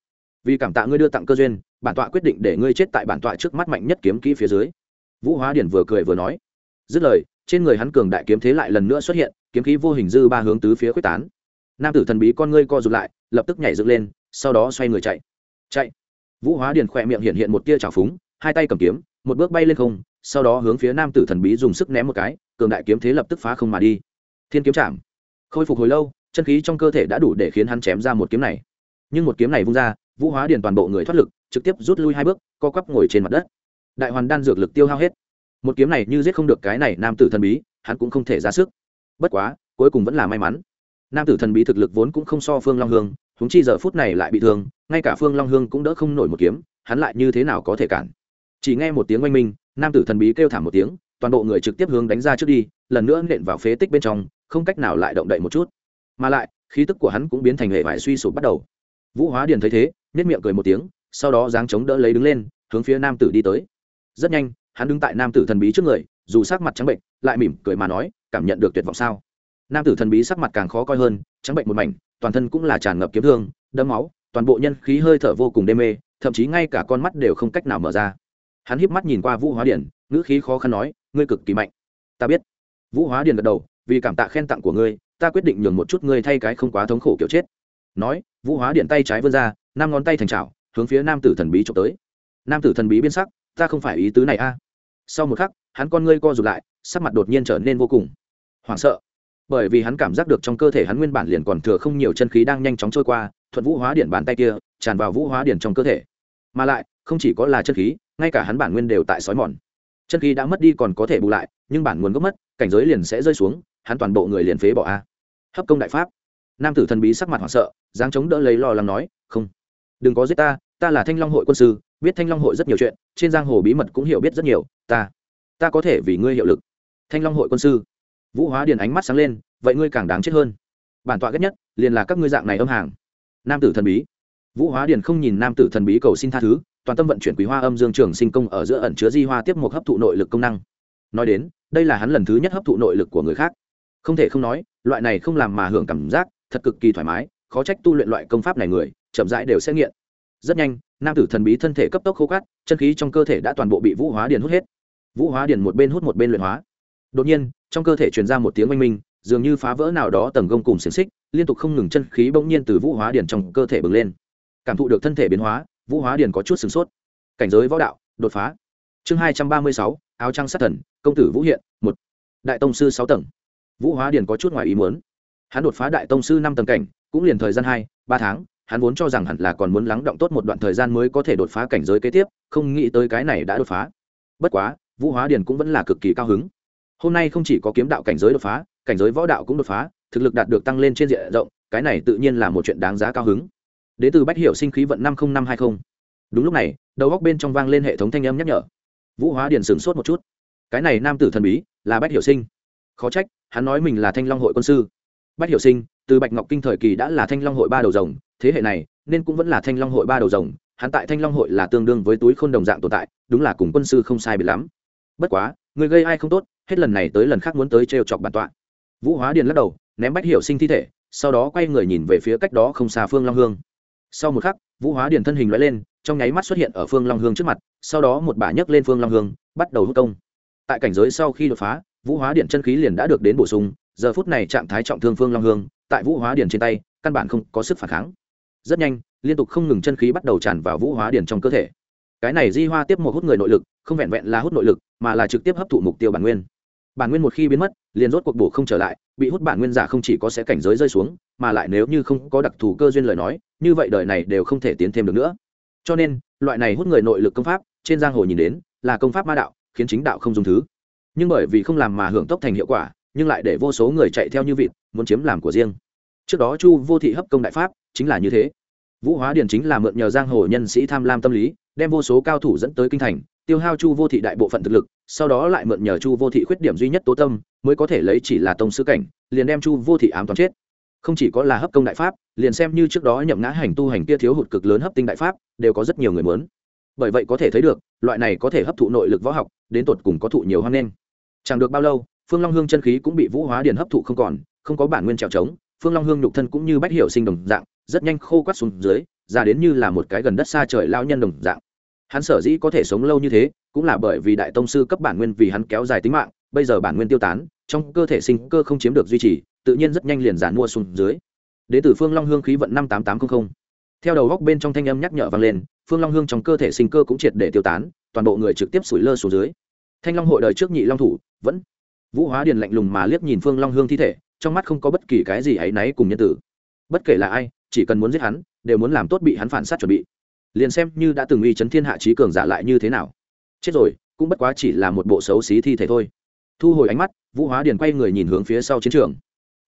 Vì cảm tạ ngươi đưa tặng cơ duyên, bản tọa quyết định để ngươi chết tại bản tọa trước mắt mạnh nhất kiếm kỹ phía dưới. Vũ hóa điển vừa cười vừa nói. Dứt lời, trên người hắn cường đại kiếm thế lại lần nữa xuất hiện, kiếm khí vô hình dư ba hướng tứ phía quyết tán. Nam tử thần bí con ngươi co rụt lại, lập tức nhảy dựng lên, sau đó xoay người chạy. Chạy. Vũ hóa Điền khỏe miệng hiện hiện một tia trào phúng, hai tay cầm kiếm, một bước bay lên không, sau đó hướng phía nam tử thần bí dùng sức ném một cái, cường đại kiếm thế lập tức phá không mà đi. Thiên kiếm chạm. Khôi phục hồi lâu, chân khí trong cơ thể đã đủ để khiến hắn chém ra một kiếm này nhưng một kiếm này vung ra, vũ hóa điền toàn bộ người thoát lực, trực tiếp rút lui hai bước, co quắp ngồi trên mặt đất. Đại hoàn đan dược lực tiêu hao hết. Một kiếm này như giết không được cái này nam tử thần bí, hắn cũng không thể ra sức. Bất quá, cuối cùng vẫn là may mắn. Nam tử thần bí thực lực vốn cũng không so phương long hương húng chi giờ phút này lại bị thương, ngay cả phương long hương cũng đỡ không nổi một kiếm, hắn lại như thế nào có thể cản? Chỉ nghe một tiếng oanh minh, nam tử thần bí kêu thảm một tiếng, toàn bộ người trực tiếp hướng đánh ra trước đi, lần nữa nện vào phế tích bên trong, không cách nào lại động đậy một chút. Mà lại, khí tức của hắn cũng biến thành hệ vải suy sụp bắt đầu vũ hóa điền thấy thế nết miệng cười một tiếng sau đó dáng chống đỡ lấy đứng lên hướng phía nam tử đi tới. Rất nhanh hắn đứng tại nam tử thần bí trước người dù sắc mặt trắng bệnh lại mỉm cười mà nói cảm nhận được tuyệt vọng sao? Nam tử thần bí sắc mặt càng khó coi hơn trắng bệnh một mảnh toàn thân cũng là tràn ngập kiếm thương đâm máu toàn bộ nhân khí hơi thở vô cùng đê mê thậm chí ngay cả con mắt đều không cách nào mở ra. Hắn híp mắt nhìn qua vũ hóa Điền, ngữ khí khó khăn nói ngươi cực kỳ mạnh. Ta biết. Vũ hóa Điền gật đầu vì cảm tạ khen tặng của ngươi ta quyết định nhường một chút ngươi thay cái không quá thống khổ kiểu chết nói, vũ hóa điện tay trái vươn ra, năm ngón tay thành trào hướng phía nam tử thần bí trộm tới. Nam tử thần bí biên sắc, ta không phải ý tứ này a. Sau một khắc, hắn con ngươi co rụt lại, sắc mặt đột nhiên trở nên vô cùng hoảng sợ. Bởi vì hắn cảm giác được trong cơ thể hắn nguyên bản liền còn thừa không nhiều chân khí đang nhanh chóng trôi qua, thuận vũ hóa điện bàn tay kia, tràn vào vũ hóa điện trong cơ thể. Mà lại, không chỉ có là chân khí, ngay cả hắn bản nguyên đều tại sói mòn. Chân khí đã mất đi còn có thể bù lại, nhưng bản nguồn gốc mất, cảnh giới liền sẽ rơi xuống, hắn toàn bộ người liền phế bỏ a. Hấp công đại pháp nam tử thần bí sắc mặt hoảng sợ, dáng chống đỡ lấy lo lắng nói, không, đừng có giết ta ta là thanh long hội quân sư, biết thanh long hội rất nhiều chuyện, trên giang hồ bí mật cũng hiểu biết rất nhiều, ta ta có thể vì ngươi hiệu lực. Thanh long hội quân sư, vũ hóa điền ánh mắt sáng lên, vậy ngươi càng đáng chết hơn. Bản tọa ghét nhất, liền là các ngươi dạng này âm hàng. Nam tử thần bí, vũ hóa điền không nhìn nam tử thần bí cầu xin tha thứ, toàn tâm vận chuyển quý hoa âm dương trường sinh công ở giữa ẩn chứa di hoa tiếp một hấp thụ nội lực công năng. Nói đến, đây là hắn lần thứ nhất hấp thụ nội lực của người khác. Không thể không nói, loại này không làm mà hưởng cảm giác thật cực kỳ thoải mái, khó trách tu luyện loại công pháp này người, chậm rãi đều sẽ nghiện. Rất nhanh, nam tử thần bí thân thể cấp tốc khô cát, chân khí trong cơ thể đã toàn bộ bị vũ hóa điền hút hết. Vũ hóa điền một bên hút một bên luyện hóa. Đột nhiên, trong cơ thể truyền ra một tiếng oanh minh, dường như phá vỡ nào đó tầng gông cùng xiềng xích, liên tục không ngừng chân khí bỗng nhiên từ vũ hóa điền trong cơ thể bừng lên. Cảm thụ được thân thể biến hóa, vũ hóa điền có chút sửng sốt. Cảnh giới võ đạo, đột phá. Chương hai trăm ba mươi sáu, áo trăng sát thần, công tử vũ hiện, một. Đại tông sư sáu tầng. Vũ hóa điền có chút ngoài ý muốn hắn đột phá đại tông sư năm tầng cảnh, cũng liền thời gian hai, ba tháng, hắn vốn cho rằng hẳn là còn muốn lắng động tốt một đoạn thời gian mới có thể đột phá cảnh giới kế tiếp, không nghĩ tới cái này đã đột phá. Bất quá, vũ hóa điền cũng vẫn là cực kỳ cao hứng. Hôm nay không chỉ có kiếm đạo cảnh giới đột phá, cảnh giới võ đạo cũng đột phá, thực lực đạt được tăng lên trên diện rộng, cái này tự nhiên là một chuyện đáng giá cao hứng. Đến từ bách hiệu sinh khí vận năm nghìn năm hai mươi đúng lúc này, đầu góc bên trong vang lên hệ thống thanh âm nhắc nhở. Vũ hóa điền sửng sốt một chút. Cái này nam tử thần bí là bách hiệu sinh. Khó trách, hắn nói mình là thanh long hội quân sư bách Hiểu sinh, từ bạch ngọc kinh thời kỳ đã là thanh long hội ba đầu rồng, thế hệ này, nên cũng vẫn là thanh long hội ba đầu rồng, hắn tại thanh long hội là tương đương với túi khôn đồng dạng tồn tại, đúng là cùng quân sư không sai biệt lắm. Bất quá, người gây ai không tốt, hết lần này tới lần khác muốn tới trêu chọc bản tọa. Vũ hóa điền lắc đầu, ném bách Hiểu sinh thi thể, sau đó quay người nhìn về phía cách đó không xa phương long hương. Sau một khắc, vũ hóa điền thân hình loại lên, trong nháy mắt xuất hiện ở phương long hương trước mặt, sau đó một bà nhấc lên phương long hương, bắt đầu hút công. Tại cảnh giới sau khi đột phá, vũ hóa điện chân khí liền đã được đến bổ sung giờ phút này trạng thái trọng thương phương long hương tại vũ hóa điền trên tay căn bản không có sức phản kháng rất nhanh liên tục không ngừng chân khí bắt đầu tràn vào vũ hóa điền trong cơ thể cái này di hoa tiếp một hút người nội lực không vẹn vẹn là hút nội lực mà là trực tiếp hấp thụ mục tiêu bản nguyên bản nguyên một khi biến mất liền rốt cuộc bổ không trở lại bị hút bản nguyên giả không chỉ có sẽ cảnh giới rơi xuống mà lại nếu như không có đặc thù cơ duyên lời nói như vậy đời này đều không thể tiến thêm được nữa cho nên loại này hút người nội lực công pháp trên giang hồ nhìn đến là công pháp ma đạo khiến chính đạo không dùng thứ nhưng bởi vì không làm mà hưởng tốc thành hiệu quả nhưng lại để vô số người chạy theo như vịt, muốn chiếm làm của riêng. Trước đó chu vô thị hấp công đại pháp, chính là như thế. Vũ hóa điền chính là mượn nhờ giang hồ nhân sĩ tham lam tâm lý, đem vô số cao thủ dẫn tới kinh thành, tiêu hao chu vô thị đại bộ phận thực lực, sau đó lại mượn nhờ chu vô thị khuyết điểm duy nhất tố tâm, mới có thể lấy chỉ là tông sư cảnh, liền đem chu vô thị ám toán chết. Không chỉ có là hấp công đại pháp, liền xem như trước đó nhậm ngã hành tu hành kia thiếu hụt cực lớn hấp tinh đại pháp, đều có rất nhiều người muốn. Bởi vậy có thể thấy được, loại này có thể hấp thụ nội lực võ học, đến tột cùng có thụ nhiều hoang nên chẳng được bao lâu phương long hương chân khí cũng bị vũ hóa điền hấp thụ không còn, không có bản nguyên trèo trống, phương long hương nhục thân cũng như bách hiệu sinh đồng dạng, rất nhanh khô quắt xuống dưới ra đến như là một cái gần đất xa trời lao nhân đồng dạng. Hắn sở dĩ có thể sống lâu như thế, cũng là bởi vì đại tông sư cấp bản nguyên vì hắn kéo dài tính mạng, bây giờ bản nguyên tiêu tán, trong cơ thể sinh cơ không chiếm được duy trì, tự nhiên rất nhanh liền giản mua xuống dưới. Đến từ phương long hương khí vận năm tám tám trăm linh theo đầu góc bên trong thanh âm nhắc nhở vang lên, phương long hương trong cơ thể sinh cơ cũng triệt để tiêu tán, toàn bộ người trực tiếp sủi lơ xuống dưới. Thanh long hội đời trước nhị long thủ, vẫn vũ hóa điền lạnh lùng mà liếc nhìn phương long hương thi thể, trong mắt không có bất kỳ cái gì áy náy cùng nhân tử. Bất kể là ai, chỉ cần muốn giết hắn, đều muốn làm tốt bị hắn phản sát chuẩn bị. Liền xem như đã từng uy chấn thiên hạ trí cường giả lại như thế nào. Chết rồi, cũng bất quá chỉ là một bộ xấu xí thi thể thôi. Thu hồi ánh mắt, vũ hóa điền quay người nhìn hướng phía sau chiến trường.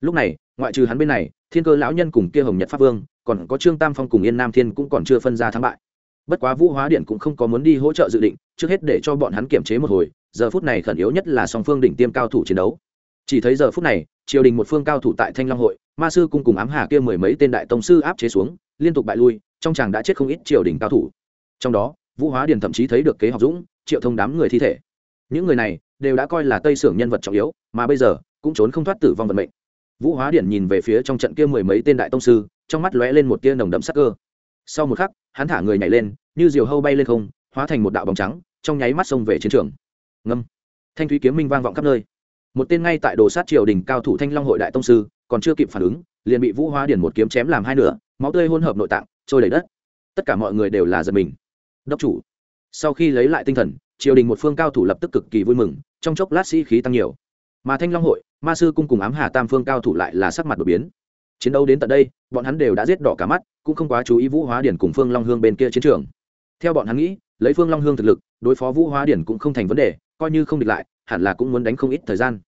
Lúc này, ngoại trừ hắn bên này, thiên cơ lão nhân cùng kia hồng nhật pháp vương, còn có trương tam phong cùng yên nam thiên cũng còn chưa phân ra thắng bại. Bất quá vũ hóa điện cũng không có muốn đi hỗ trợ dự định, trước hết để cho bọn hắn kiểm chế một hồi giờ phút này khẩn yếu nhất là song phương đỉnh tiêm cao thủ chiến đấu. Chỉ thấy giờ phút này, triều đình một phương cao thủ tại thanh long hội, ma sư cung cùng ám hà kia mười mấy tên đại tông sư áp chế xuống, liên tục bại lui, trong chàng đã chết không ít triều đình cao thủ. Trong đó, vũ hóa điền thậm chí thấy được kế học dũng, triệu thông đám người thi thể. Những người này đều đã coi là tây sưởng nhân vật trọng yếu, mà bây giờ cũng trốn không thoát tử vong vận mệnh. Vũ hóa điển nhìn về phía trong trận kia mười mấy tên đại tông sư, trong mắt lóe lên một tia nồng đậm sắc cơ. Sau một khắc, hắn thả người nhảy lên, như diều hâu bay lên không, hóa thành một đạo bóng trắng, trong nháy mắt xông về chiến trường ngâm. Thanh thúy kiếm minh vang vọng khắp nơi. Một tên ngay tại đồ sát triều đình cao thủ thanh long hội đại tông sư, còn chưa kịp phản ứng, liền bị vũ hóa điển một kiếm chém làm hai nửa, máu tươi hôn hợp nội tạng, trôi đầy đất. Tất cả mọi người đều là giật mình. Đốc chủ, sau khi lấy lại tinh thần, triều đình một phương cao thủ lập tức cực kỳ vui mừng, trong chốc lát sĩ khí tăng nhiều. Mà thanh long hội, ma sư cung cùng ám hà tam phương cao thủ lại là sắc mặt đột biến. Chiến đấu đến tận đây, bọn hắn đều đã giết đỏ cả mắt, cũng không quá chú ý vũ hóa điển cùng phương long hương bên kia chiến trường. Theo bọn hắn nghĩ, lấy phương long hương thực lực, đối phó vũ hóa điển cũng không thành vấn đề coi như không địch lại, hẳn là cũng muốn đánh không ít thời gian.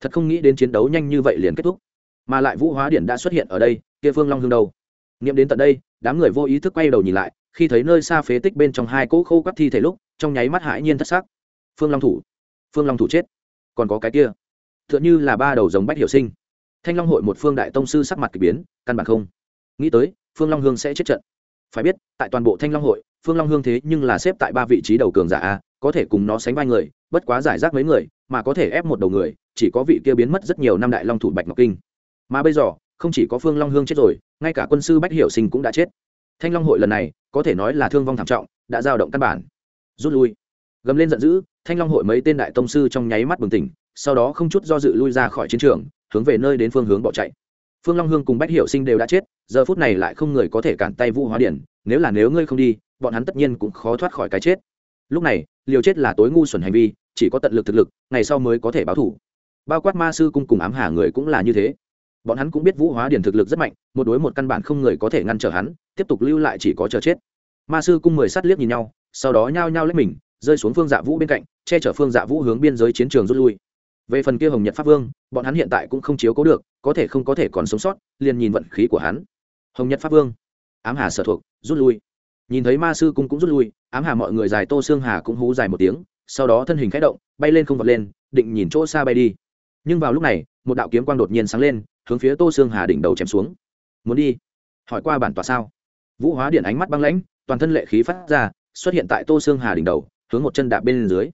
Thật không nghĩ đến chiến đấu nhanh như vậy liền kết thúc. Mà lại vũ hóa điển đã xuất hiện ở đây, kia phương long hương đâu? Nghiệm đến tận đây, đám người vô ý thức quay đầu nhìn lại, khi thấy nơi xa phế tích bên trong hai cỗ khô quắt thi thể lúc, trong nháy mắt hãi nhiên thất xác phương long thủ, phương long thủ chết. Còn có cái kia t h ư ợ n h ư là ba đầu giống bách hiểu sinh. Thanh long hội một phương đại tông sư sắc mặt k ỳ biến, căn bản không nghĩ tới, phương long hương sẽ chết trận. Phải biết, tại toàn bộ thanh long hội, phương long hương thế nhưng là xếp tại ba vị trí đầu cường giả a, có thể cùng nó sánh vai người bất quá giải rác mấy người, mà có thể ép một đầu người, chỉ có vị kia biến mất rất nhiều năm đại long thủ bạch ngọc kinh. Mà bây giờ, không chỉ có phương long hương chết rồi, ngay cả quân sư bách hiểu sinh cũng đã chết. Thanh long hội lần này, có thể nói là thương vong thảm trọng, đã giao động căn bản. Rút lui. Gầm lên giận dữ, thanh long hội mấy tên đại tông sư trong nháy mắt bừng tỉnh, sau đó không chút do dự lui ra khỏi chiến trường, hướng về nơi đến phương hướng bỏ chạy. Phương long hương cùng bách hiểu sinh đều đã chết, giờ phút này lại không người có thể cản tay vũ hóa điển, nếu là nếu ngươi không đi, bọn hắn tất nhiên cũng khó thoát khỏi cái chết. Lúc này liều chết là tối ngu xuẩn hành vi, chỉ có tận lực thực lực, ngày sau mới có thể báo thủ. Bao quát ma sư cung cùng ám hà người cũng là như thế. Bọn hắn cũng biết vũ hóa điển thực lực rất mạnh, một đối một căn bản không người có thể ngăn trở hắn, tiếp tục lưu lại chỉ có chờ chết. Ma sư cung mười sát liếc nhìn nhau, sau đó nhao nhao lấy mình, rơi xuống phương dạ vũ bên cạnh, che chở phương dạ vũ hướng biên giới chiến trường rút lui. Về phần kia hồng nhật pháp vương, bọn hắn hiện tại cũng không chiếu cố được, có thể không có thể còn sống sót, liền nhìn vận khí của hắn. Hồng nhật pháp vương, ám hà sở thuộc, rút lui nhìn thấy ma sư cung cũng rút lui, ám hà mọi người dài tô xương hà cũng hú dài một tiếng, sau đó thân hình khẽ động, bay lên không vọt lên, định nhìn chỗ xa bay đi. Nhưng vào lúc này, một đạo kiếm quang đột nhiên sáng lên, hướng phía tô xương hà đỉnh đầu chém xuống. Muốn đi? Hỏi qua bản tòa sao? Vũ hóa điện ánh mắt băng lãnh, toàn thân lệ khí phát ra, xuất hiện tại tô xương hà đỉnh đầu, hướng một chân đạp bên dưới.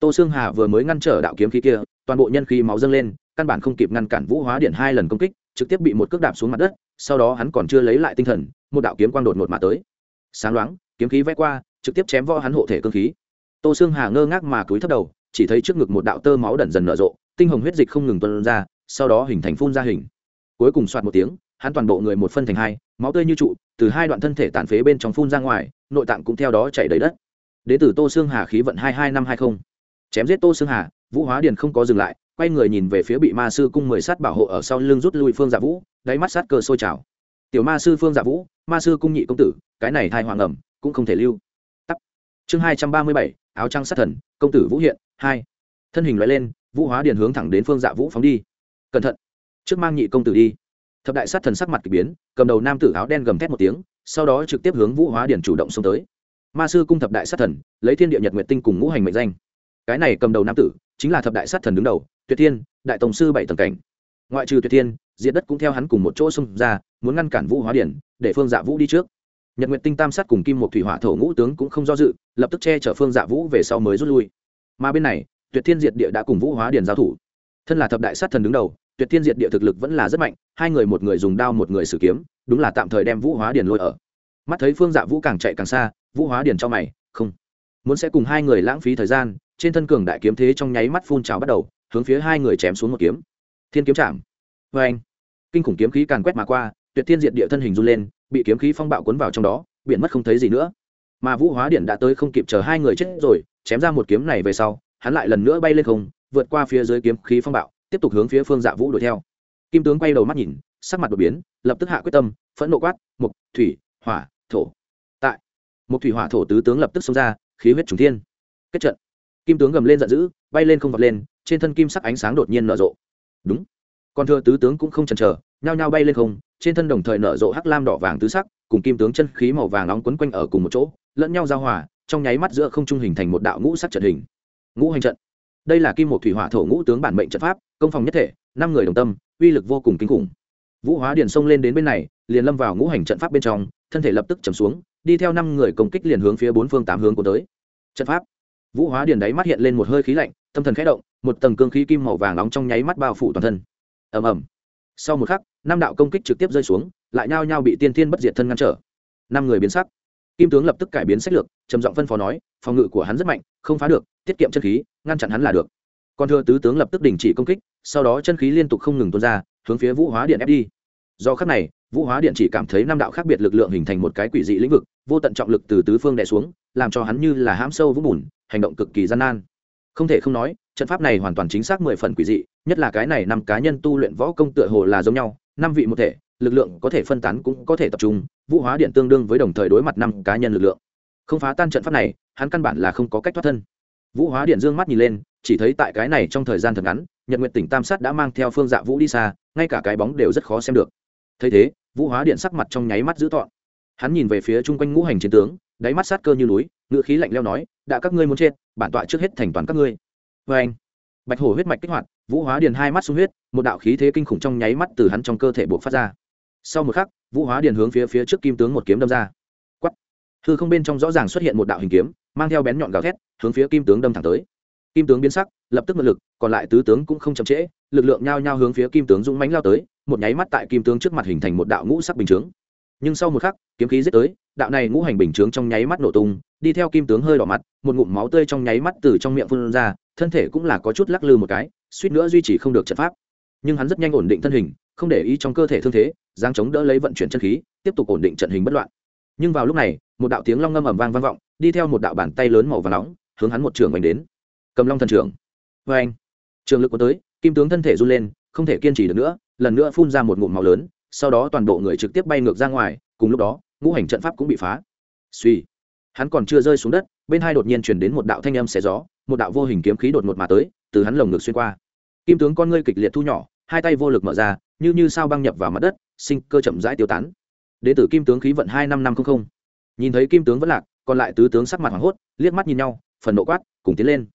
Tô xương hà vừa mới ngăn trở đạo kiếm khí kia, toàn bộ nhân khí máu dâng lên, căn bản không kịp ngăn cản vũ hóa điện hai lần công kích, trực tiếp bị một cước đạp xuống mặt đất, sau đó hắn còn chưa lấy lại tinh thần, một đạo kiếm quang đột ngột mà tới sáng loáng kiếm khí vẽ qua trực tiếp chém võ hắn hộ thể cơ khí. Tô xương hà ngơ ngác mà cúi thấp đầu chỉ thấy trước ngực một đạo tơ máu đẩn dần nở rộ tinh hồng huyết dịch không ngừng tuân ra sau đó hình thành phun ra hình. Cuối cùng soạt một tiếng hắn toàn bộ người một phân thành hai máu tươi như trụ từ hai đoạn thân thể tàn phế bên trong phun ra ngoài nội tạng cũng theo đó chảy đầy đất. Đến từ tô xương hà khí vận hai hai năm hai không, chém giết tô xương hà vũ hóa điền không có dừng lại quay người nhìn về phía bị ma sư cung mười sát bảo hộ ở sau lưng rút lui phương dạ vũ đáy mắt sát cơ sôi trào tiểu ma sư phương dạ vũ, ma sư cung nhị công tử, cái này thai hoàng ẩm, cũng không thể lưu. Tắt. Chương hai trăm ba mươi bảy, áo trăng sát thần, công tử vũ hiện, hai. Thân hình loại lên, vũ hóa điền hướng thẳng đến phương dạ vũ phóng đi. Cẩn thận. Trước mang nhị công tử đi. Thập đại sát thần sắc mặt k ỳ biến, cầm đầu nam tử áo đen gầm thét một tiếng, sau đó trực tiếp hướng vũ hóa điền chủ động xông tới. Ma sư cung thập đại sát thần, lấy thiên địa nhật nguyệt tinh cùng ngũ hành mệnh danh. Cái này cầm đầu nam tử, chính là thập đại sát thần đứng đầu, tuyệt thiên, đại tổng sư bảy tầng cảnh ngoại trừ tuyệt thiên, diệt đất cũng theo hắn cùng một chỗ xông ra, muốn ngăn cản vũ hóa điển, để phương dạ vũ đi trước. Nhật nguyện tinh tam sát cùng kim một thủy hỏa thổ ngũ tướng cũng không do dự, lập tức che chở phương dạ vũ về sau mới rút lui. Mà bên này, tuyệt thiên diệt địa đã cùng vũ hóa điển giao thủ. Thân là thập đại sát thần đứng đầu, tuyệt thiên diệt địa thực lực vẫn là rất mạnh, hai người một người dùng đao một người sử kiếm, đúng là tạm thời đem vũ hóa điển lôi ở. Mắt thấy phương dạ vũ càng chạy càng xa, vũ hóa điển cho mày, không, muốn sẽ cùng hai người lãng phí thời gian. Trên thân cường đại kiếm thế trong nháy mắt phun trào bắt đầu, hướng phía hai người chém xuống một kiếm thiên kiếm chạm. Vê anh, kinh khủng kiếm khí càn quét mà qua, tuyệt thiên diệt địa thân hình run lên, bị kiếm khí phong bạo cuốn vào trong đó, biển mất không thấy gì nữa. Mà vũ hóa điện đã tới không kịp chờ hai người chết rồi, chém ra một kiếm này về sau, hắn lại lần nữa bay lên không, vượt qua phía dưới kiếm khí phong bạo, tiếp tục hướng phía phương dạ vũ đuổi theo. Kim tướng quay đầu mắt nhìn, sắc mặt đột biến, lập tức hạ quyết tâm, phẫn nộ quát, mục thủy hỏa thổ. Tại, mục thủy hỏa thổ tứ tướng lập tức xông ra, khí huyết trùng thiên. Kết trận. Kim tướng gầm lên giận dữ, bay lên không vọt lên, trên thân kim sắc ánh sáng đột nhiên nở rộ đúng. Còn thừa tứ tướng cũng không chần chờ, nhao nhao bay lên không, trên thân đồng thời nở rộ hắc lam đỏ vàng tứ sắc, cùng kim tướng chân khí màu vàng nóng quấn quanh ở cùng một chỗ, lẫn nhau giao hòa, trong nháy mắt giữa không trung hình thành một đạo ngũ sắc trận hình. Ngũ hành trận. Đây là kim một thủy hỏa thổ ngũ tướng bản mệnh trận pháp, công phòng nhất thể, năm người đồng tâm, uy lực vô cùng kinh khủng. Vũ hóa điền xông lên đến bên này, liền lâm vào ngũ hành trận pháp bên trong, thân thể lập tức chầm xuống, đi theo năm người công kích liền hướng phía bốn phương tám hướng của tới. Trận pháp. Vũ hóa điền đáy mắt hiện lên một hơi khí lạnh tâm thần khẽ động, một tầng cương khí kim màu vàng nóng trong nháy mắt bao phủ toàn thân. Ầm ầm. Sau một khắc, năm đạo công kích trực tiếp rơi xuống, lại nhao nhao bị tiên thiên bất diệt thân ngăn trở. Năm người biến sắc. Kim tướng lập tức cải biến sách lược, trầm giọng phân phó nói, phòng ngự của hắn rất mạnh, không phá được, tiết kiệm chân khí, ngăn chặn hắn là được. Còn thưa tứ tướng lập tức đình chỉ công kích, sau đó chân khí liên tục không ngừng tuôn ra, hướng phía vũ hóa điện ép đi. Do khắc này, vũ hóa điện chỉ cảm thấy năm đạo khác biệt lực lượng hình thành một cái quỷ dị lĩnh vực, vô tận trọng lực từ tứ phương đè xuống, làm cho hắn như là hãm sâu vũng bùn, hành động cực kỳ gian nan không thể không nói, trận pháp này hoàn toàn chính xác mười phần quỷ dị, nhất là cái này năm cá nhân tu luyện võ công tựa hồ là giống nhau, năm vị một thể, lực lượng có thể phân tán cũng có thể tập trung, vũ hóa điện tương đương với đồng thời đối mặt năm cá nhân lực lượng. Không phá tan trận pháp này, hắn căn bản là không có cách thoát thân. Vũ hóa điện dương mắt nhìn lên, chỉ thấy tại cái này trong thời gian thật ngắn, nhật nguyện tỉnh tam sát đã mang theo phương dạ vũ đi xa, ngay cả cái bóng đều rất khó xem được. Thấy thế, vũ hóa điện sắc mặt trong nháy mắt dữ tọn hắn nhìn về phía chung quanh ngũ hành chiến tướng, đáy mắt sát cơ như núi ngựa khí lạnh leo nói đã các ngươi muốn chết, bản tọa trước hết thành toàn các ngươi. Vê anh, bạch hổ huyết mạch kích hoạt, vũ hóa điền hai mắt sung huyết, một đạo khí thế kinh khủng trong nháy mắt từ hắn trong cơ thể buộc phát ra. Sau một khắc, vũ hóa điền hướng phía phía trước kim tướng một kiếm đâm ra. Quắt hư không bên trong rõ ràng xuất hiện một đạo hình kiếm, mang theo bén nhọn gào thét, hướng phía kim tướng đâm thẳng tới. Kim tướng biến sắc, lập tức mượn lực, còn lại tứ tướng cũng không chậm trễ, lực lượng nhao nhao hướng phía kim tướng dũng mánh lao tới, một nháy mắt tại kim tướng trước mặt hình thành một đạo ngũ sắc bình chướng. Nhưng sau một khắc, kiếm khí giết tới đạo này ngũ hành bình chướng trong nháy mắt nổ tung, đi theo kim tướng hơi đỏ mặt, một ngụm máu tươi trong nháy mắt từ trong miệng phun ra, thân thể cũng là có chút lắc lư một cái, suýt nữa duy trì không được trận pháp. Nhưng hắn rất nhanh ổn định thân hình, không để ý trong cơ thể thương thế giang chống đỡ lấy vận chuyển chân khí, tiếp tục ổn định trận hình bất loạn. Nhưng vào lúc này, một đạo tiếng long ngâm ầm vang vang vọng, đi theo một đạo bàn tay lớn màu và nóng, hướng hắn một trường vành đến. Cầm long thần trưởng vê anh trường lực có tới, kim tướng thân thể run lên, không thể kiên trì được nữa, lần nữa phun ra một ngụm máu lớn, sau đó toàn bộ người trực tiếp bay ngược ra ngoài, cùng lúc đó ngũ hành trận pháp cũng bị phá. Suy, hắn còn chưa rơi xuống đất, bên hai đột nhiên chuyển đến một đạo thanh âm xé gió, một đạo vô hình kiếm khí đột ngột mà tới, từ hắn lồng ngực xuyên qua. Kim tướng con ngươi kịch liệt thu nhỏ, hai tay vô lực mở ra, như như sao băng nhập vào mặt đất, sinh cơ chậm rãi tiêu tán. Đế tử kim tướng khí vận hai năm năm không không. Nhìn thấy kim tướng vẫn lạc, còn lại tứ tướng sắc mặt hoảng hốt, liếc mắt nhìn nhau, phần nộ quát, cùng tiến lên.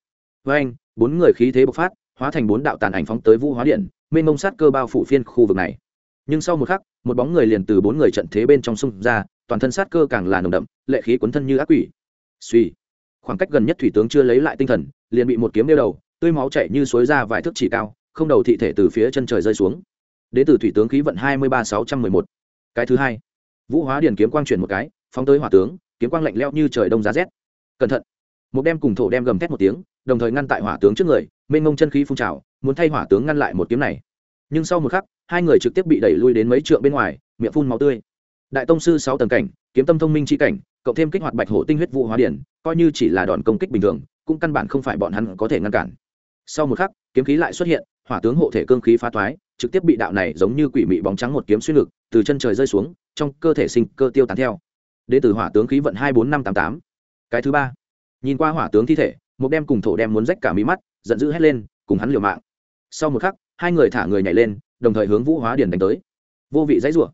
Với anh, bốn người khí thế bộc phát, hóa thành bốn đạo tàn ảnh phóng tới vũ hóa điện, mênh mông sát cơ bao phủ phiên khu vực này. Nhưng sau một khắc, một bóng người liền từ bốn người trận thế bên trong sông ra toàn thân sát cơ càng là nồng đậm, lệ khí cuốn thân như ác quỷ. Suy. Khoảng cách gần nhất thủy tướng chưa lấy lại tinh thần, liền bị một kiếm đeo đầu, tươi máu chảy như suối ra vài thước chỉ cao, không đầu thị thể từ phía chân trời rơi xuống. Đến từ thủy tướng khí vận hai mươi ba sáu trăm mười một. Cái thứ hai. Vũ hóa điền kiếm quang chuyển một cái, phóng tới hỏa tướng, kiếm quang lạnh lẽo như trời đông giá rét. Cẩn thận. Một đem cùng thổ đem gầm thét một tiếng, đồng thời ngăn tại hỏa tướng trước người, mênh ngông chân khí phun trào, muốn thay hỏa tướng ngăn lại một kiếm này. Nhưng sau một khắc, hai người trực tiếp bị đẩy lui đến mấy trượng bên ngoài, miệng phun máu tươi đại tông sư sáu tầng cảnh, kiếm tâm thông minh chi cảnh, cộng thêm kích hoạt bạch hổ tinh huyết vũ hóa điển, coi như chỉ là đòn công kích bình thường, cũng căn bản không phải bọn hắn có thể ngăn cản. Sau một khắc, kiếm khí lại xuất hiện, hỏa tướng hộ thể cương khí phá thoái, trực tiếp bị đạo này giống như quỷ mị bóng trắng một kiếm xuyên ngực, từ chân trời rơi xuống, trong cơ thể sinh cơ tiêu tán theo. Đ từ hỏa tướng khí vận hai bốn năm tám tám. Cái thứ ba. Nhìn qua hỏa tướng thi thể một đem cùng thổ đem muốn rách cả mí mắt, giận dữ hét lên, cùng hắn liều mạng. Sau một khắc, hai người thả người nhảy lên, đồng thời hướng vũ hóa điển đánh tới. Vô vị dãy rủa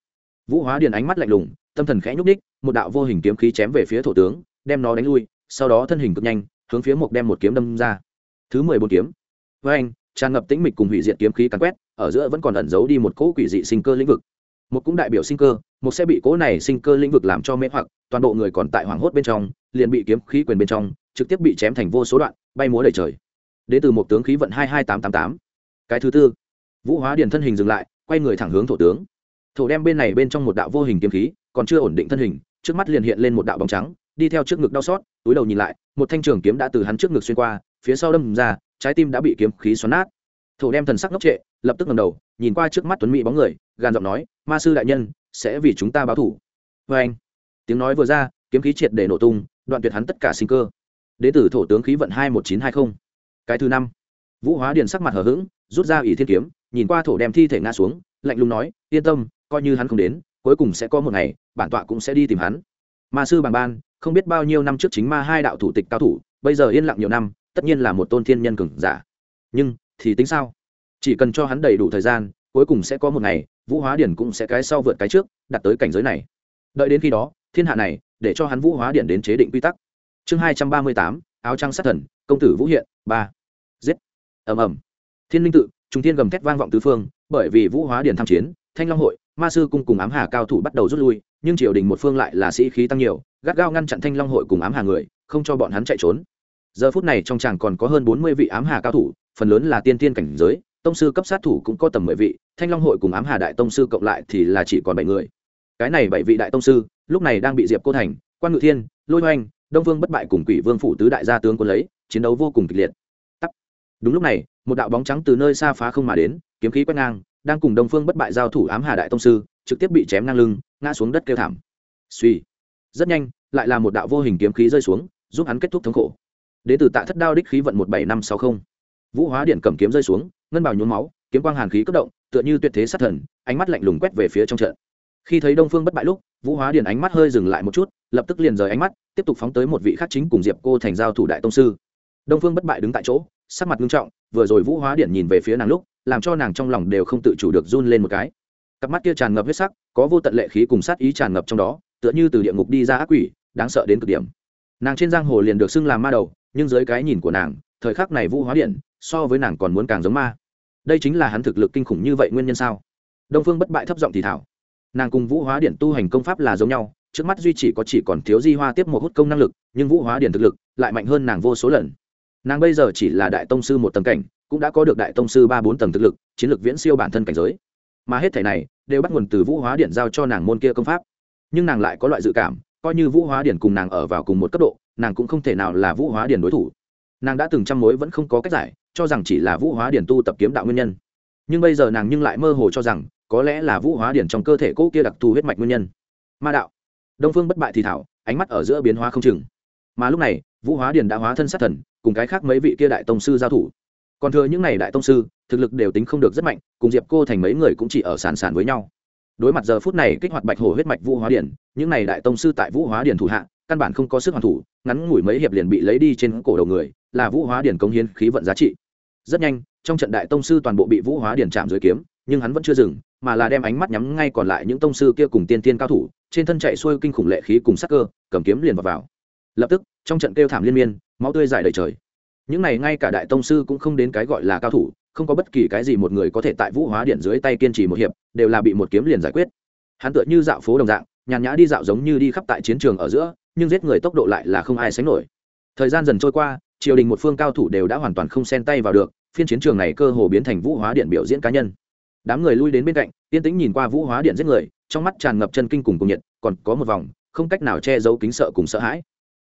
vũ hóa điền ánh mắt lạnh lùng, tâm thần khẽ nhúc ních một đạo vô hình kiếm khí chém về phía thổ tướng, đem nó đánh lui, sau đó thân hình cực nhanh, hướng phía một đem một kiếm đâm ra. Thứ mười bốn kiếm. Với anh, tràn ngập tĩnh mịch cùng hủy diệt kiếm khí càn quét, ở giữa vẫn còn ẩn giấu đi một cỗ quỷ dị sinh cơ lĩnh vực. Một cũng đại biểu sinh cơ một sẽ bị cỗ này sinh cơ lĩnh vực làm cho mê hoặc, toàn bộ người còn tại hoảng hốt bên trong, liền bị kiếm khí quyền bên trong, trực tiếp bị chém thành vô số đoạn, bay múa đầy trời. Đến từ một tướng khí vận hai hai tám tám tám. Cái thứ tư. Vũ hóa điền thân hình dừng lại, quay người thẳng hướng thổ tướng thổ đem bên này bên trong một đạo vô hình kiếm khí còn chưa ổn định thân hình trước mắt liền hiện lên một đạo bóng trắng đi theo trước ngực đau xót túi đầu nhìn lại một thanh trường kiếm đã từ hắn trước ngực xuyên qua phía sau đâm ra trái tim đã bị kiếm khí xoắn nát. Thổ đem thần sắc ngốc trệ lập tức ngầm đầu nhìn qua trước mắt tuấn mỹ bóng người gàn giọng nói ma sư đại nhân sẽ vì chúng ta báo thủ. Vê anh tiếng nói vừa ra kiếm khí triệt để nổ tung đoạn tuyệt hắn tất cả sinh cơ. Đế tử thổ tướng khí vận hai một chín hai không, cái thứ năm vũ hóa điền sắc mặt hờ hững rút ra ỷ thiên kiếm nhìn qua thổ đem thi thể ngã xuống lạnh lùng nói yên tâm coi như hắn không đến, cuối cùng sẽ có một ngày, bản tọa cũng sẽ đi tìm hắn. Ma sư bàng ban, không biết bao nhiêu năm trước chính ma hai đạo thủ tịch cao thủ, bây giờ yên lặng nhiều năm, tất nhiên là một tôn thiên nhân cường giả. Nhưng, thì tính sao? Chỉ cần cho hắn đầy đủ thời gian, cuối cùng sẽ có một ngày, vũ hóa điển cũng sẽ cái sau vượt cái trước đặt tới cảnh giới này. Đợi đến khi đó, thiên hạ này, để cho hắn vũ hóa điển đến chế định quy tắc. Chương hai trăm ba mươi tám, áo trăng sát thần, công tử vũ hiện, ba. Giết. Ầm ầm. Thiên linh tự trung thiên gầm thét vang vọng tứ phương, bởi vì vũ hóa điển tham chiến thanh long hội, ma sư cung cùng ám hà cao thủ bắt đầu rút lui, nhưng triều đình một phương lại là sĩ khí tăng nhiều, gắt gao ngăn chặn thanh long hội cùng ám hà người, không cho bọn hắn chạy trốn. Giờ phút này trong tràng còn có hơn bốn mươi vị ám hà cao thủ, phần lớn là tiên tiên cảnh giới, tông sư cấp sát thủ cũng có tầm mười vị, thanh long hội cùng ám hà đại tông sư cộng lại thì là chỉ còn bảy người. Cái này bảy vị đại tông sư, lúc này đang bị diệp cô thành, quan ngự thiên, lôi hoành, đông vương bất bại cùng quỷ vương phủ tứ đại gia tướng quân lấy, chiến đấu vô cùng kịch liệt. Tắc. đúng lúc này, một đạo bóng trắng từ nơi xa phá không mà đến, kiếm khí quét ngang đang cùng đông phương bất bại giao thủ ám hà đại tông sư, trực tiếp bị chém ngang lưng, ngã xuống đất kêu thảm. Suy. Rất nhanh, lại là một đạo vô hình kiếm khí rơi xuống, giúp hắn kết thúc thống khổ. Đế tử tạ thất đao đích khí vận một bảy năm sáu mươi vũ hóa điện cầm kiếm rơi xuống, ngân bào nhuốm máu, kiếm quang hàn khí cấp động, tựa như tuyệt thế sát thần, ánh mắt lạnh lùng quét về phía trong trận. Khi thấy đông phương bất bại lúc, vũ hóa điện ánh mắt hơi dừng lại một chút, lập tức liền rời ánh mắt, tiếp tục phóng tới một vị khác chính cùng diệp cô thành giao thủ đại tông sư. Đông phương bất bại đứng tại chỗ, sắc mặt nghiêm trọng, vừa rồi vũ hóa điện nhìn về phía nàng lúc làm cho nàng trong lòng đều không tự chủ được run lên một cái. Cặp mắt kia tràn ngập huyết sắc, có vô tận lệ khí cùng sát ý tràn ngập trong đó, tựa như từ địa ngục đi ra ác quỷ, đáng sợ đến cực điểm. Nàng trên giang hồ liền được xưng làm ma đầu, nhưng dưới cái nhìn của nàng, thời khắc này vũ hóa điện, so với nàng còn muốn càng giống ma. Đây chính là hắn thực lực kinh khủng như vậy nguyên nhân sao? Đông phương bất bại thấp giọng thì thảo. Nàng cùng vũ hóa điện tu hành công pháp là giống nhau, trước mắt duy chỉ có chỉ còn thiếu di hoa tiếp một hút công năng lực, nhưng vũ hóa điện thực lực lại mạnh hơn nàng vô số lần. Nàng bây giờ chỉ là đại tông sư một tầng cảnh cũng đã có được đại tông sư ba bốn tầng thực lực, chiến lược viễn siêu bản thân cảnh giới. Mà hết thể này đều bắt nguồn từ vũ hóa điện giao cho nàng môn kia công pháp. Nhưng nàng lại có loại dự cảm, coi như vũ hóa điện cùng nàng ở vào cùng một cấp độ, nàng cũng không thể nào là vũ hóa điện đối thủ. Nàng đã từng trăm mối vẫn không có cách giải, cho rằng chỉ là vũ hóa điện tu tập kiếm đạo nguyên nhân. Nhưng bây giờ nàng nhưng lại mơ hồ cho rằng, có lẽ là vũ hóa điện trong cơ thể cỗ kia đặc thù huyết mạch nguyên nhân. Ma đạo. Đông phương bất bại thì thảo, ánh mắt ở giữa biến hóa không chừng. Mà lúc này, vũ hóa điện đã hóa thân sát thần, cùng cái khác mấy vị kia đại tông sư giao thủ còn thừa những n à y đại tông sư thực lực đều tính không được rất mạnh cùng diệp cô thành mấy người cũng chỉ ở sàn sàn với nhau. Đối mặt giờ phút này kích hoạt bạch hồ huyết mạch vũ hóa điển những n à y đại tông sư tại vũ hóa điển thủ hạ căn bản không có sức hoàn thủ ngắn ngủi mấy hiệp liền bị lấy đi trên cổ đầu người là vũ hóa điển công hiến khí vận giá trị. Rất nhanh trong trận đại tông sư toàn bộ bị vũ hóa điển chạm dưới kiếm nhưng hắn vẫn chưa dừng mà là đem ánh mắt nhắm ngay còn lại những tông sư kia cùng tiên tiên cao thủ trên thân chạy xuôi kinh khủng lệ khí cùng sắc cơ cầm kiếm liền vào, vào. lập tức trong trận kêu thảm liên miên máu tươi dài đầy trời những này ngay cả đại tông sư cũng không đến cái gọi là cao thủ, không có bất kỳ cái gì một người có thể tại vũ hóa điện dưới tay kiên trì một hiệp, đều là bị một kiếm liền giải quyết. Hắn tựa như dạo phố đồng dạng, nhàn nhã đi dạo giống như đi khắp tại chiến trường ở giữa, nhưng giết người tốc độ lại là không ai sánh nổi. Thời gian dần trôi qua, triều đình một phương cao thủ đều đã hoàn toàn không xen tay vào được, phiên chiến trường này cơ hồ biến thành vũ hóa điện biểu diễn cá nhân. Đám người lui đến bên cạnh, yên tĩnh nhìn qua vũ hóa điện giết người, trong mắt tràn ngập chân kinh cùng cùng nhiệt, còn có một vòng, không cách nào che giấu kính sợ cùng sợ hãi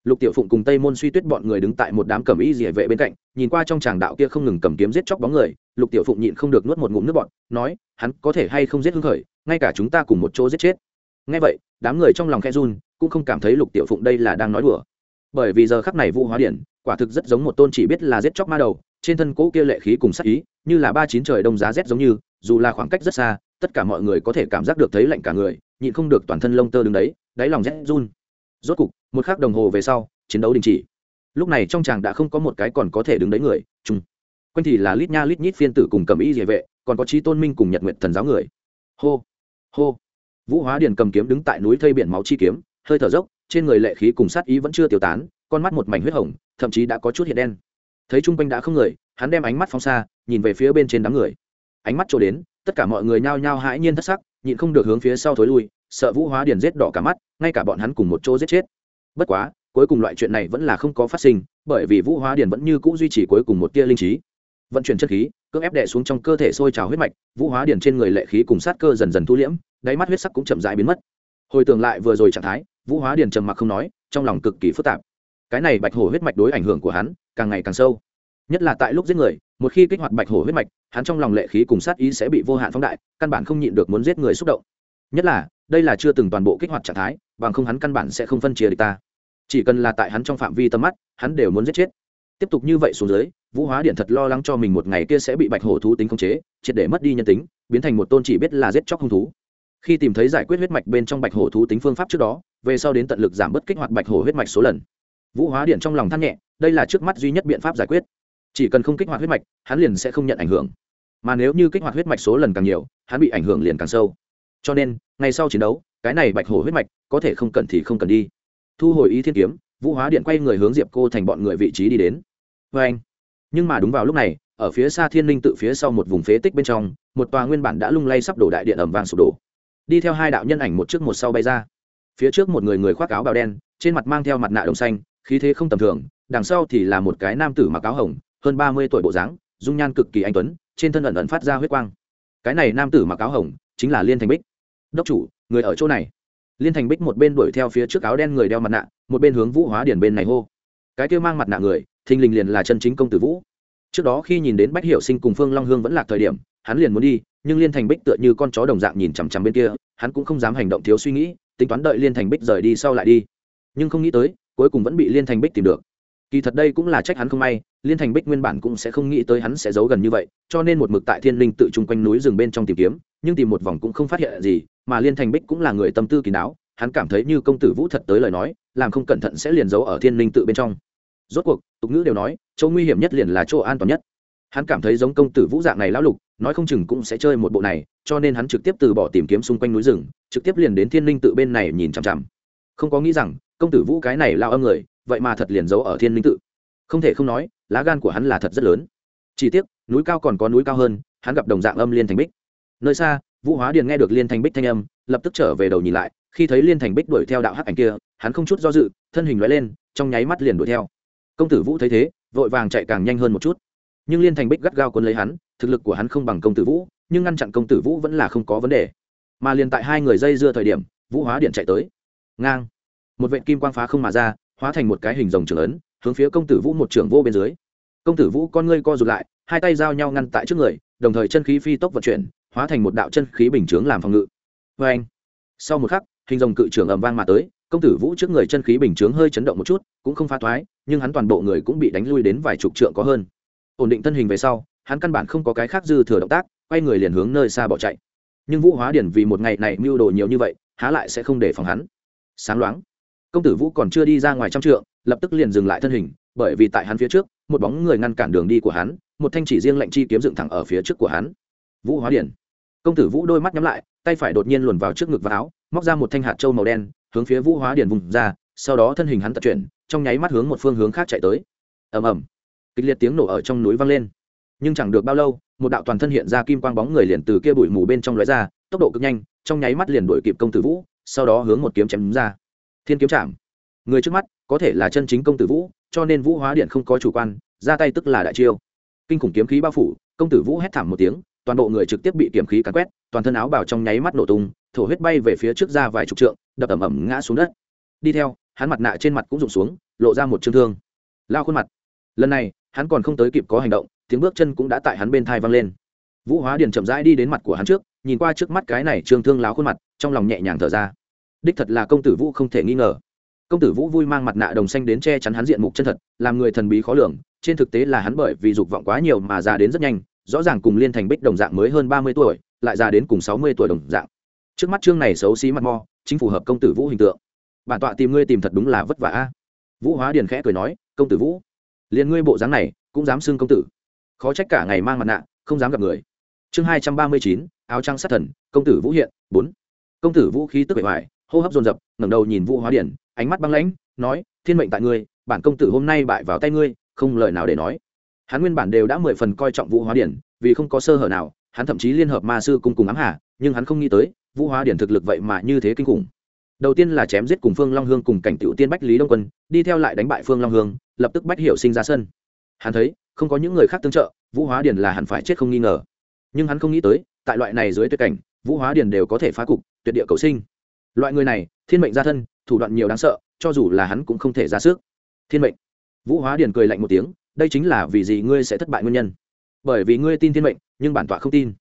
lục tiểu phụng cùng tây môn suy tuyết bọn người đứng tại một đám cầm y dỉa vệ bên cạnh, nhìn qua trong tràng đạo kia không ngừng cầm kiếm giết chóc bóng người, lục tiểu phụng nhịn không được nuốt một ngụm nước bọn nói, hắn có thể hay không giết hưng khởi, ngay cả chúng ta cùng một chỗ giết chết. Ngay vậy, đám người trong lòng khe run, cũng không cảm thấy lục tiểu phụng đây là đang nói đùa. Bởi vì giờ khắc này vụ hóa điển, quả thực rất giống một tôn chỉ biết là giết chóc ma đầu, trên thân cỗ kia lệ khí cùng sắc ý, như là ba chín trời đông giá rét giống như, dù là khoảng cách rất xa, tất cả mọi người có thể cảm giác được thấy lạnh cả người, nhịn không được toàn thân lông tơ đứng đấy, đáy lòng rét run rốt cục, một khắc đồng hồ về sau, chiến đấu đình chỉ. Lúc này trong chàng đã không có một cái còn có thể đứng đấy người chung quanh thì là lít nha lít nhít phiên tử cùng cầm ý địa vệ, còn có trí tôn minh cùng nhật nguyện thần giáo người. Hô hô. Vũ hóa điền cầm kiếm đứng tại núi thây biển máu chi kiếm, hơi thở dốc, trên người lệ khí cùng sát ý vẫn chưa tiêu tán, con mắt một mảnh huyết hồng, thậm chí đã có chút hiện đen. Thấy chung quanh đã không người, hắn đem ánh mắt phóng xa, nhìn về phía bên trên đám người. Ánh mắt trổ đến, tất cả mọi người nhao nhao hãi nhiên thất sắc, nhịn không được hướng phía sau thối lui, sợ vũ hóa điền giết đỏ cả mắt ngay cả bọn hắn cùng một chỗ giết chết. Bất quá, cuối cùng loại chuyện này vẫn là không có phát sinh, bởi vì vũ hóa điền vẫn như cũ duy trì cuối cùng một tia linh trí. Vận chuyển chất khí, cưỡng ép đè xuống trong cơ thể sôi trào huyết mạch, vũ hóa điền trên người lệ khí cùng sát cơ dần dần thu liễm, đáy mắt huyết sắc cũng chậm rãi biến mất. Hồi tưởng lại vừa rồi trạng thái, vũ hóa điền trầm mặc không nói, trong lòng cực kỳ phức tạp. Cái này bạch hổ huyết mạch đối ảnh hưởng của hắn càng ngày càng sâu. Nhất là tại lúc giết người, một khi kích hoạt bạch hổ huyết mạch, hắn trong lòng lệ khí cùng sát ý sẽ bị vô hạn phóng đại, căn bản không nhịn được muốn giết người xúc động. Nhất là đây là chưa từng toàn bộ kích hoạt trạng thái, bằng không hắn căn bản sẽ không phân chia địch ta. Chỉ cần là tại hắn trong phạm vi tầm mắt, hắn đều muốn giết chết. Tiếp tục như vậy xuống dưới, vũ hóa điện thật lo lắng cho mình một ngày kia sẽ bị bạch hổ thú tính khống chế, triệt để mất đi nhân tính, biến thành một tôn chỉ biết là giết chóc hung thú. Khi tìm thấy giải quyết huyết mạch bên trong bạch hổ thú tính phương pháp trước đó, về sau đến tận lực giảm bớt kích hoạt bạch hổ huyết mạch số lần. Vũ hóa điện trong lòng than nhẹ, đây là trước mắt duy nhất biện pháp giải quyết. Chỉ cần không kích hoạt huyết mạch, hắn liền sẽ không nhận ảnh hưởng. Mà nếu như kích hoạt huyết mạch số lần càng nhiều, hắn bị ảnh hưởng liền càng sâu. Cho nên ngày sau chiến đấu, cái này bạch hổ huyết mạch có thể không cần thì không cần đi. Thu hồi ý thiên kiếm, vũ hóa điện quay người hướng diệp cô thành bọn người vị trí đi đến. Vê anh. Nhưng mà đúng vào lúc này, ở phía xa thiên linh tự phía sau một vùng phế tích bên trong, một tòa nguyên bản đã lung lay sắp đổ đại điện ẩm vàng sụp đổ. Đi theo hai đạo nhân ảnh một trước một sau bay ra. Phía trước một người người khoác áo bào đen, trên mặt mang theo mặt nạ đồng xanh, khí thế không tầm thường, đằng sau thì là một cái nam tử mặc áo hồng, hơn ba mươi tuổi bộ dáng, dung nhan cực kỳ anh tuấn, trên thân ẩn ẩn phát ra huyết quang. Cái này nam tử mặc áo hồng chính là liên thành bích đốc chủ, người ở chỗ này. Liên thành bích một bên đuổi theo phía trước áo đen người đeo mặt nạ, một bên hướng vũ hóa điển bên này hô. Cái kia mang mặt nạ người, thình lình liền là chân chính công tử vũ. Trước đó khi nhìn đến bách hiệu sinh cùng phương long hương vẫn là thời điểm, hắn liền muốn đi, nhưng liên thành bích tựa như con chó đồng dạng nhìn chằm chằm bên kia, hắn cũng không dám hành động thiếu suy nghĩ, tính toán đợi liên thành bích rời đi sau lại đi. Nhưng không nghĩ tới, cuối cùng vẫn bị liên thành bích tìm được. Kỳ thật đây cũng là trách hắn không may, liên thành bích nguyên bản cũng sẽ không nghĩ tới hắn sẽ giấu gần như vậy, cho nên một mực tại thiên linh tự chung quanh núi rừng bên trong tìm kiếm, nhưng tìm một vòng cũng không phát hiện gì mà liên thành bích cũng là người tâm tư kín đáo, hắn cảm thấy như công tử vũ thật tới lời nói, làm không cẩn thận sẽ liền giấu ở thiên linh tự bên trong. Rốt cuộc, tục ngữ đều nói, chỗ nguy hiểm nhất liền là chỗ an toàn nhất. Hắn cảm thấy giống công tử vũ dạng này lão lục, nói không chừng cũng sẽ chơi một bộ này, cho nên hắn trực tiếp từ bỏ tìm kiếm xung quanh núi rừng, trực tiếp liền đến thiên linh tự bên này nhìn chằm chằm. Không có nghĩ rằng, công tử vũ cái này lao âm người, vậy mà thật liền giấu ở thiên linh tự. Không thể không nói, lá gan của hắn là thật rất lớn. Chỉ tiếc, núi cao còn có núi cao hơn, hắn gặp đồng dạng âm liên thành bích. Nơi xa vũ hóa điền nghe được liên thành bích thanh âm, lập tức trở về đầu nhìn lại, khi thấy liên thành bích đuổi theo đạo hắc ảnh kia, hắn không chút do dự, thân hình loại lên, trong nháy mắt liền đuổi theo. Công tử vũ thấy thế, vội vàng chạy càng nhanh hơn một chút. Nhưng liên thành bích gắt gao quân lấy hắn, thực lực của hắn không bằng công tử vũ, nhưng ngăn chặn công tử vũ vẫn là không có vấn đề. Mà liền tại hai người dây dưa thời điểm, vũ hóa điện chạy tới. Ngang. Một vệ kim quang phá không mà ra, hóa thành một cái hình rồng trưởng ấn, hướng phía công tử vũ một trưởng vô bên dưới. Công tử vũ con ngươi co rụt lại, hai tay giao nhau ngăn tại trước người, đồng thời chân khí phi tốc vận chuyển hóa thành một đạo chân khí bình chướng làm phòng ngự. Vê anh, sau một khắc, hình rồng cự trưởng ầm vang mà tới, công tử vũ trước người chân khí bình chướng hơi chấn động một chút, cũng không phá thoái, nhưng hắn toàn bộ người cũng bị đánh lui đến vài chục trượng có hơn. Ổn định thân hình về sau, hắn căn bản không có cái khác dư thừa động tác, quay người liền hướng nơi xa bỏ chạy. Nhưng vũ hóa điển vì một ngày này mưu đồ nhiều như vậy, há lại sẽ không để phòng hắn. Sáng loáng, công tử vũ còn chưa đi ra ngoài trong trượng, lập tức liền dừng lại thân hình, bởi vì tại hắn phía trước, một bóng người ngăn cản đường đi của hắn, một thanh chỉ riêng lệnh chi kiếm dựng thẳng ở phía trước của hắn vũ hóa điển. Công tử vũ đôi mắt nhắm lại, tay phải đột nhiên luồn vào trước ngực và áo, móc ra một thanh hạt trâu màu đen, hướng phía vũ hóa điển vùng ra, sau đó thân hình hắn tập chuyển, trong nháy mắt hướng một phương hướng khác chạy tới. Ầm ầm. Kịch liệt tiếng nổ ở trong núi vang lên. Nhưng chẳng được bao lâu, một đạo toàn thân hiện ra kim quang bóng người liền từ kia bụi mù bên trong lóe ra, tốc độ cực nhanh, trong nháy mắt liền đuổi kịp công tử vũ, sau đó hướng một kiếm chém ra. Thiên kiếm chạm. Người trước mắt, có thể là chân chính công tử vũ, cho nên vũ hóa điện không có chủ quan, ra tay tức là đại chiêu. Kinh khủng kiếm khí bao phủ, công tử vũ hét thảm một tiếng toàn bộ người trực tiếp bị kiểm khí cắn quét, toàn thân áo bào trong nháy mắt nổ tung, thổ huyết bay về phía trước ra vài chục trượng, đập ẩm ẩm ngã xuống đất. Đi theo, hắn mặt nạ trên mặt cũng rụng xuống, lộ ra một chương thương. Lao khuôn mặt. Lần này, hắn còn không tới kịp có hành động, tiếng bước chân cũng đã tại hắn bên thai văng lên. Vũ hóa điền chậm rãi đi đến mặt của hắn trước, nhìn qua trước mắt cái này trương thương láo khuôn mặt, trong lòng nhẹ nhàng thở ra. Đích thật là công tử vũ không thể nghi ngờ. Công tử vũ vui mang mặt nạ đồng xanh đến che chắn hắn diện mục chân thật, làm người thần bí khó lường, trên thực tế là hắn bởi vì dục vọng quá nhiều mà già đến rất nhanh rõ ràng cùng liên thành bích đồng dạng mới hơn ba mươi tuổi, lại già đến cùng sáu mươi tuổi đồng dạng. Trước mắt chương này xấu xí mặt mò chính phù hợp công tử vũ hình tượng. Bản tọa tìm ngươi tìm thật đúng là vất vả a. Vũ hóa điền khẽ cười nói, công tử vũ, liền ngươi bộ dáng này, cũng dám xưng công tử. Khó trách cả ngày mang mặt nạ, không dám gặp người. Chương hai trăm ba mươi chín, áo trăng sát thần, công tử vũ hiện, bốn. Công tử vũ khí tức bệ hoài hô hấp dồn dập, ngẩng đầu nhìn vũ hóa điển ánh mắt băng lãnh, nói, thiên mệnh tại ngươi, bản công tử hôm nay bại vào tay ngươi, không lời nào để nói hắn nguyên bản đều đã mười phần coi trọng vũ hóa điển, vì không có sơ hở nào, hắn thậm chí liên hợp ma sư cùng cùng ám hà, nhưng hắn không nghĩ tới, vũ hóa điển thực lực vậy mà như thế kinh khủng. Đầu tiên là chém giết cùng phương long hương cùng cảnh tiểu tiên bách lý đông quân, đi theo lại đánh bại phương long hương, lập tức bách hiểu sinh ra sân. Hắn thấy, không có những người khác tương trợ, vũ hóa điền là hẳn phải chết không nghi ngờ. Nhưng hắn không nghĩ tới, tại loại này dưới tuyệt cảnh, vũ hóa điền đều có thể phá cục, tuyệt địa cầu sinh. Loại người này, thiên mệnh gia thân, thủ đoạn nhiều đáng sợ, cho dù là hắn cũng không thể ra sức. Thiên mệnh. Vũ hóa điền cười lạnh một tiếng đây chính là vì gì ngươi sẽ thất bại nguyên nhân? Bởi vì ngươi tin thiên mệnh, nhưng bản tọa không tin.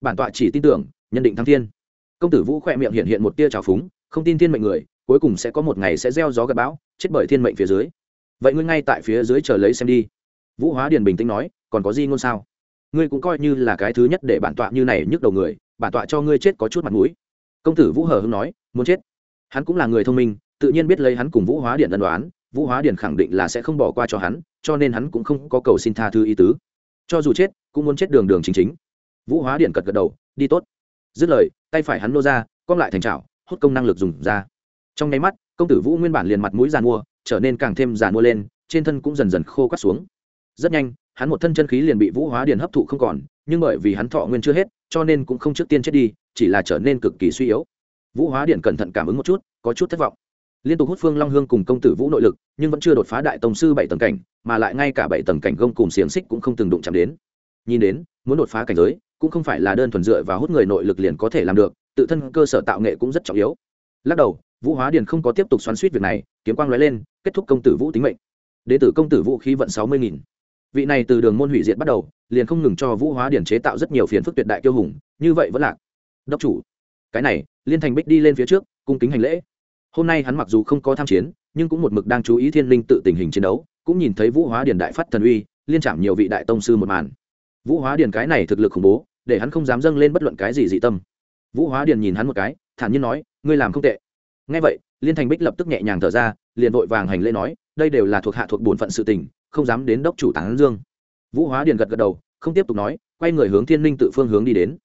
Bản tọa chỉ tin tưởng nhận định thăng thiên. Công tử vũ khỏe miệng hiện hiện một tia trào phúng, không tin thiên mệnh người, cuối cùng sẽ có một ngày sẽ gieo gió gặp bão, chết bởi thiên mệnh phía dưới. Vậy ngươi ngay tại phía dưới chờ lấy xem đi. Vũ hóa điền bình tĩnh nói, còn có gì ngôn sao? Ngươi cũng coi như là cái thứ nhất để bản tọa như này nhức đầu người, bản tọa cho ngươi chết có chút mặt mũi. Công tử vũ hờ hưng nói, muốn chết. Hắn cũng là người thông minh, tự nhiên biết lấy hắn cùng vũ hóa Điền ân đoán vũ hóa Điền khẳng định là sẽ không bỏ qua cho hắn cho nên hắn cũng không có cầu xin tha thứ ý tứ. Cho dù chết, cũng muốn chết đường đường chính chính. Vũ hóa điện cật gật đầu, đi tốt. Dứt lời, tay phải hắn nô ra, cong lại thành trào hút công năng lực dùng ra. Trong nháy mắt, công tử vũ nguyên bản liền mặt mũi giàn mua, trở nên càng thêm giàn mua lên, trên thân cũng dần dần khô cắt xuống. Rất nhanh, hắn một thân chân khí liền bị vũ hóa điện hấp thụ không còn, nhưng bởi vì hắn thọ nguyên chưa hết, cho nên cũng không trước tiên chết đi, chỉ là trở nên cực kỳ suy yếu. Vũ hóa điện cẩn thận cảm ứng một chút, có chút thất vọng liên tục hút phương long hương cùng công tử vũ nội lực, nhưng vẫn chưa đột phá đại tổng sư bảy tầng cảnh, mà lại ngay cả bảy tầng cảnh gông cùng xiềng xích cũng không từng đụng chạm đến. Nhìn đến, muốn đột phá cảnh giới, cũng không phải là đơn thuần dựa và hút người nội lực liền có thể làm được, tự thân cơ sở tạo nghệ cũng rất trọng yếu. Lắc đầu, vũ hóa điền không có tiếp tục xoắn suýt việc này, kiếm quang lóe lên, kết thúc công tử vũ tính mệnh. Đệ tử công tử vũ khí vận sáu mươi nghìn. Vị này từ đường môn hủy diệt bắt đầu, liền không ngừng cho vũ hóa điển chế tạo rất nhiều phiền phức tuyệt đại tiêu hùng, như vậy vẫn lạc. Đốc chủ, cái này, liên thành bích đi lên phía trước, cung kính hành lễ hôm nay hắn mặc dù không có tham chiến, nhưng cũng một mực đang chú ý thiên linh tự tình hình chiến đấu, cũng nhìn thấy vũ hóa Điền đại phát thần uy, liên trảm nhiều vị đại tông sư một màn. Vũ hóa Điền cái này thực lực khủng bố, để hắn không dám dâng lên bất luận cái gì dị tâm. Vũ hóa Điền nhìn hắn một cái, thản nhiên nói, ngươi làm không tệ. Ngay vậy, liên thành bích lập tức nhẹ nhàng thở ra, liền vội vàng hành lễ nói, đây đều là thuộc hạ thuộc bổn phận sự tình, không dám đến đốc chủ tán dương. Vũ hóa điền gật gật đầu, không tiếp tục nói, quay người hướng thiên linh tự phương hướng đi đến.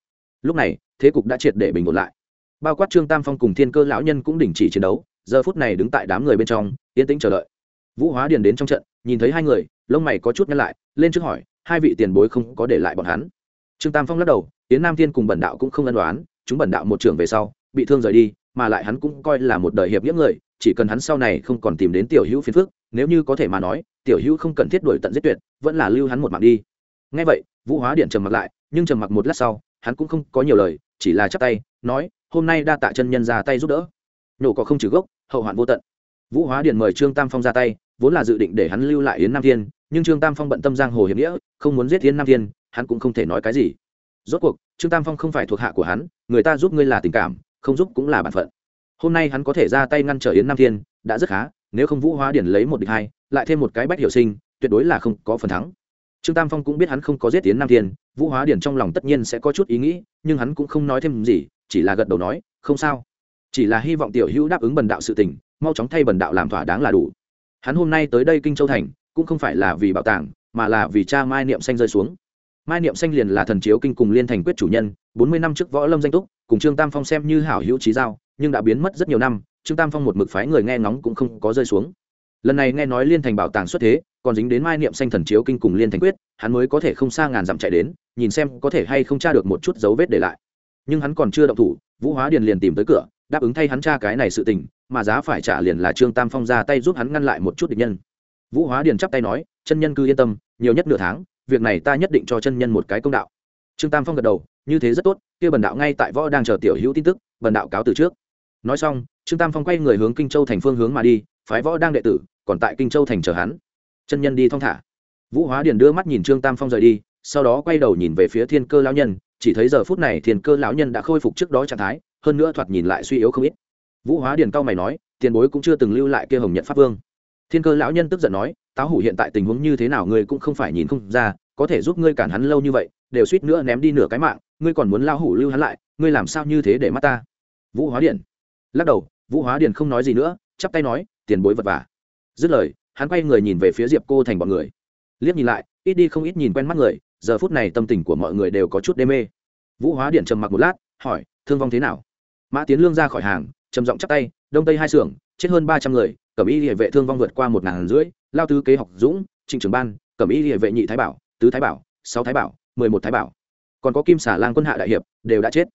Lúc này, thế cục đã triệt để bình ổn lại bao quát trương tam phong cùng thiên cơ lão nhân cũng đình chỉ chiến đấu, giờ phút này đứng tại đám người bên trong, yên tĩnh chờ đợi. Vũ hóa điền đến trong trận, nhìn thấy hai người, lông mày có chút nhăn lại, lên trước hỏi, hai vị tiền bối không có để lại bọn hắn. Trương tam phong lắc đầu tiến nam thiên cùng bẩn đạo cũng không ân đoán chúng bẩn đạo một trưởng về sau, bị thương rời đi, mà lại hắn cũng coi là một đời hiệp nghĩa người, chỉ cần hắn sau này không còn tìm đến tiểu hữu phiền phức, nếu như có thể mà nói, tiểu hữu không cần thiết đuổi tận giết tuyệt, vẫn là lưu hắn một mạng đi. Ngay vậy, vũ hóa điện trầm mặc lại, nhưng trầm mặc một lát sau, hắn cũng không có nhiều lời, chỉ là chắp tay, nói hôm nay đa tạ chân nhân ra tay giúp đỡ. Nhổ có không trừ gốc, hậu hoạn vô tận. Vũ hóa điện mời trương tam phong ra tay, vốn là dự định để hắn lưu lại yến nam thiên, nhưng trương tam phong bận tâm giang hồ hiệp nghĩa, không muốn giết yến nam thiên, hắn cũng không thể nói cái gì. Rốt cuộc, trương tam phong không phải thuộc hạ của hắn, người ta giúp ngươi là tình cảm, không giúp cũng là bản phận. Hôm nay hắn có thể ra tay ngăn trở yến nam thiên, đã rất khá, nếu không vũ hóa điển lấy một địch hai, lại thêm một cái bách hiệu sinh, tuyệt đối là không có phần thắng trương tam phong cũng biết hắn không có giết tiến nam thiên, vũ hóa điển trong lòng tất nhiên sẽ có chút ý nghĩ, nhưng hắn cũng không nói thêm gì, chỉ là gật đầu nói, không sao. Chỉ là hy vọng tiểu hữu đáp ứng bần đạo sự tình, mau chóng thay bần đạo làm thỏa đáng là đủ. Hắn hôm nay tới đây kinh châu thành, cũng không phải là vì bảo tàng, mà là vì cha mai niệm xanh rơi xuống. Mai niệm xanh liền là thần chiếu kinh cùng liên thành quyết chủ nhân, bốn mươi năm trước võ lâm danh túc, cùng trương tam phong xem như hảo hữu trí giao, nhưng đã biến mất rất nhiều năm, trương tam phong một mực phái người nghe ngóng cũng không có rơi xuống. Lần này nghe nói liên thành bảo tàng xuất thế còn dính đến mai niệm xanh thần chiếu kinh cùng liên thành quyết, hắn mới có thể không xa ngàn dặm chạy đến, nhìn xem có thể hay không tra được một chút dấu vết để lại. Nhưng hắn còn chưa động thủ, vũ hóa điền liền tìm tới cửa, đáp ứng thay hắn tra cái này sự tình, mà giá phải trả liền là trương tam phong ra tay giúp hắn ngăn lại một chút địch nhân. Vũ hóa điền chắp tay nói, chân nhân cứ yên tâm, nhiều nhất nửa tháng, việc này ta nhất định cho chân nhân một cái công đạo. Trương tam phong gật đầu, như thế rất tốt, kia bần đạo ngay tại võ đang chờ tiểu hữu tin tức, bần đạo cáo từ trước. Nói xong, trương tam phong quay người hướng kinh châu thành phương hướng mà đi, phái võ đang đệ tử, còn tại kinh châu thành chờ hắn chân nhân đi thong thả. Vũ hóa điền đưa mắt nhìn trương tam phong rời đi, sau đó quay đầu nhìn về phía thiên cơ lão nhân, chỉ thấy giờ phút này thiên cơ lão nhân đã khôi phục trước đó trạng thái, hơn nữa thoạt nhìn lại suy yếu không ít. Vũ hóa điền cao mày nói, tiền bối cũng chưa từng lưu lại kia hồng nhận pháp vương. Thiên cơ lão nhân tức giận nói, táo hủ hiện tại tình huống như thế nào ngươi cũng không phải nhìn không ra, có thể giúp ngươi cản hắn lâu như vậy, đều suýt nữa ném đi nửa cái mạng, ngươi còn muốn lao hủ lưu hắn lại, ngươi làm sao như thế để mắt ta? Vũ hóa điện lắc đầu, vũ hóa điện không nói gì nữa, chắp tay nói, tiền bối vật vả. Dứt lời hắn quay người nhìn về phía diệp cô thành bọn người. Liếc nhìn lại, ít đi không ít nhìn quen mắt người, giờ phút này tâm tình của mọi người đều có chút đê mê. Vũ hóa điện trầm mặc một lát, hỏi, thương vong thế nào? Mã tiến lương ra khỏi hàng, trầm giọng chắp tay, đông tây hai xưởng, chết hơn ba trăm người, cẩm y địa vệ thương vong vượt qua một ngàn rưỡi, lao tứ kế học dũng, trịnh trưởng ban, cẩm y địa vệ nhị thái bảo, tứ thái bảo, sáu thái bảo, mười một thái bảo. Còn có kim xả lang quân hạ đại hiệp, đều đã chết.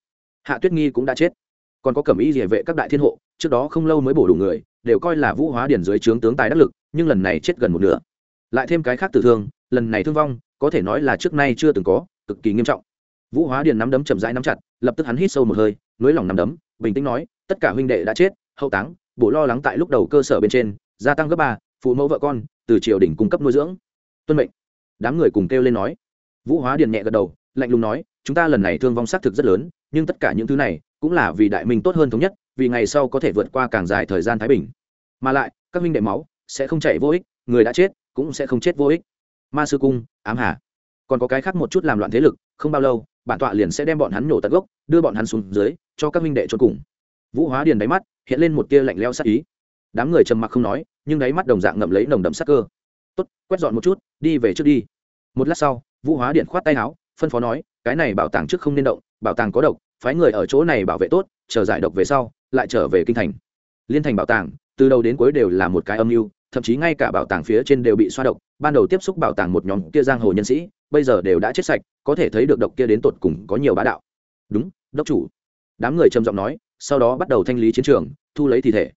Hạ tuyết nghi cũng đã chết. Còn có cẩm y địa vệ các đại thiên hộ, trước đó không lâu mới bổ đủ người đều coi là vũ hóa điển dưới trướng tướng tài đắc lực, nhưng lần này chết gần một nửa. Lại thêm cái khác tử thương, lần này thương vong, có thể nói là trước nay chưa từng có, cực kỳ nghiêm trọng. Vũ hóa điền nắm đấm chậm rãi nắm chặt, lập tức hắn hít sâu một hơi, nối lòng nắm đấm, bình tĩnh nói, tất cả huynh đệ đã chết, hậu táng, bộ lo lắng tại lúc đầu cơ sở bên trên, gia tăng gấp ba, phụ mẫu vợ con, từ triều đình cung cấp nuôi dưỡng. Tuân mệnh. Đám người cùng kêu lên nói. Vũ hóa điền nhẹ gật đầu, lạnh lùng nói, chúng ta lần này thương vong xác thực rất lớn, nhưng tất cả những thứ này cũng là vì đại minh tốt hơn thống nhất, vì ngày sau có thể vượt qua càng dài thời gian thái bình. Mà lại, các huynh đệ máu sẽ không chảy vô ích, người đã chết cũng sẽ không chết vô ích. Ma sư cung, ám hà. Còn có cái khác một chút làm loạn thế lực, không bao lâu, bản tọa liền sẽ đem bọn hắn nổ tận gốc, đưa bọn hắn xuống dưới, cho các huynh đệ trốn cùng. Vũ hóa điền đáy mắt hiện lên một tia lạnh leo sát ý. Đám người trầm mặc không nói, nhưng đáy mắt đồng dạng ngậm lấy nồng đậm sắc cơ. Tốt, quét dọn một chút, đi về trước đi. Một lát sau, vũ hóa điện khoát tay áo, phân phó nói, cái này bảo tàng trước không nên động, bảo tàng có độc phái người ở chỗ này bảo vệ tốt, chờ giải độc về sau, lại trở về kinh thành. Liên thành bảo tàng, từ đầu đến cuối đều là một cái âm mưu, thậm chí ngay cả bảo tàng phía trên đều bị xoa độc. Ban đầu tiếp xúc bảo tàng một nhóm kia giang hồ nhân sĩ, bây giờ đều đã chết sạch, có thể thấy được độc kia đến tột cùng có nhiều bá đạo. Đúng, đốc chủ. Đám người trầm giọng nói, sau đó bắt đầu thanh lý chiến trường, thu lấy thi thể.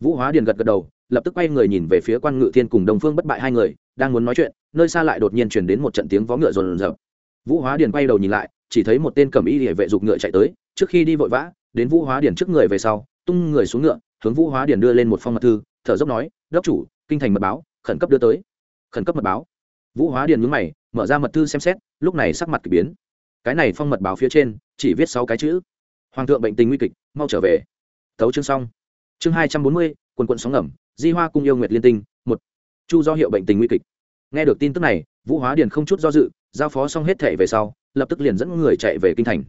Vũ hóa điền gật gật đầu, lập tức quay người nhìn về phía quan ngự thiên cùng đồng phương bất bại hai người, đang muốn nói chuyện, nơi xa lại đột nhiên chuyển đến một trận tiếng vó ngựa rồn rập. Vũ hóa điền quay đầu nhìn lại chỉ thấy một tên cầm y hệ vệ dục ngựa chạy tới, trước khi đi vội vã, đến vũ hóa điển trước người về sau, tung người xuống ngựa, hướng vũ hóa điển đưa lên một phong mật thư, thở dốc nói, đốc chủ, kinh thành mật báo, khẩn cấp đưa tới. Khẩn cấp mật báo? Vũ hóa điển nhúng mày, mở ra mật thư xem xét, lúc này sắc mặt k ỳ biến. Cái này phong mật báo phía trên, chỉ viết sáu cái chữ. Hoàng thượng bệnh tình nguy kịch, mau trở về. Tấu chương xong. Chương hai trăm bốn mươi, quần quận sóng ngầm, di hoa cung yêu nguyệt liên tinh, một. Chu do hiệu bệnh tình nguy kịch. Nghe được tin tức này, vũ hóa điền không chút do dự, giao phó xong hết thể về sau lập tức liền dẫn người chạy về kinh thành.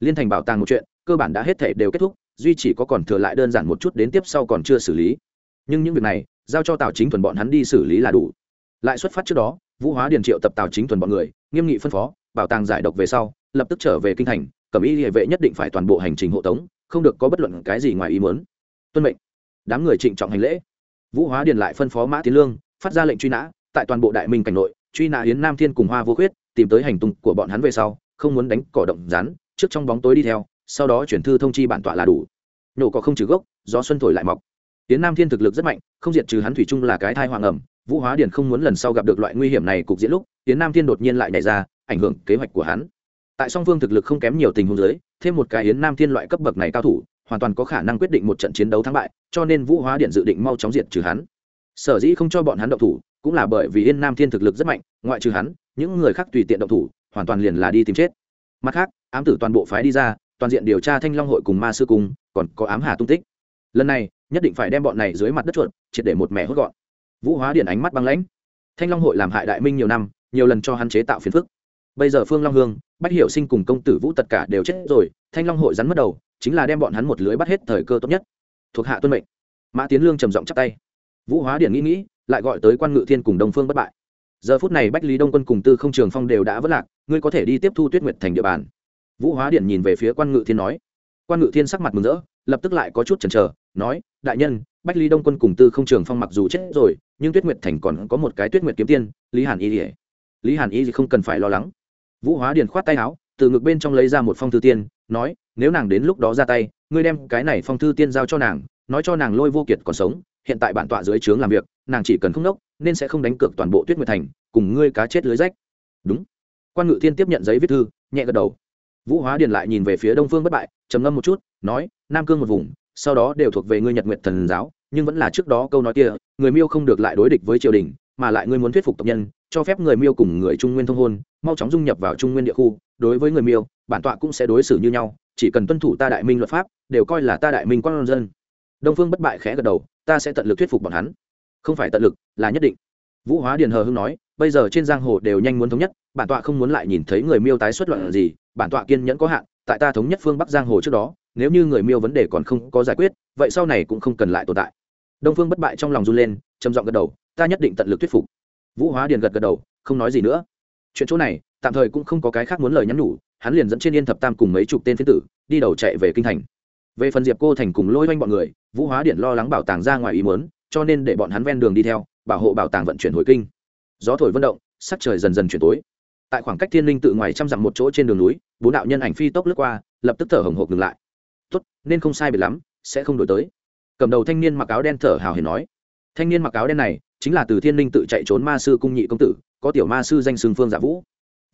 Liên thành bảo tàng một chuyện, cơ bản đã hết thể đều kết thúc, duy chỉ có còn thừa lại đơn giản một chút đến tiếp sau còn chưa xử lý. Nhưng những việc này, giao cho tào chính thuần bọn hắn đi xử lý là đủ. Lại xuất phát trước đó, vũ hóa điền triệu tập tào chính thuần bọn người, nghiêm nghị phân phó, bảo tàng giải độc về sau, lập tức trở về kinh thành, cẩm y địa vệ nhất định phải toàn bộ hành trình hộ tống, không được có bất luận cái gì ngoài ý muốn. Tuân mệnh. Đám người trịnh trọng hành lễ. Vũ hóa điền lại phân phó mã tiến lương, phát ra lệnh truy nã, tại toàn bộ đại minh cảnh nội truy nã Yến nam thiên cùng hoa vô khuyết tìm tới hành tung của bọn hắn về sau không muốn đánh cỏ động rắn trước trong bóng tối đi theo sau đó chuyển thư thông chi bản tọa là đủ. Nổ có không trừ gốc gió xuân thổi lại mọc. Yến nam thiên thực lực rất mạnh không diệt trừ hắn thủy chung là cái thai hoàng ẩm vũ hóa Điển không muốn lần sau gặp được loại nguy hiểm này cục diễn lúc Yến nam thiên đột nhiên lại nhảy ra ảnh hưởng kế hoạch của hắn. Tại song phương thực lực không kém nhiều tình huống dưới, thêm một cái yến nam thiên loại cấp bậc này cao thủ hoàn toàn có khả năng quyết định một trận chiến đấu thắng bại cho nên vũ hóa điện dự định mau chóng diệt trừ hắn. Sở dĩ không cho bọn hắn động thủ cũng là bởi vì yên nam thiên thực lực rất mạnh, ngoại trừ hắn, những người khác tùy tiện động thủ, hoàn toàn liền là đi tìm chết. Mặt khác, ám tử toàn bộ phái đi ra, toàn diện điều tra thanh long hội cùng ma sư cung, còn có ám hà tung tích. Lần này, nhất định phải đem bọn này dưới mặt đất chuột, triệt để một mẻ hốt gọn. Vũ hóa điện ánh mắt băng lãnh. Thanh long hội làm hại đại minh nhiều năm, nhiều lần cho hắn chế tạo phiền phức. Bây giờ phương long hương, bách hiểu sinh cùng công tử vũ tất cả đều chết rồi, thanh long hội rắn mất đầu, chính là đem bọn hắn một lưới bắt hết thời cơ tốt nhất. Thuộc hạ tuân mệnh. Mã tiến lương trầm giọng chắp tay. Vũ hóa điển nghĩ nghĩ lại gọi tới quan ngự thiên cùng đông phương bất bại. Giờ phút này bách lý đông quân cùng tư không trường phong đều đã vất lạc, ngươi có thể đi tiếp thu tuyết nguyệt thành địa bàn. Vũ hóa điện nhìn về phía quan ngự thiên nói. Quan ngự thiên sắc mặt mừng rỡ, lập tức lại có chút chần chờ, nói, đại nhân, bách lý đông quân cùng tư không trường phong mặc dù chết rồi, nhưng tuyết nguyệt thành còn có một cái tuyết nguyệt kiếm tiên, lý hàn y ỉa lý hàn y không cần phải lo lắng. Vũ hóa điện khoát tay áo, từ ngực bên trong lấy ra một phong thư tiên, nói, nếu nàng đến lúc đó ra tay, ngươi đem cái này phong thư tiên giao cho nàng, nói cho nàng lôi vô kiệt còn sống hiện tại bản tọa dưới trướng làm việc, nàng chỉ cần không nốc, nên sẽ không đánh cược toàn bộ tuyết nguyệt thành, cùng ngươi cá chết lưới rách. Đúng. Quan ngự thiên tiếp nhận giấy viết thư, nhẹ gật đầu. Vũ hóa điền lại nhìn về phía đông phương bất bại, trầm ngâm một chút, nói, nam cương một vùng, sau đó đều thuộc về ngươi nhật nguyệt thần giáo, nhưng vẫn là trước đó câu nói kia, người miêu không được lại đối địch với triều đình, mà lại ngươi muốn thuyết phục tộc nhân, cho phép người miêu cùng người trung nguyên thông hôn, mau chóng dung nhập vào trung nguyên địa khu, đối với người miêu, bản tọa cũng sẽ đối xử như nhau, chỉ cần tuân thủ ta đại minh luật pháp, đều coi là ta đại minh quan dân đông phương bất bại khẽ gật đầu, ta sẽ tận lực thuyết phục bọn hắn. Không phải tận lực, là nhất định. Vũ hóa điền hờ hưng nói, bây giờ trên giang hồ đều nhanh muốn thống nhất, bản tọa không muốn lại nhìn thấy người miêu tái xuất loạn gì, bản tọa kiên nhẫn có hạn, tại ta thống nhất phương bắc giang hồ trước đó, nếu như người miêu vấn đề còn không có giải quyết, vậy sau này cũng không cần lại tồn tại. Đông phương bất bại trong lòng run lên, trầm giọng gật đầu, ta nhất định tận lực thuyết phục. Vũ hóa điền gật gật đầu, không nói gì nữa. Chuyện chỗ này, tạm thời cũng không có cái khác muốn lời nhắn nhủ, hắn liền dẫn trên yên thập tam cùng mấy chục tên phiến tử, đi đầu chạy về kinh thành về phần diệp cô thành cùng lôi oanh bọn người, vũ hóa điện lo lắng bảo tàng ra ngoài ý muốn, cho nên để bọn hắn ven đường đi theo, bảo hộ bảo tàng vận chuyển hồi kinh. Gió thổi vận động, sắc trời dần dần chuyển tối. Tại khoảng cách thiên linh tự ngoài trăm dặm một chỗ trên đường núi, bốn đạo nhân ảnh phi tốc lướt qua, lập tức thở hồng hộc ngừng lại. Tốt, nên không sai biệt lắm, sẽ không đổi tới. Cầm đầu thanh niên mặc áo đen thở hào hiền nói. Thanh niên mặc áo đen này chính là từ thiên linh tự chạy trốn ma sư cung nhị công tử, có tiểu ma sư danh sừng phương giả vũ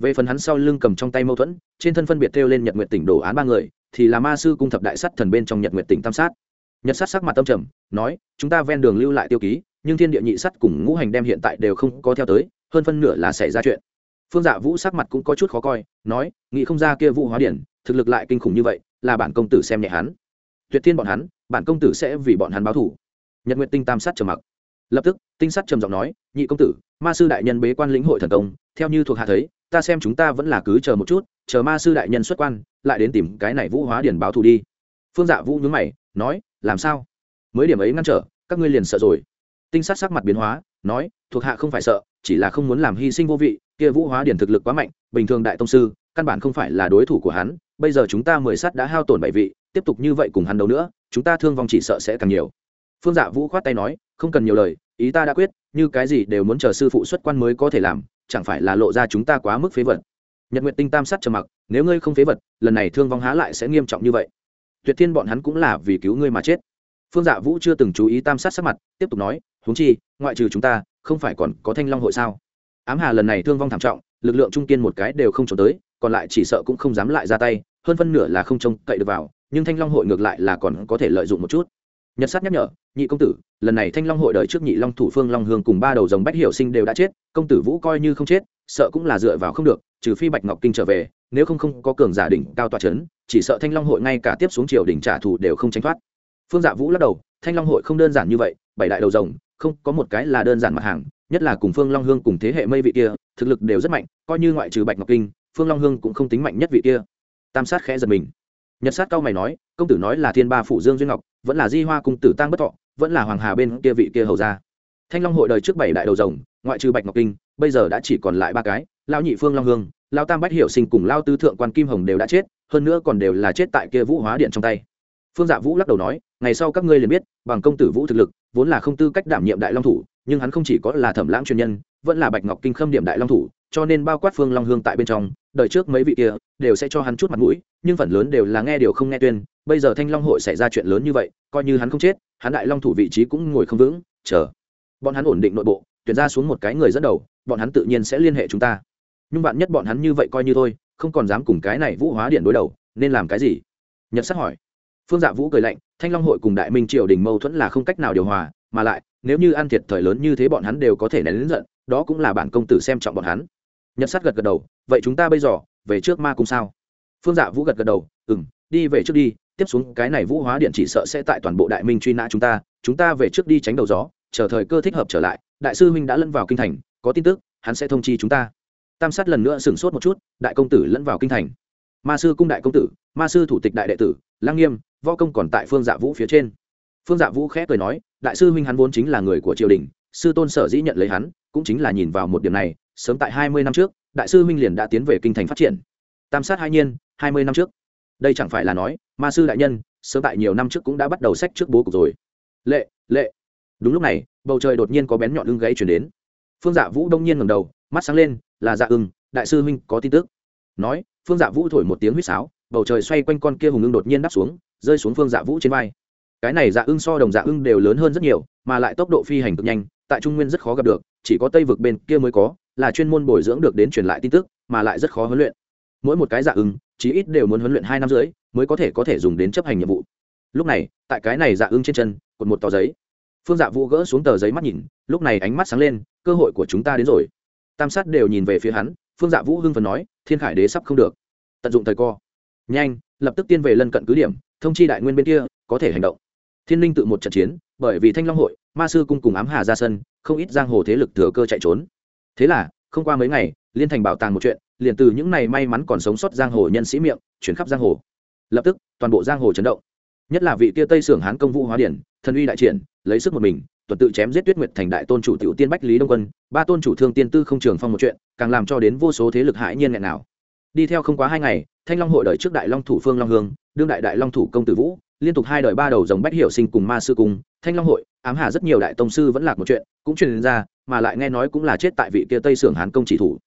về phần hắn sau lưng cầm trong tay mâu thuẫn, trên thân phân biệt kêu lên nhật nguyện tỉnh đồ án ba người, thì là ma sư cung thập đại sắt thần bên trong nhật nguyện tỉnh tam sát. Nhật sát sắc mặt tâm trầm, nói, chúng ta ven đường lưu lại tiêu ký, nhưng thiên địa nhị sắt cùng ngũ hành đem hiện tại đều không có theo tới, hơn phân nửa là xảy ra chuyện. Phương dạ vũ sắc mặt cũng có chút khó coi, nói, nghĩ không ra kia vũ hóa điển, thực lực lại kinh khủng như vậy, là bản công tử xem nhẹ hắn. Tuyệt thiên bọn hắn, bản công tử sẽ vì bọn hắn báo thủ nhật nguyện tinh tam sát trầm mặc. Lập tức, tinh sắt trầm giọng nói, nhị công tử, ma sư đại nhân bế quan lĩnh hội thần công, theo như thuộc hạ thấy ta xem chúng ta vẫn là cứ chờ một chút, chờ ma sư đại nhân xuất quan, lại đến tìm cái này vũ hóa điển báo thù đi. Phương dạ vũ nhướng mày, nói, làm sao? Mới điểm ấy ngăn trở, các ngươi liền sợ rồi. Tinh sát sắc mặt biến hóa, nói, thuộc hạ không phải sợ, chỉ là không muốn làm hy sinh vô vị, kia vũ hóa điển thực lực quá mạnh, bình thường đại tông sư, căn bản không phải là đối thủ của hắn, bây giờ chúng ta mười sát đã hao tổn bảy vị, tiếp tục như vậy cùng hắn đấu nữa, chúng ta thương vong chỉ sợ sẽ càng nhiều phương dạ vũ khoát tay nói, không cần nhiều lời, ý ta đã quyết, như cái gì đều muốn chờ sư phụ xuất quan mới có thể làm, chẳng phải là lộ ra chúng ta quá mức phế vật. Nhật nguyện tinh tam sát trầm mặc, nếu ngươi không phế vật, lần này thương vong há lại sẽ nghiêm trọng như vậy. Tuyệt thiên bọn hắn cũng là vì cứu ngươi mà chết. Phương dạ vũ chưa từng chú ý tam sát sắc mặt, tiếp tục nói, huống chi, ngoại trừ chúng ta, không phải còn có thanh long hội sao? Ám hà lần này thương vong thảm trọng, lực lượng trung kiên một cái đều không trốn tới, còn lại chỉ sợ cũng không dám lại ra tay, hơn phân nửa là không trông cậy được vào, nhưng thanh long hội ngược lại là còn có thể lợi dụng một chút nhật sát nhắc nhở, nhị công tử, lần này thanh long hội đời trước nhị long thủ phương long hương cùng ba đầu dòng bách hiệu sinh đều đã chết, công tử vũ coi như không chết, sợ cũng là dựa vào không được, trừ phi bạch ngọc kinh trở về, nếu không không có cường giả đỉnh cao tòa c h ấ n chỉ sợ thanh long hội ngay cả tiếp xuống triều đỉnh trả thù đều không tránh thoát. Phương dạ vũ lắc đầu, thanh long hội không đơn giản như vậy, bảy đại đầu rồng, không, có một cái là đơn giản mặt hàng, nhất là cùng phương long hương cùng thế hệ mây vị kia, thực lực đều rất mạnh, coi như ngoại trừ bạch ngọc kinh, phương long hương cũng không tính mạnh nhất vị kia. Tam sát khẽ giật mình. Nhật sát cao mày nói, công tử nói là thiên ba phủ dương duyên ngọc vẫn là di hoa cung tử tăng bất thọ, vẫn là hoàng hà bên kia vị kia hầu ra thanh long hội đời trước bảy đại đầu rồng, ngoại trừ bạch ngọc kinh, bây giờ đã chỉ còn lại ba cái lao nhị phương long hương lao tam bách hiệu sinh cùng lao tư thượng quan kim hồng đều đã chết, hơn nữa còn đều là chết tại kia vũ hóa điện trong tay. Phương dạ vũ lắc đầu nói, ngày sau các ngươi liền biết, bằng công tử vũ thực lực, vốn là không tư cách đảm nhiệm đại long thủ, nhưng hắn không chỉ có là thẩm lãng truyền nhân, vẫn là bạch ngọc kinh khâm điểm đại long thủ, cho nên bao quát phương long hương tại bên trong đời trước mấy vị kia đều sẽ cho hắn chút mặt mũi, nhưng phần lớn đều là nghe điều không nghe tuyên. Bây giờ thanh long hội xảy ra chuyện lớn như vậy, coi như hắn không chết, hắn đại long thủ vị trí cũng ngồi không vững, chờ. Bọn hắn ổn định nội bộ, tuyển ra xuống một cái người dẫn đầu, bọn hắn tự nhiên sẽ liên hệ chúng ta. Nhưng bạn nhất bọn hắn như vậy coi như thôi, không còn dám cùng cái này vũ hóa điện đối đầu, nên làm cái gì? Nhật sắc hỏi. Phương dạ vũ cười lạnh, thanh long hội cùng đại minh triều đình mâu thuẫn là không cách nào điều hòa, mà lại, nếu như ăn thiệt thời lớn như thế bọn hắn đều có thể nén lớn giận, đó cũng là bản công tử xem trọng bọn hắn nhật sát gật gật đầu, vậy chúng ta bây giờ về trước ma cung sao? Phương dạ vũ gật gật đầu ừ m đi về trước đi, tiếp xuống cái này vũ hóa điện chỉ sợ sẽ tại toàn bộ đại minh truy nã chúng ta chúng ta về trước đi tránh đầu gió, chờ thời cơ thích hợp trở lại, đại sư huynh đã lẫn vào kinh thành, có tin tức, hắn sẽ thông chi chúng ta. Tam sát lần nữa sửng sốt một chút, đại công tử lẫn vào kinh thành. Ma sư cung đại công tử, ma sư thủ tịch đại đệ tử, lang nghiêm, võ công còn tại phương dạ vũ phía trên. Phương dạ vũ khẽ cười nói, đại sư huynh hắn vốn chính là người của triều đình, sư tôn sở dĩ nhận lấy hắn, cũng chính là nhìn vào một điểm này sớm tại hai mươi năm trước, đại sư minh liền đã tiến về kinh thành phát triển. Tam sát hai nhiên, hai mươi năm trước. Đây chẳng phải là nói, ma sư đại nhân, sớm tại nhiều năm trước cũng đã bắt đầu sách trước bố cục rồi. Lệ lệ. Đúng lúc này, bầu trời đột nhiên có bén nhọn lưng gãy chuyển đến. Phương dạ vũ đông nhiên ngầm đầu, mắt sáng lên, là dạ ưng, đại sư huynh có tin tức. Nói, phương dạ vũ thổi một tiếng huýt sáo, bầu trời xoay quanh con kia hùng ưng đột nhiên đáp xuống, rơi xuống phương dạ vũ trên vai. Cái này dạ ưng so đồng dạ ưng đều lớn hơn rất nhiều, mà lại tốc độ phi hành cực nhanh tại trung nguyên rất khó gặp được, chỉ có tây vực bên kia mới có, là chuyên môn bồi dưỡng được đến truyền lại tin tức, mà lại rất khó huấn luyện. Mỗi một cái dạ ứng chí ít đều muốn huấn luyện hai năm rưỡi mới có thể có thể dùng đến chấp hành nhiệm vụ. Lúc này, tại cái này dạ ứng trên chân, cột một tờ giấy. Phương dạ vũ gỡ xuống tờ giấy mắt nhìn, lúc này ánh mắt sáng lên, cơ hội của chúng ta đến rồi. Tam sát đều nhìn về phía hắn, phương dạ vũ hưng phần nói, thiên khải đế sắp không được. Tận dụng thời co nhanh, lập tức tiên về lân cận cứ điểm, thông chi đại nguyên bên kia, có thể hành động thiên linh tự một trận chiến, bởi vì thanh long hội, ma sư cung cùng ám hà ra sân, không ít giang hồ thế lực thừa cơ chạy trốn. Thế là, không qua mấy ngày, liên thành bảo tàng một chuyện, liền từ những ngày may mắn còn sống sót giang hồ nhân sĩ miệng, chuyển khắp giang hồ. Lập tức, toàn bộ giang hồ chấn động. Nhất là vị kia tây sưởng hán công vũ hóa điển, thần uy đại triển, lấy sức một mình, tuần tự chém giết tuyết nguyệt thành đại tôn chủ tiểu tiên bách lý đông quân, ba tôn chủ thương tiên tư không trường phong một chuyện, càng làm cho đến vô số thế lực hãi nhiên nghẹn nào. Đi theo không quá hai ngày, thanh long hội đợi trước đại long thủ phương long hương, đương đại đại long thủ công tử vũ liên tục hai đời ba đầu dòng bách hiểu sinh cùng ma sư cung, thanh long hội, ám hà rất nhiều đại tông sư vẫn lạc một chuyện, cũng truyền ra, mà lại nghe nói cũng là chết tại vị kia tây sưởng hán công chỉ thủ.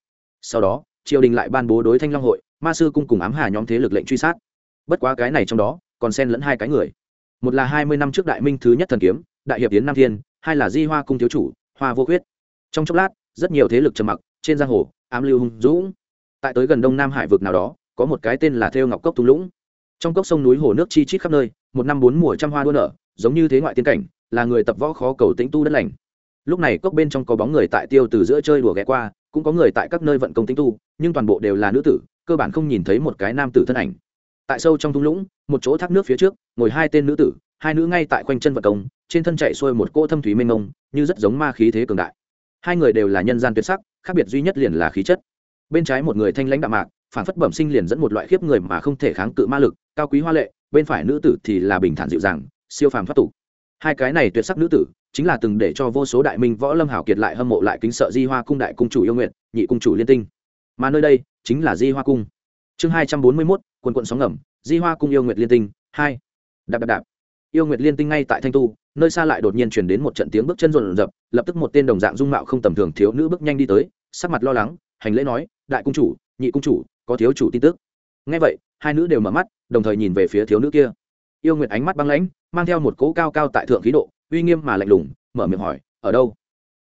Sau đó, triều đình lại ban bố đối thanh long hội, ma sư cung cùng ám hà nhóm thế lực lệnh truy sát. Bất quá cái này trong đó, còn xen lẫn hai cái người. Một là hai mươi năm trước đại minh thứ nhất thần kiếm, đại hiệp tiến nam thiên, hai là di hoa cung thiếu chủ, hoa vô khuyết. Trong chốc lát, rất nhiều thế lực trầm mặc, trên giang hồ, ám lưu hung dũng. Tại tới gần đông nam hải vực nào đó, có một cái tên là theo ngọc cốc thung lũng. Trong cốc sông núi hồ nước chi chít khắp nơi một năm bốn mùa trăm hoa đua nở, giống như thế ngoại tiên cảnh, là người tập võ khó cầu tĩnh tu đất lành. Lúc này cốc bên trong có bóng người tại tiêu từ giữa chơi đùa ghé qua, cũng có người tại các nơi vận công tĩnh tu, nhưng toàn bộ đều là nữ tử, cơ bản không nhìn thấy một cái nam tử thân ảnh. Tại sâu trong thung lũng, một chỗ thác nước phía trước, ngồi hai tên nữ tử, hai nữ ngay tại khoanh chân vận công, trên thân chạy xuôi một cỗ thâm thúy mênh mông, như rất giống ma khí thế cường đại. Hai người đều là nhân gian tuyệt sắc, khác biệt duy nhất liền là khí chất. Bên trái một người thanh lãnh đạm mạc phản phất bẩm sinh liền dẫn một loại khiếp người mà không thể kháng cự ma lực cao quý hoa lệ, bên phải nữ tử thì là bình thản dịu dàng, siêu phàm thoát tục. Hai cái này tuyệt sắc nữ tử, chính là từng để cho vô số đại minh võ lâm hảo kiệt lại hâm mộ lại kính sợ di hoa cung đại cung chủ yêu nguyện, nhị cung chủ liên tinh. Mà nơi đây, chính là di hoa cung. Chương hai trăm bốn mươi mốt quân quận sóng ngầm, di hoa cung yêu nguyện liên tinh, hai. Đạp đạp đạp. Yêu nguyện liên tinh ngay tại thanh tu, nơi xa lại đột nhiên chuyển đến một trận tiếng bước chân rộn rập, lập tức một tên đồng dạng dung mạo không tầm thường thiếu nữ bước nhanh đi tới, sắc mặt lo lắng, hành lễ nói, đại cung chủ, nhị cung chủ, có thiếu chủ tin tức. Ngay vậy, hai nữ đều mở mắt đồng thời nhìn về phía thiếu nữ kia. Yêu nguyệt ánh mắt băng lãnh, mang theo một cỗ cao cao tại thượng khí độ, uy nghiêm mà lạnh lùng, mở miệng hỏi, ở đâu?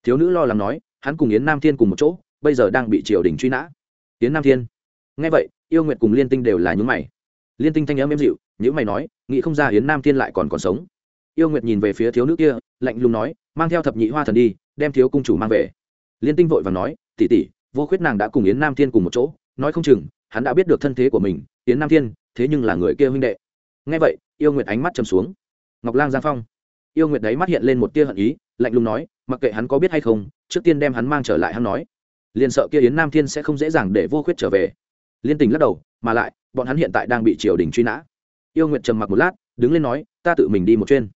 Thiếu nữ lo lắng nói, hắn cùng yến nam thiên cùng một chỗ, bây giờ đang bị triều đình truy nã. Yến nam thiên? Nghe vậy, yêu nguyệt cùng liên tinh đều là những mày. Liên tinh thanh âm êm dịu nhữ mày nói, nghĩ không ra yến nam thiên lại còn còn sống. Yêu nguyệt nhìn về phía thiếu nữ kia, lạnh lùng nói, mang theo thập nhị hoa thần đi, đem thiếu cung chủ mang về. Liên tinh vội và nói tỉ tỉ vô khuyết nàng đã cùng yến nam thiên cùng một chỗ, nói không chừng, hắn đã biết được thân thế của mình yến nam thiên, thế nhưng là người kia huynh đệ. Ngay vậy, yêu nguyệt ánh mắt chầm xuống. Ngọc lang giang phong. Yêu nguyệt đấy mắt hiện lên một tia hận ý, lạnh lùng nói, mặc kệ hắn có biết hay không, trước tiên đem hắn mang trở lại hắn nói. Liền sợ kia yến nam thiên sẽ không dễ dàng để vô khuyết trở về. Liên tình lắc đầu, mà lại, bọn hắn hiện tại đang bị triều đình truy nã. Yêu nguyệt trầm mặc một lát, đứng lên nói, ta tự mình đi một chuyên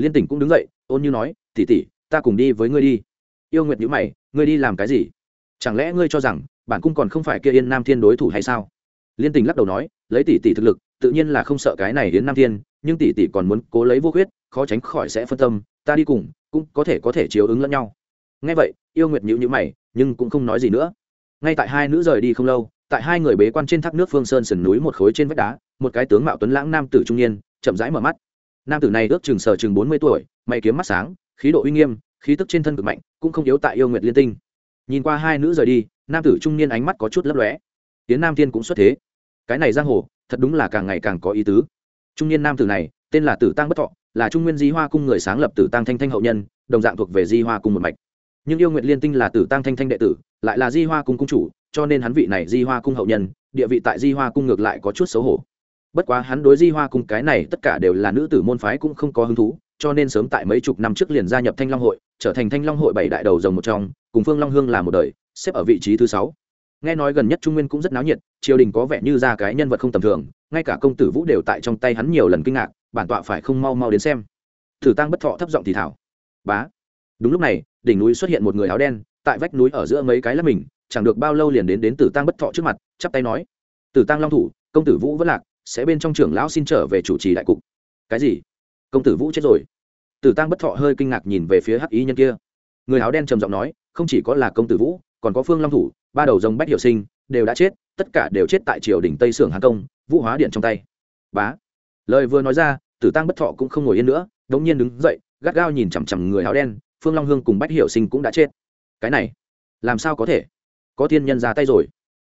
liên tỉnh cũng đứng dậy, ôn như nói tỉ tỉ ta cùng đi với ngươi đi. Yêu nguyệt nhữ mày, ngươi đi làm cái gì? Chẳng lẽ ngươi cho rằng bản cung còn không phải kia yên nam thiên đối thủ hay sao? Liên tình lắc đầu nói lấy tỷ tỷ thực lực tự nhiên là không sợ cái này đến nam thiên nhưng tỷ tỷ còn muốn cố lấy vô khuyết, khó tránh khỏi sẽ phân tâm ta đi cùng cũng có thể có thể chiếu ứng lẫn nhau. Ngay vậy yêu nguyệt nhữ nhữ mày nhưng cũng không nói gì nữa. Ngay tại hai nữ rời đi không lâu tại hai người bế quan trên thác nước phương sơn sườn núi một khối trên vách đá một cái tướng mạo tuấn lãng nam tử trung niên chậm rãi mở mắt. Nam tử này ước chừng sờ chừng bốn mươi tuổi mày kiếm mắt sáng khí độ uy nghiêm khí tức trên thân cực mạnh cũng không yếu tại yêu nguyệt liên tinh. Nhìn qua hai nữ rời đi nam tử trung niên ánh mắt có chút lấp lóe. Tiến nam thiên cũng xuất thế cái này giang hồ, thật đúng là càng ngày càng có ý tứ. Trung niên nam tử này, tên là tử tăng bất thọ, là trung nguyên di hoa cung người sáng lập tử tăng thanh thanh hậu nhân, đồng dạng thuộc về di hoa cung một mạch. Nhưng yêu nguyện liên tinh là tử tăng thanh thanh đệ tử, lại là di hoa cung cung chủ, cho nên hắn vị này di hoa cung hậu nhân, địa vị tại di hoa cung ngược lại có chút xấu hổ. Bất quá hắn đối di hoa cung cái này tất cả đều là nữ tử môn phái cũng không có hứng thú, cho nên sớm tại mấy chục năm trước liền gia nhập thanh long hội, trở thành thanh long hội bảy đại đầu rồng một trong, cùng phương long hương là một đời, xếp ở vị trí thứ sáu nghe nói gần nhất trung nguyên cũng rất náo nhiệt, triều đình có vẻ như ra cái nhân vật không tầm thường, ngay cả công tử vũ đều tại trong tay hắn nhiều lần kinh ngạc, bản tọa phải không mau mau đến xem. Thử tăng bất thọ thấp giọng thì thảo. Bá. Đúng lúc này, đỉnh núi xuất hiện một người áo đen, tại vách núi ở giữa mấy cái lắp mình, chẳng được bao lâu liền đến đến tử tăng bất thọ trước mặt, chắp tay nói. Tử tăng long thủ, công tử vũ vẫn lạc, sẽ bên trong trưởng lão xin trở về chủ trì đại cục. Cái gì? Công tử vũ chết rồi. Tử tăng bất thọ hơi kinh ngạc nhìn về phía hắc ý nhân kia. Người áo đen trầm giọng nói, không chỉ có là công tử vũ còn có phương long thủ, ba đầu rồng bách hiệu sinh, đều đã chết, tất cả đều chết tại triều đình tây sưởng hán công, vũ hóa điện trong tay. Bá. Lời vừa nói ra, tử tăng bất thọ cũng không ngồi yên nữa, đống nhiên đứng dậy, gắt gao nhìn chằm chằm người áo đen, phương long hương cùng bách hiệu sinh cũng đã chết. Cái này, làm sao có thể? Có thiên nhân ra tay rồi.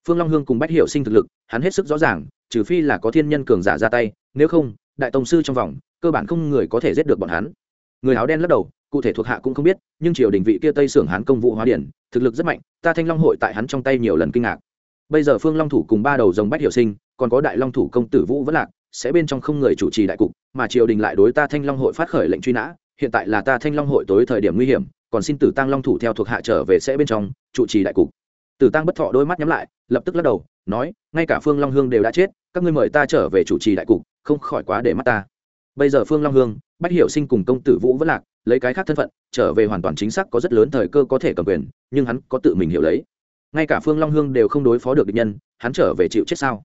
Phương long hương cùng bách hiệu sinh thực lực, hắn hết sức rõ ràng, trừ phi là có thiên nhân cường giả ra tay, nếu không, đại tông sư trong vòng, cơ bản không người có thể giết được bọn hắn. Người áo đen lắc đầu cụ thể thuộc hạ cũng không biết, nhưng triều đình vị kia tây sưởng hán công vụ hóa điển, thực lực rất mạnh, ta thanh long hội tại hắn trong tay nhiều lần kinh ngạc. Bây giờ phương long thủ cùng ba đầu dòng bách hiệu sinh, còn có đại long thủ công tử vũ vẫn lạc, sẽ bên trong không người chủ trì đại cục, mà triều đình lại đối ta thanh long hội phát khởi lệnh truy nã, hiện tại là ta thanh long hội tối thời điểm nguy hiểm, còn xin tử tăng long thủ theo thuộc hạ trở về sẽ bên trong, chủ trì đại cục. Tử tăng bất thọ đôi mắt nhắm lại, lập tức lắc đầu, nói, ngay cả phương long hương đều đã chết, các ngươi mời ta trở về chủ trì đại cục, không khỏi quá để mắt ta. Bây giờ phương long hương, bách hiểu sinh cùng công tử vũ vẫn lạc lấy cái khác thân phận, trở về hoàn toàn chính xác có rất lớn thời cơ có thể cầm quyền, nhưng hắn có tự mình hiểu lấy. Ngay cả phương long hương đều không đối phó được địch nhân, hắn trở về chịu chết sao?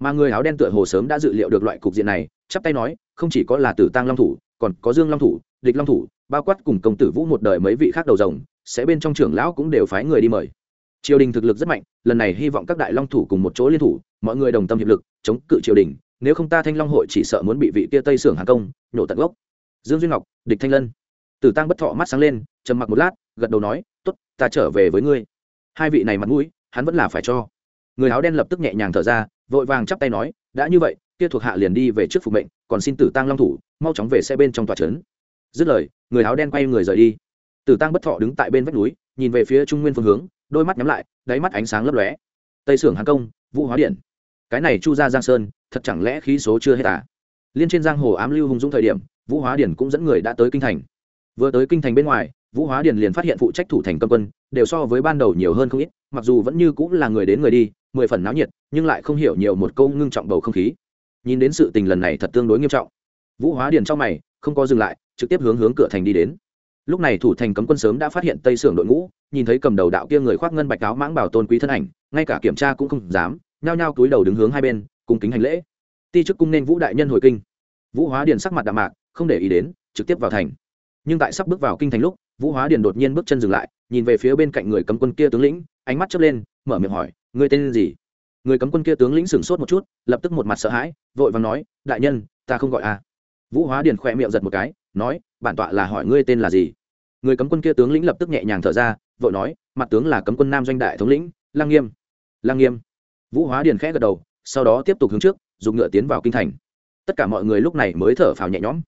Mà người áo đen tựa hồ sớm đã dự liệu được loại cục diện này, chắp tay nói, không chỉ có là tử tăng long thủ, còn có dương long thủ, địch long thủ, bao quát cùng công tử vũ một đời mấy vị khác đầu rồng, sẽ bên trong trưởng lão cũng đều phái người đi mời. Triều đình thực lực rất mạnh, lần này hy vọng các đại long thủ cùng một chỗ liên thủ, mọi người đồng tâm hiệp lực, chống cự triều đình, nếu không ta thanh long hội chỉ sợ muốn bị vị tia tây sưởng hàng công nhổ tận gốc. Dương duy ngọc, địch thanh lân tử tăng bất thọ mắt sáng lên, trầm mặc một lát, gật đầu nói t ố t ta trở về với ngươi. Hai vị này mặt mũi, hắn vẫn là phải cho. Người áo đen lập tức nhẹ nhàng thở ra, vội vàng chắp tay nói, đã như vậy, kia thuộc hạ liền đi về trước phục mệnh, còn xin tử tăng long thủ, mau chóng về xe bên trong tòa trấn. Dứt lời, người áo đen quay người rời đi. Tử tăng bất thọ đứng tại bên vách núi, nhìn về phía trung nguyên phương hướng, đôi mắt nhắm lại, đáy mắt ánh sáng lấp lóe. Tây sưởng hàng công, vũ hóa điện. Cái này chu ra giang sơn, thật chẳng lẽ khí số chưa hết à? Liên trên giang hồ ám lưu hùng dũng thời điểm, vũ hóa điển cũng dẫn người đã tới kinh thành vừa tới kinh thành bên ngoài, vũ hóa điền liền phát hiện phụ trách thủ thành câm quân, đều so với ban đầu nhiều hơn không ít, mặc dù vẫn như cũng là người đến người đi, mười phần náo nhiệt, nhưng lại không hiểu nhiều một câu ngưng trọng bầu không khí. Nhìn đến sự tình lần này thật tương đối nghiêm trọng. Vũ hóa điền trong mày, không có dừng lại, trực tiếp hướng hướng cửa thành đi đến. Lúc này thủ thành cấm quân sớm đã phát hiện tây sưởng đội ngũ, nhìn thấy cầm đầu đạo kia người khoác ngân bạch áo mãng bảo tôn quý thân ảnh, ngay cả kiểm tra cũng không dám, nhao nhao túi đầu đứng hướng hai bên, cùng kính hành lễ. Ti chức cung nên vũ đại nhân hồi kinh. Vũ hóa điền sắc mặt đạm mạc, không để ý đến, trực tiếp vào thành nhưng tại sắp bước vào kinh thành lúc, vũ hóa điền đột nhiên bước chân dừng lại, nhìn về phía bên cạnh người cấm quân kia tướng lĩnh, ánh mắt chớp lên, mở miệng hỏi người tên gì? Người cấm quân kia tướng lĩnh sửng sốt một chút, lập tức một mặt sợ hãi, vội vàng nói, đại nhân, ta không gọi a vũ hóa điền khỏe miệng giật một cái, nói, bản tọa là hỏi ngươi tên là gì? Người cấm quân kia tướng lĩnh lập tức nhẹ nhàng thở ra, vội nói, mặt tướng là cấm quân nam doanh đại thống lĩnh, lang nghiêm. Lang nghiêm. Vũ hóa điền khẽ gật đầu, sau đó tiếp tục hướng trước, dùng ngựa tiến vào kinh thành. Tất cả mọi người lúc này mới thở phào nhẹ nhõm.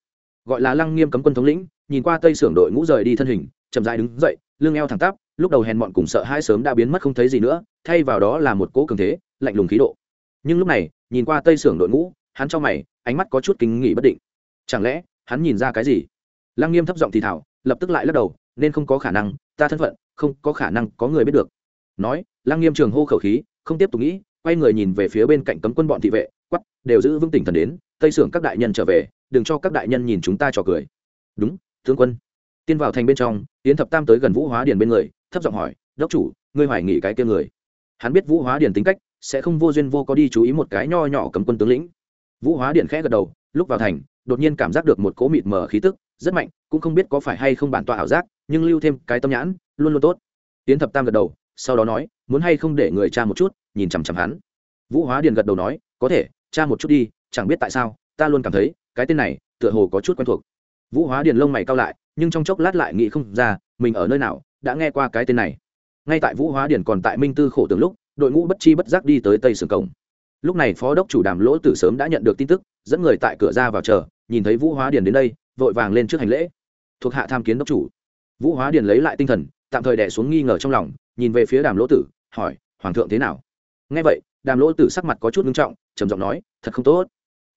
Gọi là lăng nghiêm cấm quân thống lĩnh nhìn qua tây sưởng đội ngũ rời đi thân hình, chậm dại đứng dậy, lưng eo thẳng tắp, lúc đầu hèn mọn cùng sợ hai sớm đã biến mất không thấy gì nữa, thay vào đó là một cỗ cường thế, lạnh lùng khí độ. Nhưng lúc này, nhìn qua tây sưởng đội ngũ, hắn cho mày, ánh mắt có chút kính nghị bất định. Chẳng lẽ, hắn nhìn ra cái gì? Lăng nghiêm thấp giọng thì thảo lập tức lại lắc đầu, nên không có khả năng, ta thân phận, không có khả năng có người biết được. Nói, lăng nghiêm trường hô khẩu khí, không tiếp tục nghĩ, quay người nhìn về phía bên cạnh cấm quân bọn thị vệ, quắp, đều giữ vững tỉnh thần đến, tây sưởng các đại nhân trở về, đừng cho các đại nhân nhìn chúng ta trò cười. Đúng tướng quân. Tiên vào thành bên trong tiến thập tam tới gần vũ hóa điền bên người, thấp giọng hỏi, đốc chủ, ngươi hoài nghỉ cái kia người? Hắn biết vũ hóa điền tính cách, sẽ không vô duyên vô có đi chú ý một cái nho nhỏ cấm quân tướng lĩnh. Vũ hóa điện khẽ gật đầu, lúc vào thành, đột nhiên cảm giác được một cỗ mịt mờ khí tức, rất mạnh, cũng không biết có phải hay không bản tọa ảo giác, nhưng lưu thêm cái tâm nhãn, luôn luôn tốt. Tiến thập tam gật đầu, sau đó nói, muốn hay không để người cha một chút? Nhìn chằm chằm hắn. Vũ hóa điện gật đầu nói, có thể, cha một chút đi, chẳng biết tại sao, ta luôn cảm thấy, cái tên này, tựa hồ có chút quen thuộc vũ hóa điền lông mày cao lại, nhưng trong chốc lát lại nghĩ không ra, mình ở nơi nào, đã nghe qua cái tên này. Ngay tại vũ hóa điền còn tại minh tư khổ tường lúc, đội ngũ bất chi bất giác đi tới tây sườn cổng. Lúc này phó đốc chủ đàm lỗ tử sớm đã nhận được tin tức, dẫn người tại cửa ra vào chờ, nhìn thấy vũ hóa điền đến đây, vội vàng lên trước hành lễ. Thuộc hạ tham kiến đốc chủ. Vũ hóa điền lấy lại tinh thần, tạm thời đẻ xuống nghi ngờ trong lòng, nhìn về phía đàm lỗ tử, hỏi, hoàng thượng thế nào? Nghe vậy, đàm lỗ tử sắc mặt có chút nghiêm trọng, trầm giọng nói, thật không tốt.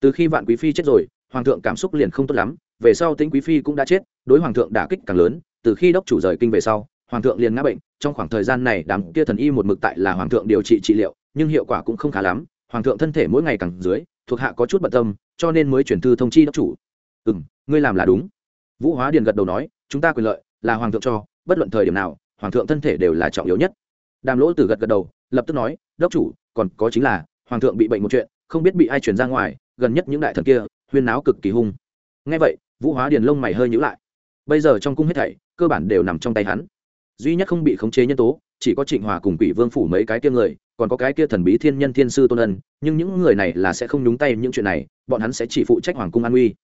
Từ khi vạn quý phi chết rồi, hoàng thượng cảm xúc liền không tốt lắm về sau tính quý phi cũng đã chết, đối hoàng thượng đả kích càng lớn, từ khi đốc chủ rời kinh về sau, hoàng thượng liền ngã bệnh, trong khoảng thời gian này đám kia thần y một mực tại là hoàng thượng điều trị trị liệu, nhưng hiệu quả cũng không khá lắm, hoàng thượng thân thể mỗi ngày càng dưới, thuộc hạ có chút bận tâm, cho nên mới chuyển thư thông chi đốc chủ. Ừ m ngươi làm là đúng. Vũ hóa điền gật đầu nói, chúng ta quyền lợi là hoàng thượng cho, bất luận thời điểm nào, hoàng thượng thân thể đều là trọng yếu nhất. Đàm lỗ tử gật gật đầu, lập tức nói, đốc chủ, còn có chính là, hoàng thượng bị bệnh một chuyện, không biết bị ai chuyển ra ngoài, gần nhất những đại thần kia, huyên náo cực kỳ hung. Ngay vậy vũ hóa điền lông mày hơi nhữ lại. Bây giờ trong cung hết thảy, cơ bản đều nằm trong tay hắn. Duy nhất không bị khống chế nhân tố, chỉ có trịnh hòa cùng quỷ vương phủ mấy cái kia người, còn có cái kia thần bí thiên nhân thiên sư tôn ân, nhưng những người này là sẽ không nhúng tay những chuyện này, bọn hắn sẽ chỉ phụ trách hoàng cung an uy.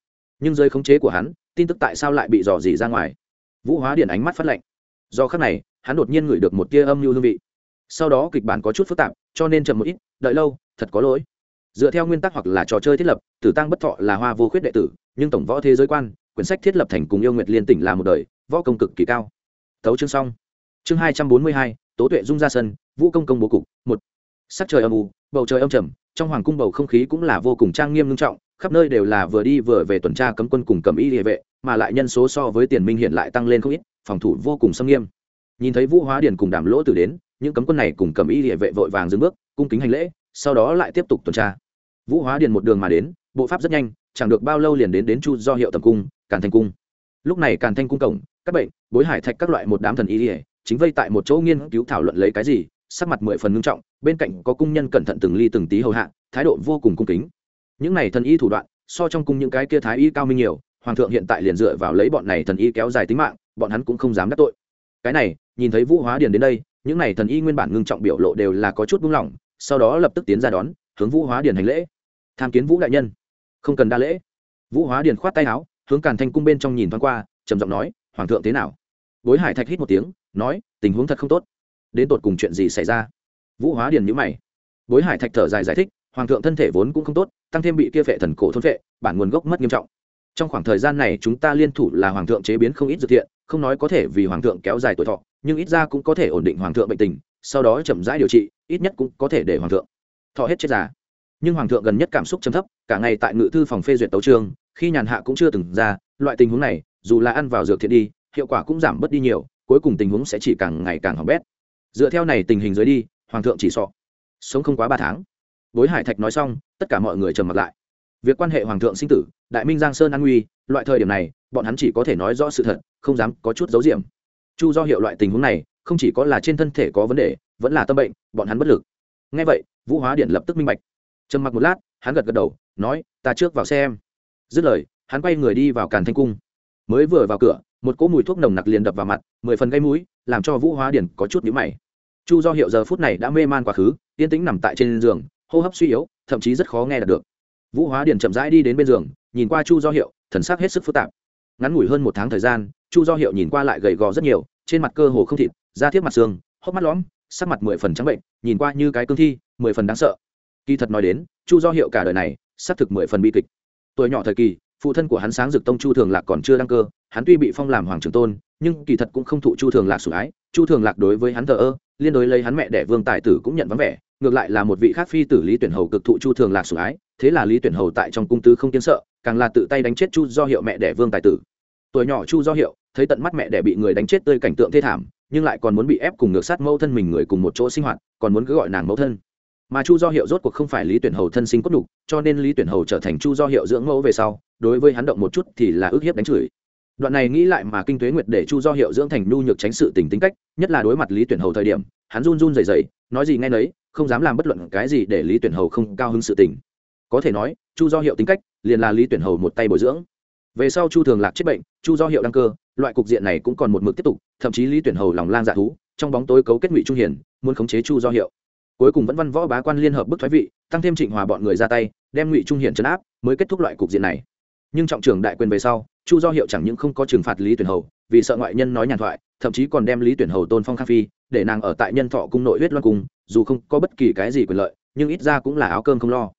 Nhưng dưới khống chế của hắn, tin tức tại sao lại bị dò dỉ ra ngoài? Vũ hóa điện ánh mắt phát lệnh do khắc này, hắn đột nhiên ngửi được một tia âm mưu hương vị. Sau đó kịch bản có chút phức tạp, cho nên chậm một ít, đợi lâu, thật có lỗi. Dựa theo nguyên tắc hoặc là trò chơi thiết lập, tử tăng bất thọ là hoa vô khuyết đệ tử nhưng tổng võ thế giới quan, quyển sách thiết lập thành cùng yêu nguyệt liên tỉnh là một đời, võ công cực kỳ cao. Thấu chương xong. Chương hai trăm bốn mươi hai, tố tuệ dung ra sân, vũ công công bố cục, một. Sắc trời âm u, bầu trời âm trầm, trong hoàng cung bầu không khí cũng là vô cùng trang nghiêm nghiêm trọng, khắp nơi đều là vừa đi vừa về tuần tra cấm quân cùng cầm y địa vệ, mà lại nhân số so với tiền minh hiện lại tăng lên không ít, phòng thủ vô cùng xâm nghiêm. Nhìn thấy vũ hóa điền cùng đàm lỗ tử đến, những cấm quân này cùng cầm y địa vệ vội vàng dừng bước, cung kính hành lễ, sau đó lại tiếp tục tuần tra. Vũ hóa điền một đường mà đến, bộ pháp rất nhanh chẳng được bao lâu liền đến đến chu do hiệu tầm cung, càn thanh cung. Lúc này càn thanh cung cổng, các bệnh, bối hải thạch các loại một đám thần y ỉa chính vây tại một chỗ nghiên cứu thảo luận lấy cái gì, sắc mặt mười phần ngưng trọng, bên cạnh có cung nhân cẩn thận từng ly từng tí hầu hạ, thái độ vô cùng cung kính. Những này thần y thủ đoạn, so trong cung những cái kia thái y cao minh nhiều, hoàng thượng hiện tại liền dựa vào lấy bọn này thần y kéo dài tính mạng, bọn hắn cũng không dám đắc tội. Cái này, nhìn thấy vũ hóa điền đến đây, những này thần y nguyên bản ngưng trọng biểu lộ đều là có chút buông lỏng, sau đó lập tức tiến ra đón, hướng vũ hóa điền hành lễ. Tham kiến vũ đại nhân không cần đa lễ. Vũ hóa điền khoát tay áo, hướng càn thanh cung bên trong nhìn thoáng qua, trầm giọng nói, hoàng thượng thế nào? Bối hải thạch hít một tiếng, nói, tình huống thật không tốt. Đến tột cùng chuyện gì xảy ra? Vũ hóa điền nhữ mày. Bối hải thạch thở dài giải thích, hoàng thượng thân thể vốn cũng không tốt, tăng thêm bị kia vệ thần cổ thôn vệ, bản nguồn gốc mất nghiêm trọng. Trong khoảng thời gian này chúng ta liên thủ là hoàng thượng chế biến không ít dược thiện, không nói có thể vì hoàng thượng kéo dài tuổi thọ, nhưng ít ra cũng có thể ổn định hoàng thượng bệnh tình, sau đó chậm rãi điều trị, ít nhất cũng có thể để hoàng thượng thọ hết chết già nhưng hoàng thượng gần nhất cảm xúc chấm thấp, cả ngày tại ngự thư phòng phê duyệt tấu trường khi nhàn hạ cũng chưa từng ra, loại tình huống này, dù là ăn vào dược thiện đi, hiệu quả cũng giảm bớt đi nhiều, cuối cùng tình huống sẽ chỉ càng ngày càng hỏng bét. Dựa theo này tình hình dưới đi, hoàng thượng chỉ sọ. Sống không quá ba tháng. Bối hải thạch nói xong, tất cả mọi người trầm mặt lại. Việc quan hệ hoàng thượng sinh tử, đại minh giang sơn an nguy, loại thời điểm này, bọn hắn chỉ có thể nói rõ sự thật, không dám có chút giấu diệm chu do hiệu loại tình huống này, không chỉ có là trên thân thể có vấn đề, vẫn là tâm bệnh, bọn hắn bất lực. Ngay vậy, vũ hóa điện lập tức minh bạch trầm mặc một lát, hắn gật gật đầu, nói, ta trước vào xe em dứt lời, hắn quay người đi vào càn thanh cung. Mới vừa vào cửa, một cỗ mùi thuốc nồng nặc liền đập vào mặt, mười phần gây mũi, làm cho vũ hóa điển có chút nhíu mày. Chu do hiệu giờ phút này đã mê man quá khứ, yên tĩnh nằm tại trên giường, hô hấp suy yếu, thậm chí rất khó nghe được. Vũ hóa điển chậm rãi đi đến bên giường, nhìn qua chu do hiệu, thần sắc hết sức phức tạp. Ngắn ngủi hơn một tháng thời gian, chu do hiệu nhìn qua lại gầy gò rất nhiều, trên mặt cơ hồ không thịt, da thiếp mặt xương, hốc mắt lõm, sắc mặt mười phần trắng bệnh, nhìn qua như cái cương thi, mười phần đáng sợ kỳ thật nói đến, chu do hiệu cả đời này, xác thực mười phần bi kịch. Tuổi nhỏ thời kỳ, phụ thân của hắn sáng dực tông chu thường lạc còn chưa đăng cơ, hắn tuy bị phong làm hoàng trưởng tôn, nhưng kỳ thật cũng không thụ chu thường lạc sủng ái. Chu thường lạc đối với hắn thờ ơ, liên đối lấy hắn mẹ đẻ vương tài tử cũng nhận vắng vẻ, ngược lại là một vị khác phi tử lý tuyển hầu cực thụ chu thường lạc sủng ái, thế là lý tuyển hầu tại trong cung tứ không kiến sợ, càng là tự tay đánh chết chu do hiệu mẹ đẻ vương tài tử. Tuổi nhỏ chu do hiệu, thấy tận mắt mẹ đẻ bị người đánh chết tươi cảnh tượng thê thảm, nhưng lại còn muốn bị ép cùng ngược sát mẫu thân mình người cùng một chỗ sinh hoạt, còn muốn cứ gọi nàng mẫu thân mà chu do hiệu rốt cuộc không phải lý tuyển hầu thân sinh cốt đục cho nên lý tuyển hầu trở thành chu do hiệu dưỡng mẫu về sau, đối với hắn động một chút thì là ước hiếp đánh chửi. Đoạn này nghĩ lại mà kinh tuế nguyệt để chu do hiệu dưỡng thành nhu nhược tránh sự tình tính cách, nhất là đối mặt lý tuyển hầu thời điểm, hắn run run dày dày nói gì nghe nấy, không dám làm bất luận cái gì để lý tuyển hầu không cao hứng sự tình. Có thể nói, chu do hiệu tính cách, liền là lý tuyển hầu một tay bồi dưỡng. Về sau chu thường lạc chết bệnh, chu do hiệu đăng cơ, loại cục diện này cũng còn một mực tiếp tục, thậm chí lý tuyển hầu lòng lang dạ thú, trong bóng tối cấu kết ngụy trung hiển muốn khống chế chu do hiệu cuối cùng vẫn văn võ bá quan liên hợp bức thoái vị, tăng thêm trịnh hòa bọn người ra tay, đem ngụy trung hiển trấn áp, mới kết thúc loại cục diện này. Nhưng trọng trưởng đại quyền về sau, chu do hiệu chẳng những không có trừng phạt lý tuyển hầu, vì sợ ngoại nhân nói nhàn thoại, thậm chí còn đem lý tuyển hầu tôn phong khang phi, để nàng ở tại nhân thọ cung nội huyết loan cung, dù không có bất kỳ cái gì quyền lợi, nhưng ít ra cũng là áo cơm không lo.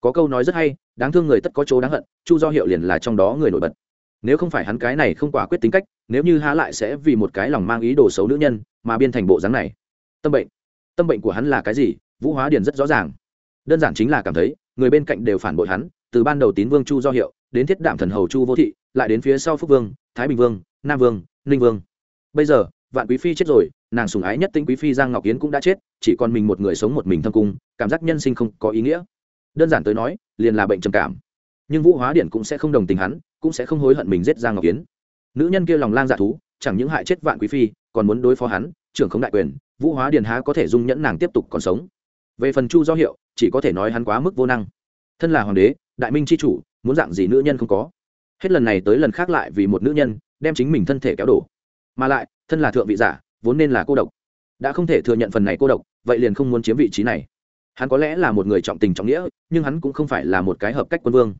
Có câu nói rất hay, đáng thương người tất có chỗ đáng hận, chu do hiệu liền là trong đó người nổi bật. Nếu không phải hắn cái này không quả quyết tính cách, nếu như há lại sẽ vì một cái lòng mang ý đồ xấu nữ nhân, mà biên thành bộ dáng này. Tâm bệnh tâm bệnh của hắn là cái gì, vũ hóa điền rất rõ ràng. Đơn giản chính là cảm thấy, người bên cạnh đều phản bội hắn, từ ban đầu tín vương chu do hiệu, đến thiết đạm thần hầu chu vô thị, lại đến phía sau phúc vương, thái bình vương, nam vương, ninh vương. Bây giờ, vạn quý phi chết rồi, nàng sùng ái nhất tinh quý phi giang ngọc yến cũng đã chết, chỉ còn mình một người sống một mình thâm cung, cảm giác nhân sinh không có ý nghĩa. Đơn giản tới nói, liền là bệnh trầm cảm. Nhưng vũ hóa điển cũng sẽ không đồng tình hắn, cũng sẽ không hối hận mình giết giang ngọc yến. Nữ nhân kia lòng lang dạ thú, chẳng những hại chết vạn quý phi, còn muốn đối phó hắn trưởng không đại quyền, vũ hóa điền há có thể dung nhẫn nàng tiếp tục còn sống. Về phần chu do hiệu, chỉ có thể nói hắn quá mức vô năng. Thân là hoàng đế, đại minh c h i chủ, muốn dạng gì nữ nhân không có. Hết lần này tới lần khác lại vì một nữ nhân, đem chính mình thân thể kéo đổ. Mà lại, thân là thượng vị giả, vốn nên là cô độc. Đã không thể thừa nhận phần này cô độc, vậy liền không muốn chiếm vị trí này. Hắn có lẽ là một người trọng tình trọng nghĩa, nhưng hắn cũng không phải là một cái hợp cách quân vương.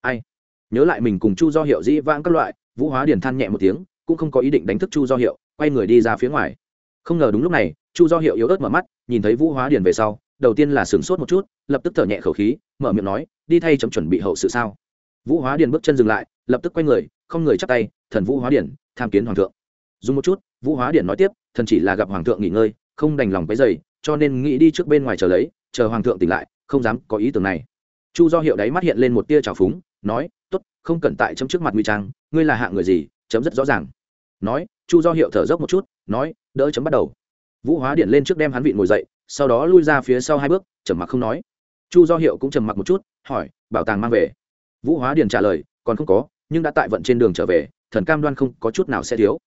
Ai? Nhớ lại mình cùng chu do hiệu dĩ vãng các loại, vũ hóa điền than nhẹ một tiếng, cũng không có ý định đánh thức chu do hiệu, quay người đi ra phía ngoài không ngờ đúng lúc này, chu do hiệu yếu ớt mở mắt, nhìn thấy vũ hóa điền về sau, đầu tiên là sửng sốt một chút, lập tức thở nhẹ khẩu khí, mở miệng nói, đi thay chấm chuẩn bị hậu sự sao? Vũ hóa điền bước chân dừng lại, lập tức quay người, không người chắp tay, thần vũ hóa điển tham kiến hoàng thượng. Dùng một chút, vũ hóa điển nói tiếp, thần chỉ là gặp hoàng thượng nghỉ ngơi, không đành lòng cái dày cho nên nghĩ đi trước bên ngoài chờ lấy, chờ hoàng thượng tỉnh lại, không dám có ý tưởng này. Chu do hiệu đáy mắt hiện lên một tia trào phúng, nói t ố t không cần tại chấm trước mặt nguy trang, ngươi là hạ người gì, chấm rất rõ ràng nói, chu do hiệu thở dốc một chút, nói, đỡ chấm bắt đầu. Vũ hóa điện lên trước đem hắn vị ngồi dậy, sau đó lui ra phía sau hai bước, trầm mặc không nói. Chu do hiệu cũng trầm mặc một chút, hỏi, bảo tàng mang về? Vũ hóa điện trả lời, còn không có, nhưng đã tại vận trên đường trở về, thần cam đoan không có chút nào sẽ thiếu.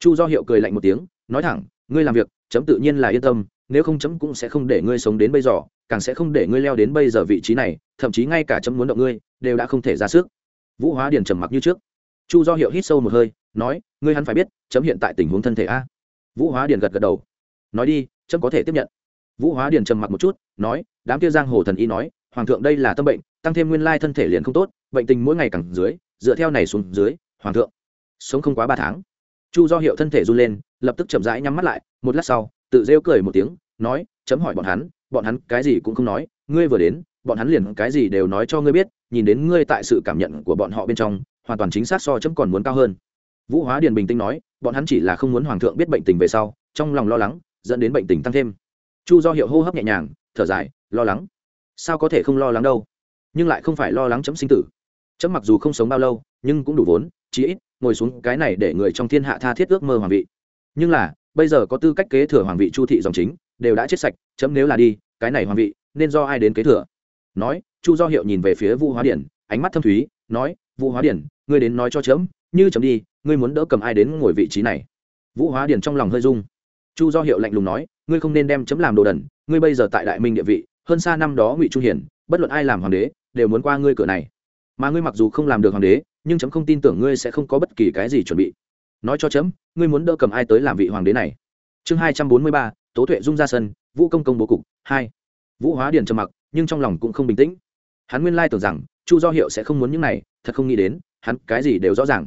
Chu do hiệu cười lạnh một tiếng, nói thẳng, ngươi làm việc, chấm tự nhiên là yên tâm, nếu không chấm cũng sẽ không để ngươi sống đến bây giờ, càng sẽ không để ngươi leo đến bây giờ vị trí này, thậm chí ngay cả chấm muốn động ngươi, đều đã không thể ra sức. Vũ hóa điền trầm mặc như trước. Chu do hiệu hít sâu một hơi nói, ngươi hắn phải biết, chấm hiện tại tình huống thân thể a. Vũ hóa điền gật gật đầu. Nói đi, chấm có thể tiếp nhận. Vũ hóa điền trầm mặc một chút, nói, đám kia giang hồ thần y nói, hoàng thượng đây là tâm bệnh, tăng thêm nguyên lai thân thể liền không tốt, bệnh tình mỗi ngày càng dưới, dựa theo này xuống dưới, hoàng thượng, sống không quá ba tháng. Chu do hiệu thân thể run lên, lập tức chậm rãi nhắm mắt lại, một lát sau, tự rêu cười một tiếng, nói, chấm hỏi bọn hắn bọn hắn cái gì cũng không nói, ngươi vừa đến, bọn hắn liền cái gì đều nói cho ngươi biết, nhìn đến ngươi tại sự cảm nhận của bọn họ bên trong, hoàn toàn chính xác so chấm còn muốn cao hơn vũ hóa điền bình tĩnh nói, bọn hắn chỉ là không muốn hoàng thượng biết bệnh tình về sau, trong lòng lo lắng, dẫn đến bệnh tình tăng thêm. Chu do hiệu hô hấp nhẹ nhàng, thở dài, lo lắng. Sao có thể không lo lắng đâu? Nhưng lại không phải lo lắng chấm sinh tử. Chấm mặc dù không sống bao lâu, nhưng cũng đủ vốn, chí ít, ngồi xuống cái này để người trong thiên hạ tha thiết ước mơ hoàng vị. Nhưng là, bây giờ có tư cách kế thừa hoàng vị chu thị dòng chính, đều đã chết sạch, chấm nếu là đi, cái này hoàng vị, nên do ai đến kế thừa? Nói, chu do hiệu nhìn về phía vu hóa điển ánh mắt thâm thúy, nói Vu hóa điển ngươi đến nói cho chấm, như chấm đi ngươi muốn đỡ cầm ai đến ngồi vị trí này? Vũ hóa Điền trong lòng hơi rung. Chu do hiệu lạnh lùng nói, ngươi không nên đem chấm làm đồ đần, ngươi bây giờ tại đại minh địa vị, hơn xa năm đó ngụy trung hiển, bất luận ai làm hoàng đế, đều muốn qua ngươi cửa này. Mà ngươi mặc dù không làm được hoàng đế, nhưng chấm không tin tưởng ngươi sẽ không có bất kỳ cái gì chuẩn bị. Nói cho chấm, ngươi muốn đỡ cầm ai tới làm vị hoàng đế này? Chương hai trăm bốn mươi ba, tố tuệ dung ra sân, vũ công công bố cục, hai. Vũ hóa điền trầm mặc, nhưng trong lòng cũng không bình tĩnh. Hắn nguyên lai tưởng rằng, chu do hiệu sẽ không muốn những này, thật không nghĩ đến, hắn cái gì đều rõ ràng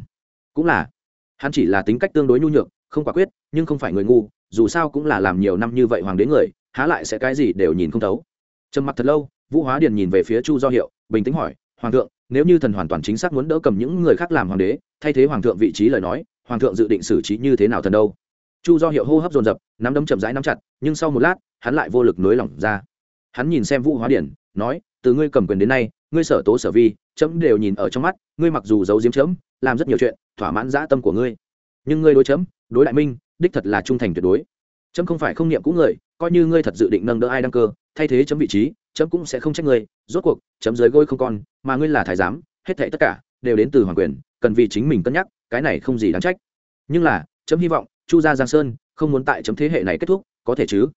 cũng là. Hắn chỉ là tính cách tương đối nhu nhược, không quả quyết, nhưng không phải người ngu, dù sao cũng là làm nhiều năm như vậy hoàng đế người, há lại sẽ cái gì đều nhìn không thấu. Trầm mặt thật lâu, vũ hóa điền nhìn về phía chu do hiệu, bình tĩnh hỏi, hoàng thượng, nếu như thần hoàn toàn chính xác muốn đỡ cầm những người khác làm hoàng đế, thay thế hoàng thượng vị trí lời nói, hoàng thượng dự định xử trí như thế nào thần đâu? Chu do hiệu hô hấp dồn dập, nắm đấm chậm rãi nắm chặt, nhưng sau một lát, hắn lại vô lực nới lỏng ra. Hắn nhìn xem vũ hóa điển nói, từ ngươi cầm quyền đến nay, ngươi sở tố sở vi chấm đều nhìn ở trong mắt, ngươi mặc dù giấu diếm chấm, làm rất nhiều chuyện, thỏa mãn dã tâm của ngươi. Nhưng ngươi đối chấm, đối đại minh, đích thật là trung thành tuyệt đối. Chấm không phải không niệm cũ người, coi như ngươi thật dự định nâng đỡ ai đăng cơ, thay thế chấm vị trí, chấm cũng sẽ không trách ngươi. Rốt cuộc, chấm dưới gối không còn, mà ngươi là thái giám, hết thệ tất cả đều đến từ hoàng quyền, cần vì chính mình cân nhắc, cái này không gì đáng trách. Nhưng là, chấm hy vọng, chu gia giang sơn, không muốn tại chấm thế hệ này kết thúc, có thể chứ?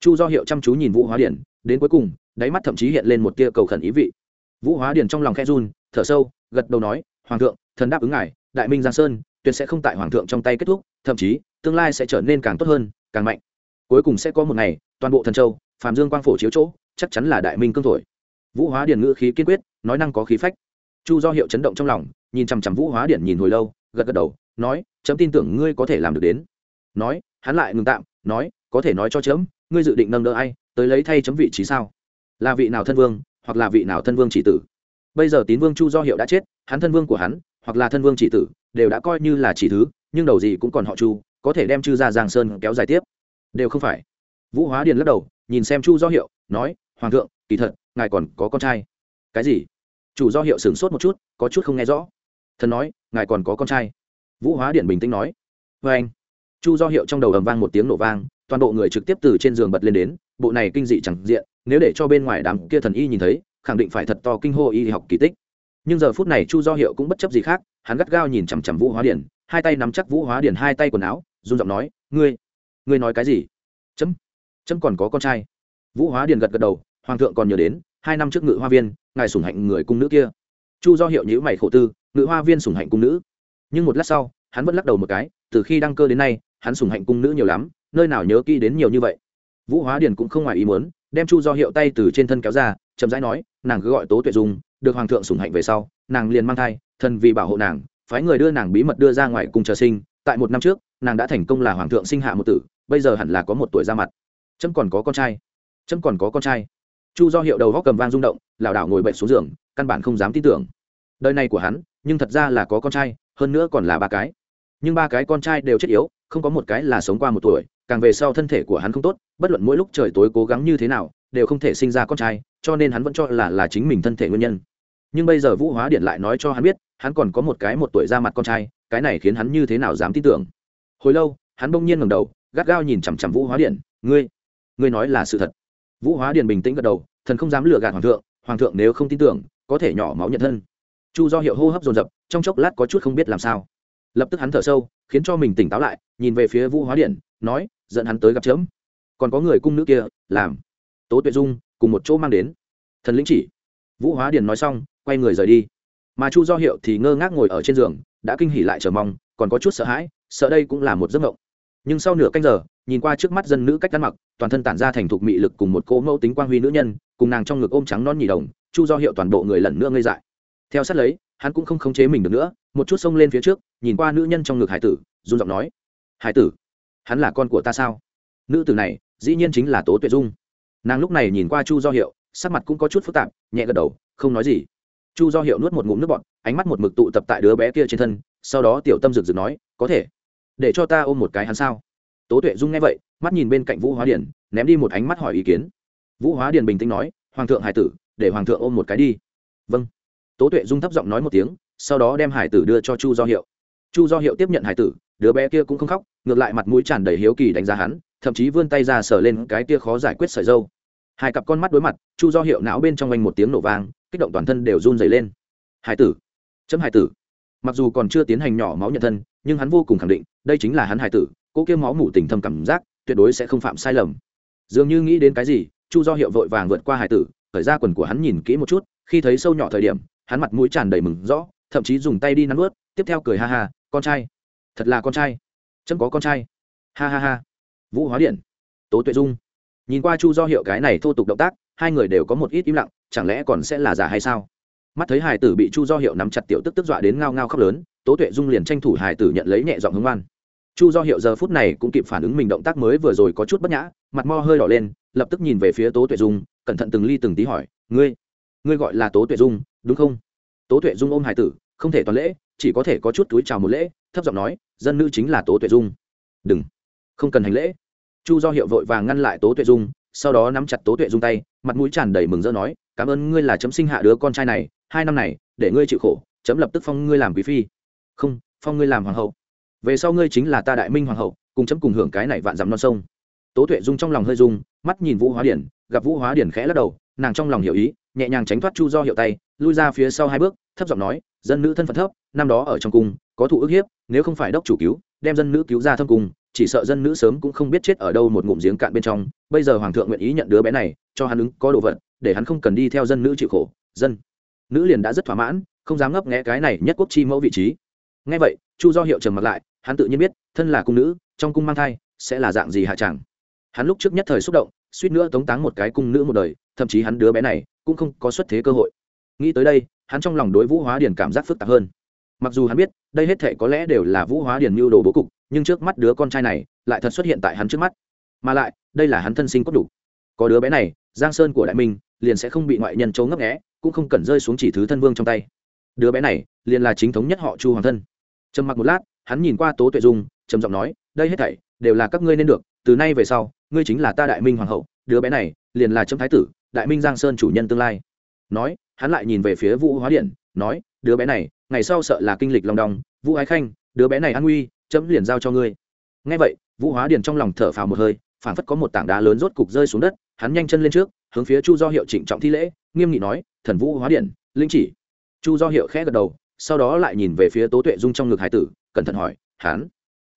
Chu do hiệu chăm chú nhìn vũ hóa điển, đến cuối cùng, đáy mắt thậm chí hiện lên một tia cầu khẩn ý vị vũ hóa Điền trong lòng khe run, thở sâu, gật đầu nói, hoàng thượng, thần đáp ứng ngài, đại minh giang sơn, tuyệt sẽ không tại hoàng thượng trong tay kết thúc, thậm chí, tương lai sẽ trở nên càng tốt hơn, càng mạnh. Cuối cùng sẽ có một ngày, toàn bộ thần châu Phạm dương quang phổ chiếu chỗ, chắc chắn là đại minh cương thổi. Vũ hóa Điền ngữ khí kiên quyết, nói năng có khí phách. Chu do hiệu chấn động trong lòng, nhìn chằm chằm vũ hóa điển nhìn hồi lâu, gật gật đầu, nói, chấm tin tưởng ngươi có thể làm được đến. Nói, hắn lại ngừng tạm, nói, có thể nói cho chấm, ngươi dự định nâng đỡ ai, tới lấy thay chấm vị trí sao? Là vị nào thân vương hoặc là vị nào thân vương chỉ tử. Bây giờ tín vương chu do hiệu đã chết, hắn thân vương của hắn, hoặc là thân vương chỉ tử, đều đã coi như là chỉ thứ, nhưng đầu gì cũng còn họ chu, có thể đem chư ra giang sơn kéo dài tiếp. Đều không phải. Vũ hóa điền lắc đầu, nhìn xem chu do hiệu, nói, hoàng thượng, kỳ thật, ngài còn có con trai. Cái gì? Chủ do hiệu sửng sốt một chút, có chút không nghe rõ. Thần nói, ngài còn có con trai. Vũ hóa điện bình tĩnh nói vê anh chu do hiệu trong đầu ầm vang một tiếng nổ vang, toàn bộ người trực tiếp từ trên giường bật lên đến bộ này kinh dị chẳng diện, nếu để cho bên ngoài đám kia thần y nhìn thấy, khẳng định phải thật to kinh hô y học kỳ tích. Nhưng giờ phút này chu do hiệu cũng bất chấp gì khác, hắn gắt gao nhìn chằm chằm vũ hóa điển, hai tay nắm chắc vũ hóa điển, hai tay quần áo, run giọng nói, ngươi ngươi nói cái gì? Chấm chấm còn có con trai. Vũ hóa điển gật gật đầu, hoàng thượng còn nhớ đến, hai năm trước ngự hoa viên, ngài sủng hạnh người cung nữ kia. Chu do hiệu nhữ mày khổ tư, ngự hoa viên sủng hạnh cung nữ. Nhưng một lát sau, hắn vẫn lắc đầu một cái, từ khi đăng cơ đến nay, hắn sủng hạnh cung nữ nhiều lắm, nơi nào nhớ kỹ đến nhiều như vậy vũ hóa điền cũng không ngoài ý muốn, đem chu do hiệu tay từ trên thân kéo ra, chậm rãi nói, nàng cứ gọi tố tuệ dung, được hoàng thượng sủng hạnh về sau, nàng liền mang thai, thần vì bảo hộ nàng, phái người đưa nàng bí mật đưa ra ngoài cùng chờ sinh, tại một năm trước, nàng đã thành công là hoàng thượng sinh hạ một tử, bây giờ hẳn là có một tuổi ra mặt. Chấm còn có con trai. Chấm còn có con trai. Chu do hiệu đầu góc cầm vang rung động, lảo đảo ngồi bệnh xuống giường, căn bản không dám tin tưởng. Đời này của hắn, nhưng thật ra là có con trai, hơn nữa còn là ba cái. Nhưng ba cái con trai đều chết yếu, không có một cái là sống qua một tuổi càng về sau thân thể của hắn không tốt, bất luận mỗi lúc trời tối cố gắng như thế nào, đều không thể sinh ra con trai, cho nên hắn vẫn cho là là chính mình thân thể nguyên nhân. Nhưng bây giờ vũ hóa điện lại nói cho hắn biết, hắn còn có một cái một tuổi ra mặt con trai, cái này khiến hắn như thế nào dám tin tưởng. Hồi lâu, hắn bỗng nhiên ngầm đầu, gắt gao nhìn chằm chằm vũ hóa điện, ngươi ngươi nói là sự thật. Vũ hóa điện bình tĩnh gật đầu, thần không dám lừa gạt hoàng thượng hoàng thượng nếu không tin tưởng, có thể nhỏ máu nhận thân. Chu do hiệu hô hấp dồn dập, trong chốc lát có chút không biết làm sao. Lập tức hắn thở sâu, khiến cho mình tỉnh táo lại, nhìn về phía vũ hóa điện nói, dẫn hắn tới gặp chớm còn có người cung nữ kia, làm. Tố tuệ dung, cùng một chỗ mang đến. Thần lĩnh chỉ. Vũ hóa điền nói xong, quay người rời đi. Mà chu do hiệu thì ngơ ngác ngồi ở trên giường, đã kinh hỉ lại chờ mong, còn có chút sợ hãi, sợ đây cũng là một giấc mộng. Nhưng sau nửa canh giờ, nhìn qua trước mắt dân nữ cách ăn mặc, toàn thân tản ra thành thục mị lực cùng một cô mẫu tính quang huy nữ nhân, cùng nàng trong ngực ôm trắng non nhì đồng, chu do hiệu toàn bộ người lần nữa ngây dại. Theo sát lấy, hắn cũng không khống chế mình được nữa, một chút xông lên phía trước, nhìn qua nữ nhân trong ngực hải tử, run giọng nói, hải tử hắn là con của ta sao? Nữ tử này, dĩ nhiên chính là tố tuệ dung. Nàng lúc này nhìn qua chu do hiệu, sắc mặt cũng có chút phức tạp, nhẹ gật đầu, không nói gì. Chu do hiệu nuốt một ngụm nước bọt, ánh mắt một mực tụ tập tại đứa bé kia trên thân, sau đó tiểu tâm rực rực nói, có thể. Để cho ta ôm một cái hắn sao? Tố tuệ dung nghe vậy, mắt nhìn bên cạnh vũ hóa điển ném đi một ánh mắt hỏi ý kiến. Vũ hóa điển bình tĩnh nói, hoàng thượng hải tử, để hoàng thượng ôm một cái đi. Vâng. Tố tuệ dung thấp giọng nói một tiếng, sau đó đem hải tử đưa cho chu do hiệu. Chu do hiệu tiếp nhận hải tử đứa bé kia cũng không khóc, ngược lại mặt mũi tràn đầy hiếu kỳ đánh giá hắn, thậm chí vươn tay ra sờ lên cái kia khó giải quyết sợi dâu. Hai cặp con mắt đối mặt, chu do hiệu não bên trong anh một tiếng nổ vang, kích động toàn thân đều run dày lên. Hải tử, chấm hải tử. Mặc dù còn chưa tiến hành nhỏ máu nhận thân, nhưng hắn vô cùng khẳng định, đây chính là hắn hải tử, cô kia máu mủ tình thâm cảm giác, tuyệt đối sẽ không phạm sai lầm. Dường như nghĩ đến cái gì, chu do hiệu vội vàng vượt qua hải tử khởi ra quần của hắn nhìn kỹ một chút, khi thấy sâu nhỏ thời điểm, hắn mặt mũi tràn đầy mừng rõ, thậm chí dùng tay đi nắn ướt tiếp theo cười ha ha, con trai thật là con trai. Chấm có con trai. Ha ha ha. Vũ hóa điện tố tuệ dung. Nhìn qua chu do hiệu cái này thô tục động tác, hai người đều có một ít im lặng, chẳng lẽ còn sẽ là giả hay sao? Mắt thấy hải tử bị chu do hiệu nắm chặt tiểu tức tức dọa đến ngao ngao khóc lớn, tố tuệ dung liền tranh thủ hải tử nhận lấy nhẹ giọng hướng oan chu do hiệu giờ phút này cũng kịp phản ứng mình động tác mới vừa rồi có chút bất nhã, mặt mo hơi đỏ lên, lập tức nhìn về phía tố tuệ dung, cẩn thận từng ly từng tí hỏi, ngươi ngươi gọi là tố tuệ dung, đúng không? Tố tuệ dung ôm hải tử, không thể toàn lễ, chỉ có thể có chút túi chào một lễ thấp giọng nói, dân nữ chính là tố tuệ dung. Đừng, không cần hành lễ. Chu do hiệu vội vàng ngăn lại tố tuệ dung, sau đó nắm chặt tố tuệ dung tay, mặt mũi tràn đầy mừng rỡ nói, cảm ơn ngươi là chấm sinh hạ đứa con trai này, hai năm này, để ngươi chịu khổ, chấm lập tức phong ngươi làm quý phi. Không, phong ngươi làm hoàng hậu. Về sau ngươi chính là ta đại minh hoàng hậu, cùng chấm cùng hưởng cái này vạn dặm non sông. Tố tuệ dung trong lòng hơi dung mắt nhìn vũ hóa điển, gặp vũ hóa điển khẽ lắc đầu, nàng trong lòng hiểu ý, nhẹ nhàng tránh thoát chu do hiệu tay, lui ra phía sau hai bước, thấp giọng nói, dân nữ thân phận thấp, năm đó ở trong cung, có thụ ức hiếp nếu không phải đốc chủ cứu, đem dân nữ cứu ra thâm cung, chỉ sợ dân nữ sớm cũng không biết chết ở đâu một ngụm giếng cạn bên trong. Bây giờ hoàng thượng nguyện ý nhận đứa bé này, cho hắn ứng có đồ vật, để hắn không cần đi theo dân nữ chịu khổ. Dân nữ liền đã rất thỏa mãn, không dám ngấp nghẽ cái này nhất quốc chi mẫu vị trí. Ngay vậy, chu do hiệu trầm mặt lại, hắn tự nhiên biết, thân là cung nữ, trong cung mang thai, sẽ là dạng gì hạ chẳng. Hắn lúc trước nhất thời xúc động, suýt nữa tống táng một cái cung nữ một đời, thậm chí hắn đứa bé này cũng không có xuất thế cơ hội. Nghĩ tới đây, hắn trong lòng đối vũ hóa điền cảm giác phức tạp hơn mặc dù hắn biết, đây hết thể có lẽ đều là vũ hóa điền mưu đồ bố cục, nhưng trước mắt đứa con trai này lại thật xuất hiện tại hắn trước mắt. Mà lại, đây là hắn thân sinh cốt đủ. Có đứa bé này, giang sơn của đại minh liền sẽ không bị ngoại nhân trấu ngấp nghẽ cũng không cần rơi xuống chỉ thứ thân vương trong tay. Đứa bé này liền là chính thống nhất họ chu hoàng thân. Trầm mặc một lát, hắn nhìn qua tố tuệ dung, trầm giọng nói, đây hết thảy đều là các ngươi nên được, từ nay về sau, ngươi chính là ta đại minh hoàng hậu, đứa bé này liền là trâm thái tử, đại minh giang sơn chủ nhân tương lai. Nói, hắn lại nhìn về phía vũ hóa điện nói, đứa bé này, ngày sau sợ là kinh lịch lòng đong, vũ ái khanh, đứa bé này an nguy, chấm liền giao cho ngươi. Ngay vậy, vũ hóa điền trong lòng thở phào một hơi, phảng phất có một tảng đá lớn rốt cục rơi xuống đất, hắn nhanh chân lên trước, hướng phía chu do hiệu trịnh trọng thi lễ, nghiêm nghị nói, thần vũ hóa điển linh chỉ. Chu do hiệu khẽ gật đầu, sau đó lại nhìn về phía tố tuệ dung trong ngực hải tử, cẩn thận hỏi, hắn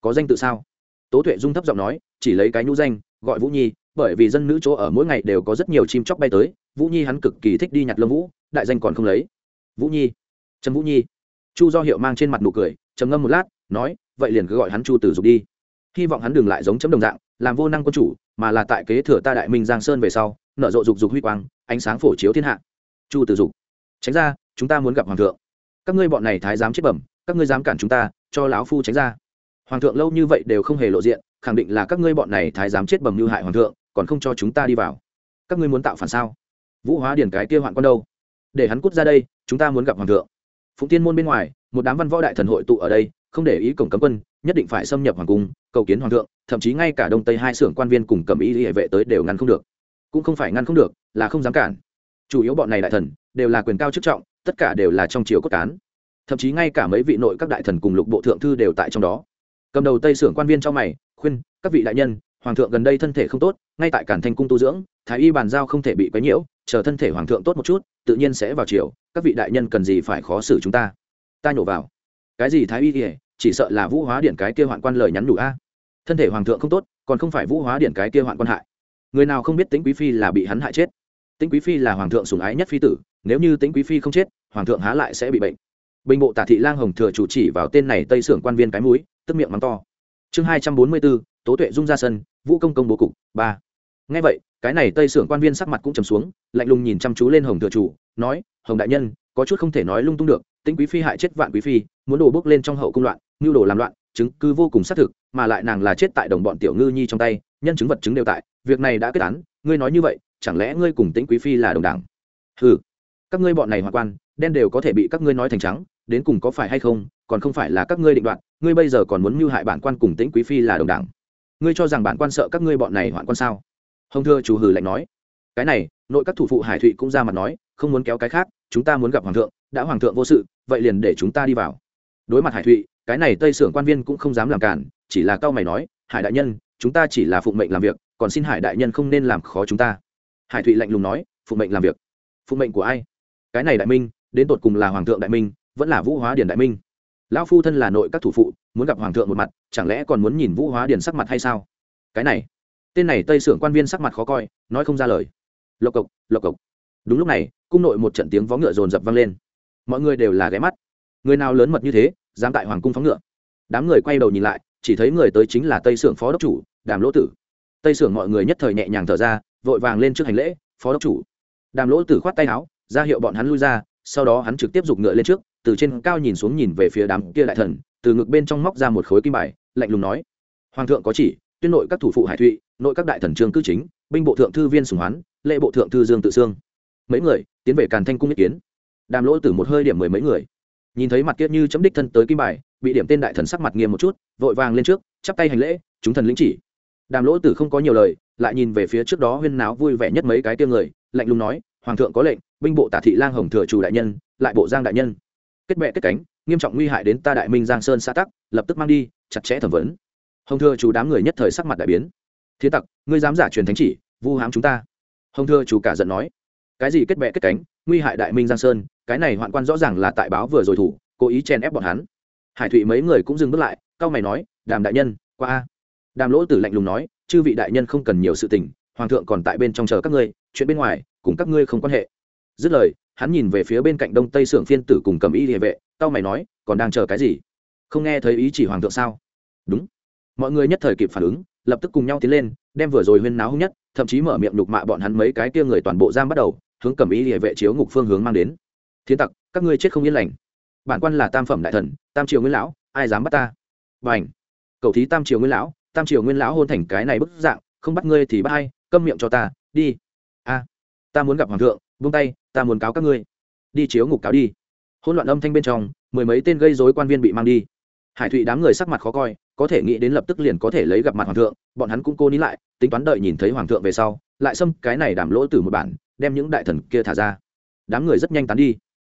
có danh tự sao? Tố tuệ dung thấp giọng nói, chỉ lấy cái nhũ danh, gọi vũ nhi, bởi vì dân nữ chỗ ở mỗi ngày đều có rất nhiều chim chóc bay tới, vũ nhi hắn cực kỳ thích đi nhặt lông vũ, đại danh còn không lấy vũ nhi. Trầm vũ nhi. Chu do hiệu mang trên mặt nụ cười, trầm ngâm một lát, nói, vậy liền cứ gọi hắn chu tử dục đi. Hy vọng hắn đừng lại giống chấm đồng dạng, làm vô năng quân chủ, mà là tại kế thừa ta đại minh giang sơn về sau, nở rộ dục dục huy quang, ánh sáng phổ chiếu thiên hạ. Chu tử dục. Tránh ra, chúng ta muốn gặp hoàng thượng. Các ngươi bọn này thái giám chết bẩm, các ngươi dám cản chúng ta, cho lão phu tránh ra. Hoàng thượng lâu như vậy đều không hề lộ diện, khẳng định là các ngươi bọn này thái giám chết bẩm như hại hoàng thượng, còn không cho chúng ta đi vào. Các ngươi muốn tạo phản sao? Vũ hóa điển cái kia hoạn con đâu? Để hắn cút ra đây, chúng ta muốn gặp hoàng thượng. Phụng tiên môn bên ngoài, một đám văn võ đại thần hội tụ ở đây, không để ý cổng cấm quân, nhất định phải xâm nhập hoàng cung, cầu kiến hoàng thượng, thậm chí ngay cả đông tây hai xưởng quan viên cùng cầm ý hệ vệ tới đều ngăn không được. Cũng không phải ngăn không được, là không dám cản. Chủ yếu bọn này đại thần, đều là quyền cao chức trọng, tất cả đều là trong triều cốt cán. Thậm chí ngay cả mấy vị nội các đại thần cùng lục bộ thượng thư đều tại trong đó. Cầm đầu tây xưởng quan viên cho mày, khuyên, các vị đại nhân, hoàng thượng gần đây thân thể không tốt, ngay tại cản thanh cung tu dưỡng, thái y bàn giao không thể bị quấy nhiễu chờ thân thể hoàng thượng tốt một chút, tự nhiên sẽ vào triều, các vị đại nhân cần gì phải khó xử chúng ta? Ta nhổ vào. Cái gì thái y thì chỉ sợ là vũ hóa điện cái kia hoạn quan lời nhắn đủ a. Thân thể hoàng thượng không tốt, còn không phải vũ hóa điện cái kia hoạn quan hại. Người nào không biết tính quý phi là bị hắn hại chết? Tính quý phi là hoàng thượng sủng ái nhất phi tử, nếu như tính quý phi không chết, hoàng thượng há lại sẽ bị bệnh. Bình bộ tả thị lang hồng thừa chủ chỉ vào tên này tây sưởng quan viên cái mũi, tức miệng mắng to. Chương hai trăm bốn mươi bốn, tố tuệ dung ra sân, vũ công công bố cục, ba. Ngay vậy cái này tây sưởng quan viên sắc mặt cũng trầm xuống, lạnh lùng nhìn chăm chú lên hồng thừa chủ, nói, hồng đại nhân, có chút không thể nói lung tung được, Tĩnh quý phi hại chết vạn quý phi, muốn đổ bước lên trong hậu cung loạn, mưu đồ làm loạn, chứng cứ vô cùng xác thực, mà lại nàng là chết tại đồng bọn tiểu ngư nhi trong tay, nhân chứng vật chứng đều tại, việc này đã kết án, ngươi nói như vậy, chẳng lẽ ngươi cùng Tĩnh quý phi là đồng đảng? Ừ các ngươi bọn này hoạn quan, đen đều có thể bị các ngươi nói thành trắng, đến cùng có phải hay không, còn không phải là các ngươi định đoạt, ngươi bây giờ còn muốn mưu hại bản quan cùng Tĩnh quý phi là đồng đảng. Ngươi cho rằng bản quan sợ các ngươi bọn này hoạn quan sao? Hồng thưa chủ hử lạnh nói, cái này, nội các thủ phụ hải thụy cũng ra mặt nói, không muốn kéo cái khác, chúng ta muốn gặp hoàng thượng, đã hoàng thượng vô sự, vậy liền để chúng ta đi vào. Đối mặt hải thụy, cái này tây sưởng quan viên cũng không dám làm cản, chỉ là cao mày nói, hải đại nhân, chúng ta chỉ là phụng mệnh làm việc, còn xin hải đại nhân không nên làm khó chúng ta. Hải thụy lạnh lùng nói, phụng mệnh làm việc. Phụng mệnh của ai? Cái này đại minh, đến tột cùng là hoàng thượng đại minh, vẫn là vũ hóa điển đại minh. Lão phu thân là nội các thủ phụ, muốn gặp hoàng thượng một mặt, chẳng lẽ còn muốn nhìn vũ hóa điển sắc mặt hay sao? Cái này tên này tây sưởng quan viên sắc mặt khó coi, nói không ra lời. Lộc cộc lộc cộc. Đúng lúc này, cung nội một trận tiếng vó ngựa rồn rập vang lên. Mọi người đều là ghé mắt. Người nào lớn mật như thế, dám tại hoàng cung phóng ngựa. Đám người quay đầu nhìn lại, chỉ thấy người tới chính là tây sưởng phó đốc chủ, đàm lỗ tử. Tây sưởng mọi người nhất thời nhẹ nhàng thở ra, vội vàng lên trước hành lễ, phó đốc chủ. Đàm lỗ tử khoát tay áo, ra hiệu bọn hắn lui ra, sau đó hắn trực tiếp giục ngựa lên trước, từ trên cao nhìn xuống nhìn về phía đám kia đại thần, từ ngực bên trong móc ra một khối kim bài, lạnh lùng nói, hoàng thượng có chỉ, tuyên nội các thủ phụ hải thụy nội các đại thần trương cư chính, binh bộ thượng thư viên sùng hoán lệ bộ thượng thư dương tự sương mấy người tiến về càn thanh cung ý kiến. Đàm lỗ tử một hơi điểm mười mấy người. Nhìn thấy mặt kiết như chấm đích thân tới kim bài, bị điểm tên đại thần sắc mặt nghiêm một chút, vội vàng lên trước, chắp tay hành lễ, chúng thần lĩnh chỉ. Đàm lỗ tử không có nhiều lời, lại nhìn về phía trước đó huyên náo vui vẻ nhất mấy cái tiêu người, lạnh lùng nói, hoàng thượng có lệnh, binh bộ tả thị lang hồng thừa chủ đại nhân, lại bộ giang đại nhân. Kết bệ kết cánh, nghiêm trọng nguy hại đến ta đại minh giang sơn xã tắc, lập tức mang đi, chặt chẽ thẩm vấn. Hồng thừa chủ đám người nhất thời sắc mặt đại biến thiên tặc, ngươi dám giả truyền thánh chỉ, vu hãm chúng ta. Hồng thừa chủ cả giận nói. Cái gì kết bệ kết cánh, nguy hại đại minh giang sơn, cái này hoạn quan rõ ràng là tại báo vừa rồi thủ, cố ý chen ép bọn hắn. Hải thụy mấy người cũng dừng bước lại cao mày nói, đàm đại nhân, qua. A đàm lỗ tử lạnh lùng nói, chư vị đại nhân không cần nhiều sự tình, hoàng thượng còn tại bên trong chờ các ngươi, chuyện bên ngoài, cùng các ngươi không quan hệ. Dứt lời, hắn nhìn về phía bên cạnh đông tây sưởng phiên tử cùng cầm y địa vệ cao mày nói, còn đang chờ cái gì? Không nghe thấy ý chỉ hoàng thượng sao? Đúng mọi người nhất thời kịp phản ứng, lập tức cùng nhau tiến lên, đem vừa rồi huyên náo hung nhất, thậm chí mở miệng nhục mạ bọn hắn mấy cái kia người toàn bộ giam bắt đầu, hướng cầm ý địa vệ chiếu ngục phương hướng mang đến. Thiên tặc, các ngươi chết không yên lành. Bản quan là tam phẩm đại thần, tam triều nguyên lão, ai dám bắt ta? Và ảnh cậu thí tam triều nguyên lão, tam triều nguyên lão hôn thành cái này bức dạng, không bắt ngươi thì bắt ai, câm miệng cho ta, đi. A. Ta muốn gặp hoàng thượng vung tay, ta muốn cáo các ngươi. Đi chiếu ngục cáo đi. Hôn loạn âm thanh bên trong, mười mấy tên gây dối quan viên bị mang đi. Hải thụy đám người sắc mặt khó coi có thể nghĩ đến lập tức liền có thể lấy gặp mặt hoàng thượng, bọn hắn cũng cô ní lại, tính toán đợi nhìn thấy hoàng thượng về sau, lại xâm cái này đảm lỗ từ một bản, đem những đại thần kia thả ra. Đám người rất nhanh tán đi.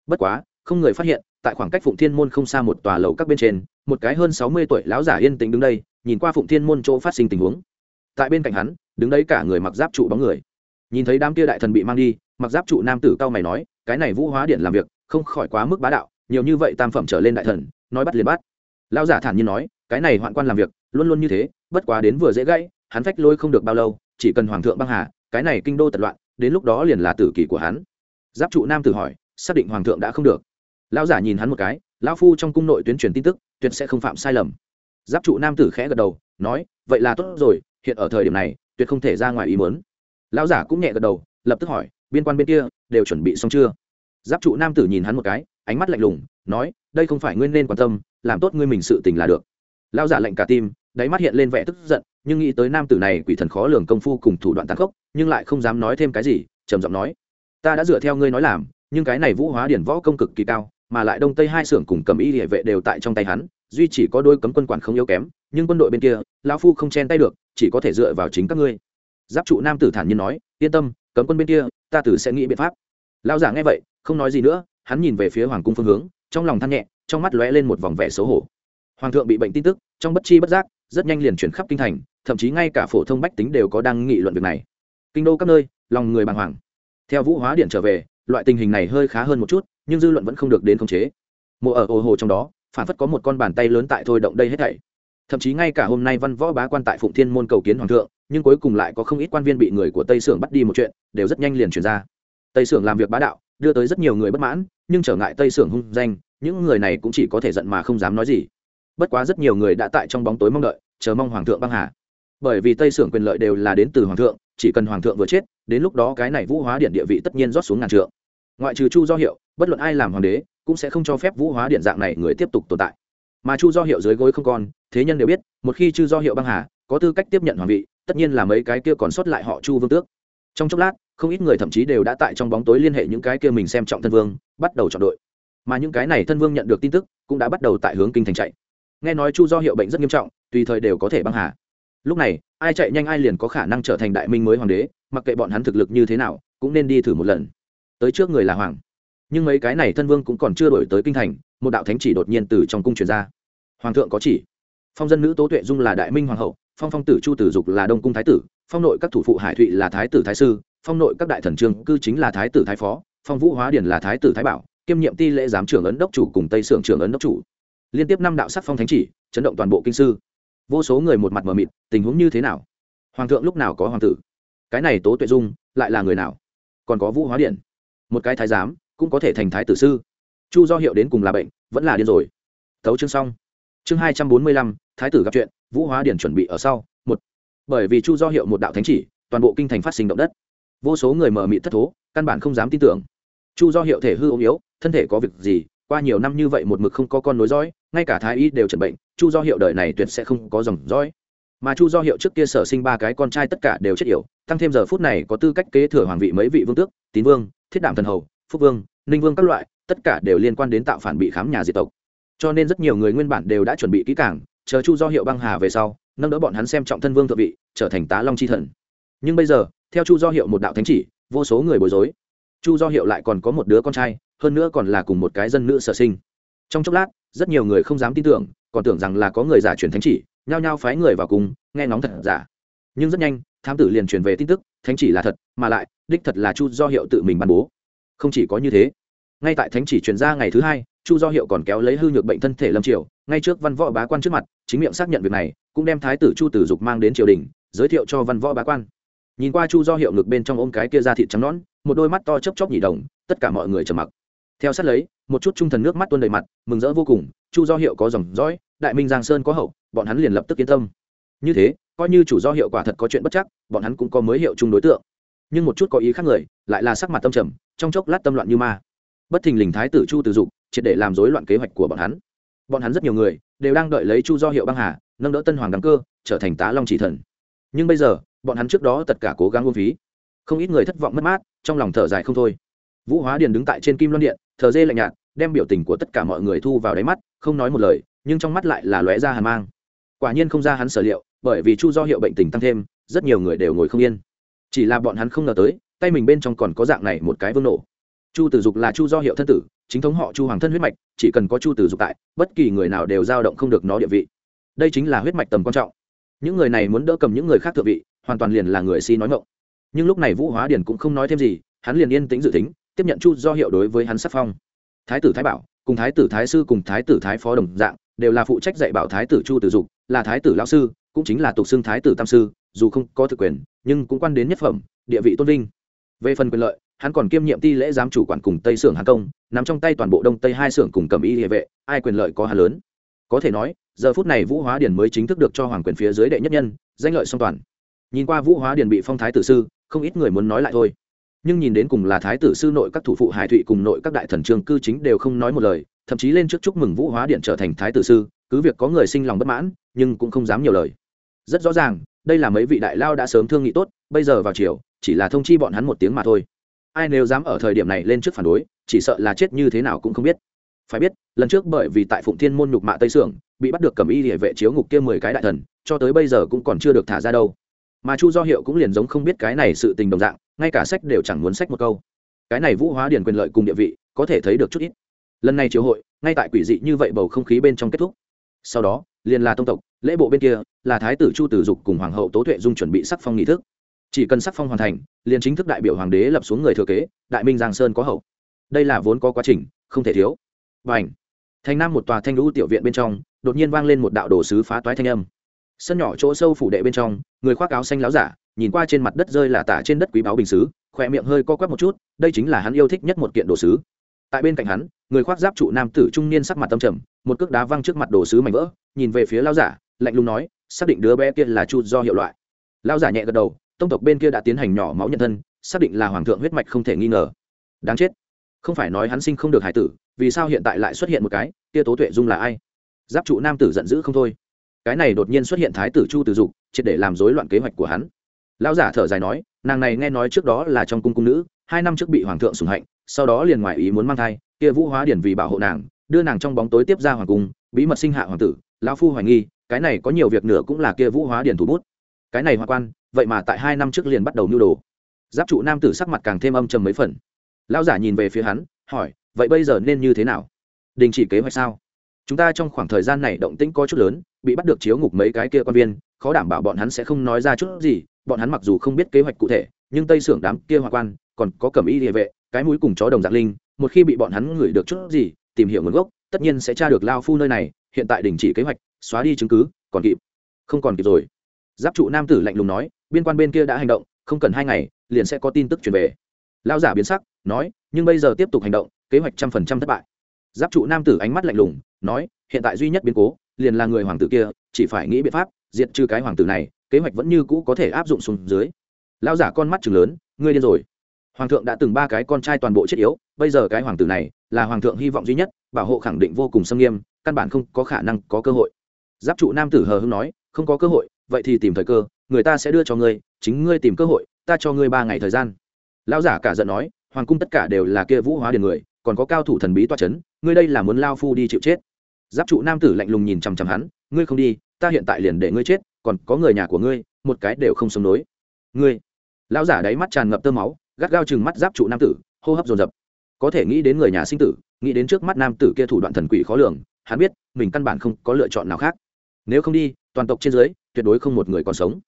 Bất quá, không người phát hiện, tại khoảng cách phụng thiên môn không xa một tòa lầu các bên trên, một cái hơn sáu mươi tuổi lão giả yên tĩnh đứng đây, nhìn qua phụng thiên môn chỗ phát sinh tình huống. Tại bên cạnh hắn, đứng đấy cả người mặc giáp trụ bóng người. Nhìn thấy đám kia đại thần bị mang đi, mặc giáp trụ nam tử cao mày nói, cái này vũ hóa điện làm việc, không khỏi quá mức bá đạo, nhiều như vậy tam phẩm trở lên đại thần, nói bắt liền bắt lão giả thản nhiên nói, cái này hoạn quan làm việc, luôn luôn như thế, bất quá đến vừa dễ gãy, hắn phách lôi không được bao lâu, chỉ cần hoàng thượng băng hà, cái này kinh đô tật loạn, đến lúc đó liền là tử kỷ của hắn. Giáp trụ nam tử hỏi, xác định hoàng thượng đã không được. Lão giả nhìn hắn một cái, lão phu trong cung nội tuyến truyền tin tức, tuyệt sẽ không phạm sai lầm. Giáp trụ nam tử khẽ gật đầu, nói, vậy là tốt rồi, hiện ở thời điểm này, tuyệt không thể ra ngoài ý muốn. Lão giả cũng nhẹ gật đầu, lập tức hỏi, biên quan bên kia, đều chuẩn bị xong chưa? Giáp trụ nam tử nhìn hắn một cái, ánh mắt lạnh lùng, nói, đây không phải nguyên nên quan tâm làm tốt ngươi mình sự tình là được. Lão giả lạnh cả tim, đáy mắt hiện lên vẻ tức giận, nhưng nghĩ tới nam tử này quỷ thần khó lường công phu cùng thủ đoạn tàn khốc, nhưng lại không dám nói thêm cái gì, trầm giọng nói, ta đã dựa theo ngươi nói làm, nhưng cái này vũ hóa điển võ công cực kỳ cao, mà lại đông tây hai xưởng cùng cầm y địa vệ đều tại trong tay hắn, duy chỉ có đôi cấm quân quản không yếu kém, nhưng quân đội bên kia, lão phu không chen tay được, chỉ có thể dựa vào chính các ngươi. Giáp trụ nam tử thản nhiên nói, yên tâm, cấm quân bên kia, ta tử sẽ nghĩ biện pháp. Lão giả nghe vậy, không nói gì nữa, hắn nhìn về phía hoàng cung phương hướng, trong lòng than nhẹ trong mắt lóe lên một vòng vẻ xấu hổ. Hoàng thượng bị bệnh tin tức, trong bất chi bất giác, rất nhanh liền chuyển khắp kinh thành, thậm chí ngay cả phổ thông bách tính đều có đang nghị luận việc này. Kinh đô các nơi, lòng người bàng hoàng. Theo vũ hóa điện trở về, loại tình hình này hơi khá hơn một chút, nhưng dư luận vẫn không được đến khống chế. Mộ ở ồ hồ trong đó, phản phất có một con bàn tay lớn tại thôi động đây hết thảy. Thậm chí ngay cả hôm nay văn võ bá quan tại phụng thiên môn cầu kiến hoàng thượng, nhưng cuối cùng lại có không ít quan viên bị người của tây sưởng bắt đi một chuyện, đều rất nhanh liền truyền ra. Tây sưởng làm việc bá đạo, đưa tới rất nhiều người bất mãn, nhưng trở ngại tây sưởng hung danh những người này cũng chỉ có thể giận mà không dám nói gì. Bất quá rất nhiều người đã tại trong bóng tối mong đợi, chờ mong hoàng thượng băng hà. Bởi vì tây sưởng quyền lợi đều là đến từ hoàng thượng, chỉ cần hoàng thượng vừa chết, đến lúc đó cái này vũ hóa điện địa vị tất nhiên rót xuống ngàn trượng. Ngoại trừ chu do hiệu, bất luận ai làm hoàng đế, cũng sẽ không cho phép vũ hóa điện dạng này người tiếp tục tồn tại. Mà chu do hiệu dưới gối không còn, thế nhân đều biết, một khi chu do hiệu băng hà, có tư cách tiếp nhận hoàng vị, tất nhiên là mấy cái kia còn sót lại họ chu vương tước. Trong chốc lát, không ít người thậm chí đều đã tại trong bóng tối liên hệ những cái kia mình xem trọng thân vương, bắt đầu chọn đội mà những cái này thân vương nhận được tin tức, cũng đã bắt đầu tại hướng kinh thành chạy. Nghe nói chu do hiệu bệnh rất nghiêm trọng, tùy thời đều có thể băng hà. Lúc này, ai chạy nhanh ai liền có khả năng trở thành đại minh mới hoàng đế, mặc kệ bọn hắn thực lực như thế nào, cũng nên đi thử một lần. Tới trước người là hoàng. Nhưng mấy cái này thân vương cũng còn chưa đổi tới kinh thành, một đạo thánh chỉ đột nhiên từ trong cung truyền ra. Hoàng thượng có chỉ. Phong dân nữ tố tuệ dung là đại minh hoàng hậu, phong phong tử chu tử dục là đông cung thái tử, phong nội các thủ phụ hải thụy là thái tử thái sư, phong nội các đại thần trương cư chính là thái tử thái phó, phong vũ hóa điển là thái tử thái bảo kiêm nhiệm ti lễ giám trưởng ấn đốc chủ cùng tây sưởng trưởng ấn đốc chủ. Liên tiếp năm đạo sắc phong thánh chỉ, chấn động toàn bộ kinh sư. Vô số người một mặt mờ mịt, tình huống như thế nào? Hoàng thượng lúc nào có hoàng tử? Cái này tố tuệ dung lại là người nào? Còn có vũ hóa điện. Một cái thái giám cũng có thể thành thái tử sư. Chu do hiệu đến cùng là bệnh, vẫn là điên rồi. Tấu chương xong. Chương hai trăm bốn mươi lăm, thái tử gặp chuyện, vũ hóa điển chuẩn bị ở sau, một. Bởi vì chu do hiệu một đạo thánh chỉ, toàn bộ kinh thành phát sinh động đất. Vô số người mờ mịt thất thố, căn bản không dám tin tưởng chu do hiệu thể hư ốm yếu, thân thể có việc gì, qua nhiều năm như vậy một mực không có con nối dõi, ngay cả thái y đều chẩn bệnh, chu do hiệu đời này tuyệt sẽ không có dòng dõi. Mà chu do hiệu trước kia sở sinh ba cái con trai tất cả đều chết yểu, tăng thêm giờ phút này có tư cách kế thừa hoàng vị mấy vị vương tước, tín vương, thiết đảm thần hầu, phúc vương, ninh vương các loại, tất cả đều liên quan đến tạo phản bị khám nhà diệt tộc. Cho nên rất nhiều người nguyên bản đều đã chuẩn bị kỹ càng, chờ chu do hiệu băng hà về sau, nâng đỡ bọn hắn xem trọng thân vương thượng vị, trở thành tá long c h i thần. Nhưng bây giờ, theo chu do hiệu một đạo thánh chỉ, vô số người bối rối chu do hiệu lại còn có một đứa con trai, hơn nữa còn là cùng một cái dân nữ sở sinh. Trong chốc lát, rất nhiều người không dám tin tưởng, còn tưởng rằng là có người giả truyền thánh chỉ, nhao nhao phái người vào cùng, nghe ngóng thật giả. Nhưng rất nhanh, thám tử liền truyền về tin tức, thánh chỉ là thật, mà lại, đích thật là chu do hiệu tự mình ban bố. Không chỉ có như thế, ngay tại thánh chỉ truyền ra ngày thứ hai, chu do hiệu còn kéo lấy hư nhược bệnh thân thể lâm triều, ngay trước văn võ bá quan trước mặt, chính miệng xác nhận việc này, cũng đem thái tử chu tử dục mang đến triều đình, giới thiệu cho văn võ bá quan. Nhìn qua chu do hiệu ngực bên trong ôm cái kia ra thịt trắng nón một đôi mắt to chớp chóp nhị đồng, tất cả mọi người trầm mặc. Theo sát lấy, một chút trung thần nước mắt tuôn đầy mặt, mừng rỡ vô cùng, chu do hiệu có dòng dõi, đại minh giang sơn có hậu, bọn hắn liền lập tức yên tâm. Như thế, coi như chủ do hiệu quả thật có chuyện bất chắc, bọn hắn cũng có mới hiệu chung đối tượng. Nhưng một chút có ý khác người, lại là sắc mặt tâm trầm, trong chốc lát tâm loạn như ma. Bất thình lình thái tử chu từ dục, triệt để làm rối loạn kế hoạch của bọn hắn. Bọn hắn rất nhiều người, đều đang đợi lấy chu do hiệu băng hà, nâng đỡ tân hoàng đăng cơ, trở thành tá long chỉ thần. Nhưng bây giờ, bọn hắn trước đó tất cả cố gắng uống phí. Không ít người thất vọng mất mát trong lòng thở dài không thôi. Vũ hóa điền đứng tại trên kim loan điện, thờ dê lạnh nhạt, đem biểu tình của tất cả mọi người thu vào đáy mắt, không nói một lời, nhưng trong mắt lại là lóe ra hàn mang. Quả nhiên không ra hắn sở liệu, bởi vì chu do hiệu bệnh tình tăng thêm, rất nhiều người đều ngồi không yên. Chỉ là bọn hắn không ngờ tới, tay mình bên trong còn có dạng này một cái vương nổ. Chu tử dục là chu do hiệu thân tử, chính thống họ chu hoàng thân huyết mạch, chỉ cần có chu tử dục tại, bất kỳ người nào đều dao động không được nó địa vị. Đây chính là huyết mạch tầm quan trọng. Những người này muốn đỡ cầm những người khác thượng vị, hoàn toàn liền là người si nói ngộng nhưng lúc này vũ hóa điển cũng không nói thêm gì, hắn liền yên tĩnh dự tính, tiếp nhận chu do hiệu đối với hắn sắc phong. Thái tử thái bảo, cùng thái tử thái sư cùng thái tử thái phó đồng dạng, đều là phụ trách dạy bảo thái tử chu tử dục, là thái tử lão sư, cũng chính là tục xưng thái tử tam sư, dù không có thực quyền, nhưng cũng quan đến nhất phẩm, địa vị tôn vinh. Về phần quyền lợi, hắn còn kiêm nhiệm ti lễ giám chủ quản cùng tây xưởng hà công, nắm trong tay toàn bộ đông tây hai xưởng cùng cầm y địa vệ, ai quyền lợi có hà lớn. Có thể nói, giờ phút này vũ hóa điền mới chính thức được cho hoàng quyền phía dưới đệ nhất nhân, danh lợi song toàn. Nhìn qua vũ hóa điền bị phong thái tử sư không ít người muốn nói lại thôi. Nhưng nhìn đến cùng là thái tử sư nội các thủ phụ hải thụy cùng nội các đại thần trường cư chính đều không nói một lời, thậm chí lên trước chúc mừng vũ hóa điện trở thành thái tử sư, cứ việc có người sinh lòng bất mãn, nhưng cũng không dám nhiều lời. Rất rõ ràng, đây là mấy vị đại lao đã sớm thương nghị tốt, bây giờ vào chiều chỉ là thông chi bọn hắn một tiếng mà thôi. Ai nếu dám ở thời điểm này lên trước phản đối, chỉ sợ là chết như thế nào cũng không biết. Phải biết, lần trước bởi vì tại phụng thiên môn nhục mạ tây sưởng, bị bắt được cầm y địa vệ chiếu ngục kia mười cái đại thần, cho tới bây giờ cũng còn chưa được thả ra đâu mà chu do hiệu cũng liền giống không biết cái này sự tình đồng dạng, ngay cả sách đều chẳng muốn sách một câu. Cái này vũ hóa điển quyền lợi cùng địa vị, có thể thấy được chút ít. Lần này triều hội, ngay tại quỷ dị như vậy bầu không khí bên trong kết thúc. Sau đó, liền là tông tộc, lễ bộ bên kia, là thái tử chu tử dục cùng hoàng hậu tố tuệ dung chuẩn bị sắc phong nghị thức. Chỉ cần sắc phong hoàn thành, liền chính thức đại biểu hoàng đế lập xuống người thừa kế, đại minh giang sơn có hậu. Đây là vốn có quá trình, không thể thiếu. Và ảnh thành nam một tòa thanh lũ tiểu viện bên trong, đột nhiên vang lên một đạo đồ sứ phá toái thanh âm sân nhỏ chỗ sâu phủ đệ bên trong, người khoác áo xanh láo giả, nhìn qua trên mặt đất rơi là tả trên đất quý báo bình xứ, khỏe miệng hơi co quắp một chút, đây chính là hắn yêu thích nhất một kiện đồ sứ. Tại bên cạnh hắn, người khoác giáp trụ nam tử trung niên sắc mặt tâm trầm, một cước đá văng trước mặt đồ sứ mảnh vỡ, nhìn về phía lao giả, lạnh lùng nói, xác định đứa bé kia là chu do hiệu loại. Lao giả nhẹ gật đầu, tông tộc bên kia đã tiến hành nhỏ máu nhận thân, xác định là hoàng thượng huyết mạch không thể nghi ngờ. Đáng chết. Không phải nói hắn sinh không được hải tử, vì sao hiện tại lại xuất hiện một cái, kia tố tuệ dung là ai? Giáp trụ nam tử giận dữ không thôi cái này đột nhiên xuất hiện thái tử chu từ dục, triệt để làm rối loạn kế hoạch của hắn. Lão giả thở dài nói, nàng này nghe nói trước đó là trong cung cung nữ, hai năm trước bị hoàng thượng sủng hạnh, sau đó liền ngoại ý muốn mang thai, kia vũ hóa điển vì bảo hộ nàng, đưa nàng trong bóng tối tiếp ra hoàng cung, bí mật sinh hạ hoàng tử, lão phu hoài nghi, cái này có nhiều việc nữa cũng là kia vũ hóa điển thủ bút. Cái này hoa quan, vậy mà tại hai năm trước liền bắt đầu nưu đồ. Giáp trụ nam tử sắc mặt càng thêm âm trầm mấy phần. Lão giả nhìn về phía hắn, hỏi, vậy bây giờ nên như thế nào? Đình chỉ kế hoạch sao? Chúng ta trong khoảng thời gian này động tĩnh có chút lớn bị bắt được chiếu ngục mấy cái kia quan viên, khó đảm bảo bọn hắn sẽ không nói ra chút gì, bọn hắn mặc dù không biết kế hoạch cụ thể, nhưng tây xưởng đám kia hoa quan, còn có cẩm y địa vệ, cái mũi cùng chó đồng dạng linh, một khi bị bọn hắn ngửi được chút gì, tìm hiểu nguồn gốc, tất nhiên sẽ tra được lao phu nơi này, hiện tại đình chỉ kế hoạch, xóa đi chứng cứ, còn kịp. Không còn kịp rồi. Giáp trụ nam tử lạnh lùng nói, biên quan bên kia đã hành động, không cần hai ngày, liền sẽ có tin tức truyền về. Lao giả biến sắc, nói, nhưng bây giờ tiếp tục hành động, kế hoạch trăm phần trăm thất bại. Giáp trụ nam tử ánh mắt lạnh lùng, nói hiện tại duy nhất biến cố liền là người hoàng tử kia, chỉ phải nghĩ biện pháp diệt trừ cái hoàng tử này, kế hoạch vẫn như cũ có thể áp dụng xuống dưới. Lao giả con mắt chừng lớn, ngươi điên rồi. Hoàng thượng đã từng ba cái con trai toàn bộ chết yếu, bây giờ cái hoàng tử này là hoàng thượng hy vọng duy nhất, bảo hộ khẳng định vô cùng xâm nghiêm, căn bản không có khả năng có cơ hội. Giáp trụ nam tử hờ hưng nói, không có cơ hội, vậy thì tìm thời cơ, người ta sẽ đưa cho ngươi, chính ngươi tìm cơ hội, ta cho ngươi ba ngày thời gian. Lão giả cả giận nói, hoàng cung tất cả đều là kia vũ hóa điền người, còn có cao thủ thần bí toa c h ấ n ngươi đây là muốn lao phu đi chịu chết giáp trụ nam tử lạnh lùng nhìn chằm chằm hắn, ngươi không đi, ta hiện tại liền để ngươi chết, còn có người nhà của ngươi, một cái đều không sống nối. ngươi? Lão giả đáy mắt tràn ngập tơ máu, gắt gao chừng mắt giáp trụ nam tử, hô hấp dồn dập. Có thể nghĩ đến người nhà sinh tử, nghĩ đến trước mắt nam tử kia thủ đoạn thần quỷ khó lường, hắn biết, mình căn bản không có lựa chọn nào khác. Nếu không đi, toàn tộc trên dưới, tuyệt đối không một người còn sống.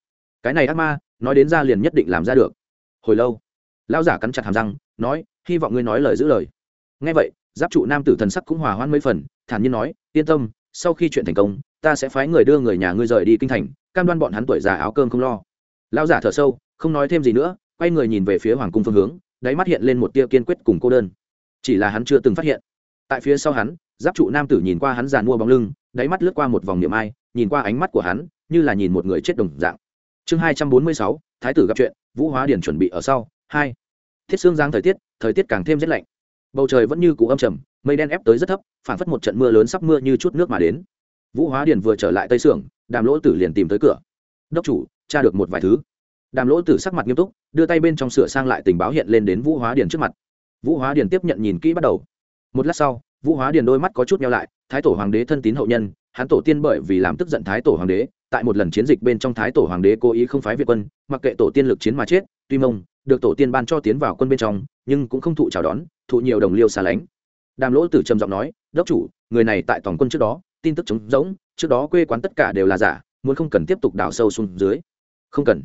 Cái này ác ma, nói đến ra liền nhất định làm ra được. Hồi lâu, lão giả cắn chặt hàm răng, nói, hy vọng ngươi nói lời giữ lời. Ngay vậy giáp trụ nam tử thần sắc cũng hòa hoãn mấy phần, thản nhiên nói, yên tâm, sau khi chuyện thành công, ta sẽ phái người đưa người nhà ngươi rời đi kinh thành, cam đoan bọn hắn tuổi già áo cơm không lo. Lão giả thở sâu, không nói thêm gì nữa, quay người nhìn về phía hoàng cung phương hướng, đáy mắt hiện lên một tia kiên quyết cùng cô đơn. Chỉ là hắn chưa từng phát hiện. Tại phía sau hắn, giáp trụ nam tử nhìn qua hắn giàn mua bóng lưng, đáy mắt lướt qua một vòng niệm ai, nhìn qua ánh mắt của hắn, như là nhìn một người chết đồng dạng. Chương hai trăm bốn mươi sáu, thái tử gặp chuyện, vũ hóa điển chuẩn bị ở sau. Hai. Thiết xương giang thời tiết thời tiết càng thêm rét lạnh bầu trời vẫn như cũ âm trầm, mây đen ép tới rất thấp phản phất một trận mưa lớn sắp mưa như chút nước mà đến. Vũ hóa Điền vừa trở lại tây sưởng, đàm lỗ tử liền tìm tới cửa. Đốc chủ, tra được một vài thứ. Đàm lỗ tử sắc mặt nghiêm túc, đưa tay bên trong sửa sang lại tình báo hiện lên đến vũ hóa Điền trước mặt. Vũ hóa Điền tiếp nhận nhìn kỹ bắt đầu. Một lát sau, vũ hóa Điền đôi mắt có chút nhau lại, thái tổ hoàng đế thân tín hậu nhân, hắn tổ tiên bởi vì làm tức giận thái tổ hoàng đế, tại một lần chiến dịch bên trong thái tổ hoàng đế cố ý không phái việt quân, mặc kệ tổ tiên lực chiến mà chết, tuy mông được tổ tiên ban cho tiến vào quân bên trong, nhưng cũng không thụ chào đón, thụ nhiều đồng liêu xa lánh. Đàm lỗ tử trầm giọng nói, đốc chủ, người này tại tổng quân trước đó, tin tức trống rỗng, trước đó quê quán tất cả đều là giả, muốn không cần tiếp tục đào sâu xuống dưới. Không cần.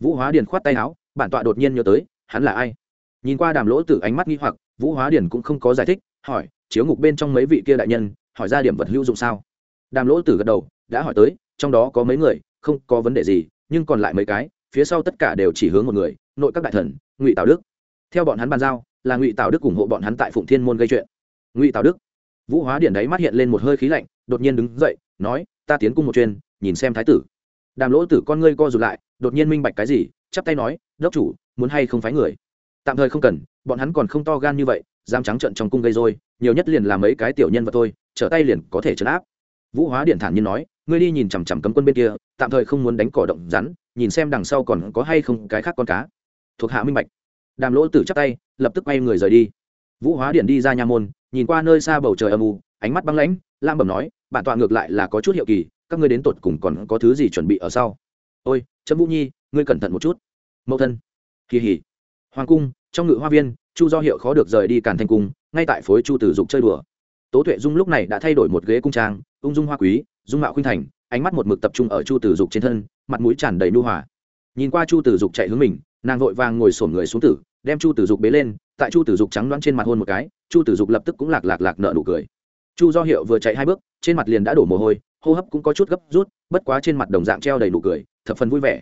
Vũ hóa điền khoát tay áo, bản tọa đột nhiên nhớ tới, hắn là ai? Nhìn qua đàm lỗ tử ánh mắt nghi hoặc, vũ hóa điền cũng không có giải thích, hỏi, chiếu ngục bên trong mấy vị kia đại nhân, hỏi ra điểm vật hữu dụng sao? Đàm lỗ tử gật đầu, đã hỏi tới, trong đó có mấy người, không có vấn đề gì, nhưng còn lại mấy cái, phía sau tất cả đều chỉ hướng một người nội các đại thần, ngụy tào đức. Theo bọn hắn bàn giao, là ngụy tào đức ủng hộ bọn hắn tại phụng thiên môn gây chuyện. Ngụy tào đức. Vũ hóa điển đấy mắt hiện lên một hơi khí lạnh, đột nhiên đứng dậy, nói, ta tiến cung một chuyên nhìn xem thái tử. Đàm lỗ tử con ngươi co rụt lại, đột nhiên minh bạch cái gì, chắp tay nói, đốc chủ, muốn hay không phái người? Tạm thời không cần, bọn hắn còn không to gan như vậy, dám trắng trận trong cung gây rồi nhiều nhất liền là mấy cái tiểu nhân vật thôi, trở tay liền có thể chấn áp. Vũ hóa điện thản nhiên nói, ngươi đi nhìn chằm chằm cấm quân bên kia, tạm thời không muốn đánh cỏ động rắn, nhìn xem đằng sau còn có hay không cái khác con cá thuộc hạ minh bạch. Đàm lỗ tử chắp tay, lập tức quay người rời đi. Vũ hóa điện đi ra nha môn, nhìn qua nơi xa bầu trời âm u, ánh mắt băng lãnh lam bẩm nói, bản tọa ngược lại là có chút hiệu kỳ, các ngươi đến tột cùng còn có thứ gì chuẩn bị ở sau? Ôi, trâm vũ nhi, ngươi cẩn thận một chút. Mẫu thân. Kỳ hỉ hoàng cung, trong ngự hoa viên, chu do hiệu khó được rời đi càn thành cung, ngay tại phối chu tử dục chơi đùa. Tố tuệ dung lúc này đã thay đổi một ghế cung trang, ung dung hoa quý, dung mạo khuynh thành, ánh mắt một mực tập trung ở chu tử dục trên thân, mặt mũi tràn đầy nu hòa. Nhìn qua chu tử dục chạy hướng mình nàng vội vàng ngồi sổm người xuống tử, đem chu tử dục bế lên, tại chu tử dục trắng đoán trên mặt hôn một cái, chu tử dục lập tức cũng lạc lạc lạc nợ nụ cười. Chu do hiệu vừa chạy hai bước, trên mặt liền đã đổ mồ hôi, hô hấp cũng có chút gấp rút, bất quá trên mặt đồng dạng treo đầy nụ cười, thập phần vui vẻ.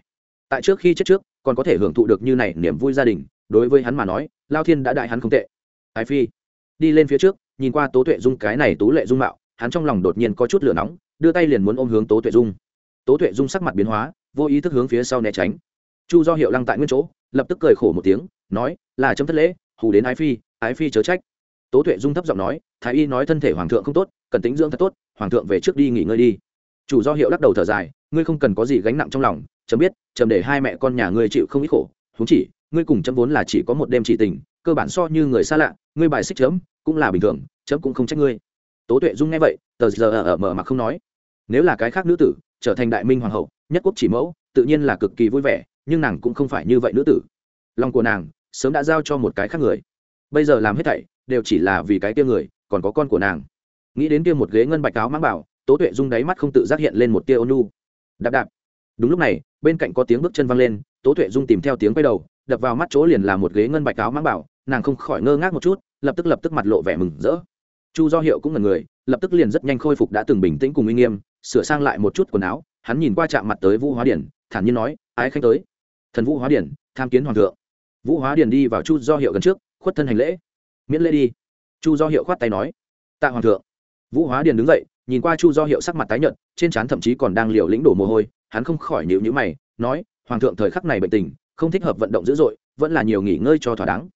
Tại trước khi chết trước, còn có thể hưởng thụ được như này niềm vui gia đình, đối với hắn mà nói, lao thiên đã đại hắn không tệ. Ái phi, đi lên phía trước, nhìn qua tố tuệ dung cái này tú lệ dung mạo, hắn trong lòng đột nhiên có chút lửa nóng, đưa tay liền muốn ôm hướng tố tuệ dung. Tố tuệ dung sắc mặt biến hóa, vô ý thức hướng phía sau né tránh chu do hiệu lăng tại nguyên chỗ, lập tức cười khổ một tiếng, nói, là chấm thất lễ, hù đến ái phi ái phi chớ trách. Tố tuệ dung thấp giọng nói, thái y nói thân thể hoàng thượng không tốt, cần tính dưỡng thật tốt, hoàng thượng về trước đi nghỉ ngơi đi. Chủ do hiệu lắc đầu thở dài, ngươi không cần có gì gánh nặng trong lòng, chấm biết, chấm để hai mẹ con nhà ngươi chịu không ít khổ thú chỉ, ngươi cùng chấm vốn là chỉ có một đêm chỉ tình, cơ bản so như người xa lạ, ngươi bài xích chấm, cũng là bình thường, chấm cũng không trách ngươi. Tố tuệ dung nghe vậy, tờ giờ ở mở mặt không nói. Nếu là cái khác nữ tử, trở thành đại minh hoàng hậu, nhất quốc chỉ mẫu, tự nhiên là cực kỳ vui vẻ nhưng nàng cũng không phải như vậy nữ tử. Lòng của nàng sớm đã giao cho một cái khác người. Bây giờ làm hết thảy đều chỉ là vì cái kia người, còn có con của nàng. Nghĩ đến kia một ghế ngân bạch áo mang bảo, tố tuệ dung đáy mắt không tự giác hiện lên một tia ônu đạp đạp. Đúng lúc này, bên cạnh có tiếng bước chân văng lên, tố tuệ dung tìm theo tiếng quay đầu, đập vào mắt chỗ liền là một ghế ngân bạch áo mang bảo, nàng không khỏi ngơ ngác một chút, lập tức lập tức mặt lộ vẻ mừng rỡ. Chu do hiệu cũng là người, lập tức liền rất nhanh khôi phục đã từng bình tĩnh cùng uy nghiêm, sửa sang lại một chút quần áo, hắn nhìn qua chạm mặt tới vũ hóa điển, thản nhiên nói, ái khanh tới thần vũ hóa điển, tham kiến hoàng thượng. Vũ hóa điển đi vào chu do hiệu gần trước, khuất thân hành lễ. Miễn lễ đi. Chu do hiệu khoát tay nói. Tạ hoàng thượng. Vũ hóa điển đứng dậy, nhìn qua chu do hiệu sắc mặt tái nhợt, trên trán thậm chí còn đang liều lĩnh đổ mồ hôi, hắn không khỏi nhịu nhữ mày, nói, hoàng thượng, thời khắc này bệnh tình, không thích hợp vận động dữ dội, vẫn là nhiều nghỉ ngơi cho thỏa đáng.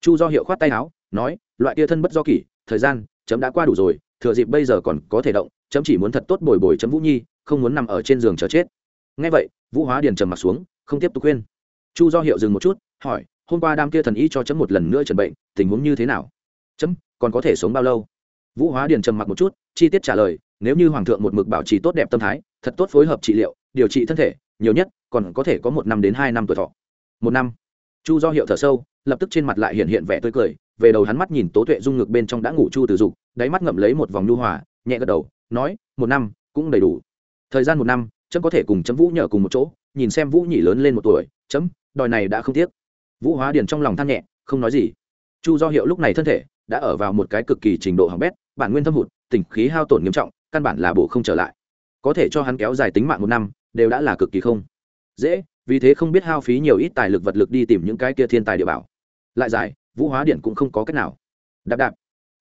Chu do hiệu khoát tay áo, nói, loại kia thân bất do kỷ, thời gian, chấm đã qua đủ rồi, thừa dịp bây giờ còn có thể động, chấm chỉ muốn thật tốt bồi bồi chấm vũ nhi, không muốn nằm ở trên giường chờ chết. Ngay vậy, vũ hóa điền trầm mặt xuống không tiếp tục khuyên. Chu do hiệu dừng một chút, hỏi, hôm qua đam kia thần y cho chấm một lần nữa trần bệnh, tình huống như thế nào? Chấm, còn có thể sống bao lâu? Vũ hóa điền trầm mặc một chút, chi tiết trả lời, nếu như hoàng thượng một mực bảo trì tốt đẹp tâm thái, thật tốt phối hợp trị liệu, điều trị thân thể, nhiều nhất còn có thể có một năm đến hai năm tuổi thọ. Một năm? Chu do hiệu thở sâu, lập tức trên mặt lại hiện hiện vẻ tươi cười, về đầu hắn mắt nhìn tố tuệ dung ngực bên trong đã ngủ chu từ dục, đáy mắt ngậm lấy một vòng nhu hòa, nhẹ gật đầu, nói, một năm cũng đầy đủ. Thời gian một năm, chấm có thể cùng chấm vũ nhờ cùng một chỗ nhìn xem vũ nhị lớn lên một tuổi, chấm, đòi này đã không tiếc. Vũ hóa điền trong lòng than nhẹ, không nói gì. Chu do hiệu lúc này thân thể đã ở vào một cái cực kỳ trình độ hỏng bét, bản nguyên thâm hụt tỉnh khí hao tổn nghiêm trọng, căn bản là bổ không trở lại. Có thể cho hắn kéo dài tính mạng một năm, đều đã là cực kỳ không dễ, vì thế không biết hao phí nhiều ít tài lực vật lực đi tìm những cái kia thiên tài địa bảo. Lại giải, vũ hóa điện cũng không có cách nào. Đạp đạp.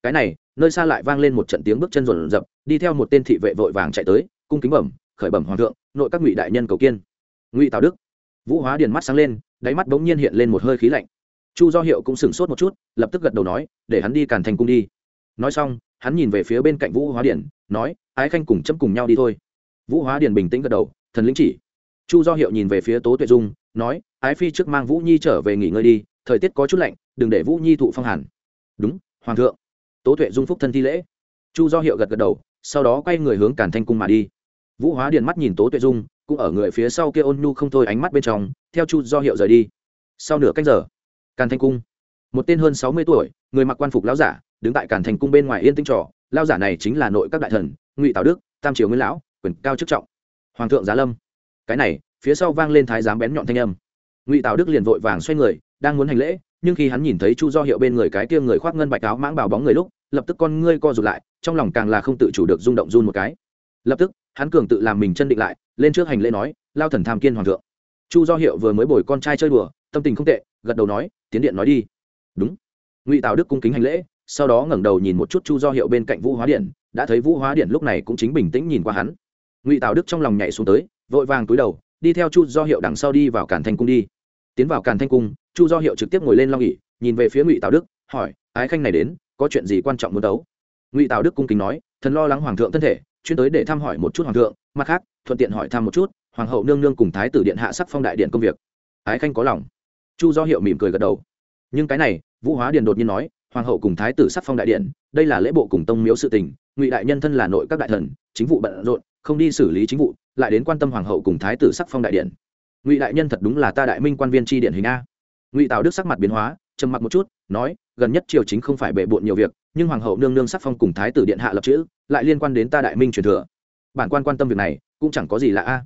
Cái này, nơi xa lại vang lên một trận tiếng bước chân rồn rập, đi theo một tên thị vệ vội vàng chạy tới, cung kính bẩm, khởi bẩm hoàng thượng, nội các ngụy đại nhân cầu kiên ngụy tào đức vũ hóa điền mắt sáng lên đáy mắt bỗng nhiên hiện lên một hơi khí lạnh chu do hiệu cũng sửng sốt một chút lập tức gật đầu nói để hắn đi càn thành cung đi nói xong hắn nhìn về phía bên cạnh vũ hóa Điền, nói ái khanh cùng chấm cùng nhau đi thôi vũ hóa Điền bình tĩnh gật đầu thần lĩnh chỉ chu do hiệu nhìn về phía tố tuệ dung nói ái phi trước mang vũ nhi trở về nghỉ ngơi đi thời tiết có chút lạnh đừng để vũ nhi thụ phong hàn đúng hoàng thượng tố tuệ dung phúc thân thi lễ chu do hiệu gật gật đầu sau đó quay người hướng càn thanh cung mà đi vũ hóa điền mắt nhìn tố tuệ dung cũng ở người phía sau kia ôn nhu không thôi ánh mắt bên trong, theo chu do hiệu rời đi. Sau nửa canh giờ, càn thanh cung. Một tên hơn sáu mươi tuổi, người mặc quan phục lão giả, đứng tại càn thành cung bên ngoài yên tĩnh trò. Lao giả này chính là nội các đại thần, ngụy tào đức, tam triều nguyên lão, quyền cao chức trọng. Hoàng thượng giá lâm. Cái này, phía sau vang lên thái giám bén nhọn thanh âm. Ngụy tào đức liền vội vàng xoay người, đang muốn hành lễ, nhưng khi hắn nhìn thấy chu do hiệu bên người cái kia người khoác ngân bạch áo mãng bảo bóng người lúc, lập tức con ngươi co rụt lại, trong lòng càng là không tự chủ được rung động run một cái. Lập tức hắn cường tự làm mình chân định lại, lên trước hành lễ nói, lao thần tham kiên hoàng thượng. Chu do hiệu vừa mới bồi con trai chơi đùa, tâm tình không tệ, gật đầu nói, tiến điện nói đi. Đúng. Ngụy tào đức cung kính hành lễ, sau đó ngẩng đầu nhìn một chút chu do hiệu bên cạnh vũ hóa điện đã thấy vũ hóa điện lúc này cũng chính bình tĩnh nhìn qua hắn. Ngụy tào đức trong lòng nhảy xuống tới, vội vàng túi đầu, đi theo chu do hiệu đằng sau đi vào càn thanh cung đi. Tiến vào càn thanh cung, chu do hiệu trực tiếp ngồi lên long nghỉ nhìn về phía ngụy tào đức, hỏi, ái khanh này đến, có chuyện gì quan trọng muốn đấu? Ngụy tào đức cung kính nói, thần lo lắng hoàng thượng thân thể chuyên tới để thăm hỏi một chút hoàng thượng, mặt khác, thuận tiện hỏi thăm một chút, hoàng hậu nương nương cùng thái tử điện hạ sắc phong đại điện công việc. Ái khanh có lòng. Chu do hiệu mỉm cười gật đầu. Nhưng cái này, vũ hóa điền đột nhiên nói, hoàng hậu cùng thái tử sắc phong đại điện, đây là lễ bộ cùng tông miếu sự tình, ngụy đại nhân thân là nội các đại thần, chính vụ bận rộn, không đi xử lý chính vụ, lại đến quan tâm hoàng hậu cùng thái tử sắc phong đại điện. Ngụy đại nhân thật đúng là ta đại minh quan viên tri điện hình a. Ngụy tào đức sắc mặt biến hóa trầm mặc một chút, nói, gần nhất triều chính không phải bệ bộn nhiều việc, nhưng hoàng hậu nương nương sắc phong cùng thái tử điện hạ lập chữ, lại liên quan đến ta đại minh truyền thừa. Bản quan quan tâm việc này, cũng chẳng có gì lạ a.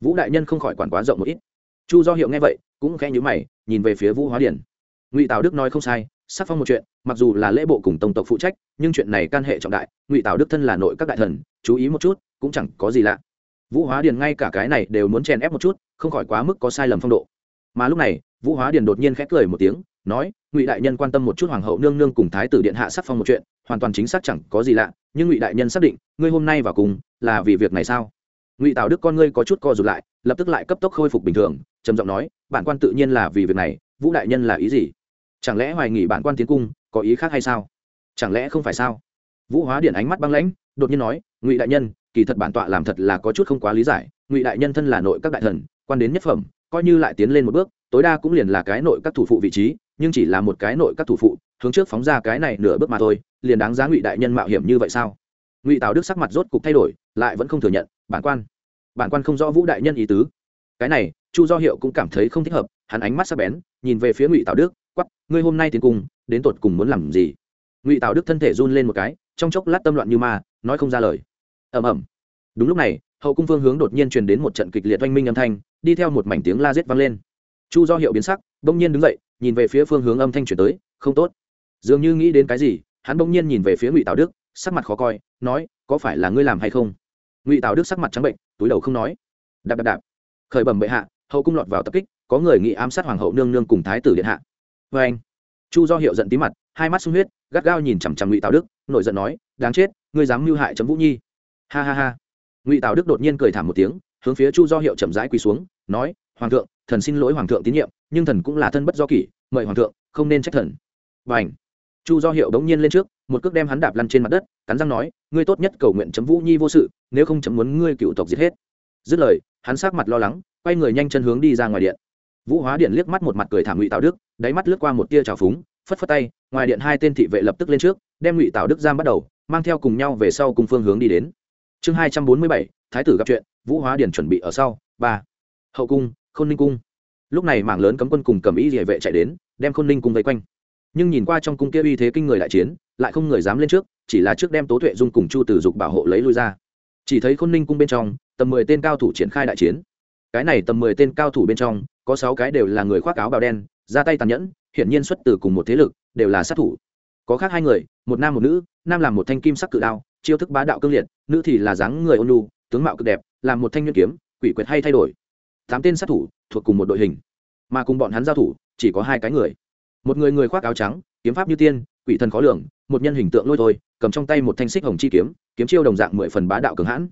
Vũ đại nhân không khỏi quản quá rộng một ít. Chu do hiệu nghe vậy, cũng khẽ nhíu mày, nhìn về phía vũ hóa điển. Ngụy tào đức nói không sai, sắc phong một chuyện, mặc dù là lễ bộ cùng tổng tộc phụ trách, nhưng chuyện này can hệ trọng đại, ngụy tào đức thân là nội các đại thần, chú ý một chút, cũng chẳng có gì lạ. Vũ hóa điền ngay cả cái này đều muốn chèn ép một chút, không khỏi quá mức có sai lầm phong độ. Mà lúc này, vũ hóa điền đột nhiên khẽ cười một tiếng nói, ngụy đại nhân quan tâm một chút hoàng hậu nương nương cùng thái tử điện hạ sắc phong một chuyện, hoàn toàn chính xác chẳng có gì lạ, nhưng ngụy đại nhân xác định, ngươi hôm nay vào cùng, là vì việc này sao? Ngụy tào đức con ngươi có chút co rụt lại, lập tức lại cấp tốc khôi phục bình thường, trầm giọng nói, bản quan tự nhiên là vì việc này, vũ đại nhân là ý gì? Chẳng lẽ hoài nghị bản quan tiến cung, có ý khác hay sao? Chẳng lẽ không phải sao? Vũ hóa điện ánh mắt băng lãnh, đột nhiên nói, ngụy đại nhân, kỳ thật bản tọa làm thật là có chút không quá lý giải, ngụy đại nhân thân là nội các đại thần, quan đến nhất phẩm, coi như lại tiến lên một bước, tối đa cũng liền là cái nội các thủ phụ vị trí nhưng chỉ là một cái nội các thủ phụ, hướng trước phóng ra cái này nửa bước mà thôi, liền đáng giá ngụy đại nhân mạo hiểm như vậy sao? Ngụy tào đức sắc mặt rốt cục thay đổi, lại vẫn không thừa nhận, bản quan bản quan không rõ vũ đại nhân ý tứ. Cái này, chu do hiệu cũng cảm thấy không thích hợp, hắn ánh mắt sắc bén, nhìn về phía ngụy tào đức quắp ngươi hôm nay tiến cùng đến tột cùng muốn làm gì? Ngụy tào đức thân thể run lên một cái, trong chốc lát tâm loạn như ma, nói không ra lời. Ẩm ẩm đúng lúc này, hậu cung phương hướng đột nhiên truyền đến một trận kịch liệt oanh minh âm thanh, đi theo một mảnh tiếng la giết vang lên. Chu do hiệu biến sắc, bỗng nhiên đứng dậy nhìn về phía phương hướng âm thanh chuyển tới, không tốt. Dường như nghĩ đến cái gì, hắn bỗng nhiên nhìn về phía ngụy tào đức, sắc mặt khó coi, nói, có phải là ngươi làm hay không? Ngụy tào đức sắc mặt trắng bệnh, túi đầu không nói. Đạp đạp đạp. Khởi bẩm bệ hạ, hậu cung lọt vào tập kích, có người nghĩ ám sát hoàng hậu nương nương cùng thái tử điện hạ. Vê anh. Chu do hiệu giận tí mặt, hai mắt sung huyết, gắt gao nhìn chằm chằm ngụy tào đức, nổi giận nói, đáng chết, ngươi dám mưu hại chấm vũ nhi. Ha ha ha. Ngụy tào đức đột nhiên cười thảm một tiếng, hướng phía chu do hiệu chậm rãi quỳ xuống, nói, hoàng thượng thần xin lỗi hoàng thượng tín nhiệm, nhưng thần cũng là thân bất do kỷ, mời hoàng thượng, không nên trách thần. Và ảnh chu do hiệu đống nhiên lên trước, một cước đem hắn đạp lăn trên mặt đất, cắn răng nói, ngươi tốt nhất cầu nguyện chấm vũ nhi vô sự, nếu không chấm muốn ngươi cựu tộc giết hết. Dứt lời, hắn sát mặt lo lắng, quay người nhanh chân hướng đi ra ngoài điện. Vũ hóa điện liếc mắt một mặt cười thả ngụy tào đức, đáy mắt lướt qua một tia trào phúng, phất phất tay, ngoài điện hai tên thị vệ lập tức lên trước, đem ngụy tào đức giam bắt đầu, mang theo cùng nhau về sau cùng phương hướng đi đến. Chương hai trăm bốn mươi bảy, thái tử gặp chuyện, vũ hóa điện chuẩn bị ở sau. Ba. Hậu cung khôn ninh cung. Lúc này mảng lớn cấm quân cùng cầm ý địa vệ chạy đến, đem khôn ninh cung vây quanh. Nhưng nhìn qua trong cung kia uy thế kinh người đại chiến, lại không người dám lên trước, chỉ là trước đem tố tuệ dung cùng chu tử dục bảo hộ lấy lui ra. Chỉ thấy khôn ninh cung bên trong, tầm mười tên cao thủ triển khai đại chiến. Cái này tầm mười tên cao thủ bên trong, có sáu cái đều là người khoác áo bào đen, ra tay tàn nhẫn, hiển nhiên xuất từ cùng một thế lực, đều là sát thủ. Có khác hai người, một nam một nữ, nam làm một thanh kim sắc cự đao, chiêu thức bá đạo cương liệt, nữ thì là dáng người ôn nhu, tướng mạo cực đẹp, làm một thanh nhuyễn kiếm, quỷ quyệt hay thay đổi tám tên sát thủ thuộc cùng một đội hình, mà cùng bọn hắn giao thủ chỉ có hai cái người. Một người người khoác áo trắng, kiếm pháp như tiên, quỷ thần khó lường, một nhân hình tượng lôi thôi, cầm trong tay một thanh xích hồng chi kiếm kiếm chiêu đồng dạng mười phần bá đạo cường hãn.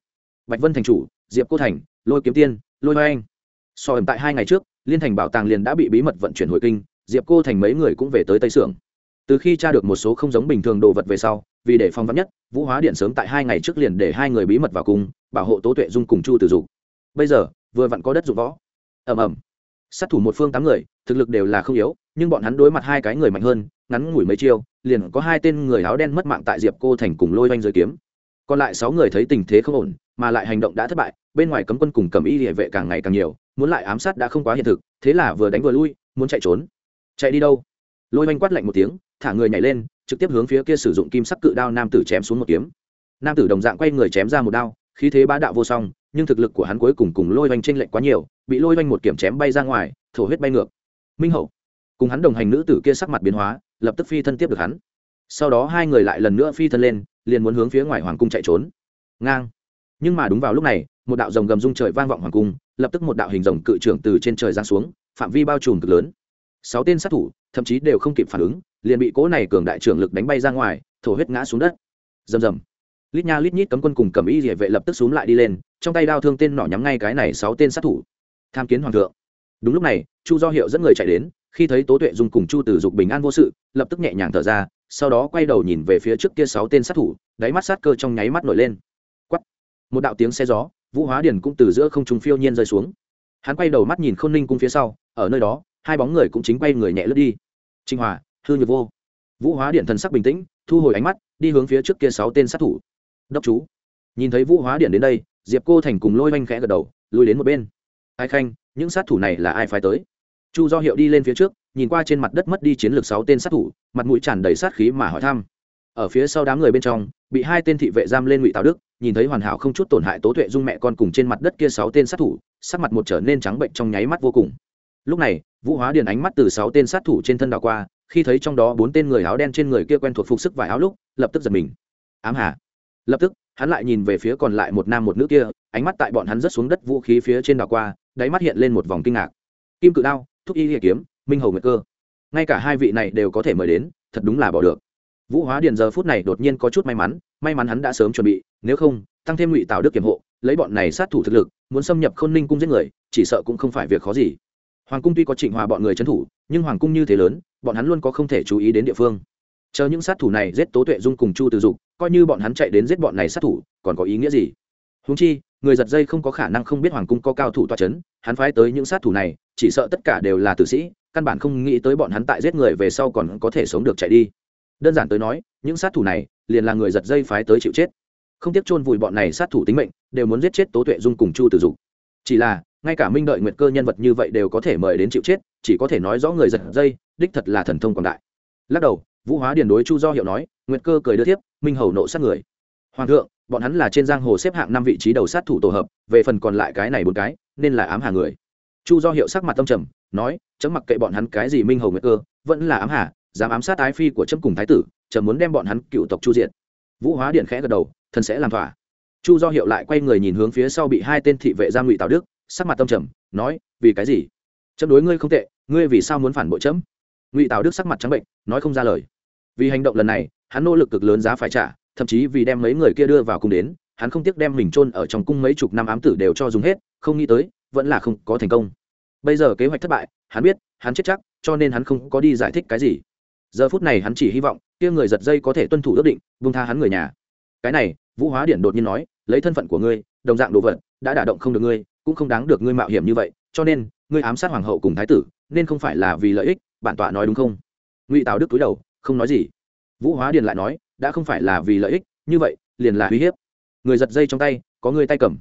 Bạch vân thành chủ, diệp cô thành, lôi kiếm tiên, lôi hoa anh. So ẩm tại hai ngày trước, liên thành bảo tàng liền đã bị bí mật vận chuyển hồi kinh, diệp cô thành mấy người cũng về tới tây sưởng. Từ khi tra được một số không giống bình thường đồ vật về sau, vì để phong vắn nhất, vũ hóa điện sớm tại hai ngày trước liền để hai người bí mật vào cung bảo hộ tố tuệ dung cùng chu tử dục. Bây giờ vừa vặn có đất dụng võ. Ầm ầm. Sát thủ một phương tám người, thực lực đều là không yếu, nhưng bọn hắn đối mặt hai cái người mạnh hơn, ngắn ngủi mấy chiêu, liền có hai tên người áo đen mất mạng tại diệp cô thành cùng lôi oanh dưới kiếm. Còn lại sáu người thấy tình thế không ổn, mà lại hành động đã thất bại, bên ngoài cấm quân cùng cầm y địa vệ càng ngày càng nhiều, muốn lại ám sát đã không quá hiện thực, thế là vừa đánh vừa lui, muốn chạy trốn. Chạy đi đâu? Lôi oanh quát lạnh một tiếng, thả người nhảy lên, trực tiếp hướng phía kia sử dụng kim sắc cự đao nam tử chém xuống một kiếm. Nam tử đồng dạng quay người chém ra một đao, khí thế bá đạo vô song nhưng thực lực của hắn cuối cùng cùng lôi oanh tranh lệch quá nhiều, bị lôi oanh một kiểm chém bay ra ngoài, thổ huyết bay ngược. Minh hậu, cùng hắn đồng hành nữ tử kia sắc mặt biến hóa, lập tức phi thân tiếp được hắn. Sau đó hai người lại lần nữa phi thân lên, liền muốn hướng phía ngoài hoàng cung chạy trốn. Ngang. Nhưng mà đúng vào lúc này, một đạo rồng gầm rung trời vang vọng hoàng cung, lập tức một đạo hình rồng cự trưởng từ trên trời giáng xuống, phạm vi bao trùm cực lớn. Sáu tên sát thủ, thậm chí đều không kịp phản ứng, liền bị cỗ này cường đại trưởng lực đánh bay ra ngoài, thổ huyết ngã xuống đất. Rầm rầm lít nha lít nhít cấm quân cùng cầm y địa vệ lập tức xúm lại đi lên, trong tay đao thương tên nỏ nhắm ngay cái này sáu tên sát thủ. Tham kiến hoàng thượng. Đúng lúc này, chu do hiệu dẫn người chạy đến, khi thấy tố tuệ dung cùng chu tử dục bình an vô sự, lập tức nhẹ nhàng thở ra, sau đó quay đầu nhìn về phía trước kia sáu tên sát thủ, đáy mắt sát cơ trong nháy mắt nổi lên. Quắt một đạo tiếng xe gió, vũ hóa điền cũng từ giữa không trung phiêu nhiên rơi xuống. Hắn quay đầu mắt nhìn khôn ninh cung phía sau, ở nơi đó, hai bóng người cũng chính quay người nhẹ lướt đi. Trinh hòa, hư nhược vô. Vũ hóa điện thần sắc bình tĩnh, thu hồi ánh mắt, đi hướng phía trước kia sáu tên sát thủ đốc chú. Nhìn thấy vũ hóa điện đến đây, diệp cô thành cùng lôi oanh khẽ gật đầu lùi đến một bên. Ai khanh, những sát thủ này là ai phải tới? Chu do hiệu đi lên phía trước, nhìn qua trên mặt đất mất đi chiến lược sáu tên sát thủ, mặt mũi tràn đầy sát khí mà hỏi thăm. Ở phía sau đám người bên trong, bị hai tên thị vệ giam lên ngụy tào đức, nhìn thấy hoàn hảo không chút tổn hại tố tuệ dung mẹ con cùng trên mặt đất kia sáu tên sát thủ, sắc mặt một trở nên trắng bệnh trong nháy mắt vô cùng. Lúc này, vũ hóa điền ánh mắt từ sáu tên sát thủ trên thân đảo qua, khi thấy trong đó bốn tên người áo đen trên người kia quen thuộc phục sức vải áo lúc, lập tức giật mình. Ám hà lập tức, hắn lại nhìn về phía còn lại một nam một nữ kia, ánh mắt tại bọn hắn rớt xuống đất vũ khí phía trên đảo qua, đáy mắt hiện lên một vòng kinh ngạc. Kim cự đao, thúc y hiệ kiếm, minh hầu nguyệt cơ. Ngay cả hai vị này đều có thể mời đến, thật đúng là bỏ được. Vũ hóa điền giờ phút này đột nhiên có chút may mắn may mắn hắn đã sớm chuẩn bị, nếu không, tăng thêm ngụy tạo đức kiểm hộ, lấy bọn này sát thủ thực lực, muốn xâm nhập khôn ninh cung giết người, chỉ sợ cũng không phải việc khó gì. Hoàng cung tuy có trịnh hòa bọn người trấn thủ, nhưng hoàng cung như thế lớn, bọn hắn luôn có không thể chú ý đến địa phương chờ những sát thủ này giết tố tuệ dung cùng chu từ dục, coi như bọn hắn chạy đến giết bọn này sát thủ, còn có ý nghĩa gì? Húng chi, người giật dây không có khả năng không biết hoàng cung có cao thủ toa c h ấ n hắn phái tới những sát thủ này, chỉ sợ tất cả đều là tử sĩ, căn bản không nghĩ tới bọn hắn tại giết người về sau còn có thể sống được chạy đi. Đơn giản tới nói, những sát thủ này liền là người giật dây phái tới chịu chết. Không tiếc chôn vùi bọn này sát thủ tính mệnh, đều muốn giết chết tố tuệ dung cùng chu tử dục. Chỉ là, ngay cả minh đợi nguyệt cơ nhân vật như vậy đều có thể mời đến chịu chết, chỉ có thể nói rõ người giật dây, đích thật là thần thông quảng đại. Lắc đầu vũ hóa điền đối chu do hiệu nói, nguyệt cơ cười đưa tiếp minh hầu nộ sát người. Hoàng thượng, bọn hắn là trên giang hồ xếp hạng năm vị trí đầu sát thủ tổ hợp, về phần còn lại cái này bốn cái, nên là ám hà người. Chu do hiệu sắc mặt tâm trầm, nói, chấm mặc kệ bọn hắn cái gì minh hầu nguyệt cơ, vẫn là ám hà, dám ám sát ái phi của chấm cùng thái tử, chấm muốn đem bọn hắn cựu tộc chu diện vũ hóa điện khẽ gật đầu thần sẽ làm thỏa. Chu do hiệu lại quay người nhìn hướng phía sau bị hai tên thị vệ giam ngụy tào đức, sắc mặt tâm trầm, nói, vì cái gì? Chấm đối ngươi không tệ, ngươi vì sao muốn phản bội chấm? Ngụy tào đức sắc mặt trắng bệnh, nói không ra lời vì hành động lần này, hắn nỗ lực cực lớn giá phải trả, thậm chí vì đem mấy người kia đưa vào cung đến, hắn không tiếc đem mình chôn ở trong cung mấy chục năm ám tử đều cho dùng hết, không nghĩ tới, vẫn là không có thành công. Bây giờ kế hoạch thất bại, hắn biết, hắn chết chắc, cho nên hắn không có đi giải thích cái gì. Giờ phút này hắn chỉ hy vọng, kia người giật dây có thể tuân thủ ước định vung tha hắn người nhà. Cái này, vũ hóa điển đột nhiên nói, lấy thân phận của ngươi, đồng dạng đồ vật, đã đả động không được ngươi, cũng không đáng được ngươi mạo hiểm như vậy, cho nên, ngươi ám sát hoàng hậu cùng thái tử, nên không phải là vì lợi ích, bản tọa nói đúng không? Ngụy tào đức túi đầu không nói gì. Vũ hóa điền lại nói, đã không phải là vì lợi ích, như vậy, liền là uy hiếp. Người giật dây trong tay, có người tay cầm.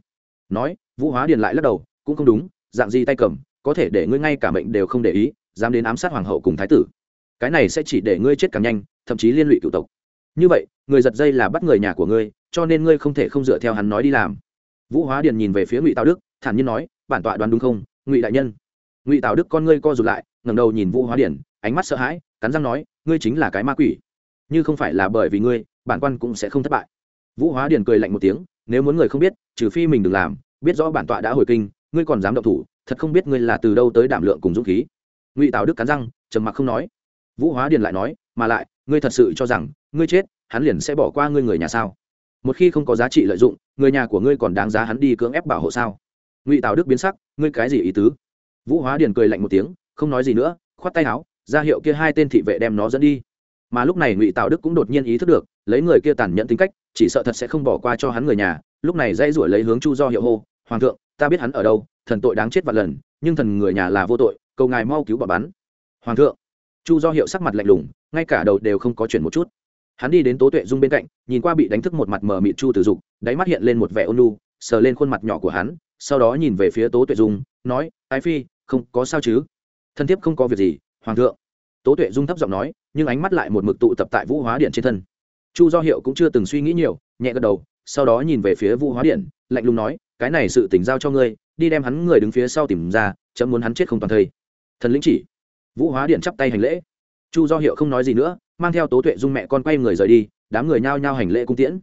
Nói, vũ hóa điền lại lắc đầu, cũng không đúng, dạng gì tay cầm, có thể để ngươi ngay cả mệnh đều không để ý, dám đến ám sát hoàng hậu cùng thái tử. Cái này sẽ chỉ để ngươi chết càng nhanh, thậm chí liên lụy cựu tộc. Như vậy, người giật dây là bắt người nhà của ngươi, cho nên ngươi không thể không dựa theo hắn nói đi làm. Vũ hóa điền nhìn về phía ngụy tào đức, thản nhiên nói, bản tọa đoán đúng không, ngụy đại nhân? Ngụy tào đức con ngươi co rụt lại, ngẩng đầu nhìn vũ hóa điền, ánh mắt sợ hãi, cắn răng nói ngươi chính là cái ma quỷ. Như không phải là bởi vì ngươi, bản quan cũng sẽ không thất bại. Vũ hóa điền cười lạnh một tiếng, nếu muốn người không biết, trừ phi mình đừng làm, biết rõ bản tọa đã hồi kinh, ngươi còn dám động thủ, thật không biết ngươi là từ đâu tới đảm lượng cùng dũng khí. Ngụy tào đức cắn răng, trầm mặc không nói. Vũ hóa điền lại nói, mà lại, ngươi thật sự cho rằng, ngươi chết, hắn liền sẽ bỏ qua ngươi người nhà sao? Một khi không có giá trị lợi dụng, người nhà của ngươi còn đáng giá hắn đi cưỡng ép bảo hộ sao? Ngụy tào đức biến sắc, ngươi cái gì ý tứ? Vũ hóa điền cười lạnh một tiếng, không nói gì nữa, khoát tay áo ra hiệu kia hai tên thị vệ đem nó dẫn đi. Mà lúc này ngụy tạo đức cũng đột nhiên ý thức được, lấy người kia tàn nhẫn tính cách, chỉ sợ thật sẽ không bỏ qua cho hắn người nhà, lúc này dây rủi lấy hướng chu do hiệu hô, hoàng thượng, ta biết hắn ở đâu, thần tội đáng chết vạn lần, nhưng thần người nhà là vô tội, cầu ngài mau cứu bà bắn hoàng thượng. Chu do hiệu sắc mặt lạnh lùng, ngay cả đầu đều không có chuyển một chút. Hắn đi đến tố tuệ dung bên cạnh, nhìn qua bị đánh thức một mặt mờ mịt chu tử dục, đáy mắt hiện lên một vẻ ôn lu sờ lên khuôn mặt nhỏ của hắn, sau đó nhìn về phía tố tuệ dung, nói, ái phi, không có sao chứ? Thân thiết không có việc gì hoàng thượng. Tố tuệ dung thấp giọng nói, nhưng ánh mắt lại một mực tụ tập tại vũ hóa điện trên thân. Chu do hiệu cũng chưa từng suy nghĩ nhiều, nhẹ gật đầu, sau đó nhìn về phía vũ hóa điện, lạnh lùng nói, cái này sự tỉnh giao cho ngươi, đi đem hắn người đứng phía sau tìm ra, chấm muốn hắn chết không toàn thây. Thần lĩnh chỉ. Vũ hóa điện chắp tay hành lễ. Chu do hiệu không nói gì nữa, mang theo tố tuệ dung mẹ con quay người rời đi, đám người nhao nhao hành lễ cung tiễn.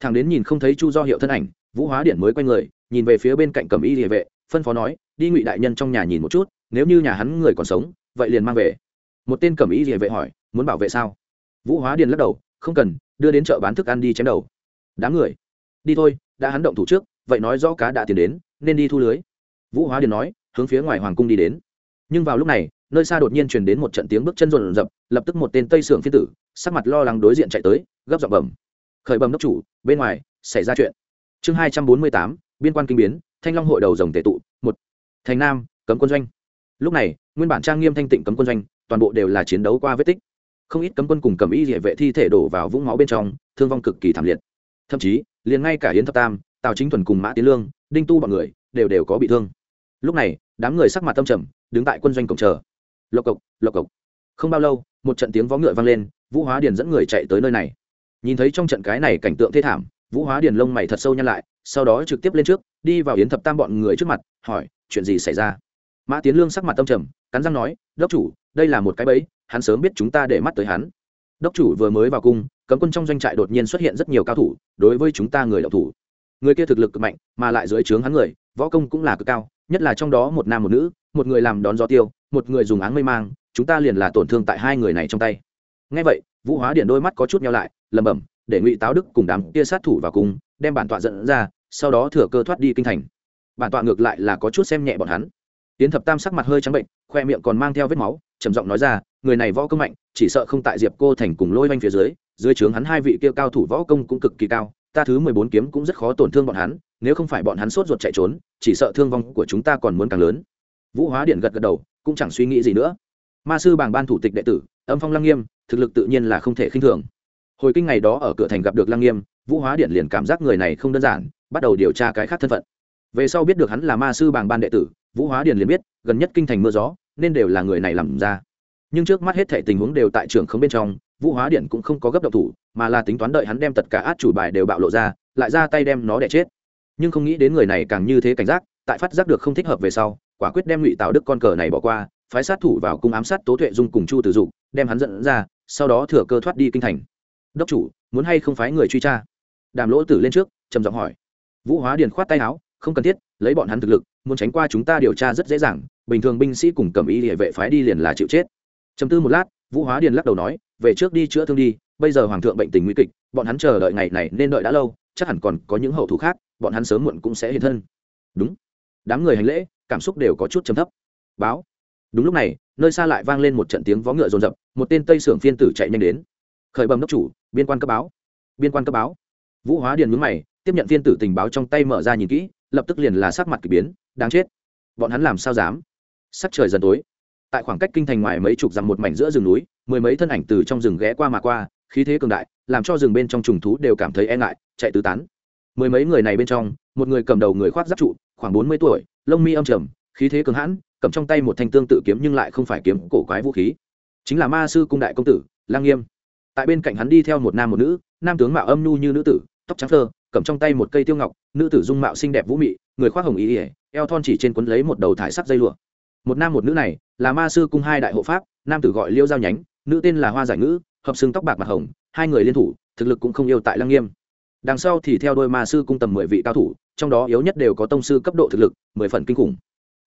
Thằng đến nhìn không thấy chu do hiệu thân ảnh, vũ hóa điện mới quay người, nhìn về phía bên cạnh cầm y địa vệ, phân phó nói, đi ngụy đại nhân trong nhà nhìn một chút, nếu như nhà hắn người còn sống vậy liền mang về. Một tên cẩm ý địa vệ hỏi, muốn bảo vệ sao? Vũ hóa điền lắc đầu, không cần, đưa đến chợ bán thức ăn đi chém đầu. Đám người? Đi thôi, đã hắn động thủ trước, vậy nói rõ cá đã tiền đến, nên đi thu lưới. Vũ hóa điền nói, hướng phía ngoài hoàng cung đi đến. Nhưng vào lúc này, nơi xa đột nhiên truyền đến một trận tiếng bước chân rộn rập, lập tức một tên tây sưởng phi tử, sắc mặt lo lắng đối diện chạy tới, gấp giọng bẩm, khởi bẩm đốc chủ, bên ngoài xảy ra chuyện. Chương hai trăm bốn mươi tám, biên quan kinh biến, thanh long hội đầu rồng tệ tụ, một. Thành nam, cấm quân doanh lúc này, nguyên bản trang nghiêm thanh tịnh cấm quân doanh, toàn bộ đều là chiến đấu qua vết tích. Không ít cấm quân cùng cầm y địa vệ thi thể đổ vào vũng máu bên trong, thương vong cực kỳ thảm liệt. Thậm chí, liền ngay cả yến thập tam, tào chính thuần cùng mã tiến lương, đinh tu b ọ n người, đều đều có bị thương. Lúc này, đám người sắc mặt tâm trầm, đứng tại quân doanh cổng chờ. Lộc cộc lộc cộc. Không bao lâu, một trận tiếng vó ngựa vang lên, vũ hóa điền dẫn người chạy tới nơi này. Nhìn thấy trong trận cái này cảnh tượng thê thảm, vũ hóa điền lông mày thật sâu nhăn lại, sau đó trực tiếp lên trước, đi vào yến thập tam bọn người trước mặt, hỏi, chuyện gì xảy ra? Mã tiến lương sắc mặt tâm trầm, cắn răng nói, đốc chủ, đây là một cái bẫy, hắn sớm biết chúng ta để mắt tới hắn. Đốc chủ vừa mới vào cung, cấm quân trong doanh trại đột nhiên xuất hiện rất nhiều cao thủ, đối với chúng ta người đậu thủ. Người kia thực lực cực mạnh, mà lại dưới trướng hắn người, võ công cũng là cực cao, nhất là trong đó một nam một nữ, một người làm đón gió tiêu, một người dùng áng mây mang, chúng ta liền là tổn thương tại hai người này trong tay. Ngay vậy, vũ hóa điện đôi mắt có chút nhau lại, lẩm bẩm, để ngụy táo đức cùng đám kia sát thủ vào cung, đem bản tọa dẫn ra, sau đó thừa cơ thoát đi kinh thành. Bản tọa ngược lại là có chút xem nhẹ bọn hắn tiến thập tam sắc mặt hơi trắng bệnh, khoe miệng còn mang theo vết máu, trầm giọng nói ra, người này võ công mạnh, chỉ sợ không tại diệp cô thành cùng lôi oanh phía dưới dưới trướng hắn hai vị kia cao thủ võ công cũng cực kỳ cao, ta thứ mười bốn kiếm cũng rất khó tổn thương bọn hắn, nếu không phải bọn hắn sốt ruột chạy trốn, chỉ sợ thương vong của chúng ta còn muốn càng lớn. Vũ hóa điện gật gật đầu, cũng chẳng suy nghĩ gì nữa. Ma sư bảng ban thủ tịch đệ tử, âm phong lăng nghiêm, thực lực tự nhiên là không thể khinh thường. Hồi kinh ngày đó ở cửa thành gặp được lăng nghiêm, vũ hóa điện liền cảm giác người này không đơn giản, bắt đầu điều tra cái khác thân phận về sau biết được hắn là ma sư bàng ban đệ tử, vũ hóa điền liền biết, gần nhất kinh thành mưa gió, nên đều là người này làm ra. Nhưng trước mắt hết thảy tình huống đều tại trường không bên trong, vũ hóa điện cũng không có gấp độc thủ, mà là tính toán đợi hắn đem tất cả át chủ bài đều bạo lộ ra, lại ra tay đem nó đẻ chết. Nhưng không nghĩ đến người này càng như thế cảnh giác, tại phát giác được không thích hợp về sau, quả quyết đem ngụy tạo đức con cờ này bỏ qua, phái sát thủ vào cung ám sát tố tuệ dung cùng chu tử dục, đem hắn dẫn ra, sau đó thừa cơ thoát đi kinh thành. Đốc chủ, muốn hay không phái người truy tra? Đàm lỗ tử lên trước, trầm giọng hỏi. Vũ hóa điền khoát tay áo không cần thiết, lấy bọn hắn thực lực, muốn tránh qua chúng ta điều tra rất dễ dàng, bình thường binh sĩ cùng cầm y địa vệ phái đi liền là chịu chết. Chấm tư một lát, vũ hóa điền lắc đầu nói, về trước đi chữa thương đi, bây giờ hoàng thượng bệnh tình nguy kịch, bọn hắn chờ đợi ngày này nên đợi đã lâu, chắc hẳn còn có những hậu thủ khác, bọn hắn sớm muộn cũng sẽ hiện thân. Đúng. Đám người hành lễ, cảm xúc đều có chút trầm thấp. Báo. Đúng lúc này, nơi xa lại vang lên một trận tiếng vó ngựa rồn rập một tên tây sưởng phiên tử chạy nhanh đến. Khởi bầm đốc chủ, biên quan cấp báo. Biên quan cấp báo. Vũ hóa điền mướn mày, tiếp nhận phiên tử tình báo trong tay mở ra nhìn kỹ lập tức liền là sắc mặt k ỳ biến, đáng chết. Bọn hắn làm sao dám? Sắc trời dần tối. Tại khoảng cách kinh thành ngoài mấy chục dặm một mảnh giữa rừng núi, mười mấy thân ảnh từ trong rừng ghé qua mà qua, khí thế cường đại, làm cho rừng bên trong trùng thú đều cảm thấy e ngại, chạy tứ tán. Mười mấy người này bên trong, một người cầm đầu người khoác giáp trụ, khoảng bốn mươi tuổi, lông mi âm trầm, khí thế cường hãn, cầm trong tay một thanh tương tự kiếm nhưng lại không phải kiếm cổ quái vũ khí. Chính là ma sư cung đại công tử, lang nghiêm. Tại bên cạnh hắn đi theo một nam một nữ, nam tướng mạo âm nhu như nữ tử, tóc trắng thơ cầm trong tay một cây tiêu ngọc, nữ tử dung mạo xinh đẹp vũ mị, người khoác hồng ý ỉa eo thon chỉ trên quấn lấy một đầu thải sắc dây lụa. Một nam một nữ này, là ma sư cung hai đại hộ pháp, nam tử gọi liêu giao nhánh, nữ tên là hoa giải ngữ, hợp xương tóc bạc mặt hồng, hai người liên thủ, thực lực cũng không yêu tại lăng nghiêm. Đằng sau thì theo đôi ma sư cung tầm mười vị cao thủ, trong đó yếu nhất đều có tông sư cấp độ thực lực, mười phần kinh khủng.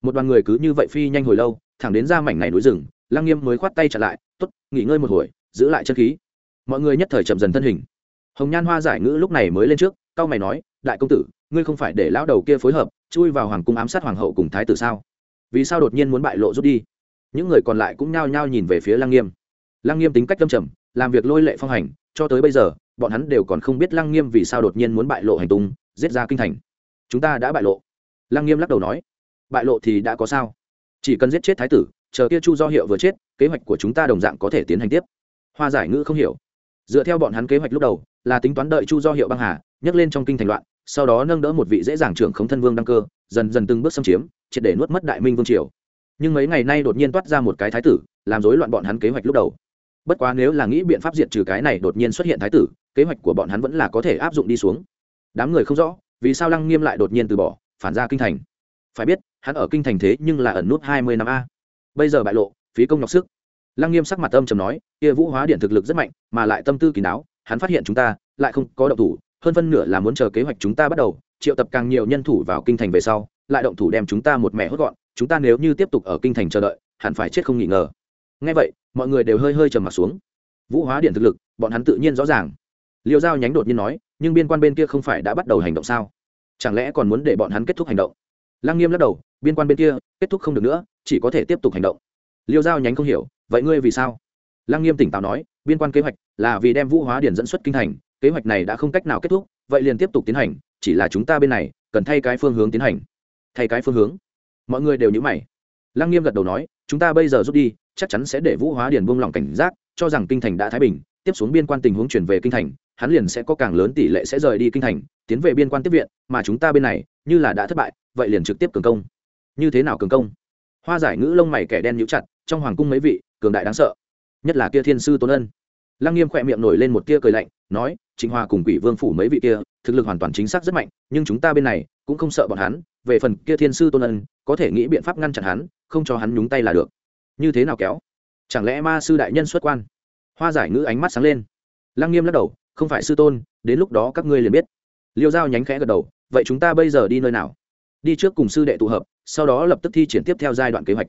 Một đoàn người cứ như vậy phi nhanh hồi lâu, thẳng đến ra mảnh này núi rừng, lăng nghiêm mới khoát tay trả lại t ố t nghỉ ngơi một hồi, giữ lại chân khí. Mọi người nhất thời chậm dần thân hình. Hồng nhan hoa giải ngữ lúc này mới lên trước cao mày nói, đại công tử, ngươi không phải để lão đầu kia phối hợp, chui vào hoàng cung ám sát hoàng hậu cùng thái tử sao? Vì sao đột nhiên muốn bại lộ rút đi? Những người còn lại cũng nhao nhao nhìn về phía lăng nghiêm. Lăng nghiêm tính cách lâm trầm, làm việc lôi lệ phong hành, cho tới bây giờ, bọn hắn đều còn không biết lăng nghiêm vì sao đột nhiên muốn bại lộ hành tung, giết ra kinh thành. Chúng ta đã bại lộ. Lăng nghiêm lắc đầu nói. Bại lộ thì đã có sao? Chỉ cần giết chết thái tử, chờ kia chu do hiệu vừa chết, kế hoạch của chúng ta đồng dạng có thể tiến hành tiếp. Hoa giải ngữ không hiểu dựa theo bọn hắn kế hoạch lúc đầu, là tính toán đợi chu do hiệu băng hà, nhấc lên trong kinh thành loạn, sau đó nâng đỡ một vị dễ dàng trưởng khống thân vương đăng cơ, dần dần từng bước xâm chiếm, triệt để nuốt mất đại minh vương triều. Nhưng mấy ngày nay đột nhiên toát ra một cái thái tử, làm rối loạn bọn hắn kế hoạch lúc đầu. Bất quá nếu là nghĩ biện pháp diệt trừ cái này đột nhiên xuất hiện thái tử, kế hoạch của bọn hắn vẫn là có thể áp dụng đi xuống. Đám người không rõ, vì sao lăng nghiêm lại đột nhiên từ bỏ, phản ra kinh thành? Phải biết, hắn ở kinh thành thế nhưng là ẩn nút hai mươi năm a. Bây giờ bại lộ, phí công nhọc sức lăng nghiêm sắc mặt âm trầm nói, kia vũ hóa điện thực lực rất mạnh, mà lại tâm tư kỳ đáo hắn phát hiện chúng ta lại không có động thủ, hơn phân nửa là muốn chờ kế hoạch chúng ta bắt đầu, triệu tập càng nhiều nhân thủ vào kinh thành về sau, lại động thủ đem chúng ta một mẹ hốt gọn, chúng ta nếu như tiếp tục ở kinh thành chờ đợi, hẳn phải chết không nghỉ ngờ. Ngay vậy, mọi người đều hơi hơi trầm m ặ t xuống. Vũ hóa điện thực lực, bọn hắn tự nhiên rõ ràng. Liêu giao nhánh đột nhiên nói, nhưng biên quan bên kia không phải đã bắt đầu hành động sao? Chẳng lẽ còn muốn để bọn hắn kết thúc hành động? Lăng nghiêm lắc đầu, biên quan bên kia, kết thúc không được nữa, chỉ có thể tiếp tục hành động. Liêu giao nhánh không hiểu vậy ngươi vì sao? Lăng nghiêm tỉnh táo nói, biên quan kế hoạch là vì đem vũ hóa điển dẫn xuất kinh thành, kế hoạch này đã không cách nào kết thúc, vậy liền tiếp tục tiến hành, chỉ là chúng ta bên này cần thay cái phương hướng tiến hành. Thay cái phương hướng? Mọi người đều nhữ mày. Lăng nghiêm gật đầu nói, chúng ta bây giờ rút đi, chắc chắn sẽ để vũ hóa điển buông lỏng cảnh giác, cho rằng kinh thành đã thái bình, tiếp xuống biên quan tình huống chuyển về kinh thành, hắn liền sẽ có càng lớn tỷ lệ sẽ rời đi kinh thành, tiến về biên quan tiếp viện, mà chúng ta bên này, như là đã thất bại, vậy liền trực tiếp cường công. Như thế nào cường công? Hoa giải ngữ lông mày kẻ đen nhũ chặt, trong hoàng cung mấy vị cường đại đáng sợ. Nhất là kia thiên sư tôn ân. Lăng nghiêm khỏe miệng nổi lên một tia cười lạnh, nói, trịnh hoa cùng quỷ vương phủ mấy vị kia, thực lực hoàn toàn chính xác rất mạnh, nhưng chúng ta bên này, cũng không sợ bọn hắn, về phần kia thiên sư tôn ân, có thể nghĩ biện pháp ngăn chặn hắn, không cho hắn nhúng tay là được. Như thế nào kéo? Chẳng lẽ ma sư đại nhân xuất quan? Hoa giải ngữ ánh mắt sáng lên. Lăng nghiêm lắc đầu, không phải sư tôn, đến lúc đó các ngươi liền biết. Liêu giao nhánh khẽ gật đầu, vậy chúng ta bây giờ đi nơi nào? Đi trước cùng sư đệ tụ hợp, sau đó lập tức thi triển tiếp theo giai đoạn kế hoạch.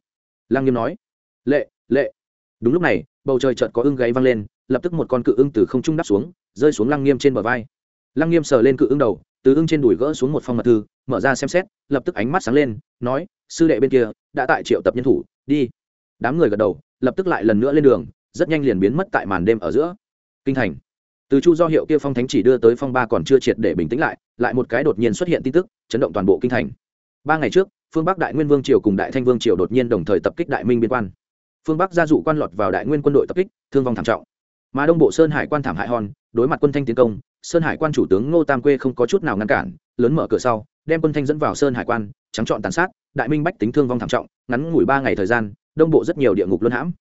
Lăng nghiêm nói, lệ lệ đúng lúc này, bầu trời chợt có ưng gáy văng lên, lập tức một con cự ưng từ không trung đáp xuống, rơi xuống lăng nghiêm trên bờ vai. Lăng nghiêm sờ lên cự ưng đầu, từ ưng trên đùi gỡ xuống một phong mật thư, mở ra xem xét, lập tức ánh mắt sáng lên, nói, sư đệ bên kia, đã tại triệu tập nhân thủ, đi. Đám người gật đầu, lập tức lại lần nữa lên đường, rất nhanh liền biến mất tại màn đêm ở giữa. Kinh thành. Từ chu do hiệu kia phong thánh chỉ đưa tới phong ba còn chưa triệt để bình tĩnh lại lại một cái đột nhiên xuất hiện tin tức, chấn động toàn bộ kinh thành. Ba ngày trước, phương bắc đại nguyên vương triều cùng đại thanh vương triều đột nhiên đồng thời tập kích đại minh biên quan phương bắc gia dụ quan lọt vào đại nguyên quân đội tập kích thương vong thảm trọng mà đông bộ sơn hải quan thảm hại hòn đối mặt quân thanh tiến công sơn hải quan chủ tướng ngô tam quê không có chút nào ngăn cản lớn mở cửa sau đem quân thanh dẫn vào sơn hải quan trắng trọn tàn sát đại minh bách tính thương vong thảm trọng ngắn ngủi ba ngày thời gian đông bộ rất nhiều địa ngục luân hãm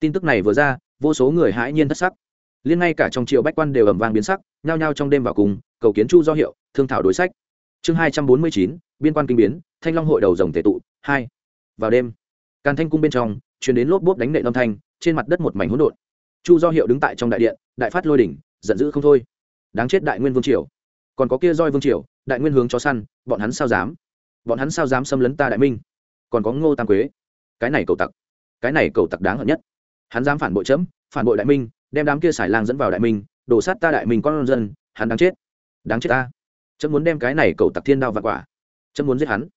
tin tức này vừa ra vô số người hãi nhiên thất sắc liên ngay cả trong triều bách quan đều ầm vang biến sắc nhao nhao trong đêm vào cùng cầu kiến chu do hiệu thương thảo đối sách chương hai trăm bốn mươi chín biên quan kinh biến thanh long hội đầu dòng tể tụ hai vào đêm càn thanh cung bên trong chuyển đến lốp bốp đánh nệ âm thanh, trên mặt đất một mảnh hỗn độn. Chu do hiệu đứng tại trong đại điện, đại phát lôi đỉnh, giận dữ không thôi. Đáng chết đại nguyên vương triều. Còn có kia roi vương triều, đại nguyên hướng chó săn, bọn hắn sao dám? Bọn hắn sao dám xâm lấn ta đại minh? Còn có ngô tam quế. Cái này cầu tặc. Cái này cầu tặc đáng hận nhất. Hắn dám phản bội chấm, phản bội đại minh, đem đám kia xài lang dẫn vào đại minh, đổ sát ta đại minh con dân, hắn đáng chết. Đáng chết ta. Chấm muốn đem cái này cầu tặc thiên đao và quả. Chấm muốn giết hắn.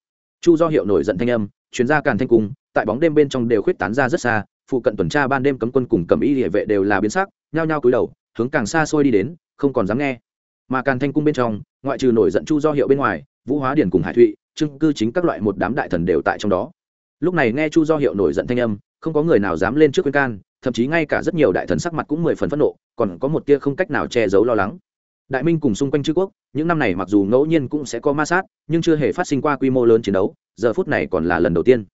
Chu do hiệu nổi giận thanh âm chuyến ra càn thanh cung tại bóng đêm bên trong đều khuyết tán ra rất xa, phụ cận tuần tra ban đêm cấm quân cùng cầm y địa vệ đều là biến sắc, nhao nhao cúi đầu, hướng càng xa xôi đi đến, không còn dám nghe. Mà càn thanh cung bên trong, ngoại trừ nổi giận chu do hiệu bên ngoài, vũ hóa điển cùng hải thụy trưng cư chính các loại một đám đại thần đều tại trong đó. Lúc này nghe chu do hiệu nổi giận thanh âm, không có người nào dám lên trước khuyên can, thậm chí ngay cả rất nhiều đại thần sắc mặt cũng mười phần phẫn nộ, còn có một tia không cách nào che giấu lo lắng. Đại minh cùng xung quanh chư quốc, những năm này mặc dù ngẫu nhiên cũng sẽ có ma sát, nhưng chưa hề phát sinh qua quy mô lớn chiến đấu, giờ phút này còn là lần đầu tiên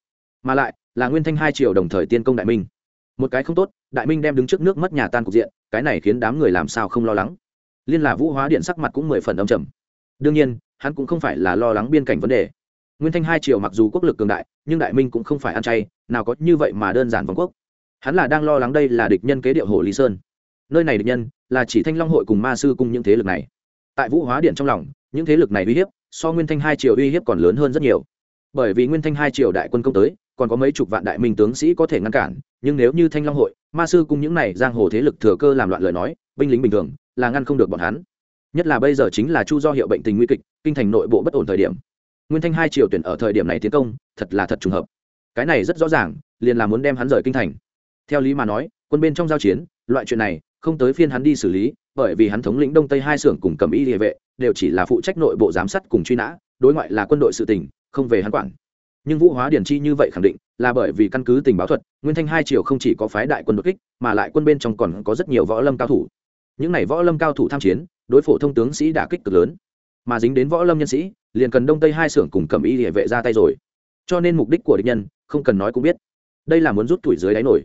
mà lại là nguyên thanh hai triệu đồng thời tiên công đại minh. Một cái không tốt, đại minh đem đứng trước nước mất nhà tan cục diện, cái này khiến đám người làm sao không lo lắng. Liên là vũ hóa điện sắc mặt cũng mười phần âm trầm. Đương nhiên, hắn cũng không phải là lo lắng biên cảnh vấn đề. Nguyên thanh hai triệu mặc dù quốc lực cường đại, nhưng đại minh cũng không phải ăn chay, nào có như vậy mà đơn giản vòng quốc. Hắn là đang lo lắng đây là địch nhân kế điệu hồ lý sơn. Nơi này địch nhân là chỉ thanh long hội cùng ma sư cùng những thế lực này. Tại vũ hóa điện trong lòng, những thế lực này uy hiếp so nguyên thanh hai triều uy hiếp còn lớn hơn rất nhiều. Bởi vì nguyên thanh hai triều đại quân công tới còn có mấy chục vạn đại minh tướng sĩ có thể ngăn cản, nhưng nếu như thanh long hội, ma sư cùng những này giang hồ thế lực thừa cơ làm loạn lời nói, binh lính bình thường, là ngăn không được bọn hắn. Nhất là bây giờ chính là chu do hiệu bệnh tình nguy kịch, kinh thành nội bộ bất ổn thời điểm. Nguyên thanh hai triều tuyển ở thời điểm này tiến công, thật là thật trùng hợp. Cái này rất rõ ràng, liền là muốn đem hắn rời kinh thành. Theo lý mà nói, quân bên trong giao chiến, loại chuyện này, không tới phiên hắn đi xử lý, bởi vì hắn thống lĩnh đông tây hai xưởng cùng cầm y địa vệ, đều chỉ là phụ trách nội bộ giám sát cùng truy nã, đối ngoại là quân đội sự tỉnh không về hắn quản nhưng vũ hóa điển chi như vậy khẳng định là bởi vì căn cứ tình báo thuật, nguyên thanh hai triều không chỉ có phái đại quân đột kích, mà lại quân bên trong còn có rất nhiều võ lâm cao thủ. Những này võ lâm cao thủ tham chiến, đối phổ thông tướng sĩ đã kích cực lớn. Mà dính đến võ lâm nhân sĩ, liền cần đông tây hai xưởng cùng cầm y địa vệ ra tay rồi. Cho nên mục đích của địch nhân, không cần nói cũng biết. Đây là muốn rút tuổi dưới đáy nổi.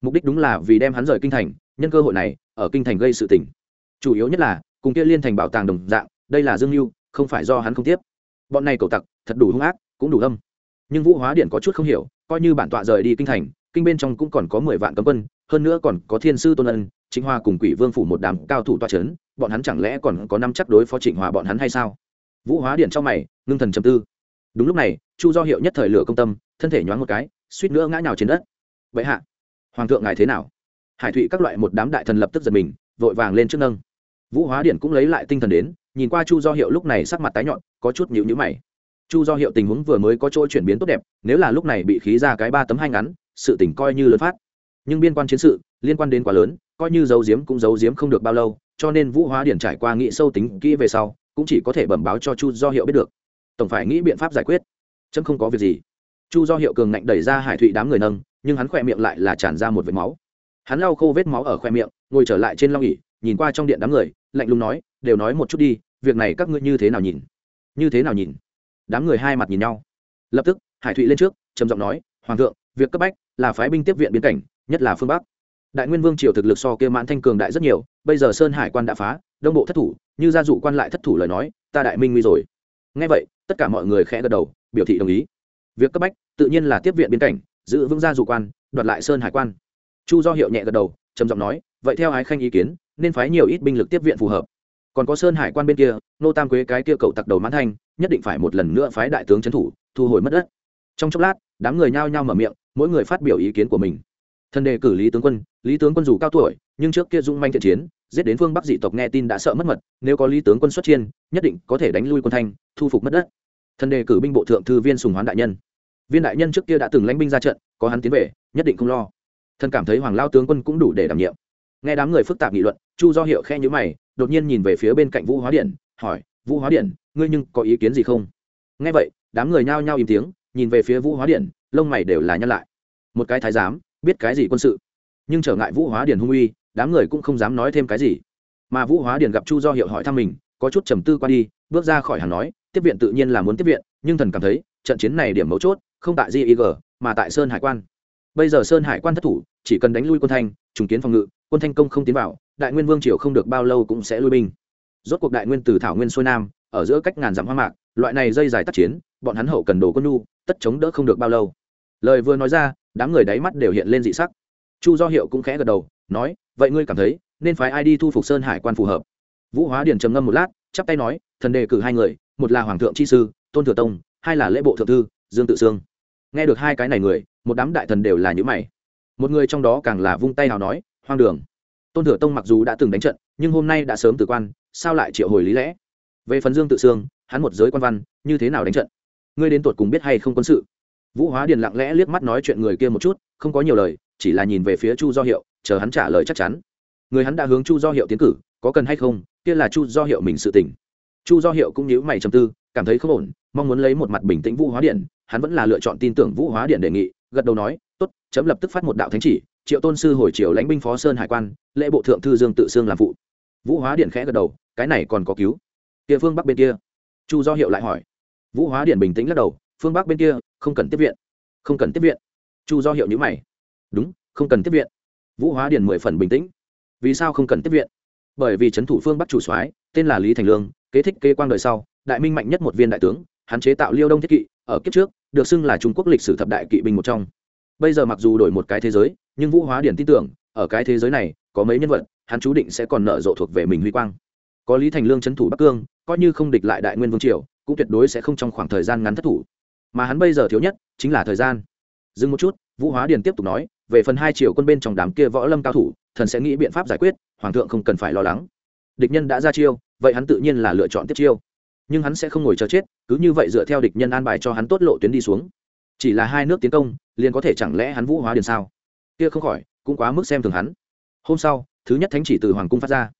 Mục đích đúng là vì đem hắn rời kinh thành, nhân cơ hội này, ở kinh thành gây sự tình. Chủ yếu nhất là, cùng kia liên thành bảo tàng đồng dạng, đây là dương mưu không phải do hắn không tiếp. Bọn này cầu tặc, thật đủ hung ác, cũng đủ âm nhưng vũ hóa điện có chút không hiểu, coi như bản tọa rời đi kinh thành, kinh bên trong cũng còn có mười vạn cấm quân, hơn nữa còn có thiên sư tôn ân, trịnh hoa cùng quỷ vương phủ một đám cao thủ toa c h ấ n bọn hắn chẳng lẽ còn có năm chắc đối phó trịnh hòa bọn hắn hay sao? Vũ hóa điện trong mày, ngưng thần chầm tư. Đúng lúc này, chu do hiệu nhất thời lửa công tâm, thân thể nhoáng một cái, suýt nữa ngã nhào trên đất. Vậy hạ, hoàng thượng ngài thế nào? Hải thụy các loại một đám đại thần lập tức giật mình, vội vàng lên trước nâng. Vũ hóa điện cũng lấy lại tinh thần đến, nhìn qua chu do hiệu lúc này sắc mặt tái nhọn có chút nhịu nhữ mày chu do hiệu tình huống vừa mới có chỗ chuyển biến tốt đẹp, nếu là lúc này bị khí ra cái ba tấm hai ngắn, sự tỉnh coi như lớn phát. Nhưng biên quan chiến sự, liên quan đến quá lớn, coi như giấu giếm cũng giấu giếm không được bao lâu, cho nên vũ hóa điển trải qua nghĩ sâu tính kỹ về sau, cũng chỉ có thể bẩm báo cho chu do hiệu biết được. Tổng phải nghĩ biện pháp giải quyết. Chấm không có việc gì. Chu do hiệu cường ngạnh đẩy ra hải thụy đám người nâng, nhưng hắn khỏe miệng lại là tràn ra một vệt máu. Hắn lau khô vết máu ở khoe miệng, ngồi trở lại trên long ỉ nhìn qua trong điện đám người, lạnh lùng nói, đều nói một chút đi, việc này các ngươi như thế nào nhìn? Như thế nào nhìn? Đám người hai mặt nhìn nhau. Lập tức, hải thụy lên trước, trầm giọng nói, hoàng thượng, việc cấp bách là phái binh tiếp viện biến cảnh, nhất là phương bắc. Đại nguyên vương triều thực lực so kia mãn thanh cường đại rất nhiều, bây giờ sơn hải quan đã phá, đông bộ thất thủ, như gia dụ quan lại thất thủ lời nói, ta đại minh nguy rồi. Ngay vậy, tất cả mọi người khẽ gật đầu, biểu thị đồng ý. Việc cấp bách tự nhiên là tiếp viện biến cảnh, giữ vững gia dụ quan, đoạt lại sơn hải quan. Chu do hiệu nhẹ gật đầu, trầm giọng nói, vậy theo ái khanh ý kiến, nên phái nhiều ít binh lực tiếp viện phù hợp còn có sơn hải quan bên kia, nô tam quế cái kia cậu tặc đầu mãn thanh, nhất định phải một lần nữa phái đại tướng trấn thủ, thu hồi mất đất. Trong chốc lát, đám người nhao nhao mở miệng, mỗi người phát biểu ý kiến của mình. Thần đề cử lý tướng quân, lý tướng quân dù cao tuổi, nhưng trước kia dung manh thiện chiến, giết đến phương bắc dị tộc nghe tin đã sợ mất mật, nếu có lý tướng quân xuất chiên, nhất định có thể đánh lui quân thanh, thu phục mất đất. Thần đề cử binh bộ thượng thư viên sùng hoán đại nhân. Viên đại nhân trước kia đã từng lãnh binh ra trận, có hắn tiến về, nhất định không lo. Thần cảm thấy hoàng lao tướng quân cũng đủ để đảm nhiệm. Nghe đám người phức tạp nghị luận, chu do hiệu khe nhữ mày đột nhiên nhìn về phía bên cạnh vũ hóa điện, hỏi, vũ hóa điện, ngươi nhưng có ý kiến gì không? Nghe vậy, đám người nhao nhao im tiếng, nhìn về phía vũ hóa điện, lông mày đều là nhăn lại. Một cái thái giám, biết cái gì quân sự? Nhưng trở ngại vũ hóa Điện hung uy, đám người cũng không dám nói thêm cái gì. Mà vũ hóa Điện gặp chu do hiệu hỏi thăm mình, có chút trầm tư qua đi, bước ra khỏi hàng nói, tiếp viện tự nhiên là muốn tiếp viện, nhưng thần cảm thấy, trận chiến này điểm mấu chốt, không tại gig mà tại sơn hải quan. Bây giờ sơn hải quan thất thủ, chỉ cần đánh lui quân thanh, trùng kiến phòng ngự, quân thanh công không tiến vào đại nguyên vương triều không được bao lâu cũng sẽ lui binh. Rốt cuộc đại nguyên từ thảo nguyên xuôi nam, ở giữa cách ngàn dặm hoa mạc, loại này dây dài tác chiến, bọn hắn hậu cần đồ quân nu tất chống đỡ không được bao lâu. Lời vừa nói ra, đám người đáy mắt đều hiện lên dị sắc. Chu do hiệu cũng khẽ gật đầu, nói, vậy ngươi cảm thấy, nên phái ai đi thu phục sơn hải quan phù hợp? Vũ hóa điền trầm ngâm một lát, chắp tay nói, thần đề cử hai người, một là hoàng thượng chi sư, tôn thừa tông, hai là lễ bộ thượng thư, dương tự sương. Nghe được hai cái này người, một đám đại thần đều là những mày. Một người trong đó càng là vung tay nào nói, hoang đường tôn thừa tông mặc dù đã từng đánh trận, nhưng hôm nay đã sớm từ quan, sao lại triệu hồi lý lẽ? Về phần dương tự sương, hắn một giới quan văn, như thế nào đánh trận? Ngươi đến tuột cùng biết hay không quân sự? Vũ hóa điền lặng lẽ liếc mắt nói chuyện người kia một chút, không có nhiều lời, chỉ là nhìn về phía chu do hiệu, chờ hắn trả lời chắc chắn. Người hắn đã hướng chu do hiệu tiến cử, có cần hay không, kia là chu do hiệu mình sự tỉnh chu do hiệu cũng nhíu mày trầm tư, cảm thấy không ổn, mong muốn lấy một mặt bình tĩnh vũ hóa điện hắn vẫn là lựa chọn tin tưởng vũ hóa điện đề nghị, gật đầu nói, tốt chấm lập tức phát một đạo thánh chỉ, triệu tôn sư hồi triều lãnh binh phó sơn hải quan, lễ bộ thượng thư dương tự xương làm phụ. Vũ hóa điện khẽ gật đầu, cái này còn có cứu. Kia phương bắc bên kia. Chu do hiệu lại hỏi. Vũ hóa điện bình tĩnh lắc đầu, phương bắc bên kia, không cần tiếp viện. Không cần tiếp viện. Chu do hiệu nhữ mày. Đúng, không cần tiếp viện. Vũ hóa điện mười phần bình tĩnh. Vì sao không cần tiếp viện? Bởi vì trấn thủ phương bắc chủ soái, tên là lý thành lương, kế thích kế quang đời sau, đại minh mạnh nhất một viên đại tướng, hắn chế tạo liêu đông thiết kỵ, ở kiếp trước, được xưng là trung quốc lịch sử thập đại kỵ binh một trong bây giờ mặc dù đổi một cái thế giới, nhưng vũ hóa điển tin tưởng, ở cái thế giới này, có mấy nhân vật, hắn chú định sẽ còn nợ rộ thuộc về mình huy quang. Có lý thành lương trấn thủ bắc cương, coi như không địch lại đại nguyên vương triều, cũng tuyệt đối sẽ không trong khoảng thời gian ngắn thất thủ. Mà hắn bây giờ thiếu nhất, chính là thời gian. Dừng một chút, vũ hóa điền tiếp tục nói, về phần hai triệu quân bên trong đám kia võ lâm cao thủ, thần sẽ nghĩ biện pháp giải quyết, hoàng thượng không cần phải lo lắng. Địch nhân đã ra chiêu, vậy hắn tự nhiên là lựa chọn tiếp chiêu. Nhưng hắn sẽ không ngồi chờ chết, cứ như vậy dựa theo địch nhân an bài cho hắn tốt lộ tuyến đi xuống. Chỉ là hai nước tiến công liền có thể chẳng lẽ hắn vũ hóa điền sao? Kia không khỏi, cũng quá mức xem thường hắn. Hôm sau, thứ nhất thánh chỉ từ hoàng cung phát ra.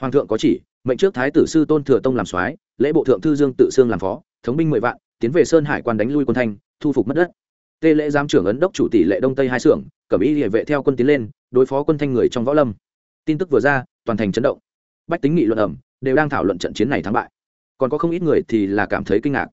Hoàng thượng có chỉ, mệnh trước thái tử sư tôn thừa tông làm soái, lễ bộ thượng thư dương tự xương làm phó, thống binh mười vạn, tiến về sơn hải quan đánh lui quân thanh, thu phục mất đất. Tê lễ giám trưởng ấn đốc chủ tỷ lệ đông tây hai xưởng, cẩm ý địa vệ theo quân tiến lên, đối phó quân thanh người trong võ lâm. Tin tức vừa ra, toàn thành chấn động. Bách tính nghị luận ẩm, đều đang thảo luận trận chiến này thắng bại. Còn có không ít người thì là cảm thấy kinh ngạc.